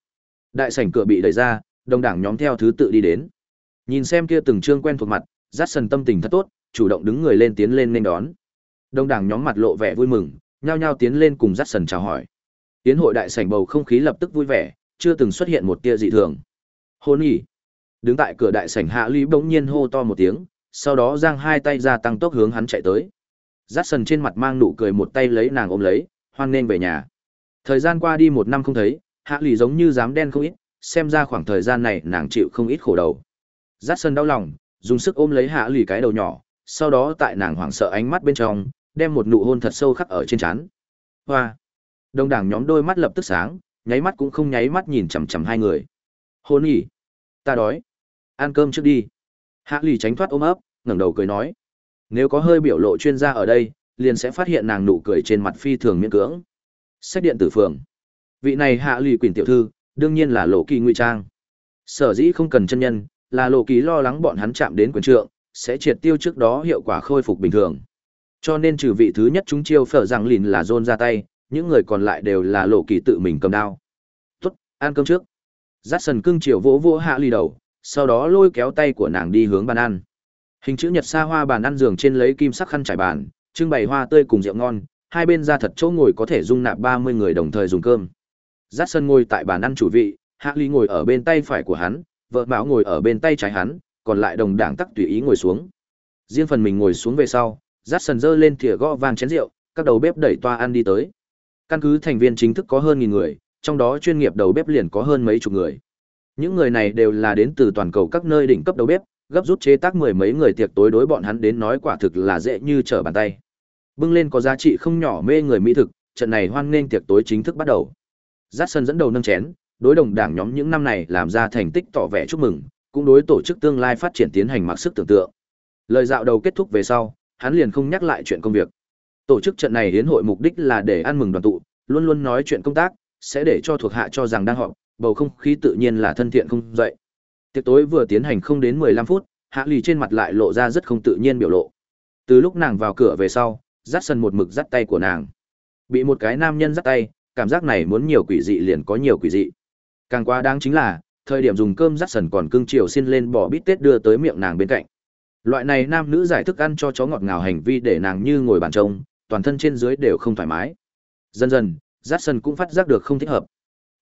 Đại sảnh cửa bị đẩy ra, đông đảng nhóm theo thứ tự đi đến. Nhìn xem kia từng trương quen thuộc mặt, Jackson tâm tình thật tốt, chủ động đứng người lên tiến lên nên đón. Đông đảng nhóm mặt lộ vẻ vui mừng, nhao nhao tiến lên cùng Jackson chào hỏi. Tiến hội đại sảnh bầu không khí lập tức vui vẻ, chưa từng xuất hiện một tia dị thường. Hôn nhỉ. Đứng tại cửa đại sảnh Hạ Lý bỗng nhiên hô to một tiếng, sau đó giang hai tay ra tăng tốc hướng hắn chạy tới. Jackson trên mặt mang nụ cười một tay lấy nàng ôm lấy, hoan nên về nhà. Thời gian qua đi một năm không thấy, Hạ Lý giống như dám đen không ít, xem ra khoảng thời gian này nàng chịu không ít khổ đầu. Jackson đau lòng, dùng sức ôm lấy Hạ Lý cái đầu nhỏ, sau đó tại nàng hoảng sợ ánh mắt bên trong, đem một nụ hôn thật sâu khắc ở trên trán. Hoa. Đông đảng nhóm đôi mắt lập tức sáng, nháy mắt cũng không nháy mắt nhìn chằm chằm hai người. Hôn nhỉ? Ta đói. Ăn cơm trước đi. Hạ lì tránh thoát ôm ấp, ngẩng đầu cười nói. Nếu có hơi biểu lộ chuyên gia ở đây, liền sẽ phát hiện nàng nụ cười trên mặt phi thường miễn cưỡng. Sách điện tử phường. Vị này hạ lì quỳnh tiểu thư, đương nhiên là lộ kỳ ngụy trang. Sở dĩ không cần chân nhân, là lộ kỳ lo lắng bọn hắn chạm đến quyền trượng, sẽ triệt tiêu trước đó hiệu quả khôi phục bình thường. Cho nên trừ vị thứ nhất chúng chiêu phở rằng lìn là dôn ra tay, những người còn lại đều là lộ kỳ tự mình cầm đao. Tuất, ăn cơm trước. giắt sần cưng chiều vỗ vỗ hạ ly đầu, sau đó lôi kéo tay của nàng đi hướng bàn ăn. Hình chữ nhật xa hoa bàn ăn giường trên lấy kim sắc khăn trải bàn, trưng bày hoa tươi cùng rượu ngon, hai bên ra thật chỗ ngồi có thể dung nạp 30 người đồng thời dùng cơm. giắt sân ngồi tại bàn ăn chủ vị, Hạ Ly ngồi ở bên tay phải của hắn, vợ Mão ngồi ở bên tay trái hắn, còn lại đồng đảng tắc tùy ý ngồi xuống. Riêng phần mình ngồi xuống về sau, Dát sần dơ lên thìa gõ vang chén rượu, các đầu bếp đẩy toa ăn đi tới. Căn cứ thành viên chính thức có hơn nghìn người, trong đó chuyên nghiệp đầu bếp liền có hơn mấy chục người. Những người này đều là đến từ toàn cầu các nơi đỉnh cấp đầu bếp, gấp rút chế tác mười mấy người tiệc tối đối bọn hắn đến nói quả thực là dễ như trở bàn tay. Bưng lên có giá trị không nhỏ mê người mỹ thực, trận này hoan nghênh tiệc tối chính thức bắt đầu. jackson dẫn đầu nâng chén, đối đồng đảng nhóm những năm này làm ra thành tích tỏ vẻ chúc mừng, cũng đối tổ chức tương lai phát triển tiến hành mặc sức tưởng tượng. Lời dạo đầu kết thúc về sau, hắn liền không nhắc lại chuyện công việc. Tổ chức trận này hiến hội mục đích là để ăn mừng đoàn tụ, luôn luôn nói chuyện công tác, sẽ để cho thuộc hạ cho rằng đang họp, bầu không khí tự nhiên là thân thiện không dậy. Tiệc tối vừa tiến hành không đến 15 phút, Hạ Lì trên mặt lại lộ ra rất không tự nhiên biểu lộ. Từ lúc nàng vào cửa về sau, dắt sân một mực dắt tay của nàng. Bị một cái nam nhân dắt tay, cảm giác này muốn nhiều quỷ dị liền có nhiều quỷ dị. Càng quá đáng chính là, thời điểm dùng cơm dắt sần còn cưng chiều xin lên bỏ bít tết đưa tới miệng nàng bên cạnh. Loại này nam nữ giải thức ăn cho chó ngọt ngào hành vi để nàng như ngồi bàn trông, toàn thân trên dưới đều không thoải mái. Dần dần, dắt sần cũng phát giác được không thích hợp.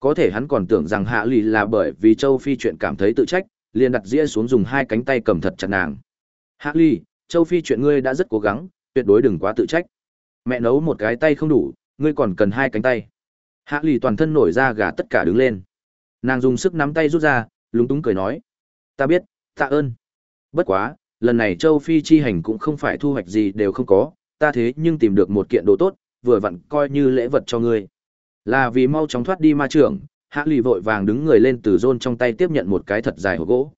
Có thể hắn còn tưởng rằng Hạ Lì là bởi vì Châu Phi chuyện cảm thấy tự trách, liền đặt dĩa xuống dùng hai cánh tay cầm thật chặt nàng. Hạ Lì, Châu Phi chuyện ngươi đã rất cố gắng, tuyệt đối đừng quá tự trách. Mẹ nấu một cái tay không đủ, ngươi còn cần hai cánh tay. Hạ Lì toàn thân nổi da gà tất cả đứng lên. Nàng dùng sức nắm tay rút ra, lúng túng cười nói: "Ta biết, tạ ơn. Bất quá, lần này Châu Phi chi hành cũng không phải thu hoạch gì đều không có, ta thế nhưng tìm được một kiện đồ tốt, vừa vặn coi như lễ vật cho ngươi." Là vì mau chóng thoát đi ma trưởng, Hạ Lì vội vàng đứng người lên từ rôn trong tay tiếp nhận một cái thật dài hộp gỗ.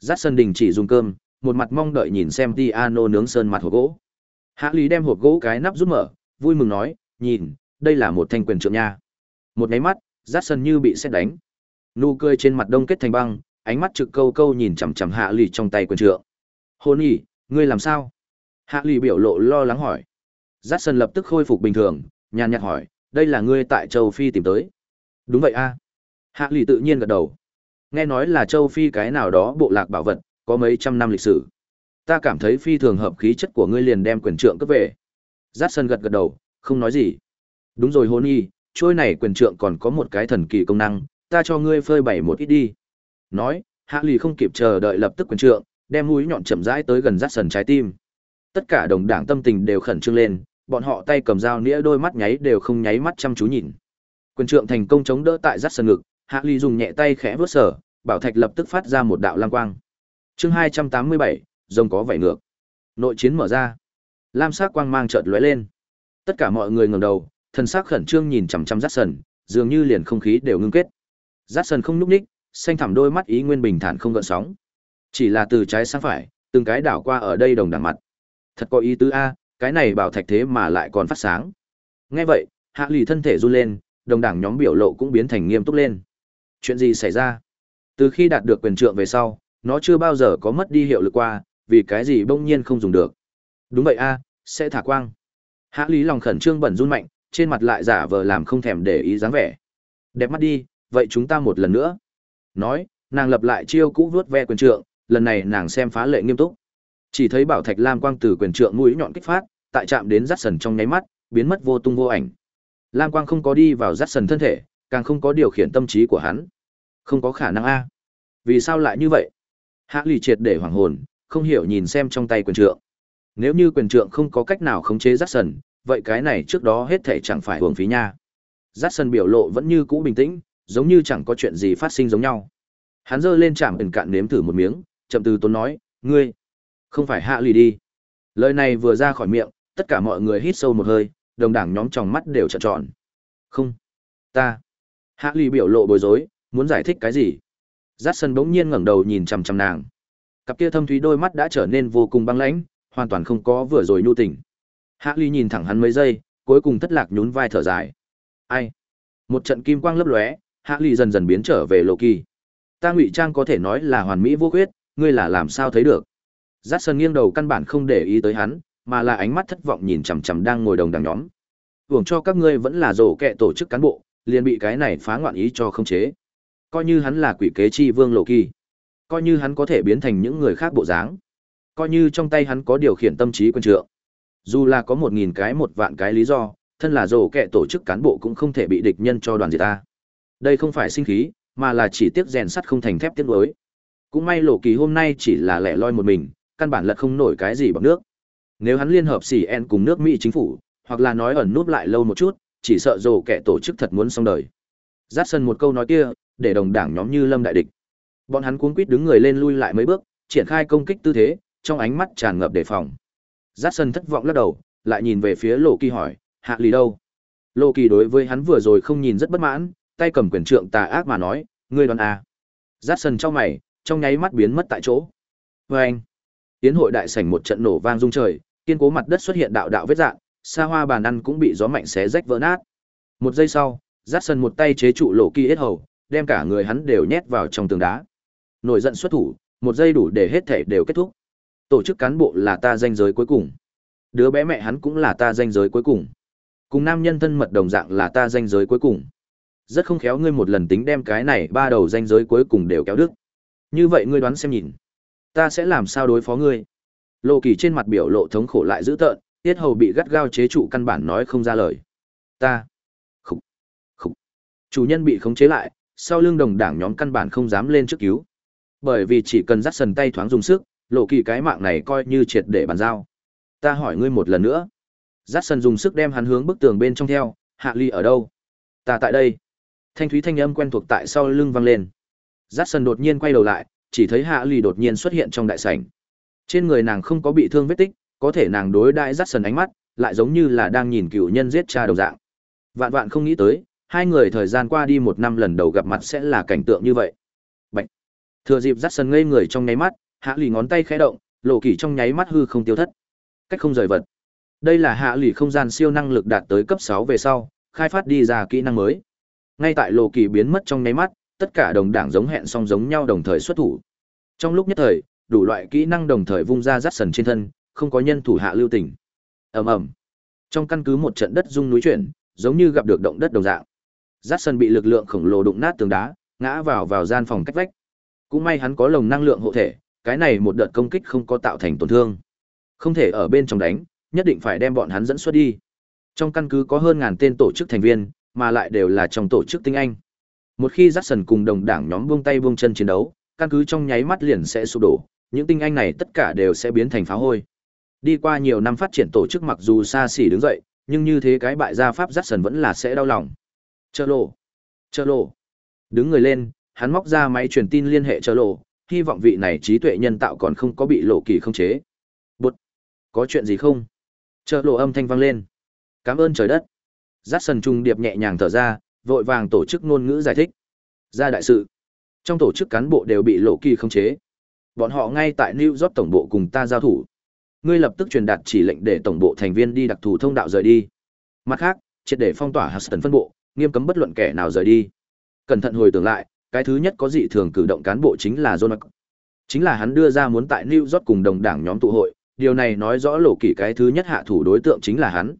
Dắt sân đình chỉ dùng cơm, một mặt mong đợi nhìn xem Tiano nướng sơn mặt hộp gỗ. Hạ Lý đem hộp gỗ cái nắp rút mở, vui mừng nói, nhìn, đây là một thanh quyền trượng nha. Một cái mắt, Dắt sân như bị sét đánh. Nụ cười trên mặt đông kết thành băng, ánh mắt trực câu câu nhìn chằm chằm Hạ Lý trong tay quyền trượng. Hôn ỉ, ngươi làm sao? Hạ lì biểu lộ lo lắng hỏi. Giác sân lập tức khôi phục bình thường, nhàn nhạt hỏi, đây là ngươi tại châu Phi tìm tới. Đúng vậy a. Hạ lì tự nhiên gật đầu. Nghe nói là châu Phi cái nào đó bộ lạc bảo vật, có mấy trăm năm lịch sử. Ta cảm thấy phi thường hợp khí chất của ngươi liền đem quyền trượng cấp về. Giác sân gật gật đầu, không nói gì. Đúng rồi hôn y, trôi này quyền trượng còn có một cái thần kỳ công năng, ta cho ngươi phơi bày một ít đi. Nói, Hạ Lì không kịp chờ đợi lập tức quyền trượng, đem mũi nhọn chậm rãi tới gần Dát sần trái tim. Tất cả đồng đảng tâm tình đều khẩn trương lên, bọn họ tay cầm dao nĩa đôi mắt nháy đều không nháy mắt chăm chú nhìn. Quyền trượng thành công chống đỡ tại rắt sân ngực, Hạ ly dùng nhẹ tay khẽ vuốt sở, bảo thạch lập tức phát ra một đạo lam quang. Chương hai trăm tám mươi bảy, rồng có vảy ngược. Nội chiến mở ra. Lam sắc quang mang chợt lóe lên. Tất cả mọi người ngẩng đầu, thần sắc khẩn trương nhìn chằm chằm Jackson, dường như liền không khí đều ngưng kết. Jackson không núc ních, xanh thẳm đôi mắt ý nguyên bình thản không gợn sóng. Chỉ là từ trái sang phải, từng cái đảo qua ở đây đồng đẳng mặt. Thật có ý tứ a, cái này bảo thạch thế mà lại còn phát sáng. Nghe vậy, Hạ Lì thân thể run lên, đồng đảng nhóm biểu lộ cũng biến thành nghiêm túc lên. Chuyện gì xảy ra? Từ khi đạt được quyền trượng về sau, nó chưa bao giờ có mất đi hiệu lực qua, vì cái gì bỗng nhiên không dùng được. Đúng vậy a, sẽ thả quang. Hạ Lý lòng khẩn trương bẩn run mạnh, trên mặt lại giả vờ làm không thèm để ý dáng vẻ. Đẹp mắt đi, vậy chúng ta một lần nữa. Nói, nàng lập lại chiêu cũ vuốt ve quyền trượng, lần này nàng xem phá lệ nghiêm túc. Chỉ thấy bảo thạch lam quang từ quyền trượng mũi nhọn kích phát, tại chạm đến rát sần trong nháy mắt, biến mất vô tung vô ảnh. Lam quang không có đi vào rát sần thân thể, càng không có điều khiển tâm trí của hắn. Không có khả năng a. Vì sao lại như vậy? Hạ lì triệt để hoàng hồn, không hiểu nhìn xem trong tay quyền trượng. Nếu như quyền trượng không có cách nào khống chế rát sần, vậy cái này trước đó hết thể chẳng phải hưởng phí nha. rát sần biểu lộ vẫn như cũ bình tĩnh, giống như chẳng có chuyện gì phát sinh giống nhau. Hắn giơ lên chạm ẩn cạn nếm thử một miếng, chậm từ tốn nói, ngươi, không phải hạ lì đi. Lời này vừa ra khỏi miệng, tất cả mọi người hít sâu một hơi, đồng đảng nhóm tròng mắt đều trợn tròn. Không, ta. Hạ lì biểu lộ bối rối, muốn giải thích cái gì? Dát sân bỗng nhiên ngẩng đầu nhìn chằm chằm nàng. Cặp kia thâm thúy đôi mắt đã trở nên vô cùng băng lãnh, hoàn toàn không có vừa rồi nhu tình. Hạ lì nhìn thẳng hắn mấy giây, cuối cùng thất lạc nhún vai thở dài. Ai? Một trận kim quang lấp lóe, Hạ lì dần dần biến trở về Lộ Kỳ. Ta ngụy trang có thể nói là hoàn mỹ vô khuyết, ngươi là làm sao thấy được? Giác sân nghiêng đầu căn bản không để ý tới hắn, mà là ánh mắt thất vọng nhìn chằm chằm đang ngồi đồng đằng nhóm. Hưởng cho các ngươi vẫn là rổ kẹ tổ chức cán bộ, liền bị cái này phá ngoạn ý cho không chế. Coi như hắn là quỷ kế chi vương lộ kỳ. Coi như hắn có thể biến thành những người khác bộ dáng. Coi như trong tay hắn có điều khiển tâm trí quân trượng. Dù là có một nghìn cái một vạn cái lý do thân là rổ kẹ tổ chức cán bộ cũng không thể bị địch nhân cho đoàn diệt ta. Đây không phải sinh khí mà là chỉ tiếc rèn sắt không thành thép tiếc đối. cũng may lộ kỳ hôm nay chỉ là lẻ loi một mình căn bản lật không nổi cái gì bằng nước nếu hắn liên hợp xỉ en cùng nước mỹ chính phủ hoặc là nói ẩn núp lại lâu một chút chỉ sợ rồ kẻ tổ chức thật muốn xong đời. Dát sân một câu nói kia, để đồng đảng nhóm như lâm đại địch. Bọn hắn cuống quýt đứng người lên lui lại mấy bước, triển khai công kích tư thế, trong ánh mắt tràn ngập đề phòng. Dát sân thất vọng lắc đầu, lại nhìn về phía Lộ Kỳ hỏi, hạ Lý đâu? Lộ Kỳ đối với hắn vừa rồi không nhìn rất bất mãn, tay cầm quyền trượng tà ác mà nói, ngươi đoán à? Dát sân trong mày, trong nháy mắt biến mất tại chỗ. Và anh, tiến hội đại sảnh một trận nổ vang rung trời, kiên cố mặt đất xuất hiện đạo đạo vết dạng, xa hoa bàn ăn cũng bị gió mạnh xé rách vỡ nát. Một giây sau, Dát sân một tay chế trụ Lộ Kỳ hết hầu, đem cả người hắn đều nhét vào trong tường đá. Nổi giận xuất thủ, một giây đủ để hết thể đều kết thúc. Tổ chức cán bộ là ta danh giới cuối cùng. Đứa bé mẹ hắn cũng là ta danh giới cuối cùng. Cùng nam nhân thân mật đồng dạng là ta danh giới cuối cùng. Rất không khéo ngươi một lần tính đem cái này ba đầu danh giới cuối cùng đều kéo đứt. Như vậy ngươi đoán xem nhìn, ta sẽ làm sao đối phó ngươi? Lộ Kỳ trên mặt biểu lộ thống khổ lại dữ tợn, tiết hầu bị gắt gao chế trụ căn bản nói không ra lời. Ta, khúc khúc Chủ nhân bị khống chế lại, sau lưng đồng đảng nhóm căn bản không dám lên trước cứu. Bởi vì chỉ cần dắt sần tay thoáng dùng sức, lộ kỳ cái mạng này coi như triệt để bàn giao. Ta hỏi ngươi một lần nữa. Dắt sần dùng sức đem hắn hướng bức tường bên trong theo, hạ ly ở đâu? Ta tại đây. Thanh thúy thanh âm quen thuộc tại sau lưng vang lên. Dắt sần đột nhiên quay đầu lại, chỉ thấy hạ lì đột nhiên xuất hiện trong đại sảnh. Trên người nàng không có bị thương vết tích, có thể nàng đối đại dắt sần ánh mắt, lại giống như là đang nhìn cựu nhân giết cha đồng dạng. Vạn vạn không nghĩ tới, hai người thời gian qua đi một năm lần đầu gặp mặt sẽ là cảnh tượng như vậy. Bạch. Thừa dịp dắt sần ngây người trong nháy mắt, hạ lì ngón tay khẽ động, lộ kỳ trong nháy mắt hư không tiêu thất. Cách không rời vật. Đây là hạ lì không gian siêu năng lực đạt tới cấp sáu về sau, khai phát đi ra kỹ năng mới. Ngay tại lộ kỳ biến mất trong nháy mắt, tất cả đồng đảng giống hẹn song giống nhau đồng thời xuất thủ. Trong lúc nhất thời, đủ loại kỹ năng đồng thời vung ra rát sần trên thân, không có nhân thủ hạ lưu tình. Ầm ầm. Trong căn cứ một trận đất rung núi chuyển, giống như gặp được động đất đồng dạng. Rát sần bị lực lượng khổng lồ đụng nát tường đá, ngã vào vào gian phòng cách vách. Cũng may hắn có lồng năng lượng hộ thể, cái này một đợt công kích không có tạo thành tổn thương. Không thể ở bên trong đánh, nhất định phải đem bọn hắn dẫn xuất đi. Trong căn cứ có hơn ngàn tên tổ chức thành viên, mà lại đều là trong tổ chức tinh anh. Một khi Jackson cùng đồng đảng nhóm buông tay buông chân chiến đấu, căn cứ trong nháy mắt liền sẽ sụp đổ, những tinh anh này tất cả đều sẽ biến thành phá hôi. Đi qua nhiều năm phát triển tổ chức mặc dù xa xỉ đứng dậy, nhưng như thế cái bại gia pháp Jackson vẫn là sẽ đau lòng. Chơ lộ, chơ lộ. Đứng người lên, hắn móc ra máy truyền tin liên hệ chơ lộ, hy vọng vị này trí tuệ nhân tạo còn không có bị lộ kỳ không chế. Bụt, có chuyện gì không? Chơ lộ âm thanh vang lên. Cảm ơn trời đất. Jackson trung điệp nhẹ nhàng thở ra, vội vàng tổ chức ngôn ngữ giải thích. Ra đại sự. Trong tổ chức cán bộ đều bị lộ kỳ không chế. Bọn họ ngay tại New York tổng bộ cùng ta giao thủ. Ngươi lập tức truyền đạt chỉ lệnh để tổng bộ thành viên đi đặc thù thông đạo rời đi. Mặt khác, triệt để phong tỏa Huston phân bộ, nghiêm cấm bất luận kẻ nào rời đi. Cẩn thận hồi tưởng lại, cái thứ nhất có dị thường cử động cán bộ chính là john Chính là hắn đưa ra muốn tại New York cùng đồng đảng nhóm tụ hội, điều này nói rõ lộ kỳ cái thứ nhất hạ thủ đối tượng chính là hắn.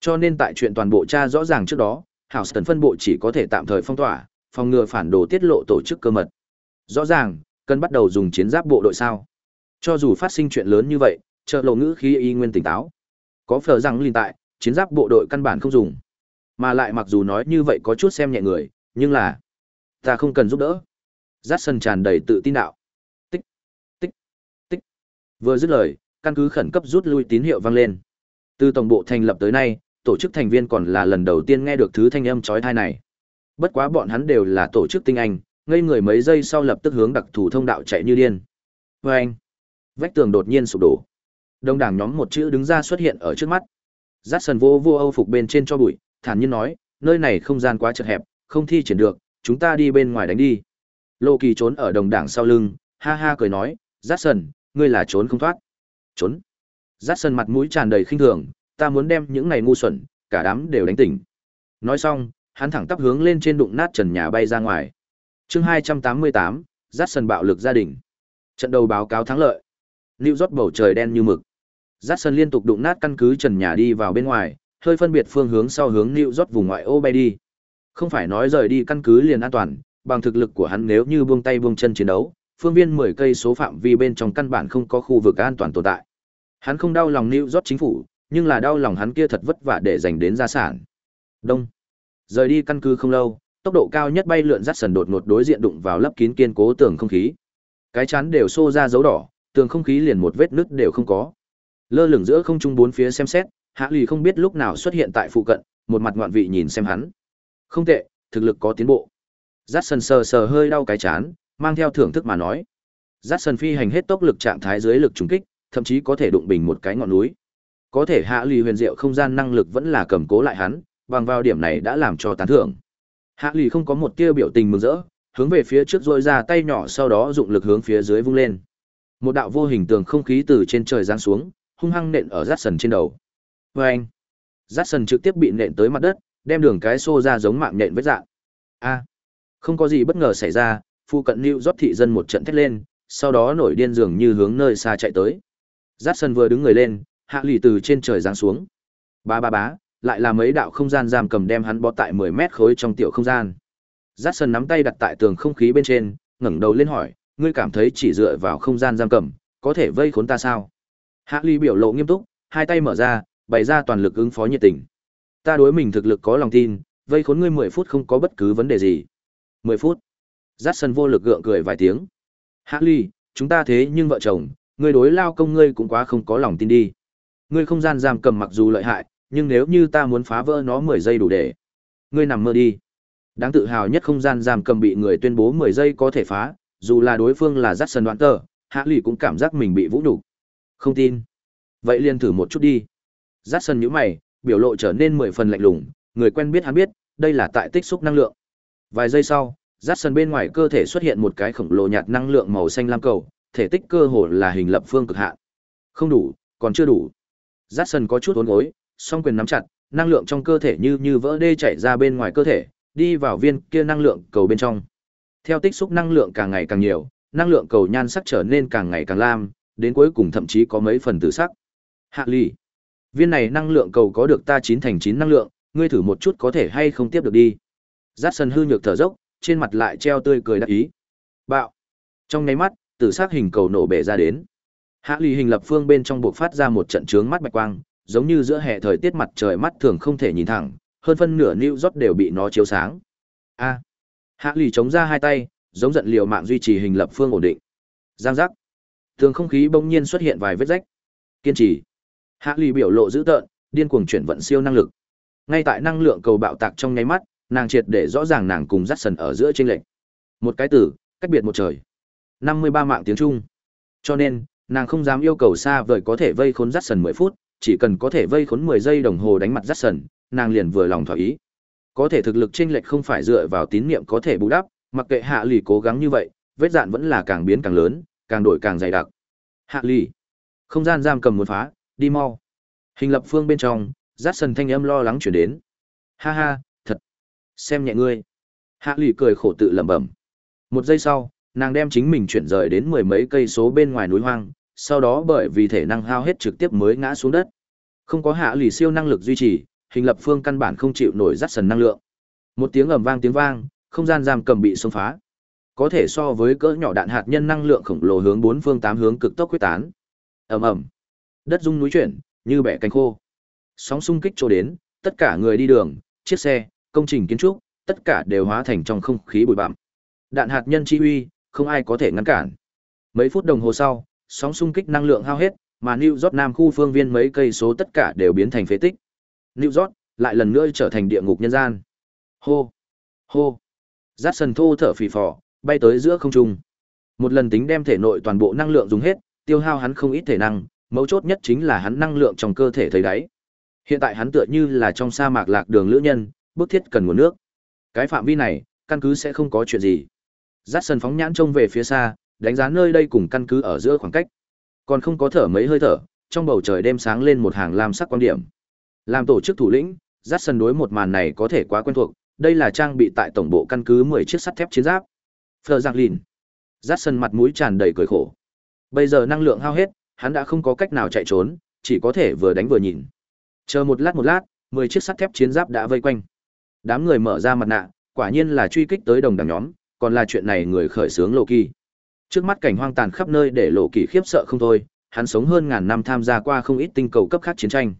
Cho nên tại chuyện toàn bộ tra rõ ràng trước đó, Houston phân bộ chỉ có thể tạm thời phong tỏa, phòng ngừa phản đồ tiết lộ tổ chức cơ mật. Rõ ràng, cần bắt đầu dùng chiến giáp bộ đội sao? Cho dù phát sinh chuyện lớn như vậy, trợ lộ ngữ khí y nguyên tỉnh táo. Có phở rằng liên tại, chiến giáp bộ đội căn bản không dùng. Mà lại mặc dù nói như vậy có chút xem nhẹ người, nhưng là ta không cần giúp đỡ. Jackson tràn đầy tự tin đạo. Tích, tích, tích. Vừa dứt lời, căn cứ khẩn cấp rút lui tín hiệu vang lên. Từ tổng bộ thành lập tới nay, tổ chức thành viên còn là lần đầu tiên nghe được thứ thanh âm chói tai này. Bất quá bọn hắn đều là tổ chức tinh anh, ngây người mấy giây sau lập tức hướng đặc thù thông đạo chạy như điên. Và anh, vách tường đột nhiên sụp đổ. Đông đảng nhóm một chữ đứng ra xuất hiện ở trước mắt. Dát sần vô vô âu phục bên trên cho bụi, thản nhiên nói, nơi này không gian quá chật hẹp, không thi triển được, chúng ta đi bên ngoài đánh đi. Lô Kỳ trốn ở đồng đảng sau lưng, ha ha cười nói, Dát sần, ngươi là trốn không thoát. Trốn. Dát sần mặt mũi tràn đầy khinh thường, ta muốn đem những này ngu xuẩn, cả đám đều đánh tỉnh. Nói xong, hắn thẳng tắp hướng lên trên đụng nát trần nhà bay ra ngoài. Chương 288, Jackson bạo lực gia đình. Trận đầu báo cáo thắng lợi. New York bầu trời đen như mực. Jackson liên tục đụng nát căn cứ trần nhà đi vào bên ngoài, hơi phân biệt phương hướng sau hướng New York vùng ngoại ô bay đi. Không phải nói rời đi căn cứ liền an toàn, bằng thực lực của hắn nếu như buông tay buông chân chiến đấu, phương viên 10 cây số phạm vi bên trong căn bản không có khu vực an toàn tồn tại. Hắn không đau lòng New York chính phủ, nhưng là đau lòng hắn kia thật vất vả để dành đến gia sản. Đông. Rời đi căn cứ không lâu, tốc độ cao nhất bay lượn dắt sần đột ngột đối diện đụng vào lớp kín kiên cố tường không khí. Cái chắn đều xô ra dấu đỏ, tường không khí liền một vết nứt đều không có. Lơ lửng giữa không trung bốn phía xem xét, Hạ Lì không biết lúc nào xuất hiện tại phụ cận, một mặt ngoạn vị nhìn xem hắn. Không tệ, thực lực có tiến bộ. Dát sần sờ sờ hơi đau cái chán, mang theo thưởng thức mà nói. Dát sần phi hành hết tốc lực trạng thái dưới lực trùng kích, thậm chí có thể đụng bình một cái ngọn núi. Có thể hạ lì huyền diệu không gian năng lực vẫn là cầm cố lại hắn, bằng vào điểm này đã làm cho tán thưởng. Hạ lì không có một tia biểu tình mừng rỡ, hướng về phía trước rôi ra tay nhỏ sau đó dụng lực hướng phía dưới vung lên. Một đạo vô hình tường không khí từ trên trời giáng xuống, hung hăng nện ở rát sần trên đầu. Và anh, rát sần trực tiếp bị nện tới mặt đất, đem đường cái xô ra giống mạng nện vết dạng. A, không có gì bất ngờ xảy ra, phụ cận lưu rót thị dân một trận thét lên, sau đó nổi điên dường như hướng nơi xa chạy tới. Rát sần vừa đứng người lên, hạ lì từ trên trời giáng xuống. Ba ba bá, lại là mấy đạo không gian giam cầm đem hắn bó tại 10 mét khối trong tiểu không gian. Dát sân nắm tay đặt tại tường không khí bên trên, ngẩng đầu lên hỏi, ngươi cảm thấy chỉ dựa vào không gian giam cầm, có thể vây khốn ta sao? Hạ lì biểu lộ nghiêm túc, hai tay mở ra, bày ra toàn lực ứng phó nhiệt tình. Ta đối mình thực lực có lòng tin, vây khốn ngươi 10 phút không có bất cứ vấn đề gì. 10 phút. Dát sân vô lực gượng cười vài tiếng. Hạ lì chúng ta thế nhưng vợ chồng, ngươi đối lao công ngươi cũng quá không có lòng tin đi. Ngươi không gian giam cầm mặc dù lợi hại, nhưng nếu như ta muốn phá vỡ nó 10 giây đủ để. Ngươi nằm mơ đi. Đáng tự hào nhất không gian giam cầm bị người tuyên bố 10 giây có thể phá, dù là đối phương là dắt sân đoạn tờ, hạ lì cũng cảm giác mình bị vũ đủ. Không tin. Vậy liền thử một chút đi. Dắt sân nhíu mày, biểu lộ trở nên 10 phần lạnh lùng, người quen biết hắn biết, đây là tại tích xúc năng lượng. Vài giây sau, rát sân bên ngoài cơ thể xuất hiện một cái khổng lồ nhạt năng lượng màu xanh lam cầu, thể tích cơ hồ là hình lập phương cực hạn. Không đủ, còn chưa đủ. Dắt sân có chút uốn gối, song quyền nắm chặt, năng lượng trong cơ thể như như vỡ đê chảy ra bên ngoài cơ thể, đi vào viên kia năng lượng cầu bên trong. Theo tích xúc năng lượng càng ngày càng nhiều, năng lượng cầu nhan sắc trở nên càng ngày càng lam, đến cuối cùng thậm chí có mấy phần tử sắc. Hạ Ly, viên này năng lượng cầu có được ta chín thành chín năng lượng, ngươi thử một chút có thể hay không tiếp được đi. Dát sân hư nhược thở dốc, trên mặt lại treo tươi cười đắc ý. Bạo. Trong nháy mắt, tử sắc hình cầu nổ bể ra đến. Hạ lì hình lập phương bên trong buộc phát ra một trận trướng mắt bạch quang, giống như giữa hệ thời tiết mặt trời mắt thường không thể nhìn thẳng, hơn phân nửa New York đều bị nó chiếu sáng. A. Hạ lì chống ra hai tay, giống giận liều mạng duy trì hình lập phương ổn định. Giang giác. Tường không khí bỗng nhiên xuất hiện vài vết rách. Kiên trì. Hạ lì biểu lộ dữ tợn, điên cuồng chuyển vận siêu năng lực. Ngay tại năng lượng cầu bạo tạc trong nháy mắt, nàng triệt để rõ ràng nàng cùng dắt sần ở giữa trên lệnh. Một cái tử, cách biệt một trời. 53 mạng tiếng Trung. Cho nên, nàng không dám yêu cầu xa vời có thể vây khốn dắt sần 10 phút, chỉ cần có thể vây khốn 10 giây đồng hồ đánh mặt dắt sần, nàng liền vừa lòng thỏa ý. Có thể thực lực chênh lệch không phải dựa vào tín niệm có thể bù đắp, mặc kệ Hạ Lì cố gắng như vậy, vết dạn vẫn là càng biến càng lớn, càng đổi càng dày đặc. Hạ Lì, không gian giam cầm muốn phá, đi mau. Hình lập phương bên trong, Dát Sần thanh âm lo lắng chuyển đến. Ha ha, thật. Xem nhẹ ngươi. Hạ Lì cười khổ tự lẩm bẩm. Một giây sau, nàng đem chính mình chuyển rời đến mười mấy cây số bên ngoài núi hoang, sau đó bởi vì thể năng hao hết trực tiếp mới ngã xuống đất. Không có Hạ lì siêu năng lực duy trì, hình lập phương căn bản không chịu nổi rắt sần năng lượng. Một tiếng ầm vang tiếng vang, không gian giam cầm bị xông phá. Có thể so với cỡ nhỏ đạn hạt nhân năng lượng khổng lồ hướng bốn phương tám hướng cực tốc quyết tán. Ầm ầm. Đất rung núi chuyển, như bẻ cánh khô. Sóng xung kích trổ đến, tất cả người đi đường, chiếc xe, công trình kiến trúc, tất cả đều hóa thành trong không khí bụi bặm. Đạn hạt nhân chi uy, không ai có thể ngăn cản. Mấy phút đồng hồ sau, sóng xung kích năng lượng hao hết, mà New York Nam khu phương viên mấy cây số tất cả đều biến thành phế tích. New York lại lần nữa trở thành địa ngục nhân gian. Hô, hô. Dát sần thô thở phì phò, bay tới giữa không trung. Một lần tính đem thể nội toàn bộ năng lượng dùng hết, tiêu hao hắn không ít thể năng, mấu chốt nhất chính là hắn năng lượng trong cơ thể thấy đáy. Hiện tại hắn tựa như là trong sa mạc lạc đường lữ nhân, bước thiết cần nguồn nước. Cái phạm vi này, căn cứ sẽ không có chuyện gì. Dát sân phóng nhãn trông về phía xa, đánh giá nơi đây cùng căn cứ ở giữa khoảng cách. Còn không có thở mấy hơi thở, trong bầu trời đêm sáng lên một hàng lam sắc quan điểm. Làm tổ chức thủ lĩnh, Dát sân đối một màn này có thể quá quen thuộc, đây là trang bị tại tổng bộ căn cứ 10 chiếc sắt thép chiến giáp. Phở Giang Lìn. Dát sân mặt mũi tràn đầy cười khổ. Bây giờ năng lượng hao hết, hắn đã không có cách nào chạy trốn, chỉ có thể vừa đánh vừa nhìn. Chờ một lát một lát, 10 chiếc sắt thép chiến giáp đã vây quanh. Đám người mở ra mặt nạ, quả nhiên là truy kích tới đồng đảng nhóm, còn là chuyện này người khởi xướng Lộ Kỳ. Trước mắt cảnh hoang tàn khắp nơi để Lộ Kỳ khiếp sợ không thôi, hắn sống hơn ngàn năm tham gia qua không ít tinh cầu cấp khác chiến tranh.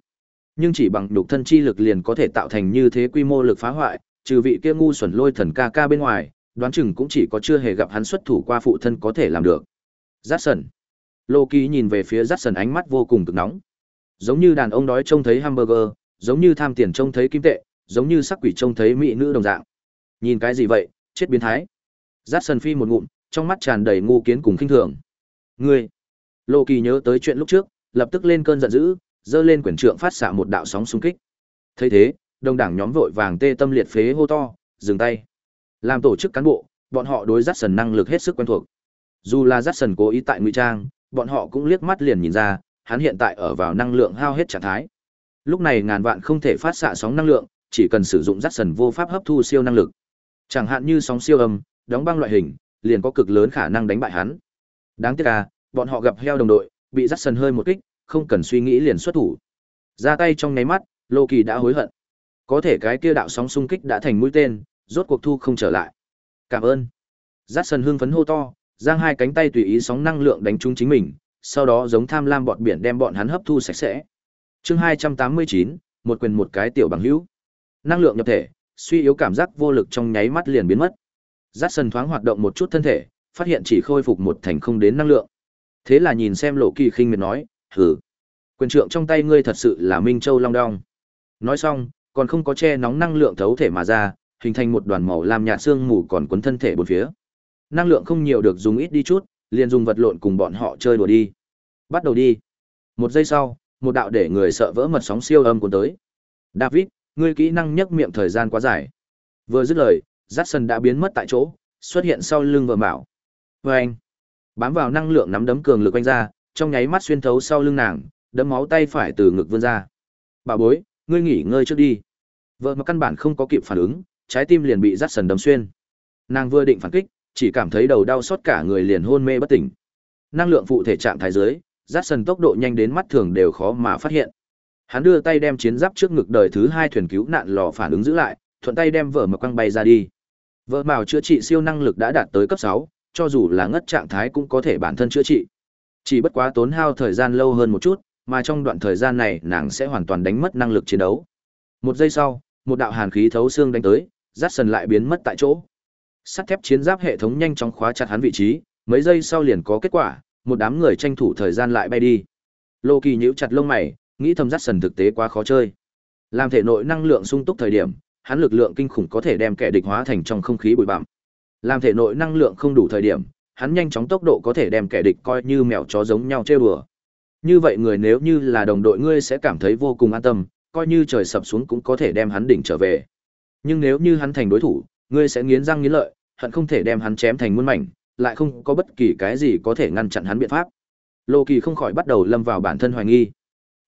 Nhưng chỉ bằng đục thân chi lực liền có thể tạo thành như thế quy mô lực phá hoại, trừ vị kia ngu xuẩn lôi thần ca ca bên ngoài, đoán chừng cũng chỉ có chưa hề gặp hắn xuất thủ qua phụ thân có thể làm được. Jackson. Loki nhìn về phía Jackson ánh mắt vô cùng cực nóng. Giống như đàn ông đói trông thấy hamburger, giống như tham tiền trông thấy kim tệ, giống như sắc quỷ trông thấy mỹ nữ đồng dạng. Nhìn cái gì vậy, chết biến thái. Dát sần phi một ngụm, trong mắt tràn đầy ngu kiến cùng khinh thường. Ngươi! Lô Kỳ nhớ tới chuyện lúc trước, lập tức lên cơn giận dữ, dơ lên quyển trượng phát xạ một đạo sóng xung kích. Thấy thế, đông đảng nhóm vội vàng tê tâm liệt phế hô to, dừng tay. Làm tổ chức cán bộ, bọn họ đối dắt sần năng lực hết sức quen thuộc. Dù là dắt sần cố ý tại ngụy trang, bọn họ cũng liếc mắt liền nhìn ra, hắn hiện tại ở vào năng lượng hao hết trạng thái. Lúc này ngàn vạn không thể phát xạ sóng năng lượng, chỉ cần sử dụng dắt sần vô pháp hấp thu siêu năng lực. Chẳng hạn như sóng siêu âm, đóng băng loại hình, liền có cực lớn khả năng đánh bại hắn. Đáng tiếc là, bọn họ gặp heo đồng đội, bị dắt sần hơi một kích, không cần suy nghĩ liền xuất thủ. Ra tay trong nháy mắt, Lô Kỳ đã hối hận. Có thể cái kia đạo sóng xung kích đã thành mũi tên, rốt cuộc thu không trở lại. Cảm ơn. Dắt sần hưng phấn hô to, giang hai cánh tay tùy ý sóng năng lượng đánh trúng chính mình, sau đó giống tham lam bọt biển đem bọn hắn hấp thu sạch sẽ. Chương hai trăm tám mươi chín, một quyền một cái tiểu bằng hữu. Năng lượng nhập thể, suy yếu cảm giác vô lực trong nháy mắt liền biến mất. Dát sần thoáng hoạt động một chút thân thể, phát hiện chỉ khôi phục một thành không đến năng lượng. Thế là nhìn xem Lộ Kỳ khinh miệt nói, hừ. quyền trượng trong tay ngươi thật sự là Minh Châu Long Đong." Nói xong, còn không có che nóng năng lượng thấu thể mà ra, hình thành một đoàn màu lam nhạt xương mù còn quấn thân thể bốn phía. Năng lượng không nhiều được dùng ít đi chút, liền dùng vật lộn cùng bọn họ chơi đùa đi. Bắt đầu đi. Một giây sau, một đạo để người sợ vỡ mật sóng siêu âm cuốn tới. David, ngươi kỹ năng nhấc miệng thời gian quá dài. Vừa dứt lời, Jackson đã biến mất tại chỗ, xuất hiện sau lưng vợ mạo vê anh, bám vào năng lượng nắm đấm cường lực quanh ra, trong nháy mắt xuyên thấu sau lưng nàng, đấm máu tay phải từ ngực vươn ra. Bà bối, ngươi nghỉ ngơi trước đi. Vợ mà căn bản không có kịp phản ứng, trái tim liền bị rát sần đấm xuyên. Nàng vừa định phản kích, chỉ cảm thấy đầu đau xót cả người liền hôn mê bất tỉnh. Năng lượng phụ thể trạng thái dưới, rát sần tốc độ nhanh đến mắt thường đều khó mà phát hiện. Hắn đưa tay đem chiến giáp trước ngực đời thứ hai thuyền cứu nạn lò phản ứng giữ lại, thuận tay đem vợ mà quăng bay ra đi. Vợ mào chữa trị siêu năng lực đã đạt tới cấp 6, cho dù là ngất trạng thái cũng có thể bản thân chữa trị. Chỉ bất quá tốn hao thời gian lâu hơn một chút, mà trong đoạn thời gian này nàng sẽ hoàn toàn đánh mất năng lực chiến đấu. Một giây sau, một đạo hàn khí thấu xương đánh tới, rát sần lại biến mất tại chỗ sắt thép chiến giáp hệ thống nhanh chóng khóa chặt hắn vị trí mấy giây sau liền có kết quả một đám người tranh thủ thời gian lại bay đi lô kỳ nhíu chặt lông mày nghĩ thầm rát sần thực tế quá khó chơi làm thể nội năng lượng sung túc thời điểm hắn lực lượng kinh khủng có thể đem kẻ địch hóa thành trong không khí bụi bặm làm thể nội năng lượng không đủ thời điểm hắn nhanh chóng tốc độ có thể đem kẻ địch coi như mèo chó giống nhau chơi bừa như vậy người nếu như là đồng đội ngươi sẽ cảm thấy vô cùng an tâm coi như trời sập xuống cũng có thể đem hắn đỉnh trở về nhưng nếu như hắn thành đối thủ, ngươi sẽ nghiến răng nghiến lợi, hận không thể đem hắn chém thành muôn mảnh, lại không có bất kỳ cái gì có thể ngăn chặn hắn biện pháp. Lô Kỳ không khỏi bắt đầu lâm vào bản thân hoài nghi.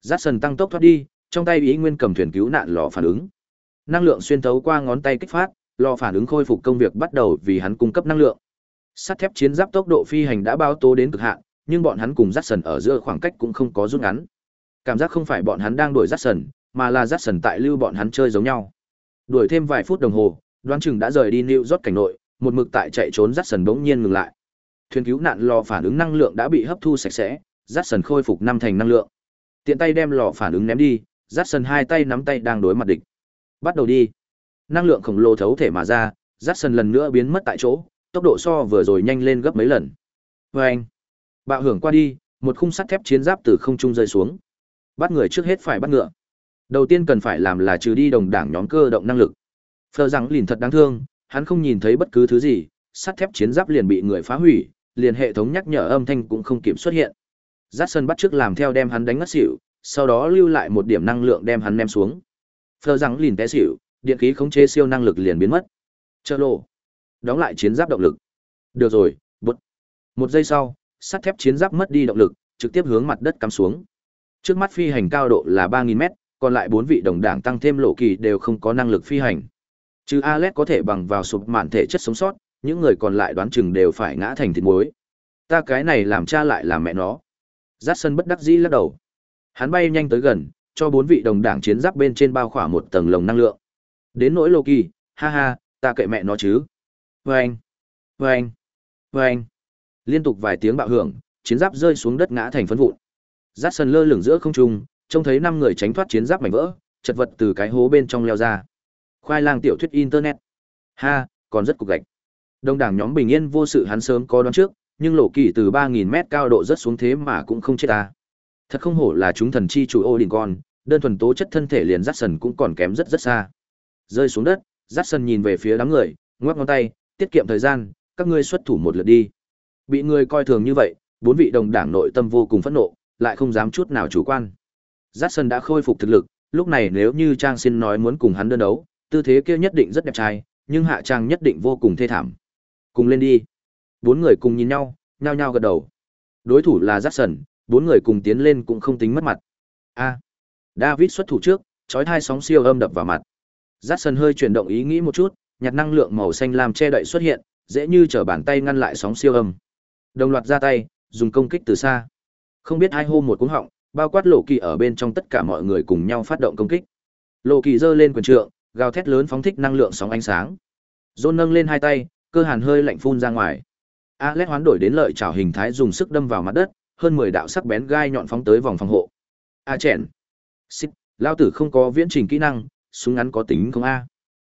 Jackson tăng tốc thoát đi, trong tay ý nguyên cầm thuyền cứu nạn lò phản ứng. Năng lượng xuyên thấu qua ngón tay kích phát, lò phản ứng khôi phục công việc bắt đầu vì hắn cung cấp năng lượng. Sắt thép chiến giáp tốc độ phi hành đã báo tố đến cực hạn, nhưng bọn hắn cùng Jackson ở giữa khoảng cách cũng không có rút ngắn. Cảm giác không phải bọn hắn đang đuổi Jackson, mà là Jackson tại lưu bọn hắn chơi giống nhau. Đuổi thêm vài phút đồng hồ, đoán chừng đã rời đi New rót cảnh nội, một mực tại chạy trốn rát sần bỗng nhiên ngừng lại. Thuyền cứu nạn lò phản ứng năng lượng đã bị hấp thu sạch sẽ, rát sần khôi phục năm thành năng lượng. Tiện tay đem lò phản ứng ném đi, rát sần hai tay nắm tay đang đối mặt địch. Bắt đầu đi. Năng lượng khổng lồ thấu thể mà ra, dắt sần lần nữa biến mất tại chỗ, tốc độ so vừa rồi nhanh lên gấp mấy lần. vê anh. Bạo hưởng qua đi, một khung sắt thép chiến giáp từ không trung rơi xuống. Bắt người trước hết phải bắt ngựa. Đầu tiên cần phải làm là trừ đi đồng đảng nhóm cơ động năng lực. Phờ rằng lìn thật đáng thương, hắn không nhìn thấy bất cứ thứ gì, sắt thép chiến giáp liền bị người phá hủy, liền hệ thống nhắc nhở âm thanh cũng không kịp xuất hiện. Jackson bắt trước làm theo đem hắn đánh ngất xỉu, sau đó lưu lại một điểm năng lượng đem hắn ném xuống. Phờ rằng lìn té xỉu, điện khí khống chế siêu năng lực liền biến mất. Chơ lộ. Đóng lại chiến giáp động lực. Được rồi, bút. Một giây sau, sắt thép chiến giáp mất đi động lực, trực tiếp hướng mặt đất cắm xuống. Trước mắt phi hành cao độ là 3000 mét, còn lại bốn vị đồng đảng tăng thêm lộ kỳ đều không có năng lực phi hành. Chứ Alex có thể bằng vào sụp mạn thể chất sống sót, những người còn lại đoán chừng đều phải ngã thành thịt muối. Ta cái này làm cha lại làm mẹ nó. Jackson bất đắc dĩ lắc đầu. Hắn bay nhanh tới gần, cho bốn vị đồng đảng chiến giáp bên trên bao khỏa một tầng lồng năng lượng. Đến nỗi Loki, ha ha, ta kệ mẹ nó chứ. Vâng, vâng, vâng. Liên tục vài tiếng bạo hưởng, chiến giáp rơi xuống đất ngã thành phấn vụn. Jackson lơ lửng giữa không trung, trông thấy năm người tránh thoát chiến giáp mảnh vỡ, chật vật từ cái hố bên trong leo ra. Khoai lang tiểu thuyết internet. Ha, còn rất cục gạch. Đông đảng nhóm bình yên vô sự hắn sớm có đoán trước, nhưng lộ kỳ từ 3000 mét cao độ rất xuống thế mà cũng không chết ta. Thật không hổ là chúng thần chi chủ ô đình con, đơn thuần tố chất thân thể liền dắt sần cũng còn kém rất rất xa. rơi xuống đất, dắt sân nhìn về phía đám người, ngoắc ngón tay, tiết kiệm thời gian, các ngươi xuất thủ một lượt đi. Bị người coi thường như vậy, bốn vị đồng đảng nội tâm vô cùng phẫn nộ, lại không dám chút nào chủ quan. Dắt sân đã khôi phục thực lực, lúc này nếu như Trang Xin nói muốn cùng hắn đơn đấu, tư thế kia nhất định rất đẹp trai, nhưng hạ trang nhất định vô cùng thê thảm. Cùng lên đi. Bốn người cùng nhìn nhau, nhao nhao gật đầu. Đối thủ là Jackson, bốn người cùng tiến lên cũng không tính mất mặt. A. David xuất thủ trước, chói hai sóng siêu âm đập vào mặt. Jackson hơi chuyển động ý nghĩ một chút, nhặt năng lượng màu xanh lam che đậy xuất hiện, dễ như trở bàn tay ngăn lại sóng siêu âm. Đồng loạt ra tay, dùng công kích từ xa. Không biết ai hô một cú họng, bao quát lộ kỳ ở bên trong tất cả mọi người cùng nhau phát động công kích. Lộ kỳ giơ lên quyền trượng, gào thét lớn phóng thích năng lượng sóng ánh sáng. John nâng lên hai tay, cơ hàn hơi lạnh phun ra ngoài. Alex hoán đổi đến lợi chảo hình thái dùng sức đâm vào mặt đất, hơn 10 đạo sắc bén gai nhọn phóng tới vòng phòng hộ. A chèn. Xích, lao tử không có viễn trình kỹ năng, súng ngắn có tính không a?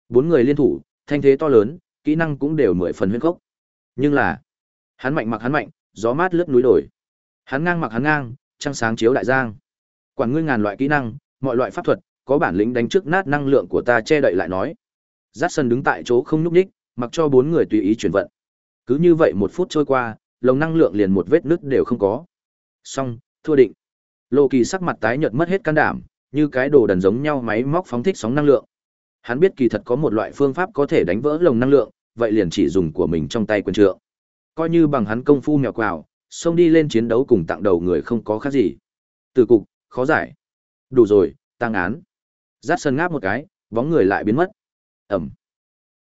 Bốn người liên thủ, thanh thế to lớn, kỹ năng cũng đều mười phần huyễn khốc. Nhưng là, hắn mạnh mặc hắn mạnh, gió mát lướt núi đồi. Hắn ngang mặc hắn ngang, trăng sáng chiếu đại giang. Quản ngươi ngàn loại kỹ năng, mọi loại pháp thuật, có bản lĩnh đánh trước nát năng lượng của ta che đậy lại nói. Dát sân đứng tại chỗ không nhúc nhích, mặc cho bốn người tùy ý chuyển vận. Cứ như vậy một phút trôi qua, lồng năng lượng liền một vết nứt đều không có. Xong, thua định. Lô Kỳ sắc mặt tái nhợt mất hết can đảm, như cái đồ đần giống nhau máy móc phóng thích sóng năng lượng. Hắn biết kỳ thật có một loại phương pháp có thể đánh vỡ lồng năng lượng, vậy liền chỉ dùng của mình trong tay quyền trượng. Coi như bằng hắn công phu mèo quào, xông đi lên chiến đấu cùng tặng đầu người không có khác gì. Từ cục, khó giải. Đủ rồi, tăng án. Dát sân ngáp một cái, bóng người lại biến mất. Ẩm.